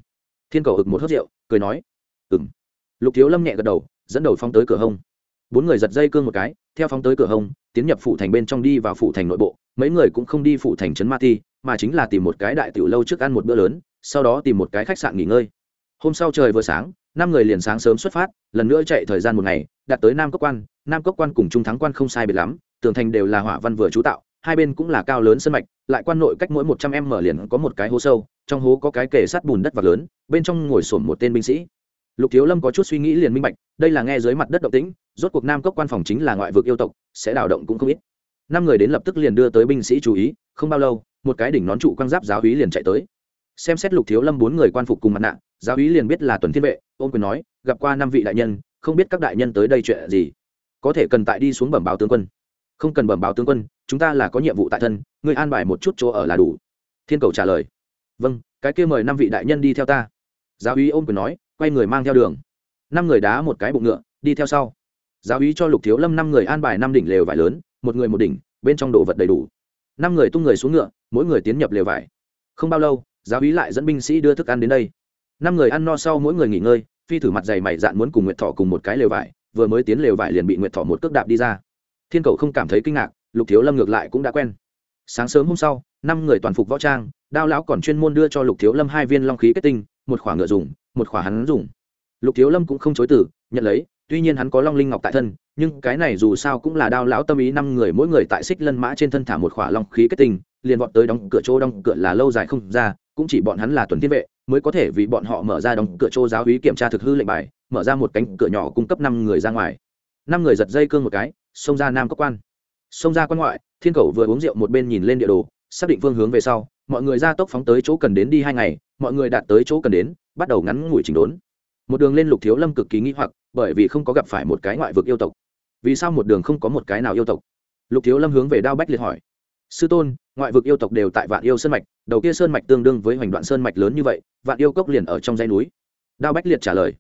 Thiên cầu ực một hớt rượu, cười nói ừng lục thiếu lâm nhẹ gật đầu, dẫn đầu phóng tới cửa hông. Bốn người giật dây cương một cái, theo phóng tới cửa hông, tiến nhập phủ thành bên trong đi vào phủ thành nội bộ. Mấy người cũng không đi phủ thành trấn ma ti mà chính là tìm một cái đại tiểu lâu trước ăn một bữa lớn, sau đó tìm một cái khách sạn nghỉ ngơi. Hôm sau trời vừa sáng, năm người liền sáng sớm xuất phát, lần nữa chạy thời gian một ngày, đạt tới nam cốc quan. Nam cốc quan cùng trung thắng quan không sai biệt lắm, tường thành đều là hỏa văn vừa chú tạo hai bên cũng là cao lớn sân mạch, lại quan nội cách mỗi một trăm em mở liền có một cái hố sâu, trong hố có cái kề sắt bùn đất và lớn, bên trong ngồi sổm một tên binh sĩ. Lục thiếu lâm có chút suy nghĩ liền minh bạch, đây là nghe dưới mặt đất động tĩnh, rốt cuộc nam cốc quan phòng chính là ngoại vực yêu tộc, sẽ đào động cũng không ít. Năm người đến lập tức liền đưa tới binh sĩ chú ý, không bao lâu, một cái đỉnh nón trụ quang giáp giáo úy liền chạy tới. Xem xét lục thiếu lâm bốn người quan phục cùng mặt nạ, giáo úy liền biết là tuần thiên vệ ôm quyền nói, gặp qua năm vị đại nhân, không biết các đại nhân tới đây chuyện gì. Có thể cần tại đi xuống bẩm báo tướng quân. Không cần bẩm báo tướng quân chúng ta là có nhiệm vụ tại thân người an bài một chút chỗ ở là đủ. Thiên cầu trả lời. Vâng cái kia mời năm vị đại nhân đi theo ta. Giáo úy ôm quyền nói, quay người mang theo đường. Năm người đá một cái bụng ngựa, đi theo sau. Giáo úy cho lục thiếu lâm năm người an bài năm đỉnh lều vải lớn, một người một đỉnh, bên trong đồ vật đầy đủ. Năm người tung người xuống ngựa, mỗi người tiến nhập lều vải. Không bao lâu, giáo úy lại dẫn binh sĩ đưa thức ăn đến đây. Năm người ăn no sau mỗi người nghỉ ngơi, phi thử mặt dày mày dạn muốn cùng nguyệt thọ cùng một cái lều vải, vừa mới tiến lều vải liền bị nguyệt thọ một cước đạp đi ra. Thiên cầu không cảm thấy kinh ngạc lục thiếu lâm ngược lại cũng đã quen. Sáng sớm hôm sau, năm người toàn phục võ trang, đao lão còn chuyên môn đưa cho lục thiếu lâm hai viên long khí kết tinh, một khỏa ngựa dùng, một khỏa hắn dùng. Lục thiếu lâm cũng không chối từ, nhận lấy, tuy nhiên hắn có long linh ngọc tại thân, nhưng cái này dù sao cũng là đao lão tâm ý, năm người mỗi người tại xích lân mã trên thân thả một khỏa long khí kết tinh, liền vọt tới đóng cửa chỗ, đóng cửa là lâu dài không ra, cũng chỉ bọn hắn là tuần thiên vệ, mới có thể vì bọn họ mở ra đóng cửa chỗ giáo hí kiểm tra thực hư lệnh bài, mở ra một cánh cửa nhỏ cung cấp năm người ra ngoài. Năm người giật dây cương một cái, xông ra nam Cấp quan xông ra quan ngoại, thiên cầu vừa uống rượu một bên nhìn lên địa đồ, xác định phương hướng về sau, mọi người ra tốc phóng tới chỗ cần đến đi hai ngày, mọi người đạt tới chỗ cần đến, bắt đầu ngắn ngủi chỉnh đốn. Một đường lên lục thiếu lâm cực kỳ nghĩ hoặc, bởi vì không có gặp phải một cái ngoại vực yêu tộc. Vì sao một đường không có một cái nào yêu tộc? Lục thiếu lâm hướng về đao bách liệt hỏi. Sư tôn, ngoại vực yêu tộc đều tại vạn yêu sơn mạch, đầu kia sơn mạch tương đương với hoành đoạn sơn mạch lớn như vậy, vạn yêu cốc liền ở trong dãy núi. Đao bách liệt trả lời.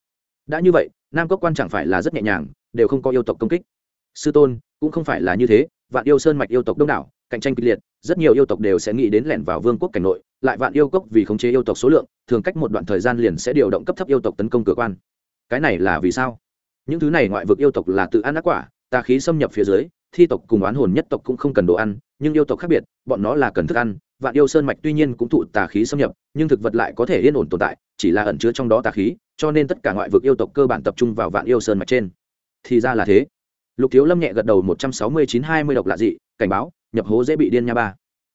Đã như vậy, nam cốc quan chẳng phải là rất nhẹ nhàng, đều không có yêu tộc công kích. Sư tôn, cũng không phải là như thế vạn yêu sơn mạch yêu tộc đông đảo, cạnh tranh kịch liệt, rất nhiều yêu tộc đều sẽ nghĩ đến lẻn vào vương quốc cảnh nội, lại vạn yêu cốc vì khống chế yêu tộc số lượng, thường cách một đoạn thời gian liền sẽ điều động cấp thấp yêu tộc tấn công cửa quan. Cái này là vì sao? Những thứ này ngoại vực yêu tộc là tự ăn ác quả, tà khí xâm nhập phía dưới, thi tộc cùng oán hồn nhất tộc cũng không cần đồ ăn, nhưng yêu tộc khác biệt, bọn nó là cần thức ăn, vạn yêu sơn mạch tuy nhiên cũng thụ tà khí xâm nhập, nhưng thực vật lại có thể yên ổn tồn tại, chỉ là ẩn chứa trong đó tà khí, cho nên tất cả ngoại vực yêu tộc cơ bản tập trung vào vạn yêu sơn mạch trên. Thì ra là thế lục thiếu lâm nhẹ gật đầu một trăm sáu mươi chín hai mươi độc lạ dị, cảnh báo, nhập hố dễ bị điên nha ba.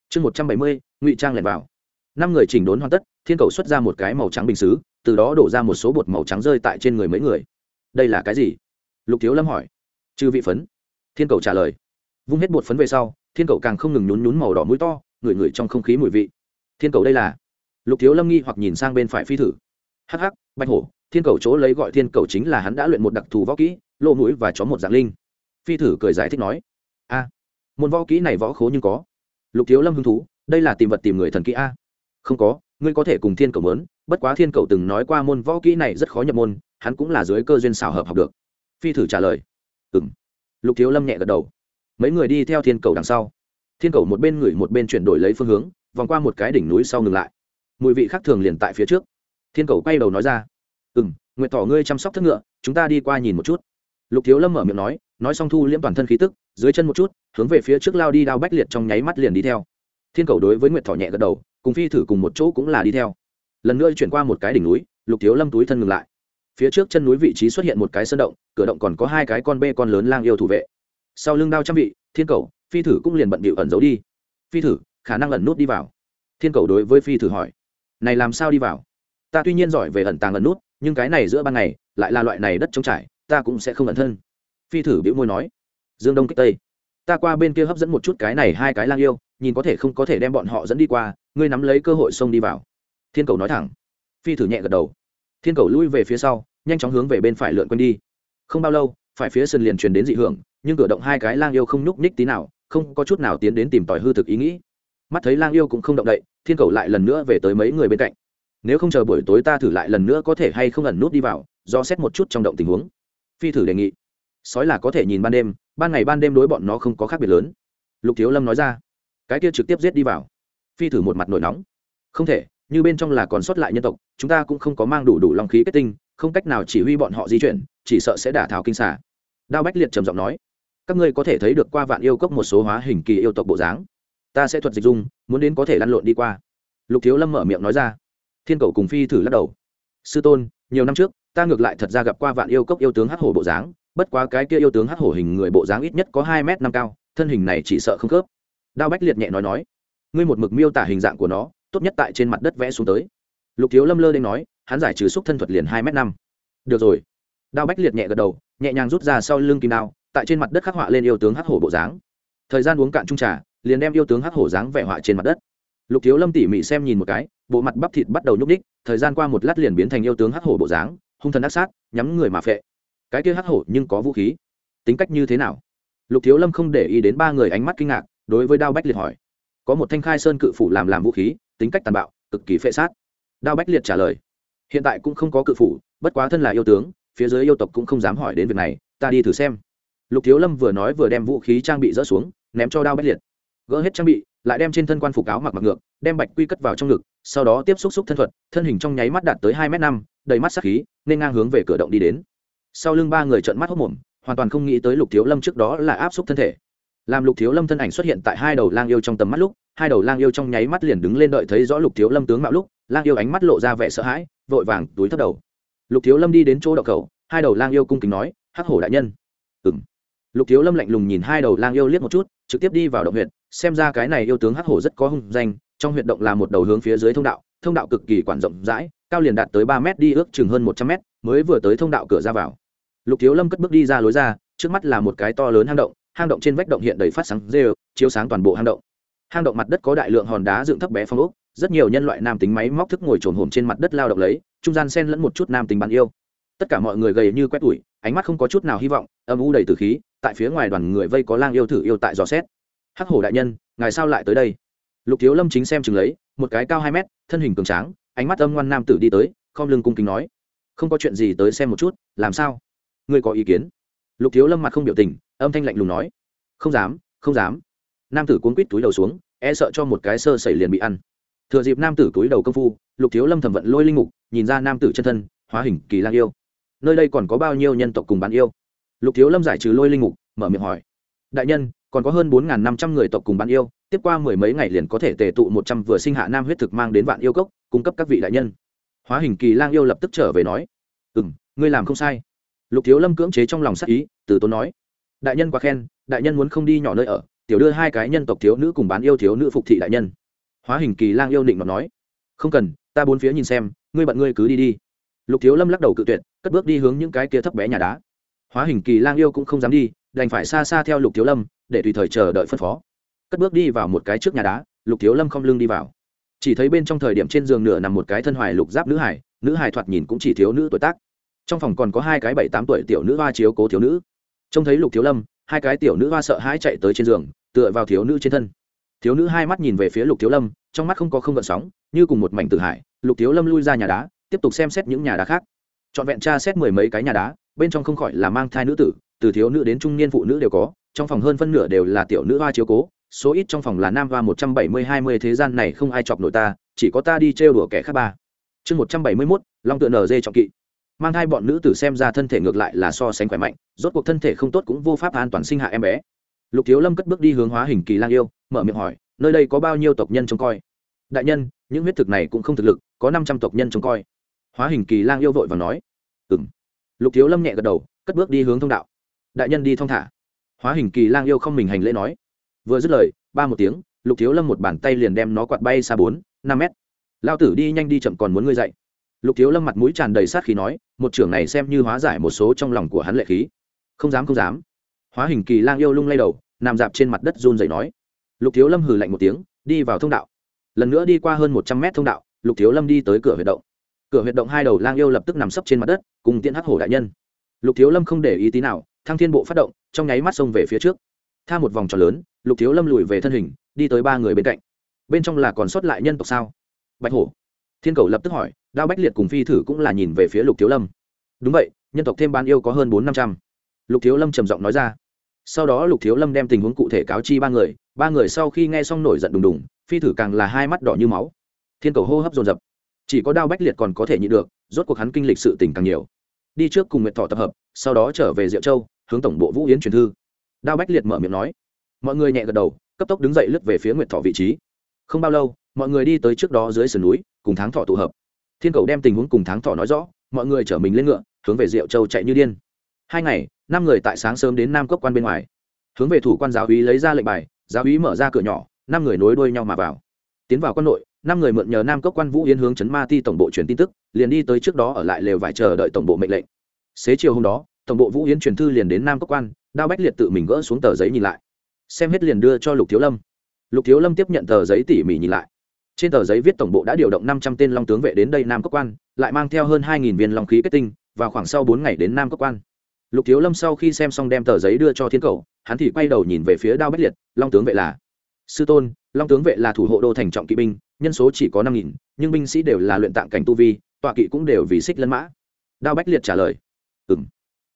Chương một trăm bảy mươi, ngụy trang lẻn vào. Năm người chỉnh đốn hoàn tất, thiên cầu xuất ra một cái màu trắng bình xứ, từ đó đổ ra một số bột màu trắng rơi tại trên người mấy người. Đây là cái gì? Lục thiếu lâm hỏi. Chư vị phấn. Thiên cầu trả lời. Vung hết bột phấn về sau, thiên cầu càng không ngừng nhún nhún màu đỏ mũi to, ngửi ngửi trong không khí mùi vị. Thiên cầu đây là? Lục thiếu lâm nghi hoặc nhìn sang bên phải phi thử. Hắc hắc, bạch hổ, thiên cầu chỗ lấy gọi thiên cầu chính là hắn đã luyện một đặc thù võ kỹ, lỗ mũi và chó một dạng linh phi thử cười giải thích nói, a, môn võ kỹ này võ khố nhưng có. Lục thiếu lâm hứng thú, đây là tìm vật tìm người thần kỹ a. Không có, ngươi có thể cùng thiên cầu mớn, bất quá thiên cầu từng nói qua môn võ kỹ này rất khó nhập môn, hắn cũng là dưới cơ duyên xảo hợp học được. Phi thử trả lời ừ m lục thiếu lâm nhẹ gật đầu, mấy người đi theo thiên cầu đằng sau. Thiên cầu một bên ngửi một bên chuyển đổi lấy phương hướng, vòng qua một cái đỉnh núi sau ngừng lại. Mùi vị khác thường liền tại phía trước. Thiên cầu quay đầu nói ra ừ m nguyện tỏ ngươi chăm sóc thất ngựa, chúng ta đi qua nhìn một chút lục thiếu lâm mở miệng nói nói xong thu liễm toàn thân khí tức, dưới chân một chút, hướng về phía trước lao đi đao bách liệt trong nháy mắt liền đi theo. Thiên cầu đối với nguyệt thỏ nhẹ gật đầu, cùng phi thử cùng một chỗ cũng là đi theo. Lần nữa chuyển qua một cái đỉnh núi, lục thiếu lâm túi thân ngừng lại. Phía trước chân núi vị trí xuất hiện một cái sơn động, cửa động còn có hai cái con bê con lớn lang yêu thủ vệ. Sau lưng đao trăm vị, thiên cầu, phi thử cũng liền bận bịu ẩn giấu đi. Phi thử, khả năng ẩn nút đi vào. Thiên cầu đối với phi thử hỏi, này làm sao đi vào? Ta tuy nhiên giỏi về ẩn tàng ẩn nút, nhưng cái này giữa ban ngày, lại là loại này đất trống trải ta cũng sẽ không ẩn thân. Phi thử biểu môi nói. Dương đông kích tây. Ta qua bên kia hấp dẫn một chút cái này hai cái lang yêu, nhìn có thể không có thể đem bọn họ dẫn đi qua, ngươi nắm lấy cơ hội xông đi vào. Thiên cầu nói thẳng. Phi thử nhẹ gật đầu. Thiên cầu lui về phía sau, nhanh chóng hướng về bên phải lượn quân đi. Không bao lâu, phải phía sân liền truyền đến dị hưởng, nhưng cửa động hai cái lang yêu không nhúc nhích tí nào, không có chút nào tiến đến tìm tòi hư thực ý nghĩ. Mắt thấy lang yêu cũng không động đậy, thiên cầu lại lần nữa về tới mấy người bên cạnh. Nếu không chờ buổi tối ta thử lại lần nữa có thể hay không ẩn nút đi vào, do xét một chút trong động tình huống phi thử đề nghị. Sói là có thể nhìn ban đêm, ban ngày ban đêm đối bọn nó không có khác biệt lớn. Lục thiếu lâm nói ra. Cái kia trực tiếp giết đi vào. Phi thử một mặt nổi nóng. Không thể, như bên trong là còn sót lại nhân tộc, chúng ta cũng không có mang đủ đủ lòng khí kết tinh, không cách nào chỉ huy bọn họ di chuyển, chỉ sợ sẽ đả thảo kinh xả đao bách liệt trầm giọng nói. Các ngươi có thể thấy được qua vạn yêu cốc một số hóa hình kỳ yêu tộc bộ dáng. Ta sẽ thuật dịch dung, muốn đến có thể lăn lộn đi qua. Lục thiếu lâm mở miệng nói ra. Thiên cầu cùng phi thử lắc đầu. Sư tôn, nhiều năm trước ta ngược lại thật ra gặp qua vạn yêu cốc yêu tướng hắc hổ bộ dáng, bất quá cái kia yêu tướng hắc hổ hình người bộ dáng ít nhất có hai m năm cao, thân hình này chỉ sợ không khớp. Đao bách liệt nhẹ nói nói, ngươi một mực miêu tả hình dạng của nó, tốt nhất tại trên mặt đất vẽ xuống tới. Lục thiếu lâm lơ đ nói, hắn giải trừ xúc thân thuật liền hai m năm. Được rồi. Đao bách liệt nhẹ gật đầu, nhẹ nhàng rút ra sau lưng kim đao, tại trên mặt đất khắc họa lên yêu tướng hắc hổ bộ dáng. Thời gian uống cạn trung trà, liền đem yêu tướng hắc hổ dáng vẽ họa trên mặt đất. Lục thiếu lâm tỉ mỉ xem nhìn một cái, bộ mặt bắp thịt bắt đầu nhúc ních thời gian qua một lát liền biến thành yêu tướng hắc hổ bộ dáng hung thần ác sát, nhắm người mà phệ. Cái kia hắc hổ nhưng có vũ khí. Tính cách như thế nào? Lục thiếu lâm không để ý đến ba người ánh mắt kinh ngạc, đối với đao bách liệt hỏi. Có một thanh khai sơn cự phủ làm làm vũ khí, tính cách tàn bạo, cực kỳ phệ sát. Đao bách liệt trả lời. Hiện tại cũng không có cự phủ, bất quá thân là yêu tướng, phía dưới yêu tộc cũng không dám hỏi đến việc này, ta đi thử xem. Lục thiếu lâm vừa nói vừa đem vũ khí trang bị dỡ xuống, ném cho đao bách liệt. Gỡ hết trang bị, lại đem trên thân quan phục áo mặc mặc ngược đem bạch quy cất vào trong ngực, sau đó tiếp xúc xúc thân thuật, thân hình trong nháy mắt đạt tới hai m năm, đầy mắt sắc khí, nên ngang hướng về cửa động đi đến. Sau lưng ba người trợn mắt hốc mồm, hoàn toàn không nghĩ tới lục thiếu lâm trước đó là áp xúc thân thể. Làm lục thiếu lâm thân ảnh xuất hiện tại hai đầu lang yêu trong tầm mắt lúc, hai đầu lang yêu trong nháy mắt liền đứng lên đợi thấy rõ lục thiếu lâm tướng mạo lúc, lang yêu ánh mắt lộ ra vẻ sợ hãi, vội vàng túi thấp đầu. Lục thiếu lâm đi đến chỗ đậu cầu hai đầu lang yêu cung kính nói, hắc hổ đại nhân. Ừng lục thiếu lâm lạnh lùng nhìn hai đầu lang yêu liếc một chút, trực tiếp đi vào động huyện xem ra cái này yêu tướng hắc hổ rất có hung danh trong huyệt động là một đầu hướng phía dưới thông đạo thông đạo cực kỳ quản rộng rãi, cao liền đạt tới ba mét đi ước chừng hơn một trăm mét, mới vừa tới thông đạo cửa ra vào. Lục thiếu lâm cất bước đi ra lối ra, trước mắt là một cái to lớn hang động hang động trên vách động hiện đầy phát sáng rêu, chiếu sáng toàn bộ hang động. Hang động mặt đất có đại lượng hòn đá dựng thấp bé phong ốc, rất nhiều nhân loại nam tính máy móc thức ngồi trồn hồm trên mặt đất lao động lấy, trung gian sen lẫn một chút nam tính bán yêu. Tất cả mọi người gầy như quét tủi, ánh mắt không có chút nào hy vọng, âm u đầy từ khí, tại phía ngoài đoàn người vây có lang yêu thử yêu tại dò xét. Hắc hổ đại nhân, ngài sao lại tới đây? Lục thiếu lâm chính xem chừng lấy, một cái cao hai mét, thân hình cường tráng, ánh mắt âm ngoan nam tử đi tới, khom lưng cung kính nói, không có chuyện gì tới xem một chút, làm sao? Ngươi có ý kiến? Lục thiếu lâm mặt không biểu tình, âm thanh lạnh lùng nói, không dám không dám. Nam tử cuốn quít túi đầu xuống e sợ cho một cái sơ sẩy liền bị ăn. Thừa dịp nam tử túi đầu công phu, lục thiếu lâm thẩm vận lôi linh mục, nhìn ra nam tử chân thân, hóa hình kỳ lang yêu. Nơi đây còn có bao nhiêu nhân tộc cùng bán yêu? Lục thiếu lâm giải trừ lôi linh mục, mở miệng hỏi, đại nhân, còn có hơn bốn năm trăm người tộc cùng bán yêu tiếp qua mười mấy ngày liền có thể tề tụ một trăm vừa sinh hạ nam huyết thực mang đến vạn yêu cốc, cung cấp các vị đại nhân. Hóa hình kỳ lang yêu lập tức trở về nói ừ m ngươi làm không sai. Lục thiếu lâm cưỡng chế trong lòng sắc ý, từ tốn nói, đại nhân quá khen, đại nhân muốn không đi nhỏ nơi ở, tiểu đưa hai cái nhân tộc thiếu nữ cùng bán yêu thiếu nữ phục thị đại nhân. Hóa hình kỳ lang yêu định mà nói, không cần, ta bốn phía nhìn xem, ngươi bận ngươi cứ đi đi. Lục thiếu lâm lắc đầu cự tuyệt, cất bước đi hướng những cái kia thấp bé nhà đá. Hóa hình kỳ lang yêu cũng không dám đi, đành phải xa xa theo lục thiếu lâm, để tùy thời chờ đợi phân phó cất bước đi vào một cái trước nhà đá, lục thiếu lâm không lưng đi vào. Chỉ thấy bên trong thời điểm trên giường nửa nằm một cái thân hoài lục giáp nữ hải nữ hải thoạt nhìn cũng chỉ thiếu nữ tuổi tác. Trong phòng còn có hai cái bảy tám tuổi tiểu nữ hoa chiếu cố thiếu nữ. Trông thấy lục thiếu lâm, hai cái tiểu nữ hoa sợ hãi chạy tới trên giường, tựa vào thiếu nữ trên thân. Thiếu nữ hai mắt nhìn về phía lục thiếu lâm, trong mắt không có không gợn sóng, như cùng một mảnh tử hải, lục thiếu lâm lui ra nhà đá, tiếp tục xem xét những nhà đá khác. Trọn vẹn tra xét mười mấy cái nhà đá, bên trong không khỏi là mang thai nữ tử, từ thiếu nữ đến trung niên phụ nữ đều có, trong phòng hơn phân nửa đều là tiểu nữ hoa chiếu cố số ít trong phòng là nam hoa một trăm bảy mươi, hai mươi thế gian này không ai chọc nội ta, chỉ có ta đi trêu đùa kẻ khác ba. Chương một trăm bảy mươi mốt, long tựa nở dê trọng kỵ. Mang hai bọn nữ tử xem ra thân thể ngược lại là so sánh khỏe mạnh, rốt cuộc thân thể không tốt cũng vô pháp an toàn sinh hạ em bé. Lục thiếu lâm cất bước đi hướng hóa hình kỳ lang yêu, mở miệng hỏi, nơi đây có bao nhiêu tộc nhân trông coi? Đại nhân, những huyết thực này cũng không thực lực, có năm trăm tộc nhân trông coi. Hóa hình kỳ lang yêu vội và nói. Ừ m lục thiếu lâm nhẹ gật đầu, cất bước đi hướng thông đạo. Đại nhân đi thong thả. Hóa hình kỳ lang yêu không mình hành lễ nói vừa dứt lời, ba một tiếng, lục thiếu lâm một bàn tay liền đem nó quạt bay xa bốn, năm mét. Lao tử đi nhanh đi chậm còn muốn ngươi dậy lục thiếu lâm mặt mũi tràn đầy sát khí nói, một trưởng này xem như hóa giải một số trong lòng của hắn lệ khí. Không dám không dám. Hóa hình kỳ lang yêu lung lay đầu, nằm dạp trên mặt đất run dậy nói. Lục thiếu lâm hừ lạnh một tiếng, đi vào thông đạo. Lần nữa đi qua hơn một trăm mét thông đạo, lục thiếu lâm đi tới cửa huyệt động. Cửa huyệt động hai đầu lang yêu lập tức nằm sấp trên mặt đất, cùng tiện hắc hổ đại nhân. Lục thiếu lâm không để ý tí nào, thăng thiên bộ phát động, trong nháy mắt xông về phía trước. Tha một vòng tròn lớn lục thiếu lâm lùi về thân hình, đi tới ba người bên cạnh. Bên trong là còn sót lại nhân tộc sao? Bạch hổ. Thiên cầu lập tức hỏi, đao bách liệt cùng phi thử cũng là nhìn về phía lục thiếu lâm. Đúng vậy, nhân tộc thêm ban yêu có hơn bốn năm trăm. Lục thiếu lâm trầm giọng nói ra. Sau đó lục thiếu lâm đem tình huống cụ thể cáo chi ba người ba người sau khi nghe xong nổi giận đùng đùng, phi thử càng là hai mắt đỏ như máu. Thiên cầu hô hấp dồn dập. Chỉ có đao bách liệt còn có thể nhịn được, rốt cuộc hắn kinh lịch sự tình càng nhiều. Đi trước cùng nguyệt thọ tập hợp, sau đó trở về diệu châu, hướng tổng bộ vũ yến truyền thư. Đao bách liệt mở miệng nói mọi người nhẹ gật đầu, cấp tốc đứng dậy lướt về phía nguyệt thọ vị trí. Không bao lâu, mọi người đi tới trước đó dưới sườn núi, cùng tháng thọ tụ hợp. Thiên cầu đem tình huống cùng tháng thọ nói rõ, mọi người chở mình lên ngựa, hướng về diệu châu chạy như điên. Hai ngày, năm người tại sáng sớm đến nam cốc quan bên ngoài. Hướng về thủ quan giáo úy lấy ra lệnh bài, giáo úy mở ra cửa nhỏ, năm người nối đuôi nhau mà vào. Tiến vào quan nội, năm người mượn nhờ nam cốc quan vũ yến hướng chấn ma ti tổng bộ truyền tin tức, liền đi tới trước đó ở lại lều vải chờ đợi tổng bộ mệnh lệnh. Xế chiều hôm đó, tổng bộ vũ yến truyền thư liền đến nam cốc quan, đao bách liệt tự mình gỡ xuống tờ giấy nhìn lại xem hết liền đưa cho lục thiếu lâm. Lục thiếu lâm tiếp nhận tờ giấy tỉ mỉ nhìn lại. Trên tờ giấy viết tổng bộ đã điều động năm trăm tên long tướng vệ đến đây nam cốc quan, lại mang theo hơn hai viên long khí kết tinh và khoảng sau bốn ngày đến nam cốc quan. Lục thiếu lâm sau khi xem xong đem tờ giấy đưa cho thiên cầu, hắn thì quay đầu nhìn về phía đao bách liệt, long tướng vệ là sư tôn, long tướng vệ là thủ hộ đô thành trọng kỵ binh, nhân số chỉ có năm nghìn, nhưng binh sĩ đều là luyện tạng cảnh tu vi, tọa kỵ cũng đều vì xích lân mã. Đao bách liệt trả lời. Ừ m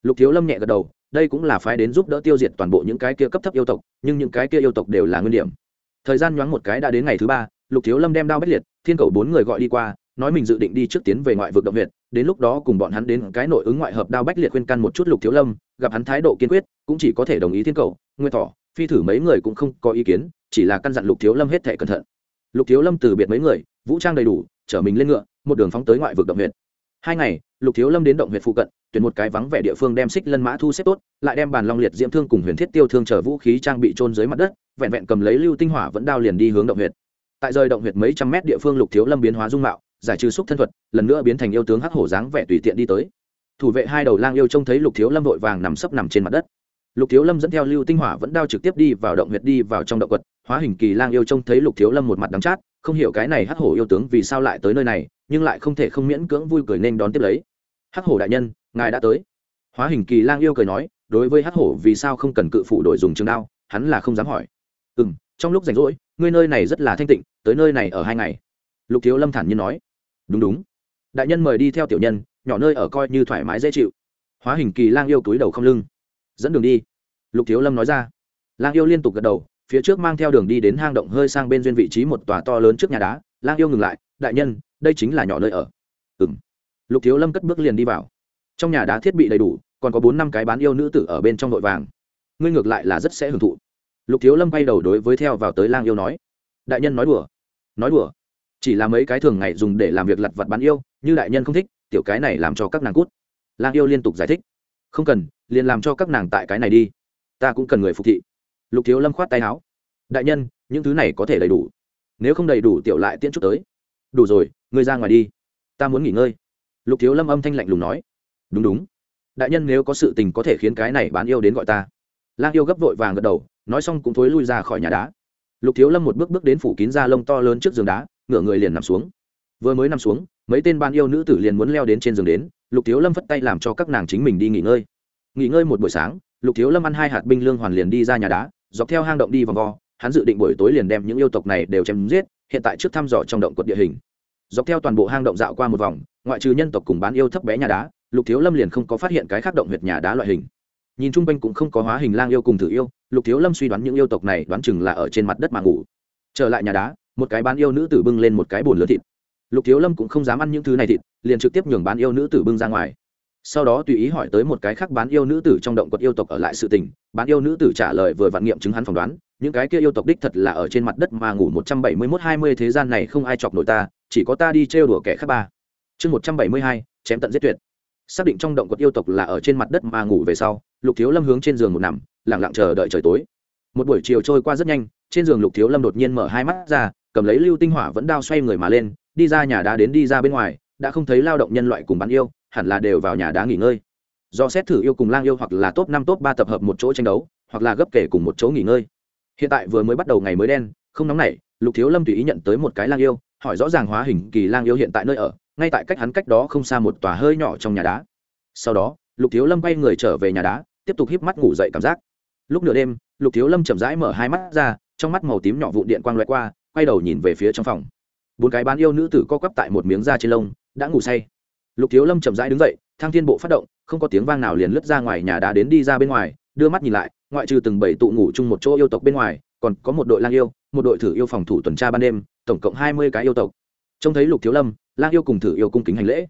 lục thiếu lâm nhẹ gật đầu đây cũng là phái đến giúp đỡ tiêu diệt toàn bộ những cái kia cấp thấp yêu tộc, nhưng những cái kia yêu tộc đều là nguyên điểm. Thời gian nhoáng một cái đã đến ngày thứ ba, lục thiếu lâm đem đao bách liệt, thiên cầu bốn người gọi đi qua, nói mình dự định đi trước tiến về ngoại vực động viện đến lúc đó cùng bọn hắn đến cái nội ứng ngoại hợp đao bách liệt khuyên căn một chút lục thiếu lâm, gặp hắn thái độ kiên quyết, cũng chỉ có thể đồng ý thiên cầu, nguyên thỏ, phi thử mấy người cũng không có ý kiến, chỉ là căn dặn lục thiếu lâm hết thể cẩn thận. Lục thiếu lâm từ biệt mấy người, vũ trang đầy đủ, chở mình lên ngựa, một đường phóng tới ngoại vực động huyện hai ngày, lục thiếu lâm đến động huyện phụ cận tuyển một cái vắng vẻ địa phương đem xích lân mã thu xếp tốt, lại đem bàn long liệt diễm thương cùng huyền thiết tiêu thương chở vũ khí trang bị trôn dưới mặt đất, vẹn vẹn cầm lấy lưu tinh hỏa vẫn đao liền đi hướng động huyệt. Tại rời động huyệt mấy trăm mét địa phương lục thiếu lâm biến hóa dung mạo, giải trừ xúc thân thuật, lần nữa biến thành yêu tướng hắc hổ dáng vẻ tùy tiện đi tới. Thủ vệ hai đầu lang yêu trông thấy lục thiếu lâm vội vàng nằm sấp nằm trên mặt đất. Lục thiếu lâm dẫn theo lưu tinh hỏa vẫn đao trực tiếp đi vào động huyệt đi vào trong động quật, hóa hình kỳ lang yêu trông thấy lục thiếu lâm một mặt đắng chát, không hiểu cái này hắc hổ yêu tướng vì sao lại tới nơi này, nhưng lại không thể không miễn cưỡng vui cười nên đón tiếp lấy hắc hổ đại nhân, ngài đã tới. Hóa hình kỳ lang yêu cười nói, đối với hắc hổ vì sao không cần cự phủ đổi dùng trường đao, hắn là không dám hỏi. Ừ m trong lúc rảnh rỗi, ngươi nơi này rất là thanh tịnh, tới nơi này ở hai ngày. Lục thiếu lâm thản nhiên nói. Đúng đúng. Đại nhân mời đi theo tiểu nhân, nhỏ nơi ở coi như thoải mái dễ chịu. Hóa hình kỳ lang yêu túi đầu không lưng. Dẫn đường đi. Lục thiếu lâm nói ra. Lang yêu liên tục gật đầu, phía trước mang theo đường đi đến hang động hơi sang bên duyên vị trí một tòa to lớn trước nhà đá. Lang yêu ngừng lại, đại nhân, đây chính là nhỏ nơi ở. Ừ m lục thiếu lâm cất bước liền đi vào. Trong nhà đá thiết bị đầy đủ, còn có bốn năm cái bán yêu nữ tử ở bên trong vội vàng. Ngươi ngược lại là rất sẽ hưởng thụ. Lục thiếu lâm bay đầu đối với theo vào tới lang yêu nói. Đại nhân nói đùa. Nói đùa. Chỉ là mấy cái thường ngày dùng để làm việc lặt vặt bán yêu, như đại nhân không thích, tiểu cái này làm cho các nàng cút. Lang yêu liên tục giải thích. Không cần, liền làm cho các nàng tại cái này đi. Ta cũng cần người phục thị. Lục thiếu lâm khoát tay áo. Đại nhân, những thứ này có thể đầy đủ. Nếu không đầy đủ tiểu lại tiễn chút tới. Đủ rồi, ngươi ra ngoài đi. Ta muốn nghỉ ngơi lục thiếu lâm âm thanh lạnh lùng nói. Đúng đúng. Đại nhân nếu có sự tình có thể khiến cái này bán yêu đến gọi ta. Lang yêu gấp vội vàng gật đầu, nói xong cũng thối lui ra khỏi nhà đá. Lục thiếu lâm một bước bước đến phủ kín da lông to lớn trước giường đá, ngửa người liền nằm xuống. Vừa mới nằm xuống, mấy tên ban yêu nữ tử liền muốn leo đến trên giường đến, lục thiếu lâm phất tay làm cho các nàng chính mình đi nghỉ ngơi. Nghỉ ngơi một buổi sáng, lục thiếu lâm ăn hai hạt binh lương hoàn liền đi ra nhà đá, dọc theo hang động đi vòng vo, hắn dự định buổi tối liền đem những yêu tộc này đều chém giết, hiện tại trước thăm dò trong động quật địa hình dọc theo toàn bộ hang động dạo qua một vòng, ngoại trừ nhân tộc cùng bán yêu thấp bé nhà đá, lục thiếu lâm liền không có phát hiện cái khác động huyệt nhà đá loại hình. Nhìn chung quanh cũng không có hóa hình lang yêu cùng thử yêu, lục thiếu lâm suy đoán những yêu tộc này đoán chừng là ở trên mặt đất mà ngủ. Trở lại nhà đá, một cái bán yêu nữ tử bưng lên một cái bồn lớn thịt. Lục thiếu lâm cũng không dám ăn những thứ này thịt, liền trực tiếp nhường bán yêu nữ tử bưng ra ngoài sau đó tùy ý hỏi tới một cái khác bán yêu nữ tử trong động quật yêu tộc ở lại sự tình, bán yêu nữ tử trả lời vừa vạn nghiệm chứng hắn phỏng đoán, những cái kia yêu tộc đích thật là ở trên mặt đất mà ngủ một trăm bảy mươi mốt hai mươi thế gian này không ai chọc nổi ta, chỉ có ta đi trêu đùa kẻ khác ba. Chương một trăm bảy mươi hai, chém tận giết tuyệt. Xác định trong động quật yêu tộc là ở trên mặt đất mà ngủ về sau, lục thiếu lâm hướng trên giường một nằm lẳng lặng chờ đợi trời tối. Một buổi chiều trôi qua rất nhanh, trên giường lục thiếu lâm đột nhiên mở hai mắt ra, cầm lấy lưu tinh hỏa vẫn đao xoay người mà lên, đi ra nhà đá đến đi ra bên ngoài, đã không thấy lao động nhân loại cùng bán yêu hẳn là đều vào nhà đá nghỉ ngơi. Do xét thử yêu cùng lang yêu hoặc là top năm, top ba tập hợp một chỗ tranh đấu, hoặc là gấp kể cùng một chỗ nghỉ ngơi. Hiện tại vừa mới bắt đầu ngày mới đen, không nóng nảy, lục thiếu lâm tùy ý nhận tới một cái lang yêu, hỏi rõ ràng hóa hình kỳ lang yêu hiện tại nơi ở, ngay tại cách hắn cách đó không xa một tòa hơi nhỏ trong nhà đá. Sau đó, lục thiếu lâm quay người trở về nhà đá, tiếp tục híp mắt ngủ dậy cảm giác. Lúc nửa đêm, lục thiếu lâm chậm rãi mở hai mắt ra, trong mắt màu tím nhỏ vụ điện quang loại qua, quay đầu nhìn về phía trong phòng. Bốn cái bán yêu nữ tử co quắp tại một miếng da trên lông, đã ngủ say lục thiếu lâm chậm rãi đứng dậy, thang thiên bộ phát động, không có tiếng vang nào liền lướt ra ngoài nhà đá đến đi ra bên ngoài, đưa mắt nhìn lại, ngoại trừ từng bảy tụ ngủ chung một chỗ yêu tộc bên ngoài, còn có một đội lang yêu, một đội thử yêu phòng thủ tuần tra ban đêm, tổng cộng hai mươi cái yêu tộc. Trông thấy lục thiếu lâm, lang yêu cùng thử yêu cung kính hành lễ.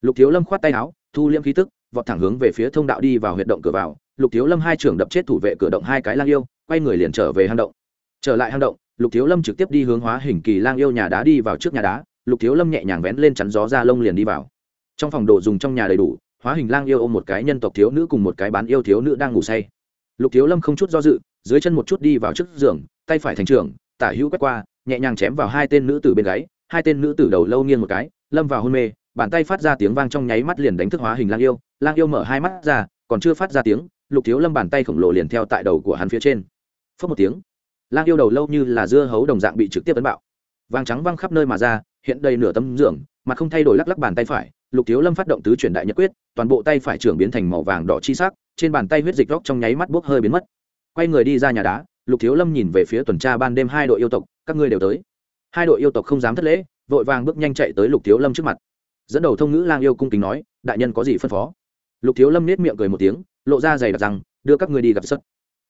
Lục thiếu lâm khoát tay áo, thu liễm khí tức, vọt thẳng hướng về phía thông đạo đi vào huyệt động cửa vào. Lục thiếu lâm hai trưởng đập chết thủ vệ cửa động hai cái lang yêu, quay người liền trở về hang động. Trở lại hang động, lục thiếu lâm trực tiếp đi hướng hóa hình kỳ lang yêu nhà đá đi vào trước nhà đá. Lục thiếu lâm nhẹ nhàng vén lên chắn gió ra lông liền đi vào trong phòng đồ dùng trong nhà đầy đủ, hóa hình lang yêu ôm một cái nhân tộc thiếu nữ cùng một cái bán yêu thiếu nữ đang ngủ say. Lục thiếu lâm không chút do dự, dưới chân một chút đi vào trước giường, tay phải thành trường tả hữu quét qua, nhẹ nhàng chém vào hai tên nữ tử bên gáy, hai tên nữ tử đầu lâu nghiêng một cái, lâm vào hôn mê, bàn tay phát ra tiếng vang trong nháy mắt liền đánh thức hóa hình lang yêu lang yêu mở hai mắt ra, còn chưa phát ra tiếng, lục thiếu lâm bàn tay khổng lồ liền theo tại đầu của hắn phía trên. Phớt một tiếng, lang yêu đầu lâu như là dưa hấu đồng dạng bị trực tiếp tấn bạo. Vàng trắng văng khắp nơi mà ra, hiện đầy nửa tấm giường mà không thay đổi lắc lắc bàn tay phải lục thiếu lâm phát động tứ chuyển đại nhật quyết, toàn bộ tay phải trưởng biến thành màu vàng đỏ chi sắc, trên bàn tay huyết dịch góc trong nháy mắt bốc hơi biến mất. Quay người đi ra nhà đá, lục thiếu lâm nhìn về phía tuần tra ban đêm hai đội yêu tộc, các ngươi đều tới. Hai đội yêu tộc không dám thất lễ, vội vàng bước nhanh chạy tới lục thiếu lâm trước mặt. Dẫn đầu thông ngữ lang yêu cung kính nói, đại nhân có gì phân phó? Lục thiếu lâm nết miệng cười một tiếng, lộ ra giày đặc rằng, đưa các ngươi đi gặp sất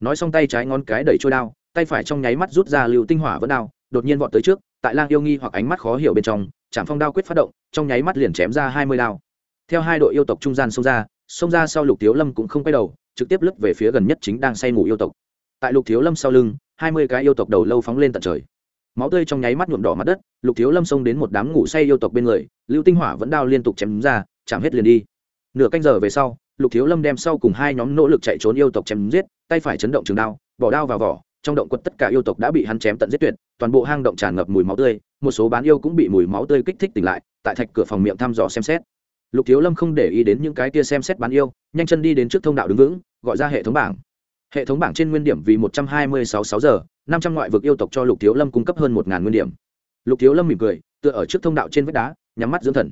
nói xong tay trái ngón cái đẩy trôi đao, tay phải trong nháy mắt rút ra lưu tinh hỏa vẫn đao, đột nhiên vọt tới trước, tại lang yêu nghi hoặc ánh mắt khó hiểu bên trong chạm phong đao quyết phát động, trong nháy mắt liền chém ra hai mươi đao. Theo hai đội yêu tộc trung gian xông ra xông ra sau lục thiếu lâm cũng không quay đầu, trực tiếp lướt về phía gần nhất chính đang say ngủ yêu tộc. Tại lục thiếu lâm sau lưng, hai mươi cái yêu tộc đầu lâu phóng lên tận trời. Máu tươi trong nháy mắt nhuộm đỏ mặt đất, lục thiếu lâm xông đến một đám ngủ say yêu tộc bên người, lưu tinh hỏa vẫn đao liên tục chém ra, chạm hết liền đi. Nửa canh giờ về sau, lục thiếu lâm đem sau cùng hai nhóm nỗ lực chạy trốn yêu tộc chém giết, tay phải chấn động trường đao, bỏ đao vào vỏ, trong động quật tất cả yêu tộc đã bị hắn chém tận giết tuyệt, toàn bộ hang động tràn ngập mùi máu tươi một số bán yêu cũng bị mùi máu tươi kích thích tỉnh lại, tại thạch cửa phòng miệng thăm dò xem xét. Lục thiếu lâm không để ý đến những cái kia xem xét bán yêu, nhanh chân đi đến trước thông đạo đứng vững, gọi ra hệ thống bảng. Hệ thống bảng trên nguyên điểm vì một trăm hai mươi sáu sáu giờ, năm trăm ngoại vực yêu tộc cho lục thiếu lâm cung cấp hơn một ngàn nguyên điểm. Lục thiếu lâm mỉm cười, tựa ở trước thông đạo trên vách đá, nhắm mắt dưỡng thần.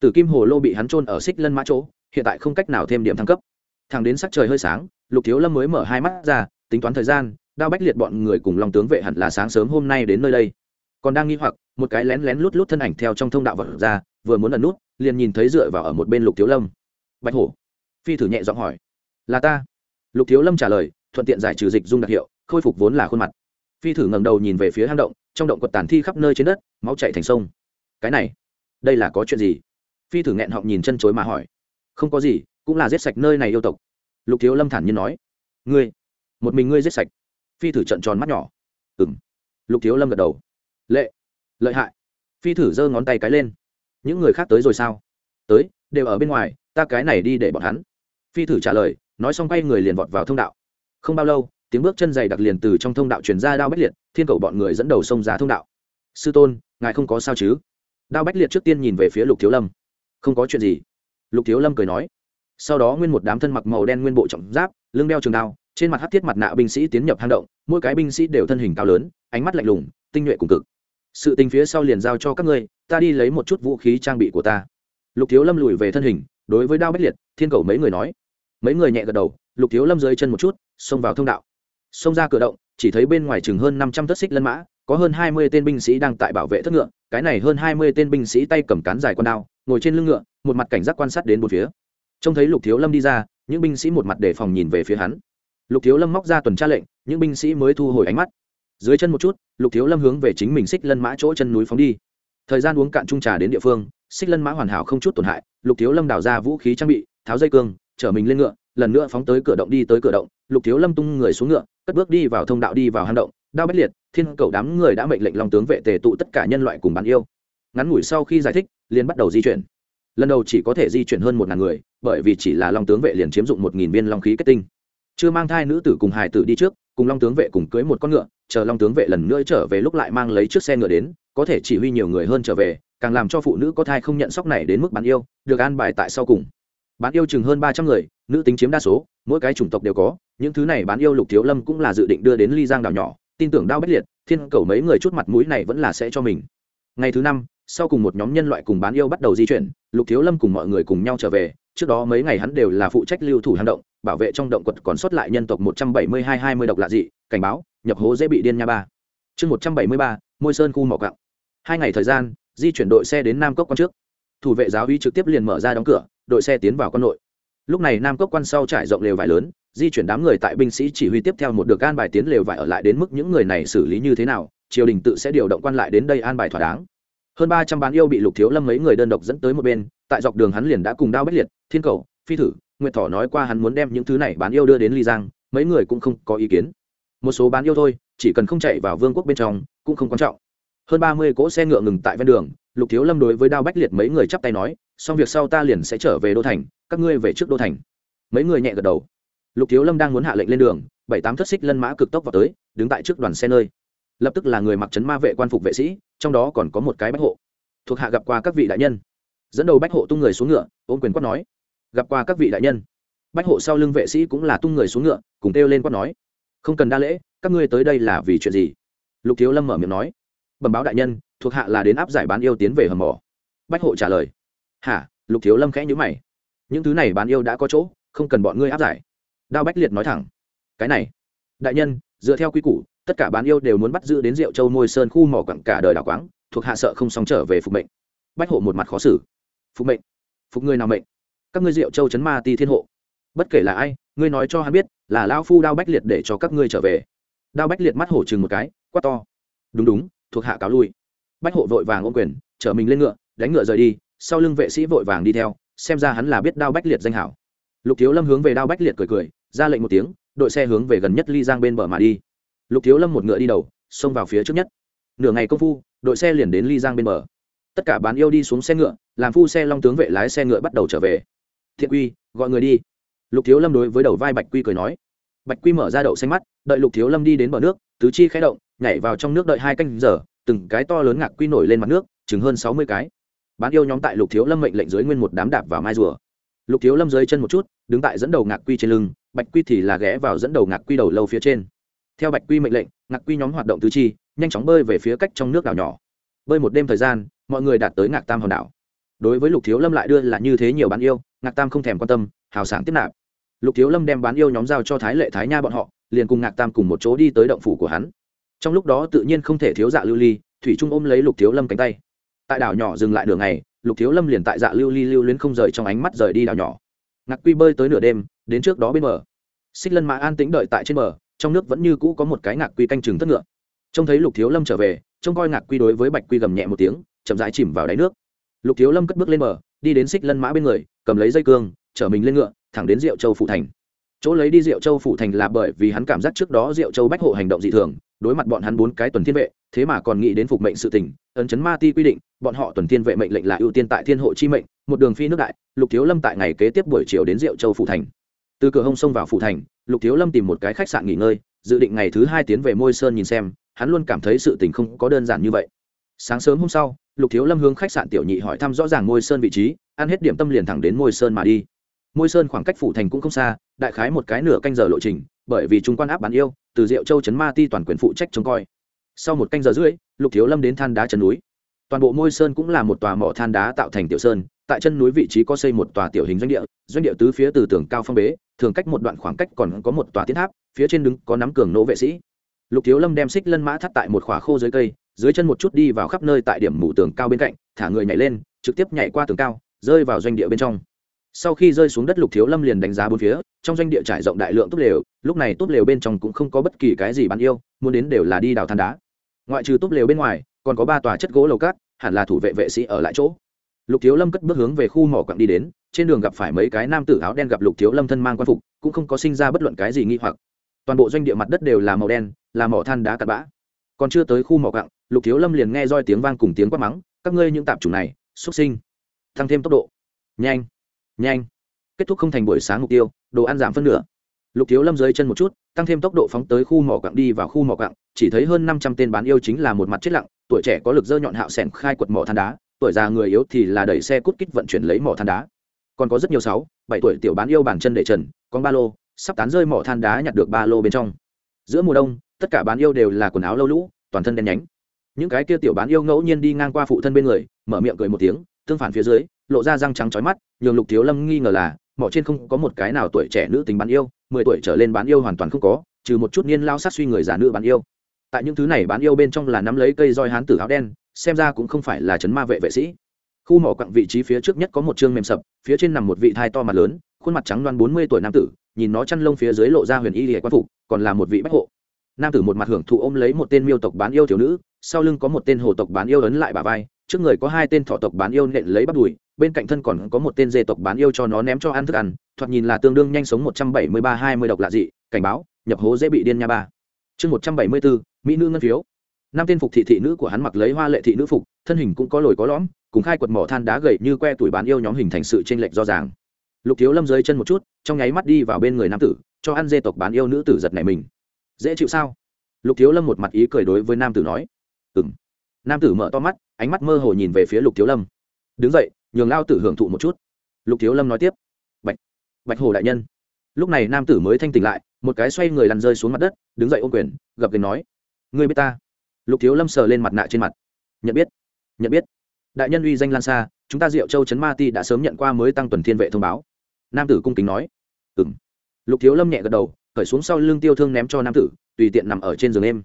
Tử kim hồ lô bị hắn trôn ở xích lân mã chỗ, hiện tại không cách nào thêm điểm thăng cấp. Thẳng đến sắc trời hơi sáng, lục thiếu lâm mới mở hai mắt ra, tính toán thời gian, đao bách liệt bọn người cùng lòng tướng vệ hẳn là sáng sớm hôm nay đến nơi đây còn đang nghi hoặc, một cái lén lén lút lút thân ảnh theo trong thông đạo vật ra, vừa muốn ẩn nút, liền nhìn thấy dựa vào ở một bên lục thiếu lâm. Bạch hổ. Phi thử nhẹ giọng hỏi. Là ta. Lục thiếu lâm trả lời, thuận tiện giải trừ dịch dung đặc hiệu, khôi phục vốn là khuôn mặt. Phi thử ngẩng đầu nhìn về phía hang động, trong động quật tàn thi khắp nơi trên đất, máu chạy thành sông. Cái này, đây là có chuyện gì? Phi thử nghẹn họng nhìn chân chối mà hỏi. Không có gì, cũng là giết sạch nơi này yêu tộc. Lục thiếu lâm thản nhiên nói. Ngươi, một mình ngươi giết sạch. Phi thử trận tròn mắt nhỏ. Ừng lục thiếu lâm gật đầu lệ. Lợi hại. Phi thử giơ ngón tay cái lên. Những người khác tới rồi sao? Tới, đều ở bên ngoài, ta cái này đi để bọn hắn. Phi thử trả lời, nói xong quay người liền vọt vào thông đạo. Không bao lâu, tiếng bước chân dày đặc liền từ trong thông đạo truyền ra đao bách liệt, thiên cầu bọn người dẫn đầu xông ra thông đạo. Sư tôn, ngài không có sao chứ? Đao bách liệt trước tiên nhìn về phía lục thiếu lâm. Không có chuyện gì. Lục thiếu lâm cười nói. Sau đó nguyên một đám thân mặc màu đen nguyên bộ trọng giáp, lưng đeo trường đao, trên mặt hát thiết mặt nạ binh sĩ tiến nhập hang động, mỗi cái binh sĩ đều thân hình cao lớn, ánh mắt lạnh lùng, tinh nhuệ cùng cực sự tình phía sau liền giao cho các ngươi, ta đi lấy một chút vũ khí trang bị của ta. Lục thiếu lâm lùi về thân hình, đối với đao bách liệt, thiên cầu mấy người nói. Mấy người nhẹ gật đầu, lục thiếu lâm dưới chân một chút, xông vào thông đạo. Xông ra cửa động, chỉ thấy bên ngoài chừng hơn năm trăm thất xích lân mã, có hơn hai mươi tên binh sĩ đang tại bảo vệ thất ngựa, cái này hơn hai mươi tên binh sĩ tay cầm cán dài con đao, ngồi trên lưng ngựa, một mặt cảnh giác quan sát đến một phía. Trông thấy lục thiếu lâm đi ra, những binh sĩ một mặt đề phòng nhìn về phía hắn. Lục thiếu lâm móc ra tuần tra lệnh, những binh sĩ mới thu hồi ánh mắt dưới chân một chút, lục thiếu lâm hướng về chính mình xích lân mã chỗ chân núi phóng đi. Thời gian uống cạn trung trà đến địa phương, xích lân mã hoàn hảo không chút tổn hại, lục thiếu lâm đào ra vũ khí trang bị, tháo dây cương, chở mình lên ngựa, lần nữa phóng tới cửa động đi tới cửa động. Lục thiếu lâm tung người xuống ngựa, cất bước đi vào thông đạo đi vào hang động, đao bách liệt, thiên cầu đám người đã mệnh lệnh long tướng vệ tề tụ tất cả nhân loại cùng bạn yêu. Ngắn ngủi sau khi giải thích, liền bắt đầu di chuyển. Lần đầu chỉ có thể di chuyển hơn một ngàn người, bởi vì chỉ là long tướng vệ liền chiếm dụng một nghìn viên long khí kết tinh chưa mang thai nữ tử cùng hải tử đi trước, cùng long tướng vệ cùng cưới một con ngựa, chờ long tướng vệ lần nữa trở về lúc lại mang lấy chiếc xe ngựa đến, có thể chỉ huy nhiều người hơn trở về, càng làm cho phụ nữ có thai không nhận sóc này đến mức bán yêu, được an bài tại sau cùng. Bán yêu chừng hơn ba trăm người, nữ tính chiếm đa số, mỗi cái chủng tộc đều có, những thứ này bán yêu lục thiếu lâm cũng là dự định đưa đến ly giang đảo nhỏ, tin tưởng đao bất liệt, thiên cầu mấy người chút mặt mũi này vẫn là sẽ cho mình. Ngày thứ năm, sau cùng một nhóm nhân loại cùng bán yêu bắt đầu di chuyển, lục thiếu lâm cùng mọi người cùng nhau trở về, trước đó mấy ngày hắn đều là phụ trách lưu thủ hang động bảo vệ trong động quật còn sót lại nhân tộc một trăm bảy mươi hai hai mươi độc lạ dị, cảnh báo, nhập hố dễ bị điên nha ba. Chương một trăm bảy mươi ba, môi sơn khu mỏ cặng hai ngày thời gian, di chuyển đội xe đến nam cốc quan trước. Thủ vệ giáo uy trực tiếp liền mở ra đóng cửa, đội xe tiến vào quan nội. Lúc này nam cốc quan sau trải rộng lều vải lớn, di chuyển đám người tại binh sĩ chỉ huy tiếp theo một được an bài tiến lều vải ở lại đến mức những người này xử lý như thế nào, triều đình tự sẽ điều động quan lại đến đây an bài thỏa đáng. Hơn ba trăm bán yêu bị lục thiếu lâm mấy người đơn độc dẫn tới một bên, tại dọc đường hắn liền đã cùng đao bách liệt, thiên cầu, phi thử nguyệt thỏ nói qua hắn muốn đem những thứ này bán yêu đưa đến ly giang, mấy người cũng không có ý kiến. Một số bán yêu thôi, chỉ cần không chạy vào vương quốc bên trong, cũng không quan trọng. Hơn ba mươi cỗ xe ngựa ngừng tại ven đường, lục thiếu lâm đối với đao bách liệt mấy người chắp tay nói, xong việc sau ta liền sẽ trở về đô thành, các ngươi về trước đô thành. Mấy người nhẹ gật đầu. Lục thiếu lâm đang muốn hạ lệnh lên đường, bảy tám thất xích lân mã cực tốc vào tới, đứng tại trước đoàn xe nơi. Lập tức là người mặc trấn ma vệ quan phục vệ sĩ, trong đó còn có một cái bách hộ. Thuộc hạ gặp qua các vị đại nhân. Dẫn đầu bách hộ tung người xuống ngựa, ôm quyền quát nói gặp qua các vị đại nhân. Bách hộ sau lưng vệ sĩ cũng là tung người xuống ngựa, cùng kêu lên quát nói, không cần đa lễ, các ngươi tới đây là vì chuyện gì? Lục thiếu lâm mở miệng nói, bẩm báo đại nhân, thuộc hạ là đến áp giải bán yêu tiến về hầm mỏ. Bách hộ trả lời, hả? Lục thiếu lâm khẽ nhữ mày, những thứ này bán yêu đã có chỗ, không cần bọn ngươi áp giải. Đao bách liệt nói thẳng, cái này, đại nhân, dựa theo quy củ, tất cả bán yêu đều muốn bắt giữ đến rượu châu môi sơn khu mỏ quặng cả đời đảo quáng, thuộc hạ sợ không xong trở về phục mệnh. Bách hộ một mặt khó xử, phục mệnh? Phục người nào mệnh? Các ngươi rượu châu chấn ma ti thiên hộ. Bất kể là ai, ngươi nói cho hắn biết, là lao phu đao bách liệt để cho các ngươi trở về. Đao bách liệt mắt hổ chừng một cái, quát to. Đúng đúng, thuộc hạ cáo lui. Bách hộ vội vàng ôm quyền, chở mình lên ngựa, đánh ngựa rời đi, sau lưng vệ sĩ vội vàng đi theo, xem ra hắn là biết đao bách liệt danh hảo. Lục thiếu lâm hướng về đao bách liệt cười cười, ra lệnh một tiếng, đội xe hướng về gần nhất ly giang bên bờ mà đi. Lục thiếu lâm một ngựa đi đầu, xông vào phía trước nhất. Nửa ngày công phu, đội xe liền đến ly giang bên bờ. Tất cả bán yêu đi xuống xe ngựa, làm phu xe long tướng vệ lái xe ngựa bắt đầu trở về thiện quy, gọi người đi. Lục thiếu lâm đối với đầu vai bạch quy cười nói. Bạch quy mở ra đậu xanh mắt, đợi lục thiếu lâm đi đến bờ nước, tứ chi khẽ động, nhảy vào trong nước đợi hai canh giờ, từng cái to lớn ngạc quy nổi lên mặt nước, chừng hơn sáu mươi cái. Bán yêu nhóm tại lục thiếu lâm mệnh lệnh dưới nguyên một đám đạp vào mai rùa. Lục thiếu lâm dưới chân một chút, đứng tại dẫn đầu ngạc quy trên lưng, bạch quy thì là ghé vào dẫn đầu ngạc quy đầu lâu phía trên. Theo bạch quy mệnh lệnh, ngạc quy nhóm hoạt động tứ chi, nhanh chóng bơi về phía cách trong nước đảo nhỏ. Bơi một đêm thời gian, mọi người đạt tới ngạc tam hòn đảo. Đối với lục thiếu lâm lại đưa là như thế nhiều bán yêu ngạc tam không thèm quan tâm hào sảng tiếp nạp. Lục thiếu lâm đem bán yêu nhóm giao cho thái lệ thái nha bọn họ liền cùng ngạc tam cùng một chỗ đi tới động phủ của hắn. Trong lúc đó tự nhiên không thể thiếu dạ lưu ly thủy trung ôm lấy lục thiếu lâm cánh tay. Tại đảo nhỏ dừng lại đường này, lục thiếu lâm liền tại dạ lưu ly lưu luyến không rời trong ánh mắt rời đi đảo nhỏ. Ngạc quy bơi tới nửa đêm đến trước đó bên bờ. Xích lân mã an tĩnh đợi tại trên bờ trong nước vẫn như cũ có một cái ngạc quy canh chừng tất ngựa. Trông thấy lục thiếu lâm trở về trông coi ngạc quy đối với bạch quy gầm nhẹ một tiếng chậm rãi chìm vào đáy nước. Lục thiếu lâm cất bước lên bờ đi đến xích lân mã bên người, cầm lấy dây cương, chở mình lên ngựa, thẳng đến diệu châu phụ thành. Chỗ lấy đi diệu châu phụ thành là bởi vì hắn cảm giác trước đó diệu châu bách hộ hành động dị thường, đối mặt bọn hắn bốn cái tuần thiên vệ, thế mà còn nghĩ đến phục mệnh sự tình, ấn chấn ma ti quy định, bọn họ tuần thiên vệ mệnh lệnh là ưu tiên tại thiên hộ chi mệnh, một đường phi nước đại, lục thiếu lâm tại ngày kế tiếp buổi chiều đến diệu châu phụ thành. Từ cửa hông sông vào phụ thành, lục thiếu lâm tìm một cái khách sạn nghỉ ngơi, dự định ngày thứ hai tiến về môi sơn nhìn xem, hắn luôn cảm thấy sự tình không có đơn giản như vậy. Sáng sớm hôm sau lục thiếu lâm hướng khách sạn tiểu nhị hỏi thăm rõ ràng ngôi sơn vị trí, ăn hết điểm tâm liền thẳng đến ngôi sơn mà đi. Ngôi sơn khoảng cách phủ thành cũng không xa, đại khái một cái nửa canh giờ lộ trình, bởi vì chúng quan áp bán yêu, từ diệu châu trấn ma ti toàn quyền phụ trách trông coi. Sau một canh giờ rưỡi, lục thiếu lâm đến than đá chân núi. Toàn bộ ngôi sơn cũng là một tòa mỏ than đá tạo thành tiểu sơn, tại chân núi vị trí có xây một tòa tiểu hình doanh địa doanh địa tứ phía từ tường cao phong bế, thường cách một đoạn khoảng cách còn có một tòa tiến tháp, phía trên đứng có nắm cường nỗ vệ sĩ. Lục thiếu lâm đem xích lân mã thắt tại một khỏa khô dưới cây dưới chân một chút đi vào khắp nơi tại điểm mù tường cao bên cạnh, thả người nhảy lên, trực tiếp nhảy qua tường cao, rơi vào doanh địa bên trong. Sau khi rơi xuống đất lục thiếu lâm liền đánh giá bốn phía, trong doanh địa trải rộng đại lượng tốt lều, lúc này tốt lều bên trong cũng không có bất kỳ cái gì bán yêu, muốn đến đều là đi đào than đá. Ngoại trừ tốt lều bên ngoài, còn có ba tòa chất gỗ lầu cát, hẳn là thủ vệ vệ sĩ ở lại chỗ. Lục thiếu lâm cất bước hướng về khu mỏ quặng đi đến, trên đường gặp phải mấy cái nam tử áo đen gặp lục thiếu lâm thân mang q u a n phục, cũng không có sinh ra bất luận cái gì nghi hoặc. Toàn bộ doanh địa mặt đất đều là màu đen, là mỏ than đá cặn bã còn chưa tới khu mỏ cặng lục thiếu lâm liền nghe roi tiếng vang cùng tiếng quát mắng, các ngươi những tạp chủng này, xuất sinh, tăng thêm tốc độ, nhanh nhanh, kết thúc không thành buổi sáng mục tiêu, đồ ăn giảm phân nửa. Lục thiếu lâm dưới chân một chút, tăng thêm tốc độ phóng tới khu mỏ cặng đi vào khu mỏ cặng chỉ thấy hơn năm trăm tên bán yêu chính là một mặt chết lặng, tuổi trẻ có lực dơ nhọn hạo sẻn khai quật mỏ than đá, tuổi già người yếu thì là đẩy xe cút kít vận chuyển lấy mỏ than đá. Còn có rất nhiều sáu, bảy tuổi tiểu bán yêu bàn chân để trần con ba lô, sắp tán rơi mỏ than đá nhặt được ba lô bên trong. Giữa mùa đông tất cả bán yêu đều là quần áo lâu lũ, toàn thân đen nhánh. Những cái kia tiểu bán yêu ngẫu nhiên đi ngang qua phụ thân bên người, mở miệng cười một tiếng, tương phản phía dưới, lộ ra răng trắng chói mắt, nhường lục thiếu lâm nghi ngờ là, mỏ trên không có một cái nào tuổi trẻ nữ tính bán yêu, mười tuổi trở lên bán yêu hoàn toàn không có, trừ một chút niên lao sát suy người già nữ bán yêu. Tại những thứ này bán yêu bên trong là nắm lấy cây roi hán tử áo đen, xem ra cũng không phải là chấn ma vệ vệ sĩ. Khu mỏ quặng vị trí phía trước nhất có một chương mềm sập, phía trên nằm một vị thai to mặt lớn, khuôn mặt trắng đoan bốn mươi tuổi nam tử, nhìn nó chăn lông phía dưới lộ ra huyền y lìa quan phục, còn là một vị bách hộ nam tử một mặt hưởng thụ ôm lấy một tên miêu tộc bán yêu thiếu nữ, sau lưng có một tên hồ tộc bán yêu ấn lại bà vai, trước người có hai tên thọ tộc bán yêu nện lấy bắt đùi, bên cạnh thân còn có một tên dê tộc bán yêu cho nó ném cho ăn thức ăn, thoạt nhìn là tương đương nhanh sống một trăm bảy mươi ba hai mươi độc lạ dị, cảnh báo, nhập hố dễ bị điên nha ba. Chương một trăm bảy mươi bốn mỹ nữ ngân phiếu. Năm tên phục thị thị nữ của hắn mặc lấy hoa lệ thị nữ phục, thân hình cũng có lồi có lõm, cùng khai quật mỏ than đá gậy như que tuổi bán yêu nhóm hình thành sự tranh lệch rõ ràng. Lục thiếu lâm dưới chân một chút, trong nháy mắt đi vào bên người nam tử, cho ăn dê tộc bán yêu nữ tử giật này mình dễ chịu sao? Lục thiếu lâm một mặt ý cười đối với nam tử nói. Ừ m nam tử mở to mắt, ánh mắt mơ hồ nhìn về phía lục thiếu lâm. Đứng dậy, nhường lao tử hưởng thụ một chút. Lục thiếu lâm nói tiếp. Bạch bạch hồ đại nhân. Lúc này nam tử mới thanh tỉnh lại, một cái xoay người lăn rơi xuống mặt đất, đứng dậy ôm quyền, gập quyền nói. Ngươi biết ta? Lục thiếu lâm sờ lên mặt nạ trên mặt. Nhận biết nhận biết. Đại nhân uy danh lan xa, chúng ta diệu châu trấn ma ti đã sớm nhận qua mới tăng tuần thiên vệ thông báo. Nam tử cung kính nói. Ừ m lục thiếu lâm nhẹ gật đầu khởi xuống sau lưng tiêu thương ném cho nam tử, tùy tiện nằm ở trên giường em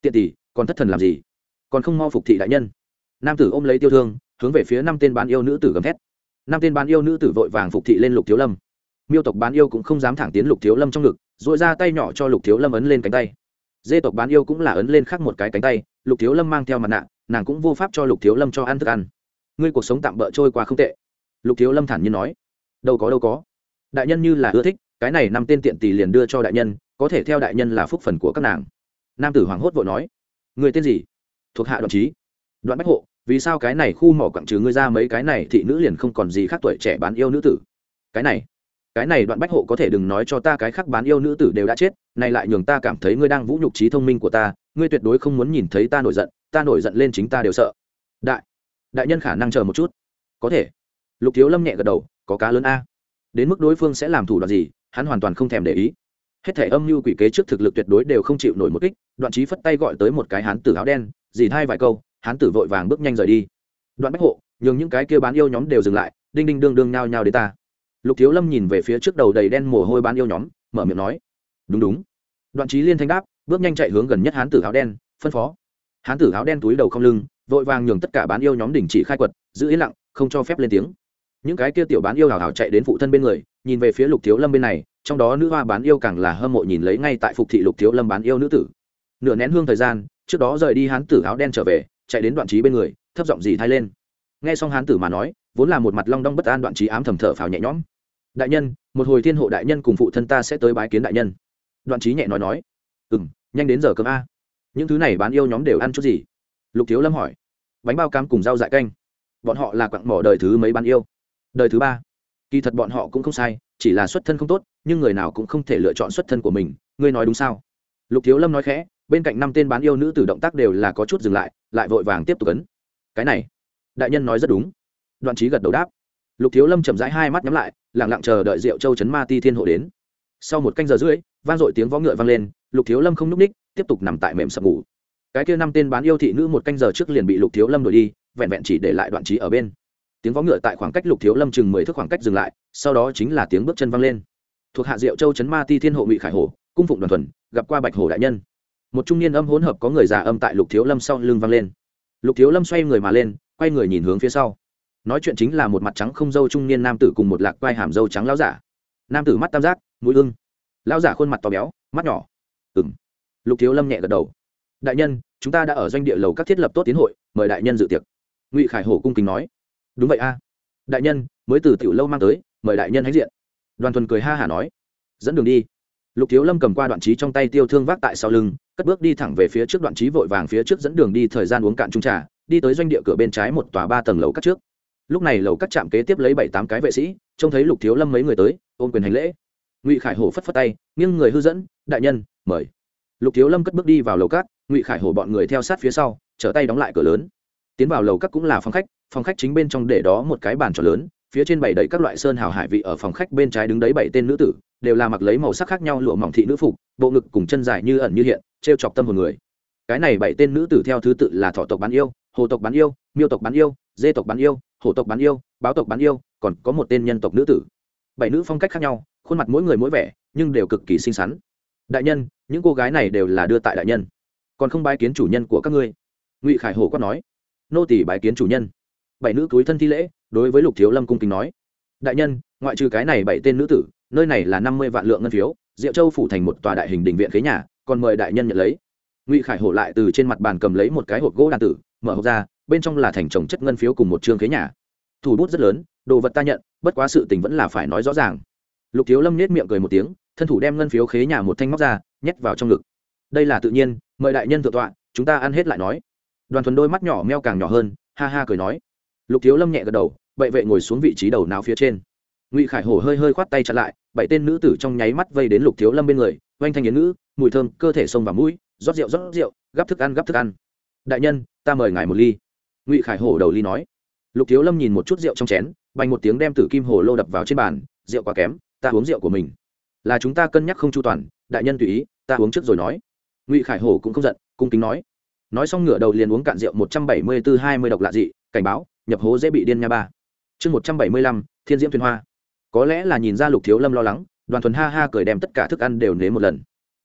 tiện tỷ, còn thất thần làm gì? Còn không mau phục thị đại nhân. Nam tử ôm lấy tiêu thương, hướng về phía năm tên bán yêu nữ tử gầm thét. Năm tên bán yêu nữ tử vội vàng phục thị lên lục thiếu lâm. Miêu tộc bán yêu cũng không dám thẳng tiến lục thiếu lâm trong ngực dội ra tay nhỏ cho lục thiếu lâm ấn lên cánh tay. Dê tộc bán yêu cũng là ấn lên khắc một cái cánh tay, lục thiếu lâm mang theo mặt nạ, nàng cũng vô pháp cho lục thiếu lâm cho ăn thức ăn. Ngươi cuộc sống tạm bỡ trôi qua không tệ. Lục thiếu lâm thản nhiên nói. Đâu có đâu có. Đại nhân như là ưa thích cái này năm tên tiện tỷ liền đưa cho đại nhân, có thể theo đại nhân là phúc phần của các nàng. Nam tử hoàng hốt vội nói, người tên gì? Thuộc hạ đoạn trí đoạn bách hộ, vì sao cái này khu mỏ quặng trừ ngươi ra mấy cái này thị nữ liền không còn gì khác tuổi trẻ bán yêu nữ tử? Cái này cái này đoạn bách hộ có thể đừng nói cho ta cái khác bán yêu nữ tử đều đã chết, này lại nhường ta cảm thấy ngươi đang vũ nhục trí thông minh của ta, ngươi tuyệt đối không muốn nhìn thấy ta nổi giận, ta nổi giận lên chính ta đều sợ. Đại đại nhân khả năng chờ một chút. Có thể. Lục thiếu lâm nhẹ gật đầu, có cá lớn a đến mức đối phương sẽ làm thủ đoạn gì, hắn hoàn toàn không thèm để ý. Hết thể âm mưu quỷ kế trước thực lực tuyệt đối đều không chịu nổi một kích, đoạn trí phất tay gọi tới một cái hán tử áo đen, dì thay vài câu, hán tử vội vàng bước nhanh rời đi. Đoạn bách hộ, nhường những cái kia bán yêu nhóm đều dừng lại, đinh đinh đương đương nhao nhao đến ta. Lục thiếu lâm nhìn về phía trước đầu đầy đen mồ hôi bán yêu nhóm, mở miệng nói, đúng đúng. Đoạn trí liên thanh đáp, bước nhanh chạy hướng gần nhất hán tử áo đen, phân phó. Hán tử áo đen túi đầu không lưng, vội vàng nhường tất cả bán yêu nhóm đình chỉ khai quật, giữ yên lặng, không cho phép lên tiếng những cái kia tiểu bán yêu hào hào chạy đến phụ thân bên người, nhìn về phía lục thiếu lâm bên này, trong đó nữ hoa bán yêu càng là hâm mộ nhìn lấy ngay tại phục thị lục thiếu lâm bán yêu nữ tử. Nửa nén hương thời gian, trước đó rời đi hán tử áo đen trở về, chạy đến đoạn trí bên người, thấp giọng gì thay lên. Nghe xong hán tử mà nói, vốn là một mặt long đong bất an đoạn trí ám thầm thở phào nhẹ nhõm. Đại nhân, một hồi thiên hộ đại nhân cùng phụ thân ta sẽ tới bái kiến đại nhân. Đoạn trí nhẹ nói nói. Ừ m nhanh đến giờ cơm a. Những thứ này bán yêu nhóm đều ăn chút gì? Lục thiếu lâm hỏi. Bánh bao cam cùng rau dại canh. Bọn họ là quặng mỏ đời thứ mấy bán yêu? Đời thứ ba. Kỳ thật bọn họ cũng không sai, chỉ là xuất thân không tốt, nhưng người nào cũng không thể lựa chọn xuất thân của mình, ngươi nói đúng sao? Lục thiếu lâm nói khẽ, bên cạnh năm tên bán yêu nữ tử động tác đều là có chút dừng lại lại vội vàng tiếp tục ấn. Cái này, đại nhân nói rất đúng. Đoạn trí gật đầu đáp. Lục thiếu lâm chậm rãi hai mắt nhắm lại lẳng lặng chờ đợi rượu châu chấn ma ti thiên hộ đến. Sau một canh giờ rưỡi, vang dội tiếng võ ngựa vang lên, lục thiếu lâm không nhúc ních, tiếp tục nằm tại mềm sập ngủ. Cái kia năm tên bán yêu thị nữ một canh giờ trước liền bị lục thiếu lâm đuổi đi, vẹn vẹn chỉ để lại đoạn trí ở bên tiếng võ ngựa tại khoảng cách lục thiếu lâm chừng mười thước khoảng cách dừng lại, sau đó chính là tiếng bước chân vang lên. Thuộc hạ diệu châu trấn ma ti thiên hộ ngụy khải hồ cung phụng đoàn thuần, gặp qua bạch hồ đại nhân. Một trung niên âm hỗn hợp có người già âm tại lục thiếu lâm sau lưng vang lên. Lục thiếu lâm xoay người mà lên, quay người nhìn hướng phía sau. Nói chuyện chính là một mặt trắng không dâu trung niên nam tử cùng một lạc quai hàm dâu trắng lão giả. Nam tử mắt tam giác, mũi ưng. Lão giả khuôn mặt to béo, mắt nhỏ. Ừng lục thiếu lâm nhẹ gật đầu. Đại nhân, chúng ta đã ở doanh địa lầu các thiết lập tốt tiến hội, mời đại nhân dự tiệc. Ngụy khải hổ cung kính nói đúng vậy a. Đại nhân, mới từ tiểu lâu mang tới, mời đại nhân hãnh diện. Đoàn thuần cười ha hả nói. Dẫn đường đi. Lục thiếu lâm cầm qua đoạn trí trong tay tiêu thương vác tại sau lưng, cất bước đi thẳng về phía trước đoạn trí vội vàng phía trước dẫn đường đi thời gian uống cạn trung trà, đi tới doanh địa cửa bên trái một tòa ba tầng lầu cắt trước. Lúc này lầu cắt chạm kế tiếp lấy bảy tám cái vệ sĩ, trông thấy lục thiếu lâm mấy người tới, ôm quyền hành lễ. Ngụy khải hổ phất phất tay, nghiêng người hư dẫn, đại nhân, mời. Lục thiếu lâm cất bước đi vào lầu cát ngụy khải hổ bọn người theo sát phía sau, trở tay đóng lại cửa lớn. Tiến vào lầu cát cũng là phòng khách phòng khách chính bên trong để đó một cái bàn tròn lớn, phía trên bảy đầy các loại sơn hào hải vị ở phòng khách bên trái đứng đấy bảy tên nữ tử, đều là mặc lấy màu sắc khác nhau lụa mỏng thị nữ phục, bộ ngực cùng chân dài như ẩn như hiện t chọc tâm hồn người. Cái này bảy tên nữ tử theo thứ tự là thọ tộc bán yêu, hồ tộc bán yêu, miêu tộc bán yêu, dê tộc bán yêu, hổ tộc bán yêu, báo tộc bán yêu, còn có một tên nhân tộc nữ tử. Bảy nữ phong cách khác nhau, khuôn mặt mỗi người mỗi vẻ, nhưng đều cực kỳ xinh xắn. Đại nhân, những cô gái này đều là đưa tại đại nhân. Còn không bái kiến chủ nhân của các ngươi. Ngụy khải hồ quát nói. Nô tỷ bái kiến chủ nhân bảy nữ túi thân thi lễ, đối với lục thiếu lâm cung kính nói, đại nhân, ngoại trừ cái này bảy tên nữ tử, nơi này là năm mươi vạn lượng ngân phiếu, diệu châu phủ thành một tòa đại hình đình viện khế nhà, còn mời đại nhân nhận lấy. Ngụy khải hổ lại từ trên mặt bàn cầm lấy một cái hộp gỗ đàn tử, mở hộp ra, bên trong là thành trồng chất ngân phiếu cùng một chương khế nhà. Thủ bút rất lớn, đồ vật ta nhận, bất quá sự tình vẫn là phải nói rõ ràng. Lục thiếu lâm nết miệng cười một tiếng, thân thủ đem ngân phiếu khế nhà một thanh móc ra, nhét vào trong ngực. Đây là tự nhiên, mời đại nhân thượng tọa, chúng ta ăn hết lại nói. Đoàn thuần đôi mắt nhỏ meo càng nhỏ hơn, ha ha cười nói lục thiếu lâm nhẹ gật đầu bậy vệ ngồi xuống vị trí đầu não phía trên. Ngụy khải hổ hơi hơi khoát tay chặn lại, bảy tên nữ tử trong nháy mắt vây đến lục thiếu lâm bên người, oanh thanh yến ngữ, mùi thơm, cơ thể sông vào mũi, rót rượu rót rượu, gắp thức ăn, gắp thức ăn. Đại nhân, ta mời ngài một ly. Ngụy khải hổ đầu ly nói. Lục thiếu lâm nhìn một chút rượu trong chén, bành một tiếng đem tử kim hồ lô đập vào trên bàn, rượu quá kém, ta uống rượu của mình. Là chúng ta cân nhắc không chu toàn, đại nhân tùy ý, ta uống trước rồi nói. Ngụy khải hổ cũng không giận, cung kính nói. Nói xong ngửa đầu liền uống cạn rượu một trăm bảy mươi tư hai mươi độc lạ dị, cảnh báo nhập hố dễ bị điên nha ba. Chương một trăm bảy mươi lăm, thiên diễm thuyền hoa. Có lẽ là nhìn ra lục thiếu lâm lo lắng, đoàn thuần ha ha cười đem tất cả thức ăn đều nếm một lần.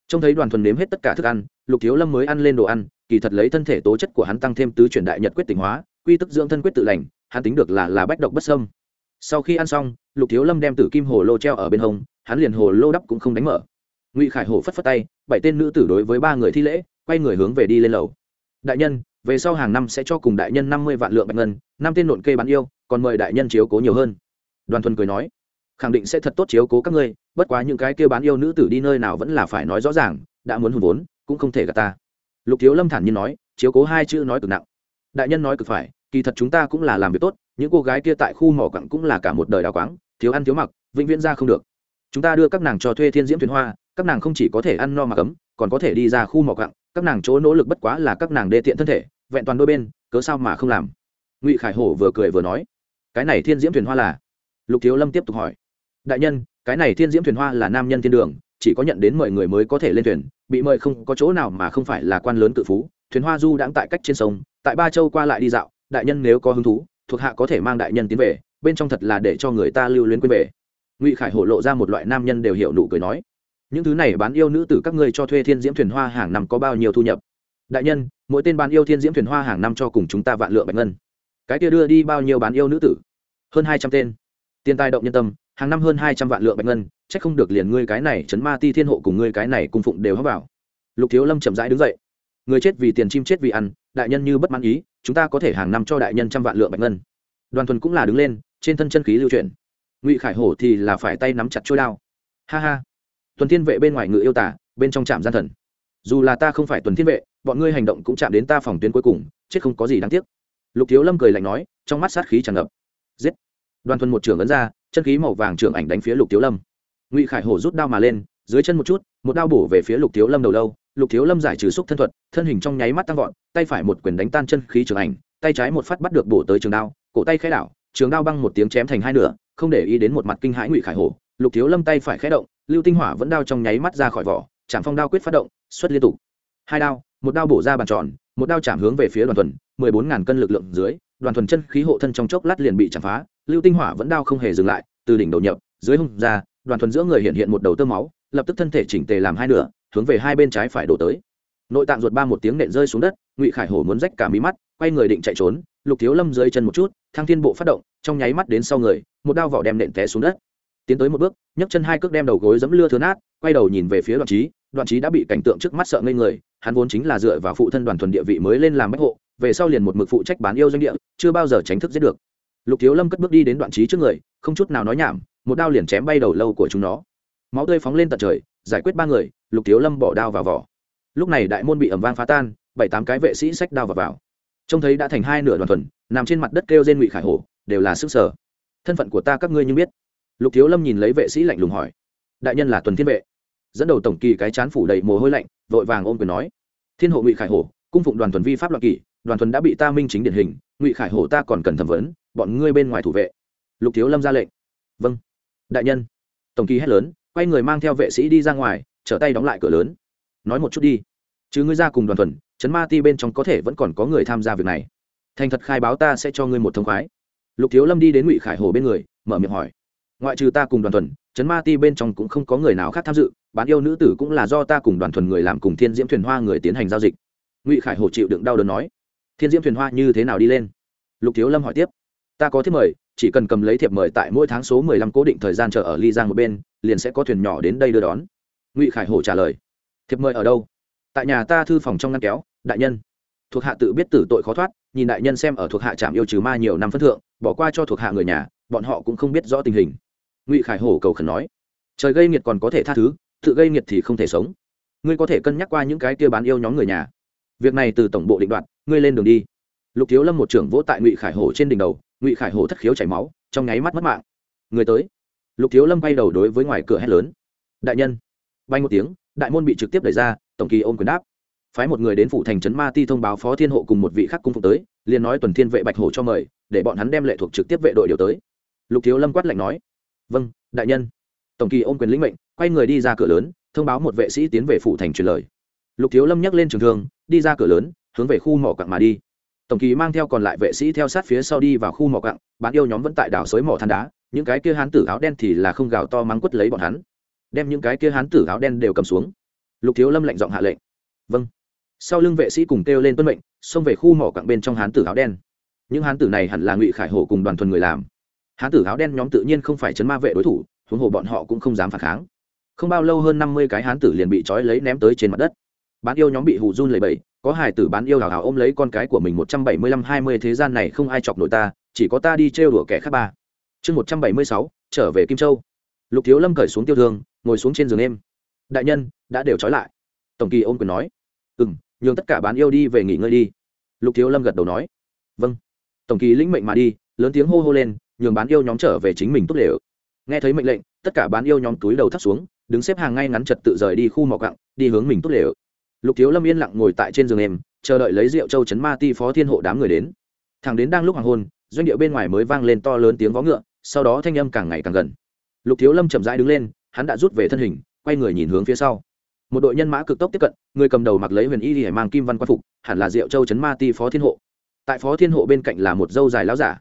Trông thấy đoàn thuần nếm hết tất cả thức ăn, lục thiếu lâm mới ăn lên đồ ăn, kỳ thật lấy thân thể tố chất của hắn tăng thêm tứ chuyển đại nhật quyết tỉnh hóa, quy tức dưỡng thân quyết tự lành, hắn tính được là là bách độc bất sâm sau khi ăn xong, lục thiếu lâm đem tử kim hồ lô treo ở bên hông, hắn liền hồ lô đắp cũng không đánh mở. Ngụy khải hồ phất phất tay, bảy tên nữ tử đối với ba người thi lễ, quay người hướng về đi lên lầu. Đại nhân về sau hàng năm sẽ cho cùng đại nhân năm mươi vạn lượng bạch ngân, năm tên nộn kê bán yêu, còn mời đại nhân chiếu cố nhiều hơn. Đoàn thuần cười nói, khẳng định sẽ thật tốt chiếu cố các ngươi, bất quá những cái kêu bán yêu nữ tử đi nơi nào vẫn là phải nói rõ ràng, đã muốn hùn vốn, cũng không thể gạt ta. Lục thiếu lâm thản nhiên nói, chiếu cố hai chữ nói cực nặng. Đại nhân nói cực phải, kỳ thật chúng ta cũng là làm việc tốt, những cô gái kia tại khu mỏ quặng cũng là cả một đời đào quáng, thiếu ăn thiếu mặc, vĩnh viễn ra không được. Chúng ta đưa các nàng cho thuê thiên diễm thuyền hoa, các nàng không chỉ có thể ăn no mà ấm còn có thể đi ra khu mỏ quặng các nàng chỗ nỗ lực bất quá là các nàng đê tiện thân thể, vẹn toàn đôi bên, cớ sao mà không làm? Ngụy khải hổ vừa cười vừa nói, cái này thiên diễm thuyền hoa là? Lục thiếu lâm tiếp tục hỏi, đại nhân, cái này thiên diễm thuyền hoa là nam nhân thiên đường, chỉ có nhận đến mời người mới có thể lên thuyền, bị mời không có chỗ nào mà không phải là quan lớn cự phú, thuyền hoa du đãng tại cách trên sông, tại ba châu qua lại đi dạo, đại nhân nếu có hứng thú, thuộc hạ có thể mang đại nhân tiến về, bên trong thật là để cho người ta lưu luyến quên về. Ngụy khải hổ lộ ra một loại nam nhân đều hiểu nụ cười nói những thứ này bán yêu nữ tử các ngươi cho thuê thiên diễm thuyền hoa hàng năm có bao nhiêu thu nhập? Đại nhân, mỗi tên bán yêu thiên diễm thuyền hoa hàng năm cho cùng chúng ta vạn lượng bạch ngân. Cái kia đưa đi bao nhiêu bán yêu nữ tử? Hơn hai trăm tên. Tiền tài động nhân tâm, hàng năm hơn hai trăm vạn lượng bạch ngân c h ắ c không được liền ngươi cái này chấn ma ti thiên hộ cùng ngươi cái này cung phụng đều hấp vào. Lục thiếu lâm chậm rãi đứng dậy. Người chết vì tiền, chim chết vì ăn, đại nhân như bất mãn ý, chúng ta có thể hàng năm cho đại nhân trăm vạn lượng bạch ngân. Đoàn thuần cũng là đứng lên, trên thân chân khí lưu chuyển. Ngụy khải hổ thì là phải tay nắm chặt trôi đao. Ha ha tuần thiên vệ bên ngoài ngự yêu tả, bên trong trạm gian thần. Dù là ta không phải tuần thiên vệ, bọn ngươi hành động cũng chạm đến ta phòng tuyến cuối cùng, chết không có gì đáng tiếc. Lục thiếu lâm cười lạnh nói, trong mắt sát khí tràn ngập. Giết! Đoàn thuần một trưởng ấn ra, chân khí màu vàng trưởng ảnh đánh phía lục thiếu lâm. Ngụy khải hổ rút đao mà lên, dưới chân một chút, một đao bổ về phía lục thiếu lâm đầu lâu. Lục thiếu lâm giải trừ xúc thân thuật, thân hình trong nháy mắt tăng vọt, tay phải một quyền đánh tan chân khí trưởng ảnh, tay trái một phát bắt được bổ tới trường đao, cổ tay khẽ đảo, trường đao băng một tiếng chém thành hai nửa, không để ý đến một mặt kinh hãi ngụy khải hổ. Lục thiếu lâm tay phải khẽ động lưu tinh hỏa vẫn đao trong nháy mắt ra khỏi vỏ, chạm phong đao quyết phát động, xuất liên tục. Hai đao, một đao bổ ra bàn tròn, một đao chạm hướng về phía đoàn thuần, mười bốn ngàn cân lực lượng dưới, đoàn thuần chân khí hộ thân trong chốc lát liền bị chạm phá, lưu tinh hỏa vẫn đao không hề dừng lại, từ đỉnh đầu nhập, dưới hông ra, đoàn thuần giữa người hiện hiện một đầu tơ máu, lập tức thân thể chỉnh tề làm hai nửa, hướng về hai bên trái phải đổ tới. Nội tạng ruột ba một tiếng nện rơi xuống đất, ngụy khải hổ muốn rách cả mí mắt, quay người định chạy trốn, lục thiếu lâm dưới chân một chút thang thiên bộ phát động, trong nháy mắt đến sau người, một đao vỏ đem nện té xuống đất tiến tới một bước, nhấc chân hai cước đem đầu gối dẫm lưa thưa nát, quay đầu nhìn về phía đoạn trí đoạn trí đã bị cảnh tượng trước mắt sợ ngây người, hắn vốn chính là dựa vào phụ thân đoàn thuần địa vị mới lên làm bách hộ, về sau liền một mực phụ trách bán yêu doanh địa, chưa bao giờ tránh thức giết được. Lục thiếu lâm cất bước đi đến đoạn trí trước người, không chút nào nói nhảm, một đao liền chém bay đầu lâu của chúng nó. Máu tươi phóng lên tận trời, giải quyết ba người, lục thiếu lâm bỏ đao vào vỏ. Lúc này đại môn bị ẩm vang phá tan, bảy tám cái vệ sĩ xách đao vào vào. Trông thấy đã thành hai nửa đoàn thuần, nằm trên mặt đất kêu trên ngụy khải hổ, đều là sức sở. Thân phận của ta các ngươi như biết lục thiếu lâm nhìn lấy vệ sĩ lạnh lùng hỏi, đại nhân là tuần thiên vệ. Dẫn đầu tổng kỳ cái chán phủ đầy mồ hôi lạnh, vội vàng ôm quyền nói, thiên hộ ngụy khải hổ, cung phụng đoàn tuần vi pháp loạn kỷ, đoàn tuần đã bị ta minh chính điển hình, ngụy khải hổ ta còn cần thẩm vấn, bọn ngươi bên ngoài thủ vệ. Lục thiếu lâm ra lệnh vâng đại nhân. Tổng kỳ hét lớn, quay người mang theo vệ sĩ đi ra ngoài, trở tay đóng lại cửa lớn. Nói một chút đi, chứ ngươi ra cùng đoàn thuần chấn ma ti bên trong có thể vẫn còn có người tham gia việc này. Thành thật khai báo ta sẽ cho ngươi một thông khoái. Lục thiếu lâm đi đến ngụy khải hồ bên người, mở miệng hỏi ngoại trừ ta cùng đoàn thuần chấn ma ti bên trong cũng không có người nào khác tham dự, bán yêu nữ tử cũng là do ta cùng đoàn thuần người làm cùng thiên diễm thuyền hoa người tiến hành giao dịch. Ngụy khải hồ chịu đựng đau đớn nói. Thiên diễm thuyền hoa như thế nào đi lên? Lục thiếu lâm hỏi tiếp. Ta có thiếp mời, chỉ cần cầm lấy thiệp mời tại mỗi tháng số mười lăm cố định thời gian chờ ở ly giang một bên, liền sẽ có thuyền nhỏ đến đây đưa đón. Ngụy khải hổ trả lời. Thiệp mời ở đâu? Tại nhà ta thư phòng trong ngăn kéo, đại nhân. Thuộc hạ tự biết tử tội khó thoát, nhìn đại nhân xem ở thuộc hạ trạm yêu trừ ma nhiều năm phân thượng, bỏ qua cho thuộc hạ người nhà, bọn họ cũng không biết rõ tình hình ngụy khải hổ cầu khẩn nói, trời gây nghiệt còn có thể tha thứ, tự gây nghiệt thì không thể sống. Ngươi có thể cân nhắc qua những cái kia bán yêu nhóm người nhà. Việc này từ tổng bộ định đoạt, ngươi lên đường đi. Lục thiếu lâm một trưởng vỗ tại ngụy khải hổ trên đỉnh đầu, ngụy khải hổ thất khiếu chảy máu, trong nháy mắt mất mạng. Người tới. Lục thiếu lâm bay đầu đối với ngoài cửa hét lớn. Đại nhân. Bay một tiếng, đại môn bị trực tiếp đẩy ra, tổng kỳ ôm quyền đáp. Phái một người đến phủ thành trấn ma ti thông báo phó thiên hộ cùng một vị khắc cung phục tới, liền nói tuần thiên vệ bạch hổ cho mời, để bọn hắn đem lệ thuộc trực tiếp vệ đội điều tới. Lục thiếu lâm quát lạnh nói vâng đại nhân. Tổng kỳ ôm quyền lĩnh mệnh, quay người đi ra cửa lớn, thông báo một vệ sĩ tiến về phủ thành truyền lời. Lục thiếu lâm nhắc lên trường thương, đi ra cửa lớn, hướng về khu mỏ cặng mà đi. Tổng kỳ mang theo còn lại vệ sĩ theo sát phía sau đi vào khu mỏ cặng bán yêu nhóm vẫn tại đảo xới mỏ than đá, những cái kia hán tử áo đen thì là không gào to mắng quất lấy bọn hắn. Đem những cái kia hán tử áo đen đều cầm xuống. Lục thiếu lâm lệnh giọng hạ lệnh. Vâng. Sau lưng vệ sĩ cùng kêu lên tuân mệnh, xông về khu mỏ cặng bên trong hán tử áo đen. Những hán tử này hẳn là ngụy khải hổ cùng đoàn thuần người làm hán tử áo đen nhóm tự nhiên không phải chấn ma vệ đối thủ, huống hồ bọn họ cũng không dám phản kháng. Không bao lâu hơn năm mươi cái hán tử liền bị trói lấy ném tới trên mặt đất. Bán yêu nhóm bị hù run lầy bẫy có hải tử bán yêu hào hào ôm lấy con cái của mình một trăm bảy mươi lăm hai mươi thế gian này không ai chọc nổi ta, chỉ có ta đi trêu đùa kẻ khác ba. Chương một trăm bảy mươi sáu, trở về kim châu. Lục thiếu lâm cởi xuống tiêu thương, ngồi xuống trên giường em đại nhân, đã đều trói lại. Tổng kỳ ôm quyền nói. Ừ m nhường tất cả bán yêu đi về nghỉ ngơi đi. Lục thiếu lâm gật đầu nói. Vâng. Tổng kỳ lĩnh mệnh mà đi, lớn tiếng hô hô lên nhường bán yêu nhóm trở về chính mình tốt lều. Nghe thấy mệnh lệnh, tất cả bán yêu nhóm túi đầu thắt xuống, đứng xếp hàng ngay ngắn trật tự rời đi khu mỏ cặng đi hướng mình tốt lều. Lục thiếu lâm yên lặng ngồi tại trên giường em, chờ đợi lấy rượu châu chấn ma ti phó thiên hộ đám người đến. Thằng đến đang lúc hoàng hôn, doanh điệu bên ngoài mới vang lên to lớn tiếng vó ngựa, sau đó thanh âm càng ngày càng gần. Lục thiếu lâm chậm rãi đứng lên, hắn đã rút về thân hình, quay người nhìn hướng phía sau. Một đội nhân mã cực tốc tiếp cận, người cầm đầu mặc lấy huyền y thì mang kim văn quan phục, hẳn là diệu châu trấn ma ti phó thiên hộ. Tại phó thiên hộ bên cạnh là một dâu dài láo giả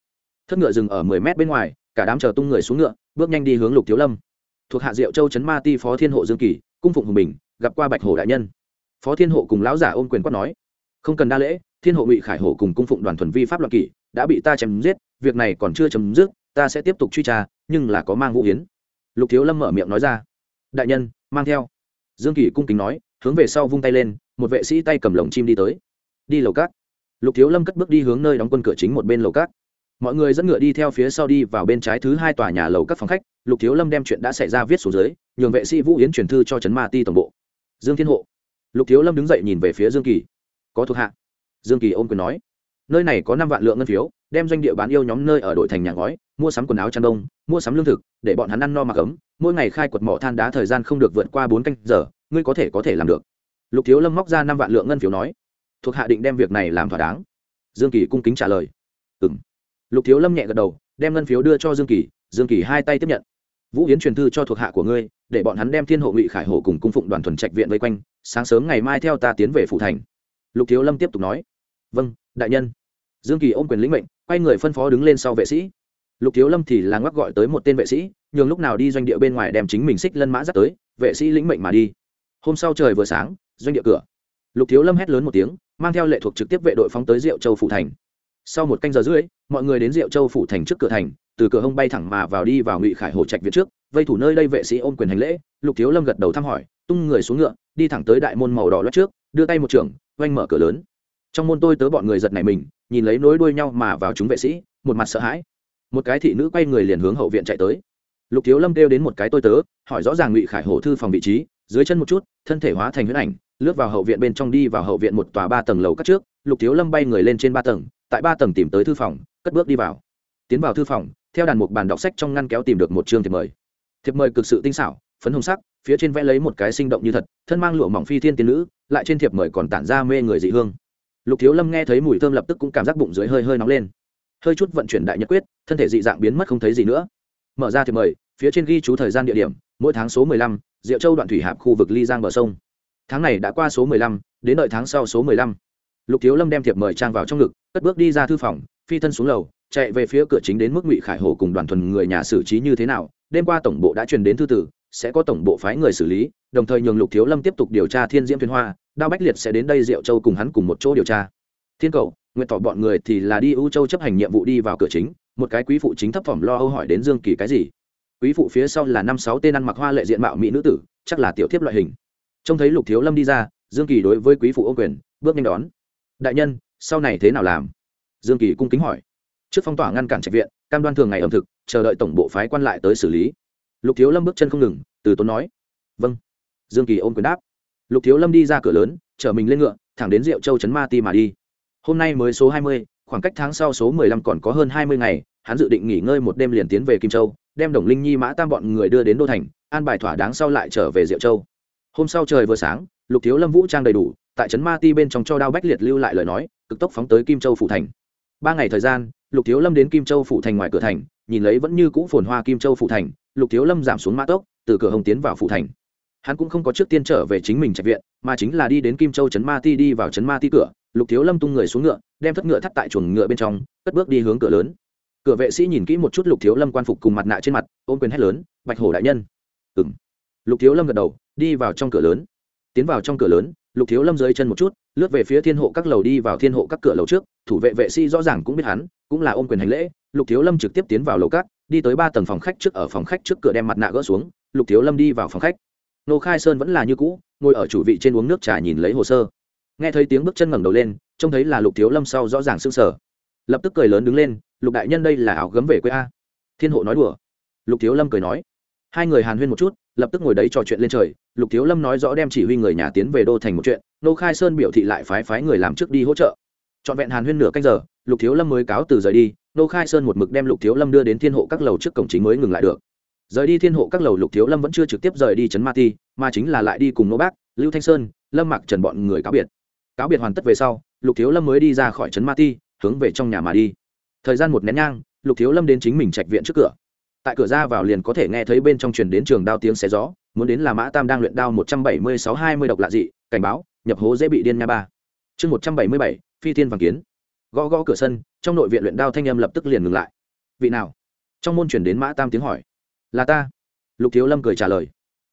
thất ngựa dừng ở mười mét bên ngoài, cả đám chờ tung người xuống ngựa, bước nhanh đi hướng lục thiếu lâm. Thuộc hạ diệu châu trấn ma ti phó thiên hộ dương kỳ, cung phụng hùng bình, gặp qua bạch hổ đại nhân. Phó thiên hộ cùng lão giả ôm quyền quát nói, không cần đa lễ, thiên hộ ngụy khải hổ cùng cung phụng đoàn thuần vi pháp luật kỷ, đã bị ta chém giết, việc này còn chưa chấm dứt, ta sẽ tiếp tục truy tra, nhưng là có mang vũ hiến lục thiếu lâm mở miệng nói ra, đại nhân, mang theo. Dương kỳ cung kính nói, hướng về sau vung tay lên, một vệ sĩ tay cầm lồng chim đi tới. Đi lầu cát. Lục thiếu lâm cất bước đi hướng nơi đóng quân cửa chính một bên lầu cát mọi người dẫn ngựa đi theo phía sau đi vào bên trái thứ hai tòa nhà lầu các phòng khách, lục thiếu lâm đem chuyện đã xảy ra viết xuống dưới, nhường vệ sĩ vũ yến truyền thư cho trấn ma ti tổng bộ. Dương thiên hộ. Lục thiếu lâm đứng dậy nhìn về phía dương kỳ. Có thuộc hạ. Dương kỳ ôm quyền nói. Nơi này có năm vạn lượng ngân phiếu, đem doanh địa bán yêu nhóm nơi ở đội thành nhà ngói, mua sắm quần áo chăn đông, mua sắm lương thực, để bọn hắn ăn no mặc ấm. Mỗi ngày khai quật mỏ than đá thời gian không được vượt qua bốn canh giờ, ngươi có thể có thể làm được. Lục thiếu lâm móc ra năm vạn lượng ngân phiếu nói. Thuộc hạ định đem việc này làm thỏa đáng. Dương kỳ cung kính trả lời. Ừ lục thiếu lâm nhẹ gật đầu, đem ngân phiếu đưa cho dương kỳ dương kỳ hai tay tiếp nhận. Vũ yến truyền thư cho thuộc hạ của ngươi, để bọn hắn đem thiên hộ ngụy khải hổ cùng cung phụng đoàn thuần trạch viện vây quanh, sáng sớm ngày mai theo ta tiến về phủ thành. Lục thiếu lâm tiếp tục nói. Vâng đại nhân. Dương kỳ ôm quyền lĩnh mệnh, quay người phân phó đứng lên sau vệ sĩ. Lục thiếu lâm thì là ngoắc gọi tới một tên vệ sĩ, nhường lúc nào đi doanh địa bên ngoài đem chính mình xích lân mã dắt tới, vệ sĩ lĩnh mệnh mà đi. Hôm sau trời vừa sáng, doanh địa cửa. Lục thiếu lâm hét lớn một tiếng, mang theo lệ thuộc trực tiếp vệ đội phóng tới diệu châu phủ thành sau một canh giờ rưỡi mọi người đến diệu châu phủ thành trước cửa thành từ cửa hông bay thẳng mà vào đi vào ngụy khải hồ trạch viện trước vây thủ nơi đây vệ sĩ ôm quyền hành lễ lục thiếu lâm gật đầu thăm hỏi tung người xuống ngựa đi thẳng tới đại môn màu đỏ lót trước đưa tay một trường, oanh mở cửa lớn. Trong môn tôi tớ bọn người giật này mình nhìn lấy nối đuôi nhau mà vào chúng vệ sĩ một mặt sợ hãi. Một cái thị nữ quay người liền hướng hậu viện chạy tới. Lục thiếu lâm kêu đến một cái tôi tớ hỏi rõ ràng ngụy khải hổ thư phòng vị trí dưới chân một chút thân thể hóa thành huyết ảnh lướt vào hậu viện bên trong đi vào hậu viện một tòa ba tầng lầu cắt trước lục thiếu lâm bay người lên trên ba tầng tại ba tầng tìm tới thư phòng, cất bước đi vào. Tiến vào thư phòng, theo đàn một bàn đọc sách trong ngăn kéo tìm được một chương thiệp mời. Thiệp mời cực sự tinh xảo, phấn hồng sắc, phía trên vẽ lấy một cái sinh động như thật, thân mang lụa mỏng phi thiên tiên nữ, lại trên thiệp mời còn tản ra mê người dị hương. Lục thiếu lâm nghe thấy mùi thơm lập tức cũng cảm giác bụng dưới hơi hơi nóng lên. Hơi chút vận chuyển đại nhật quyết, thân thể dị dạng biến mất không thấy gì nữa. Mở ra thiệp mời, phía trên ghi chú thời gian địa điểm, mỗi tháng số mười lăm, diệu châu đoạn thủy hạp khu vực ly giang bờ sông. Tháng này đã qua số mười lăm, đến đợi tháng sau số mười lăm lục thiếu lâm đem thiệp mời trang vào trong ngực, cất bước đi ra thư phòng, phi thân xuống lầu, chạy về phía cửa chính đến mức ngụy khải hồ cùng đoàn thuần người nhà xử trí như thế nào. Đêm qua tổng bộ đã truyền đến thư tử, sẽ có tổng bộ phái người xử lý, đồng thời nhường lục thiếu lâm tiếp tục điều tra thiên diễm thuyền hoa, đao bách liệt sẽ đến đây diệu châu cùng hắn cùng một chỗ điều tra. Thiên cầu nguyện tỏ bọn người thì là đi ưu châu chấp hành nhiệm vụ đi vào cửa chính, một cái quý phụ chính thấp phẩm lo âu hỏi đến dương kỳ cái gì. Quý phụ phía sau là năm sáu tên ăn mặc hoa lệ diện mạo mỹ nữ tử, chắc là tiểu thiếp loại hình. Trông thấy lục thiếu lâm đi ra, dương kỳ đối với quý phụ ô quyền, bước nhanh đón đại nhân, sau này thế nào làm? Dương kỳ cung kính hỏi. Trước phong tỏa ngăn cản trạch viện, cam đoan thường ngày ẩm thực, chờ đợi tổng bộ phái quan lại tới xử lý. Lục thiếu lâm bước chân không ngừng, từ tốn nói. Vâng. Dương kỳ ôm quyền đáp. Lục thiếu lâm đi ra cửa lớn, chở mình lên ngựa, thẳng đến rượu châu trấn ma ti mà đi. Hôm nay mới số hai mươi, khoảng cách tháng sau số mười lăm còn có hơn hai mươi ngày, hắn dự định nghỉ ngơi một đêm liền tiến về kim châu, đem đồng linh nhi, mã tam bọn người đưa đến đô thành, an bài thỏa đáng sau lại trở về diệu châu. Hôm sau trời vừa sáng, lục thiếu lâm vũ trang đầy đủ tại trấn ma ti bên trong cho đao bách liệt lưu lại lời nói, cực tốc phóng tới kim châu phủ thành. Ba ngày thời gian, lục thiếu lâm đến kim châu phủ thành ngoài cửa thành, nhìn lấy vẫn như cũ phồn hoa kim châu phủ thành, lục thiếu lâm giảm xuống mã tốc, từ cửa hồng tiến vào phủ thành. Hắn cũng không có trước tiên trở về chính mình trạch viện, mà chính là đi đến kim châu trấn ma ti đi vào trấn ma ti cửa, lục thiếu lâm tung người xuống ngựa, đem thất ngựa thắt tại chuồng ngựa bên trong, cất bước đi hướng cửa lớn. Cửa vệ sĩ nhìn kỹ một chút lục thiếu lâm quan phục cùng mặt nạ trên mặt, ôm quyền hét lớn, bạch hổ đại nhân. Ừ m lục thiếu lâm gật đầu, đi vào trong cửa lớn. Tiến vào trong cửa lớn lục thiếu lâm dưới chân một chút, lướt về phía thiên hộ các lầu đi vào thiên hộ các cửa lầu trước, thủ vệ vệ sĩ rõ ràng cũng biết hắn, cũng là ôm quyền hành lễ. Lục thiếu lâm trực tiếp tiến vào lầu các, đi tới ba tầng phòng khách trước, ở phòng khách trước cửa đem mặt nạ gỡ xuống, lục thiếu lâm đi vào phòng khách. Nô khai sơn vẫn là như cũ, ngồi ở chủ vị trên uống nước trà nhìn lấy hồ sơ. Nghe thấy tiếng bước chân ngẩng đầu lên, trông thấy là lục thiếu lâm sau rõ ràng s ư n g sở lập tức cười lớn đứng lên, lục đại nhân đây là áo gấm về quê a? Thiên hộ nói đùa. Lục thiếu lâm cười nói hai người hàn huyên một chút, lập tức ngồi đấy trò chuyện lên trời, lục thiếu lâm nói rõ đem chỉ huy người nhà tiến về đô thành một chuyện, nô khai sơn biểu thị lại phái phái người làm trước đi hỗ trợ. Trọn vẹn hàn huyên nửa canh giờ, lục thiếu lâm mới cáo từ rời đi, nô khai sơn một mực đem lục thiếu lâm đưa đến thiên hộ các lầu trước cổng chính mới ngừng lại được. Rời đi thiên hộ các lầu, lục thiếu lâm vẫn chưa trực tiếp rời đi trấn ma ti, mà chính là lại đi cùng nô bác, lưu thanh sơn, lâm mặc trần bọn người cáo biệt. Cáo biệt hoàn tất về sau, lục thiếu lâm mới đi ra khỏi trấn ma ti, hướng về trong nhà mà đi. Thời gian một nén nhang, lục thiếu lâm đến chính mình trạch viện trước cửa tại cửa ra vào liền có thể nghe thấy bên trong truyền đến trường đao tiếng xé gió, muốn đến là mã tam đang luyện đao một trăm bảy mươi sáu hai mươi độc lạ dị, cảnh báo, nhập hố dễ bị điên nha ba. Chương một trăm bảy mươi bảy, phi thiên vàng kiến. Gõ gõ cửa sân, trong nội viện luyện đao thanh âm lập tức liền ngừng lại. Vị nào? Trong môn chuyển đến mã tam tiếng hỏi. Là ta. Lục thiếu lâm cười trả lời.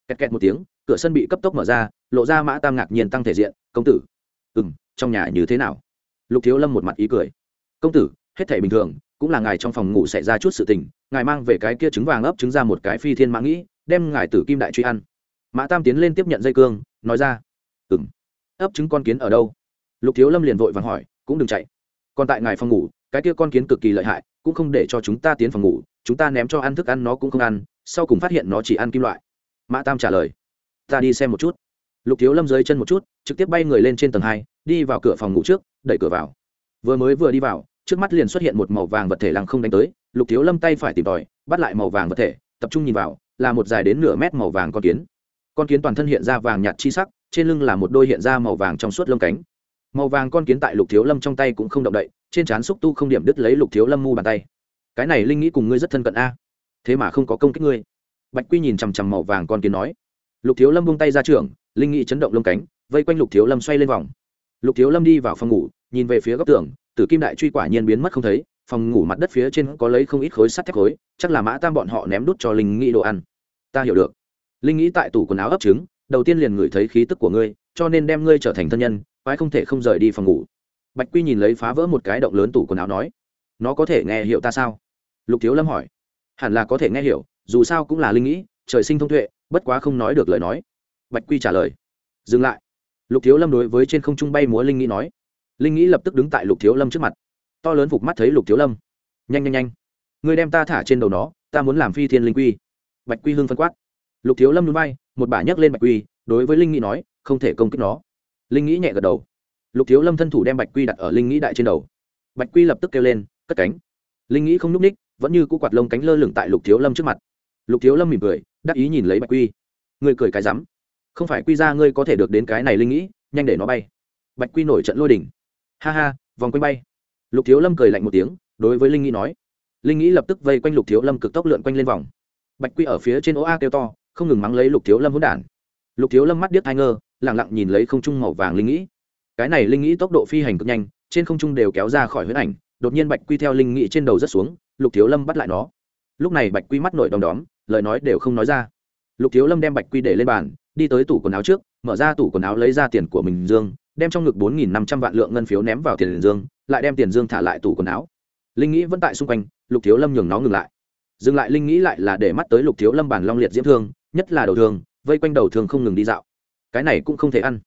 Kẹt kẹt một tiếng, cửa sân bị cấp tốc mở ra, lộ ra mã tam ngạc nhiên tăng thể diện, công tử. Ừ m trong nhà như thế nào? Lục thiếu lâm một mặt ý cười. Công tử, hết thể bình thường cũng là ngài trong phòng ngủ xảy ra chút sự tình, ngài mang về cái kia trứng vàng ấp trứng ra một cái phi thiên mã nghĩ, đem ngài tử kim đại truy ăn. Mã tam tiến lên tiếp nhận dây cương, nói ra ừ ấp trứng con kiến ở đâu? Lục thiếu lâm liền vội vàng hỏi, cũng đừng chạy. Còn tại ngài phòng ngủ, cái kia con kiến cực kỳ lợi hại, cũng không để cho chúng ta tiến phòng ngủ, chúng ta ném cho ăn thức ăn nó cũng không ăn, sau cùng phát hiện nó chỉ ăn kim loại. Mã tam trả lời, ta đi xem một chút. Lục thiếu lâm dưới chân một chút, trực tiếp bay người lên trên tầng hai, đi vào cửa phòng ngủ trước, đẩy cửa vào. Vừa mới vừa đi vào trước mắt liền xuất hiện một màu vàng vật thể lăng không đánh tới, lục thiếu lâm tay phải tìm tòi, bắt lại màu vàng vật thể, tập trung nhìn vào, là một dài đến nửa mét màu vàng con kiến. Con kiến toàn thân hiện ra vàng nhạt chi sắc, trên lưng là một đôi hiện ra màu vàng trong suốt lông cánh. Màu vàng con kiến tại lục thiếu lâm trong tay cũng không động đậy, trên trán xúc tu không điểm đứt lấy lục thiếu lâm mu bàn tay. Cái này linh nghĩ cùng ngươi rất thân cận a, thế mà không có công kích ngươi. Bạch quy nhìn chằm chằm màu vàng con kiến nói. Lục thiếu lâm buông tay ra trường, linh nghĩ chấn động lông cánh, vây quanh lục thiếu lâm xoay lên vòng. Lục thiếu lâm đi vào phòng ngủ, nhìn về phía góc tường tử kim đại truy quả nhiên biến mất không thấy, phòng ngủ mặt đất phía trên có lấy không ít khối sắt thép khối, chắc là mã tam bọn họ ném đút cho linh nghĩ đồ ăn. Ta hiểu được. Linh nghĩ tại tủ quần áo ấp trứng, đầu tiên liền ngửi thấy khí tức của ngươi, cho nên đem ngươi trở thành thân nhân, quái không thể không rời đi phòng ngủ. Bạch quy nhìn lấy phá vỡ một cái động lớn tủ quần áo nói, nó có thể nghe hiểu ta sao? Lục thiếu lâm hỏi. Hẳn là có thể nghe hiểu, dù sao cũng là linh nghĩ trời sinh thông tuệ, bất quá không nói được lời nói. Bạch quy trả lời. Dừng lại. Lục thiếu lâm đối với trên không trung bay múa linh nghĩ nói linh nghĩ lập tức đứng tại lục thiếu lâm trước mặt to lớn phục mắt thấy lục thiếu lâm nhanh nhanh nhanh người đem ta thả trên đầu nó ta muốn làm phi thiên linh quy bạch quy hưng phân quát lục thiếu lâm núi bay một bả nhấc lên bạch quy đối với linh nghĩ nói không thể công kích nó linh nghĩ nhẹ gật đầu lục thiếu lâm thân thủ đem bạch quy đặt ở linh nghĩ đại trên đầu bạch quy lập tức kêu lên cất cánh linh nghĩ không n ú c ních vẫn như cũ quạt lông cánh lơ lửng tại lục thiếu lâm trước mặt lục thiếu lâm mỉm cười đắc ý nhìn lấy bạch quy người cười cái rắm không phải quy ra ngươi có thể được đến cái này linh nghĩ nhanh để nó bay bạch quy nổi trận lôi đỉnh ha ha, vòng quanh bay. Lục thiếu lâm cười lạnh một tiếng, đối với linh nghĩ nói. Linh nghĩ lập tức vây quanh lục thiếu lâm cực tốc lượn quanh lên vòng. Bạch quy ở phía trên ố a kêu to, không ngừng mắng lấy lục thiếu lâm hỗn đản. Lục thiếu lâm mắt điếc hai ngơ lẳng lặng nhìn lấy không trung màu vàng linh nghĩ cái này linh nghĩ tốc độ phi hành cực nhanh, trên không trung đều kéo ra khỏi huyết ảnh, đột nhiên bạch quy theo linh nghĩ trên đầu rất xuống, lục thiếu lâm bắt lại nó. Lúc này bạch quy mắt nổi đom đóm, lời nói đều không nói ra. Lục thiếu lâm đem bạch quy để lên bàn, đi tới tủ quần áo trước, mở ra tủ quần áo lấy ra tiền của mình dương đem trong ngực bốn nghìn năm trăm vạn lượng ngân phiếu ném vào tiền dương, lại đem tiền dương thả lại tủ quần áo. Linh nghĩ vẫn tại xung quanh, lục thiếu lâm nhường nó ngừng lại. Dừng lại, linh nghĩ lại là để mắt tới lục thiếu lâm bản long liệt diễm thương, nhất là đầu thương, vây quanh đầu thương không ngừng đi dạo. Cái này cũng không thể ăn.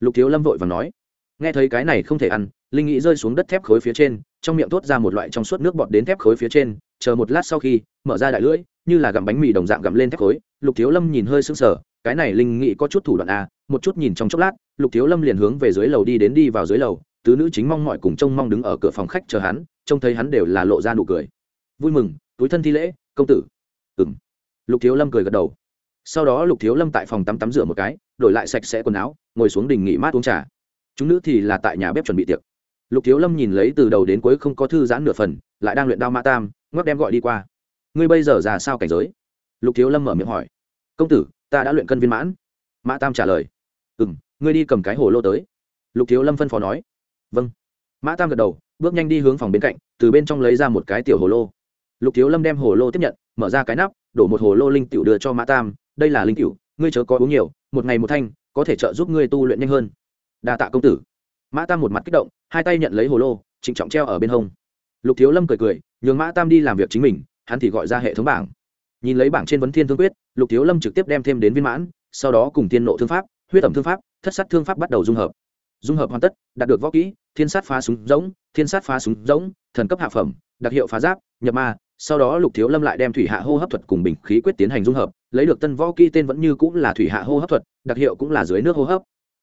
Lục thiếu lâm vội và nói. Nghe thấy cái này không thể ăn, linh nghĩ rơi xuống đất thép khối phía trên, trong miệng thốt ra một loại trong suốt nước bọt đến thép khối phía trên, chờ một lát sau khi, mở ra đại lưỡi, như là gặm bánh mì đồng dạng gặm lên thép khối, lục thiếu lâm nhìn hơi sưng sờ cái này linh nghị có chút thủ đoạn à một chút nhìn trong chốc lát, lục thiếu lâm liền hướng về dưới lầu đi đến đi vào dưới lầu, tứ nữ chính mong mọi cùng trông mong đứng ở cửa phòng khách chờ hắn, trông thấy hắn đều là lộ ra nụ cười. Vui mừng, túi thân thi lễ, công tử. Ừng lục thiếu lâm cười gật đầu. Sau đó lục thiếu lâm tại phòng tắm tắm rửa một cái, đổi lại sạch sẽ quần áo, ngồi xuống đình nghỉ mát uống trà. Chúng nữ thì là tại nhà bếp chuẩn bị tiệc. Lục thiếu lâm nhìn lấy từ đầu đến cuối không có thư giãn nửa phần, lại đang luyện đao mã tam, ngoắc đem gọi đi qua. Ngươi bây giờ ra sao cảnh giới? Lục thiếu lâm mở miệng hỏi. Công tử ta đã luyện cân viên mãn. Mã tam trả lời. Ừ m ngươi đi cầm cái hồ lô tới. Lục thiếu lâm phân phó nói. Vâng. Mã tam gật đầu, bước nhanh đi hướng phòng bên cạnh, từ bên trong lấy ra một cái tiểu hồ lô. Lục thiếu lâm đem hồ lô tiếp nhận, mở ra cái nắp, đổ một hồ lô linh tiểu đưa cho mã tam. Đây là linh tiểu, ngươi chớ có uống nhiều, một ngày một thanh, có thể trợ giúp ngươi tu luyện nhanh hơn. Đa tạ công tử. Mã tam một mặt kích động, hai tay nhận lấy hồ lô, trịnh trọng treo ở bên hông. Lục thiếu lâm cười cười, nhường mã tam đi làm việc chính mình, hắn thì gọi ra hệ thống bảng nhìn lấy bảng trên vấn thiên thương quyết, lục thiếu lâm trực tiếp đem thêm đến viên mãn, sau đó cùng tiên nộ thương pháp, huyết ẩm thương pháp, thất sát thương pháp bắt đầu dung hợp. Dung hợp hoàn tất, đạt được võ kỹ, thiên sát phá súng giống thiên sát phá súng giống thần cấp hạ phẩm, đặc hiệu phá giáp, nhập ma, sau đó lục thiếu lâm lại đem thủy hạ hô hấp thuật cùng bình khí quyết tiến hành dung hợp, lấy được tân võ kỹ tên vẫn như cũng là thủy hạ hô hấp thuật, đặc hiệu cũng là dưới nước hô hấp.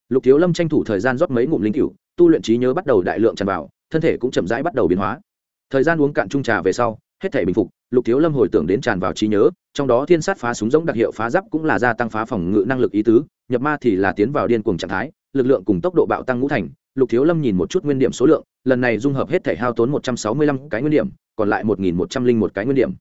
Lục thiếu lâm tranh thủ thời gian rót mấy ngụm linh cựu tu luyện trí nhớ bắt đầu đại lượng tràn vào, thân thể cũng chậm rãi bắt đầu biến hóa. Thời gian uống cạn trung trà về sau hết thể bình phục, lục thiếu lâm hồi tưởng đến tràn vào trí nhớ, trong đó thiên sát phá súng giống đặc hiệu phá giáp cũng là gia tăng phá phòng ngự năng lực ý tứ, nhập ma thì là tiến vào điên cuồng trạng thái, lực lượng cùng tốc độ bạo tăng ngũ thành, lục thiếu lâm nhìn một chút nguyên điểm số lượng, lần này dung hợp hết thể hao tốn một trăm sáu mươi lăm cái nguyên điểm, còn lại một nghìn một trăm linh một cái nguyên điểm.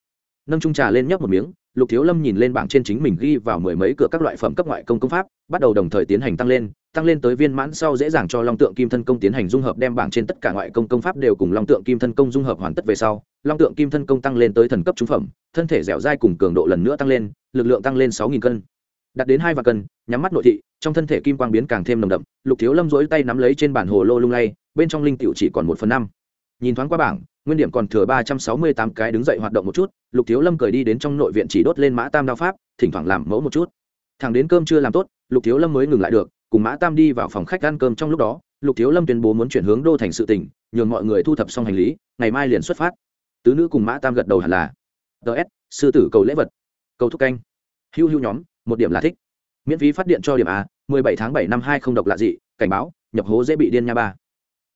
Nâng trung trà lên nhấp một miếng, lục thiếu lâm nhìn lên bảng trên chính mình ghi vào mười mấy cửa các loại phẩm cấp ngoại công công pháp, bắt đầu đồng thời tiến hành tăng lên tăng lên tới viên mãn sau dễ dàng cho long tượng kim thân công tiến hành dung hợp đem bảng trên tất cả ngoại công công pháp đều cùng long tượng kim thân công dung hợp hoàn tất về sau, long tượng kim thân công tăng lên tới thần cấp trung phẩm, thân thể dẻo dai cùng cường độ lần nữa tăng lên, lực lượng tăng lên sáu nghìn cân. Đạt đến hai vạn cân, nhắm mắt nội thị, trong thân thể kim quang biến càng thêm nồng đậm, lục thiếu lâm rỗi tay nắm lấy trên bản hồ lô lung lay, bên trong linh tiểu chỉ còn một phần năm. Nhìn thoáng qua bảng, nguyên điểm còn thừa ba trăm sáu mươi tám cái đứng dậy hoạt động một chút, lục thiếu lâm cười đi đến trong nội viện chỉ đốt lên mã tam đao pháp, thỉnh thoảng làm mẫu một chút. Thằng đến cơm chưa làm tốt, lục thiếu lâm mới ngừng lại được cùng mã tam đi vào phòng khách ăn cơm trong lúc đó, lục thiếu lâm tuyên bố muốn chuyển hướng đô thành sự tỉnh nhường mọi người thu thập xong hành lý, ngày mai liền xuất phát. Tứ nữ cùng mã tam gật đầu hẳn là. Ts sư tử cầu lễ vật. Cầu thúc canh. Hưu hưu nhóm, một điểm là thích. Miễn phí phát điện cho điểm a, mười bảy tháng bảy năm hai không độc lạ dị, cảnh báo, nhập hố dễ bị điên nha ba.